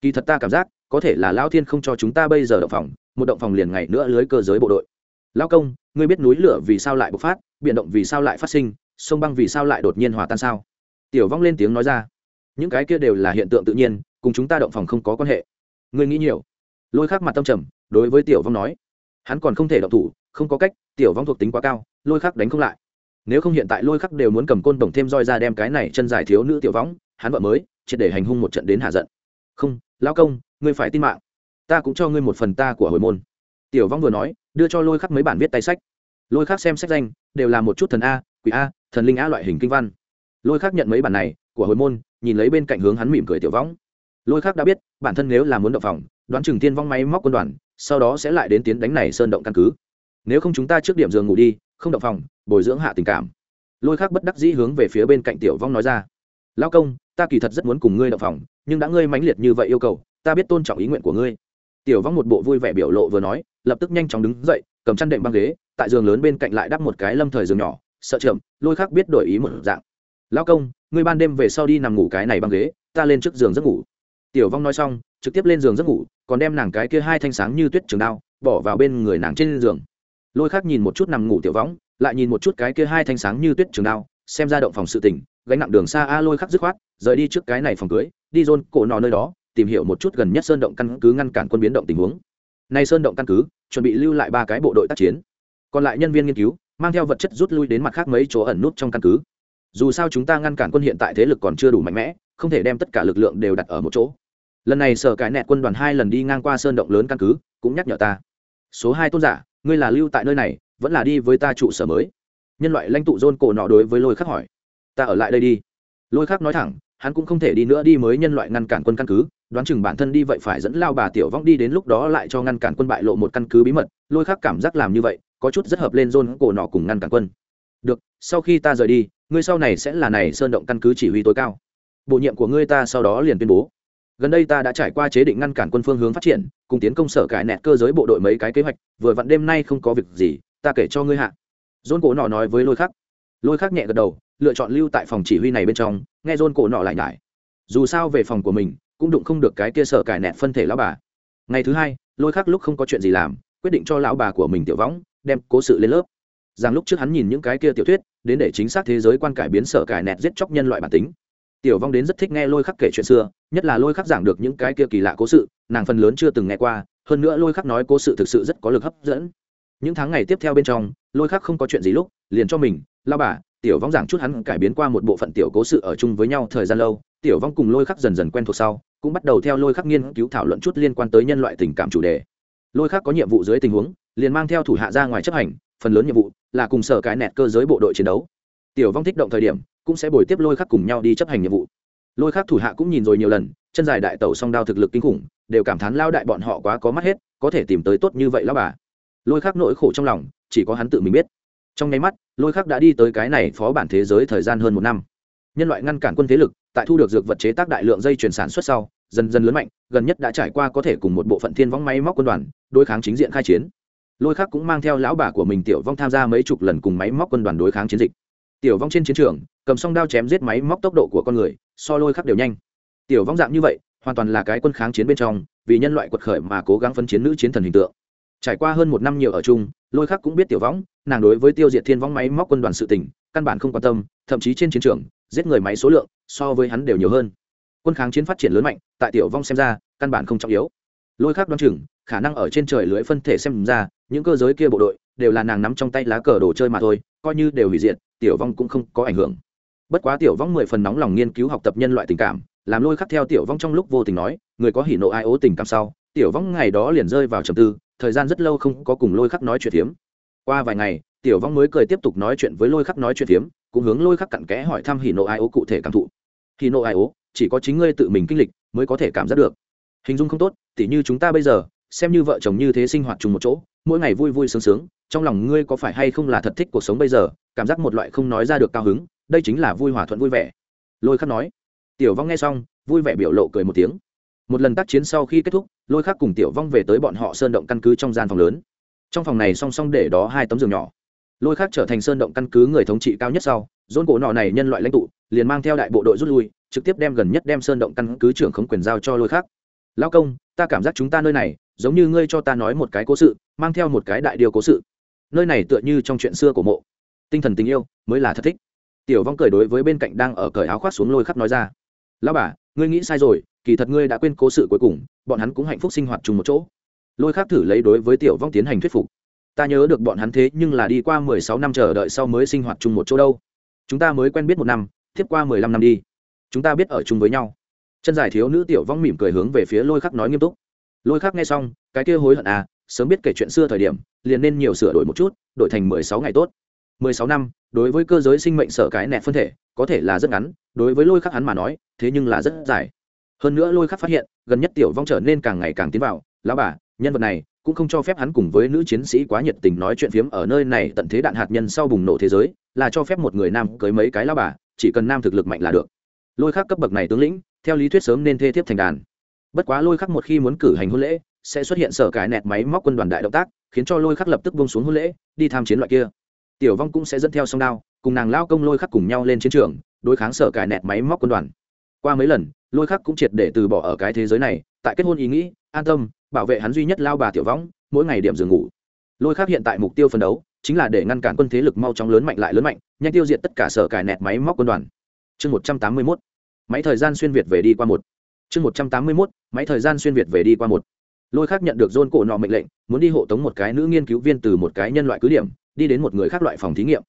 Kỳ thật ta cảm giác, có thể là lao thiên không cho chúng ta bây giờ động phòng, một động phòng liền ngày nữa lưới cơ giới bộ đội. Lao công, ngươi biết núi lửa vì sao lại bộc phát, biển động vì sao lại phát sinh, sông băng vì sao lại đột nhiên hòa tan sao? Tiểu vong lên tiếng nói ra. Những cái kia đều là hiện tượng tự nhiên, cùng chúng ta động phòng không có quan hệ. Ngươi nghĩ nhiều. Lôi khắc mặt tâm trầm, đối với tiểu vong nói. Hắn còn không thể động thủ, không có cách, tiểu vong thuộc tính quá cao, lôi khắc đánh không lại nếu không hiện tại lôi khắc đều muốn cầm côn đồng thêm roi ra đem cái này chân dài thiếu nữ tiểu võng, hắn vợ mới, triệt để hành hung một trận đến hạ giận. Không, lão công, ngươi phải tin mạng. Ta cũng cho ngươi một phần ta của hồi môn. Tiểu vong vừa nói, đưa cho lôi khắc mấy bản viết tay sách. Lôi khắc xem sách danh, đều là một chút thần a, quỷ a, thần linh a loại hình kinh văn. Lôi khắc nhận mấy bản này, của hồi môn, nhìn lấy bên cạnh hướng hắn mỉm cười tiểu võng. Lôi khắc đã biết, bản thân nếu là muốn động phòng, đoán chừng tiên vong máy móc quân đoàn, sau đó sẽ lại đến tiến đánh này sơn động căn cứ. Nếu không chúng ta trước điểm giường ngủ đi, không động phòng bồi dưỡng hạ tình cảm. Lôi khắc bất đắc dĩ hướng về phía bên cạnh tiểu vong nói ra lao công, ta kỳ thật rất muốn cùng ngươi động phòng, nhưng đã ngươi mãnh liệt như vậy yêu cầu, ta biết tôn trọng ý nguyện của ngươi. Tiểu vong một bộ vui vẻ biểu lộ vừa nói, lập tức nhanh chóng đứng dậy, cầm chăn đệm băng ghế, tại giường lớn bên cạnh lại đắp một cái lâm thời giường nhỏ, sợ chậm, lôi khắc biết đổi ý một dạng. Lao công, ngươi ban đêm về sau đi nằm ngủ cái này băng ghế, ta lên trước giường giấc ngủ. Tiểu vong nói xong, trực tiếp lên giường giấc ngủ, còn đem nàng cái kia hai thanh sáng như tuyết trường đao, bỏ vào bên người nàng trên giường. Lôi khắc nhìn một chút nằm ngủ tiểu võng lại nhìn một chút cái kia hai thanh sáng như tuyết trường đao, xem ra động phòng sự tỉnh gánh nặng đường xa a lôi khắc dứt khoát, rời đi trước cái này phòng cưới, đi rôn cổ nọ nơi đó, tìm hiểu một chút gần nhất sơn động căn cứ ngăn cản quân biến động tình huống. Nay sơn động căn cứ, chuẩn bị lưu lại ba cái bộ đội tác chiến. Còn lại nhân viên nghiên cứu, mang theo vật chất rút lui đến mặt khác mấy chỗ ẩn nút trong căn cứ. Dù sao chúng ta ngăn cản quân hiện tại thế lực còn chưa đủ mạnh mẽ, không thể đem tất cả lực lượng đều đặt ở một chỗ. Lần này sở cái nẹt quân đoàn hai lần đi ngang qua sơn động lớn căn cứ, cũng nhắc nhở ta. Số hai tôn giả, ngươi là lưu tại nơi này vẫn là đi với ta trụ sở mới. Nhân loại lãnh tụ dôn cổ nọ đối với lôi khắc hỏi. Ta ở lại đây đi. Lôi khắc nói thẳng, hắn cũng không thể đi nữa đi mới nhân loại ngăn cản quân căn cứ, đoán chừng bản thân đi vậy phải dẫn lao bà tiểu vong đi đến lúc đó lại cho ngăn cản quân bại lộ một căn cứ bí mật. Lôi khắc cảm giác làm như vậy, có chút rất hợp lên dôn cổ nọ cùng ngăn cản quân. Được, sau khi ta rời đi, ngươi sau này sẽ là này sơn động căn cứ chỉ huy tối cao. Bổ nhiệm của ngươi ta sau đó liền tuyên bố. Gần đây ta đã trải qua chế định ngăn cản quân phương hướng phát triển, cùng tiến công sở cải nẹt cơ giới bộ đội mấy cái kế hoạch, vừa vặn đêm nay không có việc gì ta kể cho ngươi hạ. Dôn cổ nọ nói với lôi khắc. Lôi khắc nhẹ gật đầu, lựa chọn lưu tại phòng chỉ huy này bên trong, nghe dôn cổ nọ lại nhải. Dù sao về phòng của mình, cũng đụng không được cái kia sở cải nẹt phân thể lão bà. Ngày thứ hai, lôi khắc lúc không có chuyện gì làm, quyết định cho lão bà của mình tiểu võng, đem cố sự lên lớp. Rằng lúc trước hắn nhìn những cái kia tiểu thuyết, đến để chính xác thế giới quan cải biến sở cải nẹt giết chóc nhân loại bản tính. Tiểu vong đến rất thích nghe lôi khắc kể chuyện xưa, nhất là lôi khắc giảng được những cái kia kỳ lạ cố sự, nàng phần lớn chưa từng nghe qua, hơn nữa lôi khắc nói cố sự thực sự rất có lực hấp dẫn những tháng ngày tiếp theo bên trong, lôi khắc không có chuyện gì lúc, liền cho mình, lao bà, tiểu vong giảng chút hắn cải biến qua một bộ phận tiểu cố sự ở chung với nhau thời gian lâu. Tiểu vong cùng lôi khắc dần dần quen thuộc sau, cũng bắt đầu theo lôi khắc nghiên cứu thảo luận chút liên quan tới nhân loại tình cảm chủ đề. Lôi khắc có nhiệm vụ dưới tình huống, liền mang theo thủ hạ ra ngoài chấp hành, phần lớn nhiệm vụ là cùng sở cái nẹt cơ giới bộ đội chiến đấu. Tiểu vong thích động thời điểm, cũng sẽ bồi tiếp lôi khắc cùng nhau đi chấp hành nhiệm vụ. Lôi khắc thủ hạ cũng nhìn rồi nhiều lần, chân dài đại tẩu song đao thực lực kinh khủng, đều cảm thán lao đại bọn họ quá có mắt hết, có thể tìm tới tốt như vậy lao bà lôi khắc nỗi khổ trong lòng, chỉ có hắn tự mình biết. Trong nháy mắt, lôi khắc đã đi tới cái này phó bản thế giới thời gian hơn một năm. Nhân loại ngăn cản quân thế lực, tại thu được dược vật chế tác đại lượng dây chuyển sản xuất sau, dần dần lớn mạnh, gần nhất đã trải qua có thể cùng một bộ phận thiên võng máy móc quân đoàn, đối kháng chính diện khai chiến. Lôi khắc cũng mang theo lão bà của mình tiểu vong tham gia mấy chục lần cùng máy móc quân đoàn đối kháng chiến dịch. Tiểu vong trên chiến trường, cầm song đao chém giết máy móc tốc độ của con người, so lôi khắc đều nhanh. Tiểu vong dạng như vậy, hoàn toàn là cái quân kháng chiến bên trong, vì nhân loại quật khởi mà cố gắng phân chiến nữ chiến thần hình tượng trải qua hơn một năm nhiều ở chung, lôi khắc cũng biết tiểu võng, nàng đối với tiêu diệt thiên võng máy móc quân đoàn sự tỉnh căn bản không quan tâm, thậm chí trên chiến trường, giết người máy số lượng, so với hắn đều nhiều hơn. Quân kháng chiến phát triển lớn mạnh, tại tiểu vong xem ra, căn bản không trọng yếu. Lôi khắc đoán chừng, khả năng ở trên trời lưới phân thể xem ra, những cơ giới kia bộ đội, đều là nàng nắm trong tay lá cờ đồ chơi mà thôi, coi như đều hủy diệt, tiểu vong cũng không có ảnh hưởng. Bất quá tiểu vong mười phần nóng lòng nghiên cứu học tập nhân loại tình cảm, làm lôi khắc theo tiểu vong trong lúc vô tình nói, người có hỉ nộ ai ố tình cảm sau, tiểu vong ngày đó liền rơi vào trầm tư thời gian rất lâu không có cùng lôi khắc nói chuyện phiếm. Qua vài ngày, tiểu vong mới cười tiếp tục nói chuyện với lôi khắc nói chuyện phiếm, cũng hướng lôi khắc cặn kẽ hỏi thăm hỉ nộ ai ố cụ thể cảm thụ. Hỉ nộ ai ố, chỉ có chính ngươi tự mình kinh lịch mới có thể cảm giác được. Hình dung không tốt, tỉ như chúng ta bây giờ, xem như vợ chồng như thế sinh hoạt chung một chỗ, mỗi ngày vui vui sướng sướng, trong lòng ngươi có phải hay không là thật thích cuộc sống bây giờ, cảm giác một loại không nói ra được cao hứng, đây chính là vui hòa thuận vui vẻ. Lôi khắc nói. Tiểu vong nghe xong, vui vẻ biểu lộ cười một tiếng một lần tác chiến sau khi kết thúc, lôi khắc cùng tiểu vong về tới bọn họ sơn động căn cứ trong gian phòng lớn. Trong phòng này song song để đó hai tấm giường nhỏ. Lôi khắc trở thành sơn động căn cứ người thống trị cao nhất sau, dôn cổ nọ này nhân loại lãnh tụ, liền mang theo đại bộ đội rút lui, trực tiếp đem gần nhất đem sơn động căn cứ trưởng khống quyền giao cho lôi khắc. Lao công, ta cảm giác chúng ta nơi này, giống như ngươi cho ta nói một cái cố sự, mang theo một cái đại điều cố sự. Nơi này tựa như trong chuyện xưa của mộ. Tinh thần tình yêu mới là thật thích. Tiểu vong cười đối với bên cạnh đang ở cởi áo khoác xuống lôi khắc nói ra lão bà, ngươi nghĩ sai rồi, kỳ thật ngươi đã quên cố sự cuối cùng, bọn hắn cũng hạnh phúc sinh hoạt chung một chỗ. Lôi khắc thử lấy đối với tiểu vong tiến hành thuyết phục. Ta nhớ được bọn hắn thế nhưng là đi qua mười sáu năm chờ đợi sau mới sinh hoạt chung một chỗ đâu. Chúng ta mới quen biết một năm, tiếp qua mười lăm năm đi. Chúng ta biết ở chung với nhau. Chân dài thiếu nữ tiểu vong mỉm cười hướng về phía lôi khắc nói nghiêm túc. Lôi khắc nghe xong, cái kia hối hận à sớm biết kể chuyện xưa thời điểm, liền nên nhiều sửa đổi một chút, đổi thành mười sáu ngày tốt. Mười sáu năm đối với cơ giới sinh mệnh sở cái nẹt phân thể, có thể là rất ngắn, đối với lôi khắc hắn mà nói, thế nhưng là rất dài. Hơn nữa lôi khắc phát hiện, gần nhất tiểu vong trở nên càng ngày càng tiến vào, lão bà, nhân vật này cũng không cho phép hắn cùng với nữ chiến sĩ quá nhiệt tình nói chuyện phiếm ở nơi này tận thế đạn hạt nhân sau bùng nổ thế giới, là cho phép một người nam cưới mấy cái lão bà, chỉ cần nam thực lực mạnh là được. Lôi khắc cấp bậc này tướng lĩnh, theo lý thuyết sớm nên thê thiếp thành đàn. Bất quá lôi khắc một khi muốn cử hành hôn lễ, sẽ xuất hiện sở cái nẹt máy móc quân đoàn đại động tác, khiến cho lôi khắc lập tức bông xuống hôn lễ, đi tham chiến loại kia tiểu vong cũng sẽ dẫn theo song đao, cùng nàng lao công lôi khắc cùng nhau lên chiến trường, đối kháng sở cải nẹt máy móc quân đoàn. Qua mấy lần, lôi khắc cũng triệt để từ bỏ ở cái thế giới này, tại kết hôn ý nghĩ, an tâm, bảo vệ hắn duy nhất lao bà tiểu võng mỗi ngày điểm giường ngủ. Lôi khắc hiện tại mục tiêu phân đấu, chính là để ngăn cản quân thế lực mau chóng lớn mạnh lại lớn mạnh, nhanh tiêu diệt tất cả sở cải nẹt máy móc quân đoàn. Chương một trăm tám mươi mốt. Máy thời gian xuyên việt về đi qua một. Chương một trăm tám mươi mốt. Máy thời gian xuyên việt về đi qua một. Lôi khắc nhận được dôn cổ nọ mệnh lệnh, muốn đi hộ tống một cái nữ nghiên cứu viên từ một cái nhân loại cứ điểm đi đến một người khác loại phòng thí nghiệm.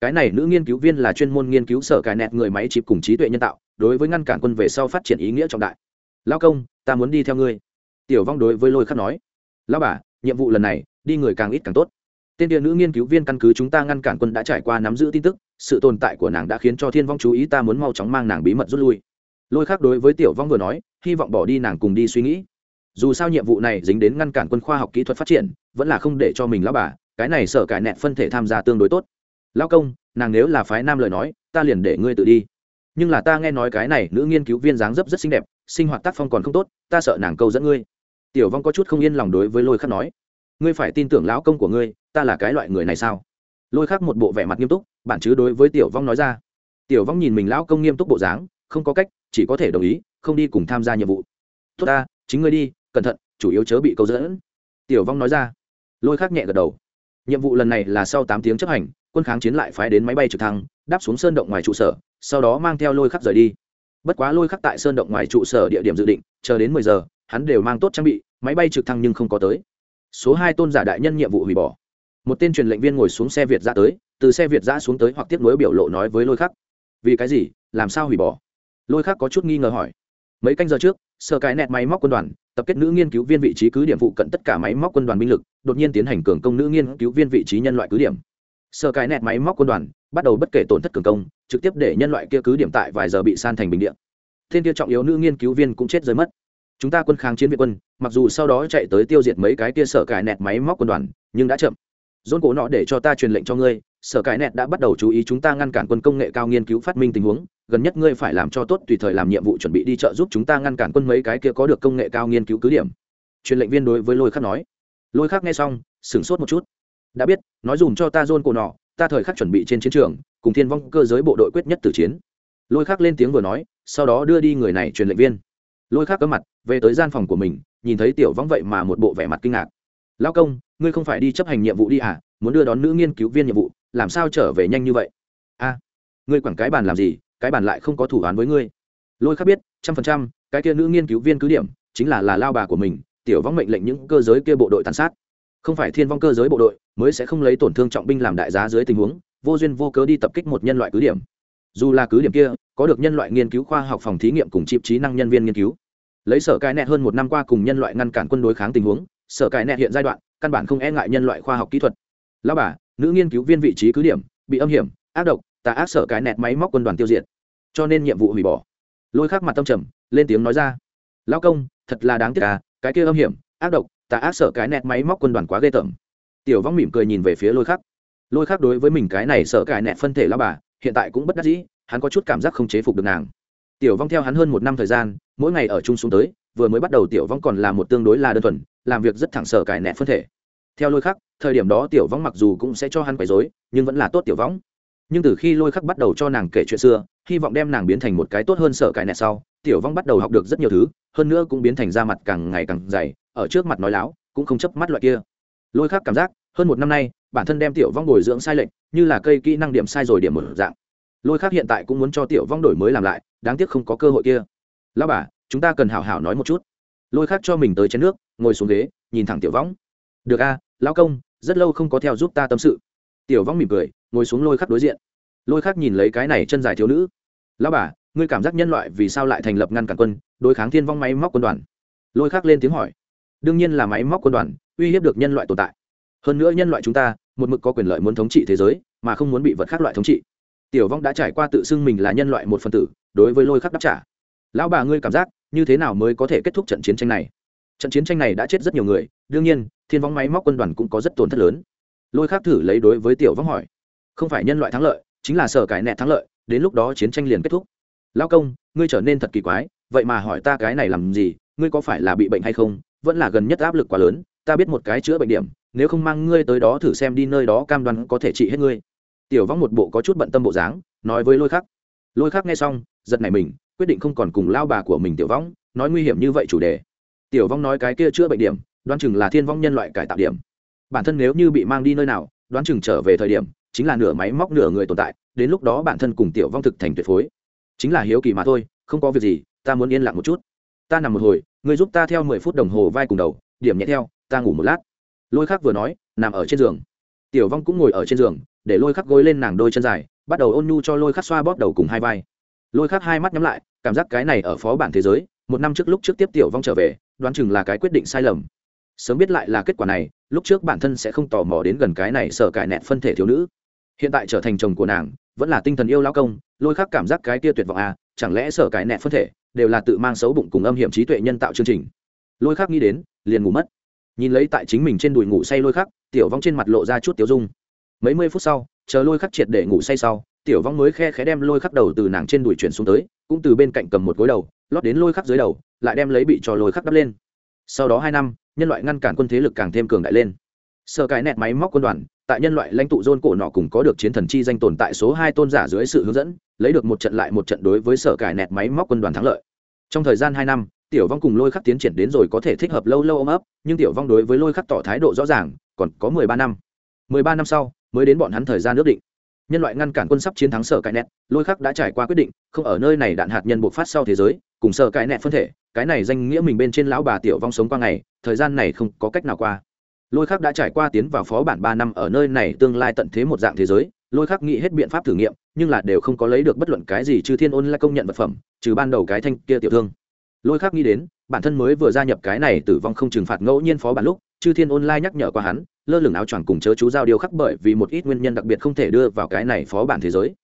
Cái này nữ nghiên cứu viên là chuyên môn nghiên cứu sở cài nẹt người máy chip cùng trí tuệ nhân tạo, đối với ngăn cản quân về sau phát triển ý nghĩa trọng đại. Lao công, ta muốn đi theo ngươi. Tiểu vong đối với lôi khắc nói. Lao bà, nhiệm vụ lần này, đi người càng ít càng tốt. Tên địa nữ nghiên cứu viên căn cứ chúng ta ngăn cản quân đã trải qua nắm giữ tin tức, sự tồn tại của nàng đã khiến cho thiên vong chú ý ta muốn mau chóng mang nàng bí mật rút lui. Lôi khắc đối với tiểu vong vừa nói, hy vọng bỏ đi nàng cùng đi suy nghĩ. Dù sao nhiệm vụ này dính đến ngăn cản quân khoa học kỹ thuật phát triển, vẫn là không để cho mình lao bà cái này sở cải nẹt phân thể tham gia tương đối tốt. Lao công, nàng nếu là phái nam lời nói, ta liền để ngươi tự đi. Nhưng là ta nghe nói cái này nữ nghiên cứu viên dáng dấp rất xinh đẹp, sinh hoạt tác phong còn không tốt, ta sợ nàng câu dẫn ngươi. Tiểu vong có chút không yên lòng đối với lôi khắc nói. Ngươi phải tin tưởng lão công của ngươi, ta là cái loại người này sao? Lôi khắc một bộ vẻ mặt nghiêm túc, bản chứ đối với tiểu vong nói ra. Tiểu vong nhìn mình lão công nghiêm túc bộ dáng, không có cách, chỉ có thể đồng ý, không đi cùng tham gia nhiệm vụ. Tốt ta, chính ngươi đi, cẩn thận, chủ yếu chớ bị câu dẫn. Tiểu vong nói ra. Lôi khắc nhẹ gật đầu nhiệm vụ lần này là sau tám tiếng chấp hành, quân kháng chiến lại phái đến máy bay trực thăng, đáp xuống sơn động ngoài trụ sở, sau đó mang theo lôi khắc rời đi. Bất quá lôi khắc tại sơn động ngoài trụ sở địa điểm dự định, chờ đến mười giờ, hắn đều mang tốt trang bị, máy bay trực thăng nhưng không có tới. Số hai tôn giả đại nhân nhiệm vụ hủy bỏ. Một tên truyền lệnh viên ngồi xuống xe việt ra tới, từ xe việt ra xuống tới hoặc tiếp nối biểu lộ nói với lôi khắc. Vì cái gì? Làm sao hủy bỏ? Lôi khắc có chút nghi ngờ hỏi. Mấy canh giờ trước sở cái nẹt máy móc quân đoàn, tập kết nữ nghiên cứu viên vị trí cứ điểm phụ cận tất cả máy móc quân đoàn binh lực, đột nhiên tiến hành cường công nữ nghiên cứu viên vị trí nhân loại cứ điểm. Sở cái nẹt máy móc quân đoàn, bắt đầu bất kể tổn thất cường công, trực tiếp để nhân loại kia cứ điểm tại vài giờ bị san thành bình điện thiên kia trọng yếu nữ nghiên cứu viên cũng chết rơi mất. Chúng ta quân kháng chiến việt quân, mặc dù sau đó chạy tới tiêu diệt mấy cái kia sở cải nẹt máy móc quân đoàn, nhưng đã chậm dôn cổ nọ để cho ta truyền lệnh cho ngươi, sở cải nẹt đã bắt đầu chú ý chúng ta ngăn cản quân công nghệ cao nghiên cứu phát minh tình huống, gần nhất ngươi phải làm cho tốt tùy thời làm nhiệm vụ chuẩn bị đi trợ giúp chúng ta ngăn cản quân mấy cái kia có được công nghệ cao nghiên cứu cứ điểm. Truyền lệnh viên đối với lôi khắc nói. Lôi khắc nghe xong, sửng sốt một chút. Đã biết, nói dùm cho ta dôn cổ nọ, ta thời khắc chuẩn bị trên chiến trường, cùng thiên vong cơ giới bộ đội quyết nhất tử chiến. Lôi khắc lên tiếng vừa nói, sau đó đưa đi người này truyền lệnh viên. Lôi khắc có mặt, về tới gian phòng của mình, nhìn thấy tiểu vong vậy mà một bộ vẻ mặt kinh ngạc. Lao công ngươi không phải đi chấp hành nhiệm vụ đi à muốn đưa đón nữ nghiên cứu viên nhiệm vụ, làm sao trở về nhanh như vậy? A, ngươi quẳng cái bàn làm gì, cái bàn lại không có thủ án với ngươi. Lôi khắc biết, trăm phần trăm, cái kia nữ nghiên cứu viên cứ điểm, chính là là lao bà của mình, tiểu vong mệnh lệnh những cơ giới kia bộ đội tàn sát. Không phải thiên vong cơ giới bộ đội, mới sẽ không lấy tổn thương trọng binh làm đại giá dưới tình huống, vô duyên vô cớ đi tập kích một nhân loại cứ điểm. Dù là cứ điểm kia, có được nhân loại nghiên cứu khoa học phòng thí nghiệm cùng chịp trí năng nhân viên nghiên cứu. Lấy sở cai nẹt hơn một năm qua cùng nhân loại ngăn cản quân đối kháng tình huống sở cải nẹt hiện giai đoạn, căn bản không e ngại nhân loại khoa học kỹ thuật. Lao bà, nữ nghiên cứu viên vị trí cứ điểm, bị âm hiểm, ác độc, tà ác sở cải nẹt máy móc quân đoàn tiêu diệt. Cho nên nhiệm vụ hủy bỏ. Lôi khắc mặt tâm trầm, lên tiếng nói ra. Lao công, thật là đáng tiếc à cái kia âm hiểm, ác độc, tà ác sở cái nẹt máy móc quân đoàn quá ghê tởm. Tiểu vong mỉm cười nhìn về phía lôi khắc. Lôi khắc đối với mình cái này sợ cái nẹt phân thể lao bà, hiện tại cũng bất đắc dĩ, hắn có chút cảm giác không chế phục được nàng. Tiểu vong theo hắn hơn một năm thời gian, mỗi ngày ở chung xuống tới, vừa mới bắt đầu tiểu vong còn là một tương đối là đơn thuần làm việc rất thẳng sở cải nẹt phân thể. Theo lôi khắc, thời điểm đó tiểu vong mặc dù cũng sẽ cho hắn quấy dối nhưng vẫn là tốt tiểu vong nhưng từ khi lôi khắc bắt đầu cho nàng kể chuyện xưa, hy vọng đem nàng biến thành một cái tốt hơn sở cải nẹt sau, tiểu vong bắt đầu học được rất nhiều thứ, hơn nữa cũng biến thành da mặt càng ngày càng dày, ở trước mặt nói láo, cũng không chấp mắt loại kia. Lôi khắc cảm giác, hơn một năm nay, bản thân đem tiểu vong bồi dưỡng sai lệch, như là cây kỹ năng điểm sai rồi điểm một dạng. Lôi khắc hiện tại cũng muốn cho tiểu vong đổi mới làm lại, đáng tiếc không có cơ hội kia. Lao bà, chúng ta cần hào hảo nói một chút lôi khắc cho mình tới chén nước, ngồi xuống ghế, nhìn thẳng tiểu vong được a, lão công, rất lâu không có theo giúp ta tâm sự. Tiểu vong mỉm cười, ngồi xuống lôi khắc đối diện. Lôi khắc nhìn lấy cái này chân dài thiếu nữ. Lão bà, ngươi cảm giác nhân loại vì sao lại thành lập ngăn cản quân, đối kháng thiên vong máy móc quân đoàn? Lôi khắc lên tiếng hỏi. Đương nhiên là máy móc quân đoàn, uy hiếp được nhân loại tồn tại. Hơn nữa nhân loại chúng ta, một mực có quyền lợi muốn thống trị thế giới, mà không muốn bị vật khác loại thống trị. Tiểu vong đã trải qua tự xưng mình là nhân loại một phần tử, đối với lôi khắc đáp trả. Lão bà, ngươi cảm giác như thế nào mới có thể kết thúc trận chiến tranh này? Trận chiến tranh này đã chết rất nhiều người, đương nhiên, thiên vong máy móc quân đoàn cũng có rất tổn thất lớn. Lôi khắc thử lấy đối với tiểu vong hỏi, không phải nhân loại thắng lợi, chính là sở cải nẹ thắng lợi, đến lúc đó chiến tranh liền kết thúc. Lão công, ngươi trở nên thật kỳ quái, vậy mà hỏi ta cái này làm gì, ngươi có phải là bị bệnh hay không? Vẫn là gần nhất áp lực quá lớn, ta biết một cái chữa bệnh điểm, nếu không mang ngươi tới đó thử xem đi nơi đó cam đoan có thể trị hết ngươi. Tiểu vong một bộ có chút bận tâm bộ dáng, nói với lôi khắc. Lôi khắc nghe xong, giật này mình quyết định không còn cùng lao bà của mình tiểu vong, nói nguy hiểm như vậy chủ đề. Tiểu vong nói cái kia chữa bệnh điểm, đoán chừng là thiên vong nhân loại cải tạo điểm. Bản thân nếu như bị mang đi nơi nào, đoán chừng trở về thời điểm, chính là nửa máy móc nửa người tồn tại, đến lúc đó bản thân cùng tiểu vong thực thành tuyệt phối. Chính là hiếu kỳ mà thôi, không có việc gì, ta muốn yên lặng một chút. Ta nằm một hồi người giúp ta theo mười phút đồng hồ vai cùng đầu, điểm nhẹ theo, ta ngủ một lát. Lôi khắc vừa nói, nằm ở trên giường. Tiểu vong cũng ngồi ở trên giường, để lôi khắc gối lên nàng đôi chân dài, bắt đầu ôn nhu cho lôi khắc xoa bóp đầu cùng hai vai lôi khắc hai mắt nhắm lại, cảm giác cái này ở phó bản thế giới, một năm trước lúc trước tiếp tiểu vong trở về, đoán chừng là cái quyết định sai lầm. Sớm biết lại là kết quả này, lúc trước bản thân sẽ không tò mò đến gần cái này sợ cải nẹt phân thể thiếu nữ. Hiện tại trở thành chồng của nàng, vẫn là tinh thần yêu lao công, lôi khắc cảm giác cái kia tuyệt vọng à chẳng lẽ sợ cải nẹt phân thể đều là tự mang xấu bụng cùng âm hiểm trí tuệ nhân tạo chương trình? Lôi khắc nghĩ đến, liền ngủ mất. Nhìn lấy tại chính mình trên đùi ngủ say lôi khắc, tiểu vong trên mặt lộ ra chút tiểu dung. Mấy mươi phút sau, chờ lôi khắc triệt để ngủ say sau tiểu vong mới khe khẽ đem lôi khắc đầu từ nàng trên đùi chuyển xuống tới, cũng từ bên cạnh cầm một gối đầu, lót đến lôi khắc dưới đầu, lại đem lấy bị cho lôi khắc đắp lên. Sau đó hai năm, nhân loại ngăn cản quân thế lực càng thêm cường đại lên. Sợ cái nẹt máy móc quân đoàn, tại nhân loại lãnh tụ dôn cổ nọ cùng có được chiến thần chi danh tồn tại số hai tôn giả dưới sự hướng dẫn, lấy được một trận lại một trận đối với sở cải nẹt máy móc quân đoàn thắng lợi. Trong thời gian hai năm, tiểu vong cùng lôi khắc tiến triển đến rồi có thể thích hợp lâu lâu ôm ấp, nhưng tiểu vong đối với lôi khắc tỏ thái độ rõ ràng, còn có mười ba năm. Mười ba năm sau, mới đến bọn hắn thời gian ước định nhân loại ngăn cản quân sắp chiến thắng sở cải nẹt, lôi khắc đã trải qua quyết định, không ở nơi này đạn hạt nhân bộc phát sau thế giới, cùng sở cải nẹt phân thể, cái này danh nghĩa mình bên trên lão bà tiểu vong sống qua ngày, thời gian này không có cách nào qua. Lôi khắc đã trải qua tiến vào phó bản ba năm ở nơi này tương lai tận thế một dạng thế giới, lôi khắc nghĩ hết biện pháp thử nghiệm, nhưng là đều không có lấy được bất luận cái gì trừ thiên ôn là công nhận vật phẩm, trừ ban đầu cái thanh kia tiểu thương. Lôi khắc nghĩ đến, bản thân mới vừa gia nhập cái này tử vong không trừng phạt ngẫu nhiên phó bản lúc chư thiên Ôn Lai nhắc nhở qua hắn lơ lửng áo choàng cùng chớ chú giao điều khắc bởi vì một ít nguyên nhân đặc biệt không thể đưa vào cái này phó bản thế giới.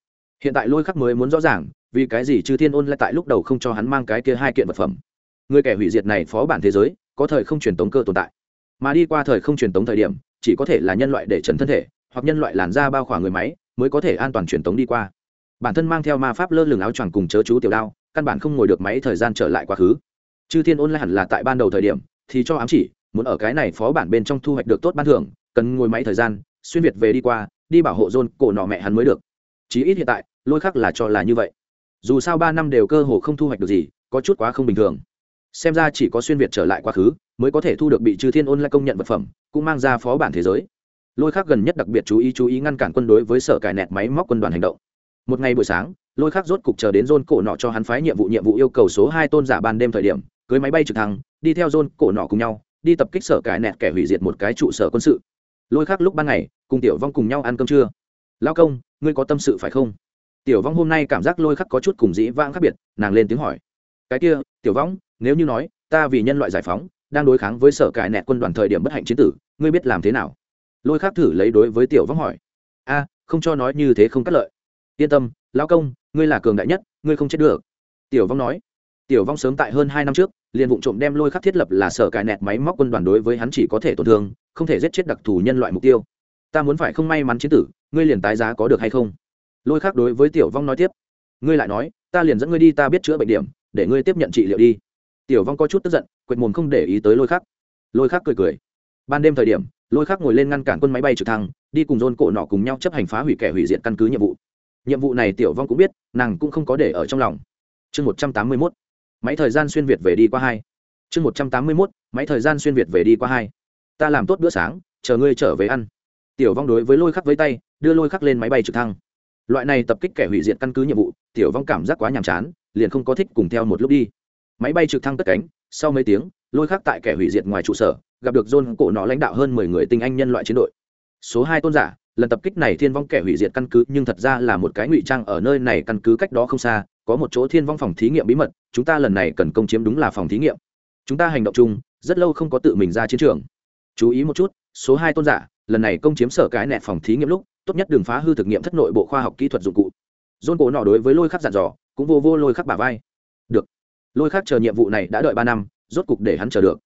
Hiện tại lôi khắc mới muốn rõ ràng, vì cái gì chư thiên ôn lại tại lúc đầu không cho hắn mang cái kia hai kiện vật phẩm. Người kẻ hủy diệt này phó bản thế giới, có thời không truyền tống cơ tồn tại. Mà đi qua thời không truyền tống thời điểm, chỉ có thể là nhân loại để trần thân thể, hoặc nhân loại làn da bao khỏa người máy, mới có thể an toàn truyền tống đi qua. Bản thân mang theo ma pháp lơ lửng áo choàng cùng chớ chú tiểu đao, căn bản không ngồi được máy thời gian trở lại quá khứ. Chư thiên ôn lại hẳn là tại ban đầu thời điểm, thì cho ám chỉ muốn ở cái này phó bản bên trong thu hoạch được tốt ban thưởng, cần ngồi máy thời gian, xuyên việt về đi qua, đi bảo hộ dôn cổ nọ mẹ hắn mới được. Chí ít hiện tại, lôi khắc là cho là như vậy. Dù sao ba năm đều cơ hồ không thu hoạch được gì, có chút quá không bình thường. Xem ra chỉ có xuyên việt trở lại quá khứ, mới có thể thu được bị trừ thiên ôn lại công nhận vật phẩm, cũng mang ra phó bản thế giới. Lôi khắc gần nhất đặc biệt chú ý chú ý ngăn cản quân đối với sở cải nẹt máy móc quân đoàn hành động. Một ngày buổi sáng, lôi khắc rốt cục chờ đến dôn cổ nọ cho hắn phái nhiệm vụ nhiệm vụ yêu cầu số hai tôn giả ban đêm thời điểm, cưới máy bay trực thăng, đi theo dôn cổ nọ cùng nhau đi tập kích sở cải nẹt kẻ hủy diệt một cái trụ sở quân sự. Lôi khắc lúc ban ngày, cùng tiểu vong cùng nhau ăn cơm trưa. Lao công, ngươi có tâm sự phải không? Tiểu vong hôm nay cảm giác lôi khắc có chút cùng dĩ vãng khác biệt, nàng lên tiếng hỏi. Cái kia, tiểu vong, nếu như nói, ta vì nhân loại giải phóng, đang đối kháng với sở cải nẹt quân đoàn thời điểm bất hạnh chiến tử, ngươi biết làm thế nào? Lôi khắc thử lấy đối với tiểu vong hỏi. A, không cho nói như thế không cắt lợi. Yên tâm, lão công, ngươi là cường đại nhất, ngươi không chết được. Tiểu vong nói tiểu vong sớm tại hơn hai năm trước, liền vụ trộm đem lôi khắc thiết lập là sở cài nẹt máy móc quân đoàn đối với hắn chỉ có thể tổn thương, không thể giết chết đặc thù nhân loại mục tiêu. Ta muốn phải không may mắn chiến tử, ngươi liền tái giá có được hay không? Lôi khắc đối với tiểu vong nói tiếp. Ngươi lại nói, ta liền dẫn ngươi đi ta biết chữa bệnh điểm, để ngươi tiếp nhận trị liệu đi. Tiểu vong có chút tức giận, quệt mồm không để ý tới lôi khắc. Lôi khắc cười cười. Ban đêm thời điểm, lôi khắc ngồi lên ngăn cản quân máy bay trực thăng, đi cùng dôn cổ nọ cùng nhau chấp hành phá hủy kẻ hủy diệt căn cứ nhiệm vụ. Nhiệm vụ này tiểu vong cũng biết, nàng cũng không có để ở trong lòng. Chương một trăm tám mươi mốt máy thời gian xuyên việt về đi qua hai. Chương một trăm tám mươi mốt, máy thời gian xuyên việt về đi qua hai. Ta làm tốt bữa sáng, chờ ngươi trở về ăn. Tiểu vong đối với lôi khắc với tay, đưa lôi khắc lên máy bay trực thăng. Loại này tập kích kẻ hủy diệt căn cứ nhiệm vụ, tiểu vong cảm giác quá nhàm chán, liền không có thích cùng theo một lúc đi. Máy bay trực thăng cất cánh, sau mấy tiếng, lôi khắc tại kẻ hủy diệt ngoài trụ sở, gặp được john cổ nọ lãnh đạo hơn mười người tinh anh nhân loại chiến đội. Số hai tôn giả, lần tập kích này thiên vong kẻ hủy diệt căn cứ nhưng thật ra là một cái ngụy trang ở nơi này căn cứ cách đó không xa có một chỗ thiên vong phòng thí nghiệm bí mật, chúng ta lần này cần công chiếm đúng là phòng thí nghiệm. Chúng ta hành động chung, rất lâu không có tự mình ra chiến trường. Chú ý một chút, số hai tôn giả, lần này công chiếm sở cái nẹt phòng thí nghiệm lúc, tốt nhất đừng phá hư thực nghiệm thất nội bộ khoa học kỹ thuật dụng cụ. Dôn cổ nọ đối với lôi khắc dặn dò, cũng vô vô lôi khắc bà vai. Được. Lôi khắc chờ nhiệm vụ này đã đợi ba năm, rốt cục để hắn chờ được.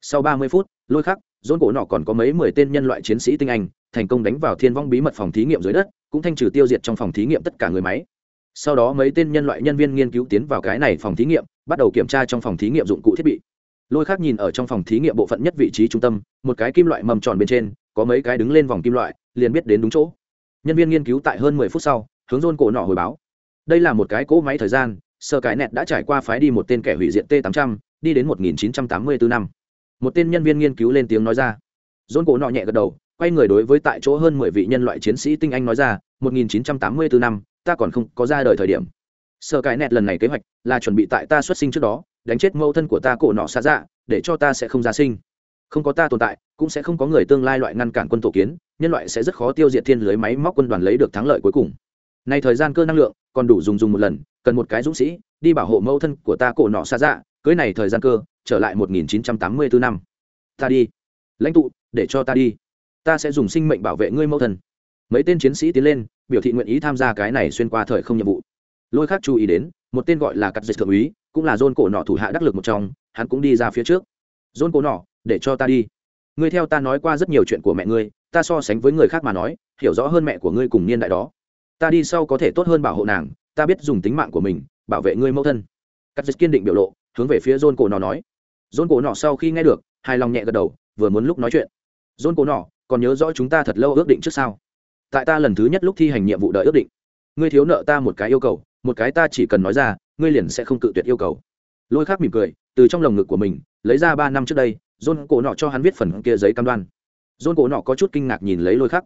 Sau ba mươi phút, lôi khắc dôn cổ nọ còn có mấy mười tên nhân loại chiến sĩ tinh anh, thành công đánh vào thiên vong bí mật phòng thí nghiệm dưới đất, cũng thanh trừ tiêu diệt trong phòng thí nghiệm tất cả người máy sau đó mấy tên nhân loại nhân viên nghiên cứu tiến vào cái này phòng thí nghiệm, bắt đầu kiểm tra trong phòng thí nghiệm dụng cụ thiết bị. Lôi khác nhìn ở trong phòng thí nghiệm bộ phận nhất vị trí trung tâm, một cái kim loại mầm tròn bên trên, có mấy cái đứng lên vòng kim loại, liền biết đến đúng chỗ. Nhân viên nghiên cứu tại hơn mười phút sau, hướng rôn cổ nọ hồi báo. Đây là một cái cỗ máy thời gian, sơ cái nẹt đã trải qua phái đi một tên kẻ hủy diện t 800 đi đến 1984 năm. Một tên nhân viên nghiên cứu lên tiếng nói ra. Rôn cổ nọ nhẹ gật đầu, quay người đối với tại chỗ hơn mười vị nhân loại chiến sĩ tinh anh nói ra 1984 năm ta còn không có ra đời thời điểm. Sơ cái nẹt lần này kế hoạch là chuẩn bị tại ta xuất sinh trước đó, đánh chết mẫu thân của ta cổ nọ xa dạ để cho ta sẽ không ra sinh. Không có ta tồn tại, cũng sẽ không có người tương lai loại ngăn cản quân tổ kiến, nhân loại sẽ rất khó tiêu diệt thiên lưới máy móc quân đoàn lấy được thắng lợi cuối cùng. Nay thời gian cơ năng lượng còn đủ dùng dùng một lần, cần một cái dũng sĩ đi bảo hộ mẫu thân của ta cổ nọ xa dạ cưới này thời gian cơ trở lại 1984 năm. Ta đi. Lãnh tụ, để cho ta đi. Ta sẽ dùng sinh mệnh bảo vệ ngươi mẫu thân. Mấy tên chiến sĩ tiến lên biểu thị nguyện ý tham gia cái này xuyên qua thời không nhiệm vụ. Lôi khác chú ý đến, một tên gọi là cắt dịch thượng úy, cũng là dôn cổ nọ thủ hạ đắc lực một trong, hắn cũng đi ra phía trước. Dôn cổ nọ, để cho ta đi. Ngươi theo ta nói qua rất nhiều chuyện của mẹ ngươi, ta so sánh với người khác mà nói, hiểu rõ hơn mẹ của ngươi cùng niên đại đó. Ta đi sau có thể tốt hơn bảo hộ nàng, ta biết dùng tính mạng của mình, bảo vệ ngươi mẫu thân. Cắt dịch kiên định biểu lộ, hướng về phía dôn cổ nọ nói. Dôn cổ nọ sau khi nghe được, hài lòng nhẹ gật đầu, vừa muốn lúc nói chuyện. Dôn cổ nọ, còn nhớ rõ chúng ta thật lâu ước định trước sao? Tại ta lần thứ nhất lúc thi hành nhiệm vụ đợi ước định. Ngươi thiếu nợ ta một cái yêu cầu, một cái ta chỉ cần nói ra, ngươi liền sẽ không cự tuyệt yêu cầu. Lôi khác mỉm cười, từ trong lồng ngực của mình, lấy ra ba năm trước đây dôn cổ nọ cho hắn viết phần kia giấy cam đoan. Dôn cổ nọ có chút kinh ngạc nhìn lấy lôi khắc.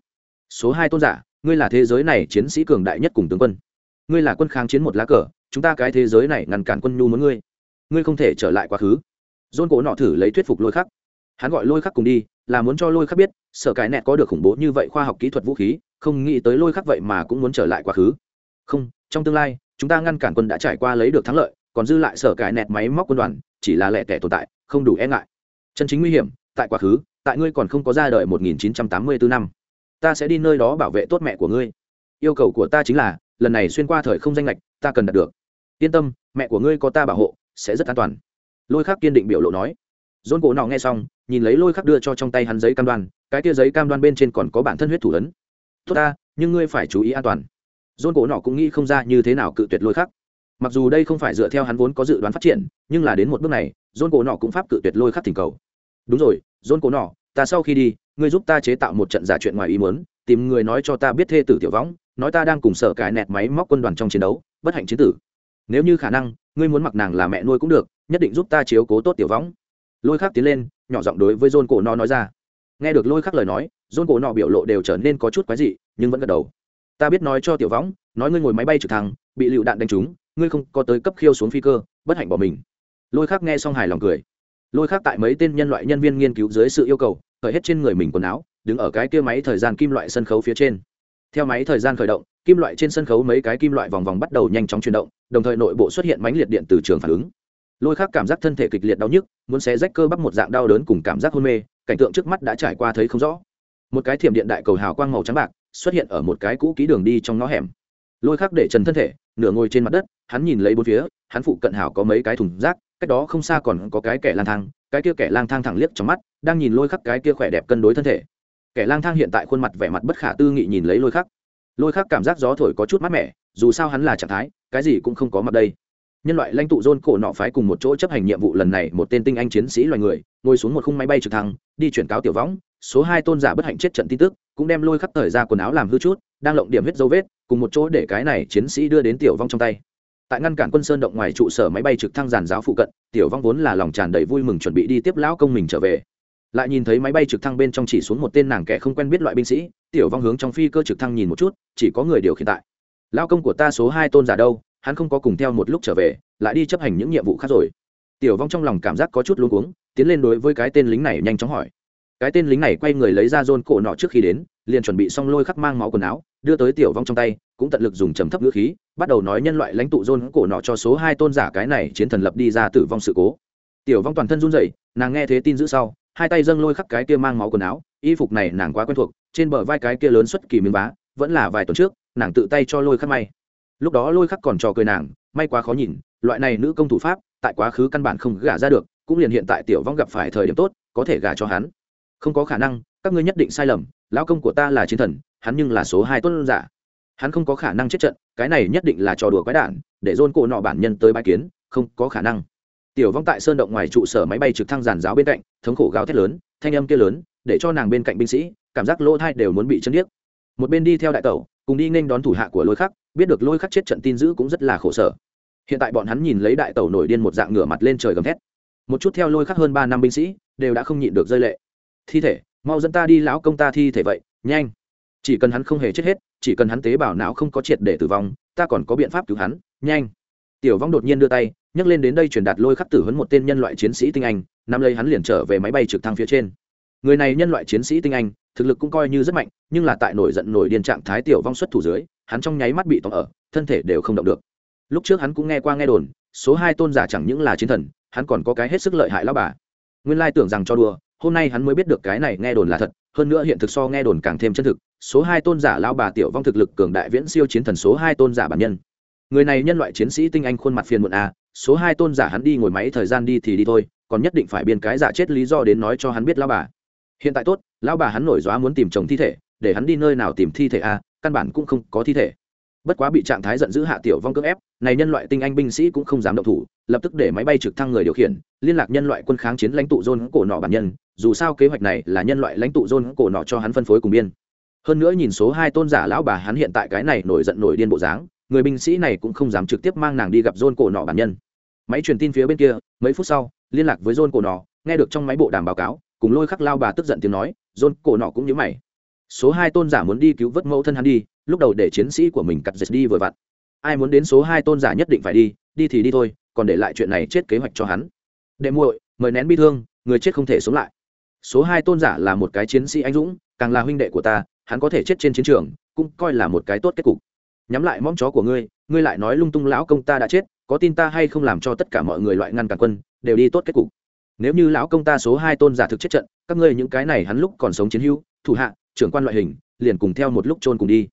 Số hai tôn giả, ngươi là thế giới này chiến sĩ cường đại nhất cùng tướng quân. Ngươi là quân kháng chiến một lá cờ, chúng ta cái thế giới này ngăn cản quân nhu muốn ngươi. Ngươi không thể trở lại quá khứ. Dôn cổ nọ thử lấy thuyết phục lôi khắc. Hắn gọi lôi khắc cùng đi, là muốn cho lôi khắc biết, sở cái nẹt có được khủng bố như vậy khoa học kỹ thuật vũ khí không nghĩ tới lôi khắc vậy mà cũng muốn trở lại quá khứ. Không, trong tương lai, chúng ta ngăn cản quân đã trải qua lấy được thắng lợi, còn dư lại sở cải nẹt máy móc quân đoàn, chỉ là lẻ tẻ tồn tại, không đủ e ngại. Chân chính nguy hiểm, tại quá khứ, tại ngươi còn không có ra đời 1984 năm. Ta sẽ đi nơi đó bảo vệ tốt mẹ của ngươi. Yêu cầu của ta chính là, lần này xuyên qua thời không danh lệch, ta cần đạt được. Yên tâm, mẹ của ngươi có ta bảo hộ, sẽ rất an toàn. Lôi khắc kiên định biểu lộ nói. Dôn cổ nọ nghe xong, nhìn lấy lôi khắc đưa cho trong tay hắn giấy cam đoan, cái tia giấy cam đoan bên trên còn có bản thân huyết thủ ấn tốt ta, nhưng ngươi phải chú ý an toàn. Dôn cổ nọ cũng nghĩ không ra như thế nào cự tuyệt lôi khắc. Mặc dù đây không phải dựa theo hắn vốn có dự đoán phát triển, nhưng là đến một bước này dôn cổ nọ cũng pháp cự tuyệt lôi khắc thỉnh cầu. Đúng rồi dôn cổ nọ, ta sau khi đi, ngươi giúp ta chế tạo một trận giả chuyện ngoài ý muốn, tìm người nói cho ta biết thê tử tiểu võng, nói ta đang cùng sở cải nẹt máy móc quân đoàn trong chiến đấu, bất hạnh chiến tử. Nếu như khả năng, ngươi muốn mặc nàng là mẹ nuôi cũng được, nhất định giúp ta chiếu cố tốt tiểu võng. Lôi khắc tiến lên, nhỏ giọng đối với dôn cổ nọ nói ra. Nghe được lôi khắc lời nói dôn cổ nọ biểu lộ đều trở nên có chút quái dị, nhưng vẫn gật đầu. Ta biết nói cho tiểu võng, nói ngươi ngồi máy bay trực thăng, bị lựu đạn đánh trúng, ngươi không có tới cấp khiêu xuống phi cơ, bất hạnh bỏ mình. Lôi khác nghe xong hài lòng cười. Lôi khác tại mấy tên nhân loại nhân viên nghiên cứu dưới sự yêu cầu khởi hết trên người mình quần áo, đứng ở cái kia máy thời gian kim loại sân khấu phía trên. Theo máy thời gian khởi động, kim loại trên sân khấu mấy cái kim loại vòng vòng bắt đầu nhanh chóng chuyển động, đồng thời nội bộ xuất hiện mánh liệt điện từ trường phản ứng. Lôi khác cảm giác thân thể kịch liệt đau nhức, muốn xé rách cơ bắp một dạng đau đớn cùng cảm giác hôn mê, cảnh tượng trước mắt đã trải qua thấy không rõ một cái thiểm điện đại cầu hào quang màu trắng bạc xuất hiện ở một cái cũ ký đường đi trong ngõ hẻm. Lôi khắc để trần thân thể, nửa ngồi trên mặt đất, hắn nhìn lấy bốn phía, hắn phụ cận hảo có mấy cái thùng rác, cách đó không xa còn có cái kẻ lang thang, cái kia kẻ lang thang thẳng liếc trong mắt, đang nhìn lôi khắc cái kia khỏe đẹp cân đối thân thể. Kẻ lang thang hiện tại khuôn mặt vẻ mặt bất khả tư nghị nhìn lấy lôi khắc. Lôi khắc cảm giác gió thổi có chút mát mẻ, dù sao hắn là trạng thái, cái gì cũng không có mặt đây nhân loại lãnh tụ dôn cổ nọ phái cùng một chỗ chấp hành nhiệm vụ lần này, một tên tinh anh chiến sĩ loài người, ngồi xuống một khung máy bay trực thăng, đi chuyển cáo tiểu võng. Số hai tôn giả bất hạnh chết trận tin tức, cũng đem lôi khắp thời ra quần áo làm hư chút, đang lộng điểm huyết dấu vết, cùng một chỗ để cái này chiến sĩ đưa đến tiểu vong trong tay. Tại ngăn cản quân sơn động ngoài trụ sở máy bay trực thăng giàn giáo phụ cận, tiểu vong vốn là lòng tràn đầy vui mừng chuẩn bị đi tiếp lão công mình trở về. Lại nhìn thấy máy bay trực thăng bên trong chỉ xuống một tên nàng kẻ không quen biết loại binh sĩ, tiểu vong hướng trong phi cơ trực thăng nhìn một chút, chỉ có người điều khiển tại. Lao công của ta số hai tôn giả đâu? Hắn không có cùng theo một lúc trở về, lại đi chấp hành những nhiệm vụ khác rồi. Tiểu vong trong lòng cảm giác có chút luống cuống, tiến lên đối với cái tên lính này nhanh chóng hỏi. Cái tên lính này quay người lấy ra rôn cổ nọ trước khi đến, liền chuẩn bị xong lôi khắc mang máu quần áo, đưa tới tiểu vong trong tay, cũng tận lực dùng trầm thấp ngữ khí, bắt đầu nói nhân loại lãnh tụ rôn cổ nọ cho số hai tôn giả cái này chiến thần lập đi ra tử vong sự cố. Tiểu vong toàn thân run rẩy, nàng nghe thế tin giữ sau, hai tay dâng lôi khắc cái kia mang máu quần áo, y phục này nàng quá quen thuộc, trên bờ vai cái kia lớn xuất kỳ miếng vá, vẫn là vài tuần trước, nàng tự tay cho lôi khắc may lúc đó lôi khắc còn trò cười nàng, may quá khó nhìn, loại này nữ công thủ pháp, tại quá khứ căn bản không gả ra được, cũng liền hiện tại tiểu vong gặp phải thời điểm tốt, có thể gả cho hắn. Không có khả năng, các ngươi nhất định sai lầm, lão công của ta là chiến thần, hắn nhưng là số hai tuân giả. Hắn không có khả năng chết trận, cái này nhất định là trò đùa quái đản, để dôn cổ nọ bản nhân tới bãi kiến, không có khả năng. Tiểu vong tại sơn động ngoài trụ sở máy bay trực thăng giàn giáo bên cạnh, thống khổ gào thét lớn, thanh âm kia lớn, để cho nàng bên cạnh binh sĩ, cảm giác lỗ thai đều muốn bị chân điếc. Một bên đi theo đại tẩu, cùng đi nên đón thủ hạ của lôi khắc biết được lôi khắc chết trận tin giữ cũng rất là khổ sở. Hiện tại bọn hắn nhìn lấy đại tẩu nổi điên một dạng ngửa mặt lên trời gầm thét. Một chút theo lôi khắc hơn ba năm binh sĩ, đều đã không nhịn được rơi lệ. Thi thể, mau dẫn ta đi lão công ta thi thể vậy, nhanh. Chỉ cần hắn không hề chết hết, chỉ cần hắn tế bào não không có triệt để tử vong, ta còn có biện pháp cứu hắn, nhanh. Tiểu vong đột nhiên đưa tay, nhấc lên đến đây truyền đạt lôi khắc tử huấn một tên nhân loại chiến sĩ tinh anh, nắm lấy hắn liền trở về máy bay trực thăng phía trên. Người này nhân loại chiến sĩ tinh anh, thực lực cũng coi như rất mạnh, nhưng là tại nổi giận nổi điên trạng thái tiểu vong xuất thủ dưới hắn trong nháy mắt bị tóm ở, thân thể đều không động được. Lúc trước hắn cũng nghe qua nghe đồn, số hai tôn giả chẳng những là chiến thần, hắn còn có cái hết sức lợi hại lao bà. Nguyên lai tưởng rằng cho đùa, hôm nay hắn mới biết được cái này nghe đồn là thật, hơn nữa hiện thực so nghe đồn càng thêm chân thực, số hai tôn giả lao bà tiểu vong thực lực cường đại viễn siêu chiến thần số hai tôn giả bản nhân. Người này nhân loại chiến sĩ tinh anh khuôn mặt phiền muộn a số hai tôn giả hắn đi ngồi máy thời gian đi thì đi thôi, còn nhất định phải biên cái giả chết lý do đến nói cho hắn biết lao bà. Hiện tại tốt lao bà hắn nổi dóa muốn tìm chồng thi thể, để hắn đi nơi nào tìm thi thể a căn bản cũng không có thi thể. Bất quá bị trạng thái giận dữ hạ tiểu vong cưỡng ép, này nhân loại tinh anh binh sĩ cũng không dám động thủ, lập tức để máy bay trực thăng người điều khiển, liên lạc nhân loại quân kháng chiến lãnh tụ dôn cổ nọ bản nhân, dù sao kế hoạch này là nhân loại lãnh tụ dôn cổ nọ cho hắn phân phối cùng biên. Hơn nữa nhìn số hai tôn giả lão bà hắn hiện tại cái này nổi giận nổi điên bộ dáng, người binh sĩ này cũng không dám trực tiếp mang nàng đi gặp dôn cổ nọ bản nhân. Máy truyền tin phía bên kia, mấy phút sau, liên lạc với dôn cổ nọ, nghe được trong máy bộ đàm báo cáo, cùng lôi khắc lao bà tức giận tiếng nói dôn cổ nọ cũng nhớ mày số hai tôn giả muốn đi cứu vớt mẫu thân hắn đi, lúc đầu để chiến sĩ của mình cắt dệt đi vừa vặn. Ai muốn đến số hai tôn giả nhất định phải đi đi thì đi thôi, còn để lại chuyện này chết kế hoạch cho hắn. Đệ muội, mời nén bi thương, người chết không thể sống lại. Số hai tôn giả là một cái chiến sĩ anh dũng, càng là huynh đệ của ta, hắn có thể chết trên chiến trường, cũng coi là một cái tốt kết cục. Nhắm lại móng chó của ngươi ngươi lại nói lung tung lão công ta đã chết, có tin ta hay không làm cho tất cả mọi người loại ngăn cản quân, đều đi tốt kết cục. Nếu như lão công ta số hai tôn giả thực chết trận, các ngươi những cái này hắn lúc còn sống chiến hữu, thủ hạ trưởng quan loại hình, liền cùng theo một lúc chôn cùng đi.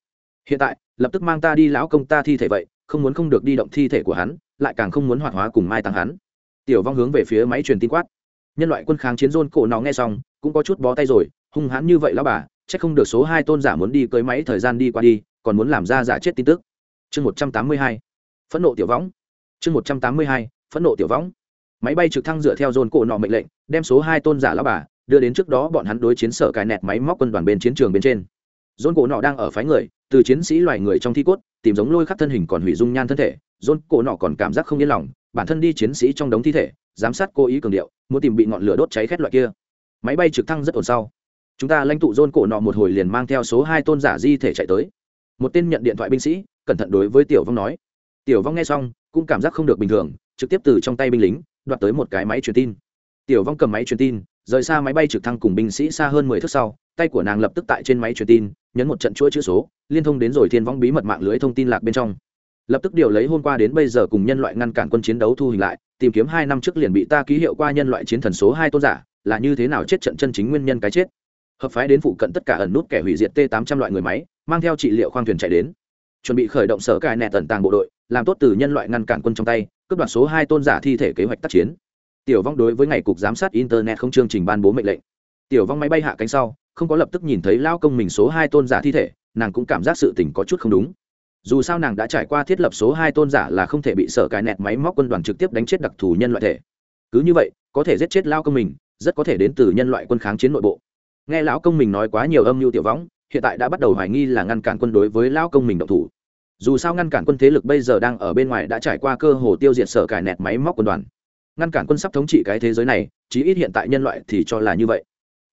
Hiện tại, lập tức mang ta đi lão công ta thi thể vậy, không muốn không được đi động thi thể của hắn, lại càng không muốn hoạt hóa cùng mai tăng hắn. Tiểu vong hướng về phía máy truyền tin quát. Nhân loại quân kháng chiến rôn cổ nó nghe xong, cũng có chút bó tay rồi, hung hãn như vậy lão bà, chắc không được số hai tôn giả muốn đi cưới máy thời gian đi qua đi, còn muốn làm ra giả chết tin tức. Chương một trăm tám mươi hai, phẫn nộ tiểu võng chương một trăm tám mươi hai, phẫn nộ tiểu võng máy bay trực thăng dựa theo dồn cổ nọ mệnh lệnh, đem số hai tôn giả lão bà đưa đến trước đó bọn hắn đối chiến sở cài nẹt máy móc quân đoàn bên chiến trường bên trên. Dôn cổ nọ đang ở phái người, từ chiến sĩ loài người trong thi cốt, tìm giống lôi khắc thân hình còn hủy dung nhan thân thể. Dôn cổ nọ còn cảm giác không yên lòng, bản thân đi chiến sĩ trong đống thi thể, giám sát cố ý cường điệu, muốn tìm bị ngọn lửa đốt cháy khét loại kia. Máy bay trực thăng rất ổn sau. Chúng ta lãnh tụ dôn cổ nọ một hồi liền mang theo số hai tôn giả di thể chạy tới. Một tên nhận điện thoại binh sĩ, cẩn thận đối với tiểu vong nói. Tiểu vong nghe xong, cũng cảm giác không được bình thường, trực tiếp từ trong tay binh lính, đoạt tới một cái máy truyền tin tiểu vong cầm máy truyền tin, rời xa máy bay trực thăng cùng binh sĩ xa hơn mười thước sau, tay của nàng lập tức tại trên máy truyền tin, nhấn một trận chuỗi chữ số, liên thông đến rồi thiên vong bí mật mạng lưới thông tin lạc bên trong. Lập tức điều lấy hôm qua đến bây giờ cùng nhân loại ngăn cản quân chiến đấu thu hình lại, tìm kiếm hai năm trước liền bị ta ký hiệu qua nhân loại chiến thần số hai tôn giả, là như thế nào chết trận chân chính nguyên nhân cái chết. Hợp phái đến phụ cận tất cả ẩn nút kẻ hủy diệt t 800 loại người máy, mang theo trị liệu khoang thuyền chạy đến. Chuẩn bị khởi động sở cài nẹt tận tàng bộ đội, làm tốt từ nhân loại ngăn cản quân trong tay, cướp đoạt số hai tôn giả thi thể kế hoạch tác chiến tiểu vong đối với ngày cục giám sát internet không chương trình ban bố mệnh lệnh. Tiểu vong máy bay hạ cánh sau, không có lập tức nhìn thấy lao công mình số hai tôn giả thi thể, nàng cũng cảm giác sự tình có chút không đúng. Dù sao nàng đã trải qua thiết lập số hai tôn giả là không thể bị sợ cài nẹt máy móc quân đoàn trực tiếp đánh chết đặc thù nhân loại thể. Cứ như vậy, có thể giết chết lao công mình, rất có thể đến từ nhân loại quân kháng chiến nội bộ. Nghe lão công mình nói quá nhiều âm mưu tiểu võng hiện tại đã bắt đầu hoài nghi là ngăn cản quân đối với lão công mình động thủ. Dù sao ngăn cản quân thế lực bây giờ đang ở bên ngoài đã trải qua cơ hồ tiêu diệt sở cải nẹt máy móc quân đoàn ngăn cản quân sắp thống trị cái thế giới này, chí ít hiện tại nhân loại thì cho là như vậy.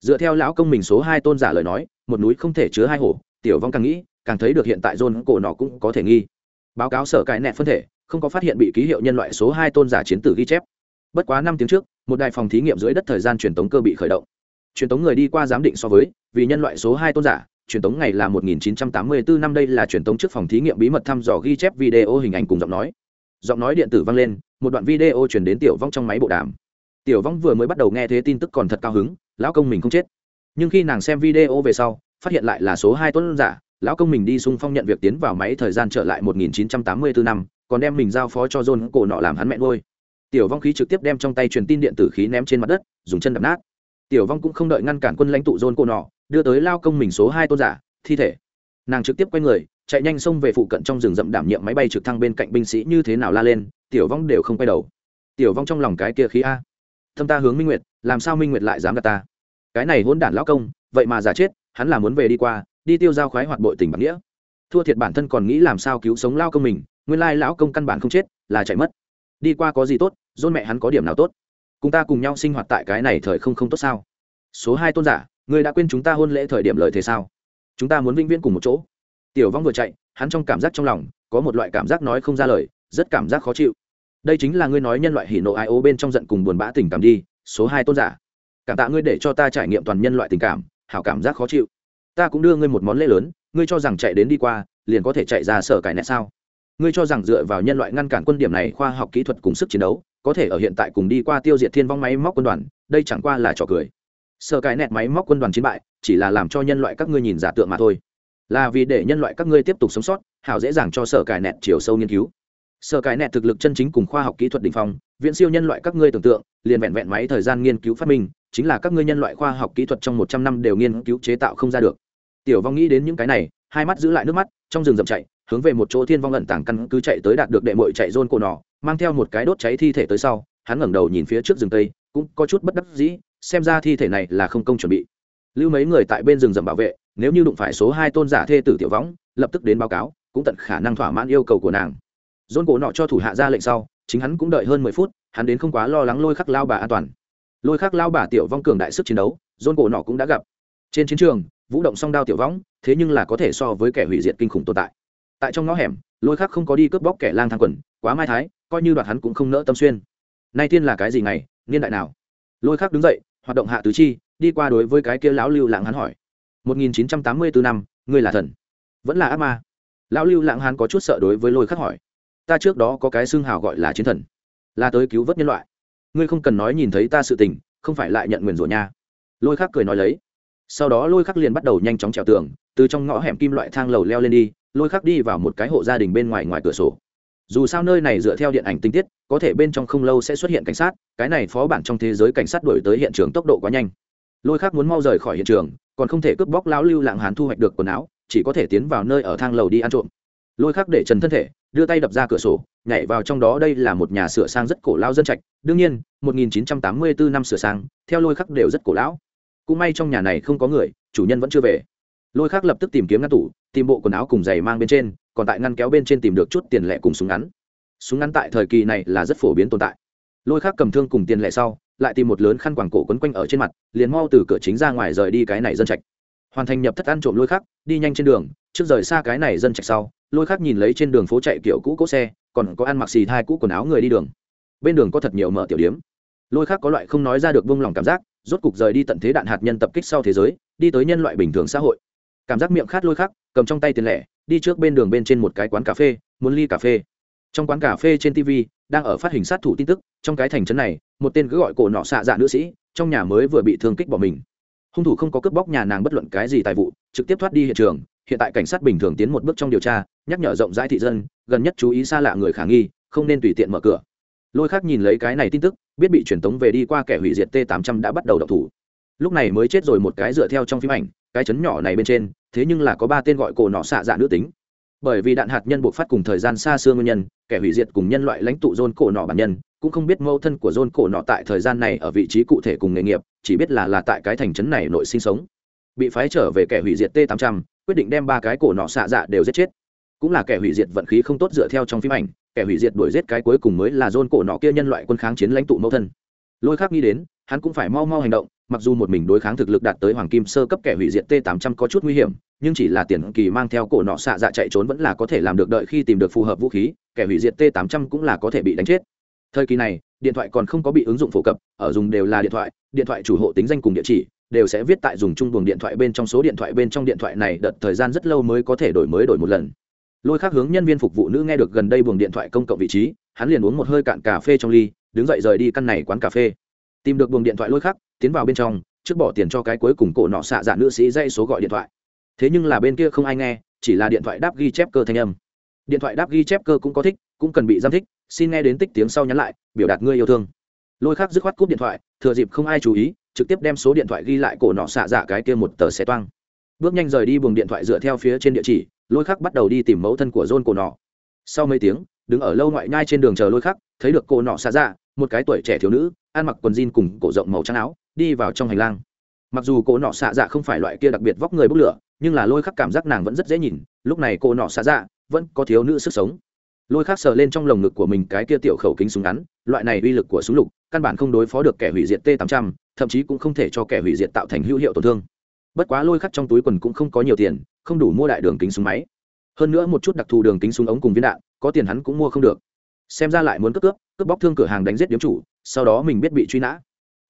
Dựa theo lão công mình số hai tôn giả lời nói, một núi không thể chứa hai hổ tiểu vong càng nghĩ, càng thấy được hiện tại dôn cổ nọ cũng có thể nghi. Báo cáo sở cái nẹt phân thể, không có phát hiện bị ký hiệu nhân loại số hai tôn giả chiến tử ghi chép. Bất quá năm tiếng trước, một đài phòng thí nghiệm dưới đất thời gian truyền tống cơ bị khởi động. Truyền tống người đi qua giám định so với, vì nhân loại số hai tôn giả, truyền tống ngày là 1984 năm đây là truyền tống trước phòng thí nghiệm bí mật thăm dò ghi chép video hình ảnh cùng giọng nói. Giọng nói điện tử vang lên một đoạn video truyền đến tiểu vong trong máy bộ đàm. Tiểu vong vừa mới bắt đầu nghe thế tin tức còn thật cao hứng, lão công mình không chết. Nhưng khi nàng xem video về sau, phát hiện lại là số hai tuấn giả, lão công mình đi xung phong nhận việc tiến vào máy thời gian trở lại 1984 năm, còn đem mình giao phó cho john cổ nọ làm hắn mẹ ngôi tiểu vong khí trực tiếp đem trong tay truyền tin điện tử khí ném trên mặt đất, dùng chân đập nát. Tiểu vong cũng không đợi ngăn cản quân lãnh tụ john cổ nọ, đưa tới lao công mình số hai tôn giả, thi thể. Nàng trực tiếp quay người chạy nhanh xông về phụ cận trong rừng rậm đảm nhiệm máy bay trực thăng bên cạnh binh sĩ như thế nào la lên, tiểu vong đều không quay đầu. Tiểu vong trong lòng cái kia khí a. Thâm ta hướng minh nguyệt, làm sao minh nguyệt lại dám gạt ta? Cái này hỗn đản lão công, vậy mà giả chết, hắn là muốn về đi qua, đi tiêu giao khoái hoạt bội tình bạc nghĩa. Thua thiệt bản thân còn nghĩ làm sao cứu sống lao công mình, nguyên lai lão công căn bản không chết, là chạy mất. Đi qua có gì tốt dôn mẹ hắn có điểm nào tốt? Cùng ta cùng nhau sinh hoạt tại cái này thời không không tốt sao? Số hai tôn giả người đã quên chúng ta hôn lễ thời điểm lời thế sao? Chúng ta muốn vĩnh viễn cùng một chỗ tiểu vong vừa chạy, hắn trong cảm giác trong lòng, có một loại cảm giác nói không ra lời, rất cảm giác khó chịu. Đây chính là ngươi nói nhân loại hỉ nộ ai ố bên trong giận cùng buồn bã tình cảm đi, số hai tôn giả. Cảm tạ ngươi để cho ta trải nghiệm toàn nhân loại tình cảm, hảo cảm giác khó chịu. Ta cũng đưa ngươi một món lễ lớn, ngươi cho rằng chạy đến đi qua, liền có thể chạy ra sở cải nẹ sao? Ngươi cho rằng dựa vào nhân loại ngăn cản quân điểm này khoa học kỹ thuật cùng sức chiến đấu, có thể ở hiện tại cùng đi qua tiêu diệt thiên vong máy móc quân đoàn, đây chẳng qua là trò cười. Sở cải nẹt máy móc quân đoàn chiến bại, chỉ là làm cho nhân loại các ngươi nhìn giả tượng mà thôi là vì để nhân loại các ngươi tiếp tục sống sót, hảo dễ dàng cho sở cải nẹt chiều sâu nghiên cứu. Sở cải nẹt thực lực chân chính cùng khoa học kỹ thuật đ ỉ n h phong viện siêu nhân loại các ngươi tưởng tượng, liền vẹn vẹn máy thời gian nghiên cứu phát minh, chính là các ngươi nhân loại khoa học kỹ thuật trong một trăm năm đều nghiên cứu chế tạo không ra được. Tiểu vong nghĩ đến những cái này, hai mắt giữ lại nước mắt, trong rừng rậm chạy, hướng về một chỗ thiên vong ẩn tàng căn cứ chạy tới đạt được đệ mội chạy rôn cổ nỏ, mang theo một cái đốt cháy thi thể tới sau, hắn ngẩng đầu nhìn phía trước rừng tây, cũng có chút bất đắc dĩ, xem ra thi thể này là không công chuẩn bị. Lưu mấy người tại bên rừng rậm bảo vệ nếu như đụng phải số hai tôn giả thê tử tiểu võng, lập tức đến báo cáo, cũng tận khả năng thỏa mãn yêu cầu của nàng. Dôn cổ nọ cho thủ hạ ra lệnh sau, chính hắn cũng đợi hơn mười phút, hắn đến không quá lo lắng lôi khắc lao bà an toàn. Lôi khắc lao bà tiểu vong cường đại sức chiến đấu, dôn cổ nọ cũng đã gặp. Trên chiến trường, vũ động song đao tiểu võng, thế nhưng là có thể so với kẻ hủy diệt kinh khủng tồn tại. Tại trong ngõ hẻm, lôi khắc không có đi cướp bóc kẻ lang thang quần, quá mai thái, coi như đoạt hắn cũng không nỡ tâm xuyên. Nay tiên là cái gì ngày, niên đại nào? Lôi khắc đứng dậy, hoạt động hạ tứ chi, đi qua đối với cái kia lão lưu lãng hắn hỏi. 1984 năm, ngươi là thần. Vẫn là ác ma. Lão lưu lãng hán có chút sợ đối với lôi khắc hỏi. Ta trước đó có cái xương hào gọi là chiến thần. Là tới cứu vớt nhân loại. Ngươi không cần nói nhìn thấy ta sự tình, không phải lại nhận nguyền rủa nha. Lôi khắc cười nói lấy. Sau đó lôi khắc liền bắt đầu nhanh chóng trèo tường, từ trong ngõ hẻm kim loại thang lầu leo lên đi, lôi khắc đi vào một cái hộ gia đình bên ngoài ngoài cửa sổ. Dù sao nơi này dựa theo điện ảnh tinh tiết, có thể bên trong không lâu sẽ xuất hiện cảnh sát, cái này phó bản trong thế giới cảnh sát đổi tới hiện trường tốc độ quá nhanh lôi khác muốn mau rời khỏi hiện trường, còn không thể cướp bóc lão lưu lạng hán thu hoạch được quần áo, chỉ có thể tiến vào nơi ở thang lầu đi ăn trộm. Lôi khác để trần thân thể, đưa tay đập ra cửa sổ, nhảy vào trong đó, đây là một nhà sửa sang rất cổ lao dân trạch. Đương nhiên 1984 năm sửa sang, theo lôi khắc đều rất cổ lão. Cũng may trong nhà này không có người, chủ nhân vẫn chưa về. Lôi khắc lập tức tìm kiếm ngăn tủ, tìm bộ quần áo cùng giày mang bên trên, còn tại ngăn kéo bên trên tìm được chút tiền lẻ cùng súng ngắn. Súng ngắn tại thời kỳ này là rất phổ biến tồn tại. Lôi khắc cầm thương cùng tiền lẻ sau lại tìm một lớn khăn quàng cổ quấn quanh ở trên mặt, liền mau từ cửa chính ra ngoài rời đi cái này dân trạch. Hoàn thành nhập thất ăn trộm lôi khác đi nhanh trên đường, trước rời xa cái này dân trạch sau, lôi khác nhìn lấy trên đường phố chạy kiểu cũ cỗ xe, còn có ăn mặc xì thai cũ quần áo người đi đường. Bên đường có thật nhiều mở tiểu điếm. Lôi khác có loại không nói ra được vung lòng cảm giác, rốt cục rời đi tận thế đạn hạt nhân tập kích sau thế giới, đi tới nhân loại bình thường xã hội. Cảm giác miệng khát lôi khác cầm trong tay tiền lẻ, đi trước bên đường bên trên một cái quán cà phê, muốn ly cà phê. Trong quán cà phê trên tv đang ở phát hình sát thủ tin tức, trong cái thành trấn này một tên cứ gọi cổ nọ xạ dạ nữ sĩ, trong nhà mới vừa bị thương kích bỏ mình. Hung thủ không có cướp bóc nhà nàng bất luận cái gì tài vụ, trực tiếp thoát đi hiện trường. Hiện tại cảnh sát bình thường tiến một bước trong điều tra, nhắc nhở rộng rãi thị dân, gần nhất chú ý xa lạ người khả nghi, không nên tùy tiện mở cửa. Lôi khác nhìn lấy cái này tin tức, biết bị truyền tống về đi qua kẻ hủy diệt t 800 đã bắt đầu đọc thủ. Lúc này mới chết rồi một cái dựa theo trong phim ảnh, cái chấn nhỏ này bên trên, thế nhưng là có ba tên gọi cổ nọ xạ dạ nữ tính bởi vì đạn hạt nhân buộc phát cùng thời gian xa xưa nguyên nhân, kẻ hủy diệt cùng nhân loại lãnh tụ dôn cổ nọ bản nhân, cũng không biết mâu thân của dôn cổ nọ tại thời gian này ở vị trí cụ thể cùng nghề nghiệp, chỉ biết là là tại cái thành trấn này nội sinh sống. Bị phái trở về kẻ hủy diệt t 800 quyết định đem ba cái cổ nọ xạ dạ đều giết chết. Cũng là kẻ hủy diệt vận khí không tốt dựa theo trong phim ảnh, kẻ hủy diệt đuổi giết cái cuối cùng mới là dôn cổ nọ kia nhân loại quân kháng chiến lãnh tụ mẫu thân. Lôi khác nghĩ đến, hắn cũng phải mau mau hành động, mặc dù một mình đối kháng thực lực đạt tới hoàng kim sơ cấp kẻ hủy diệt t 800 có chút nguy hiểm nhưng chỉ là tiền kỳ mang theo cổ nọ xạ dạ chạy trốn vẫn là có thể làm được đợi khi tìm được phù hợp vũ khí, kẻ hủy diệt t 800 cũng là có thể bị đánh chết. Thời kỳ này, điện thoại còn không có bị ứng dụng phổ cập, ở dùng đều là điện thoại điện thoại chủ hộ tính danh cùng địa chỉ, đều sẽ viết tại dùng chung buồng điện thoại bên trong số điện thoại bên trong điện thoại này, đợt thời gian rất lâu mới có thể đổi mới đổi một lần. Lôi khác hướng nhân viên phục vụ nữ nghe được gần đây buồng điện thoại công cộng vị trí, hắn liền uống một hơi cạn cà phê trong ly, đứng dậy rời đi căn này quán cà phê. Tìm được buồng điện thoại lôi khác tiến vào bên trong, trước bỏ tiền cho cái cuối cùng cổ nọ xạ dạ nữ sĩ dây số gọi điện thoại thế nhưng là bên kia không ai nghe, chỉ là điện thoại đáp ghi chép cơ thanh âm. Điện thoại đáp ghi chép cơ cũng có thích, cũng cần bị giam thích, xin nghe đến tích tiếng sau nhắn lại, biểu đạt ngươi yêu thương. Lôi khắc dứt khoát cúp điện thoại, thừa dịp không ai chú ý, trực tiếp đem số điện thoại ghi lại cổ nọ xạ dạ cái kia một tờ xe toang. Bước nhanh rời đi buồng điện thoại dựa theo phía trên địa chỉ, lôi khắc bắt đầu đi tìm mẫu thân của john cổ nọ. Sau mấy tiếng, đứng ở lâu ngoại nhai trên đường chờ lôi khắc, thấy được cổ nọ xạ dạ một cái tuổi trẻ thiếu nữ, ăn mặc quần jean cùng cổ rộng màu trắng áo, đi vào trong hành lang. Mặc dù cổ nọ xạ dạ không phải loại kia đặc biệt vóc người bốc lửa nhưng là lôi khắc cảm giác nàng vẫn rất dễ nhìn, lúc này cô nọ xạ dạ vẫn có thiếu nữ sức sống. Lôi khắc sờ lên trong lồng ngực của mình cái kia tiểu khẩu kính súng ngắn, loại này uy lực của súng lục, căn bản không đối phó được kẻ hủy diệt t 800 thậm chí cũng không thể cho kẻ hủy diệt tạo thành hữu hiệu tổn thương. Bất quá lôi khắc trong túi quần cũng không có nhiều tiền, không đủ mua đại đường kính súng máy. Hơn nữa một chút đặc thù đường kính súng ống cùng viên đạn, có tiền hắn cũng mua không được. Xem ra lại muốn cướp cướp cướp bóc thương cửa hàng đánh giết điếm chủ, sau đó mình biết bị truy nã.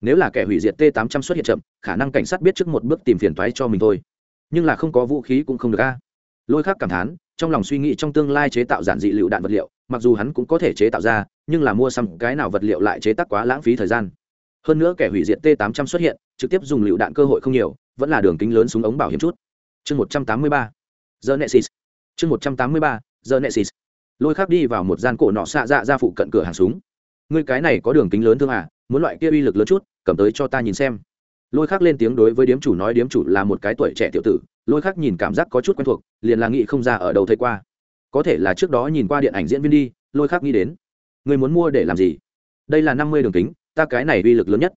Nếu là kẻ hủy diệt t 800 xuất hiện chậm, khả năng cảnh sát biết trước một bước tìm phiền toái cho mình thôi nhưng là không có vũ khí cũng không được a. Lôi khác cảm thán, trong lòng suy nghĩ trong tương lai chế tạo giản dị lựu đạn vật liệu, mặc dù hắn cũng có thể chế tạo ra, nhưng là mua xăm cái nào vật liệu lại chế tác quá lãng phí thời gian. Hơn nữa kẻ hủy diệt t 800 xuất hiện, trực tiếp dùng lựu đạn cơ hội không nhiều, vẫn là đường kính lớn súng ống bảo hiểm chút. Chương 183. giờ nesis chương 183. giờ nesis lôi khác đi vào một gian cổ nọ xạ dạ ra phụ cận cửa hàng súng. Người cái này có đường kính lớn thương à muốn loại kia uy lực lớn chút, cầm tới cho ta nhìn xem lôi khắc lên tiếng đối với điếm chủ nói điếm chủ là một cái tuổi trẻ tiểu tử, lôi khắc nhìn cảm giác có chút quen thuộc, liền là nghĩ không ra ở đâu thấy qua. Có thể là trước đó nhìn qua điện ảnh diễn viên đi, lôi khắc nghĩ đến. Người muốn mua để làm gì? Đây là năm mươi đường kính, ta cái này uy lực lớn nhất.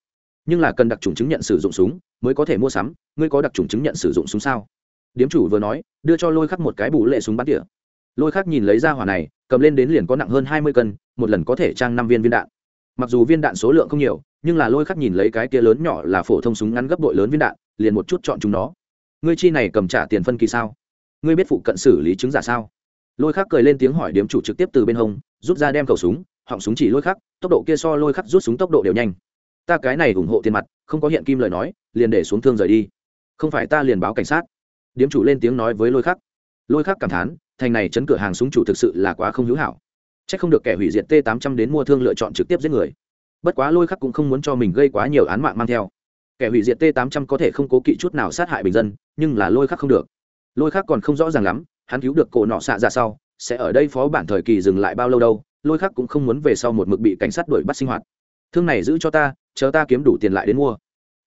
Nhưng là cần đặc trùng chứng nhận sử dụng súng, mới có thể mua sắm, ngươi có đặc trùng chứng nhận sử dụng súng sao? Điếm chủ vừa nói, đưa cho lôi khắc một cái bù lệ súng bắn tỉa. Lôi khắc nhìn lấy ra hỏa này, cầm lên đến liền có nặng hơn hai mươi cân, một lần có thể trang năm viên viên đạn mặc dù viên đạn số lượng không nhiều, nhưng là lôi khắc nhìn lấy cái kia lớn nhỏ là phổ thông súng ngắn gấp bội lớn viên đạn, liền một chút chọn chúng nó. Ngươi chi này cầm trả tiền phân kỳ sao? Ngươi biết phụ cận xử lý chứng giả sao? Lôi khắc cười lên tiếng hỏi điếm chủ trực tiếp từ bên hông, rút ra đem khẩu súng, họng súng chỉ lôi khắc, tốc độ kia so lôi khắc rút súng tốc độ đều nhanh. Ta cái này ủng hộ tiền mặt, không có hiện kim lời nói, liền để xuống thương rời đi. Không phải ta liền báo cảnh sát. Điếm chủ lên tiếng nói với lôi khắc. Lôi khắc cảm thán, thành này chấn cửa hàng súng chủ thực sự là quá không hữu hảo chắc không được kẻ hủy diệt t 800 đến mua thương lựa chọn trực tiếp giết người. Bất quá lôi khắc cũng không muốn cho mình gây quá nhiều án mạng mang theo. Kẻ hủy diệt t 800 có thể không cố kỵ chút nào sát hại bình dân, nhưng là lôi khắc không được. Lôi khắc còn không rõ ràng lắm, hắn cứu được cổ nọ xạ ra sau, sẽ ở đây phó bản thời kỳ dừng lại bao lâu đâu, lôi khắc cũng không muốn về sau một mực bị cảnh sát đuổi bắt sinh hoạt. Thương này giữ cho ta, chờ ta kiếm đủ tiền lại đến mua.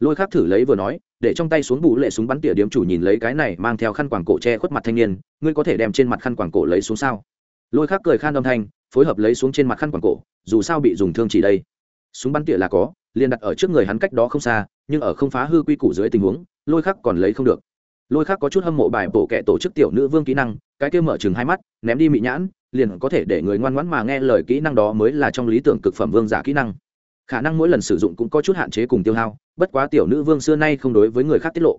Lôi khắc thử lấy vừa nói, để trong tay xuống bù lệ súng bắn tỉa điếm chủ nhìn lấy cái này mang theo khăn quàng cổ che khuất mặt thanh niên, ngươi có thể đem trên mặt khăn quàng cổ lấy xuống sao? Lôi khắc cười khan âm thanh, phối hợp lấy xuống trên mặt khăn quảng cổ, dù sao bị dùng thương chỉ đây. Súng bắn tỉa là có, liền đặt ở trước người hắn cách đó không xa, nhưng ở không phá hư quy củ dưới tình huống, lôi khắc còn lấy không được. Lôi khắc có chút hâm mộ bài bộ kệ tổ chức tiểu nữ vương kỹ năng, cái kia mở chừng hai mắt, ném đi mị nhãn, liền có thể để người ngoan ngoãn mà nghe lời kỹ năng đó mới là trong lý tưởng cực phẩm vương giả kỹ năng. Khả năng mỗi lần sử dụng cũng có chút hạn chế cùng tiêu hao, bất quá tiểu nữ vương xưa nay không đối với người khác tiết lộ.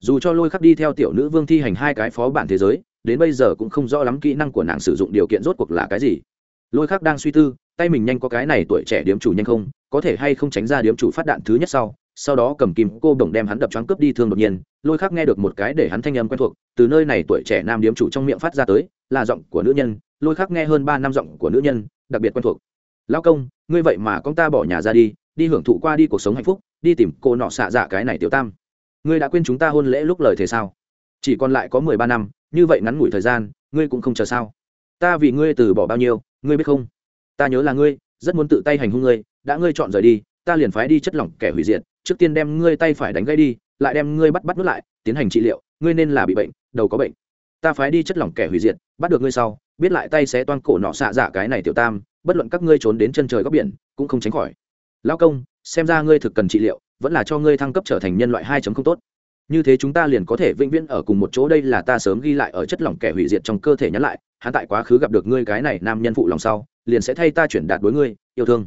Dù cho lôi khắc đi theo tiểu nữ vương thi hành hai cái phó bản thế giới đến bây giờ cũng không rõ lắm kỹ năng của nàng sử dụng điều kiện rốt cuộc là cái gì. Lôi khắc đang suy tư, tay mình nhanh có cái này tuổi trẻ điếm chủ nhanh không, có thể hay không tránh ra điếm chủ phát đạn thứ nhất sau. Sau đó cầm kim cô đồng đem hắn đập choáng cướp đi thương đột nhiên, lôi khắc nghe được một cái để hắn thanh âm quen thuộc, từ nơi này tuổi trẻ nam điếm chủ trong miệng phát ra tới, là giọng của nữ nhân. Lôi khắc nghe hơn ba năm giọng của nữ nhân, đặc biệt quen thuộc. Lao công, ngươi vậy mà con ta bỏ nhà ra đi đi hưởng thụ qua đi cuộc sống hạnh phúc, đi tìm cô nọ xạ dạ cái này tiểu tam. Ngươi đã quên chúng ta hôn lễ lúc lời thế sao? Chỉ còn lại có mười ba năm như vậy ngắn ngủi thời gian, ngươi cũng không chờ sao? Ta vì ngươi từ bỏ bao nhiêu, ngươi biết không? Ta nhớ là ngươi, rất muốn tự tay hành hung ngươi, đã ngươi chọn rời đi, ta liền phái đi chất lỏng kẻ hủy diệt, trước tiên đem ngươi tay phải đánh gãy đi, lại đem ngươi bắt bắt nuốt lại, tiến hành trị liệu, ngươi nên là bị bệnh, đầu có bệnh. Ta phái đi chất lỏng kẻ hủy diệt, bắt được ngươi sau, biết lại tay sẽ toan cổ nọ xạ dạ cái này tiểu tam, bất luận các ngươi trốn đến chân trời góc biển, cũng không tránh khỏi. Lão công, xem ra ngươi thực cần trị liệu, vẫn là cho ngươi thăng cấp trở thành nhân loại hai không tốt như thế chúng ta liền có thể vĩnh viễn ở cùng một chỗ, đây là ta sớm ghi lại ở chất lỏng kẻ hủy diệt trong cơ thể nhắn lại, hắn tại quá khứ gặp được ngươi cái này nam nhân phụ lòng sau, liền sẽ thay ta chuyển đạt đối ngươi, yêu thương.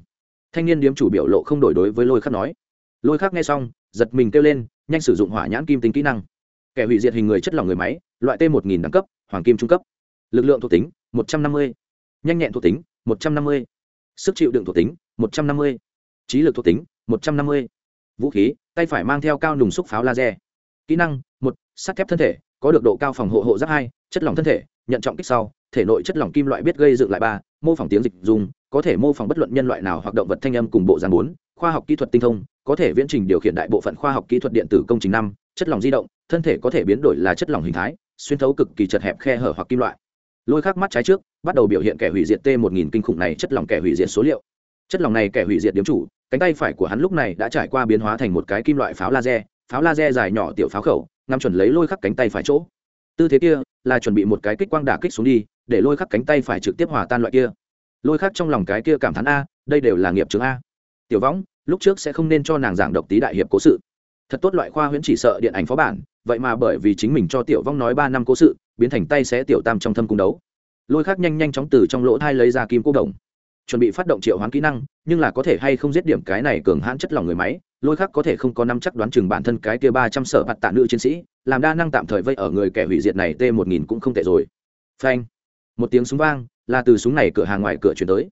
Thanh niên điếm chủ biểu lộ không đổi đối với lôi khắc nói. Lôi khắc nghe xong, giật mình kêu lên, nhanh sử dụng hỏa nhãn kim tính kỹ năng. Kẻ hủy diệt hình người chất lỏng người máy, loại t một nghìn đẳng cấp, hoàng kim trung cấp. Lực lượng thuộc tính, một trăm năm mươi. Nhanh nhẹn thuộc tính, một trăm năm mươi. Sức chịu đựng thuộc tính, một trăm năm mươi. Trí lực thuộc tính, một trăm năm mươi. Vũ khí, tay phải mang theo cao nùng xúc pháo laser kỹ năng, một, sắt thép thân thể, có được độ cao phòng hộ hộ giáp hai, chất lỏng thân thể, nhận trọng kích sau, thể nội chất lỏng kim loại biết gây dựng lại ba, mô phỏng tiếng dịch dùng, có thể mô phỏng bất luận nhân loại nào hoặc động vật thanh âm cùng bộ dàn bốn, khoa học kỹ thuật tinh thông, có thể viễn trình điều khiển đại bộ phận khoa học kỹ thuật điện tử công trình năm, chất lỏng di động, thân thể có thể biến đổi là chất lỏng hình thái, xuyên thấu cực kỳ chật hẹp khe hở hoặc kim loại. Lôi khắc mắt trái trước, bắt đầu biểu hiện kẻ hủy diệt t một nghìn kinh khủng này chất lỏng kẻ hủy diệt số liệu. Chất lỏng này kẻ hủy diệt điếm chủ, cánh tay phải của hắn lúc này đã trải qua biến hóa thành một cái kim loại pháo laser pháo laser dài nhỏ tiểu pháo khẩu, ngắm chuẩn lấy lôi khắc cánh tay phải chỗ. Tư thế kia là chuẩn bị một cái kích quang đả kích xuống đi, để lôi khắc cánh tay phải trực tiếp hòa tan loại kia. Lôi khắc trong lòng cái kia cảm thán a, đây đều là nghiệp chứng a. Tiểu võng, lúc trước sẽ không nên cho nàng giảng độc tí đại hiệp cố sự. Thật tốt loại khoa huyễn chỉ sợ điện ảnh phó bản, vậy mà bởi vì chính mình cho tiểu vong nói ba năm cố sự, biến thành tay xé tiểu tam trong thâm cung đấu. Lôi khắc nhanh nhanh chóng từ trong lỗ thai lấy ra kim cô đồng chuẩn bị phát động triệu hoán kỹ năng, nhưng là có thể hay không giết điểm cái này cường hãn chất lòng người máy, lôi khác có thể không có năm chắc đoán chừng bản thân cái kia ba trăm sở mặt tạ nữ chiến sĩ, làm đa năng tạm thời vây ở người kẻ hủy diệt này t một nghìn cũng không tệ rồi. Phanh, một tiếng súng vang, là từ súng này cửa hàng ngoài cửa chuyển tới.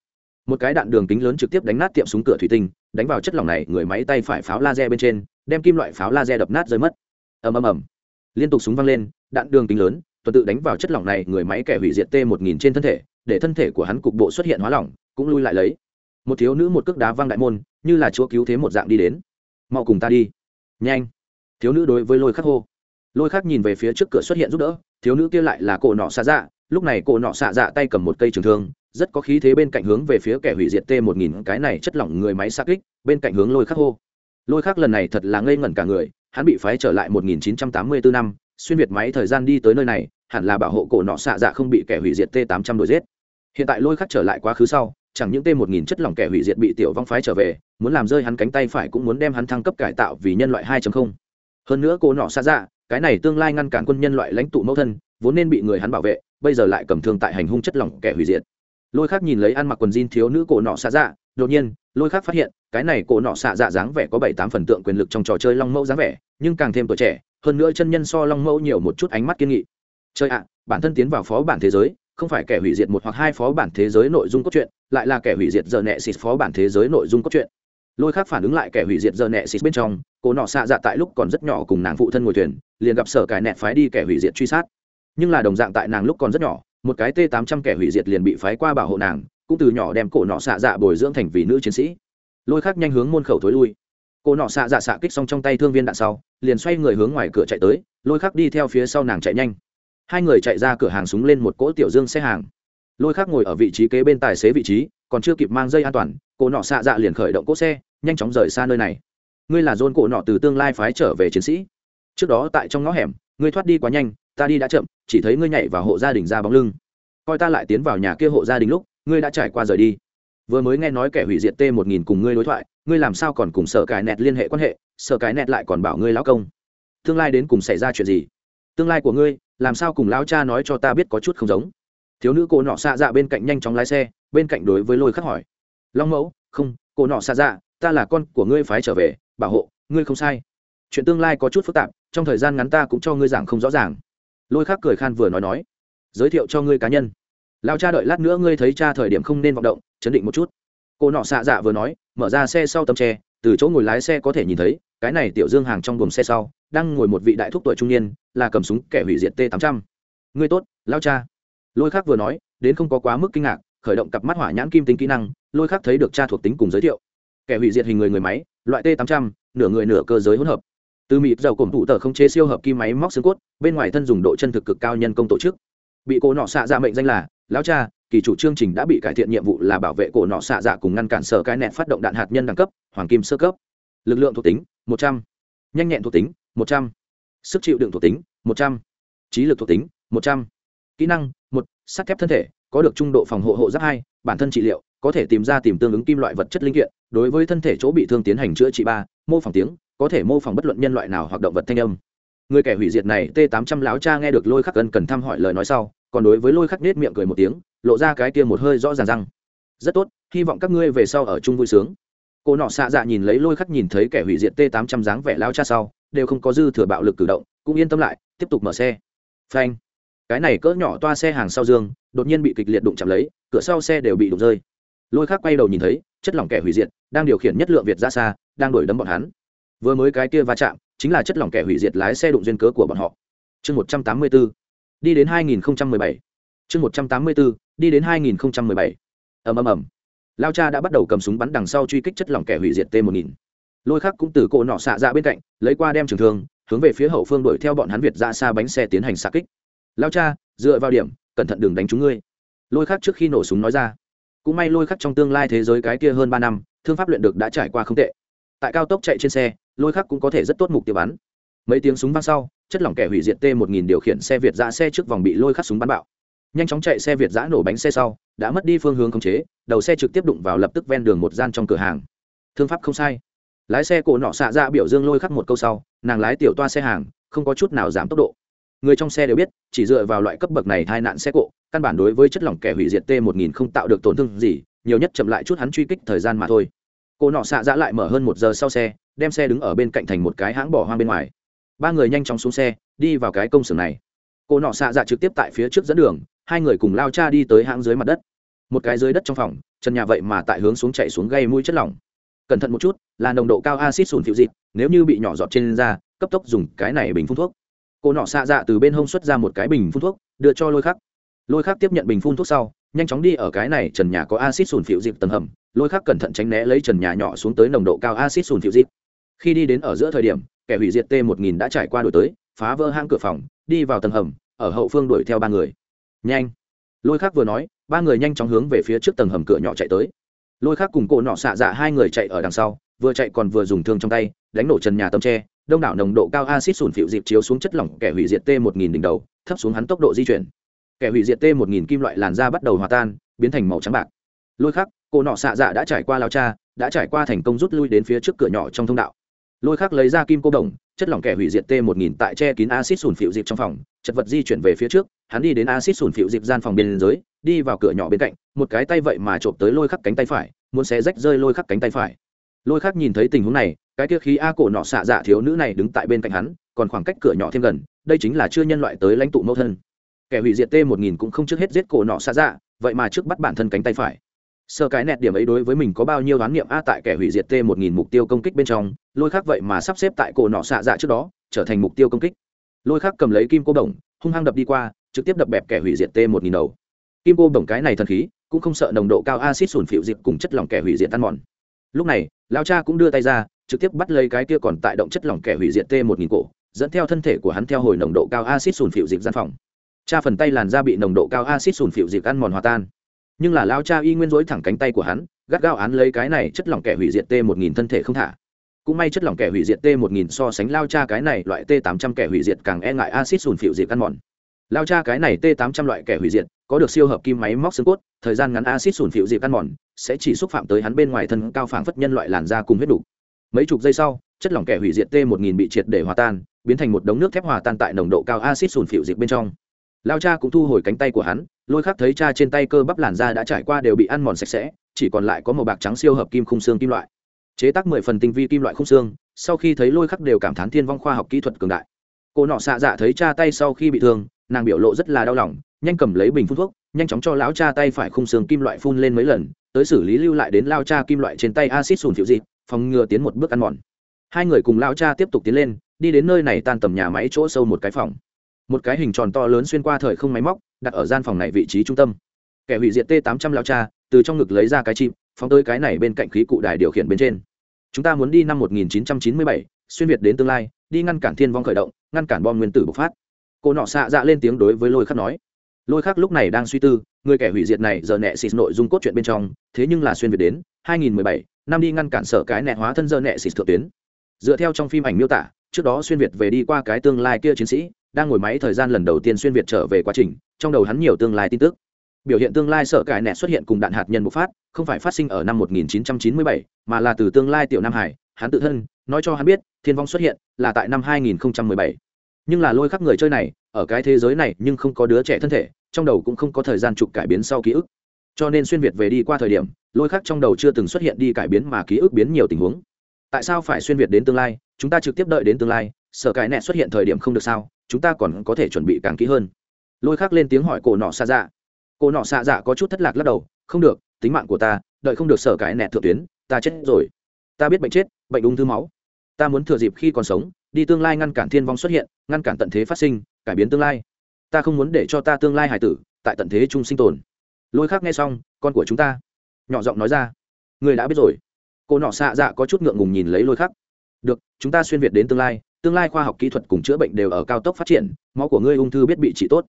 Một cái đạn đường kính lớn trực tiếp đánh nát tiệm súng cửa thủy tinh, đánh vào chất lỏng này, người máy tay phải pháo laser bên trên, đem kim loại pháo laser đập nát rơi mất. Ầm ầm ầm. Liên tục súng vang lên, đạn đường kính lớn, tuần tự đánh vào chất lỏng này, người máy kẻ hủy diệt t một nghìn trên thân thể để thân thể của hắn cục bộ xuất hiện hóa lỏng, cũng lui lại lấy. Một thiếu nữ một cước đá văng đại môn, như là chúa cứu thế một dạng đi đến. Mau cùng ta đi. Nhanh. Thiếu nữ đối với lôi khắc hô. Lôi khắc nhìn về phía trước cửa xuất hiện giúp đỡ, thiếu nữ kia lại là cổ nọ xạ dạ. Lúc này cổ nọ xạ dạ tay cầm một cây trường thương, rất có khí thế bên cạnh hướng về phía kẻ hủy diệt t một nghìn cái này chất lỏng người máy xa kích, bên cạnh hướng lôi khắc hô. Lôi khắc lần này thật là ngây ngẩn cả người, hắn bị phái trở lại 1984 năm, xuyên việt máy thời gian đi tới nơi này, hẳn là bảo hộ cổ nọ xạ dạ không bị kẻ hủy diệt t 800 đuổi giết hiện tại lôi khắc trở lại quá khứ sau, chẳng những t 1000 chất lỏng kẻ hủy diệt bị tiểu vong phái trở về, muốn làm rơi hắn cánh tay phải cũng muốn đem hắn thăng cấp cải tạo vì nhân loại 2.0. hơn nữa cô nọ xa dạ cái này tương lai ngăn cản quân nhân loại lãnh tụ mẫu thân, vốn nên bị người hắn bảo vệ, bây giờ lại cầm thương tại hành hung chất lỏng kẻ hủy diệt lôi khắc nhìn lấy ăn mặc quần jean thiếu nữ cổ nọ xạ dạ đột nhiên, lôi khắc phát hiện, cái này cổ nọ xạ dạ dáng vẻ có bảy tám phần tượng quyền lực trong trò chơi long mẫu dáng vẻ, nhưng càng thêm tuổi trẻ, hơn nữa chân nhân so long mẫu nhiều một chút ánh mắt kiên nghị chơi ạ, bản thân tiến vào phó bản thế giới không phải kẻ hủy diệt một hoặc hai phó bản thế giới nội dung cốt truyện, lại là kẻ hủy diệt giờ nẹ xịt phó bản thế giới nội dung cốt truyện. Lôi khác phản ứng lại kẻ hủy diệt giờ nẹ xịt bên trong, cô nọ xạ dạ tại lúc còn rất nhỏ cùng nàng phụ thân ngồi thuyền, liền gặp sở cải nẹt phái đi kẻ hủy diệt truy sát. Nhưng là đồng dạng tại nàng lúc còn rất nhỏ, một cái t tám trăm kẻ hủy diệt liền bị phái qua bảo hộ nàng, cũng từ nhỏ đem cổ nọ xạ dạ bồi dưỡng thành vì nữ chiến sĩ. Lôi khác nhanh hướng môn khẩu thối lui. Cô nọ xạ dạ xạ kích xong trong tay thương viên đạn sau, liền xoay người hướng ngoài cửa chạy tới, lôi khắc đi theo phía sau nàng chạy nhanh hai người chạy ra cửa hàng súng lên một cỗ tiểu dương xe hàng. Lôi khác ngồi ở vị trí kế bên tài xế vị trí, còn chưa kịp mang dây an toàn cổ nọ xạ dạ liền khởi động cỗ xe, nhanh chóng rời xa nơi này. Ngươi là dôn cổ nọ từ tương lai phái trở về chiến sĩ. Trước đó tại trong ngõ hẻm, ngươi thoát đi quá nhanh, ta đi đã chậm, chỉ thấy ngươi nhảy vào hộ gia đình ra bóng lưng. Coi ta lại tiến vào nhà kia hộ gia đình lúc, ngươi đã trải qua rời đi. Vừa mới nghe nói kẻ hủy diệt t một nghìn cùng ngươi đối thoại, ngươi làm sao còn cùng sở cái nẹt liên hệ quan hệ, sở cái nẹt lại còn bảo ngươi lão công. Tương lai đến cùng xảy ra chuyện gì? Tương lai của ngươi làm sao cùng lão cha nói cho ta biết có chút không giống? Thiếu nữ cô nọ xạ dạ bên cạnh nhanh chóng lái xe, bên cạnh đối với lôi khắc hỏi. Long mẫu, không cô nọ xạ dạ ta là con của ngươi phái trở về, bảo hộ, ngươi không sai. Chuyện tương lai có chút phức tạp, trong thời gian ngắn ta cũng cho ngươi giảng không rõ ràng. Lôi khắc cười khan vừa nói nói. Giới thiệu cho ngươi cá nhân. Lao cha đợi lát nữa ngươi thấy cha thời điểm không nên vọng động, chấn định một chút. Cô nọ xạ dạ vừa nói, mở ra xe sau tấm tre, từ chỗ ngồi lái xe có thể nhìn thấy, cái này tiểu dương hàng trong buồng xe sau đang ngồi một vị đại thúc tuổi trung niên, là cầm súng kẻ hủy diệt t 800 ngươi tốt, lao cha. Lôi khác vừa nói, đến không có quá mức kinh ngạc, khởi động cặp mắt hỏa nhãn kim tính kỹ năng, lôi khác thấy được cha thuộc tính cùng giới thiệu. Kẻ hủy diệt hình người người máy, loại t 800 nửa người nửa cơ giới hỗn hợp. Từ mịt dầu cổng tụ tờ không chế siêu hợp kim máy móc xương cốt, bên ngoài thân dùng độ chân thực cực cao nhân công tổ chức. Bị cô nọ xạ dạ mệnh danh là, lão cha, kỳ chủ chương trình đã bị cải thiện nhiệm vụ là bảo vệ cổ nọ xạ dạ cùng ngăn cản sở cái nẹt phát động đạn hạt nhân đẳng cấp, hoàng kim sơ cấp. Lực lượng thuộc tính, một trăm. N h a n h nhẹn thuộc tính một trăm. Sức chịu đựng thuộc tính, một trăm. Trí lực thuộc tính, một trăm. Kỹ năng, một. Sắt thép thân thể, có được trung độ phòng hộ hộ giáp hai, bản thân trị liệu, có thể tìm ra tìm tương ứng kim loại vật chất linh kiện, đối với thân thể chỗ bị thương tiến hành chữa trị ba, mô phỏng tiếng, có thể mô phỏng bất luận nhân loại nào hoặc động vật thanh âm. Người kẻ hủy diệt này, t 800 láo cha nghe được lôi khắc gần cần thăm hỏi lời nói sau, còn đối với lôi khắc nết miệng cười một tiếng, lộ ra cái kia một hơi rõ ràng răng. Rất tốt, hy vọng các ngươi về sau ở chung vui sướng. Cô nọ xạ dạ nhìn lấy lôi khắc nhìn thấy kẻ hủy diệt t 800 dáng vẻ lao cha sau đều không có dư thừa bạo lực cử động, cũng yên tâm lại, tiếp tục mở xe. Phanh. Cái này cỡ nhỏ toa xe hàng sau dương, đột nhiên bị kịch liệt đụng chạm lấy, cửa sau xe đều bị đụng rơi. Lôi khác quay đầu nhìn thấy, chất lỏng kẻ hủy diệt, đang điều khiển nhất lượng việt ra xa, đang đuổi đấm bọn hắn. Vừa mới cái kia va chạm, chính là chất lỏng kẻ hủy diệt lái xe đụng duyên cớ của bọn họ. Chương một trăm tám mươi bốn đi đến hai nghìn mười bảy. Chương một trăm tám mươi bốn đi đến hai nghìn mười bảy. Ầm ầm ầm. Lao cha đã bắt đầu cầm súng bắn đằng sau truy kích chất lỏng kẻ hủy diệt t một nghìn lôi khắc cũng từ cỗ nọ xạ ra bên cạnh, lấy qua đem trường thương, hướng về phía hậu phương đuổi theo bọn hắn việt ra xa bánh xe tiến hành xa kích. Lao cha, dựa vào điểm, cẩn thận đừng đánh chúng ngươi. Lôi khắc trước khi nổ súng nói ra. Cũng may lôi khắc trong tương lai thế giới cái kia hơn ba năm, thương pháp luyện được đã trải qua không tệ. Tại cao tốc chạy trên xe, lôi khắc cũng có thể rất tốt mục tiêu bắn. Mấy tiếng súng vang sau, chất lỏng kẻ hủy diệt t một nghìn điều khiển xe việt giã xe trước vòng bị lôi khắc súng bắn bạo. Nhanh chóng chạy xe việt giã nổ bánh xe sau, đã mất đi phương hướng khống chế, đầu xe trực tiếp đụng vào lập tức ven đường một gian trong cửa hàng. Thương pháp không sai lái xe cổ nọ xạ ra biểu dương lôi khắc một câu sau, nàng lái tiểu toa xe hàng, không có chút nào giảm tốc độ. Người trong xe đều biết, chỉ dựa vào loại cấp bậc này hai nạn xe cộ, căn bản đối với chất lỏng kẻ hủy diệt t một nghìn không tạo được tổn thương gì, nhiều nhất chậm lại chút hắn truy kích thời gian mà thôi. Cô nọ xạ dã lại mở hơn một giờ sau xe, đem xe đứng ở bên cạnh thành một cái hãng bỏ hoang bên ngoài. Ba người nhanh chóng xuống xe, đi vào cái công xưởng này. Cô nọ xạ dạ trực tiếp tại phía trước dẫn đường, hai người cùng lao cha đi tới hãng dưới mặt đất. Một cái dưới đất trong phòng, trần nhà vậy mà tại hướng xuống chạy xuống gây mũi chất lỏng cẩn thận một chút, là nồng độ cao acid sùn phiệu dịt, nếu như bị nhỏ giọt trên da, cấp tốc dùng cái này bình phun thuốc. Cô nọ xạ dạ từ bên hông xuất ra một cái bình phun thuốc, đưa cho lôi khắc. Lôi khắc tiếp nhận bình phun thuốc sau, nhanh chóng đi ở cái này trần nhà có acid sùn phiệu dịp tầng hầm. Lôi khắc cẩn thận tránh né lấy trần nhà nhỏ xuống tới nồng độ cao acid sùn phiệu dịp khi đi đến ở giữa thời điểm, kẻ hủy diệt t một nghìn đã trải qua đổi tới, phá vỡ hang cửa phòng, đi vào tầng hầm, ở hậu phương đuổi theo ba người. Nhanh! Lôi khắc vừa nói, ba người nhanh chóng hướng về phía trước tầng hầm cửa nhỏ chạy tới lôi khắc cùng cổ nọ xạ dạ hai người chạy ở đằng sau, vừa chạy còn vừa dùng thương trong tay, đánh nổ trần nhà tấm tre, đông đảo nồng độ cao acid sùn phịu dịp chiếu xuống chất lỏng kẻ hủy diệt t một nghìn đỉnh đầu, thấp xuống hắn tốc độ di chuyển. Kẻ hủy diệt t một nghìn kim loại làn da bắt đầu hòa tan, biến thành màu trắng bạc. Lôi khắc cô nọ xạ dạ đã trải qua lao cha, đã trải qua thành công rút lui đến phía trước cửa nhỏ trong thông đạo. Lôi khắc lấy ra kim cô đồng, chất lỏng kẻ hủy diệt t một nghìn tại che kín acid sùn phịu dịp trong phòng, chật vật di chuyển về phía trước, hắn đi đến acid sùn phịu dịp gian phòng bên dưới đi vào cửa nhỏ bên cạnh, một cái tay vậy mà trộm tới lôi khắc cánh tay phải, muốn xé rách rơi lôi khắc cánh tay phải. Lôi khắc nhìn thấy tình huống này, cái kia khí a cổ nọ xạ dạ thiếu nữ này đứng tại bên cạnh hắn, còn khoảng cách cửa nhỏ thêm gần, đây chính là chưa nhân loại tới lãnh tụ mẫu thân. Kẻ hủy diệt t một nghìn cũng không trước hết giết cổ nọ xạ dạ vậy mà trước bắt bản thân cánh tay phải. Sơ cái nẹt điểm ấy đối với mình có bao nhiêu đoán niệm a tại kẻ hủy diệt t một nghìn mục tiêu công kích bên trong, lôi khắc vậy mà sắp xếp tại cổ nọ xạ dạ trước đó, trở thành mục tiêu công kích. Lôi khắc cầm lấy kim cô đồng, hung hăng đập đi qua, trực tiếp đập bẹp kẻ hủy diệt t một nghìn đầu kim cô bổng cái này thần khí, cũng không sợ nồng độ cao acid sùn phịu dịp cùng chất lỏng kẻ hủy diệt tan mòn. Lúc này lao cha cũng đưa tay ra, trực tiếp bắt lấy cái kia còn tại động chất lỏng kẻ hủy diệt t một nghìn cổ, dẫn theo thân thể của hắn theo hồi nồng độ cao acid sùn phịu dịp gian phòng. Cha phần tay làn da bị nồng độ cao acid sùn phịu dịp ăn mòn hòa tan. Nhưng là lao cha y nguyên dối thẳng cánh tay của hắn, gắt gao án lấy cái này chất lỏng kẻ hủy diệt t một nghìn thân thể không thả. Cũng may chất lỏng kẻ hủy diệt t một nghìn so sánh lao cha cái này loại t tám trăm kẻ hủy diệt càng e ngại acid sùn phịu diệt ăn mòn. Lao cha cái này t tám trăm loại kẻ hủy diệt có được siêu hợp kim máy móc xương cốt, thời gian ngắn acid sùn phịu diệt ăn mòn, sẽ chỉ xúc phạm tới hắn bên ngoài thân cao phảng phất nhân loại làn da cùng huyết đủ. Mấy chục giây sau, chất lỏng kẻ hủy diệt t một nghìn bị triệt để hòa tan, biến thành một đống nước thép hòa tan tại nồng độ cao acid sùn phịu diệt bên trong. Lao cha cũng thu hồi cánh tay của hắn, lôi khắc thấy cha trên tay cơ bắp làn da đã trải qua đều bị ăn mòn sạch sẽ, chỉ còn lại có màu bạc trắng siêu hợp kim khung xương kim loại. Chế tác mười phần tinh vi kim loại khung xương, sau khi thấy lôi khắc đều cảm thán thiên vong khoa học kỹ thuật cường đại. Cô nọ xạ dạ thấy cha tay sau khi bị thương nàng biểu lộ rất là đau lòng nhanh cầm lấy bình phun thuốc nhanh chóng cho lão cha tay phải khung xương kim loại phun lên mấy lần tới xử lý lưu lại đến lao cha kim loại trên tay acid sùn thiệu dịp phòng ngừa tiến một bước ăn mòn. Hai người cùng lao cha tiếp tục tiến lên đi đến nơi này tan tầm nhà máy chỗ sâu một cái phòng. Một cái hình tròn to lớn xuyên qua thời không máy móc đặt ở gian phòng này vị trí trung tâm. Kẻ hủy diệt t tám trăm lao cha từ trong ngực lấy ra cái chim phóng tới cái này bên cạnh khí cụ đài điều khiển bên trên. Chúng ta muốn đi năm 1997, xuyên việt đến tương lai đi ngăn cản thiên vong khởi động ngăn cản bom nguyên tử bộc phát cô nọ xạ dạ lên tiếng đối với lôi khắc nói. Lôi khắc lúc này đang suy tư người kẻ hủy diệt này giờ nẹ xịt nội dung cốt truyện bên trong thế nhưng là xuyên việt đến 2017, năm đi ngăn cản sở cái nẹ hóa thân giờ nẹ xịt thượng tuyến. Dựa theo trong phim ảnh miêu tả trước đó xuyên việt về đi qua cái tương lai kia chiến sĩ đang ngồi máy thời gian lần đầu tiên xuyên việt trở về quá trình trong đầu hắn nhiều tương lai tin tức. Biểu hiện tương lai sở cải nẹt xuất hiện cùng đạn hạt nhân bộc phát không phải phát sinh ở năm 1997, mà là từ tương lai tiểu nam hải hắn tự thân nói cho hắn biết thiên vong xuất hiện là tại năm 2017 nhưng là lôi khắc người chơi này, ở cái thế giới này nhưng không có đứa trẻ thân thể, trong đầu cũng không có thời gian chụp cải biến sau ký ức. Cho nên xuyên việt về đi qua thời điểm, lôi khắc trong đầu chưa từng xuất hiện đi cải biến mà ký ức biến nhiều tình huống. Tại sao phải xuyên việt đến tương lai? Chúng ta trực tiếp đợi đến tương lai sở cải nẹt xuất hiện thời điểm không được sao? Chúng ta còn có thể chuẩn bị càng kỹ hơn. Lôi khắc lên tiếng hỏi cổ nọ xa dạ. Cổ nọ xa dạ có chút thất lạc lắc đầu, không được, tính mạng của ta, đợi không được sở cải nẹt thượng tuyến, ta chết rồi. Ta biết bệnh chết, bệnh ung thư máu. Ta muốn thừa dịp khi còn sống đi tương lai ngăn cản thiên vong xuất hiện ngăn cản tận thế phát sinh cải biến tương lai. Ta không muốn để cho ta tương lai hải tử tại tận thế chung sinh tồn. Lôi khác nghe xong con của chúng ta. Nhỏ giọng nói ra. Người đã biết rồi. Cô nọ xạ dạ có chút ngượng ngùng nhìn lấy lôi khắc. Được chúng ta xuyên việt đến tương lai tương lai khoa học kỹ thuật cùng chữa bệnh đều ở cao tốc phát triển máu của ngươi ung thư biết bị trị tốt.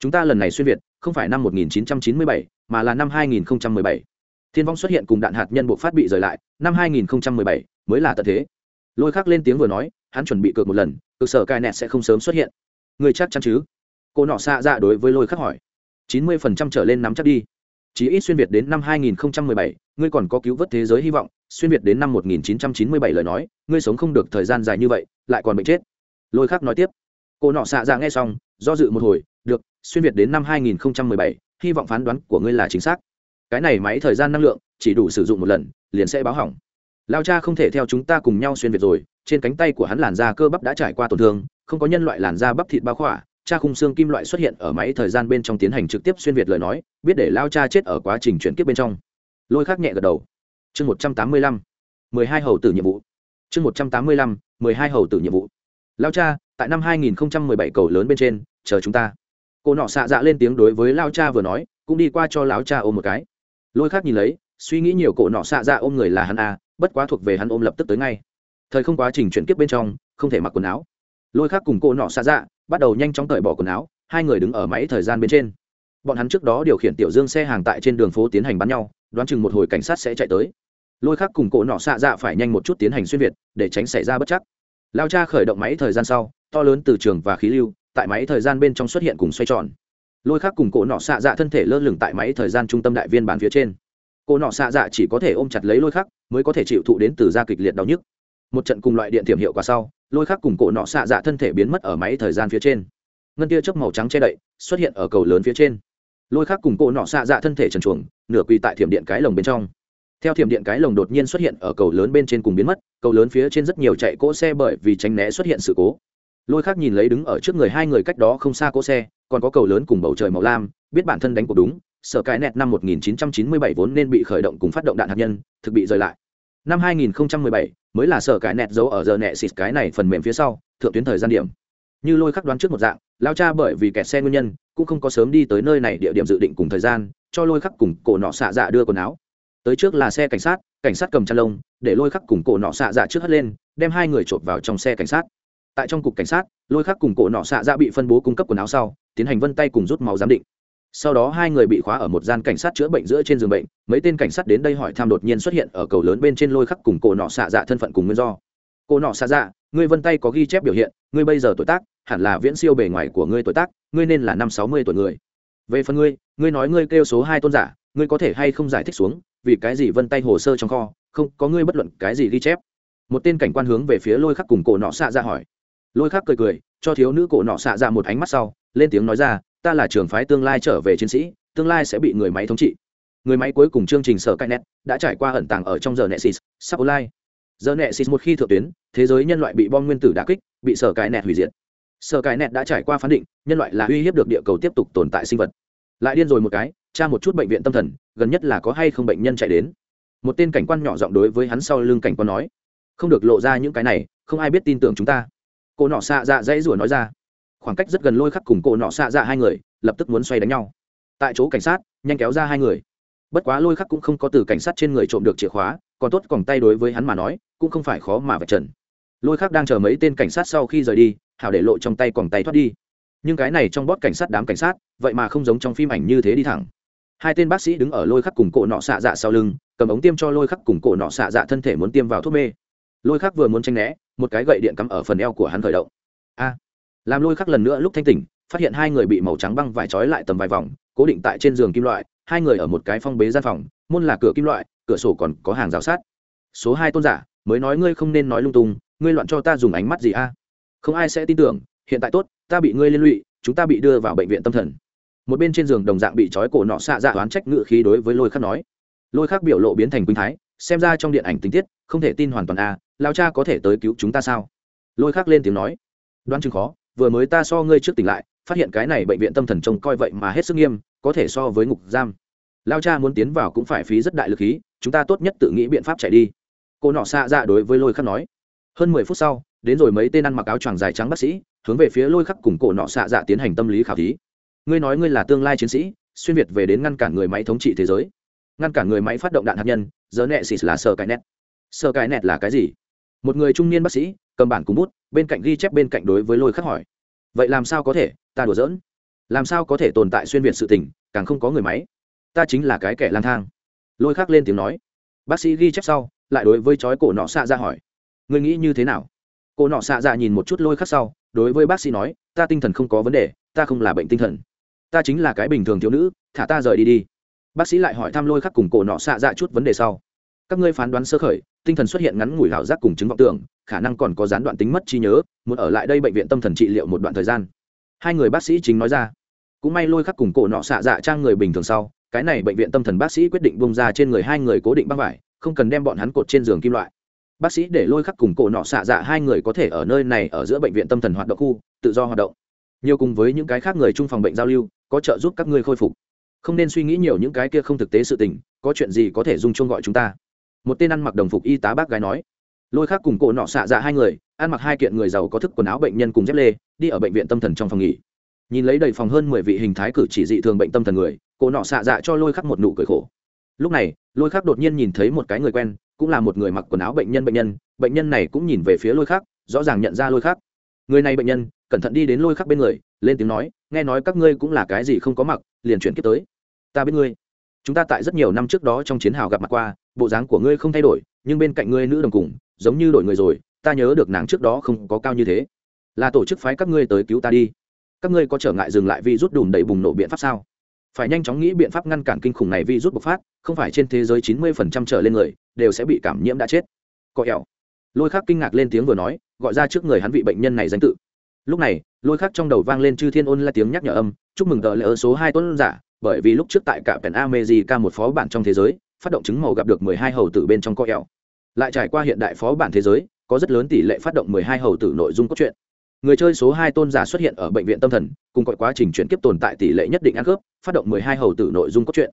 Chúng ta lần này xuyên việt không phải năm 1997, mà là năm 2017. thiên vong xuất hiện cùng đạn hạt nhân buộc phát bị rời lại năm 2017 mới là tận thế lôi khắc lên tiếng vừa nói hắn chuẩn bị cược một lần cực sở cai nẹt sẽ không sớm xuất hiện. Người chắc chắn chứ? Cô nọ xạ dạ đối với lôi khắc hỏi. Chín mươi phần trăm trở lên nắm chắc đi. Chí ít xuyên việt đến năm 2017, ngươi còn có cứu vớt thế giới hy vọng xuyên việt đến năm 1997 lời nói ngươi sống không được thời gian dài như vậy lại còn bệnh chết. Lôi khắc nói tiếp. Cô nọ xạ dạ nghe xong do dự một hồi được xuyên việt đến năm 2017, hy vọng phán đoán của ngươi là chính xác. Cái này máy thời gian năng lượng chỉ đủ sử dụng một lần liền sẽ báo hỏng lao cha không thể theo chúng ta cùng nhau xuyên việt rồi, trên cánh tay của hắn làn da cơ bắp đã trải qua tổn thương, không có nhân loại làn da bắp thịt bao khỏa, cha khung xương kim loại xuất hiện ở máy thời gian bên trong tiến hành trực tiếp xuyên việt lời nói, biết để lao cha chết ở quá trình chuyển kiếp bên trong. Lôi khắc nhẹ gật đầu. Chương một trăm tám mươi lăm, mười hai hầu tử nhiệm vụ. Chương một trăm tám mươi lăm, mười hai hầu tử nhiệm vụ. Lao cha, tại năm hai nghìn mười bảy cầu lớn bên trên, chờ chúng ta. Cô nọ xạ dạ lên tiếng đối với lao cha vừa nói, cũng đi qua cho lão cha ôm một cái. Lôi khắc nhìn lấy, suy nghĩ nhiều cổ nọ xạ dạ ôm người là hắn à? Bất quá thuộc về hắn ôm lập tức tới ngay. Thời không quá trình chuyển tiếp bên trong, không thể mặc quần áo. Lôi khác cùng cô nọ xa dạ bắt đầu nhanh chóng cởi bỏ quần áo, hai người đứng ở máy thời gian bên trên. Bọn hắn trước đó điều khiển tiểu dương xe hàng tại trên đường phố tiến hành bắn nhau, đoán chừng một hồi cảnh sát sẽ chạy tới. Lôi khác cùng cổ nọ xạ dạ phải nhanh một chút tiến hành xuyên việt, để tránh xảy ra bất chắc. Lao cha khởi động máy thời gian sau, to lớn từ trường và khí lưu, tại máy thời gian bên trong xuất hiện cùng xoay tròn. Lôi khác cùng cổ nọ xạ dạ thân thể lơ lửng tại máy thời gian trung tâm đại viên bán phía trên. Cô nọ xạ dạ chỉ có thể ôm chặt lấy lôi khắc, mới có thể chịu thụ đến từ da kịch liệt đau nhức. Một trận cùng loại điện thiểm hiệu quả sau, lôi khắc cùng cổ nọ xạ dạ thân thể biến mất ở máy thời gian phía trên. Ngân tia chớp màu trắng che đậy, xuất hiện ở cầu lớn phía trên. Lôi khắc cùng cổ nọ xạ dạ thân thể trần chuồng nửa quỳ tại thiểm điện cái lồng bên trong. Theo thiểm điện cái lồng đột nhiên xuất hiện ở cầu lớn bên trên cùng biến mất, cầu lớn phía trên rất nhiều chạy cỗ xe bởi vì tránh né xuất hiện sự cố. Lôi khắc nhìn lấy đứng ở trước người hai người cách đó không xa cỗ xe, còn có cầu lớn cùng bầu trời màu lam, biết bản thân đánh cuộc đúng sở cái nẹt năm 1997 vốn nên bị khởi động cùng phát động đạn hạt nhân, thực bị rời lại. Năm 2017 mới là sở cái nẹt giấu ở giờ nẹ xịt cái này phần mềm phía sau, thượng tuyến thời gian điểm. Như lôi khắc đoán trước một dạng, lao cha bởi vì kẹt xe nguyên nhân, cũng không có sớm đi tới nơi này địa điểm dự định cùng thời gian, cho lôi khắc cùng cổ nọ xạ dạ đưa quần áo. Tới trước là xe cảnh sát cảnh sát cầm chăn lông, để lôi khắc cùng cổ nọ xạ dạ trước hất lên, đem hai người chộp vào trong xe cảnh sát. Tại trong cục cảnh sát, lôi khắc cùng cổ nọ xạ dạ bị phân bố cung cấp quần áo sau, tiến hành vân tay cùng rút máu giám định sau đó hai người bị khóa ở một gian cảnh sát chữa bệnh giữa trên giường bệnh, mấy tên cảnh sát đến đây hỏi thăm đột nhiên xuất hiện ở cầu lớn bên trên lôi khắc cùng cổ nọ xạ dạ thân phận cùng nguyên do. Cổ nọ xạ dạ ngươi vân tay có ghi chép biểu hiện, ngươi bây giờ tuổi tác, hẳn là viễn siêu bề ngoài của ngươi tuổi tác, ngươi nên là năm sáu mươi tuổi người. Về phần ngươi ngươi nói ngươi kêu số hai tôn giả, ngươi có thể hay không giải thích xuống, vì cái gì vân tay hồ sơ trong kho, không, có ngươi bất luận cái gì ghi chép? Một tên cảnh quan hướng về phía lôi khắc cùng cổ nọ xạ dạ hỏi. Lôi khắc cười cười, cho thiếu nữ cổ nọ xạ dạ một ánh mắt sau, lên tiếng nói ra ta là trường phái tương lai trở về chiến sĩ, tương lai sẽ bị người máy thống trị. Người máy cuối cùng chương trình sở cai net đã trải qua ẩn tàng ở trong giờ nesis sắp online. Giờ nesis một khi thượng tuyến, thế giới nhân loại bị bom nguyên tử đà kích, bị sở cai net hủy diệt. Sở cai net đã trải qua phán định, nhân loại là uy hiếp được địa cầu tiếp tục tồn tại sinh vật. Lại điên rồi một cái, tra một chút bệnh viện tâm thần, gần nhất là có hay không bệnh nhân chạy đến. Một tên cảnh quan nhỏ giọng đối với hắn sau lưng cảnh quan nói, không được lộ ra những cái này, không ai biết tin tưởng chúng ta. Cô nọ xạ dạ dãy rủa nói ra khoảng cách rất gần lôi khắc cùng cổ nọ xạ dạ hai người, lập tức muốn xoay đánh nhau. Tại chỗ cảnh sát, nhanh kéo ra hai người. Bất quá lôi khắc cũng không có từ cảnh sát trên người trộm được chìa khóa, còn tốt còn tay đối với hắn mà nói, cũng không phải khó mà vạch trần. Lôi khắc đang chờ mấy tên cảnh sát sau khi rời đi, hảo để lộ trong tay còn tay thoát đi. Nhưng cái này trong bót cảnh sát đám cảnh sát, vậy mà không giống trong phim ảnh như thế đi thẳng. Hai tên bác sĩ đứng ở lôi khắc cùng cổ nọ xạ dạ sau lưng, cầm ống tiêm cho lôi khắc cùng cổ nọ xạ dạ thân thể muốn tiêm vào thuốc mê. Lôi khắc vừa muốn tranh né, một cái gậy điện cắm ở phần eo của hắn khởi động. A! Làm lôi khắc lần nữa lúc thanh tỉnh, phát hiện hai người bị màu trắng băng vải trói lại tầm vài vòng, cố định tại trên giường kim loại, hai người ở một cái phong bế gian phòng, môn là cửa kim loại, cửa sổ còn có hàng rào sát số hai tôn giả, mới nói ngươi không nên nói lung tung, ngươi loạn cho ta dùng ánh mắt gì a? À? Không ai sẽ tin tưởng, hiện tại tốt, ta bị ngươi liên lụy, chúng ta bị đưa vào bệnh viện tâm thần. Một bên trên giường đồng dạng bị trói cổ nọ xạ dạ oán trách ngự khí đối với lôi khắc nói. Lôi khắc biểu lộ biến thành quỳnh thái, xem ra trong điện ảnh tình tiết, không thể tin hoàn toàn a à, lao cha có thể tới cứu chúng ta sao? Lôi khắc lên tiếng nói. Đoán chừng khó vừa mới ta so ngươi trước tỉnh lại, phát hiện cái này bệnh viện tâm thần trông coi vậy mà hết sức nghiêm, có thể so với ngục giam. Lao cha muốn tiến vào cũng phải phí rất đại lực khí, chúng ta tốt nhất tự nghĩ biện pháp chạy đi. Cô nọ xạ dạ đối với lôi khắc nói. Hơn mười phút sau, đến rồi mấy tên ăn mặc áo choàng dài trắng bác sĩ, hướng về phía lôi khắc cùng cổ nọ xạ dạ tiến hành tâm lý khảo thí. Ngươi nói ngươi là tương lai chiến sĩ, xuyên việt về đến ngăn cản người máy thống trị thế giới. Ngăn cản người máy phát động đạn hạt nhân giờ nẹ xịt là sờ cái nét sờ cái nét là cái gì? Một người trung niên bác sĩ cầm bản cùng bút, bên cạnh ghi chép bên cạnh đối với lôi khắc hỏi. Vậy làm sao có thể? Ta đùa giỡn. Làm sao có thể tồn tại xuyên việt sự tình, càng không có người máy? Ta chính là cái kẻ lang thang. Lôi khắc lên tiếng nói. Bác sĩ ghi chép sau, lại đối với chói cổ nọ xạ ra hỏi. Ngươi nghĩ như thế nào? Cổ nọ xạ ra nhìn một chút lôi khắc sau, đối với bác sĩ nói, ta tinh thần không có vấn đề, ta không là bệnh tinh thần. Ta chính là cái bình thường thiếu nữ, thả ta rời đi đi. Bác sĩ lại hỏi thăm lôi khắc cùng cổ nọ xạ ra chút vấn đề sau các ngươi phán đoán sơ khởi, tinh thần xuất hiện ngắn ngủi ảo giác cùng chứng vọng tưởng, khả năng còn có gián đoạn tính mất trí nhớ, muốn ở lại đây bệnh viện tâm thần trị liệu một đoạn thời gian. Hai người bác sĩ chính nói ra. Cũng may lôi khắc cùng cổ nọ xạ dạ trang người bình thường sau, cái này bệnh viện tâm thần bác sĩ quyết định bung ra trên người hai người cố định băng vải, không cần đem bọn hắn cột trên giường kim loại. Bác sĩ để lôi khắc cùng cổ nọ xạ dạ hai người có thể ở nơi này ở giữa bệnh viện tâm thần hoạt động khu, tự do hoạt động. Nhiều cùng với những cái khác người chung phòng bệnh giao lưu, có trợ giúp các ngươi khôi phục. Không nên suy nghĩ nhiều những cái kia không thực tế sự tình, có chuyện gì có thể dùng chung gọi chúng ta một tên ăn mặc đồng phục y tá bác gái nói, lôi khác cùng cổ nọ xạ dạ hai người, ăn mặc hai kiện người giàu có thức quần áo bệnh nhân cùng dép lê, đi ở bệnh viện tâm thần trong phòng nghỉ. Nhìn lấy đầy phòng hơn mười vị hình thái cử chỉ dị thường bệnh tâm thần người, cổ nọ xạ dạ cho lôi khắc một nụ cười khổ. Lúc này, lôi khắc đột nhiên nhìn thấy một cái người quen, cũng là một người mặc quần áo bệnh nhân bệnh nhân bệnh nhân này cũng nhìn về phía lôi khắc rõ ràng nhận ra lôi khắc người này bệnh nhân, cẩn thận đi đến lôi khắc bên người, lên tiếng nói, nghe nói các ngươi cũng là cái gì không có mặc, liền chuyển kiếp tới. Ta biết ngươi chúng ta tại rất nhiều năm trước đó trong chiến hào gặp mặt qua, bộ dáng của ngươi không thay đổi, nhưng bên cạnh ngươi nữ đồng cùng, giống như đổi người rồi, ta nhớ được nàng trước đó không có cao như thế. Là tổ chức phái các ngươi tới cứu ta đi. Các ngươi có trở ngại dừng lại vi rút đùm đầy bùng nổ biện pháp sao? Phải nhanh chóng nghĩ biện pháp ngăn cản kinh khủng này vi rút bộc phát, không phải trên thế giới chín mươi phần trăm trở lên người, đều sẽ bị cảm nhiễm đã chết. Có ẹo lôi khắc kinh ngạc lên tiếng vừa nói, gọi ra trước người hắn vị bệnh nhân này danh tự. Lúc này, lôi khắc trong đầu vang lên chư thiên ôn là tiếng nhắc nhở âm, chúc mừng tờ lễ ơ số hai tuấn giả bởi vì lúc trước tại cả pèn amejica một phó bản trong thế giới, phát động chứng màu gặp được mười hai hầu tử bên trong co eo. lại trải qua hiện đại phó bản thế giới, có rất lớn tỷ lệ phát động mười hai hầu tử nội dung cốt truyện. Người chơi số hai tôn giả xuất hiện ở bệnh viện tâm thần, cùng gọi quá trình chuyển kiếp tồn tại tỷ lệ nhất định ăn khớp, phát động mười hai hầu tử nội dung cốt truyện.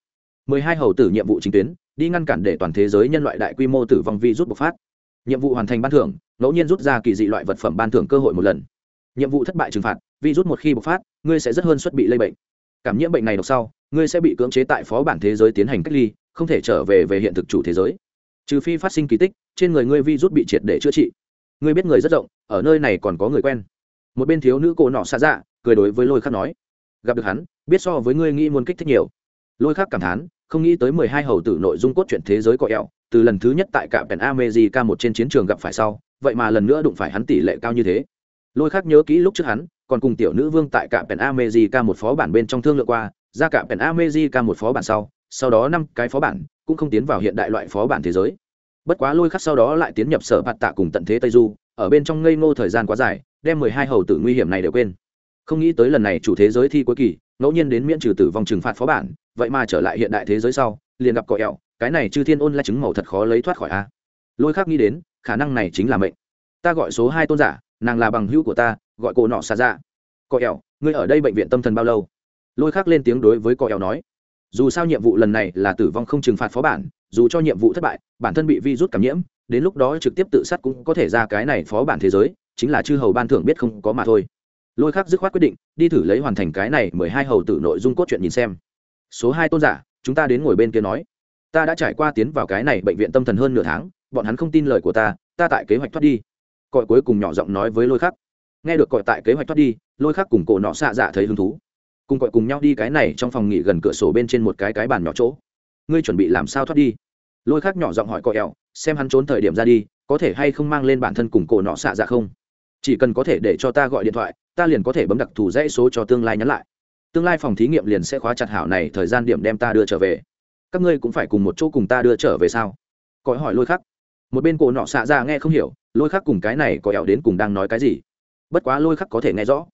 mười hai hầu tử nhiệm vụ chính tuyến, đi ngăn cản để toàn thế giới nhân loại đại quy mô tử vong vi rút bộc phát. Nhiệm vụ hoàn thành ban thưởng, ngẫu nhiên rút ra kỳ dị loại vật phẩm ban thưởng cơ hội một lần. Nhiệm vụ thất bại trừng phạt, virus một khi bộc phát, ngươi sẽ rất hơn suất bị lây bệnh. Cảm nhiễm bệnh này độc sau ngươi sẽ bị cưỡng chế tại phó bản thế giới tiến hành cách ly, không thể trở về về hiện thực chủ thế giới. Trừ phi phát sinh kỳ tích, trên người ngươi virus bị triệt để chữa trị. Ngươi biết người rất rộng, ở nơi này còn có người quen. Một bên thiếu nữ cổ nọ xa dạ cười đối với lôi khắc nói, gặp được hắn, biết so với ngươi nghĩ muốn kích thích nhiều. Lôi khắc cảm thán, không nghĩ tới mười hai hầu tử nội dung cốt truyện thế giới có ẹo, từ lần thứ nhất tại cạm pèn amejica một trên chiến trường gặp phải sau, vậy mà lần nữa đụng phải hắn tỷ lệ cao như thế. Lôi Khắc nhớ kỹ lúc trước hắn, còn cùng tiểu nữ vương tại cạm pèn amejica một phó bản bên trong thương lượng qua ra cạm pèn amejica một phó bản sau sau đó năm cái phó bản cũng không tiến vào hiện đại loại phó bản thế giới. Bất quá lôi khắc sau đó lại tiến nhập sở bạt tạ cùng tận thế tây du, ở bên trong ngây ngô thời gian quá dài, đem mười hai hầu tử nguy hiểm này đều quên. Không nghĩ tới lần này chủ thế giới thi cuối kỳ, ngẫu nhiên đến miễn trừ tử vong trừng phạt phó bản, vậy mà trở lại hiện đại thế giới sau, liền gặp cọ ẹo cái này chư thiên ôn la chứng màu thật khó lấy thoát khỏi a. Lôi khắc nghĩ đến, khả năng này chính là mệnh. Ta gọi số hai tôn giả, nàng là bằng hữu của ta, gọi cô nọ xa ra dạ. cọ ẹo ngươi ở đây bệnh viện tâm thần bao lâu? Lôi khắc lên tiếng đối với cọ eo nói. Dù sao nhiệm vụ lần này là tử vong không trừng phạt phó bản, dù cho nhiệm vụ thất bại, bản thân bị vi rút cảm nhiễm, đến lúc đó trực tiếp tự sát cũng có thể ra cái này phó bản thế giới, chính là chư hầu ban thưởng biết không có mà thôi. Lôi khắc dứt khoát quyết định, đi thử lấy hoàn thành cái này mười hai hầu tử nội dung cốt truyện nhìn xem. Số hai tôn giả, chúng ta đến ngồi bên kia nói. Ta đã trải qua tiến vào cái này bệnh viện tâm thần hơn nửa tháng, bọn hắn không tin lời của ta ta tại kế hoạch thoát đi. Cọi cuối cùng nhỏ giọng nói với lôi khắc. Nghe được cọi tại kế hoạch thoát đi, lôi khắc cùng cổ nọ xạ dạ thấy hứng thú cùng gọi cùng nhau đi cái này trong phòng nghỉ gần cửa sổ bên trên một cái cái bàn nhỏ chỗ. Ngươi chuẩn bị làm sao thoát đi? Lôi khắc nhỏ giọng hỏi cọ ẹo xem hắn trốn thời điểm ra đi, có thể hay không mang lên bản thân cùng cổ nọ xạ dạ không? Chỉ cần có thể để cho ta gọi điện thoại, ta liền có thể bấm đặc thù dãy số cho tương lai nhắn lại. Tương lai phòng thí nghiệm liền sẽ khóa chặt hảo này, thời gian điểm đem ta đưa trở về. Các ngươi cũng phải cùng một chỗ cùng ta đưa trở về sao? Cõi hỏi lôi khắc. Một bên cổ nọ xạ ra nghe không hiểu, lôi khắc cùng cái này có ẹo đến cùng đang nói cái gì? Bất quá lôi khắc có thể nghe rõ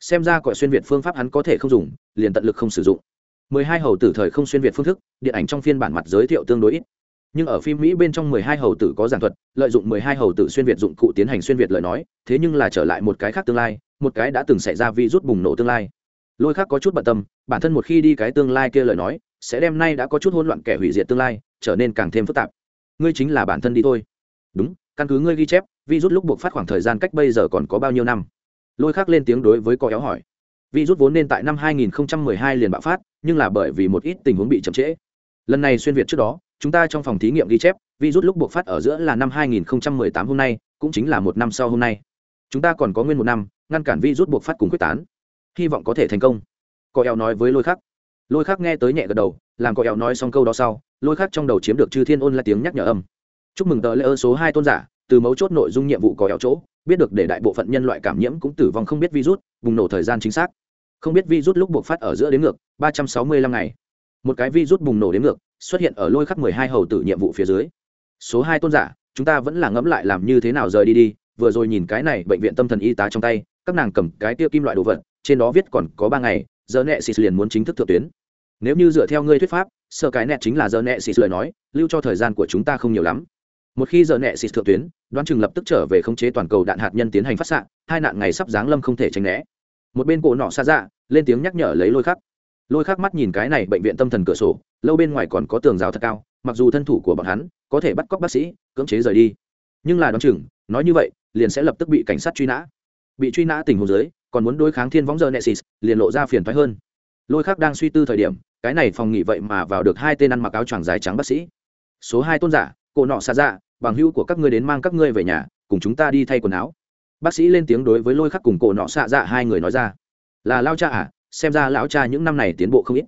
xem ra cõi xuyên việt phương pháp hắn có thể không dùng, liền tận lực không sử dụng. mười hai hầu tử thời không xuyên việt phương thức, điện ảnh trong phiên bản mặt giới thiệu tương đối ít. Nhưng ở phim mỹ bên trong mười hai hầu tử có giảng thuật, lợi dụng mười hai hầu tử xuyên việt dụng cụ tiến hành xuyên việt lời nói, thế nhưng là trở lại một cái khác tương lai, một cái đã từng xảy ra vi rút bùng nổ tương lai. Lôi khác có chút bận tâm, bản thân một khi đi cái tương lai kia lời nói, sẽ đem nay đã có chút hỗn loạn kẻ hủy diệt tương lai, trở nên càng thêm phức tạp. Ngươi chính là bản thân đi thôi. Đúng, căn cứ ngươi ghi chép, vi rút lúc buộc phát khoảng thời gian cách bây giờ còn có bao nhiêu năm? Lôi khác lên tiếng đối với có éo hỏi. Vi rút vốn nên tại năm 2012 liền bạo phát, nhưng là bởi vì một ít tình huống bị chậm trễ. Lần này xuyên việt trước đó, chúng ta trong phòng thí nghiệm ghi chép virus lúc buộc phát ở giữa là năm 2018 hôm nay, cũng chính là một năm sau hôm nay. Chúng ta còn có nguyên một năm, ngăn cản virus buộc phát cùng quyết tán. Hy vọng có thể thành công. Cọ eo nói với lôi khắc. Lôi khắc nghe tới nhẹ gật đầu, làm cọ eo nói xong câu đó sau, lôi khắc trong đầu chiếm được chư thiên ôn là tiếng nhắc nhở âm. Chúc mừng tờ lễ ơ số hai tôn giả, từ mấu chốt nội dung nhiệm vụ cọ eo chỗ biết được để đại bộ phận nhân loại cảm nhiễm cũng tử vong không biết virus, bùng nổ thời gian chính xác. Không biết virus lúc buộc phát ở giữa đến ngược, ba trăm sáu mươi lăm ngày. Một cái virus bùng nổ đến ngược, xuất hiện ở lôi khắc mười hai hầu tử nhiệm vụ phía dưới. Số hai tôn giả, chúng ta vẫn là ngẫm lại làm như thế nào rời đi đi, vừa rồi nhìn cái này bệnh viện tâm thần y tá trong tay, các nàng cầm cái tiêu kim loại đồ vật, trên đó viết còn có ba ngày giờ nẹ xịt liền muốn chính thức thượng tuyến. Nếu như dựa theo ngươi thuyết pháp sợ cái nẹt chính là giờ nẹ xịt lời nói, lưu cho thời gian của chúng ta không nhiều lắm một khi giờ nẹ xịt thượng tuyến, đoán chừng lập tức trở về khống chế toàn cầu đạn hạt nhân tiến hành phát xạ, hai nạn ngày sắp giáng lâm không thể tránh né. Một bên cổ nọ xa dạ lên tiếng nhắc nhở lấy lôi khắc. Lôi khắc mắt nhìn cái này bệnh viện tâm thần cửa sổ, lâu bên ngoài còn có tường rào thật cao, mặc dù thân thủ của bọn hắn, có thể bắt cóc bác sĩ, cưỡng chế rời đi. Nhưng là đoán chừng, nói như vậy, liền sẽ lập tức bị cảnh sát truy nã. Bị truy nã tình hồ giới còn muốn đối kháng thiên võng giờ nesis liền lộ ra phiền thoái hơn. Lôi khắc đang suy tư thời điểm, cái này phòng nghỉ vậy mà vào được hai tên ăn mặc áo choàng dài trắng bác sĩ. Số hai tôn giả cổ nọ xa dạ bằng hữu của các ngươi đến mang các ngươi về nhà, cùng chúng ta đi thay quần áo. Bác sĩ lên tiếng đối với lôi khắc cùng cổ nọ xạ dạ hai người nói ra. Là lao cha à xem ra lão cha những năm này tiến bộ không ít.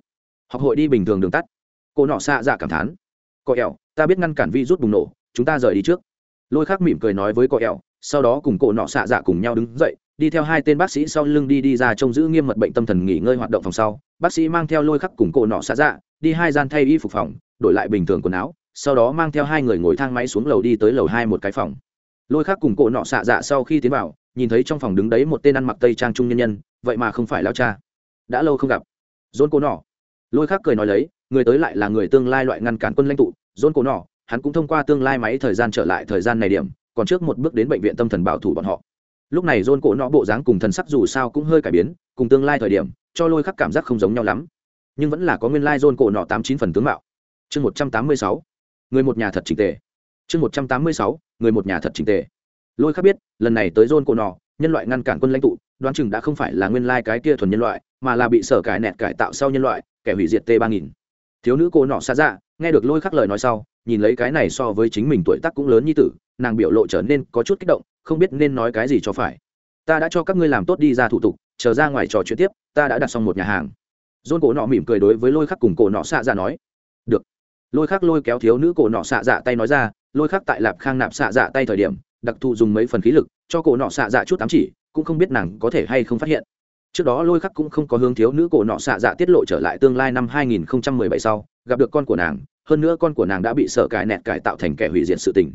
Học hội đi bình thường đường tắt. Cô nọ xạ dạ cảm thán. Có ẹo ta biết ngăn cản vi rút bùng nổ, chúng ta rời đi trước. Lôi khắc mỉm cười nói với có ẹo sau đó cùng cổ nọ xạ dạ cùng nhau đứng dậy, đi theo hai tên bác sĩ sau lưng đi đi ra trông giữ nghiêm mật bệnh tâm thần nghỉ ngơi hoạt động phòng sau. Bác sĩ mang theo lôi khắc cùng cổ nọ xạ dạ đi hai gian thay y phục phòng, đổi lại bình thường quần áo sau đó mang theo hai người ngồi thang máy xuống lầu đi tới lầu hai một cái phòng. Lôi khắc cùng cổ nọ xạ dạ sau khi tiến vào, nhìn thấy trong phòng đứng đấy một tên ăn mặc tây trang trung nhân nhân, vậy mà không phải lao cha. Đã lâu không gặp. Dôn cổ nọ. Lôi khắc cười nói lấy, người tới lại là người tương lai loại ngăn cản quân lãnh tụ. Dôn cổ nọ, hắn cũng thông qua tương lai máy thời gian trở lại thời gian này điểm, còn trước một bước đến bệnh viện tâm thần bảo thủ bọn họ. Lúc này dôn cổ nọ bộ dáng cùng thần sắc dù sao cũng hơi cải biến, cùng tương lai thời điểm, cho lôi khắc cảm giác không giống nhau lắm. Nhưng vẫn là có nguyên lai dôn cổ nọ tám chín phần tướng mạo. Chương một trăm tám mươi sáu người một nhà thật trình tề. Chương một trăm tám mươi sáu, người một nhà thật trình tề. Lôi khác biết, lần này tới dôn cổ nọ, nhân loại ngăn cản quân lãnh tụ, đoán chừng đã không phải là nguyên lai cái kia thuần nhân loại, mà là bị sở cải nẹt cải tạo sau nhân loại, kẻ hủy diệt t ba nghìn thiếu nữ cô nọ xa dạ nghe được lôi khắc lời nói sau, nhìn lấy cái này so với chính mình tuổi tác cũng lớn như tử, nàng biểu lộ trở nên có chút kích động, không biết nên nói cái gì cho phải. Ta đã cho các ngươi làm tốt đi ra thủ tục, chờ ra ngoài trò chuyện tiếp, ta đã đặt xong một nhà hàng. Dôn cổ nọ mỉm cười đối với lôi khắc cùng cổ nọ xa dạ nói. Được lôi khắc lôi kéo thiếu nữ cổ nọ xạ dạ tay nói ra, lôi khắc tại lạp khang nạp xạ dạ tay thời điểm, đặc thù dùng mấy phần khí lực, cho cổ nọ xạ dạ chút tám chỉ, cũng không biết nàng có thể hay không phát hiện. Trước đó lôi khắc cũng không có hướng thiếu nữ cổ nọ xạ dạ tiết lộ trở lại tương lai năm 2017 sau, gặp được con của nàng, hơn nữa con của nàng đã bị sợ cải nẹt cải tạo thành kẻ hủy diệt sự tình.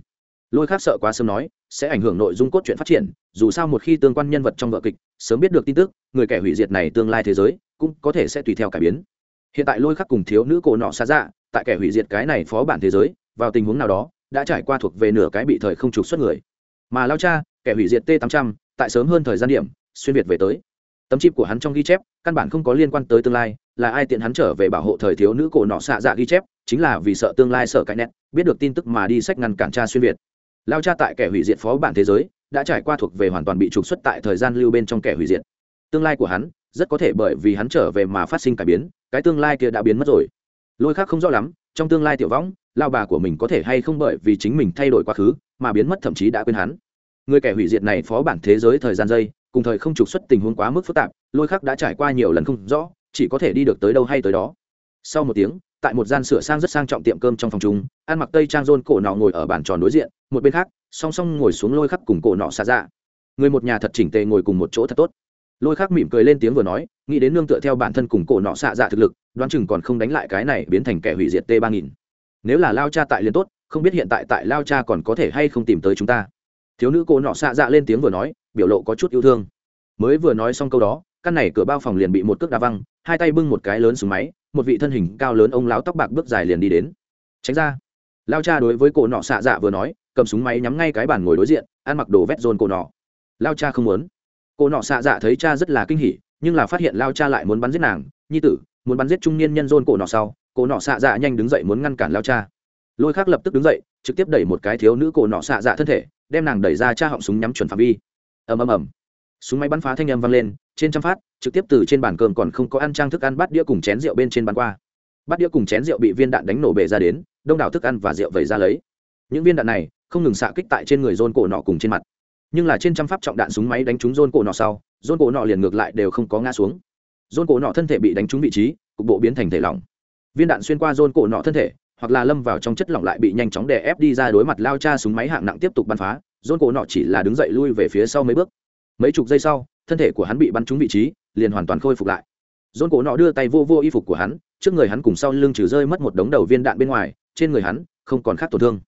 Lôi khắc sợ quá sớm nói, sẽ ảnh hưởng nội dung cốt truyện phát triển, dù sao một khi tương quan nhân vật trong vở kịch, sớm biết được tin tức, người kẻ hủy diệt này tương lai thế giới, cũng có thể sẽ tùy theo cải biến. Hiện tại lôi khắc cùng thiếu nữ cổ nọ xa dạ tại kẻ hủy diệt cái này phó bản thế giới, vào tình huống nào đó, đã trải qua thuộc về nửa cái bị thời không trục xuất người. Mà lao cha, kẻ hủy diệt t 800 tại sớm hơn thời gian điểm, xuyên việt về tới. Tấm chip của hắn trong ghi chép, căn bản không có liên quan tới tương lai, là ai tiện hắn trở về bảo hộ thời thiếu nữ cổ nọ xạ dạ ghi chép, chính là vì sợ tương lai sợ cãi nét, biết được tin tức mà đi sách ngăn cản cha xuyên việt. Lao cha tại kẻ hủy diệt phó bản thế giới, đã trải qua thuộc về hoàn toàn bị trục xuất tại thời gian lưu bên trong kẻ hủy diệt. Tương lai của hắn, rất có thể bởi vì hắn trở về mà phát sinh cải biến, cái tương lai kia đã biến mất rồi lôi khác không rõ lắm, trong tương lai tiểu võng, lao bà của mình có thể hay không bởi vì chính mình thay đổi quá khứ mà biến mất thậm chí đã quên hắn. Người kẻ hủy diệt này phó bản thế giới thời gian dây, cùng thời không trục xuất tình huống quá mức phức tạp, lôi khắc đã trải qua nhiều lần không rõ, chỉ có thể đi được tới đâu hay tới đó. Sau một tiếng, tại một gian sửa sang rất sang trọng tiệm cơm trong phòng chúng ăn mặc tây trang rôn cổ nọ ngồi ở bàn tròn đối diện, một bên khác, song song ngồi xuống lôi khắc cùng cổ nọ xa dạ. Người một nhà thật chỉnh tề ngồi cùng một chỗ thật tốt. Lôi khắc mỉm cười lên tiếng vừa nói nghĩ đến nương tựa theo bản thân cùng cổ nọ xạ dạ thực lực, đoán chừng còn không đánh lại cái này biến thành kẻ hủy diệt t ba nghìn nếu là lao cha tại liền tốt, không biết hiện tại tại lao cha còn có thể hay không tìm tới chúng ta. Thiếu nữ cổ nọ xạ dạ lên tiếng vừa nói, biểu lộ có chút yêu thương. Mới vừa nói xong câu đó, căn này cửa bao phòng liền bị một cước đá văng, hai tay bưng một cái lớn xuống máy, một vị thân hình cao lớn ông lão tóc bạc bước dài liền đi đến. Tránh ra. Lao cha đối với cổ nọ xạ dạ vừa nói, cầm súng máy nhắm ngay cái bàn ngồi đối diện, ăn mặc đồ vét rôn cổ nọ. Lao cha không muốn. Cổ nọ xạ dạ thấy cha rất là kinh hỉ nhưng là phát hiện lao cha lại muốn bắn giết nàng, nhi tử, muốn bắn giết trung niên nhân rôn cổ nọ sau, cổ nọ xạ dạ nhanh đứng dậy muốn ngăn cản lao cha. Lôi khác lập tức đứng dậy, trực tiếp đẩy một cái thiếu nữ cổ nọ xạ dạ thân thể, đem nàng đẩy ra cha họng súng nhắm chuẩn phạm vi. Ầm ầm ầm. Súng máy bắn phá thanh âm vang lên, trên trăm phát, trực tiếp từ trên bàn cơm còn không có ăn trang thức ăn bát đĩa cùng chén rượu bên trên bàn qua. Bát đĩa cùng chén rượu bị viên đạn đánh nổ bể ra đến, đông đảo thức ăn và rượu vẩy ra lấy. Những viên đạn này, không ngừng xạ kích tại trên người rôn cổ nọ cùng trên mặt nhưng là trên trăm pháp trọng đạn súng máy đánh trúng rôn cổ nọ sau rôn cổ nọ liền ngược lại đều không có ngã xuống. Rôn cổ nọ thân thể bị đánh trúng vị trí, cục bộ biến thành thể lỏng. Viên đạn xuyên qua rôn cổ nọ thân thể, hoặc là lâm vào trong chất lỏng lại bị nhanh chóng đè ép đi ra đối mặt lao cha súng máy hạng nặng tiếp tục bắn phá rôn cổ nọ chỉ là đứng dậy lui về phía sau mấy bước. Mấy chục giây sau, thân thể của hắn bị bắn trúng vị trí, liền hoàn toàn khôi phục lại. Rôn cổ nọ đưa tay vô vô y phục của hắn, trước người hắn cùng sau lưng trừ rơi mất một đống đầu viên đạn bên ngoài, trên người hắn không còn khác tổn thương.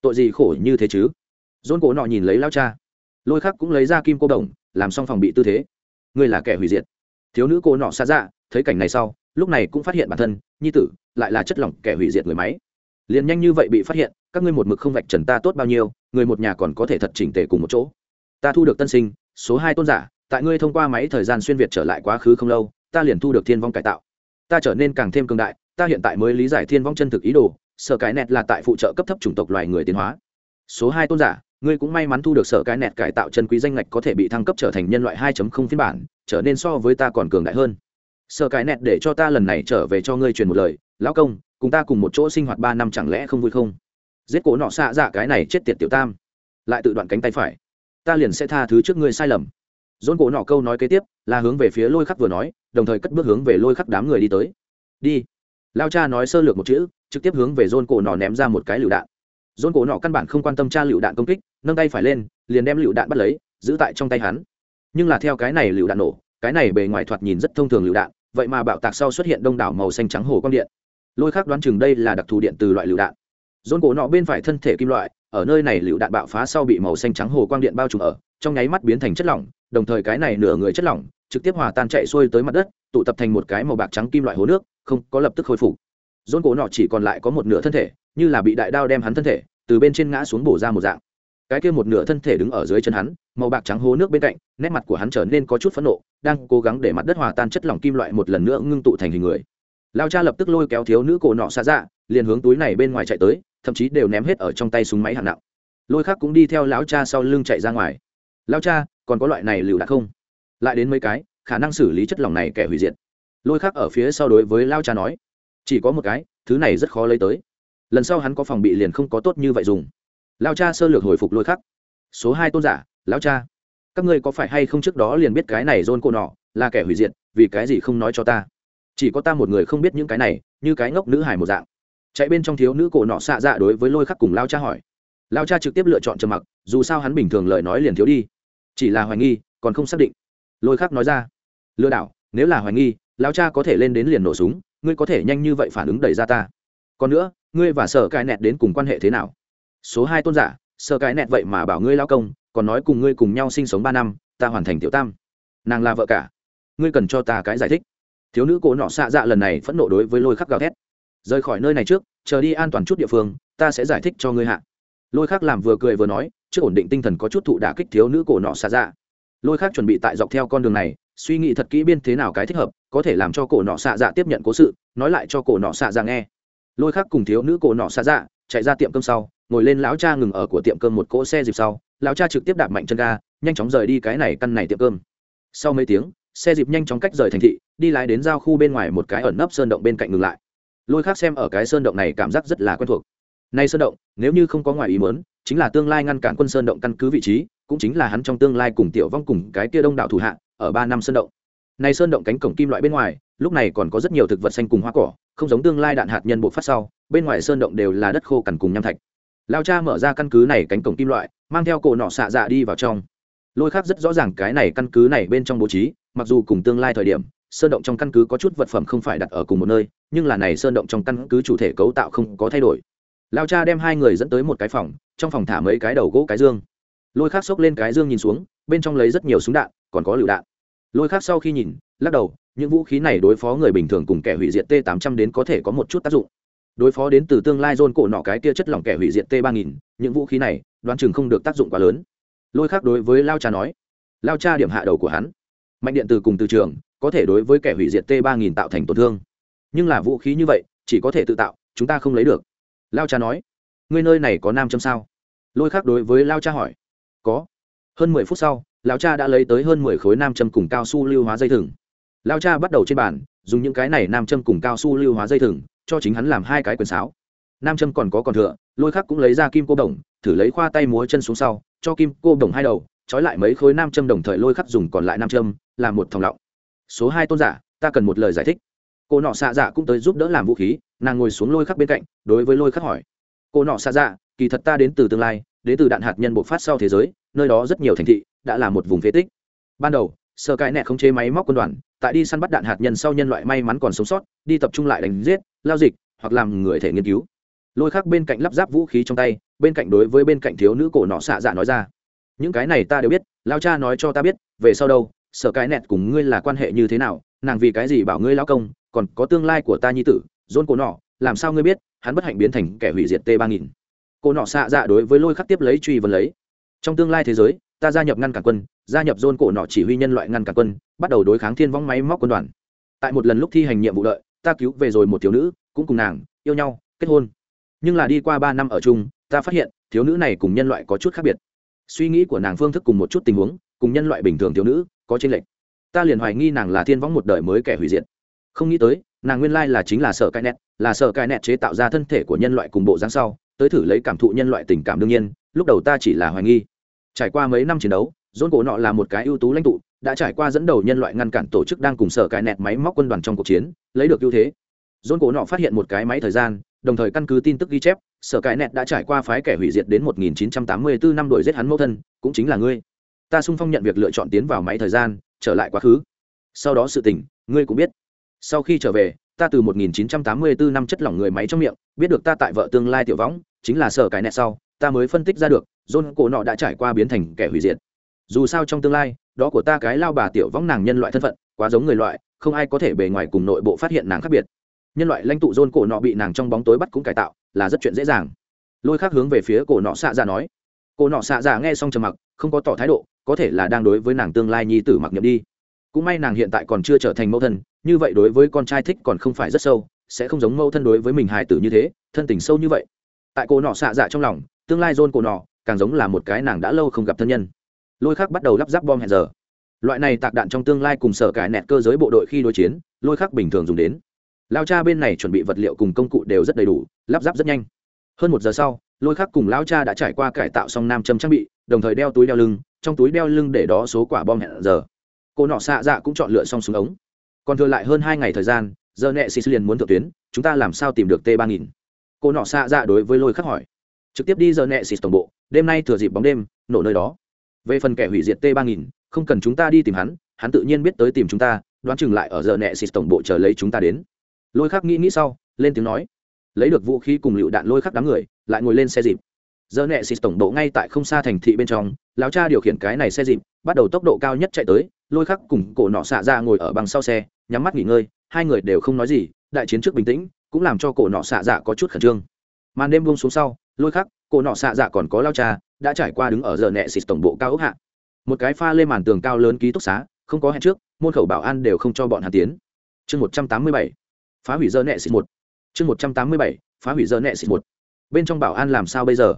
Tội gì khổ như thế chứ? Rôn cổ nọ nhìn lấy lao cha lôi khắc cũng lấy ra kim cô đồng, làm xong phòng bị tư thế. Ngươi là kẻ hủy diệt. Thiếu nữ cô nọ xa dạ thấy cảnh này sau, lúc này cũng phát hiện bản thân, nhi tử, lại là chất lỏng kẻ hủy diệt người máy. Liền nhanh như vậy bị phát hiện, các ngươi một mực không vạch trần ta tốt bao nhiêu, người một nhà còn có thể thật chỉnh tề cùng một chỗ. Ta thu được tân sinh, số hai tôn giả, tại ngươi thông qua máy thời gian xuyên việt trở lại quá khứ không lâu, ta liền thu được thiên vong cải tạo. Ta trở nên càng thêm cường đại, ta hiện tại mới lý giải thiên vong chân thực ý đồ, sở cái nẹt là tại phụ trợ cấp thấp chủng tộc loài người tiến hóa. Số hai tôn giả ngươi cũng may mắn thu được sở cái nẹt cải tạo chân quý danh ngạch có thể bị thăng cấp trở thành nhân loại 2.0 phiên bản, trở nên so với ta còn cường đại hơn. Sở cái nẹt để cho ta lần này trở về cho ngươi truyền một lời, lão công, cùng ta cùng một chỗ sinh hoạt ba năm chẳng lẽ không vui không? Giết cổ nọ xạ dạ cái này chết tiệt tiểu tam. Lại tự đoạn cánh tay phải. Ta liền sẽ tha thứ trước ngươi sai lầm. Dôn cổ nọ câu nói kế tiếp, là hướng về phía lôi khắc vừa nói, đồng thời cất bước hướng về lôi khắc đám người đi tới. Đi. Lao cha nói sơ lược một chữ, trực tiếp hướng về dôn cổ nọ ném ra một cái lựu đạn dôn cổ nọ căn bản không quan tâm tra lựu đạn công kích, nâng tay phải lên, liền đem lựu đạn bắt lấy, giữ tại trong tay hắn. Nhưng là theo cái này lựu đạn nổ, cái này bề ngoài thoạt nhìn rất thông thường lựu đạn, vậy mà bạo tạc sau xuất hiện đông đảo màu xanh trắng hồ quang điện. Lôi khác đoán chừng đây là đặc thù điện từ loại lựu đạn. Dôn cổ nọ bên phải thân thể kim loại, ở nơi này lựu đạn bạo phá sau bị màu xanh trắng hồ quang điện bao trùm ở, trong nháy mắt biến thành chất lỏng, đồng thời cái này nửa người chất lỏng, trực tiếp hòa tan chạy xuôi tới mặt đất, tụ tập thành một cái màu bạc trắng kim loại hồ nước, không có lập tức khôi phục. Dôn cổ nọ chỉ còn lại có một nửa thân thể như là bị đại đao đem hắn thân thể từ bên trên ngã xuống bổ ra một dạng. Cái kia một nửa thân thể đứng ở dưới chân hắn, màu bạc trắng hố nước bên cạnh, nét mặt của hắn trở nên có chút phẫn nộ, đang cố gắng để mặt đất hòa tan chất lỏng kim loại một lần nữa ngưng tụ thành hình người. Lao cha lập tức lôi kéo thiếu nữ cổ nọ xa dạ liền hướng túi này bên ngoài chạy tới, thậm chí đều ném hết ở trong tay súng máy hạng nặng. Lôi khác cũng đi theo lão cha sau lưng chạy ra ngoài. Lao cha, còn có loại này lựu đạn không? Lại đến mấy cái, khả năng xử lý chất lỏng này kẻ hủy diệt. Lôi khác ở phía sau đối với lao cha nói, chỉ có một cái, thứ này rất khó lấy tới lần sau hắn có phòng bị liền không có tốt như vậy dùng. Lao cha sơ lược hồi phục lôi khắc. Số hai tôn giả lao cha. Các ngươi có phải hay không trước đó liền biết cái này dôn cô nọ là kẻ hủy diệt, vì cái gì không nói cho ta? Chỉ có ta một người không biết những cái này, như cái ngốc nữ hải một dạng. Chạy bên trong thiếu nữ cổ nọ xạ dạ đối với lôi khắc cùng lao cha hỏi. Lao cha trực tiếp lựa chọn trầm mặc, dù sao hắn bình thường lời nói liền thiếu đi. Chỉ là hoài nghi, còn không xác định. Lôi khắc nói ra. Lừa đảo, nếu là hoài nghi, lao cha có thể lên đến liền nổ súng, ngươi có thể nhanh như vậy phản ứng đẩy ra ta còn nữa, ngươi và sở cái nẹt đến cùng quan hệ thế nào? Số hai tôn giả, sở cái nẹt vậy mà bảo ngươi lao công, còn nói cùng ngươi cùng nhau sinh sống ba năm, ta hoàn thành tiểu tam. Nàng là vợ cả. Ngươi cần cho ta cái giải thích. Thiếu nữ cổ nọ xạ dạ lần này phẫn nộ đối với lôi khắc gào thét. Rời khỏi nơi này trước, chờ đi an toàn chút địa phương, ta sẽ giải thích cho ngươi hạ. Lôi khắc làm vừa cười vừa nói, trước ổn định tinh thần có chút thụ đả kích thiếu nữ cổ nọ xạ dạ. Lôi khắc chuẩn bị tại dọc theo con đường này, suy nghĩ thật kỹ biên thế nào cái thích hợp, có thể làm cho cổ nọ xạ dạ tiếp nhận cố sự, nói lại cho cổ nọ xạ dạ nghe lôi khắc cùng thiếu nữ cổ nọ xạ dạ chạy ra tiệm cơm sau, ngồi lên lão cha ngừng ở của tiệm cơm một cỗ xe dịp sau, lão cha trực tiếp đạp mạnh chân ga, nhanh chóng rời đi cái này căn này tiệm cơm. Sau mấy tiếng, xe dịp nhanh chóng cách rời thành thị, đi lái đến giao khu bên ngoài một cái ẩn nấp sơn động bên cạnh ngừng lại. Lôi khác xem ở cái sơn động này cảm giác rất là quen thuộc. Nay sơn động, nếu như không có ngoài ý mớn chính là tương lai ngăn cản quân sơn động căn cứ vị trí, cũng chính là hắn trong tương lai cùng tiểu vong cùng cái kia đông đảo thủ hạ, ở ba năm sơn động. Này sơn động cánh cổng kim loại bên ngoài, lúc này còn có rất nhiều thực vật xanh cùng hoa cỏ không giống tương lai đạn hạt nhân bộ phát sau, bên ngoài sơn động đều là đất khô cằn cùng nham thạch. Lao cha mở ra căn cứ này cánh cổng kim loại, mang theo cổ nọ xạ dạ đi vào trong. Lôi khác rất rõ ràng cái này căn cứ này bên trong bố trí, mặc dù cùng tương lai thời điểm, sơn động trong căn cứ có chút vật phẩm không phải đặt ở cùng một nơi, nhưng là này sơn động trong căn cứ chủ thể cấu tạo không có thay đổi. Lao cha đem hai người dẫn tới một cái phòng, trong phòng thả mấy cái đầu gỗ cái dương. Lôi khác xốc lên cái dương nhìn xuống, bên trong lấy rất nhiều súng đạn, còn có lựu đạn. Lôi khác sau khi nhìn, lắc đầu những vũ khí này đối phó người bình thường cùng kẻ hủy diệt t 800 đến có thể có một chút tác dụng. Đối phó đến từ tương lai dôn cổ nọ cái kia chất lỏng kẻ hủy diệt t 3000 những vũ khí này, đoán chừng không được tác dụng quá lớn. Lôi khác đối với lao cha nói, lao cha điểm hạ đầu của hắn. Mạnh điện từ cùng từ trường, có thể đối với kẻ hủy diệt t 3000 tạo thành tổn thương. Nhưng là vũ khí như vậy, chỉ có thể tự tạo, chúng ta không lấy được. Lao cha nói, ngươi nơi này có nam châm sao? Lôi khác đối với lao cha hỏi, có. Hơn mười phút sau Lão cha đã lấy tới hơn mười khối nam châm cùng cao su lưu hóa dây thừng lao cha bắt đầu trên bàn, dùng những cái này nam châm cùng cao su lưu hóa dây thừng, cho chính hắn làm hai cái quyền sáo. Nam châm còn có còn thừa, lôi khắc cũng lấy ra kim cô đồng, thử lấy khoa tay múa chân xuống sau, cho kim cô đồng hai đầu, trói lại mấy khối nam châm đồng thời lôi khắc dùng còn lại nam châm, làm một thòng lọng. Số hai tôn giả, ta cần một lời giải thích. Cô nọ xạ dạ cũng tới giúp đỡ làm vũ khí, nàng ngồi xuống lôi khắc bên cạnh, đối với lôi khắc hỏi. Cô nọ xạ dạ kỳ thật ta đến từ tương lai, đến từ đạn hạt nhân bộc phát sau thế giới, nơi đó rất nhiều thành thị, đã là một vùng phế tích. Ban đầu sơ cãi nẹ không chế máy móc quân đoàn tại đi săn bắt đạn hạt nhân sau nhân loại may mắn còn sống sót, đi tập trung lại đánh giết, lao dịch, hoặc làm người thể nghiên cứu. Lôi khắc bên cạnh lắp ráp vũ khí trong tay, bên cạnh đối với bên cạnh thiếu nữ cổ nọ xạ dạ nói ra. Những cái này ta đều biết, lao cha nói cho ta biết, về sau đâu, sở cái nẹt cùng ngươi là quan hệ như thế nào, nàng vì cái gì bảo ngươi lao công, còn có tương lai của ta nhi tử dôn cổ nọ, làm sao ngươi biết, hắn bất hạnh biến thành kẻ hủy diệt t ba nghìn cổ nọ xạ dạ đối với lôi khắc tiếp lấy truy vấn lấy. Trong tương lai thế giới, ta gia nhập ngăn cản quân gia nhập dôn cổ nọ chỉ huy nhân loại ngăn cản quân, bắt đầu đối kháng thiên vong máy móc quân đoàn. Tại một lần lúc thi hành nhiệm vụ lợi ta cứu về rồi một thiếu nữ, cũng cùng nàng, yêu nhau, kết hôn. Nhưng là đi qua ba năm ở chung, ta phát hiện, thiếu nữ này cùng nhân loại có chút khác biệt. Suy nghĩ của nàng phương thức cùng một chút tình huống, cùng nhân loại bình thường thiếu nữ, có tranh lệch. Ta liền hoài nghi nàng là thiên võng một đời mới kẻ hủy diệt. Không nghĩ tới, nàng nguyên lai là chính là sở cai nẹt, là sở cai nẹt chế tạo ra thân thể của nhân loại cùng bộ dáng sau, tới thử lấy cảm thụ nhân loại tình cảm đương nhiên, lúc đầu ta chỉ là hoài nghi. Trải qua mấy năm chiến đấu dôn cổ nọ là một cái ưu tú lãnh tụ, đã trải qua dẫn đầu nhân loại ngăn cản tổ chức đang cùng sở cài nẹt máy móc quân đoàn trong cuộc chiến, lấy được ưu thế. Dôn cổ nọ phát hiện một cái máy thời gian, đồng thời căn cứ tin tức ghi chép, sở cài nẹt đã trải qua phái kẻ hủy diệt đến 1984 năm đuổi giết hắn mẫu thân, cũng chính là ngươi. Ta sung phong nhận việc lựa chọn tiến vào máy thời gian, trở lại quá khứ. Sau đó sự tình, ngươi cũng biết. Sau khi trở về, ta từ 1984 năm chất lỏng người máy trong miệng, biết được ta tại vợ tương lai tiểu võng, chính là sở cài nẹt sau, ta mới phân tích ra được, john cổ nọ đã trải qua biến thành kẻ hủy diệt dù sao trong tương lai, đó của ta cái lao bà tiểu võng nàng nhân loại thân phận, quá giống người loại, không ai có thể bề ngoài cùng nội bộ phát hiện nàng khác biệt. Nhân loại lãnh tụ dôn cổ nọ bị nàng trong bóng tối bắt cũng cải tạo, là rất chuyện dễ dàng. Lôi khác hướng về phía cổ nọ xạ ra nói. Cổ nọ xạ ra nghe xong trầm mặc, không có tỏ thái độ, có thể là đang đối với nàng tương lai nhi tử mặc nhậm đi. Cũng may nàng hiện tại còn chưa trở thành mẫu thân, như vậy đối với con trai thích còn không phải rất sâu, sẽ không giống mẫu thân đối với mình hài tử như thế, thân tình sâu như vậy. Tại cổ nọ xạ dạ trong lòng, tương lai dôn cổ nọ càng giống là một cái nàng đã lâu không gặp thân nhân lôi khắc bắt đầu lắp ráp bom hẹn giờ. Loại này tạc đạn trong tương lai cùng sở cải nẹt cơ giới bộ đội khi đối chiến, lôi khắc bình thường dùng đến. Lao cha bên này chuẩn bị vật liệu cùng công cụ đều rất đầy đủ, lắp ráp rất nhanh. Hơn một giờ sau, lôi khắc cùng lao cha đã trải qua cải tạo xong nam châm trang bị, đồng thời đeo túi đeo lưng, trong túi đeo lưng để đó số quả bom hẹn giờ. Cô nọ xạ dạ cũng chọn lựa xong súng ống. Còn thừa lại hơn hai ngày thời gian, giờ nẹ xịt liền muốn thượng tuyến, chúng ta làm sao tìm được t ba nghìn? Cô nọ xạ dạ đối với lôi khắc hỏi. Trực tiếp đi giờ nẹ xịt tổng bộ, đêm nay thừa dịp bóng đêm, nổ nơi đó về phần kẻ hủy diệt t ba nghìn không cần chúng ta đi tìm hắn hắn tự nhiên biết tới tìm chúng ta, đoán chừng lại ở giờ nẹ xịt tổng bộ chờ lấy chúng ta đến. Lôi khắc nghĩ nghĩ sau, lên tiếng nói. Lấy được vũ khí cùng lựu đạn lôi khắc đám người, lại ngồi lên xe dịp. Giờ nẹ xịt tổng bộ ngay tại không xa thành thị bên trong, lão cha điều khiển cái này xe dịp, bắt đầu tốc độ cao nhất chạy tới, lôi khắc cùng cổ nọ xạ ra ngồi ở bằng sau xe, nhắm mắt nghỉ ngơi, hai người đều không nói gì, đại chiến trước bình tĩnh, cũng làm cho cổ nọ xạ dạ có chút khẩn trương. Màn đêm buông xuống sau, lôi khắc cổ nọ xạ dạ còn có lao cha, đã trải qua đứng ở giờ nẹ xịt tổng bộ cao ốc hạ. Một cái pha lên màn tường cao lớn ký túc xá, không có hẹn trước, môn khẩu bảo an đều không cho bọn hà tiến. Chương một trăm tám mươi bảy, phá hủy giờ nẹ xịt một. Chương một trăm tám mươi bảy, phá hủy giờ nẹ xịt một. Bên trong bảo an làm sao bây giờ?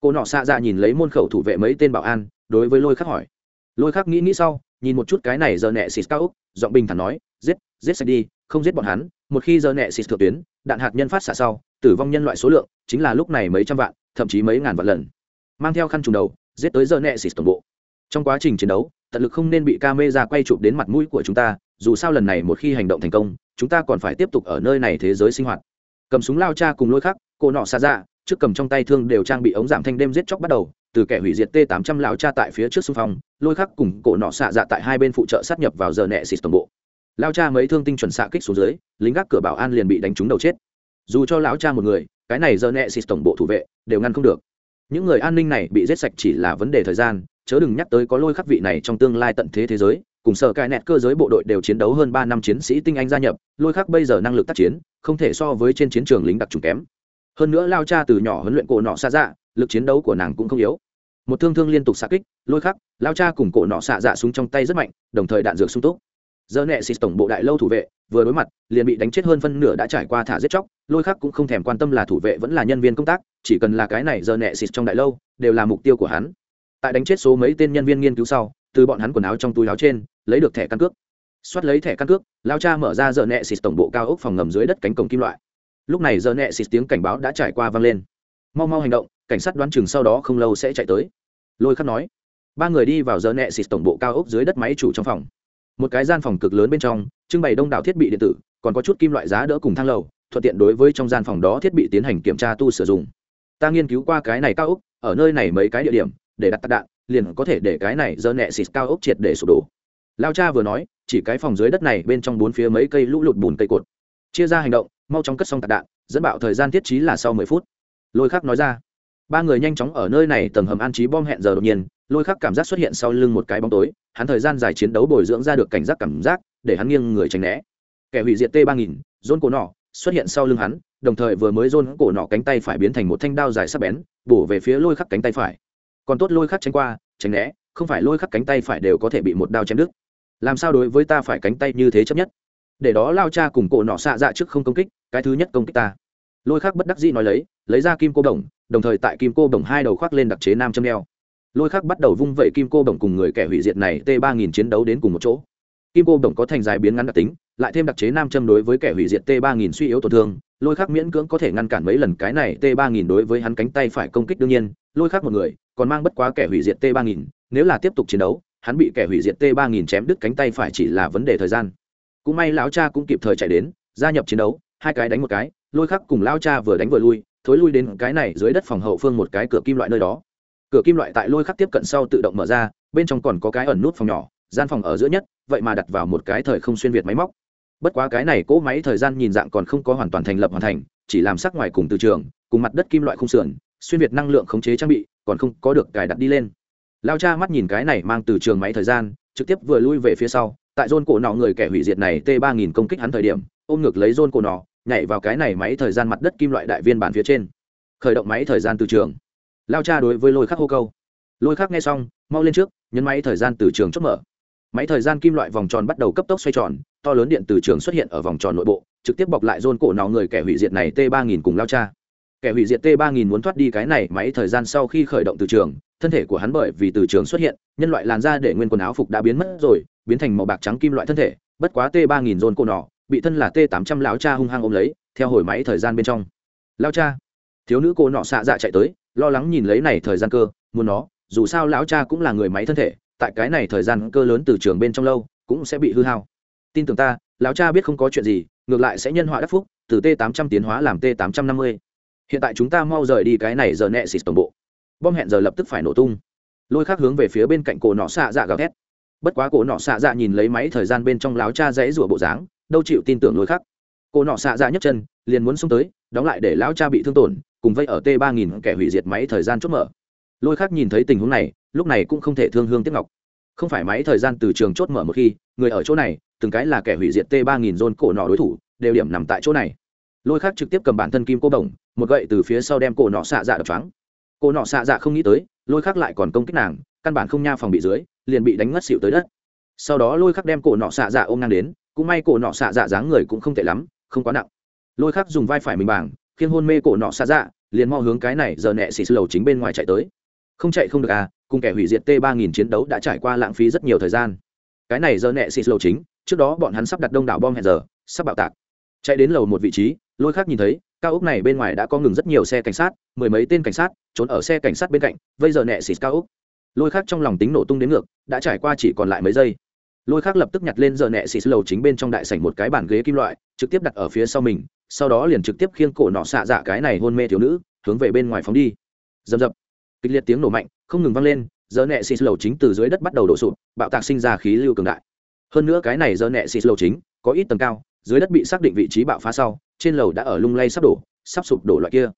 Cô nọ xạ dạ nhìn lấy môn khẩu thủ vệ mấy tên bảo an, đối với lôi khắc hỏi. Lôi khắc nghĩ nghĩ sau, nhìn một chút cái này giờ nẹ xịt cao úc giọng bình thản nói, giết giết sạch đi, không giết bọn hắn, một khi giờ nẹ xịt thượng tuyến, đạn hạt nhân phát xạ sau, tử vong nhân loại số lượng chính là lúc này mấy trăm vạn thậm chí mấy ngàn vạn lần. Mang theo khăn trùng đầu, giết tới giờ nẹ xịt toàn bộ. Trong quá trình chiến đấu, tận lực không nên bị ca mê ra quay chụp đến mặt mũi của chúng ta, dù sao lần này một khi hành động thành công, chúng ta còn phải tiếp tục ở nơi này thế giới sinh hoạt. Cầm súng lao cha cùng lôi khắc, cô nọ xa ra trước cầm trong tay thương đều trang bị ống giảm thanh đêm giết chóc bắt đầu, từ kẻ hủy diệt t 800 lão cha tại phía trước xung phong, lôi khắc cùng cổ nọ xạ dạ tại hai bên phụ trợ sát nhập vào giờ nẹ xịt toàn bộ. Lao cha mấy thương tinh chuẩn xạ kích xuống dưới, lính gác cửa bảo an liền bị đánh trúng đầu chết. Dù cho lão cha một người cái này giờ nẹ xịt tổng bộ thủ vệ đều ngăn không được. Những người an ninh này bị giết sạch chỉ là vấn đề thời gian, chớ đừng nhắc tới có lôi khắc vị này trong tương lai tận thế thế giới, cùng sở cai nẹt cơ giới bộ đội đều chiến đấu hơn ba năm chiến sĩ tinh anh gia nhập, lôi khắc bây giờ năng lực tác chiến, không thể so với trên chiến trường lính đặc trùng kém. Hơn nữa lao cha từ nhỏ huấn luyện cổ nọ xa dạ lực chiến đấu của nàng cũng không yếu. Một thương thương liên tục xa kích, lôi khắc, lao cha cùng cổ nọ xạ dạ súng trong tay rất mạnh, đồng thời đạn dược sung túc giờ nẹ xịt tổng bộ đại lâu thủ vệ, vừa đối mặt, liền bị đánh chết hơn phân nửa đã trải qua thả giết chóc, lôi khắc cũng không thèm quan tâm là thủ vệ vẫn là nhân viên công tác, chỉ cần là cái này giờ nẹ xịt trong đại lâu, đều là mục tiêu của hắn. Tại đánh chết số mấy tên nhân viên nghiên cứu sau, từ bọn hắn quần áo trong túi áo trên, lấy được thẻ căn cước. Xoát lấy thẻ căn cước, lao cha mở ra giờ nẹ xịt tổng bộ cao ốc phòng ngầm dưới đất cánh cổng kim loại. Lúc này giờ nẹ xịt tiếng cảnh báo đã trải qua vang lên. Mau mau hành động, cảnh sát đoán chừng sau đó không lâu sẽ chạy tới. Lôi khắc nói, ba người đi vào giờ nẹ xịt tổng bộ cao ốc dưới đất máy chủ trong phòng một cái gian phòng cực lớn bên trong, trưng bày đông đảo thiết bị điện tử, còn có chút kim loại giá đỡ cùng thang lầu, thuận tiện đối với trong gian phòng đó thiết bị tiến hành kiểm tra tu sử dụng ta nghiên cứu qua cái này cao ốc, ở nơi này mấy cái địa điểm, để đặt tạc đạn, liền có thể để cái này dơ nẹ xịt cao ốc triệt để sụp đổ. Lao cha vừa nói, chỉ cái phòng dưới đất này bên trong bốn phía mấy cây lũ lụt bùn cây cột. Chia ra hành động, mau chóng cất xong tạc đạn, dẫn bạo thời gian thiết trí là sau mười phút. Lôi khắc nói ra, ba người nhanh chóng ở nơi này tầng hầm an trí bom hẹn giờ đột nhiên lôi khắc cảm giác xuất hiện sau lưng một cái bóng tối, hắn thời gian dài chiến đấu bồi dưỡng ra được cảnh giác cảm giác, để hắn nghiêng người tránh né. Kẻ hủy diệt t ba nghìn rôn cổ nọ xuất hiện sau lưng hắn, đồng thời vừa mới rôn cổ nọ cánh tay phải biến thành một thanh đao dài sắc bén, bổ về phía lôi khắc cánh tay phải. Còn tốt lôi khắc tránh qua, tránh né, không phải lôi khắc cánh tay phải đều có thể bị một đao chém đứt. Làm sao đối với ta phải cánh tay như thế chấp nhất? Để đó lao cha cùng cổ nọ xạ dạ trước không công kích, cái thứ nhất công kích ta. Lôi khắc bất đắc dĩ nói lấy lấy ra kim cô đồng đồng thời tại kim cô đồng hai đầu khoác lên đặc chế nam châm đeo lôi khắc bắt đầu vung vẩy kim cô đồng cùng người kẻ hủy diệt này t ba nghìn chiến đấu đến cùng một chỗ. Kim cô đồng có thành dài biến ngắn đặc tính, lại thêm đặc chế nam châm đối với kẻ hủy diệt t ba nghìn suy yếu tổn thương, lôi khắc miễn cưỡng có thể ngăn cản mấy lần cái này t ba nghìn đối với hắn cánh tay phải công kích đương nhiên, lôi khắc một người, còn mang bất quá kẻ hủy diệt t ba nghìn, nếu là tiếp tục chiến đấu, hắn bị kẻ hủy diệt t ba nghìn chém đứt cánh tay phải chỉ là vấn đề thời gian. Cũng may lão cha cũng kịp thời chạy đến, gia nhập chiến đấu, hai cái đánh một cái, lôi khắc cùng lão cha vừa đánh vừa lui, thối lui đến cái này dưới đất phòng hậu phương một cái cửa kim loại nơi đó cửa kim loại tại lôi khắc tiếp cận sau tự động mở ra, bên trong còn có cái ẩn nút phòng nhỏ, gian phòng ở giữa nhất, vậy mà đặt vào một cái thời không xuyên việt máy móc. Bất quá cái này cỗ máy thời gian nhìn dạng còn không có hoàn toàn thành lập hoàn thành, chỉ làm sắc ngoài cùng từ trường, cùng mặt đất kim loại không sườn, xuyên việt năng lượng khống chế trang bị, còn không có được cài đặt đi lên. Lao cha mắt nhìn cái này mang từ trường máy thời gian, trực tiếp vừa lui về phía sau, tại rôn cổ nọ người kẻ hủy diệt này t ba nghìn công kích hắn thời điểm, ôm ngược lấy rôn cổ nọ, nhảy vào cái này máy thời gian mặt đất kim loại đại viên bản phía trên. Khởi động máy thời gian từ trường lao cha đối với lôi khắc hô câu. Lôi khắc nghe xong, mau lên trước, nhấn máy thời gian từ trường chốt mở. Máy thời gian kim loại vòng tròn bắt đầu cấp tốc xoay tròn, to lớn điện từ trường xuất hiện ở vòng tròn nội bộ, trực tiếp bọc lại rôn cổ nọ người kẻ hủy diệt này t ba nghìn cùng lao cha. Kẻ hủy diệt t ba nghìn muốn thoát đi cái này máy thời gian sau khi khởi động từ trường, thân thể của hắn bởi vì từ trường xuất hiện, nhân loại làn da để nguyên quần áo phục đã biến mất rồi, biến thành màu bạc trắng kim loại thân thể, bất quá t ba nghìn rôn cổ nọ, bị thân là t tám trăm lao cha hung hăng ôm lấy, theo hồi máy thời gian bên trong. Lao cha, thiếu nữ cô nọ xạ dạ chạy tới lo lắng nhìn lấy này thời gian cơ, muốn nó, dù sao lão cha cũng là người máy thân thể, tại cái này thời gian cơ lớn từ trường bên trong lâu, cũng sẽ bị hư hao. Tin tưởng ta, lão cha biết không có chuyện gì, ngược lại sẽ nhân họa đắc phúc, từ t 800 tiến hóa làm t 850 hiện tại chúng ta mau rời đi cái này giờ nẹ xịt tổng bộ. Bom hẹn giờ lập tức phải nổ tung. Lôi khác hướng về phía bên cạnh cổ nọ xạ dạ gào thét. Bất quá cổ nọ xạ dạ nhìn lấy máy thời gian bên trong lão cha dãy rủa bộ dáng, đâu chịu tin tưởng lôi khác. Cổ nọ xạ dạ nhấc chân, liền muốn xông tới, đóng lại để lão cha bị thương tổn cùng vây ở t ba nghìn kẻ hủy diệt máy thời gian chốt mở. Lôi khác nhìn thấy tình huống này, lúc này cũng không thể thương hương tiếp ngọc. Không phải máy thời gian từ trường chốt mở một khi, người ở chỗ này, từng cái là kẻ hủy diệt t ba nghìn cổ nọ đối thủ, đều điểm nằm tại chỗ này. Lôi khác trực tiếp cầm bản thân kim cô bổng một gậy từ phía sau đem cổ nọ xạ dạ đập trắng cổ nọ xạ dạ không nghĩ tới, lôi khác lại còn công kích nàng, căn bản không nha phòng bị dưới, liền bị đánh ngất xịu tới đất. Sau đó lôi khắc đem cổ nọ xạ dạ ôm ngang đến, cũng may cổ nọ xạ dạ dáng người cũng không tệ lắm, không quá nặng. Lôi khắc dùng vai phải mình bảng khiêng hôn mê cổ nọ xạ dạ liền mau hướng cái này giờ nẹ xì sư lầu chính bên ngoài chạy tới. Không chạy không được à cùng kẻ hủy diệt t ba nghìn chiến đấu đã trải qua lãng phí rất nhiều thời gian. Cái này giờ nẹ xì sư lầu chính, trước đó bọn hắn sắp đặt đông đảo bom hẹn giờ, sắp bạo tạc. Chạy đến lầu một vị trí, lôi khác nhìn thấy, cao ốc này bên ngoài đã có ngừng rất nhiều xe cảnh sát, mười mấy tên cảnh sát, trốn ở xe cảnh sát bên cạnh, vây giờ nẹ xịt cao ốc. Lôi khác trong lòng tính nổ tung đến ngược, đã trải qua chỉ còn lại mấy giây. Lôi khác lập tức nhặt lên giờ nẹ xịt lầu chính bên trong đại sảnh một cái bàn ghế kim loại, trực tiếp đặt ở phía sau mình sau đó liền trực tiếp khiêng cổ nọ xạ dạ cái này hôn mê thiếu nữ, hướng về bên ngoài phóng đi. Dầm dập kịch liệt tiếng nổ mạnh, không ngừng vang lên, giờ nẹ xịt lầu chính từ dưới đất bắt đầu đổ sụp, bạo tạc sinh ra khí lưu cường đại. Hơn nữa cái này giờ nẹ xịt lầu chính, có ít tầng cao, dưới đất bị xác định vị trí bạo phá sau, trên lầu đã ở lung lay sắp đổ, sắp sụp đổ loại kia.